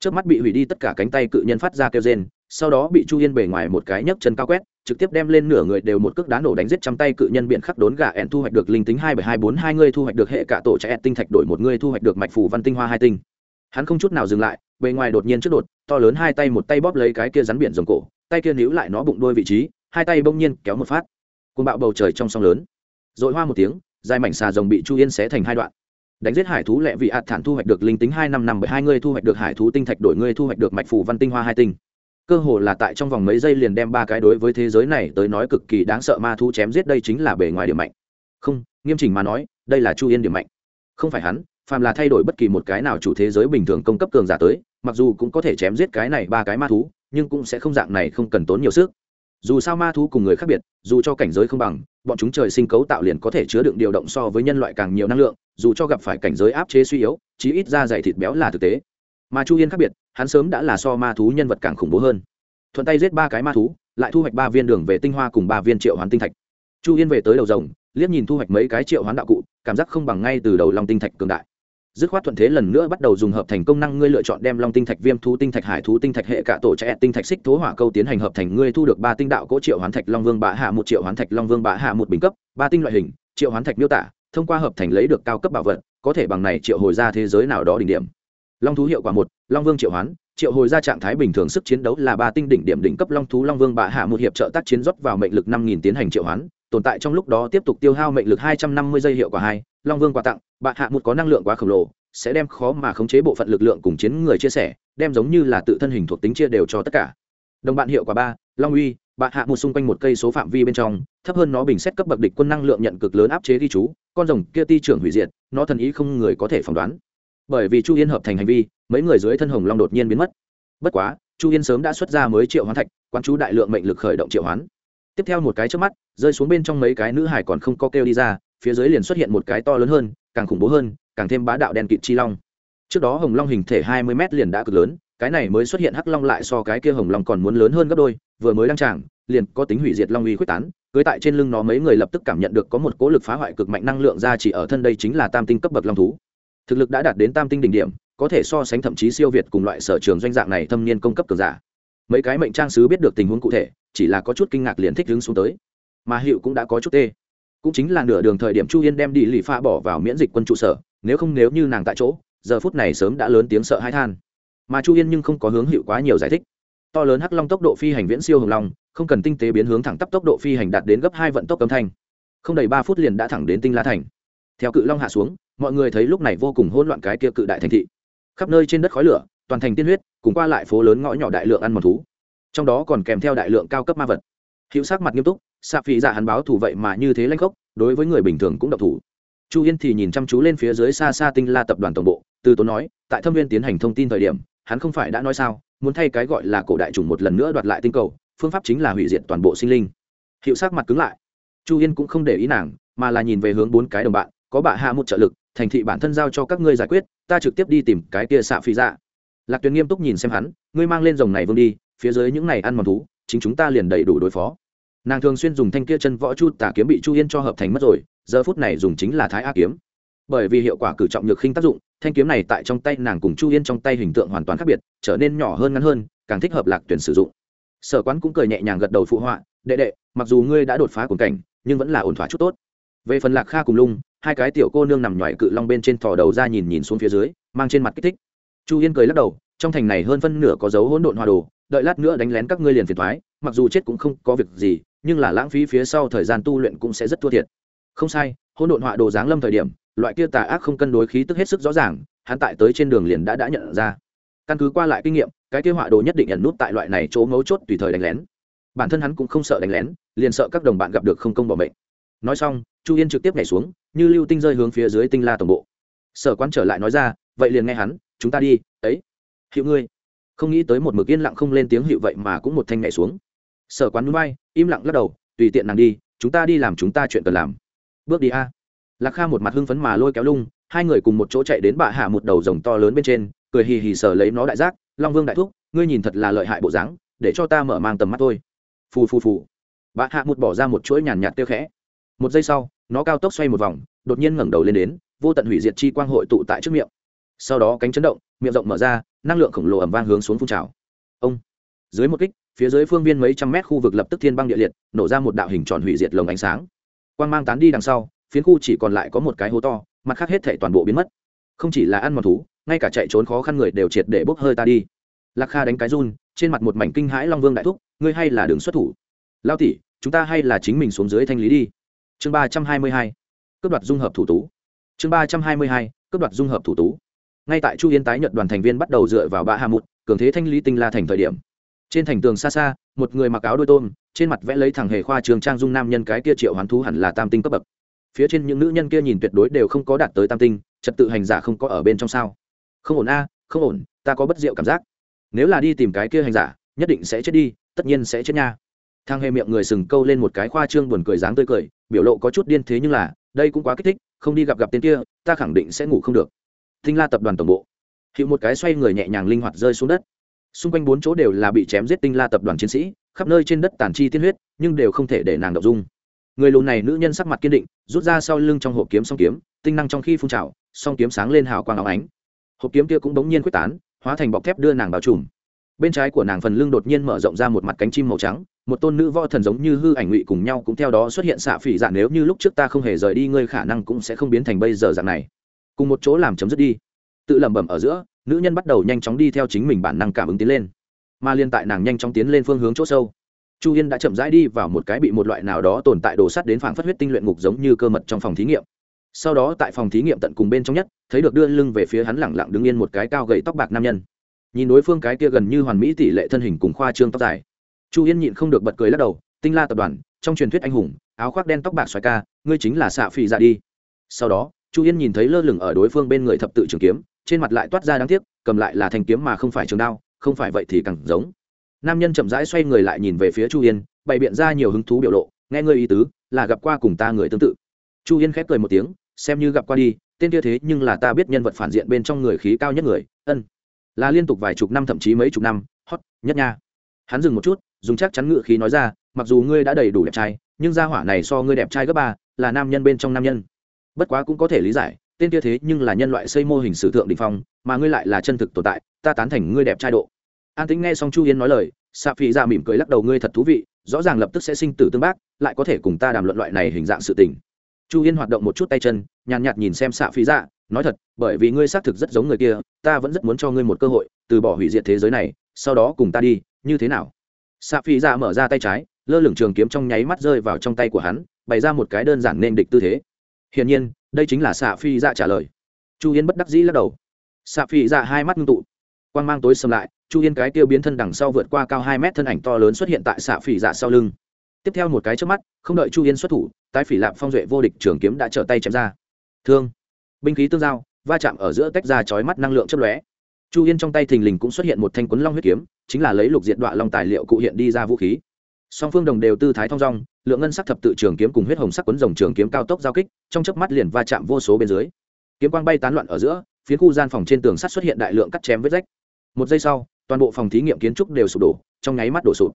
Trước mắt bị hủy đi tất cả cánh tay cự nhân phát ra kêu rên, sau đó bị chu yên bề ngoài một cái nhấc chân cao quét, trực tiếp đem lên nửa người đều một cước đá nổ đánh giết trăm tay cự nhân biện khắc đốn gà ẹn thu hoạch được linh tính hai bảy hai bốn hai người thu hoạch được hệ cả tổ trẻ tinh thạch đổi một người thu hoạch được mạch phủ văn tinh hoa hai tinh hắn không chút nào dừng lại, bề ngoài đột nhiên trước đột, to lớn hai tay một tay bóp lấy cái kia rắn biển rồng cổ, tay kia níu lại nó bụng đôi vị trí, hai tay bỗng nhiên kéo một phát. Côn bạo bầu trời trong sông lớn. R hoa một tiếng, dài mảnh xà rồng bị chu yên xé thành hai đoạn. Đánh giết hải thú lẹ vị ạt thản thu hoạch được linh tính hai năm năm bởi hai người thu hoạch được hải thú tinh thạch đổi người thu hoạch được mạch phủ văn tinh hoa hai tinh. Cơ hồ là tại trong vòng mấy giây liền đem ba cái đối với thế giới này tới nói cực kỳ đáng sợ ma thú chém giết đây chính là bề ngoài điểm mạnh. Không, nghiêm chỉnh mà nói, đây là chu yên điểm mạnh. Không phải hắn phàm là thay đổi bất kỳ một cái nào chủ thế giới bình thường công cấp cường giả tới, mặc dù cũng có thể chém giết cái này ba cái ma thú, nhưng cũng sẽ không dạng này không cần tốn nhiều sức. Dù sao ma thú cùng người khác biệt, dù cho cảnh giới không bằng, bọn chúng trời sinh cấu tạo liền có thể chứa đựng điều động so với nhân loại càng nhiều năng lượng, dù cho gặp phải cảnh giới áp chế suy yếu, chí ít ra dày thịt béo là thực tế. Mà chu yên khác biệt, hắn sớm đã là so ma thú nhân vật càng khủng bố hơn. Thuận tay giết ba cái ma thú, lại thu hoạch ba viên đường về tinh hoa cùng ba viên triệu hoán tinh thạch. Chu yên về tới đầu rồng, liếc nhìn thu hoạch mấy cái triệu hoán đạo cụ, cảm giác không bằng ngay từ đầu lòng tinh thạch cường đại dứt khoát thuận thế lần nữa bắt đầu dùng hợp thành công năng ngươi lựa chọn đem long tinh thạch viêm thú, tinh thạch hải thú, tinh thạch hệ cả tổ trẻ, tinh thạch xích thố hỏa câu tiến hành hợp thành. Ngươi thu được ba tinh đạo cỗ triệu hoán thạch long vương bạ hạ một triệu hoán thạch long vương bạ hạ một bình cấp, ba tinh loại hình, triệu hoán thạch miêu tả, thông qua hợp thành lấy được cao cấp bảo vật, có thể bằng này triệu hồi ra thế giới nào đó đỉnh điểm. Long thú hiệu quả một, long vương triệu hoán, triệu hồi ra trạng thái bình thường sức chiến đấu là ba tinh đỉnh điểm đỉnh cấp long thú long vương bạ hạ một hiệp trợ tác chiến rót vào mệnh lực năm nghìn tiến hành triệu hoán tồn tại trong lúc đó tiếp tục tiêu hao mệnh lực hai trăm năm mươi giây hiệu quả hai, long vương quà tặng bạ hạ một có năng lượng quá khổng lồ, sẽ đem khó mà khống chế bộ phận lực lượng cùng chiến người chia sẻ, đem giống như là tự thân hình thuộc tính chia đều cho tất cả. Đồng bạn hiệu quả ba, long uy bạ hạ một xung quanh một cây số phạm vi bên trong, thấp hơn nó bình xét cấp bậc địch quân năng lượng nhận cực lớn áp chế ghi chú, con rồng kia ti trưởng hủy diệt, nó thần ý không người có thể phỏng đoán. Bởi vì chu yên hợp thành hành vi, mấy người dưới thân hồng long đột nhiên biến mất. Bất quá, chu yên sớm đã xuất ra mới triệu hoán thạch quan chú đại lượng mệnh lực khởi động triệu hoán tiếp theo một cái trước mắt, rơi xuống bên trong mấy cái nữ hải còn không có kêu đi ra, phía dưới liền xuất hiện một cái to lớn hơn, càng khủng bố hơn, càng thêm bá đạo đen kịt chi long. Trước đó hồng long hình thể hai mươi m liền đã cực lớn, cái này mới xuất hiện hắc long lại so cái kia hồng long còn muốn lớn hơn gấp đôi, vừa mới đăng tràng, liền có tính hủy diệt long uy quyết tán, cưới tại trên lưng nó mấy người lập tức cảm nhận được có một cố lực phá hoại cực mạnh năng lượng ra chỉ ở thân đây chính là tam tinh cấp bậc long thú. Thực lực đã đạt đến tam tinh đỉnh điểm, có thể so sánh thậm chí siêu việt cùng loại sở trường doanh dạng này thâm niên công cấp cường giả. Mấy cái mệnh trang sứ biết được tình huống cụ thể chỉ là có chút kinh ngạc liền thích đứng xuống tới. Mà hiệu cũng đã có chút tê. Cũng chính là nửa đường thời điểm chu yên đem đi lì pha bỏ vào miễn dịch quân trụ sở, nếu không nếu như nàng tại chỗ, giờ phút này sớm đã lớn tiếng sợ hãi than. Mà chu yên nhưng không có hướng hiệu quá nhiều giải thích. To lớn hắc long tốc độ phi hành viễn siêu hồng long không cần tinh tế biến hướng thẳng tắp tốc độ phi hành đạt đến gấp hai vận tốc âm thanh. Không đầy ba phút liền đã thẳng đến tinh la thành. Theo cự long hạ xuống, mọi người thấy lúc này vô cùng hỗn loạn cái kia cự đại thành thị. Khắp nơi trên đất khói lửa, toàn thành tiên huyết, cùng qua lại phố lớn ngõ nhỏ đại lượng ăn mòn thú trong đó còn kèm theo đại lượng cao cấp ma vật. Hữu sắc mặt nghiêm túc xạ phỉ dạ hắn báo thủ vậy mà như thế lanh khốc, đối với người bình thường cũng độc thủ. Chu yên thì nhìn chăm chú lên phía dưới xa xa tinh la tập đoàn tổng bộ, từ tốn nói, tại thâm viên tiến hành thông tin thời điểm, hắn không phải đã nói sao, muốn thay cái gọi là cổ đại chủng một lần nữa đoạt lại tinh cầu, phương pháp chính là hủy diệt toàn bộ sinh linh. Hiệu sắc mặt cứng lại. Chu yên cũng không để ý nàng, mà là nhìn về hướng bốn cái đồng bạn, có bạ hạ một trợ lực, thành thị bản thân giao cho các ngươi giải quyết, ta trực tiếp đi tìm cái kia xạ phi dạ. Lạc tuyền nghiêm túc nhìn xem hắn, ngươi mang lên dòng này vương đi phía dưới những này ăn mòn thú, chính chúng ta liền đầy đủ đối phó. Nàng thường xuyên dùng thanh kia chân võ chu tả kiếm bị chu yên cho hợp thành mất rồi, giờ phút này dùng chính là thái a kiếm. Bởi vì hiệu quả cử trọng nhược khinh tác dụng, thanh kiếm này tại trong tay nàng cùng chu yên trong tay hình tượng hoàn toàn khác biệt, trở nên nhỏ hơn ngắn hơn, càng thích hợp lạc tuyển sử dụng. Sở quán cũng cười nhẹ nhàng gật đầu phụ họa, đệ đệ, mặc dù ngươi đã đột phá cùng cảnh, nhưng vẫn là ổn thỏa chút tốt. Về phần lạc kha cùng lung, hai cái tiểu cô nương nằm ngoài cự long bên trên thò đầu ra nhìn nhìn xuống phía dưới, mang trên mặt kích thích. Chu yên cười lắc đầu, trong thành này hơn phân nửa có dấu hỗn độn hòa đồ đợi lát nữa đánh lén các ngươi liền phiền thoái, mặc dù chết cũng không có việc gì, nhưng là lãng phí phía sau thời gian tu luyện cũng sẽ rất thua thiệt. Không sai, hỗn độn họa đồ giáng lâm thời điểm, loại kia tà ác không cân đối khí tức hết sức rõ ràng, hắn tại tới trên đường liền đã đã nhận ra. Căn cứ qua lại kinh nghiệm, cái kia họa đồ nhất định nhận nút tại loại này chỗ ngấu chốt tùy thời đánh lén. Bản thân hắn cũng không sợ đánh lén, liền sợ các đồng bạn gặp được không công bỏ mệnh. Nói xong, chu yên trực tiếp nhảy xuống, như lưu tinh rơi hướng phía dưới tinh la tổng bộ. Sở quan trở lại nói ra, vậy liền nghe hắn, chúng ta đi, ấy hiệu ngươi không nghĩ tới một mực yên lặng không lên tiếng hiệu vậy mà cũng một thanh nhảy xuống. Sở quán núi bay, im lặng lắc đầu, tùy tiện nàng đi, chúng ta đi làm chúng ta chuyện cần làm. Bước đi a. Lạc kha một mặt hưng phấn mà lôi kéo lung, hai người cùng một chỗ chạy đến bạ hạ một đầu rồng to lớn bên trên, cười hì hì sờ lấy nó đại giác, long vương đại thúc, ngươi nhìn thật là lợi hại bộ dáng, để cho ta mở mang tầm mắt thôi. Phù phù phù. Bạ hạ một bỏ ra một chuỗi nhàn nhạt tiêu khẽ. Một giây sau, nó cao tốc xoay một vòng, đột nhiên ngẩng đầu lên đến, vô tận hủy diệt chi quang hội tụ tại trước miệng sau đó cánh chấn động, miệng rộng mở ra, năng lượng khổng lồ ẩm vang hướng xuống phun trào. Ông, dưới một kích, phía dưới phương viên mấy trăm mét khu vực lập tức thiên băng địa liệt, nổ ra một đạo hình tròn hủy diệt lồng ánh sáng. Quang mang tán đi đằng sau, phiến khu chỉ còn lại có một cái hố to, mặt khác hết thể toàn bộ biến mất. Không chỉ là ăn mòn thú, ngay cả chạy trốn khó khăn người đều triệt để bốc hơi ta đi. Lạc kha đánh cái run, trên mặt một mảnh kinh hãi long vương đại thúc, ngươi hay là đường xuất thủ. Lao tỷ, chúng ta hay là chính mình xuống dưới thanh lý đi. Chương ba trăm hai mươi hai, cướp đoạt dung hợp thủ tú. Chương ba trăm hai mươi hai, cướp đoạt dung hợp thủ tú ngay tại chu yên tái nhận đoàn thành viên bắt đầu dựa vào bạ hà mụt, cường thế thanh lý tinh la thành thời điểm. Trên thành tường xa xa, một người mặc áo đôi tôm, trên mặt vẽ lấy thằng hề khoa trường trang dung nam nhân cái kia triệu hoán thú hẳn là tam tinh cấp bậc. Phía trên những nữ nhân kia nhìn tuyệt đối đều không có đạt tới tam tinh, trật tự hành giả không có ở bên trong sao. Không ổn a, không ổn, ta có bất diệu cảm giác. Nếu là đi tìm cái kia hành giả, nhất định sẽ chết đi, tất nhiên sẽ chết nha. Thang hề miệng người sừng câu lên một cái khoa trương buồn cười dáng tươi cười, biểu lộ có chút điên thế nhưng là, đây cũng quá kích thích, không đi gặp gặp tên kia, ta khẳng định sẽ ngủ không được tinh la tập đoàn tổng bộ. Hiệu một cái xoay người nhẹ nhàng linh hoạt rơi xuống đất. Xung quanh bốn chỗ đều là bị chém giết tinh la tập đoàn chiến sĩ, khắp nơi trên đất tàn chi tiên huyết, nhưng đều không thể để nàng đậu dung. Người lùn này nữ nhân sắc mặt kiên định, rút ra sau lưng trong hộp kiếm song kiếm, tinh năng trong khi phun trào, song kiếm sáng lên hào quang áo ánh. Hộp kiếm kia cũng bỗng nhiên quyết tán, hóa thành bọc thép đưa nàng vào trùm. Bên trái của nàng phần lưng đột nhiên mở rộng ra một mặt cánh chim màu trắng, một tôn nữ võ thần giống như hư ảnh ngụy cùng nhau cũng theo đó xuất hiện xạ phỉ dạ nếu như lúc trước ta không hề rời đi, ngươi khả năng cũng sẽ không biến thành bây giờ dạng này cùng một chỗ làm chấm dứt đi. Tự lẩm bẩm ở giữa, nữ nhân bắt đầu nhanh chóng đi theo chính mình bản năng cảm ứng tiến lên. Mà liên tại nàng nhanh chóng tiến lên phương hướng chỗ sâu, chu yên đã chậm rãi đi vào một cái bị một loại nào đó tồn tại đồ sắt đến phảng phất huyết tinh luyện ngục giống như cơ mật trong phòng thí nghiệm. Sau đó tại phòng thí nghiệm tận cùng bên trong nhất, thấy được đưa lưng về phía hắn lẳng lặng đứng yên một cái cao gầy tóc bạc nam nhân. Nhìn đối phương cái kia gần như hoàn mỹ tỷ lệ thân hình cùng khoa trương tóc dài. Chu yên nhịn không được bật cười lắc đầu, tinh la tập đoàn, trong truyền thuyết anh hùng, áo khoác đen tóc bạc xoài ca, ngươi chính là xạ phì dạ đi. Sau đó chu yên nhìn thấy lơ lửng ở đối phương bên người thập tự trường kiếm, trên mặt lại toát ra đáng tiếc, cầm lại là thanh kiếm mà không phải trường đao, không phải vậy thì càng giống. Nam nhân chậm rãi xoay người lại nhìn về phía chu yên, bày biện ra nhiều hứng thú biểu lộ, nghe ngươi ý tứ, là gặp qua cùng ta người tương tự. Chu yên khép cười một tiếng, xem như gặp qua đi, tên kia thế nhưng là ta biết nhân vật phản diện bên trong người khí cao nhất người, ân. Là liên tục vài chục năm thậm chí mấy chục năm, hot nhất nha. Hắn dừng một chút, dùng chắc chắn ngự khí nói ra, mặc dù ngươi đã đầy đủ đẹp trai, nhưng gia hỏa này so ngươi đẹp trai gấp ba, là nam nhân bên trong nam nhân bất quá cũng có thể lý giải tên kia thế nhưng là nhân loại xây mô hình sử thượng đình phong mà ngươi lại là chân thực tồn tại ta tán thành ngươi đẹp trai độ. An tính nghe xong chu yên nói lời xạ Phi ra mỉm cười lắc đầu ngươi thật thú vị rõ ràng lập tức sẽ sinh tử tương bác lại có thể cùng ta đàm luận loại này hình dạng sự tình. Chu yên hoạt động một chút tay chân nhàn nhạt nhìn xem xạ Phi Dạ, nói thật bởi vì ngươi xác thực rất giống người kia ta vẫn rất muốn cho ngươi một cơ hội từ bỏ hủy diệt thế giới này sau đó cùng ta đi như thế nào? Xạ Phi Dạ mở ra tay trái lơ lửng trường kiếm trong nháy mắt rơi vào trong tay của hắn bày ra một cái đơn giản nên địch tư thế hiển nhiên, đây chính là xạ phi dạ trả lời. Chu yên bất đắc dĩ lắc đầu. Xạ phi dạ hai mắt ngưng tụ. Quan g mang tối xâm lại, chu yên cái tiêu biến thân đằng sau vượt qua cao hai mét thân ảnh to lớn xuất hiện tại xạ phi dạ sau lưng. Tiếp theo một cái trước mắt, không đợi chu yên xuất thủ, tái phỉ lạp phong duệ vô địch trường kiếm đã trở tay chém ra. Thương. Binh khí tương giao, va chạm ở giữa tách ra chói mắt năng lượng chấp lóe. Chu yên trong tay thình lình cũng xuất hiện một thanh quấn long huyết kiếm, chính là lấy lục diện đoạn long tài liệu cụ hiện đi ra vũ khí song phương đồng đều tư thái thong dong, lượng ngân sắc thập tự trường kiếm cùng huyết hồng sắc quấn rồng trường kiếm cao tốc giao kích, trong chớp mắt liền va chạm vô số bên dưới. Kiếm quang bay tán loạn ở giữa, phía khu gian phòng trên tường sắt xuất hiện đại lượng cắt chém vết rách. Một giây sau, toàn bộ phòng thí nghiệm kiến trúc đều sụp đổ, trong nháy mắt đổ sụp.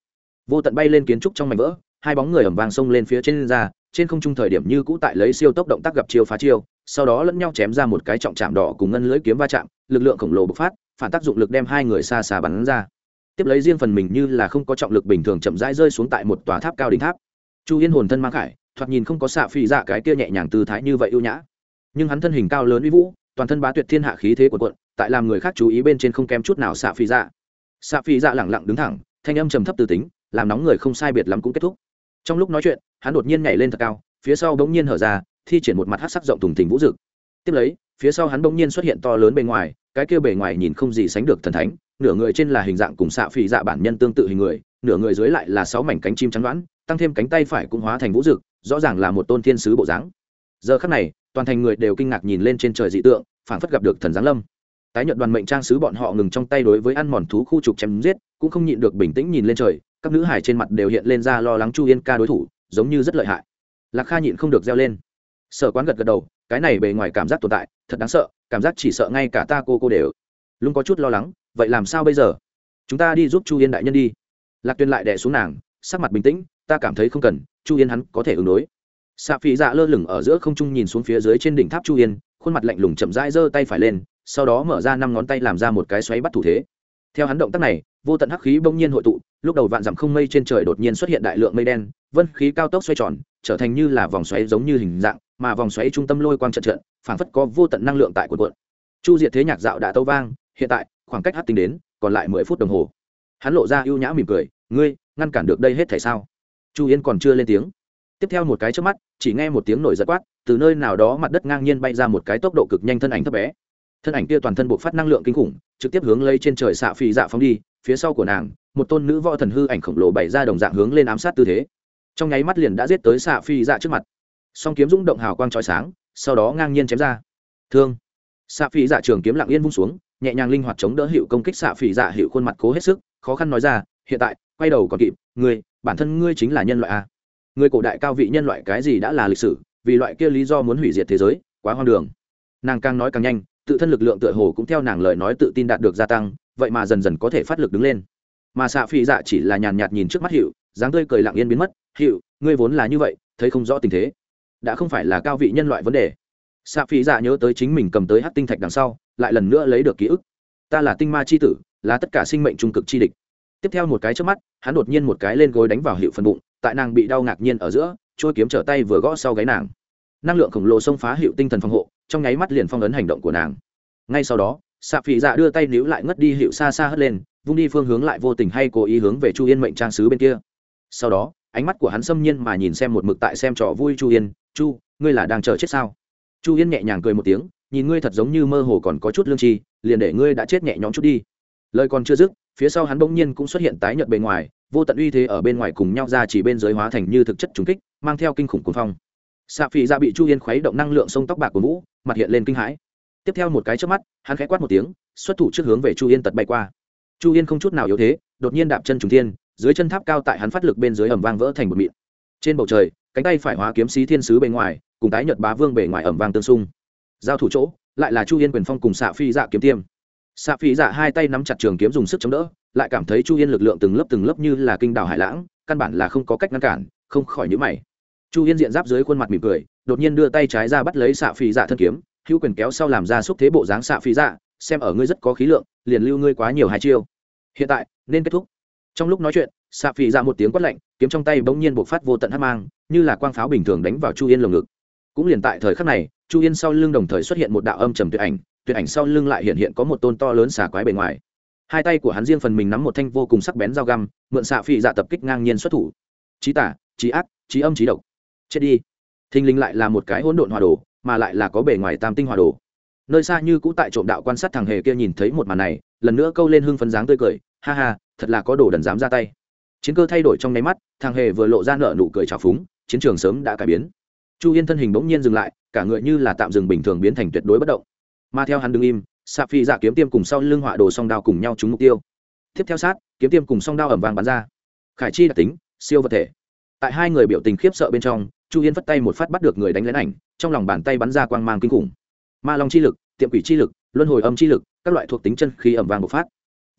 Vô tận bay lên kiến trúc trong mảnh vỡ, hai bóng người ẩm vàng xông lên phía trên ra, trên không trung thời điểm như cũ tại lấy siêu tốc động tác gặp chiêu phá chiêu, sau đó lẫn nhau chém ra một cái trọng chạm đỏ cùng ngân lưới kiếm va chạm, lực lượng khổng lồ bộc phát, phản tác dụng lực đem hai người xa xa bắn ra tiếp lấy riêng phần mình như là không có trọng lực bình thường chậm rãi rơi xuống tại một tòa tháp cao đỉnh tháp. Chu yên hồn thân mang khải, thoạt nhìn không có xạ phi dạ cái kia nhẹ nhàng tư thái như vậy ưu nhã. Nhưng hắn thân hình cao lớn uy vũ, toàn thân bá tuyệt thiên hạ khí thế của quận tại làm người khác chú ý bên trên không kém chút nào xạ phi dạ. Xạ phi dạ lẳng lặng đứng thẳng, thanh âm trầm thấp từ tính, làm nóng người không sai biệt lắm cũng kết thúc. Trong lúc nói chuyện, hắn đột nhiên nhảy lên thật cao, phía sau bỗng nhiên hở ra, thi triển một mặt hát sắc rộng thùng thình vũ dực. Tiếp lấy, phía sau hắn bỗng nhiên xuất hiện to lớn bề ngoài, cái kia bề ngoài nhìn không gì sánh được thần thánh nửa người trên là hình dạng cùng xạ phì dạ bản nhân tương tự hình người, nửa người dưới lại là sáu mảnh cánh chim trắng đoán, tăng thêm cánh tay phải cũng hóa thành vũ rực rõ ràng là một tôn thiên sứ bộ dáng. Giờ khắc này, toàn thành người đều kinh ngạc nhìn lên trên trời dị tượng, phảng phất gặp được thần giáng lâm. Tái nhận đoàn mệnh trang sứ bọn họ ngừng trong tay đối với ăn mòn thú khu trục chém giết, cũng không nhịn được bình tĩnh nhìn lên trời, các nữ hải trên mặt đều hiện lên ra lo lắng chu yên ca đối thủ, giống như rất lợi hại. Lạc kha nhịn không được reo lên. Sở quán gật gật đầu, cái này bề ngoài cảm giác tồn tại, thật đáng sợ, cảm giác chỉ sợ ngay cả ta cô cô đều lung có chút lo lắng, vậy làm sao bây giờ? Chúng ta đi giúp chu yên đại nhân đi. Lạc tuyên lại đẻ xuống nàng, sắc mặt bình tĩnh, ta cảm thấy không cần, chu yên hắn có thể ứng đối. Xạ phì dạ lơ lửng ở giữa không trung nhìn xuống phía dưới trên đỉnh tháp chu yên, khuôn mặt lạnh lùng chậm rãi giơ tay phải lên, sau đó mở ra năm ngón tay làm ra một cái xoáy bắt thủ thế. Theo hắn động tác này, vô tận hắc khí bỗng nhiên hội tụ, lúc đầu vạn dặm không mây trên trời đột nhiên xuất hiện đại lượng mây đen, vân khí cao tốc xoay tròn, trở thành như là vòng xoáy giống như hình dạng, mà vòng xoáy trung tâm lôi quang trận trận, phảng phất có vô tận năng lượng tại quần quận chu diệt thế nhạc dạo đã tâu vang hiện tại, khoảng cách hát tính đến, còn lại mười phút đồng hồ. Hắn lộ ra ưu nhã mỉm cười, ngươi, ngăn cản được đây hết thể sao? Chu yên còn chưa lên tiếng. Tiếp theo một cái trước mắt, chỉ nghe một tiếng nổi giật quát, từ nơi nào đó mặt đất ngang nhiên bay ra một cái tốc độ cực nhanh thân ảnh thấp bé. Thân ảnh kia toàn thân buộc phát năng lượng kinh khủng, trực tiếp hướng lây trên trời xạ phi dạ phóng đi, phía sau của nàng, một tôn nữ võ thần hư ảnh khổng lồ bày ra đồng dạng hướng lên ám sát tư thế. Trong nháy mắt liền đã giết tới xạ phi dạ trước mặt. Song kiếm rung động hào quang trói sáng, sau đó ngang nhiên chém ra. Thương xạ phi dạ trường kiếm lặng yên vung xuống, nhẹ nhàng linh hoạt chống đỡ hiệu công kích xạ phi dạ hiệu khuôn mặt cố hết sức, khó khăn nói ra, hiện tại, quay đầu còn kịp, ngươi, bản thân ngươi chính là nhân loại a. Người cổ đại cao vị nhân loại cái gì đã là lịch sử, vì loại kia lý do muốn hủy diệt thế giới, quá hoang đường. Nàng càng nói càng nhanh, tự thân lực lượng tựa hồ cũng theo nàng lời nói tự tin đạt được gia tăng, vậy mà dần dần có thể phát lực đứng lên. Mà xạ phi dạ chỉ là nhàn nhạt nhìn trước mắt hiệu dáng tươi cười lặng yên biến mất hiệu ngươi vốn là như vậy, thấy không rõ tình thế. Đã không phải là cao vị nhân loại vấn đề xạ phi dạ nhớ tới chính mình cầm tới hát tinh thạch đằng sau, lại lần nữa lấy được ký ức. Ta là tinh ma c h i tử, là tất cả sinh mệnh trung cực chi địch. Tiếp theo một cái trước mắt, hắn đột nhiên một cái lên gối đánh vào hiệu phần bụng, tại nàng bị đau ngạc nhiên ở giữa, trôi kiếm trở tay vừa gõ sau gáy nàng. Năng lượng khổng lồ xông phá hiệu tinh thần phòng hộ, trong nháy mắt liền phong ấn hành động của nàng. Ngay sau đó, xạ phỉ dạ đưa tay níu lại ngất đi hiệu xa xa hất lên, vung đi phương hướng lại vô tình hay cố ý hướng về chu yên mệnh trang sứ bên kia. Sau đó, ánh mắt của hắn xâm nhiên mà nhìn xem một mực tại xem trò vui chu yên. Chu, ngươi là đang chờ chết sao? Chu yên nhẹ nhàng cười một tiếng, nhìn ngươi thật giống như mơ hồ còn có chút lương tri, liền để ngươi đã chết nhẹ nhõm chút đi. Lời còn chưa dứt, phía sau hắn bỗng nhiên cũng xuất hiện tái nhợt bề ngoài, vô tận uy thế ở bên ngoài cùng nhau ra chỉ bên dưới hóa thành như thực chất trùng kích, mang theo kinh khủng cuồng phong. Xạ phì ra dạ bị chu yên khuấy động năng lượng sông tóc bạc của vũ, mặt hiện lên kinh hãi. Tiếp theo một cái trước mắt, hắn khẽ quát một tiếng, xuất thủ trước hướng về chu yên tật bay qua. Chu yên không chút nào yếu thế, đột nhiên đạp chân trùng thiên, dưới chân tháp cao tại hắn phát lực bên dưới ẩm vang vỡ thành một mịn trên bầu trời, cánh tay phải hóa kiếm sĩ thiên sứ bề ngoài, cùng tái nhật bá vương bề ngoài ẩm vang tương xung. Giao thủ chỗ, lại là chu yên quyền phong cùng xạ phi dạ kiếm tiêm. Xạ phi dạ hai tay nắm chặt trường kiếm dùng sức chống đỡ, lại cảm thấy chu yên lực lượng từng lớp từng lớp như là kinh đảo hải lãng, căn bản là không có cách ngăn cản, không khỏi nhữ mày. Chu yên diện giáp dưới khuôn mặt mỉm cười, đột nhiên đưa tay trái ra bắt lấy xạ phi dạ thân kiếm, hữu quyền kéo sau làm ra xúc thế bộ dáng xạ phi dạ xem ở ngươi rất có khí lượng, liền lưu ngươi quá nhiều hai chiêu. Hiện tại, nên kết thúc. Trong lúc nói chuyện xạ phi dạ một tiếng quát lạnh kiếm trong tay bỗng nhiên bộc phát vô tận hắc mang, như là quang pháo bình thường đánh vào chu yên lồng ngực. Cũng liền tại thời khắc này, chu yên sau lưng đồng thời xuất hiện một đạo âm trầm tuyệt ảnh tuyệt ảnh sau lưng lại hiện hiện có một tôn to lớn xà quái bề ngoài. Hai tay của hắn riêng phần mình nắm một thanh vô cùng sắc bén dao găm, mượn xạ phi dạ tập kích ngang nhiên xuất thủ. Chí tả, chí ác, chí âm chí độc. Chết đi. Thinh linh lại là một cái hỗn độn hòa đồ, mà lại là có bề ngoài tam tinh hòa đồ. Nơi xa như cũ tại trộm đạo quan sát thằng hề kia nhìn thấy một màn này, lần nữa câu lên hưng phấn dáng tươi cười, ha ha, thật là có đồ đần dám ra tay chiến cơ thay đổi trong nháy mắt, thằng hề vừa lộ ra nợ nụ cười trào phúng, chiến trường sớm đã cải biến. Chu yên thân hình bỗng nhiên dừng lại, cả người như là tạm dừng bình thường biến thành tuyệt đối bất động. Mà theo hắn đứng im sa phi giả kiếm tiêm cùng sau lưng họa đồ song đao cùng nhau trúng mục tiêu. Tiếp theo sát, kiếm tiêm cùng song đao ẩm vàng bắn ra. Khải chi đặc tính, siêu vật thể. Tại hai người biểu tình khiếp sợ bên trong, chu yên phất tay một phát bắt được người đánh lén ảnh, trong lòng bàn tay bắn ra quang mang kinh khủng. Ma long chi lực, tiệm quỷ chi lực, luân hồi âm chi lực, các loại thuộc tính chân khí ẩm vàng bộc phát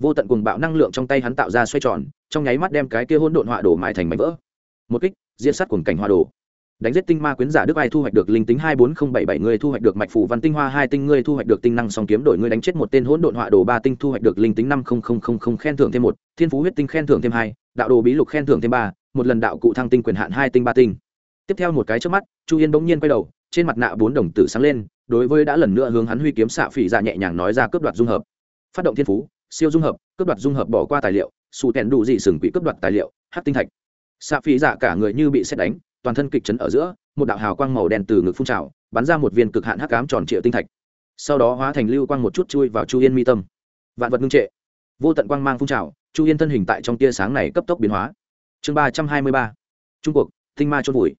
vô tận cùng bạo năng lượng trong tay hắn tạo ra xoay tròn, trong nháy mắt đem cái kia hỗn độn họa đổ mãi thành mảnh vỡ. Một kích diễn sát cùng cảnh họa đồ. Đánh giết tinh ma quyến giả đức ai thu hoạch được linh tính hai bốn không bảy bảy người thu hoạch được mạch phủ văn tinh hoa hai tinh, ngươi thu hoạch được tinh năng song kiếm đổi, ngươi đánh chết một tên hỗn độn họa đồ ba tinh, thu hoạch được linh tính năm không không không không, khen thưởng thêm một, thiên phú huyết tinh khen thưởng thêm hai, đạo đồ bí lục khen thưởng thêm ba, một lần đạo cụ thăng tinh quyền hạn hai tinh, ba tinh. Tiếp theo một cái trước mắt, chu yên bỗng nhiên quay đầu, trên mặt nạ bốn đồng tử sáng lên, đối với đã lần nữa hướng hắn huy kiếm xạ phỉ dạ nhẹ nhàng nói ra cướp đoạt dung hợp. Phát động thiên phú siêu dung hợp, cướp đoạt dung hợp bỏ qua tài liệu xù tèn đủ dị sừng quỷ cướp đoạt tài liệu hát tinh thạch. Xạ phí dạ cả người như bị xét đánh, toàn thân kịch chấn ở giữa, một đạo hào quang màu đen từ ngực phun trào, bắn ra một viên cực hạn hắc ám tròn triệu tinh thạch. Sau đó hóa thành lưu quang một chút chui vào chu yên mi tâm. Vạn vật ngưng trệ. Vô tận quang mang phun trào, chu yên thân hình tại trong tia sáng này cấp tốc biến hóa. Chương ba trăm hai mươi ba. Trung cuộc, tinh ma trôn vùi.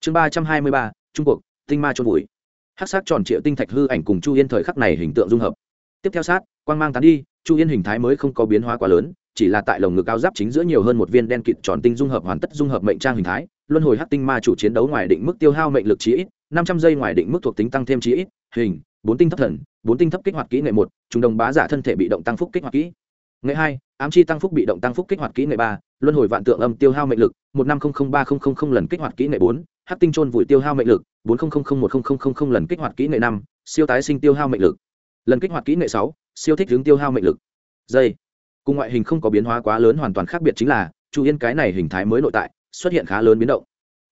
Chương ba trăm hai mươi ba. Trung cuộc, tinh ma trôn vùi. Hát sát tròn triệu tinh thạch hư ảnh cùng chu yên thời khắc này hình tượng dung hợp. Tiếp theo sát, quang mang tán đi chu yên hình thái mới không có biến hóa quá lớn, chỉ là tại lồng ngực áo giáp chính giữa nhiều hơn một viên đen kịt tròn tinh dung hợp hoàn tất dung hợp mệnh trang hình thái, luân hồi hát tinh ma chủ chiến đấu ngoài định mức tiêu hao mệnh lực chí ít, năm trăm giây ngoài định mức thuộc tính tăng thêm chí ít, hình, bốn tinh thấp thần, bốn tinh thấp kích hoạt kỹ nghệ một, trung đồng bá giả thân thể bị động tăng phúc kích hoạt kỹ. Nghệ hai, ám chi tăng phúc bị động tăng phúc kích hoạt kỹ nghệ ba, luân hồi vạn tượng âm tiêu hao mệnh lực, một năm không không ba không không không lần kích hoạt kỹ nghệ bốn hát tinh trôn vùi tiêu hao mệnh lực, bốn không không không một không không không lần kích hoạt kỹ nghệ năm, siêu tái sinh tiêu hao mệnh lực. Lần kích hoạt kỹ nghệ sáu siêu thích hướng tiêu hao mệnh lực. Dây. Cùng ngoại hình không có biến hóa quá lớn hoàn toàn khác biệt chính là, chu yên cái này hình thái mới nội tại, xuất hiện khá lớn biến động.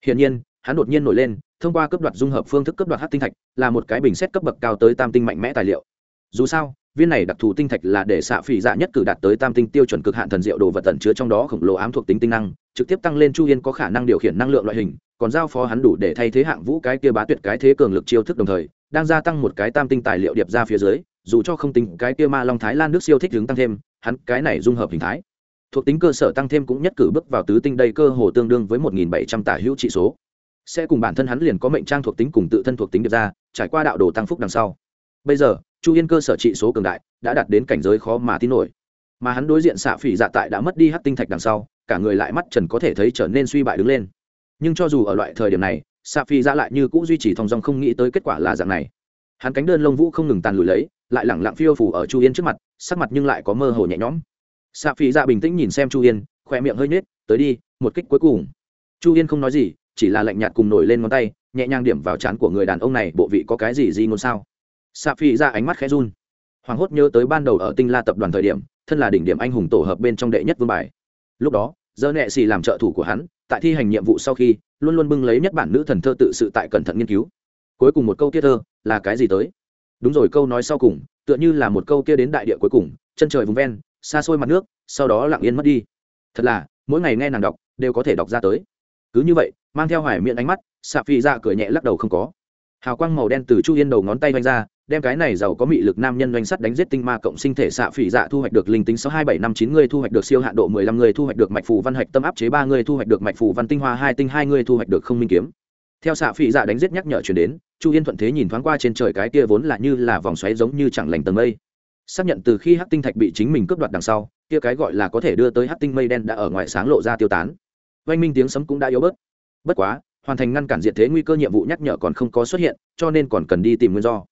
Hiển nhiên, hắn đột nhiên nổi lên, thông qua cấp đoạt dung hợp phương thức cấp đoạt hát tinh thạch, là một cái bình xét cấp bậc cao tới tam tinh mạnh mẽ tài liệu. Dù sao, viên này đặc thù tinh thạch là để xạ phỉ dạ nhất cử đạt tới tam tinh tiêu chuẩn cực hạn thần diệu đồ vật tẩn chứa trong đó khổng lồ ám thuộc tính tinh năng, trực tiếp tăng lên chu yên có khả năng điều khiển năng lượng loại hình, còn giao phó hắn đủ để thay thế hạng vũ cái kia bá tuyệt cái thế cường lực chiêu thức đồng thời, đang gia tăng một cái tam tinh tài liệu điệp ra phía dưới dù cho không tính cái kia ma long thái lan nước siêu thích hướng tăng thêm, hắn cái này dung hợp hình thái, thuộc tính cơ sở tăng thêm cũng nhất cử bước vào tứ tinh đầy cơ hồ tương đương với một nghìn bảy trăm tả hữu trị số. Sẽ cùng bản thân hắn liền có mệnh trang thuộc tính cùng tự thân thuộc tính được ra, trải qua đạo đồ tăng phúc đằng sau. Bây giờ, chu yên cơ sở trị số cường đại, đã đạt đến cảnh giới khó mà tin nổi. Mà hắn đối diện xạ phỉ dạ tại đã mất đi hát tinh thạch đằng sau, cả người lại mắt trần có thể thấy trở nên suy bại đứng lên. Nhưng cho dù ở loại thời điểm này, xạ phỉ dạ lại như cũng duy trì thong dong không nghĩ tới kết quả là dạng này hắn cánh đơn lông vũ không ngừng tàn lùi lấy, lại lẳng lặng phiêu phủ ở chu yên trước mặt, sắc mặt nhưng lại có mơ hồ nhẹ nhõm. Xạ Phì dạ bình tĩnh nhìn xem chu yên khoe miệng hơi nhếch, tới đi, một kích cuối cùng. Chu yên không nói gì, chỉ là lạnh nhạt cùng nổi lên ngón tay, nhẹ nhàng điểm vào trán của người đàn ông này, bộ vị có cái gì gì ngôn sao? Xạ Phì ra dạ ánh mắt khẽ run. Hoàng hốt nhớ tới ban đầu ở tinh la tập đoàn thời điểm, thân là đỉnh điểm anh hùng tổ hợp bên trong đệ nhất vương bài. Lúc đó giờ nệ xì làm trợ thủ của hắn, tại thi hành nhiệm vụ sau khi, luôn luôn bưng lấy nhất bản nữ thần thơ tự sự tại cẩn thận nghiên cứu cuối cùng một câu kia thơ, là cái gì tới? Đúng rồi, câu nói sau cùng, tựa như là một câu kia đến đại địa cuối cùng, chân trời vùng ven, xa xôi mặt nước, sau đó lặng yên mất đi. Thật là, mỗi ngày nghe nàng đọc, đều có thể đọc ra tới. Cứ như vậy, mang theo hoài miệng ánh mắt xạ phi ra cười nhẹ lắc đầu không có. Hào quang màu đen từ chu yên đầu ngón tay vanh ra, đem cái này giàu có mị lực nam nhân doanh sắt đánh giết tinh ma cộng sinh thể xạ phỉ dạ thu hoạch được linh tính sáu hai bảy năm chín, người thu hoạch được siêu hạn độ mười lăm, người thu hoạch được mạch phù văn hạch, tâm áp chế ba, người thu hoạch được mạch phù văn tinh hoa hai, tinh hai, người thu hoạch được không minh kiếm theo xạ phỉ dạ đánh giết nhắc nhở chuyển đến, chu yên thuận thế nhìn thoáng qua trên trời cái kia vốn là như là vòng xoáy giống như chẳng lành tầng mây. Xác nhận từ khi hắc tinh thạch bị chính mình cướp đoạt đằng sau, kia cái gọi là có thể đưa tới hắc tinh mây đen đã ở ngoài sáng lộ ra tiêu tán. Oanh minh tiếng sấm cũng đã yếu bớt. Bất quá, hoàn thành ngăn cản diện thế nguy cơ nhiệm vụ nhắc nhở còn không có xuất hiện, cho nên còn cần đi tìm nguyên do.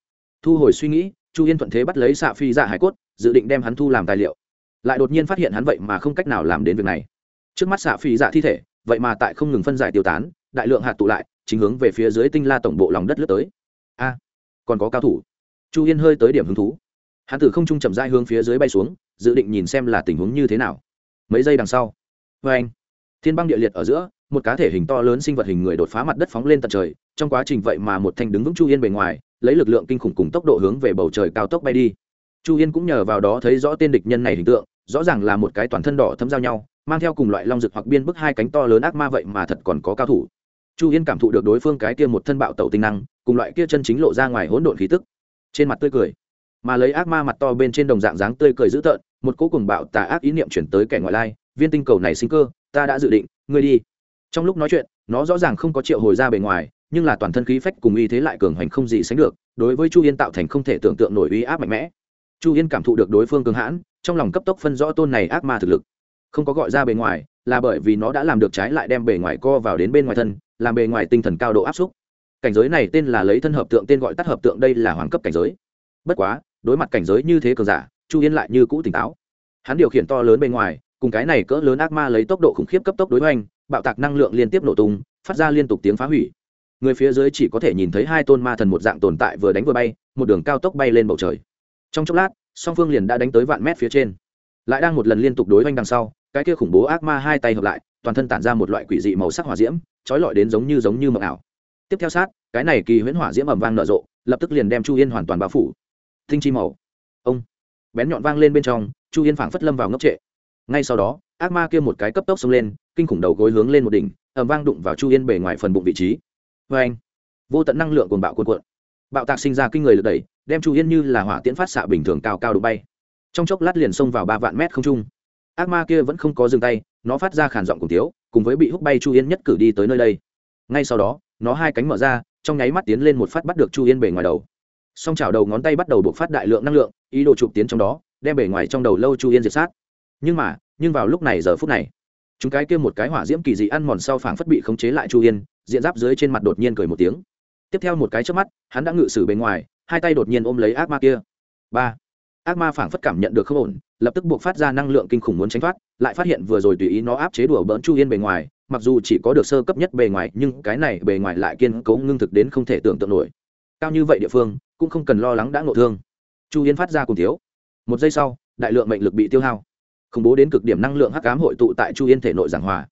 Thu hồi suy nghĩ, chu yên thuận thế bắt lấy xạ phi dạ hải cốt, dự định đem hắn thu làm tài liệu. Lại đột nhiên phát hiện hắn vậy mà không cách nào làm đến việc này. Trước mắt xạ phi dạ thi thể, vậy mà tại không ngừng phân giải tiêu tán, đại lượng hạt tụ lại chính hướng về phía dưới tinh la tổng bộ lòng đất lướt tới. A, còn có cao thủ. Chu yên hơi tới điểm hứng thú. Hắn tử không trung chậm dai hướng phía dưới bay xuống, dự định nhìn xem là tình huống như thế nào. Mấy giây đằng sau vê anh. Thiên băng địa liệt ở giữa, một cá thể hình to lớn sinh vật hình người đột phá mặt đất phóng lên tận trời. Trong quá trình vậy mà một thanh đứng vững chu yên bề ngoài, lấy lực lượng kinh khủng cùng tốc độ hướng về bầu trời cao tốc bay đi. Chu yên cũng nhờ vào đó thấy rõ tên địch nhân này hình tượng, rõ ràng là một cái toàn thân đỏ thấm giao nhau, mang theo cùng loại long rực hoặc biên bức hai cánh to lớn ác ma vậy mà thật còn có cao thủ chu yên cảm thụ được đối phương cái kia một thân bạo tẩu tinh năng, cùng loại kia chân chính lộ ra ngoài hỗn độn khí tức. Trên mặt tươi cười, mà lấy ác ma mặt to bên trên đồng dạng dáng tươi cười dữ tợn, một cỗ cùng bạo tà ác ý niệm chuyển tới kẻ ngoại lai, viên tinh cầu này sinh cơ, ta đã dự định, ngươi đi. Trong lúc nói chuyện, nó rõ ràng không có triệu hồi ra bề ngoài, nhưng là toàn thân khí phách cùng y thế lại cường hành không gì sánh được, đối với chu yên tạo thành không thể tưởng tượng nổi uy áp mạnh mẽ. Chu yên cảm thụ được đối phương cường hãn, trong lòng cấp tốc phân rõ tôn này ác ma thực lực. Không có gọi ra bề ngoài, là bởi vì nó đã làm được trái lại đem bề ngoài co vào đến bên ngoài thân làm bề ngoài tinh thần cao độ áp xúc. Cảnh giới này tên là lấy thân hợp tượng, tên gọi tắt hợp tượng đây là hoàng cấp cảnh giới. Bất quá, đối mặt cảnh giới như thế cường giả, chu yên lại như cũ tỉnh táo. Hắn điều khiển to lớn bên ngoài, cùng cái này cỡ lớn ác ma lấy tốc độ khủng khiếp cấp tốc đối hoành, bạo tạc năng lượng liên tiếp nổ tung, phát ra liên tục tiếng phá hủy. Người phía dưới chỉ có thể nhìn thấy hai tôn ma thần một dạng tồn tại vừa đánh vừa bay, một đường cao tốc bay lên bầu trời. Trong chốc lát, song phương liền đã đánh tới vạn mét phía trên. Lại đang một lần liên tục đối oanh đằng sau, cái kia khủng bố ác ma hai tay hợp lại toàn thân tản ra một loại quỷ dị màu sắc hỏa diễm, trói lọi đến giống như giống như mộng ảo. Tiếp theo sát, cái này kỳ huyễn hỏa diễm ẩm vang nở rộ, lập tức liền đem chu yên hoàn toàn bao phủ. Thinh chi màu. Ông. Bén nhọn vang lên bên trong, chu yên phảng phất lâm vào ngốc trệ. Ngay sau đó, ác ma kia một cái cấp tốc xông lên, kinh khủng đầu gối hướng lên một đỉnh ẩm vang đụng vào chu yên bề ngoài phần bụng vị trí. Vê anh, vô tận năng lượng cuồng bạo cuồn cuộn. Bạo tạc sinh ra kinh người lực đẩy, đem chu yên như là hỏa tiễn phát xạ bình thường cao cao đụng bay. Trong chốc lát liền xông vào ba vạn mét không trung. Ác ma kia vẫn không có dừng tay nó phát ra khản giọng cùng tiếu, cùng với bị hút bay chu yên nhất cử đi tới nơi đây. Ngay sau đó, nó hai cánh mở ra, trong nháy mắt tiến lên một phát bắt được chu yên bề ngoài đầu. Song chảo đầu ngón tay bắt đầu buộc phát đại lượng năng lượng, ý đồ chụp tiến trong đó, đem bề ngoài trong đầu lâu chu yên diệt sát. Nhưng mà, nhưng vào lúc này giờ phút này, chúng cái kia một cái hỏa diễm kỳ dị ăn mòn sau phảng phất bị khống chế lại chu yên, diện giáp dưới trên mặt đột nhiên cười một tiếng. Tiếp theo một cái trước mắt, hắn đã ngự sử bề ngoài, hai tay đột nhiên ôm lấy ác ma kia. Ba ác ma phảng phất cảm nhận được không ổn, lập tức buộc phát ra năng lượng kinh khủng muốn tránh thoát, lại phát hiện vừa rồi tùy ý nó áp chế đùa bỡn chu yên bề ngoài, mặc dù chỉ có được sơ cấp nhất bề ngoài, nhưng cái này bề ngoài lại kiên cố ngưng thực đến không thể tưởng tượng nổi. Cao như vậy địa phương, cũng không cần lo lắng đã ngộ thương. Chu yên phát ra cùng thiếu. Một giây sau, đại lượng mệnh lực bị tiêu hao. Khủng bố đến cực điểm năng lượng hắc ám hội tụ tại chu yên thể nội giảng hòa.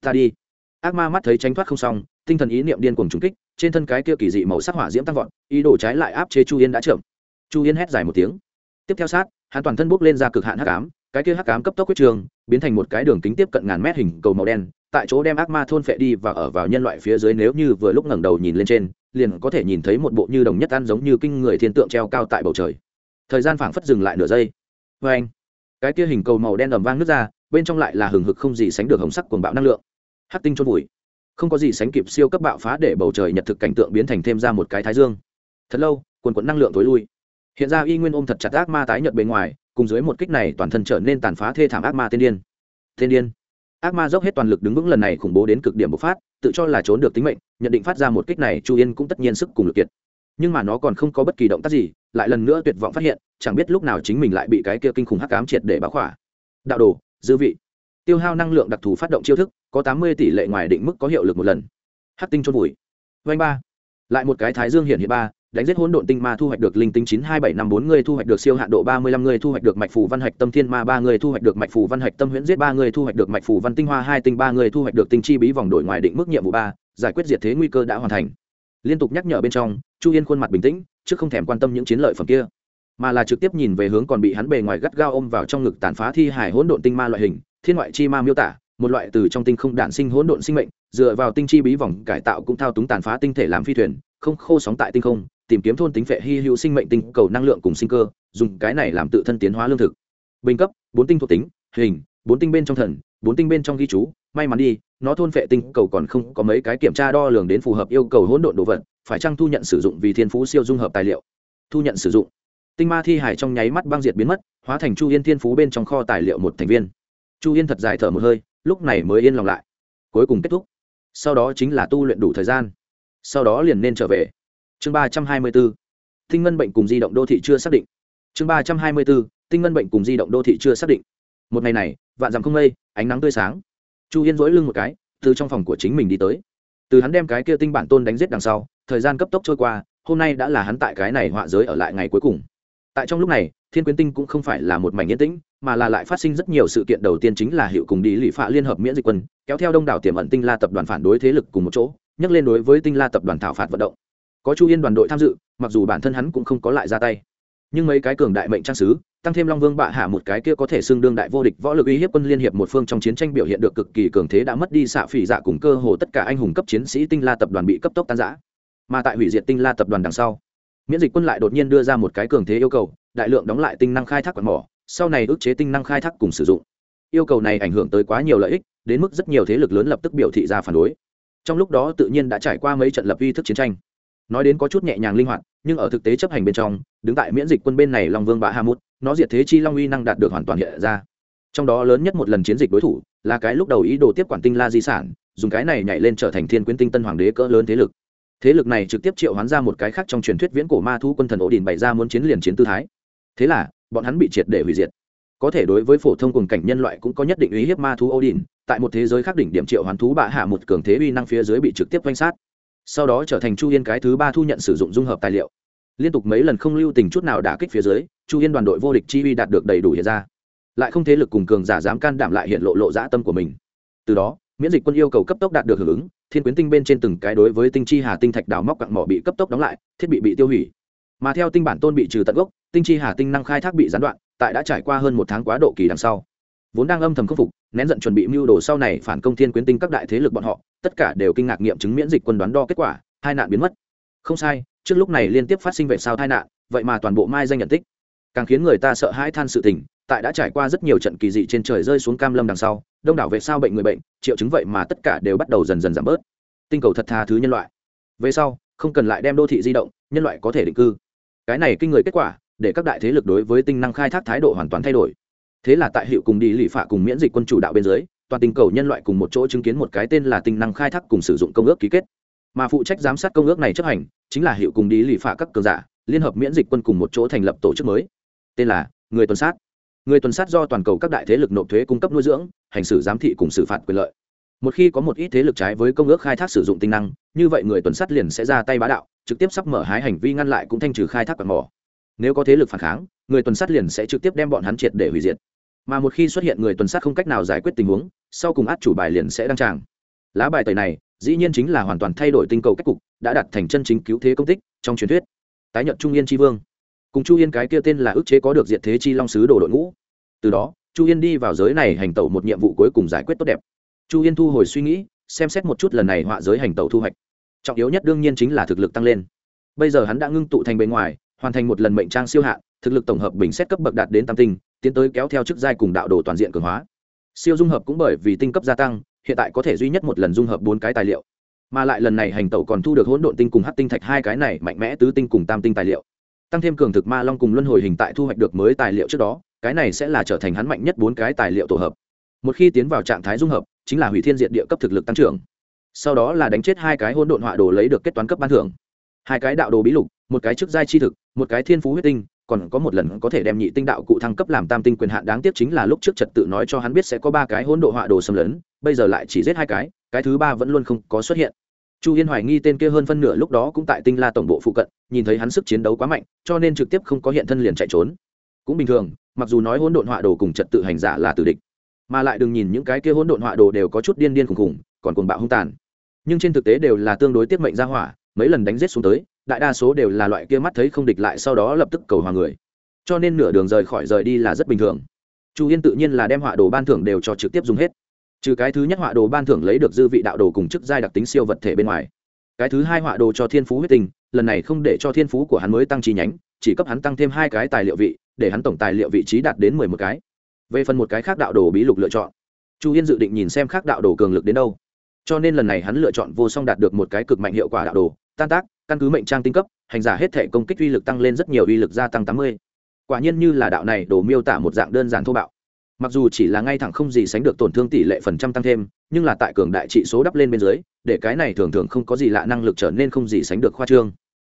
Ta đi. Ác ma mắt thấy tránh thoát không xong, tinh thần ý niệm điên cuồng trúng kích, trên thân cái kia kỳ dị màu sắc hỏa diễm tăng vọt, ý đồ trái lại áp chế chu yên đã chậm. Chu yên hét dài một tiếng tiếp theo sát, hắn toàn thân bốc lên ra cực hạn hắc ám, cái kia hắc ám cấp tốc quyết trường, biến thành một cái đường kính tiếp cận ngàn mét hình cầu màu đen, tại chỗ đem ác ma thôn phệ đi và ở vào nhân loại phía dưới nếu như vừa lúc ngẩng đầu nhìn lên trên, liền có thể nhìn thấy một bộ như đồng nhất ăn giống như kinh người thiên tượng treo cao tại bầu trời. Thời gian phảng phất dừng lại nửa giây. Vê anh, cái kia hình cầu màu đen ầm vang nước ra, bên trong lại là hừng hực không gì sánh được hồng sắc cuồng bạo năng lượng. Hắc tinh trôn vùi. Không có gì sánh kịp siêu cấp bạo phá để bầu trời nhật thực cảnh tượng biến thành thêm ra một cái thái dương. Thật lâu, quần quận năng lượng tối lui hiện ra y nguyên ôm thật chặt ác ma tái nhợt bề ngoài, cùng dưới một kích này toàn thân trở nên tàn phá thê thảm ác ma tiên điên. Tiên điên. Ác ma dốc hết toàn lực đứng vững lần này khủng bố đến cực điểm bộc phát, tự cho là trốn được tính mệnh, nhận định phát ra một kích này chu yên cũng tất nhiên sức cùng lực kiệt. Nhưng mà nó còn không có bất kỳ động tác gì, lại lần nữa tuyệt vọng phát hiện, chẳng biết lúc nào chính mình lại bị cái kia kinh khủng hắc ám triệt để báo khỏa. Đạo đồ, dư vị. Tiêu hao năng lượng đặc thù phát động chiêu thức, có tám mươi tỷ lệ ngoài định mức có hiệu lực một lần. Hắc tinh chôn vùi. Vanh ba. Lại một cái thái dương hiện hiện ba đánh giết hỗn độn tinh ma thu hoạch được linh tinh chín hai bảy năm bốn người thu hoạch được siêu hạn độ ba mươi lăm người thu hoạch được mạch phù văn hạch tâm thiên ma ba người thu hoạch được mạch phù văn hạch tâm huyễn giết ba người thu hoạch được mạch phù văn tinh hoa hai tinh ba người thu hoạch được tinh chi bí vòng đổi ngoài định mức nhiệm vụ ba, giải quyết diệt thế nguy cơ đã hoàn thành. Liên tục nhắc nhở bên trong, chu yên khuôn mặt bình tĩnh, chứ không thèm quan tâm những chiến lợi phẩm kia, mà là trực tiếp nhìn về hướng còn bị hắn bề ngoài gắt gao ôm vào trong ngực tàn phá thi hải hỗn độn tinh ma loại hình, thiên ngoại chi ma miêu tả, một loại từ trong tinh không đản sinh hỗn độn sinh mệnh, dựa vào tinh chi bí vòng cải tạo cũng thao túng tàn phá tinh thể làm phi thuyền không khô sóng tại tinh không, tìm kiếm thôn tính phệ hy hữu sinh mệnh tinh cầu năng lượng cùng sinh cơ, dùng cái này làm tự thân tiến hóa lương thực. Bình cấp, bốn tinh thuộc tính, hình, bốn tinh bên trong thần, bốn tinh bên trong ghi chú, may mắn đi, nó thôn phệ tinh cầu còn không có mấy cái kiểm tra đo lường đến phù hợp yêu cầu hỗn độn đồ vật, phải chăng thu nhận sử dụng vì thiên phú siêu dung hợp tài liệu? Thu nhận sử dụng. Tinh ma thi hải trong nháy mắt băng diệt biến mất, hóa thành chu yên thiên phú bên trong kho tài liệu một thành viên. Chu yên thật dài thở một hơi, lúc này mới yên lòng lại. Cuối cùng kết thúc. Sau đó chính là tu luyện đủ thời gian sau đó liền nên trở về. Chương ba trăm hai mươi bốn, tinh ngân bệnh cùng di động đô thị chưa xác định. Chương ba trăm hai mươi bốn, tinh ngân bệnh cùng di động đô thị chưa xác định. Một ngày này, vạn dặm không mây, ánh nắng tươi sáng. Chu yên dỗi lưng một cái, từ trong phòng của chính mình đi tới. Từ hắn đem cái kia tinh bản tôn đánh giết đằng sau, thời gian cấp tốc trôi qua, hôm nay đã là hắn tại cái này họa giới ở lại ngày cuối cùng. Tại trong lúc này, thiên quyến tinh cũng không phải là một mảnh yên tĩnh, mà là lại phát sinh rất nhiều sự kiện. Đầu tiên chính là hiệu cùng đi lụy phạ liên hợp miễn dịch quân, kéo theo đông đảo tiềm ẩn tinh la tập đoàn phản đối thế lực cùng một chỗ nhắc lên đối với tinh la tập đoàn thảo phạt vận động. Có chu yên đoàn đội tham dự, mặc dù bản thân hắn cũng không có lại ra tay. Nhưng mấy cái cường đại mệnh trang sứ, tăng thêm long vương bạ hạ một cái kia có thể xưng đương đại vô địch võ lực uy hiếp quân liên hiệp một phương trong chiến tranh biểu hiện được cực kỳ cường thế đã mất đi xạ phỉ dạ cùng cơ hồ tất cả anh hùng cấp chiến sĩ tinh la tập đoàn bị cấp tốc tan giã mà tại hủy diệt tinh la tập đoàn đằng sau, miễn dịch quân lại đột nhiên đưa ra một cái cường thế yêu cầu, đại lượng đóng lại tinh năng khai thác quạt mỏ, sau này ước chế tinh năng khai thác cùng sử dụng. Yêu cầu này ảnh hưởng tới quá nhiều lợi ích, đến mức rất nhiều thế lực lớn lập tức biểu thị ra phản đối trong lúc đó tự nhiên đã trải qua mấy trận lập uy thức chiến tranh. Nói đến có chút nhẹ nhàng linh hoạt, nhưng ở thực tế chấp hành bên trong, đứng tại miễn dịch quân bên này long vương bà hamut nó diệt thế chi long uy năng đạt được hoàn toàn hiện ra. Trong đó lớn nhất một lần chiến dịch đối thủ là cái lúc đầu ý đồ tiếp quản tinh la di sản, dùng cái này nhảy lên trở thành thiên quyến tinh tân hoàng đế cỡ lớn thế lực. Thế lực này trực tiếp triệu hoán ra một cái khác trong truyền thuyết viễn cổ ma thu quân thần ổ đình bày ra muốn chiến liền chiến tư thái. Thế là, bọn hắn bị triệt để hủy diệt có thể đối với phổ thông cùng cảnh nhân loại cũng có nhất định uy hiếp ma thú Odin, tại một thế giới khác đỉnh điểm triệu hoán thú bạ hạ một cường thế uy năng phía dưới bị trực tiếp vây sát. Sau đó trở thành Chu Yên cái thứ ba thu nhận sử dụng dung hợp tài liệu. Liên tục mấy lần không lưu tình chút nào đả kích phía dưới, Chu Yên đoàn đội vô địch chi uy đạt được đầy đủ hiện ra. Lại không thế lực cùng cường giả dám can đảm lại hiện lộ lộ dã tâm của mình. Từ đó, miễn dịch quân yêu cầu cấp tốc đạt được hưởng ứng, thiên quyến tinh bên trên từng cái đối với tinh chi hà tinh thạch đào móc quặng mỏ bị cấp tốc đóng lại, thiết bị bị tiêu hủy. Mà theo tinh bản tôn bị trừ tận gốc, tinh chi hà tinh năng khai thác bị gián đoạn, tại đã trải qua hơn một tháng quá độ kỳ đằng sau. Vốn đang âm thầm khắc phục, nén giận chuẩn bị mưu đồ sau này phản công thiên quyến tinh các đại thế lực bọn họ, tất cả đều kinh ngạc nghiệm chứng miễn dịch quân đoán đo kết quả, hai nạn biến mất. Không sai, trước lúc này liên tiếp phát sinh vệ sao tai nạn, vậy mà toàn bộ mai danh nhận tích. Càng khiến người ta sợ hãi than sự tình, tại đã trải qua rất nhiều trận kỳ dị trên trời rơi xuống cam lâm đằng sau, đông đảo vệ sao bệnh người bệnh, triệu chứng vậy mà tất cả đều bắt đầu dần dần giảm bớt. Tinh cầu thật tha thứ nhân loại. Về sau, không cần lại đem đô thị di động, nhân loại có thể định cư. Cái này kinh người kết quả để các đại thế lực đối với tinh năng khai thác thái độ hoàn toàn thay đổi. Thế là tại hiệu cùng đi lì phạ cùng miễn dịch quân chủ đạo bên dưới, toàn tình cầu nhân loại cùng một chỗ chứng kiến một cái tên là tinh năng khai thác cùng sử dụng công ước ký kết. Mà phụ trách giám sát công ước này chấp hành, chính là hiệu cùng đi lì phạ các cường giả, liên hợp miễn dịch quân cùng một chỗ thành lập tổ chức mới. Tên là người tuần sát. Người tuần sát do toàn cầu các đại thế lực nộp thuế cung cấp nuôi dưỡng, hành xử giám thị cùng xử phạt quyền lợi. Một khi có một ít thế lực trái với công ước khai thác sử dụng tinh năng, như vậy người tuần sát liền sẽ ra tay bá đạo, trực tiếp sắp mở hái hành vi ngăn lại cũng thanh trừ khai thác quạt mỏ nếu có thế lực phản kháng, người tuần sát liền sẽ trực tiếp đem bọn hắn triệt để hủy diệt. Mà một khi xuất hiện người tuần sát không cách nào giải quyết tình huống, sau cùng át chủ bài liền sẽ đăng tràng. Lá bài tẩy này, dĩ nhiên chính là hoàn toàn thay đổi tinh cầu cách cục, đã đặt thành chân chính cứu thế công tích trong truyền thuyết. Tái nhận trung yên tri vương. Cùng chu yên cái kia tên là ức chế có được diện thế chi long sứ đồ đội ngũ. Từ đó, chu yên đi vào giới này hành tẩu một nhiệm vụ cuối cùng giải quyết tốt đẹp. Chu yên thu hồi suy nghĩ, xem xét một chút lần này họa giới hành tẩu thu hoạch. Trọng yếu nhất đương nhiên chính là thực lực tăng lên. Bây giờ hắn đã ngưng tụ thành bề ngoài hoàn thành một lần mệnh trang siêu hạ thực lực tổng hợp bình xét cấp bậc đạt đến tam tinh, tiến tới kéo theo chức giai cùng đạo đồ toàn diện cường hóa. Siêu dung hợp cũng bởi vì tinh cấp gia tăng, hiện tại có thể duy nhất một lần dung hợp bốn cái tài liệu. Mà lại lần này hành tẩu còn thu được hỗn độn tinh cùng hát tinh thạch hai cái này mạnh mẽ tứ tinh cùng tam tinh tài liệu. Tăng thêm cường thực ma long cùng luân hồi hình tại thu hoạch được mới tài liệu trước đó, cái này sẽ là trở thành hắn mạnh nhất bốn cái tài liệu tổ hợp. Một khi tiến vào trạng thái dung hợp, chính là hủy thiên diện địa cấp thực lực tăng trưởng. Sau đó là đánh chết hai cái hỗn độn họa đồ lấy được kết toán cấp ban thưởng. Hai cái đạo đồ bí lục một cái chức giai chi thực, một cái thiên phú huyết tinh, còn có một lần có thể đem nhị tinh đạo cụ thăng cấp làm tam tinh quyền hạn. Đáng tiếc chính là lúc trước trật tự nói cho hắn biết sẽ có ba cái hỗn độ họa đồ xâm lấn, bây giờ lại chỉ giết hai cái cái thứ ba vẫn luôn không có xuất hiện. Chu yên hoài nghi tên kia hơn phân nửa lúc đó cũng tại tinh la tổng bộ phụ cận, nhìn thấy hắn sức chiến đấu quá mạnh, cho nên trực tiếp không có hiện thân liền chạy trốn. Cũng bình thường, mặc dù nói hỗn độn họa đồ cùng trật tự hành giả là tử địch, mà lại đừng nhìn những cái kia hỗn độn họa đồ đều có chút điên điên khùng khùng còn cuồng bạo hung tàn. Nhưng trên thực tế đều là tương đối tiết mệnh ra hỏa, mấy lần đánh giết xuống tới đại đa số đều là loại kia mắt thấy không địch lại sau đó lập tức cầu hòa người. Cho nên nửa đường rời khỏi rời đi là rất bình thường. Chu yên tự nhiên là đem họa đồ ban thưởng đều cho trực tiếp dùng hết. Trừ cái thứ nhất họa đồ ban thưởng lấy được dư vị đạo đồ cùng chức giai đặc tính siêu vật thể bên ngoài. Cái thứ hai họa đồ cho thiên phú huyết tình, lần này không để cho thiên phú của hắn mới tăng chi nhánh chỉ cấp hắn tăng thêm hai cái tài liệu vị để hắn tổng tài liệu vị trí đạt đến mười một cái. Về phần một cái khác đạo đồ bí lục lựa chọn. Chu yên dự định nhìn xem khác đạo đồ cường lực đến đâu. Cho nên lần này hắn lựa chọn vô song đạt được một cái cực mạnh hiệu quả đạo đồ tan tác căn cứ mệnh trang tinh cấp, hành giả hết thể công kích uy lực tăng lên rất nhiều, uy lực gia tăng tám mươi. Quả nhiên như là đạo này, đồ miêu tả một dạng đơn giản thô bạo. Mặc dù chỉ là ngay thẳng không gì sánh được tổn thương tỷ lệ phần trăm tăng thêm, nhưng là tại cường đại trị số đắp lên bên dưới, để cái này thường thường không có gì lạ năng lực trở nên không gì sánh được khoa trương.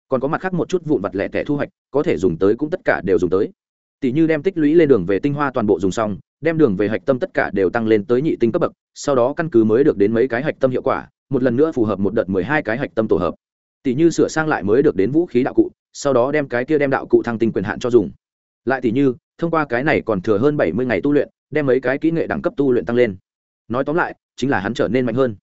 Còn có mặt khác một chút vụn vặt lẻ tẻ thu hoạch, có thể dùng tới cũng tất cả đều dùng tới. Tỷ như đem tích lũy lên đường về tinh hoa toàn bộ dùng xong, đem đường về hạch tâm tất cả đều tăng lên tới nhị tinh cấp bậc, sau đó căn cứ mới được đến mấy cái hạch tâm hiệu quả, một lần nữa phù hợp một đợt mười hai cái hạch tâm tổ hợp tỷ như sửa sang lại mới được đến vũ khí đạo cụ, sau đó đem cái kia đem đạo cụ thăng tinh quyền hạn cho dùng. Lại tỷ như, thông qua cái này còn thừa hơn bảy mươi ngày tu luyện, đem mấy cái kỹ nghệ đẳng cấp tu luyện tăng lên. Nói tóm lại, chính là hắn trở nên mạnh hơn.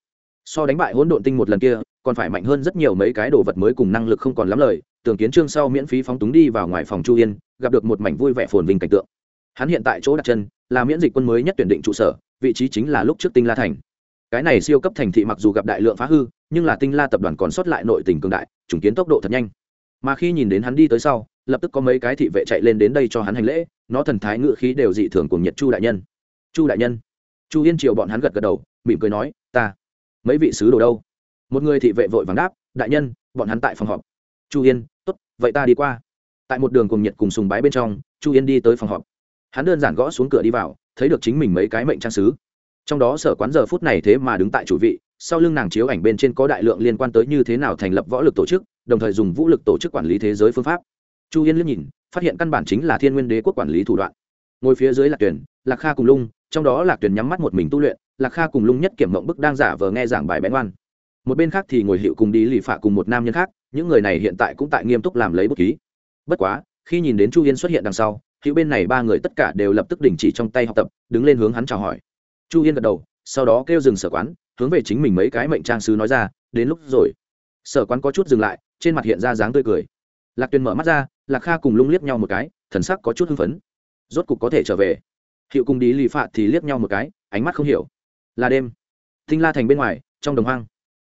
So đánh bại hỗn độn tinh một lần kia, còn phải mạnh hơn rất nhiều mấy cái đồ vật mới cùng năng lực không còn lắm lời tưởng kiến trương sau miễn phí phóng túng đi vào ngoài phòng chu yên, gặp được một mảnh vui vẻ phồn vinh cảnh tượng. Hắn hiện tại chỗ đặt chân là miễn dịch quân mới nhất tuyển định trụ sở, vị trí chính là lúc trước tinh la thành cái này siêu cấp thành thị mặc dù gặp đại lượng phá hư, nhưng là tinh la tập đoàn còn sót lại nội tình cường đại chứng kiến tốc độ thật nhanh. Mà khi nhìn đến hắn đi tới sau, lập tức có mấy cái thị vệ chạy lên đến đây cho hắn hành lễ, nó thần thái ngự khí đều dị thường cùng nhiệt chu đại nhân. Chu đại nhân. Chu yên triều bọn hắn gật gật đầu, mỉm cười nói, ta, mấy vị sứ đồ đâu? Một người thị vệ vội vàng đáp, đại nhân, bọn hắn tại phòng họp. Chu yên t ố t vậy ta đi qua. Tại một đường cùng nhiệt cùng sùng bái bên trong, chu yên đi tới phòng họp. Hắn đơn giản gõ xuống cửa đi vào, thấy được chính mình mấy cái mệnh trang sứ trong đó sở quán giờ phút này thế mà đứng tại chủ vị, sau lưng nàng chiếu ảnh bên trên có đại lượng liên quan tới như thế nào thành lập võ lực tổ chức, đồng thời dùng vũ lực tổ chức quản lý thế giới phương pháp. Chu yên liếc nhìn, phát hiện căn bản chính là thiên nguyên đế quốc quản lý thủ đoạn. Ngồi phía dưới lạc tuyển lạc kha cùng lung, trong đó lạc tuyển nhắm mắt một mình tu luyện, lạc kha cùng lung nhất kiểm mộng bức đang giả vờ nghe giảng bài bén ngoan một bên khác thì ngồi hiệu cùng đi lì phạ cùng một nam nhân khác, những người này hiện tại cũng tại nghiêm túc làm lấy bút ký. Bất quá, khi nhìn đến chu yên xuất hiện đằng sau hữu bên này ba người tất cả đều lập tức đình chỉ trong tay học tập, đứng lên hướng hắn chào hỏi chu yên gật đầu, sau đó kêu dừng sở quán, hướng về chính mình mấy cái mệnh trang sứ nói ra, đến lúc rồi. Sở quán có chút dừng lại, trên mặt hiện ra dáng tươi cười. Lạc tuyền mở mắt ra, lạc kha cùng lung liếc nhau một cái, thần sắc có chút hưng phấn. Rốt cục có thể trở về. Hiệu cùng đi lì phạt thì liếc nhau một cái, ánh mắt không hiểu. Là đêm. Thinh la thành bên ngoài, trong đồng hoang.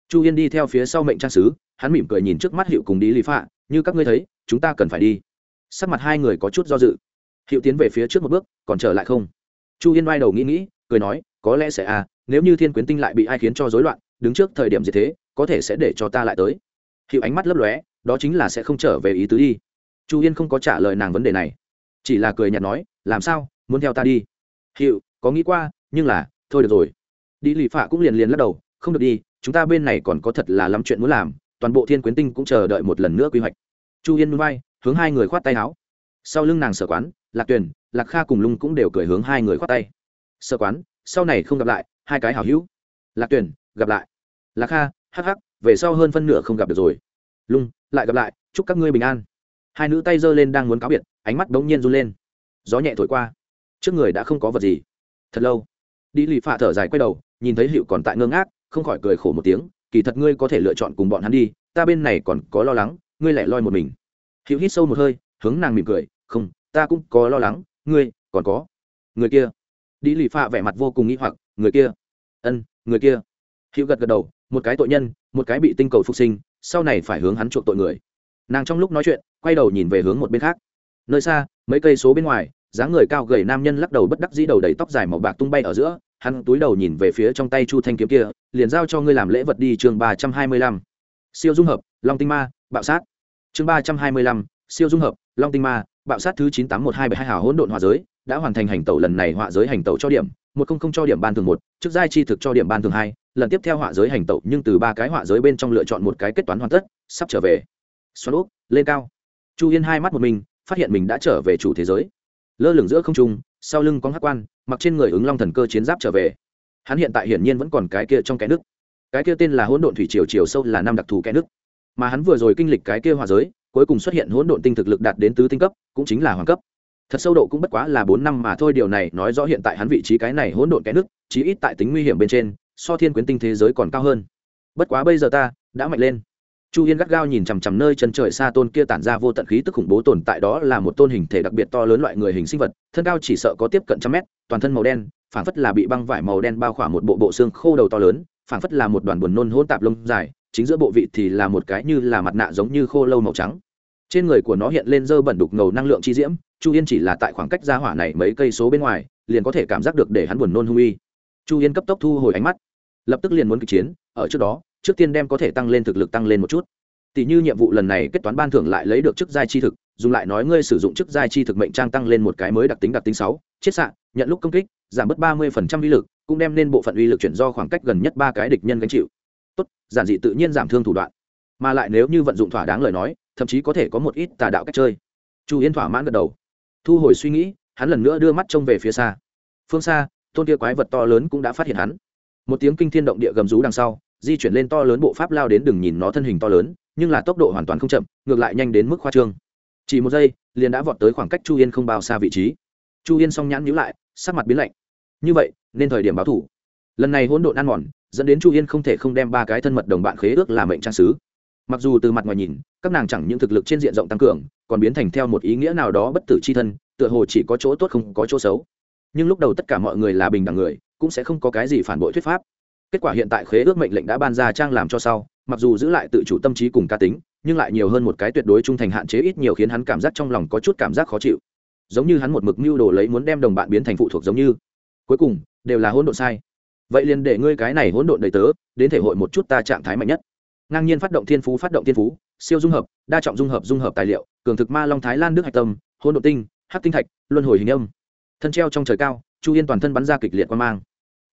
Chu yên đi theo phía sau mệnh trang sứ, hắn mỉm cười nhìn trước mắt hiệu cùng đi lì phạ, như các ngươi thấy, chúng ta cần phải đi. Sắc mặt hai người có chút do dự. Hiệu tiến về phía trước một bước, còn trở lại không? Chu yên oai đầu nghĩ nghĩ cười nói, có lẽ sẽ à nếu như thiên quyến tinh lại bị ai khiến cho rối loạn, đứng trước thời điểm gì thế, có thể sẽ để cho ta lại tới. Hiệu ánh mắt lấp lóe, đó chính là sẽ không trở về ý tứ đi. Chu yên không có trả lời nàng vấn đề này, chỉ là cười nhạt nói, làm sao, muốn theo ta đi? Hiệu có nghĩ qua, nhưng là, thôi được rồi. Đi lì phạ cũng liền liền lắc đầu, không được đi, chúng ta bên này còn có thật là lắm chuyện muốn làm, toàn bộ thiên quyến tinh cũng chờ đợi một lần nữa quy hoạch. Chu yên núi bay hướng hai người khoát tay áo. Sau lưng nàng sở quán, lạc tuyền, lạc kha cùng lung cũng đều cười hướng hai người khoát tay sở quán sau này không gặp lại hai cái hảo hữu. Lạc tuyển, gặp lại. Lạc kha hắc hắc về sau hơn phân nửa không gặp được rồi. Lung lại gặp lại chúc các ngươi bình an. Hai nữ tay giơ lên đang muốn cáo biệt ánh mắt đống nhiên run lên. Gió nhẹ thổi qua. Trước người đã không có vật gì. Thật lâu. Đi lì phạ thở dài quay đầu nhìn thấy hiệu còn tại ngơ ngác không khỏi cười khổ một tiếng kỳ thật ngươi có thể lựa chọn cùng bọn hắn đi ta bên này còn có lo lắng ngươi lại loi một mình. Hiệu hít sâu một hơi hướng nàng mỉm cười không ta cũng có lo lắng ngươi còn có. Người kia đi lì phạ vẻ mặt vô cùng nghĩ hoặc, người kia? Ân, người kia. Hữu gật gật đầu, một cái tội nhân, một cái bị tinh cầu phục sinh, sau này phải hướng hắn chuộc tội người. Nàng trong lúc nói chuyện, quay đầu nhìn về hướng một bên khác. Nơi xa, mấy cây số bên ngoài, dáng người cao gầy nam nhân lắc đầu bất đắc dĩ đầu đầy tóc dài màu bạc tung bay ở giữa, hắn túi đầu nhìn về phía trong tay chu thanh kiếm kia, liền giao cho ngươi làm lễ vật đi chương ba trăm hai mươi lăm. Siêu dung hợp, long tinh ma, bạo sát. Chương ba trăm hai mươi lăm, siêu dung hợp, long tinh ma bạo sát thứ chín tám một hai bảy hai hào hỗn độn hòa giới, đã hoàn thành hành tẩu lần này họa giới hành tẩu cho điểm một không không cho điểm ban thường một, trước giai chi thực cho điểm ban thường hai, lần tiếp theo họa giới hành tẩu nhưng từ ba cái họa giới bên trong lựa chọn một cái kết toán hoàn tất, sắp trở về. Xoắn úp lên cao. Chu yên hai mắt một mình, phát hiện mình đã trở về chủ thế giới. Lơ lửng giữa không trung, sau lưng có hát quan, mặc trên người ứng long thần cơ chiến giáp trở về. Hắn hiện tại hiển nhiên vẫn còn cái kia trong cái nước. Cái kia tên là hỗn độn thủy triều chiều sâu là năm đặc thù cái nước. Mà hắn vừa rồi kinh lịch cái kia hòa giới cuối cùng xuất hiện hỗn độn tinh thực lực đạt đến tứ tinh cấp, cũng chính là hoàng cấp. Thật sâu độ cũng bất quá là bốn năm mà thôi, điều này nói rõ hiện tại hắn vị trí cái này hỗn độn cái nước, chí ít tại tính nguy hiểm bên trên, so thiên quyến tinh thế giới còn cao hơn. Bất quá bây giờ ta đã mạnh lên. Chu yên gắt gao nhìn chằm chằm nơi chân trời xa tôn kia tản ra vô tận khí tức khủng bố tồn tại, đó là một tôn hình thể đặc biệt to lớn loại người hình sinh vật, thân cao chỉ sợ có tiếp cận trăm mét, toàn thân màu đen, phảng phất là bị băng vải màu đen bao khỏa một bộ bộ xương khô đầu to lớn, phảng phất là một đoàn buồn nôn hỗn tạp lông dài, chính giữa bộ vị thì là một cái như là mặt nạ giống như khô lâu màu trắng trên người của nó hiện lên dơ bẩn đục ngầu năng lượng chi diễm, chu yên chỉ là tại khoảng cách ra hỏa này mấy cây số bên ngoài, liền có thể cảm giác được để hắn buồn nôn hung uy. Chu yên cấp tốc thu hồi ánh mắt, lập tức liền muốn kịch chiến, ở trước đó, trước tiên đem có thể tăng lên thực lực tăng lên một chút. Tỷ như nhiệm vụ lần này kết toán ban thưởng lại lấy được chức giai chi thực, dùng lại nói ngươi sử dụng chức giai chi thực mệnh trang tăng lên một cái mới đặc tính đặc tính sáu chiết xạ, nhận lúc công kích, giảm bớt ba mươi phần trăm uy lực, cũng đem nên bộ phận uy lực chuyển do khoảng cách gần nhất ba cái địch nhân gánh chịu. Tốt, giản dị tự nhiên giảm thương thủ đoạn. Mà lại nếu như vận dụng thỏa đáng lời nói thậm chí có thể có một ít tà đạo cách chơi. Chu yên thỏa mãn gật đầu. Thu hồi suy nghĩ, hắn lần nữa đưa mắt trông về phía xa. Phương xa tôn kia quái vật to lớn cũng đã phát hiện hắn. Một tiếng kinh thiên động địa gầm rú đằng sau, di chuyển lên to lớn bộ pháp lao đến đừng nhìn nó thân hình to lớn, nhưng là tốc độ hoàn toàn không chậm, ngược lại nhanh đến mức khoa trương. Chỉ một giây, liền đã vọt tới khoảng cách chu yên không bao xa vị trí. Chu yên song nhãn nhữ lại, sắc mặt biến lạnh. Như vậy, nên thời điểm báo thủ. Lần này hỗn độn ăn mòn, dẫn đến chu yên không thể không đem ba cái thân mật đồng bạn khế ước làm mệnh trang sứ mặc dù từ mặt ngoài nhìn, các nàng chẳng những thực lực trên diện rộng tăng cường, còn biến thành theo một ý nghĩa nào đó bất tử c h i thân, tựa hồ chỉ có chỗ tốt không có chỗ xấu. Nhưng lúc đầu tất cả mọi người là bình đẳng người, cũng sẽ không có cái gì phản bội thuyết pháp. Kết quả hiện tại khế ước mệnh lệnh đã ban ra trang làm cho sau, mặc dù giữ lại tự chủ tâm trí cùng cá tính, nhưng lại nhiều hơn một cái tuyệt đối trung thành hạn chế ít nhiều khiến hắn cảm giác trong lòng có chút cảm giác khó chịu. Giống như hắn một mực mưu đồ lấy muốn đem đồng bạn biến thành phụ thuộc giống như. Cuối cùng, đều là hỗn độn sai. Vậy liền để ngươi cái này hỗn độn đầy tớ, đến thể hội một chút ta trạng thái mạnh nhất ngang nhiên phát động thiên phú, phát động thiên phú, siêu dung hợp, đa trọng dung hợp dung hợp tài liệu, cường thực ma long thái lan nước hạch tâm, hỗn độ tinh, hắc tinh thạch, luân hồi hình âm. Thân treo trong trời cao, chu yên toàn thân bắn ra kịch liệt quan mang.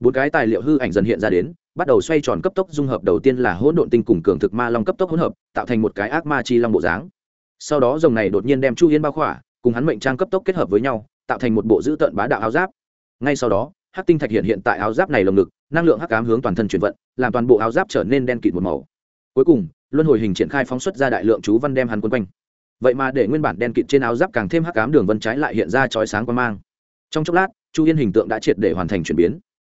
Bốn cái tài liệu hư ảnh dần hiện ra đến, bắt đầu xoay tròn cấp tốc dung hợp, đầu tiên là hỗn độn tinh cùng cường thực ma long cấp tốc hỗn hợp, tạo thành một cái ác ma chi long bộ dáng. Sau đó dòng này đột nhiên đem chu yên bao khỏa, cùng hắn mệnh trang cấp tốc kết hợp với nhau, tạo thành một bộ dữ tợn bá đạo áo giáp. Ngay sau đó, hắc tinh thạch hiện hiện tại áo giáp này lồng ngực, năng lượng hắc ám hướng toàn thân chuyển vận, làm toàn bộ áo giáp trở nên đen kịt một màu cuối cùng, luân hồi hình triển khai phóng xuất ra đại lượng chú văn đem hắn quấn quanh. Vậy mà để nguyên bản đen kịt trên áo giáp càng thêm hắc ám đường vân trái lại hiện ra chói sáng quan mang. Trong chốc lát, chu yên hình tượng đã triệt để hoàn thành chuyển biến.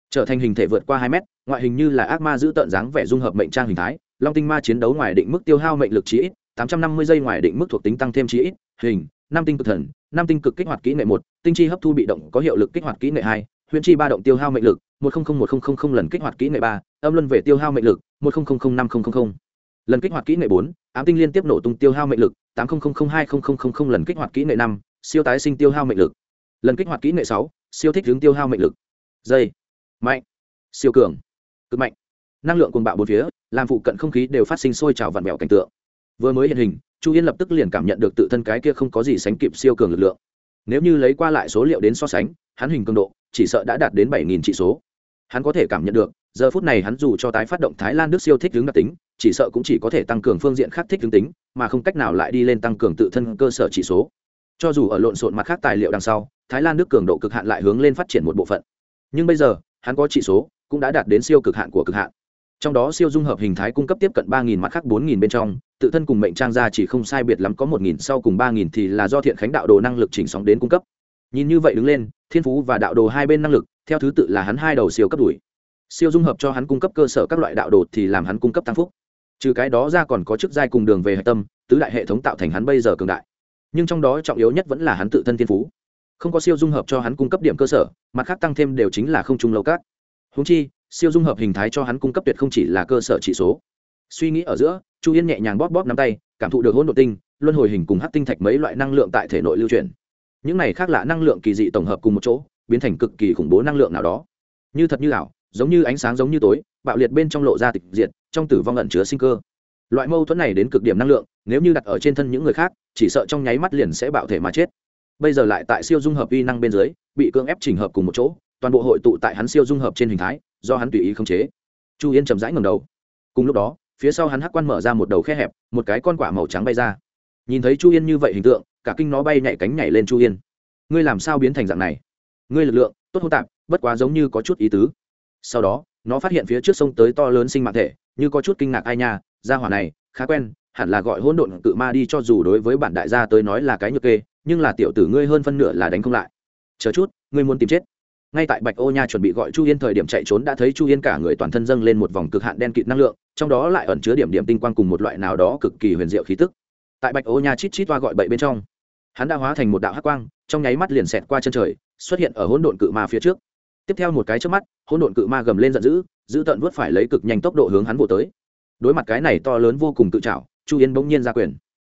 Trở thành hình thể vượt qua hai mét, ngoại hình như là ác ma giữ tợn dáng vẻ dung hợp mệnh trang hình thái, long tinh ma chiến đấu ngoài định mức tiêu hao mệnh lực chí ít, tám trăm năm mươi giây ngoài định mức thuộc tính tăng thêm chí ít, hình, năm tinh cực thần, năm tinh cực kích hoạt kỹ nghệ một, tinh chi hấp thu bị động có hiệu lực kích hoạt kỹ nghệ hai huyễn chi ba động tiêu hao mệnh lực, một lần kích hoạt kỹ nghệ ba, âm luân về tiêu hao mệnh lực, một năm lần kích hoạt kỹ nghệ bốn, ám tinh liên tiếp nổ tung tiêu hao mệnh lực, tám hai lần kích hoạt kỹ nghệ năm, siêu tái sinh tiêu hao mệnh lực. Lần kích hoạt kỹ nghệ sáu, siêu thích hướng tiêu hao mệnh lực. Dây mạnh. Siêu cường. Cực mạnh. Năng lượng cuồng bạo bốn phía, làm phụ cận không khí đều phát sinh sôi trào vặn vẹo cảnh tượng. Vừa mới hiện hình, chu yên lập tức liền cảm nhận được tự thân cái kia không có gì sánh kịp siêu cường lực lượng. Nếu như lấy qua lại số liệu đến so sánh, hắn hình cường độ, chỉ sợ đã đạt đến bảy nghìn trị số. Hắn có thể cảm nhận được, giờ phút này hắn dù cho tái phát động thái lan nước siêu thích hướng đặc tính chỉ sợ cũng chỉ có thể tăng cường phương diện khác thích tương tính, mà không cách nào lại đi lên tăng cường tự thân cơ sở chỉ số. Cho dù ở lộn xộn mặt khác tài liệu đằng sau, thái lan nước cường độ cực hạn lại hướng lên phát triển một bộ phận. Nhưng bây giờ, hắn có chỉ số, cũng đã đạt đến siêu cực hạn của cực hạn. Trong đó siêu dung hợp hình thái cung cấp tiếp cận ba nghìn mặt khác bốn nghìn bên trong, tự thân cùng mệnh trang ra chỉ không sai biệt lắm có một nghìn, sau cùng ba nghìn thì là do thiện khánh đạo đồ năng lực chỉnh sóng đến cung cấp. Nhìn như vậy đứng lên, thiên phú và đạo đồ hai bên năng lực, theo thứ tự là hắn hai đầu siêu cấp đuổi. Siêu dung hợp cho hắn cung cấp cơ sở các loại đạo đồ thì làm hắn cung cấp tăng phúc trừ cái đó ra còn có chức giai cùng đường về hạch tâm, tứ đại hệ thống tạo thành hắn bây giờ cường đại. Nhưng trong đó trọng yếu nhất vẫn là hắn tự thân thiên phú. Không có siêu dung hợp cho hắn cung cấp điểm cơ sở, mặt khác tăng thêm đều chính là không trung lâu cát. Húng chi, siêu dung hợp hình thái cho hắn cung cấp tuyệt không chỉ là cơ sở chỉ số. Suy nghĩ ở giữa, chu yên nhẹ nhàng bóp bóp nắm tay, cảm thụ được hôn đột tinh, luân hồi hình cùng hát tinh thạch mấy loại năng lượng tại thể nội lưu truyền những này khác lạ năng lượng kỳ dị tổng hợp cùng một chỗ, biến thành cực kỳ khủng bố năng lượng nào đó. Như thật như ảo, giống như ánh sáng giống như tối bạo liệt bên trong lộ ra tịch diệt, trong tử vong ẩn chứa sinh cơ. Loại mâu thuẫn này đến cực điểm năng lượng, nếu như đặt ở trên thân những người khác, chỉ sợ trong nháy mắt liền sẽ bạo thể mà chết. Bây giờ lại tại siêu dung hợp vi năng bên dưới, bị cưỡng ép trình hợp cùng một chỗ, toàn bộ hội tụ tại hắn siêu dung hợp trên hình thái, do hắn tùy ý khống chế. Chu yên chậm rãi ngầm đầu. Cùng lúc đó, phía sau hắn hắc quan mở ra một đầu khe hẹp, một cái con quả màu trắng bay ra. Nhìn thấy chu yên như vậy hình tượng, cả kinh nó bay nhảy cánh nhảy lên chu yên. Ngươi làm sao biến thành dạng này? Ngươi lực lượng, tốt hô tạp, bất quá giống như có chút ý tứ. Sau đó nó phát hiện phía trước sông tới to lớn sinh mạng thể, như có chút kinh ngạc ai nha ra hỏa này, khá quen, hẳn là gọi hỗn độn cự ma đi cho dù đối với bản đại gia tới nói là cái nhược kê, nhưng là tiểu tử ngươi hơn phân nửa là đánh không lại. Chờ chút, ngươi muốn tìm chết. Ngay tại bạch ô nha chuẩn bị gọi chu yên thời điểm chạy trốn đã thấy chu yên cả người toàn thân dâng lên một vòng cực hạn đen kịt năng lượng, trong đó lại ẩn chứa điểm điểm tinh quang cùng một loại nào đó cực kỳ huyền diệu khí tức. Tại bạch ô nha chít chít toa gọi bậy bên trong, hắn đã hóa thành một đạo hắc quang, trong nháy mắt liền xẹt qua chân trời, xuất hiện ở hỗn độn cự ma phía trước tiếp theo một cái trước mắt, hỗn độn cự ma gầm lên giận dữ, giữ tận vớt phải lấy cực nhanh tốc độ hướng hắn vỗ tới. Đối mặt cái này to lớn vô cùng tự trảo, chu yên bỗng nhiên ra quyền.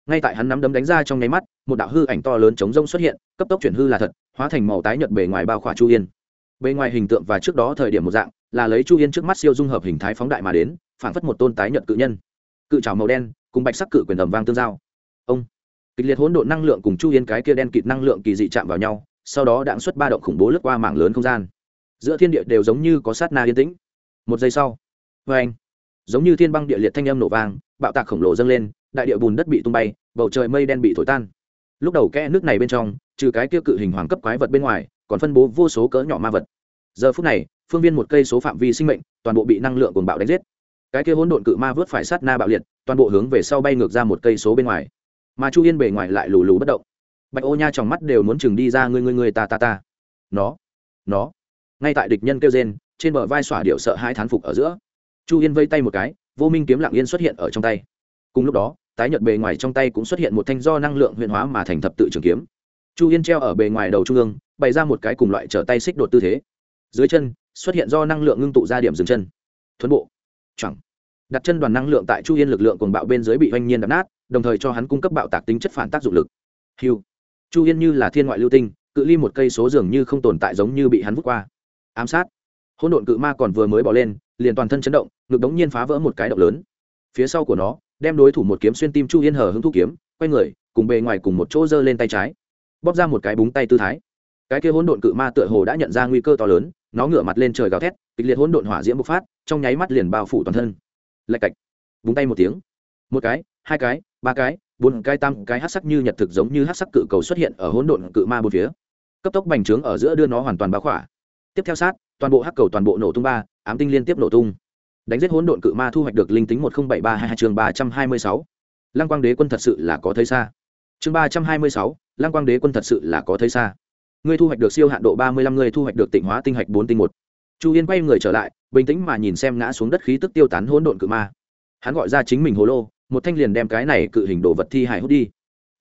Ngay tại hắn nắm đấm đánh ra trong nháy mắt, một đạo hư ảnh to lớn chống rông xuất hiện, cấp tốc chuyển hư là thật, hóa thành màu tái nhợt bề ngoài bao khỏa chu yên. Bề ngoài hình tượng và trước đó thời điểm một dạng, là lấy chu yên trước mắt siêu dung hợp hình thái phóng đại mà đến, phảng phất một tôn tái nhợt cự nhân. Cự trào màu đen, cùng bạch sắc cự quyền ầm vang tương giao. Ông, kịch liệt hỗn độn năng lượng cùng chu yên cái kia đen kịt năng lượng kỳ dị chạm vào nhau, sau đó đạn xuất ba động khủng bố lướt qua mảng lớn không gian giữa thiên địa đều giống như có sát na yên tĩnh. Một giây sau, vê anh, giống như thiên băng địa liệt thanh âm nổ vang, bạo tạc khổng lồ dâng lên, đại địa bùn đất bị tung bay, bầu trời mây đen bị thổi tan. Lúc đầu kẽ nước này bên trong, trừ cái kia cự hình hoàng cấp quái vật bên ngoài, còn phân bố vô số cỡ nhỏ ma vật. Giờ phút này, phương viên một cây số phạm vi sinh mệnh, toàn bộ bị năng lượng cuồng bạo đánh giết. Cái kia hỗn độn cự ma vớt phải sát na bạo liệt, toàn bộ hướng về sau bay ngược ra một cây số bên ngoài. Mà chu yên bề ngoài lại lù lù bất động. Bạch ô nha trong mắt đều muốn chừng đi ra ngươi ngươi ngươi, ta ta ta. Nó nó ngay tại địch nhân kêu rên, trên bờ vai xỏa điệu sợ hai thán phục ở giữa. Chu yên vây tay một cái, vô minh kiếm lặng yên xuất hiện ở trong tay. Cùng lúc đó, tái nhợt bề ngoài trong tay cũng xuất hiện một thanh do năng lượng huyền hóa mà thành thập tự trường kiếm. Chu yên treo ở bề ngoài đầu trung ương, bày ra một cái cùng loại trở tay xích đột tư thế. Dưới chân, xuất hiện do năng lượng ngưng tụ ra điểm dừng chân. Thuấn bộ. Chẳng đặt chân đoàn năng lượng tại chu yên lực lượng cùng bạo bên dưới bị oanh nhiên đập nát, đồng thời cho hắn cung cấp bạo tạc tính chất phản tác dụng lực. Hiu chu yên như là thiên ngoại lưu tinh, cự ly một cây số dường như không tồn tại giống như bị hắn vút qua ám sát. Hỗn độn cự ma còn vừa mới bỏ lên, liền toàn thân chấn động, ngực đống nhiên phá vỡ một cái động lớn. Phía sau của nó, đem đối thủ một kiếm xuyên tim chu yên hờ hứng thu kiếm, quay người, cùng bề ngoài cùng một chỗ giơ lên tay trái. Bóp ra một cái búng tay tư thái. Cái kia hỗn độn cự ma tựa hồ đã nhận ra nguy cơ to lớn, nó ngửa mặt lên trời gào thét, kịch liệt hỗn độn hỏa diễm bộc phát, trong nháy mắt liền bao phủ toàn thân. Lạch cạch. Búng tay một tiếng. Một cái, hai cái, ba cái, bốn cái, tam cái hát sắc như nhật thực giống như hát sắc cự cầu xuất hiện ở hỗn độn cự ma bốn phía. Cấp tốc bành trướng ở giữa đưa nó hoàn toàn bao khỏa tiếp theo sát, toàn bộ hắc cầu toàn bộ nổ tung ba, ám tinh liên tiếp nổ tung. Đánh giết hỗn độn cự ma thu hoạch được linh tính một nghìn bảy ba hai chương ba trăm hai mươi sáu. Lăng quang đế quân thật sự là có thấy xa. Chương ba trăm hai mươi sáu, lăng quang đế quân thật sự là có thấy xa. Ngươi thu hoạch được siêu hạn độ ba mươi lăm, ngươi thu hoạch được tịnh hóa tinh hạch bốn tinh một. Chu yên quay người trở lại, bình tĩnh mà nhìn xem ngã xuống đất khí tức tiêu tán hỗn độn cự ma. Hắn gọi ra chính mình hồ lô, một thanh liền đem cái này cự hình đồ vật thi hải hút đi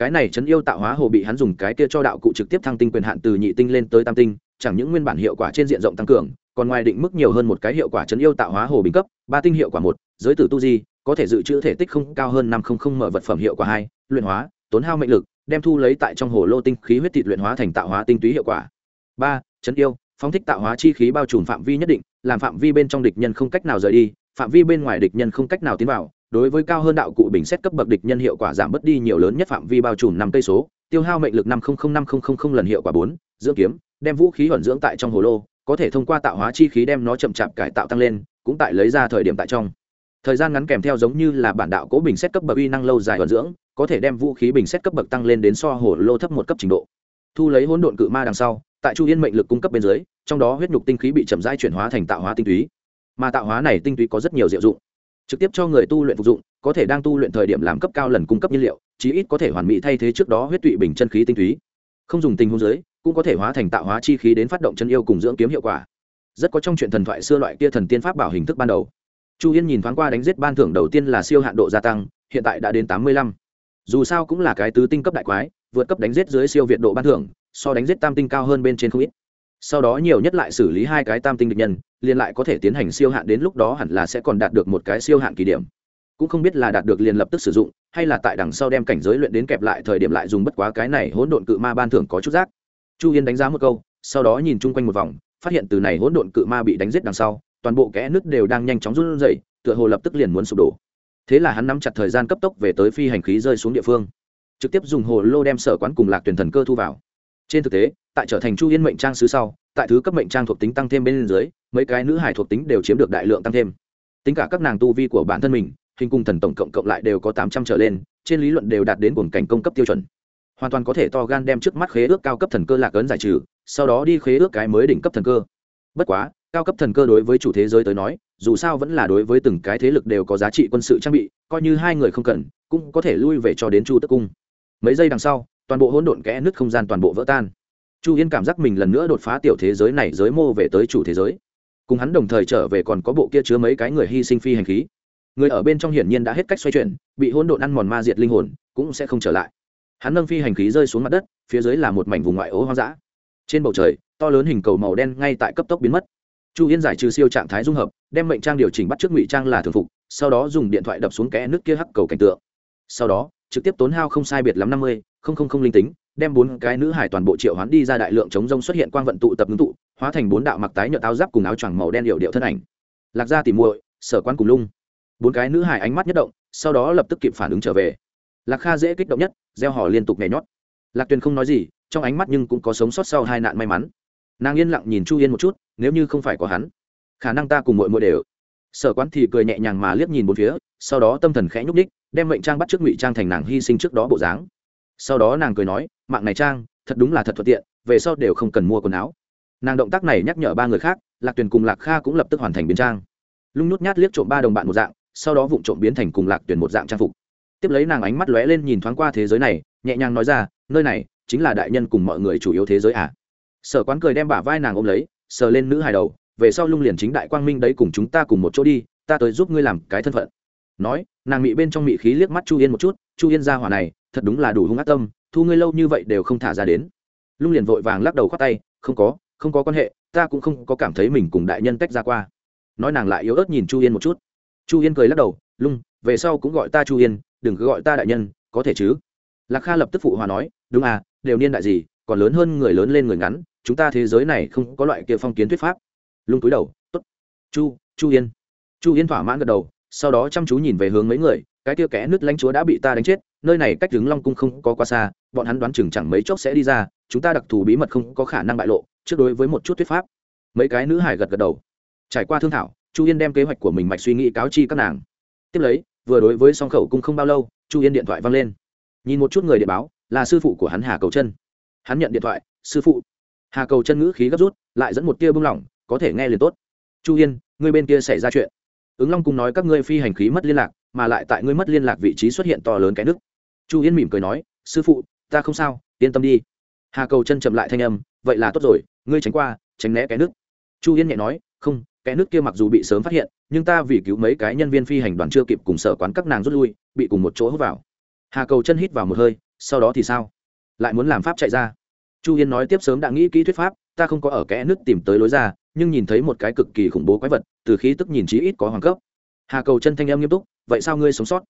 cái này chấn yêu tạo hóa hồ bị hắn dùng cái kia cho đạo cụ trực tiếp thăng tinh quyền hạn từ nhị tinh lên tới tam tinh, chẳng những nguyên bản hiệu quả trên diện rộng tăng cường, còn ngoài định mức nhiều hơn một cái hiệu quả chấn yêu tạo hóa hồ bình cấp, ba tinh hiệu quả một, giới tử tu di, có thể dự trữ thể tích không cao hơn năm không không mở vật phẩm hiệu quả hai, luyện hóa, tốn hao mệnh lực, đem thu lấy tại trong hồ lô tinh khí huyết thịt luyện hóa thành tạo hóa tinh túy hiệu quả. Ba chấn yêu, phóng thích tạo hóa chi khí bao trùm phạm vi nhất định, làm phạm vi bên trong địch nhân không cách nào rời đi, phạm vi bên ngoài địch nhân không cách nào tiến vào đối với cao hơn đạo cụ bình xét cấp bậc địch nhân hiệu quả giảm bớt đi nhiều lớn nhất phạm vi bao trùm năm cây số, tiêu hao mệnh lực năm năm lần hiệu quả bốn, dưỡng kiếm, đem vũ khí ẩn dưỡng tại trong hồ lô, có thể thông qua tạo hóa chi khí đem nó chậm chạp cải tạo tăng lên, cũng tại lấy ra thời điểm tại trong. Thời gian ngắn kèm theo giống như là bản đạo cố bình xét cấp bậc uy năng lâu dài ẩn dưỡng, có thể đem vũ khí bình xét cấp bậc tăng lên đến so hồ lô thấp một cấp trình độ. Thu lấy hỗn độn cự ma đằng sau, tại chu yên mệnh lực cung cấp bên dưới, trong đó huyết nhục tinh khí bị chậm rãi chuyển hóa thành tạo hóa tinh túy. Mà tạo hóa này tinh túy có rất nhiều diệu dụng trực tiếp cho người tu luyện phục dụng, có thể đang tu luyện thời điểm làm cấp cao lần cung cấp nhiên liệu, chí ít có thể hoàn mỹ thay thế trước đó huyết tụy bình chân khí tinh túy. Không dùng tình huống giới cũng có thể hóa thành tạo hóa chi khí đến phát động chân yêu cùng dưỡng kiếm hiệu quả. Rất có trong chuyện thần thoại xưa loại kia thần tiên pháp bảo hình thức ban đầu. Chu yên nhìn thoáng qua đánh giết ban thưởng đầu tiên là siêu hạn độ gia tăng, hiện tại đã đến tám mươi lăm. Dù sao cũng là cái tứ tinh cấp đại quái, vượt cấp đánh giết dưới siêu việt độ ban thưởng, so đánh giết tam tinh cao hơn bên trên không ít sau đó nhiều nhất lại xử lý hai cái tam tinh địch nhân, liền lại có thể tiến hành siêu hạn đến lúc đó hẳn là sẽ còn đạt được một cái siêu hạn kỳ điểm. Cũng không biết là đạt được liền lập tức sử dụng, hay là tại đằng sau đem cảnh giới luyện đến kẹp lại thời điểm lại dùng bất quá cái này hỗn độn cự ma ban thưởng có chút rác. Chu yên đánh giá một câu, sau đó nhìn chung quanh một vòng, phát hiện từ này hỗn độn cự ma bị đánh giết đằng sau, toàn bộ kẽ nứt đều đang nhanh chóng run rẩy, tựa hồ lập tức liền muốn sụp đổ. Thế là hắn nắm chặt thời gian cấp tốc về tới phi hành khí rơi xuống địa phương. Trực tiếp dùng hồ lô đem sở quán cùng lạc tuyển thần cơ thu vào trên thực tế, tại trở thành chu yên mệnh trang sứ sau, tại thứ cấp mệnh trang thuộc tính tăng thêm bên dưới, mấy cái nữ hải thuộc tính đều chiếm được đại lượng tăng thêm. Tính cả các nàng tu vi của bản thân mình, hình cung thần tổng cộng cộng lại đều có tám trăm trở lên, trên lý luận đều đạt đến cuồng cảnh công cấp tiêu chuẩn. Hoàn toàn có thể to gan đem trước mắt khế ước cao cấp thần cơ lạc ấn giải trừ, sau đó đi khế ước cái mới đỉnh cấp thần cơ. Bất quá, cao cấp thần cơ đối với chủ thế giới tới nói, dù sao vẫn là đối với từng cái thế lực đều có giá trị quân sự trang bị, coi như hai người không cần, cũng có thể lui về cho đến chu tức cung. Mấy giây đằng sau toàn bộ hỗn độn kẽ nứt không gian toàn bộ vỡ tan. Chu yên cảm giác mình lần nữa đột phá tiểu thế giới này, giới mô về tới chủ thế giới. Cùng hắn đồng thời trở về còn có bộ kia chứa mấy cái người hy sinh phi hành khí. Người ở bên trong hiển nhiên đã hết cách xoay chuyển, bị hỗn độn ăn mòn ma diệt linh hồn, cũng sẽ không trở lại. Hắn nâng phi hành khí rơi xuống mặt đất, phía dưới là một mảnh vùng ngoại ố hoang dã. Trên bầu trời, to lớn hình cầu màu đen ngay tại cấp tốc biến mất. Chu yên giải trừ siêu trạng thái dung hợp, đem mệnh trang điều chỉnh bắt trước ngụy trang là thường phục, sau đó dùng điện thoại đập xuống kẽ nước kia hắc cầu cảnh tượng. Sau đó trực tiếp tốn hao không sai biệt lắm năm mươi, không không không linh tính, đem bốn cái nữ hải toàn bộ triệu hoán đi ra đại lượng chống rông xuất hiện quang vận tụ tập ngưng tụ, hóa thành bốn đạo mặc tái nhợt áo giáp cùng áo choàng màu đen điệu điệu thân ảnh. Lạc ra tỉ muội, sở quan cùng lung. Bốn cái nữ hải ánh mắt nhất động, sau đó lập tức kịp phản ứng trở về. Lạc kha dễ kích động nhất, gieo hò liên tục nhảy nhót. Lạc tuyền không nói gì, trong ánh mắt nhưng cũng có sống sót sau hai nạn may mắn. Nàng yên lặng nhìn chu yên một chút, nếu như không phải có hắn, khả năng ta cùng mội mội đều. Sở quán thì cười nhẹ nhàng mà liếc nhìn bốn phía, sau đó tâm thần khẽ nhúc ních đem mệnh trang bắt trước ngụy trang thành nàng hy sinh trước đó bộ dáng. Sau đó nàng cười nói, mạng này trang, thật đúng là thật thuận tiện, về sau đều không cần mua quần áo. Nàng động tác này nhắc nhở ba người khác, lạc tuyền cùng lạc kha cũng lập tức hoàn thành biến trang. Lung nhút nhát liếc trộm ba đồng bạn một dạng, sau đó vụng trộm biến thành cùng lạc tuyền một dạng trang phục. Tiếp lấy nàng ánh mắt lóe lên nhìn thoáng qua thế giới này, nhẹ nhàng nói ra, nơi này chính là đại nhân cùng mọi người chủ yếu thế giới à. sở quán cười đem bả vai nàng ôm lấy, sờ lên nữ hài đầu, về sau lung liền chính đại quang minh đấy cùng chúng ta cùng một chỗ đi, ta tới giúp ngươi làm cái thân phận nói, nàng mị bên trong mị khí liếc mắt chu yên một chút, chu yên ra hỏa này, thật đúng là đủ hung ác tâm, thu ngươi lâu như vậy đều không thả ra đến. Lung liền vội vàng lắc đầu khoát tay, không có không có quan hệ, ta cũng không có cảm thấy mình cùng đại nhân tách ra qua. Nói nàng lại yếu ớt nhìn chu yên một chút. Chu yên cười lắc đầu, lung, về sau cũng gọi ta chu yên, đừng cứ gọi ta đại nhân, có thể chứ? Lạc kha lập tức phụ hòa nói, đúng à đều niên đại gì, còn lớn hơn người lớn lên người ngắn, chúng ta thế giới này không có loại kia phong kiến thuyết pháp. Lung túi đầu t ố t chu chu yên. Chu yên thỏa mãn gật đầu sau đó chăm chú nhìn về hướng mấy người, cái kia kẽ nước lãnh chúa đã bị ta đánh chết, nơi này cách đứng long cung không có quá xa, bọn hắn đoán chừng chẳng mấy chốc sẽ đi ra, chúng ta đặc thù bí mật không có khả năng bại lộ, trước đối với một chút thuyết pháp. Mấy cái nữ hải gật gật đầu. Trải qua thương thảo, chu yên đem kế hoạch của mình mạch suy nghĩ cáo chi các nàng. Tiếp lấy, vừa đối với song khẩu cung không bao lâu, chu yên điện thoại văng lên. Nhìn một chút người điện báo, là sư phụ của hắn hà cầu chân hắn nhận điện thoại, sư phụ. Hà cầu chân ngữ khí gấp rút, lại dẫn một tia bưng lỏng có thể nghe liền tốt. Chu yên ngươi bên kia xảy ra chuyện ứng long cung nói các ngươi phi hành khí mất liên lạc, mà lại tại ngươi mất liên lạc vị trí xuất hiện to lớn cái nước. Chu yên mỉm cười nói, sư phụ, ta không sao, yên tâm đi. Hà cầu chân chậm lại thanh âm, vậy là tốt rồi, ngươi tránh qua, tránh né cái nước. Chu yên nhẹ nói, không, cái nước kia mặc dù bị sớm phát hiện, nhưng ta vì cứu mấy cái nhân viên phi hành đoàn chưa kịp cùng sở quán các nàng rút lui, bị cùng một chỗ hút vào. Hà cầu chân hít vào một hơi, sau đó thì sao? Lại muốn làm pháp chạy ra. Chu yên nói tiếp sớm đã nghĩ kỹ thuyết pháp, ta không có ở kẽ nước tìm tới lối ra nhưng nhìn thấy một cái cực kỳ khủng bố quái vật, từ khí tức nhìn chí ít có hoàng cấp. Hà cầu chân thanh em nghiêm túc, vậy sao ngươi sống sót?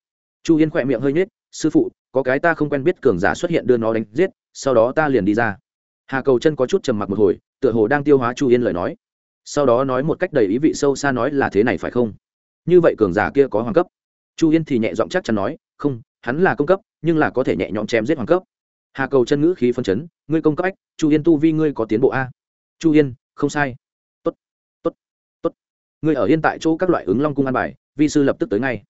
Chu yên khỏe miệng hơi nhếch, sư phụ, có cái ta không quen biết cường giả xuất hiện đưa nó đánh giết, sau đó ta liền đi ra. Hà cầu chân có chút trầm mặc một hồi, tựa hồ đang tiêu hóa chu yên lời nói. Sau đó nói một cách đầy ý vị sâu xa nói là thế này phải không? Như vậy cường giả kia có hoàng cấp. Chu yên thì nhẹ giọng chắc chắn nói, không, hắn là công cấp, nhưng là có thể nhẹ nhõm chém giết hoàng cấp. Hà cầu chân ngữ khí phân chấn, ngươi công cấp ách chu yên tu vi ngươi có tiến bộ a. Chu yên, không sai ngươi ở yên tại chỗ các loại ứng long cung an bài, vi sư lập tức tới ngay.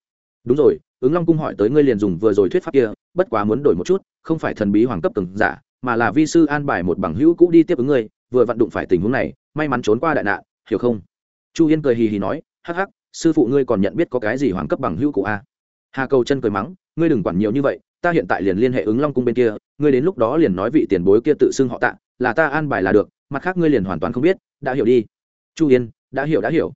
Đúng rồi, ứng long cung hỏi tới ngươi liền dùng vừa rồi thuyết pháp kia, bất quá muốn đổi một chút, không phải thần bí hoàng cấp từng giả, mà là vi sư an bài một bằng hữu cũ đi tiếp ứng ngươi, vừa vặn đụng phải tình huống này, may mắn trốn qua đại nạn, hiểu không? Chu yên cười hì hì nói, hắc hắc, sư phụ ngươi còn nhận biết có cái gì hoàng cấp bằng hữu cũ a hà cầu chân cười mắng, ngươi đừng quản nhiều như vậy, ta hiện tại liền liên hệ ứng long cung bên kia, ngươi đến lúc đó liền nói vị tiền bối kia tự xưng họ tạ, là ta an bài là được, mặt khác ngươi liền hoàn toàn không biết, đã hiểu đi. Chu yên, đã hiểu đã hiểu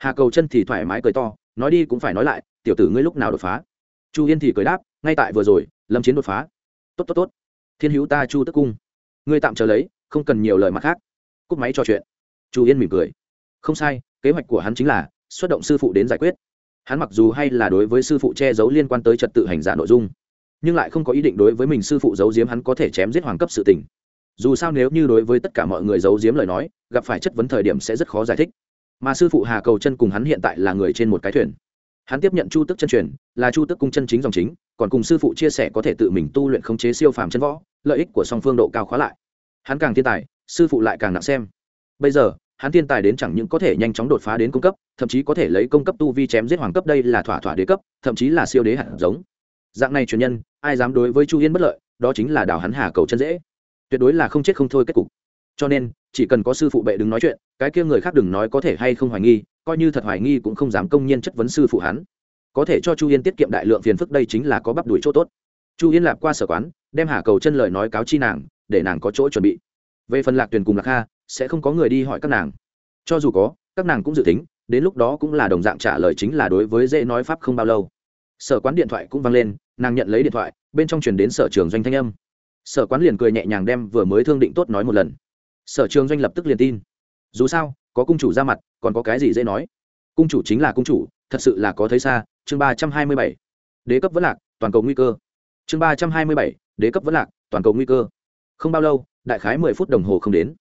hà cầu chân thì thoải mái cười to, nói đi cũng phải nói lại, tiểu tử ngươi lúc nào đột phá? Chu yên thì cười đáp, ngay tại vừa rồi, lâm chiến đột phá. Tốt tốt tốt. Thiên hữu ta chu tức cung. Ngươi tạm chờ lấy, không cần nhiều lời mặt khác. Cúp máy trò chuyện. Chu yên mỉm cười. Không sai, kế hoạch của hắn chính là xuất động sư phụ đến giải quyết. Hắn mặc dù hay là đối với sư phụ che giấu liên quan tới trật tự hành giả nội dung, nhưng lại không có ý định đối với mình sư phụ giấu giếm hắn có thể chém giết hoàng cấp sự tình. Dù sao nếu như đối với tất cả mọi người giấu giếm lời nói, gặp phải chất vấn thời điểm sẽ rất khó giải thích mà sư phụ hà cầu chân cùng hắn hiện tại là người trên một cái thuyền. Hắn tiếp nhận chu tức chân truyền, là chu tức cung chân chính dòng chính, còn cùng sư phụ chia sẻ có thể tự mình tu luyện khống chế siêu phàm chân võ, lợi ích của song phương độ cao khóa lại. Hắn càng thiên tài, sư phụ lại càng nặng xem. Bây giờ, hắn thiên tài đến chẳng những có thể nhanh chóng đột phá đến cung cấp, thậm chí có thể lấy công cấp tu vi chém giết hoàng cấp đây là thỏa thỏa đế cấp, thậm chí là siêu đế hạt giống. Dạng này truyền nhân, ai dám đối với chu yên bất lợi, đó chính là đào hắn hà cầu chân dễ. Tuyệt đối là không chết không thôi kết cục cho nên, chỉ cần có sư phụ bệ đứng nói chuyện, cái kia người khác đừng nói có thể hay không hoài nghi, coi như thật hoài nghi cũng không dám công nhiên chất vấn sư phụ hắn. Có thể cho chu yên tiết kiệm đại lượng phiền phức đây chính là có bắp đuổi chỗ tốt. Chu yên lạp qua sở quán, đem hà cầu chân lời nói cáo chi nàng, để nàng có chỗ chuẩn bị. Về phần lạc tuyền cùng lạc kha, sẽ không có người đi hỏi các nàng. Cho dù có, các nàng cũng dự tính, đến lúc đó cũng là đồng dạng trả lời chính là đối với dễ nói pháp không bao lâu. Sở quán điện thoại cũng vang lên, nàng nhận lấy điện thoại, bên trong chuyển đến sở trường doanh thanh âm. Sở quán liền cười nhẹ nhàng đem vừa mới thương định tốt nói một lần sở trường doanh lập tức liền tin. Dù sao, có cung chủ ra mặt, còn có cái gì dễ nói? Cung chủ chính là cung chủ, thật sự là có thấy xa, chương ba trăm hai mươi bảy. Đế cấp vẫn lạc, toàn cầu nguy cơ. Chương ba trăm hai mươi bảy, đế cấp vẫn lạc, toàn cầu nguy cơ. Không bao lâu, đại khái mười phút đồng hồ không đến.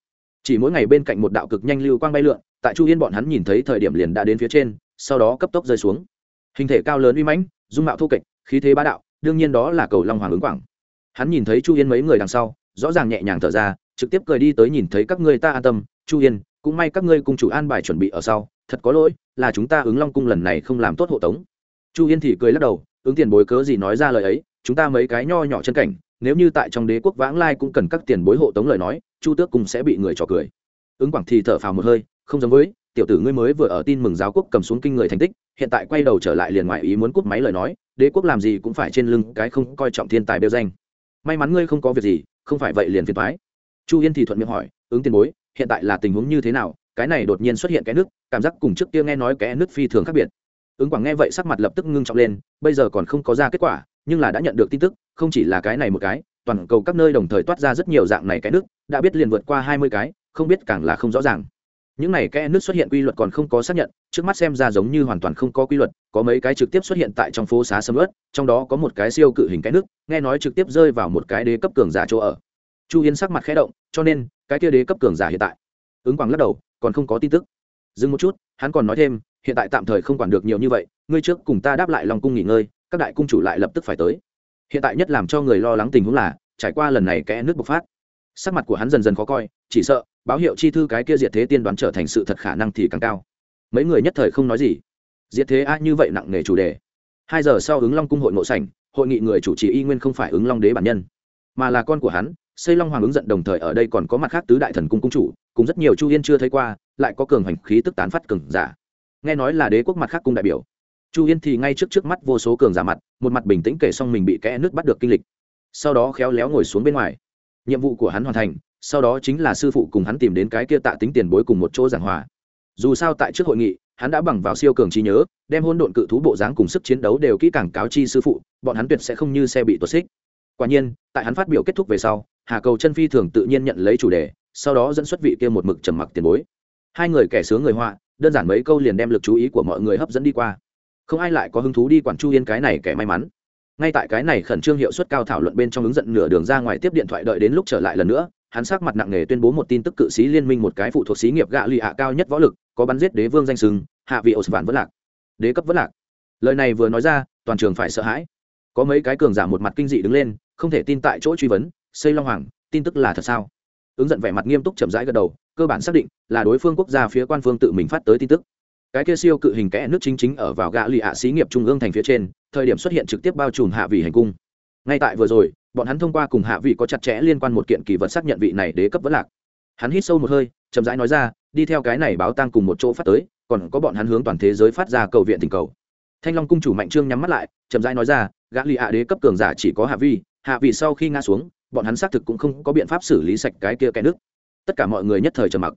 Chỉ mỗi ngày bên cạnh một đạo cực nhanh lưu quang bay lượn, tại chu yên bọn hắn nhìn thấy thời điểm liền đã đến phía trên, sau đó cấp tốc rơi xuống. Hình thể cao lớn uy mãnh, dung mạo thu kịch khí thế bá đạo, đương nhiên đó là cầu long hoàng ứng quảng. Hắn nhìn thấy chu yên mấy người đằng sau, rõ ràng nhẹ nhàng thở ra trực tiếp cười đi tới nhìn thấy các ngươi ta an tâm, chu yên, cũng may các ngươi cùng chủ an bài chuẩn bị ở sau, thật có lỗi, là chúng ta ứng long cung lần này không làm tốt hộ tống. Chu yên thì cười lắc đầu, ứng tiền bối cớ gì nói ra lời ấy, chúng ta mấy cái nho nhỏ chân cảnh, nếu như tại trong đế quốc vãng lai cũng cần các tiền bối hộ tống lời nói, chu tước cùng sẽ bị người trò cười. Ứng quảng thì thở phào một hơi, không giống với, tiểu tử ngươi mới vừa ở tin mừng giáo quốc cầm xuống kinh người thành tích, hiện tại quay đầu trở lại liền ngoại ý muốn cút máy lời nói, đế quốc làm gì cũng phải trên lưng cái không coi trọng thiên tài đeo danh. May mắn ngươi không có việc gì, không phải vậy liền phiền thoái chu yên thì thuận miệng hỏi, ứng tiền bối, hiện tại là tình huống như thế nào? Cái này đột nhiên xuất hiện cái nước cảm giác cùng trước kia nghe nói cái nước phi thường khác biệt. Ứng quảng nghe vậy sắc mặt lập tức ngưng trọng lên, bây giờ còn không có ra kết quả, nhưng là đã nhận được tin tức, không chỉ là cái này một cái, toàn cầu các nơi đồng thời toát ra rất nhiều dạng này cái nước đã biết liền vượt qua hai mươi cái, không biết càng là không rõ ràng. Những này cái nước xuất hiện quy luật còn không có xác nhận, trước mắt xem ra giống như hoàn toàn không có quy luật, có mấy cái trực tiếp xuất hiện tại trong phố xá sầm ớt trong đó có một cái siêu cự hình cái nước nghe nói trực tiếp rơi vào một cái đế cấp cường giả chỗ ở chu yên sắc mặt khẽ động, cho nên, cái kia đế cấp cường giả hiện tại. Ứng quảng lắc đầu, còn không có tin tức. Dừng một chút, hắn còn nói thêm, hiện tại tạm thời không quản được nhiều như vậy, ngươi trước cùng ta đáp lại lòng cung nghỉ ngơi, các đại cung chủ lại lập tức phải tới. Hiện tại nhất làm cho người lo lắng tình huống là, trải qua lần này kẽ nước bộc phát. Sắc mặt của hắn dần dần khó coi, chỉ sợ, báo hiệu chi thư cái kia diệt thế tiên đoán trở thành sự thật khả năng thì càng cao. Mấy người nhất thời không nói gì. Diệt thế a như vậy nặng nề chủ đề. Hai giờ sau ứng long cung hội ngộ sảnh, hội nghị người chủ trì y nguyên không phải ứng long đế bản nhân, mà là con của hắn xây long hoàng ứng giận đồng thời ở đây còn có mặt khác tứ đại thần cung cung chủ, cùng rất nhiều chu yên chưa thấy qua, lại có cường hành khí tức tán phát cường giả. Nghe nói là đế quốc mặt khác cung đại biểu. Chu yên thì ngay trước trước mắt vô số cường giả mặt, một mặt bình tĩnh kể xong mình bị kẽ nước bắt được kinh lịch. Sau đó khéo léo ngồi xuống bên ngoài. Nhiệm vụ của hắn hoàn thành, sau đó chính là sư phụ cùng hắn tìm đến cái kia tạ tính tiền bối cùng một chỗ giảng hòa. Dù sao tại trước hội nghị, hắn đã bằng vào siêu cường trí nhớ, đem hôn độn cự thú bộ dáng cùng sức chiến đấu đều kỹ càng cáo chi sư phụ, bọn hắn tuyệt sẽ không như xe bị tuột xích quả nhiên, tại hắn phát biểu kết thúc về sau, hà cầu chân phi thường tự nhiên nhận lấy chủ đề, sau đó dẫn xuất vị kia một mực trầm mặc tiền bối. Hai người kẻ sướng người họa, đơn giản mấy câu liền đem lực chú ý của mọi người hấp dẫn đi qua. Không ai lại có hứng thú đi quản chu yên cái này kẻ may mắn. Ngay tại cái này khẩn trương hiệu suất cao thảo luận bên trong ứng dẫn nửa đường ra ngoài tiếp điện thoại đợi đến lúc trở lại lần nữa, hắn sắc mặt nặng nề tuyên bố một tin tức cự sĩ liên minh một cái phụ thuộc xí nghiệp gạ lụy hạ cao nhất võ lực, có bắn giết đế vương danh sừng, hạ vị ổ vạn vất lạc. Đế cấp vất lạc. Lời này vừa nói ra, toàn trường phải sợ hãi có mấy cái cường giả một mặt kinh dị đứng lên, không thể tin tại chỗ truy vấn, xây long hoàng, tin tức là thật sao? Ứng dẫn vẻ mặt nghiêm túc chậm rãi gật đầu, cơ bản xác định là đối phương quốc gia phía quan phương tự mình phát tới tin tức. Cái kia siêu cự hình kẽ nước chính chính ở vào gã lì ạ xí nghiệp trung ương thành phía trên, thời điểm xuất hiện trực tiếp bao trùm hạ vị hành cung. Ngay tại vừa rồi, bọn hắn thông qua cùng hạ vị có chặt chẽ liên quan một kiện kỳ vật xác nhận vị này đế cấp vẫn lạc. Hắn hít sâu một hơi, chậm rãi nói ra, đi theo cái này báo tang cùng một chỗ phát tới, còn có bọn hắn hướng toàn thế giới phát ra cầu viện tình cầu. Thanh long cung chủ mạnh trương nhắm mắt lại, chậm rãi nói ra gã lì ạ đế cấp cường giả chỉ có hạ vi, hạ vị sau khi ngã xuống bọn hắn xác thực cũng không có biện pháp xử lý sạch cái kia kẽ nước tất cả mọi người nhất thời trầm mặc.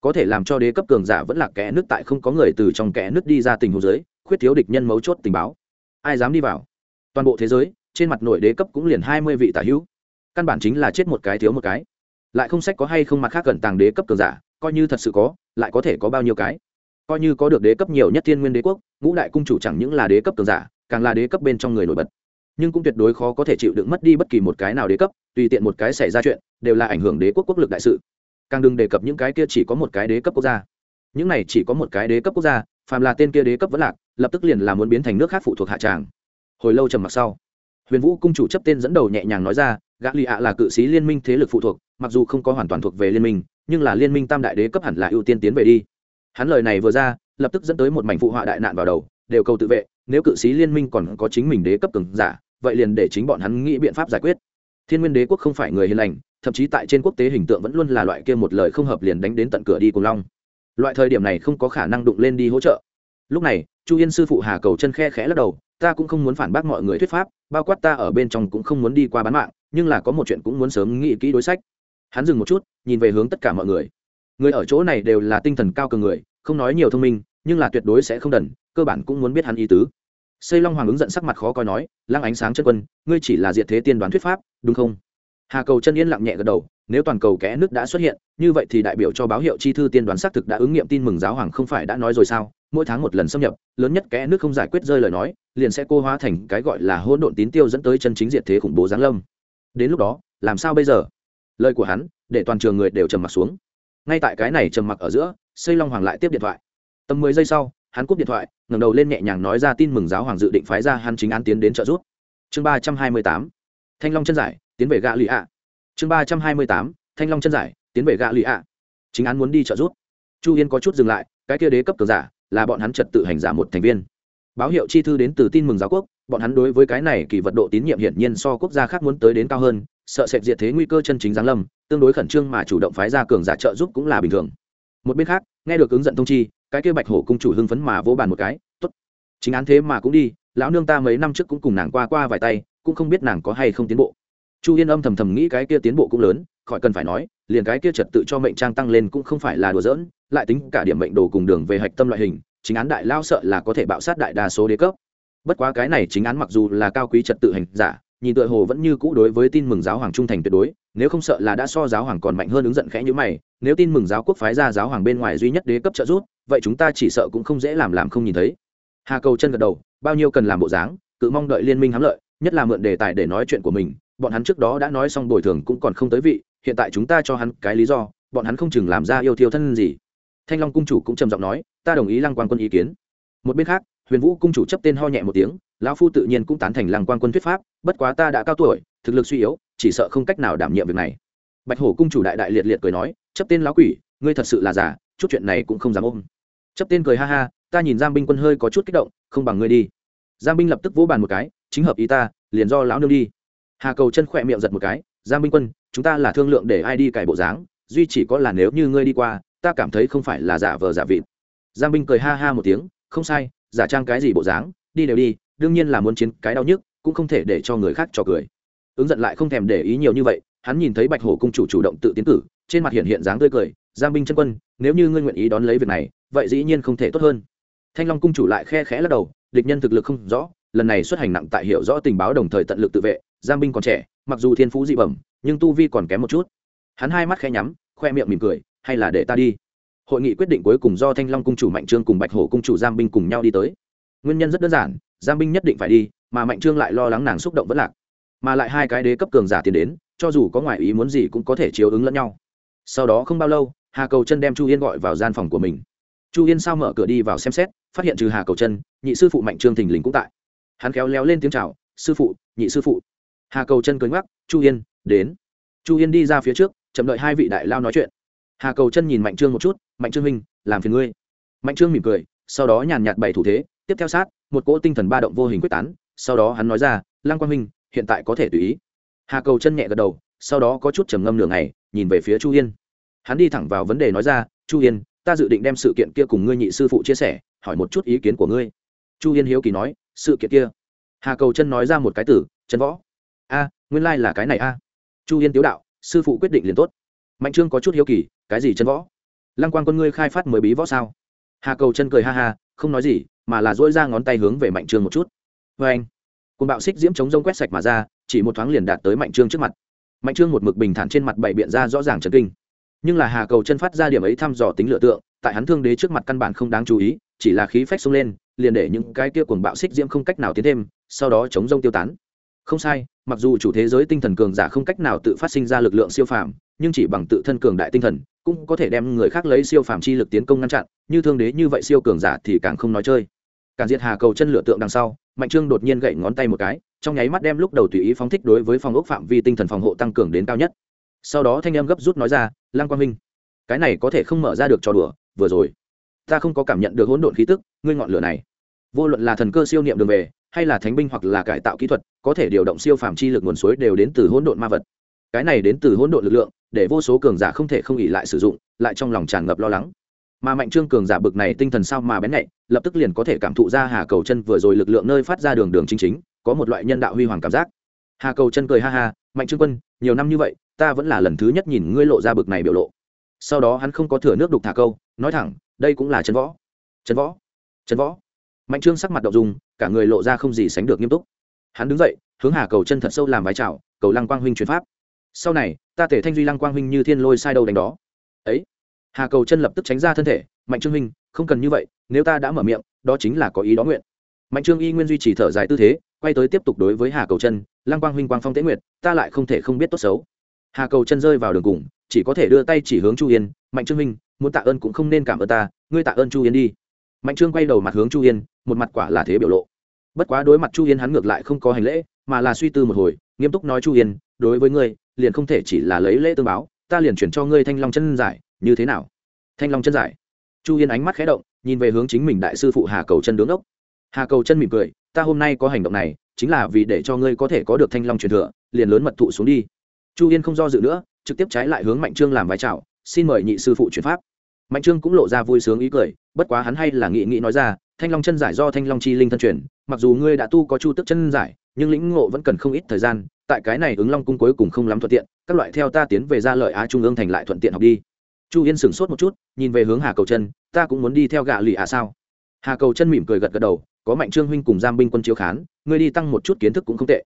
Có thể làm cho đế cấp cường giả vẫn là kẽ nước tại không có người từ trong kẽ nước đi ra tình hồ giới khuyết thiếu địch nhân mấu chốt tình báo. Ai dám đi vào? Toàn bộ thế giới trên mặt nội đế cấp cũng liền hai mươi vị tả hữu. Căn bản chính là chết một cái thiếu một cái. Lại không sách có hay không mặt khác gần tàng đế cấp cường giả coi như thật sự có lại có thể có bao nhiêu cái? Coi như có được đế cấp nhiều nhất thiên nguyên đế quốc ngũ đại cung chủ chẳng những là đế cấp cường giả càng là đế cấp bên trong người nổi bật. Nhưng cũng tuyệt đối khó có thể chịu đựng mất đi bất kỳ một cái nào đế cấp, tùy tiện một cái xảy ra chuyện, đều là ảnh hưởng đế quốc quốc lực đại sự. Càng đừng đề cập những cái kia chỉ có một cái đế cấp quốc gia. Những này chỉ có một cái đế cấp quốc gia, phàm là tên kia đế cấp vẫn lạc, lập tức liền là muốn biến thành nước khác phụ thuộc hạ tràng. Hồi lâu trầm mặc sau, huyền vũ cung chủ chấp tên dẫn đầu nhẹ nhàng nói ra, gã lì ạ là cự sĩ liên minh thế lực phụ thuộc, mặc dù không có hoàn toàn thuộc về liên minh, nhưng là liên minh tam đại đế cấp hẳn là ưu tiên tiến về đi. Hắn lời này vừa ra, lập tức dẫn tới một mảnh phụ họa đại nạn vào đầu, đều cầu tự vệ nếu cự sĩ liên minh còn có chính mình đế cấp cường giả, vậy liền để chính bọn hắn nghĩ biện pháp giải quyết. Thiên nguyên đế quốc không phải người hiền lành, thậm chí tại trên quốc tế hình tượng vẫn luôn là loại kia một lời không hợp liền đánh đến tận cửa đi cùng long. Loại thời điểm này không có khả năng đụng lên đi hỗ trợ. Lúc này, chu yên sư phụ hà cầu chân khe khẽ lắc đầu, ta cũng không muốn phản bác mọi người thuyết pháp, bao quát ta ở bên trong cũng không muốn đi qua bán mạng, nhưng là có một chuyện cũng muốn sớm nghĩ kỹ đối sách. Hắn dừng một chút, nhìn về hướng tất cả mọi người. Người ở chỗ này đều là tinh thần cao cường người, không nói nhiều thông minh nhưng là tuyệt đối sẽ không đần, cơ bản cũng muốn biết hắn ý tứ. Xây long hoàng ứng giận sắc mặt khó coi nói, lăng ánh sáng chân quân, ngươi chỉ là diệt thế tiên đoán thuyết pháp, đúng không? Hà cầu chân yên lặng nhẹ gật đầu, nếu toàn cầu kẽ nước đã xuất hiện, như vậy thì đại biểu cho báo hiệu chi thư tiên đoán xác thực đã ứng nghiệm tin mừng giáo hoàng không phải đã nói rồi sao? Mỗi tháng một lần xâm nhập, lớn nhất kẽ nước không giải quyết rơi lời nói, liền sẽ cô hóa thành cái gọi là hỗn độn tín tiêu dẫn tới chân chính diệt thế khủng bố giáng lâm. Đến lúc đó, làm sao bây giờ? Lời của hắn, để toàn trường người đều trầm mặc xuống. Ngay tại cái này trầm mặc ở giữa, xây long hoàng lại tiếp điện thoại tầm mười giây sau, hắn cúp điện thoại, ngẩng đầu lên nhẹ nhàng nói ra tin mừng giáo hoàng dự định phái ra hắn chính án tiến đến trợ giúp. Chương ba trăm hai mươi tám, thanh long chân giải, tiến về gạ lụy ạ. Chương ba trăm hai mươi tám, thanh long chân giải, tiến về gạ lụy ạ. Chính án muốn đi trợ giúp. Chu yên có chút dừng lại, cái kia đế cấp cường giả, là bọn hắn trật tự hành giả một thành viên. Báo hiệu chi thư đến từ tin mừng giáo quốc, bọn hắn đối với cái này kỳ vật độ tín nhiệm hiển nhiên so quốc gia khác muốn tới đến cao hơn, sợ sệt diệt thế nguy cơ chân chính giáng lâm, tương đối khẩn trương mà chủ động phái ra cường giả trợ giúp cũng là bình thường. Một bên khác, nghe được ứng dẫn thông chi cái kia bạch hổ cung chủ hưng phấn mà vỗ bàn một cái, tốt, chính án thế mà cũng đi, lão nương ta mấy năm trước cũng cùng nàng qua qua vài tay, cũng không biết nàng có hay không tiến bộ. Chu yên âm thầm thầm nghĩ cái kia tiến bộ cũng lớn, khỏi cần phải nói, liền cái kia trật tự cho mệnh trang tăng lên cũng không phải là đùa giỡn, lại tính cả điểm mệnh đồ cùng đường về hạch tâm loại hình, chính án đại lao sợ là có thể bạo sát đại đa số đế cấp. Bất quá cái này chính án mặc dù là cao quý trật tự hành giả, nhìn tựa hồ vẫn như cũ đối với tin mừng giáo hoàng trung thành tuyệt đối, nếu không sợ là đã so giáo hoàng còn mạnh hơn ứng giận khẽ như mày, nếu tin mừng giáo quốc phái ra giáo hoàng bên ngoài duy nhất đế cấp trợ giúp vậy chúng ta chỉ sợ cũng không dễ làm làm không nhìn thấy. Hà cầu chân gật đầu, bao nhiêu cần làm bộ dáng, cự mong đợi liên minh hám lợi, nhất là mượn đề tài để nói chuyện của mình, bọn hắn trước đó đã nói xong bồi thường cũng còn không tới vị, hiện tại chúng ta cho hắn cái lý do, bọn hắn không chừng làm ra yêu thiêu thân gì. Thanh long cung chủ cũng trầm giọng nói, ta đồng ý lăng quan quân ý kiến. Một bên khác, huyền vũ cung chủ chấp tên ho nhẹ một tiếng, lão phu tự nhiên cũng tán thành lăng quan quân thuyết pháp, bất quá ta đã cao tuổi, thực lực suy yếu, chỉ sợ không cách nào đảm nhiệm việc này. Bạch hổ cung chủ đại đại liệt liệt cười nói, chấp tên lão quỷ, ngươi thật sự là giả chút chuyện này cũng không dám ôm chấp tên cười ha ha, ta nhìn giang binh quân hơi có chút kích động, không bằng ngươi đi. Giang binh lập tức vỗ bàn một cái, chính hợp ý ta, liền do lão nương đi. Hà cầu chân khỏe miệng giật một cái, giang binh quân, chúng ta là thương lượng để ai đi cải bộ dáng, duy chỉ có là nếu như ngươi đi qua, ta cảm thấy không phải là giả vờ giả vịt. Giang binh cười ha ha một tiếng, không sai, giả trang cái gì bộ dáng, đi đều đi, đương nhiên là muốn chiến cái đau nhức, cũng không thể để cho người khác cho cười. Ứng giận lại không thèm để ý nhiều như vậy, hắn nhìn thấy bạch hổ cung chủ chủ động tự tiến cử, trên mặt hiện hiện dáng tươi cười, giang binh chân quân, nếu như ngươi nguyện ý đón lấy việc này vậy dĩ nhiên không thể tốt hơn. Thanh long cung chủ lại khe khẽ lắc đầu, địch nhân thực lực không rõ, lần này xuất hành nặng tại hiểu rõ tình báo đồng thời tận lực tự vệ giang binh còn trẻ, mặc dù thiên phú dị bẩm, nhưng tu vi còn kém một chút. Hắn hai mắt khẽ nhắm, khoe miệng mỉm cười, hay là để ta đi. Hội nghị quyết định cuối cùng do thanh long cung chủ mạnh trương cùng bạch hổ cung chủ giang binh cùng nhau đi tới. Nguyên nhân rất đơn giản giang binh nhất định phải đi, mà mạnh trương lại lo lắng nàng xúc động vẫn lạc. Mà lại hai cái đế cấp cường giả tiền đến, cho dù có ngoại ý muốn gì cũng có thể chiếu ứng lẫn nhau. Sau đó không bao lâu, hà cầu chân đem chu yên gọi vào gian phòng của mình chu yên sao mở cửa đi vào xem xét, phát hiện trừ hà cầu chân nhị sư phụ mạnh trương thình lình cũng tại. Hắn kéo léo lên tiếng c h à o sư phụ, nhị sư phụ. Hà cầu chân cưới ngoắc, chu yên, đến. Chu yên đi ra phía trước, chậm đợi hai vị đại lao nói chuyện. Hà cầu chân nhìn mạnh trương một chút, mạnh trương minh làm phiền ngươi. Mạnh trương mỉm cười, sau đó nhàn nhạt bày thủ thế, tiếp theo sát, một cỗ tinh thần ba động vô hình quyết tán, sau đó hắn nói ra, lăng quang minh hiện tại có thể tùy ý. Hà cầu chân nhẹ gật đầu, sau đó có chút trầm ngâm nửa ngày, nhìn về phía chu yên. Hắn đi thẳng vào vấn đề nói ra, chu yên ta dự định đem sự kiện kia cùng ngươi nhị sư phụ chia sẻ, hỏi một chút ý kiến của ngươi. Chu yên hiếu kỳ nói, sự kiện kia? Hà cầu chân nói ra một cái từ chân võ. A, nguyên lai、like、là cái này a. Chu yên tiếu đạo, sư phụ quyết định liền tốt. Mạnh trương có chút hiếu kỳ, cái gì chân võ? Lăng quan con ngươi khai phát mới bí võ sao? Hà cầu chân cười ha ha, không nói gì, mà là dỗi ra ngón tay hướng về mạnh trương một chút. Vê anh. Côn bạo xích diễm chống rông quét sạch mà ra, chỉ một thoáng liền đạt tới mạnh trương trước mặt. Mạnh trương một mực bình thản trên mặt bày biện ra rõ ràng trần kinh nhưng là hà cầu chân phát ra điểm ấy thăm dò tính lựa tượng, tại hắn thương đế trước mặt căn bản không đáng chú ý, chỉ là khí phách xông lên, liền để những cái kia cuồng bạo xích diễm không cách nào tiến thêm, sau đó chống rông tiêu tán. Không sai, mặc dù chủ thế giới tinh thần cường giả không cách nào tự phát sinh ra lực lượng siêu phàm, nhưng chỉ bằng tự thân cường đại tinh thần, cũng có thể đem người khác lấy siêu phàm chi lực tiến công ngăn chặn, như thương đế như vậy siêu cường giả thì càng không nói chơi. Càng diệt hà cầu chân lửa tượng đằng sau, mạnh trương đột nhiên gậy ngón tay một cái, trong nháy mắt đem lúc đầu tùy ý phóng thích đối với phòng ốc phạm vi tinh thần phòng hộ tăng cường đến cao nhất sau đó thanh em gấp rút nói ra lang quang minh, cái này có thể không mở ra được cho đùa, vừa rồi, ta không có cảm nhận được hỗn độn khí tức, ngươi ngọn lửa này, vô luận là thần cơ siêu niệm đường về, hay là thánh binh hoặc là cải tạo kỹ thuật, có thể điều động siêu phàm chi lực nguồn suối đều đến từ hỗn độn ma vật. Cái này đến từ hỗn độn lực lượng, để vô số cường giả không thể không ỉ lại sử dụng, lại trong lòng tràn ngập lo lắng. Mà mạnh trương cường giả bực này tinh thần sao mà bén nhạy, lập tức liền có thể cảm thụ ra hà cầu chân vừa rồi lực lượng nơi phát ra đường đường chính chính, có một loại nhân đạo huy hoàng cảm giác hà cầu chân cười ha ha mạnh trương quân nhiều năm như vậy ta vẫn là lần thứ nhất nhìn ngươi lộ ra bực này biểu lộ sau đó hắn không có thừa nước đục thả câu nói thẳng đây cũng là chân võ chân võ chân võ mạnh trương sắc mặt đậu dùng cả người lộ ra không gì sánh được nghiêm túc hắn đứng dậy hướng hà cầu chân thật sâu làm vái chào cầu lăng quang huynh chuyển pháp sau này ta thể thanh duy lăng quang huynh như thiên lôi sai đầu đánh đó ấy hà cầu chân lập tức tránh ra thân thể mạnh trương huynh không cần như vậy nếu ta đã mở miệng đó chính là có ý đó nguyện mạnh trương y nguyên duy trì thở dài tư thế quay tới tiếp tục đối với hà cầu chân lăng quang huynh quang phong tế nguyệt, ta lại không thể không biết tốt xấu. Hà cầu chân rơi vào đường cùng, chỉ có thể đưa tay chỉ hướng chu yên, mạnh trương minh muốn tạ ơn cũng không nên cảm ơn ta, ngươi tạ ơn chu yên đi. Mạnh trương quay đầu mặt hướng chu yên, một mặt quả là thế biểu lộ. Bất quá đối mặt chu yên hắn ngược lại không có hành lễ, mà là suy tư một hồi, nghiêm túc nói chu yên, đối với ngươi, liền không thể chỉ là lấy lễ tương báo, ta liền chuyển cho ngươi thanh long chân giải, như thế nào? Thanh long chân giải. Chu yên ánh mắt khé động, nhìn về hướng chính mình đại sư phụ hà cầu chân đứng ốc. Hà cầu chân mỉm cười ta hôm nay có hành động này, chính là vì để cho ngươi có thể có được thanh long truyền thừa, liền lớn mật thụ xuống đi. Chu yên không do dự nữa, trực tiếp trái lại hướng mạnh trương làm vai trào xin mời nhị sư phụ chuyển pháp. Mạnh trương cũng lộ ra vui sướng ý cười, bất quá hắn hay là nghị nghị nói ra, thanh long chân giải do thanh long chi linh thân truyền, mặc dù ngươi đã tu có chu tức chân giải, nhưng lĩnh ngộ vẫn cần không ít thời gian, tại cái này ứng long cung cuối cùng không lắm thuận tiện, các loại theo ta tiến về ra lợi á trung ương thành lại thuận tiện học đi. Chu yên sửng sốt một chút, nhìn về hướng hà cầu chân, ta cũng muốn đi theo gạ lì à sao? Hà cầu chân mỉm cười gật gật đầu có mạnh trương huynh cùng giam binh quân chiếu khán, ngươi đi tăng một chút kiến thức cũng không tệ.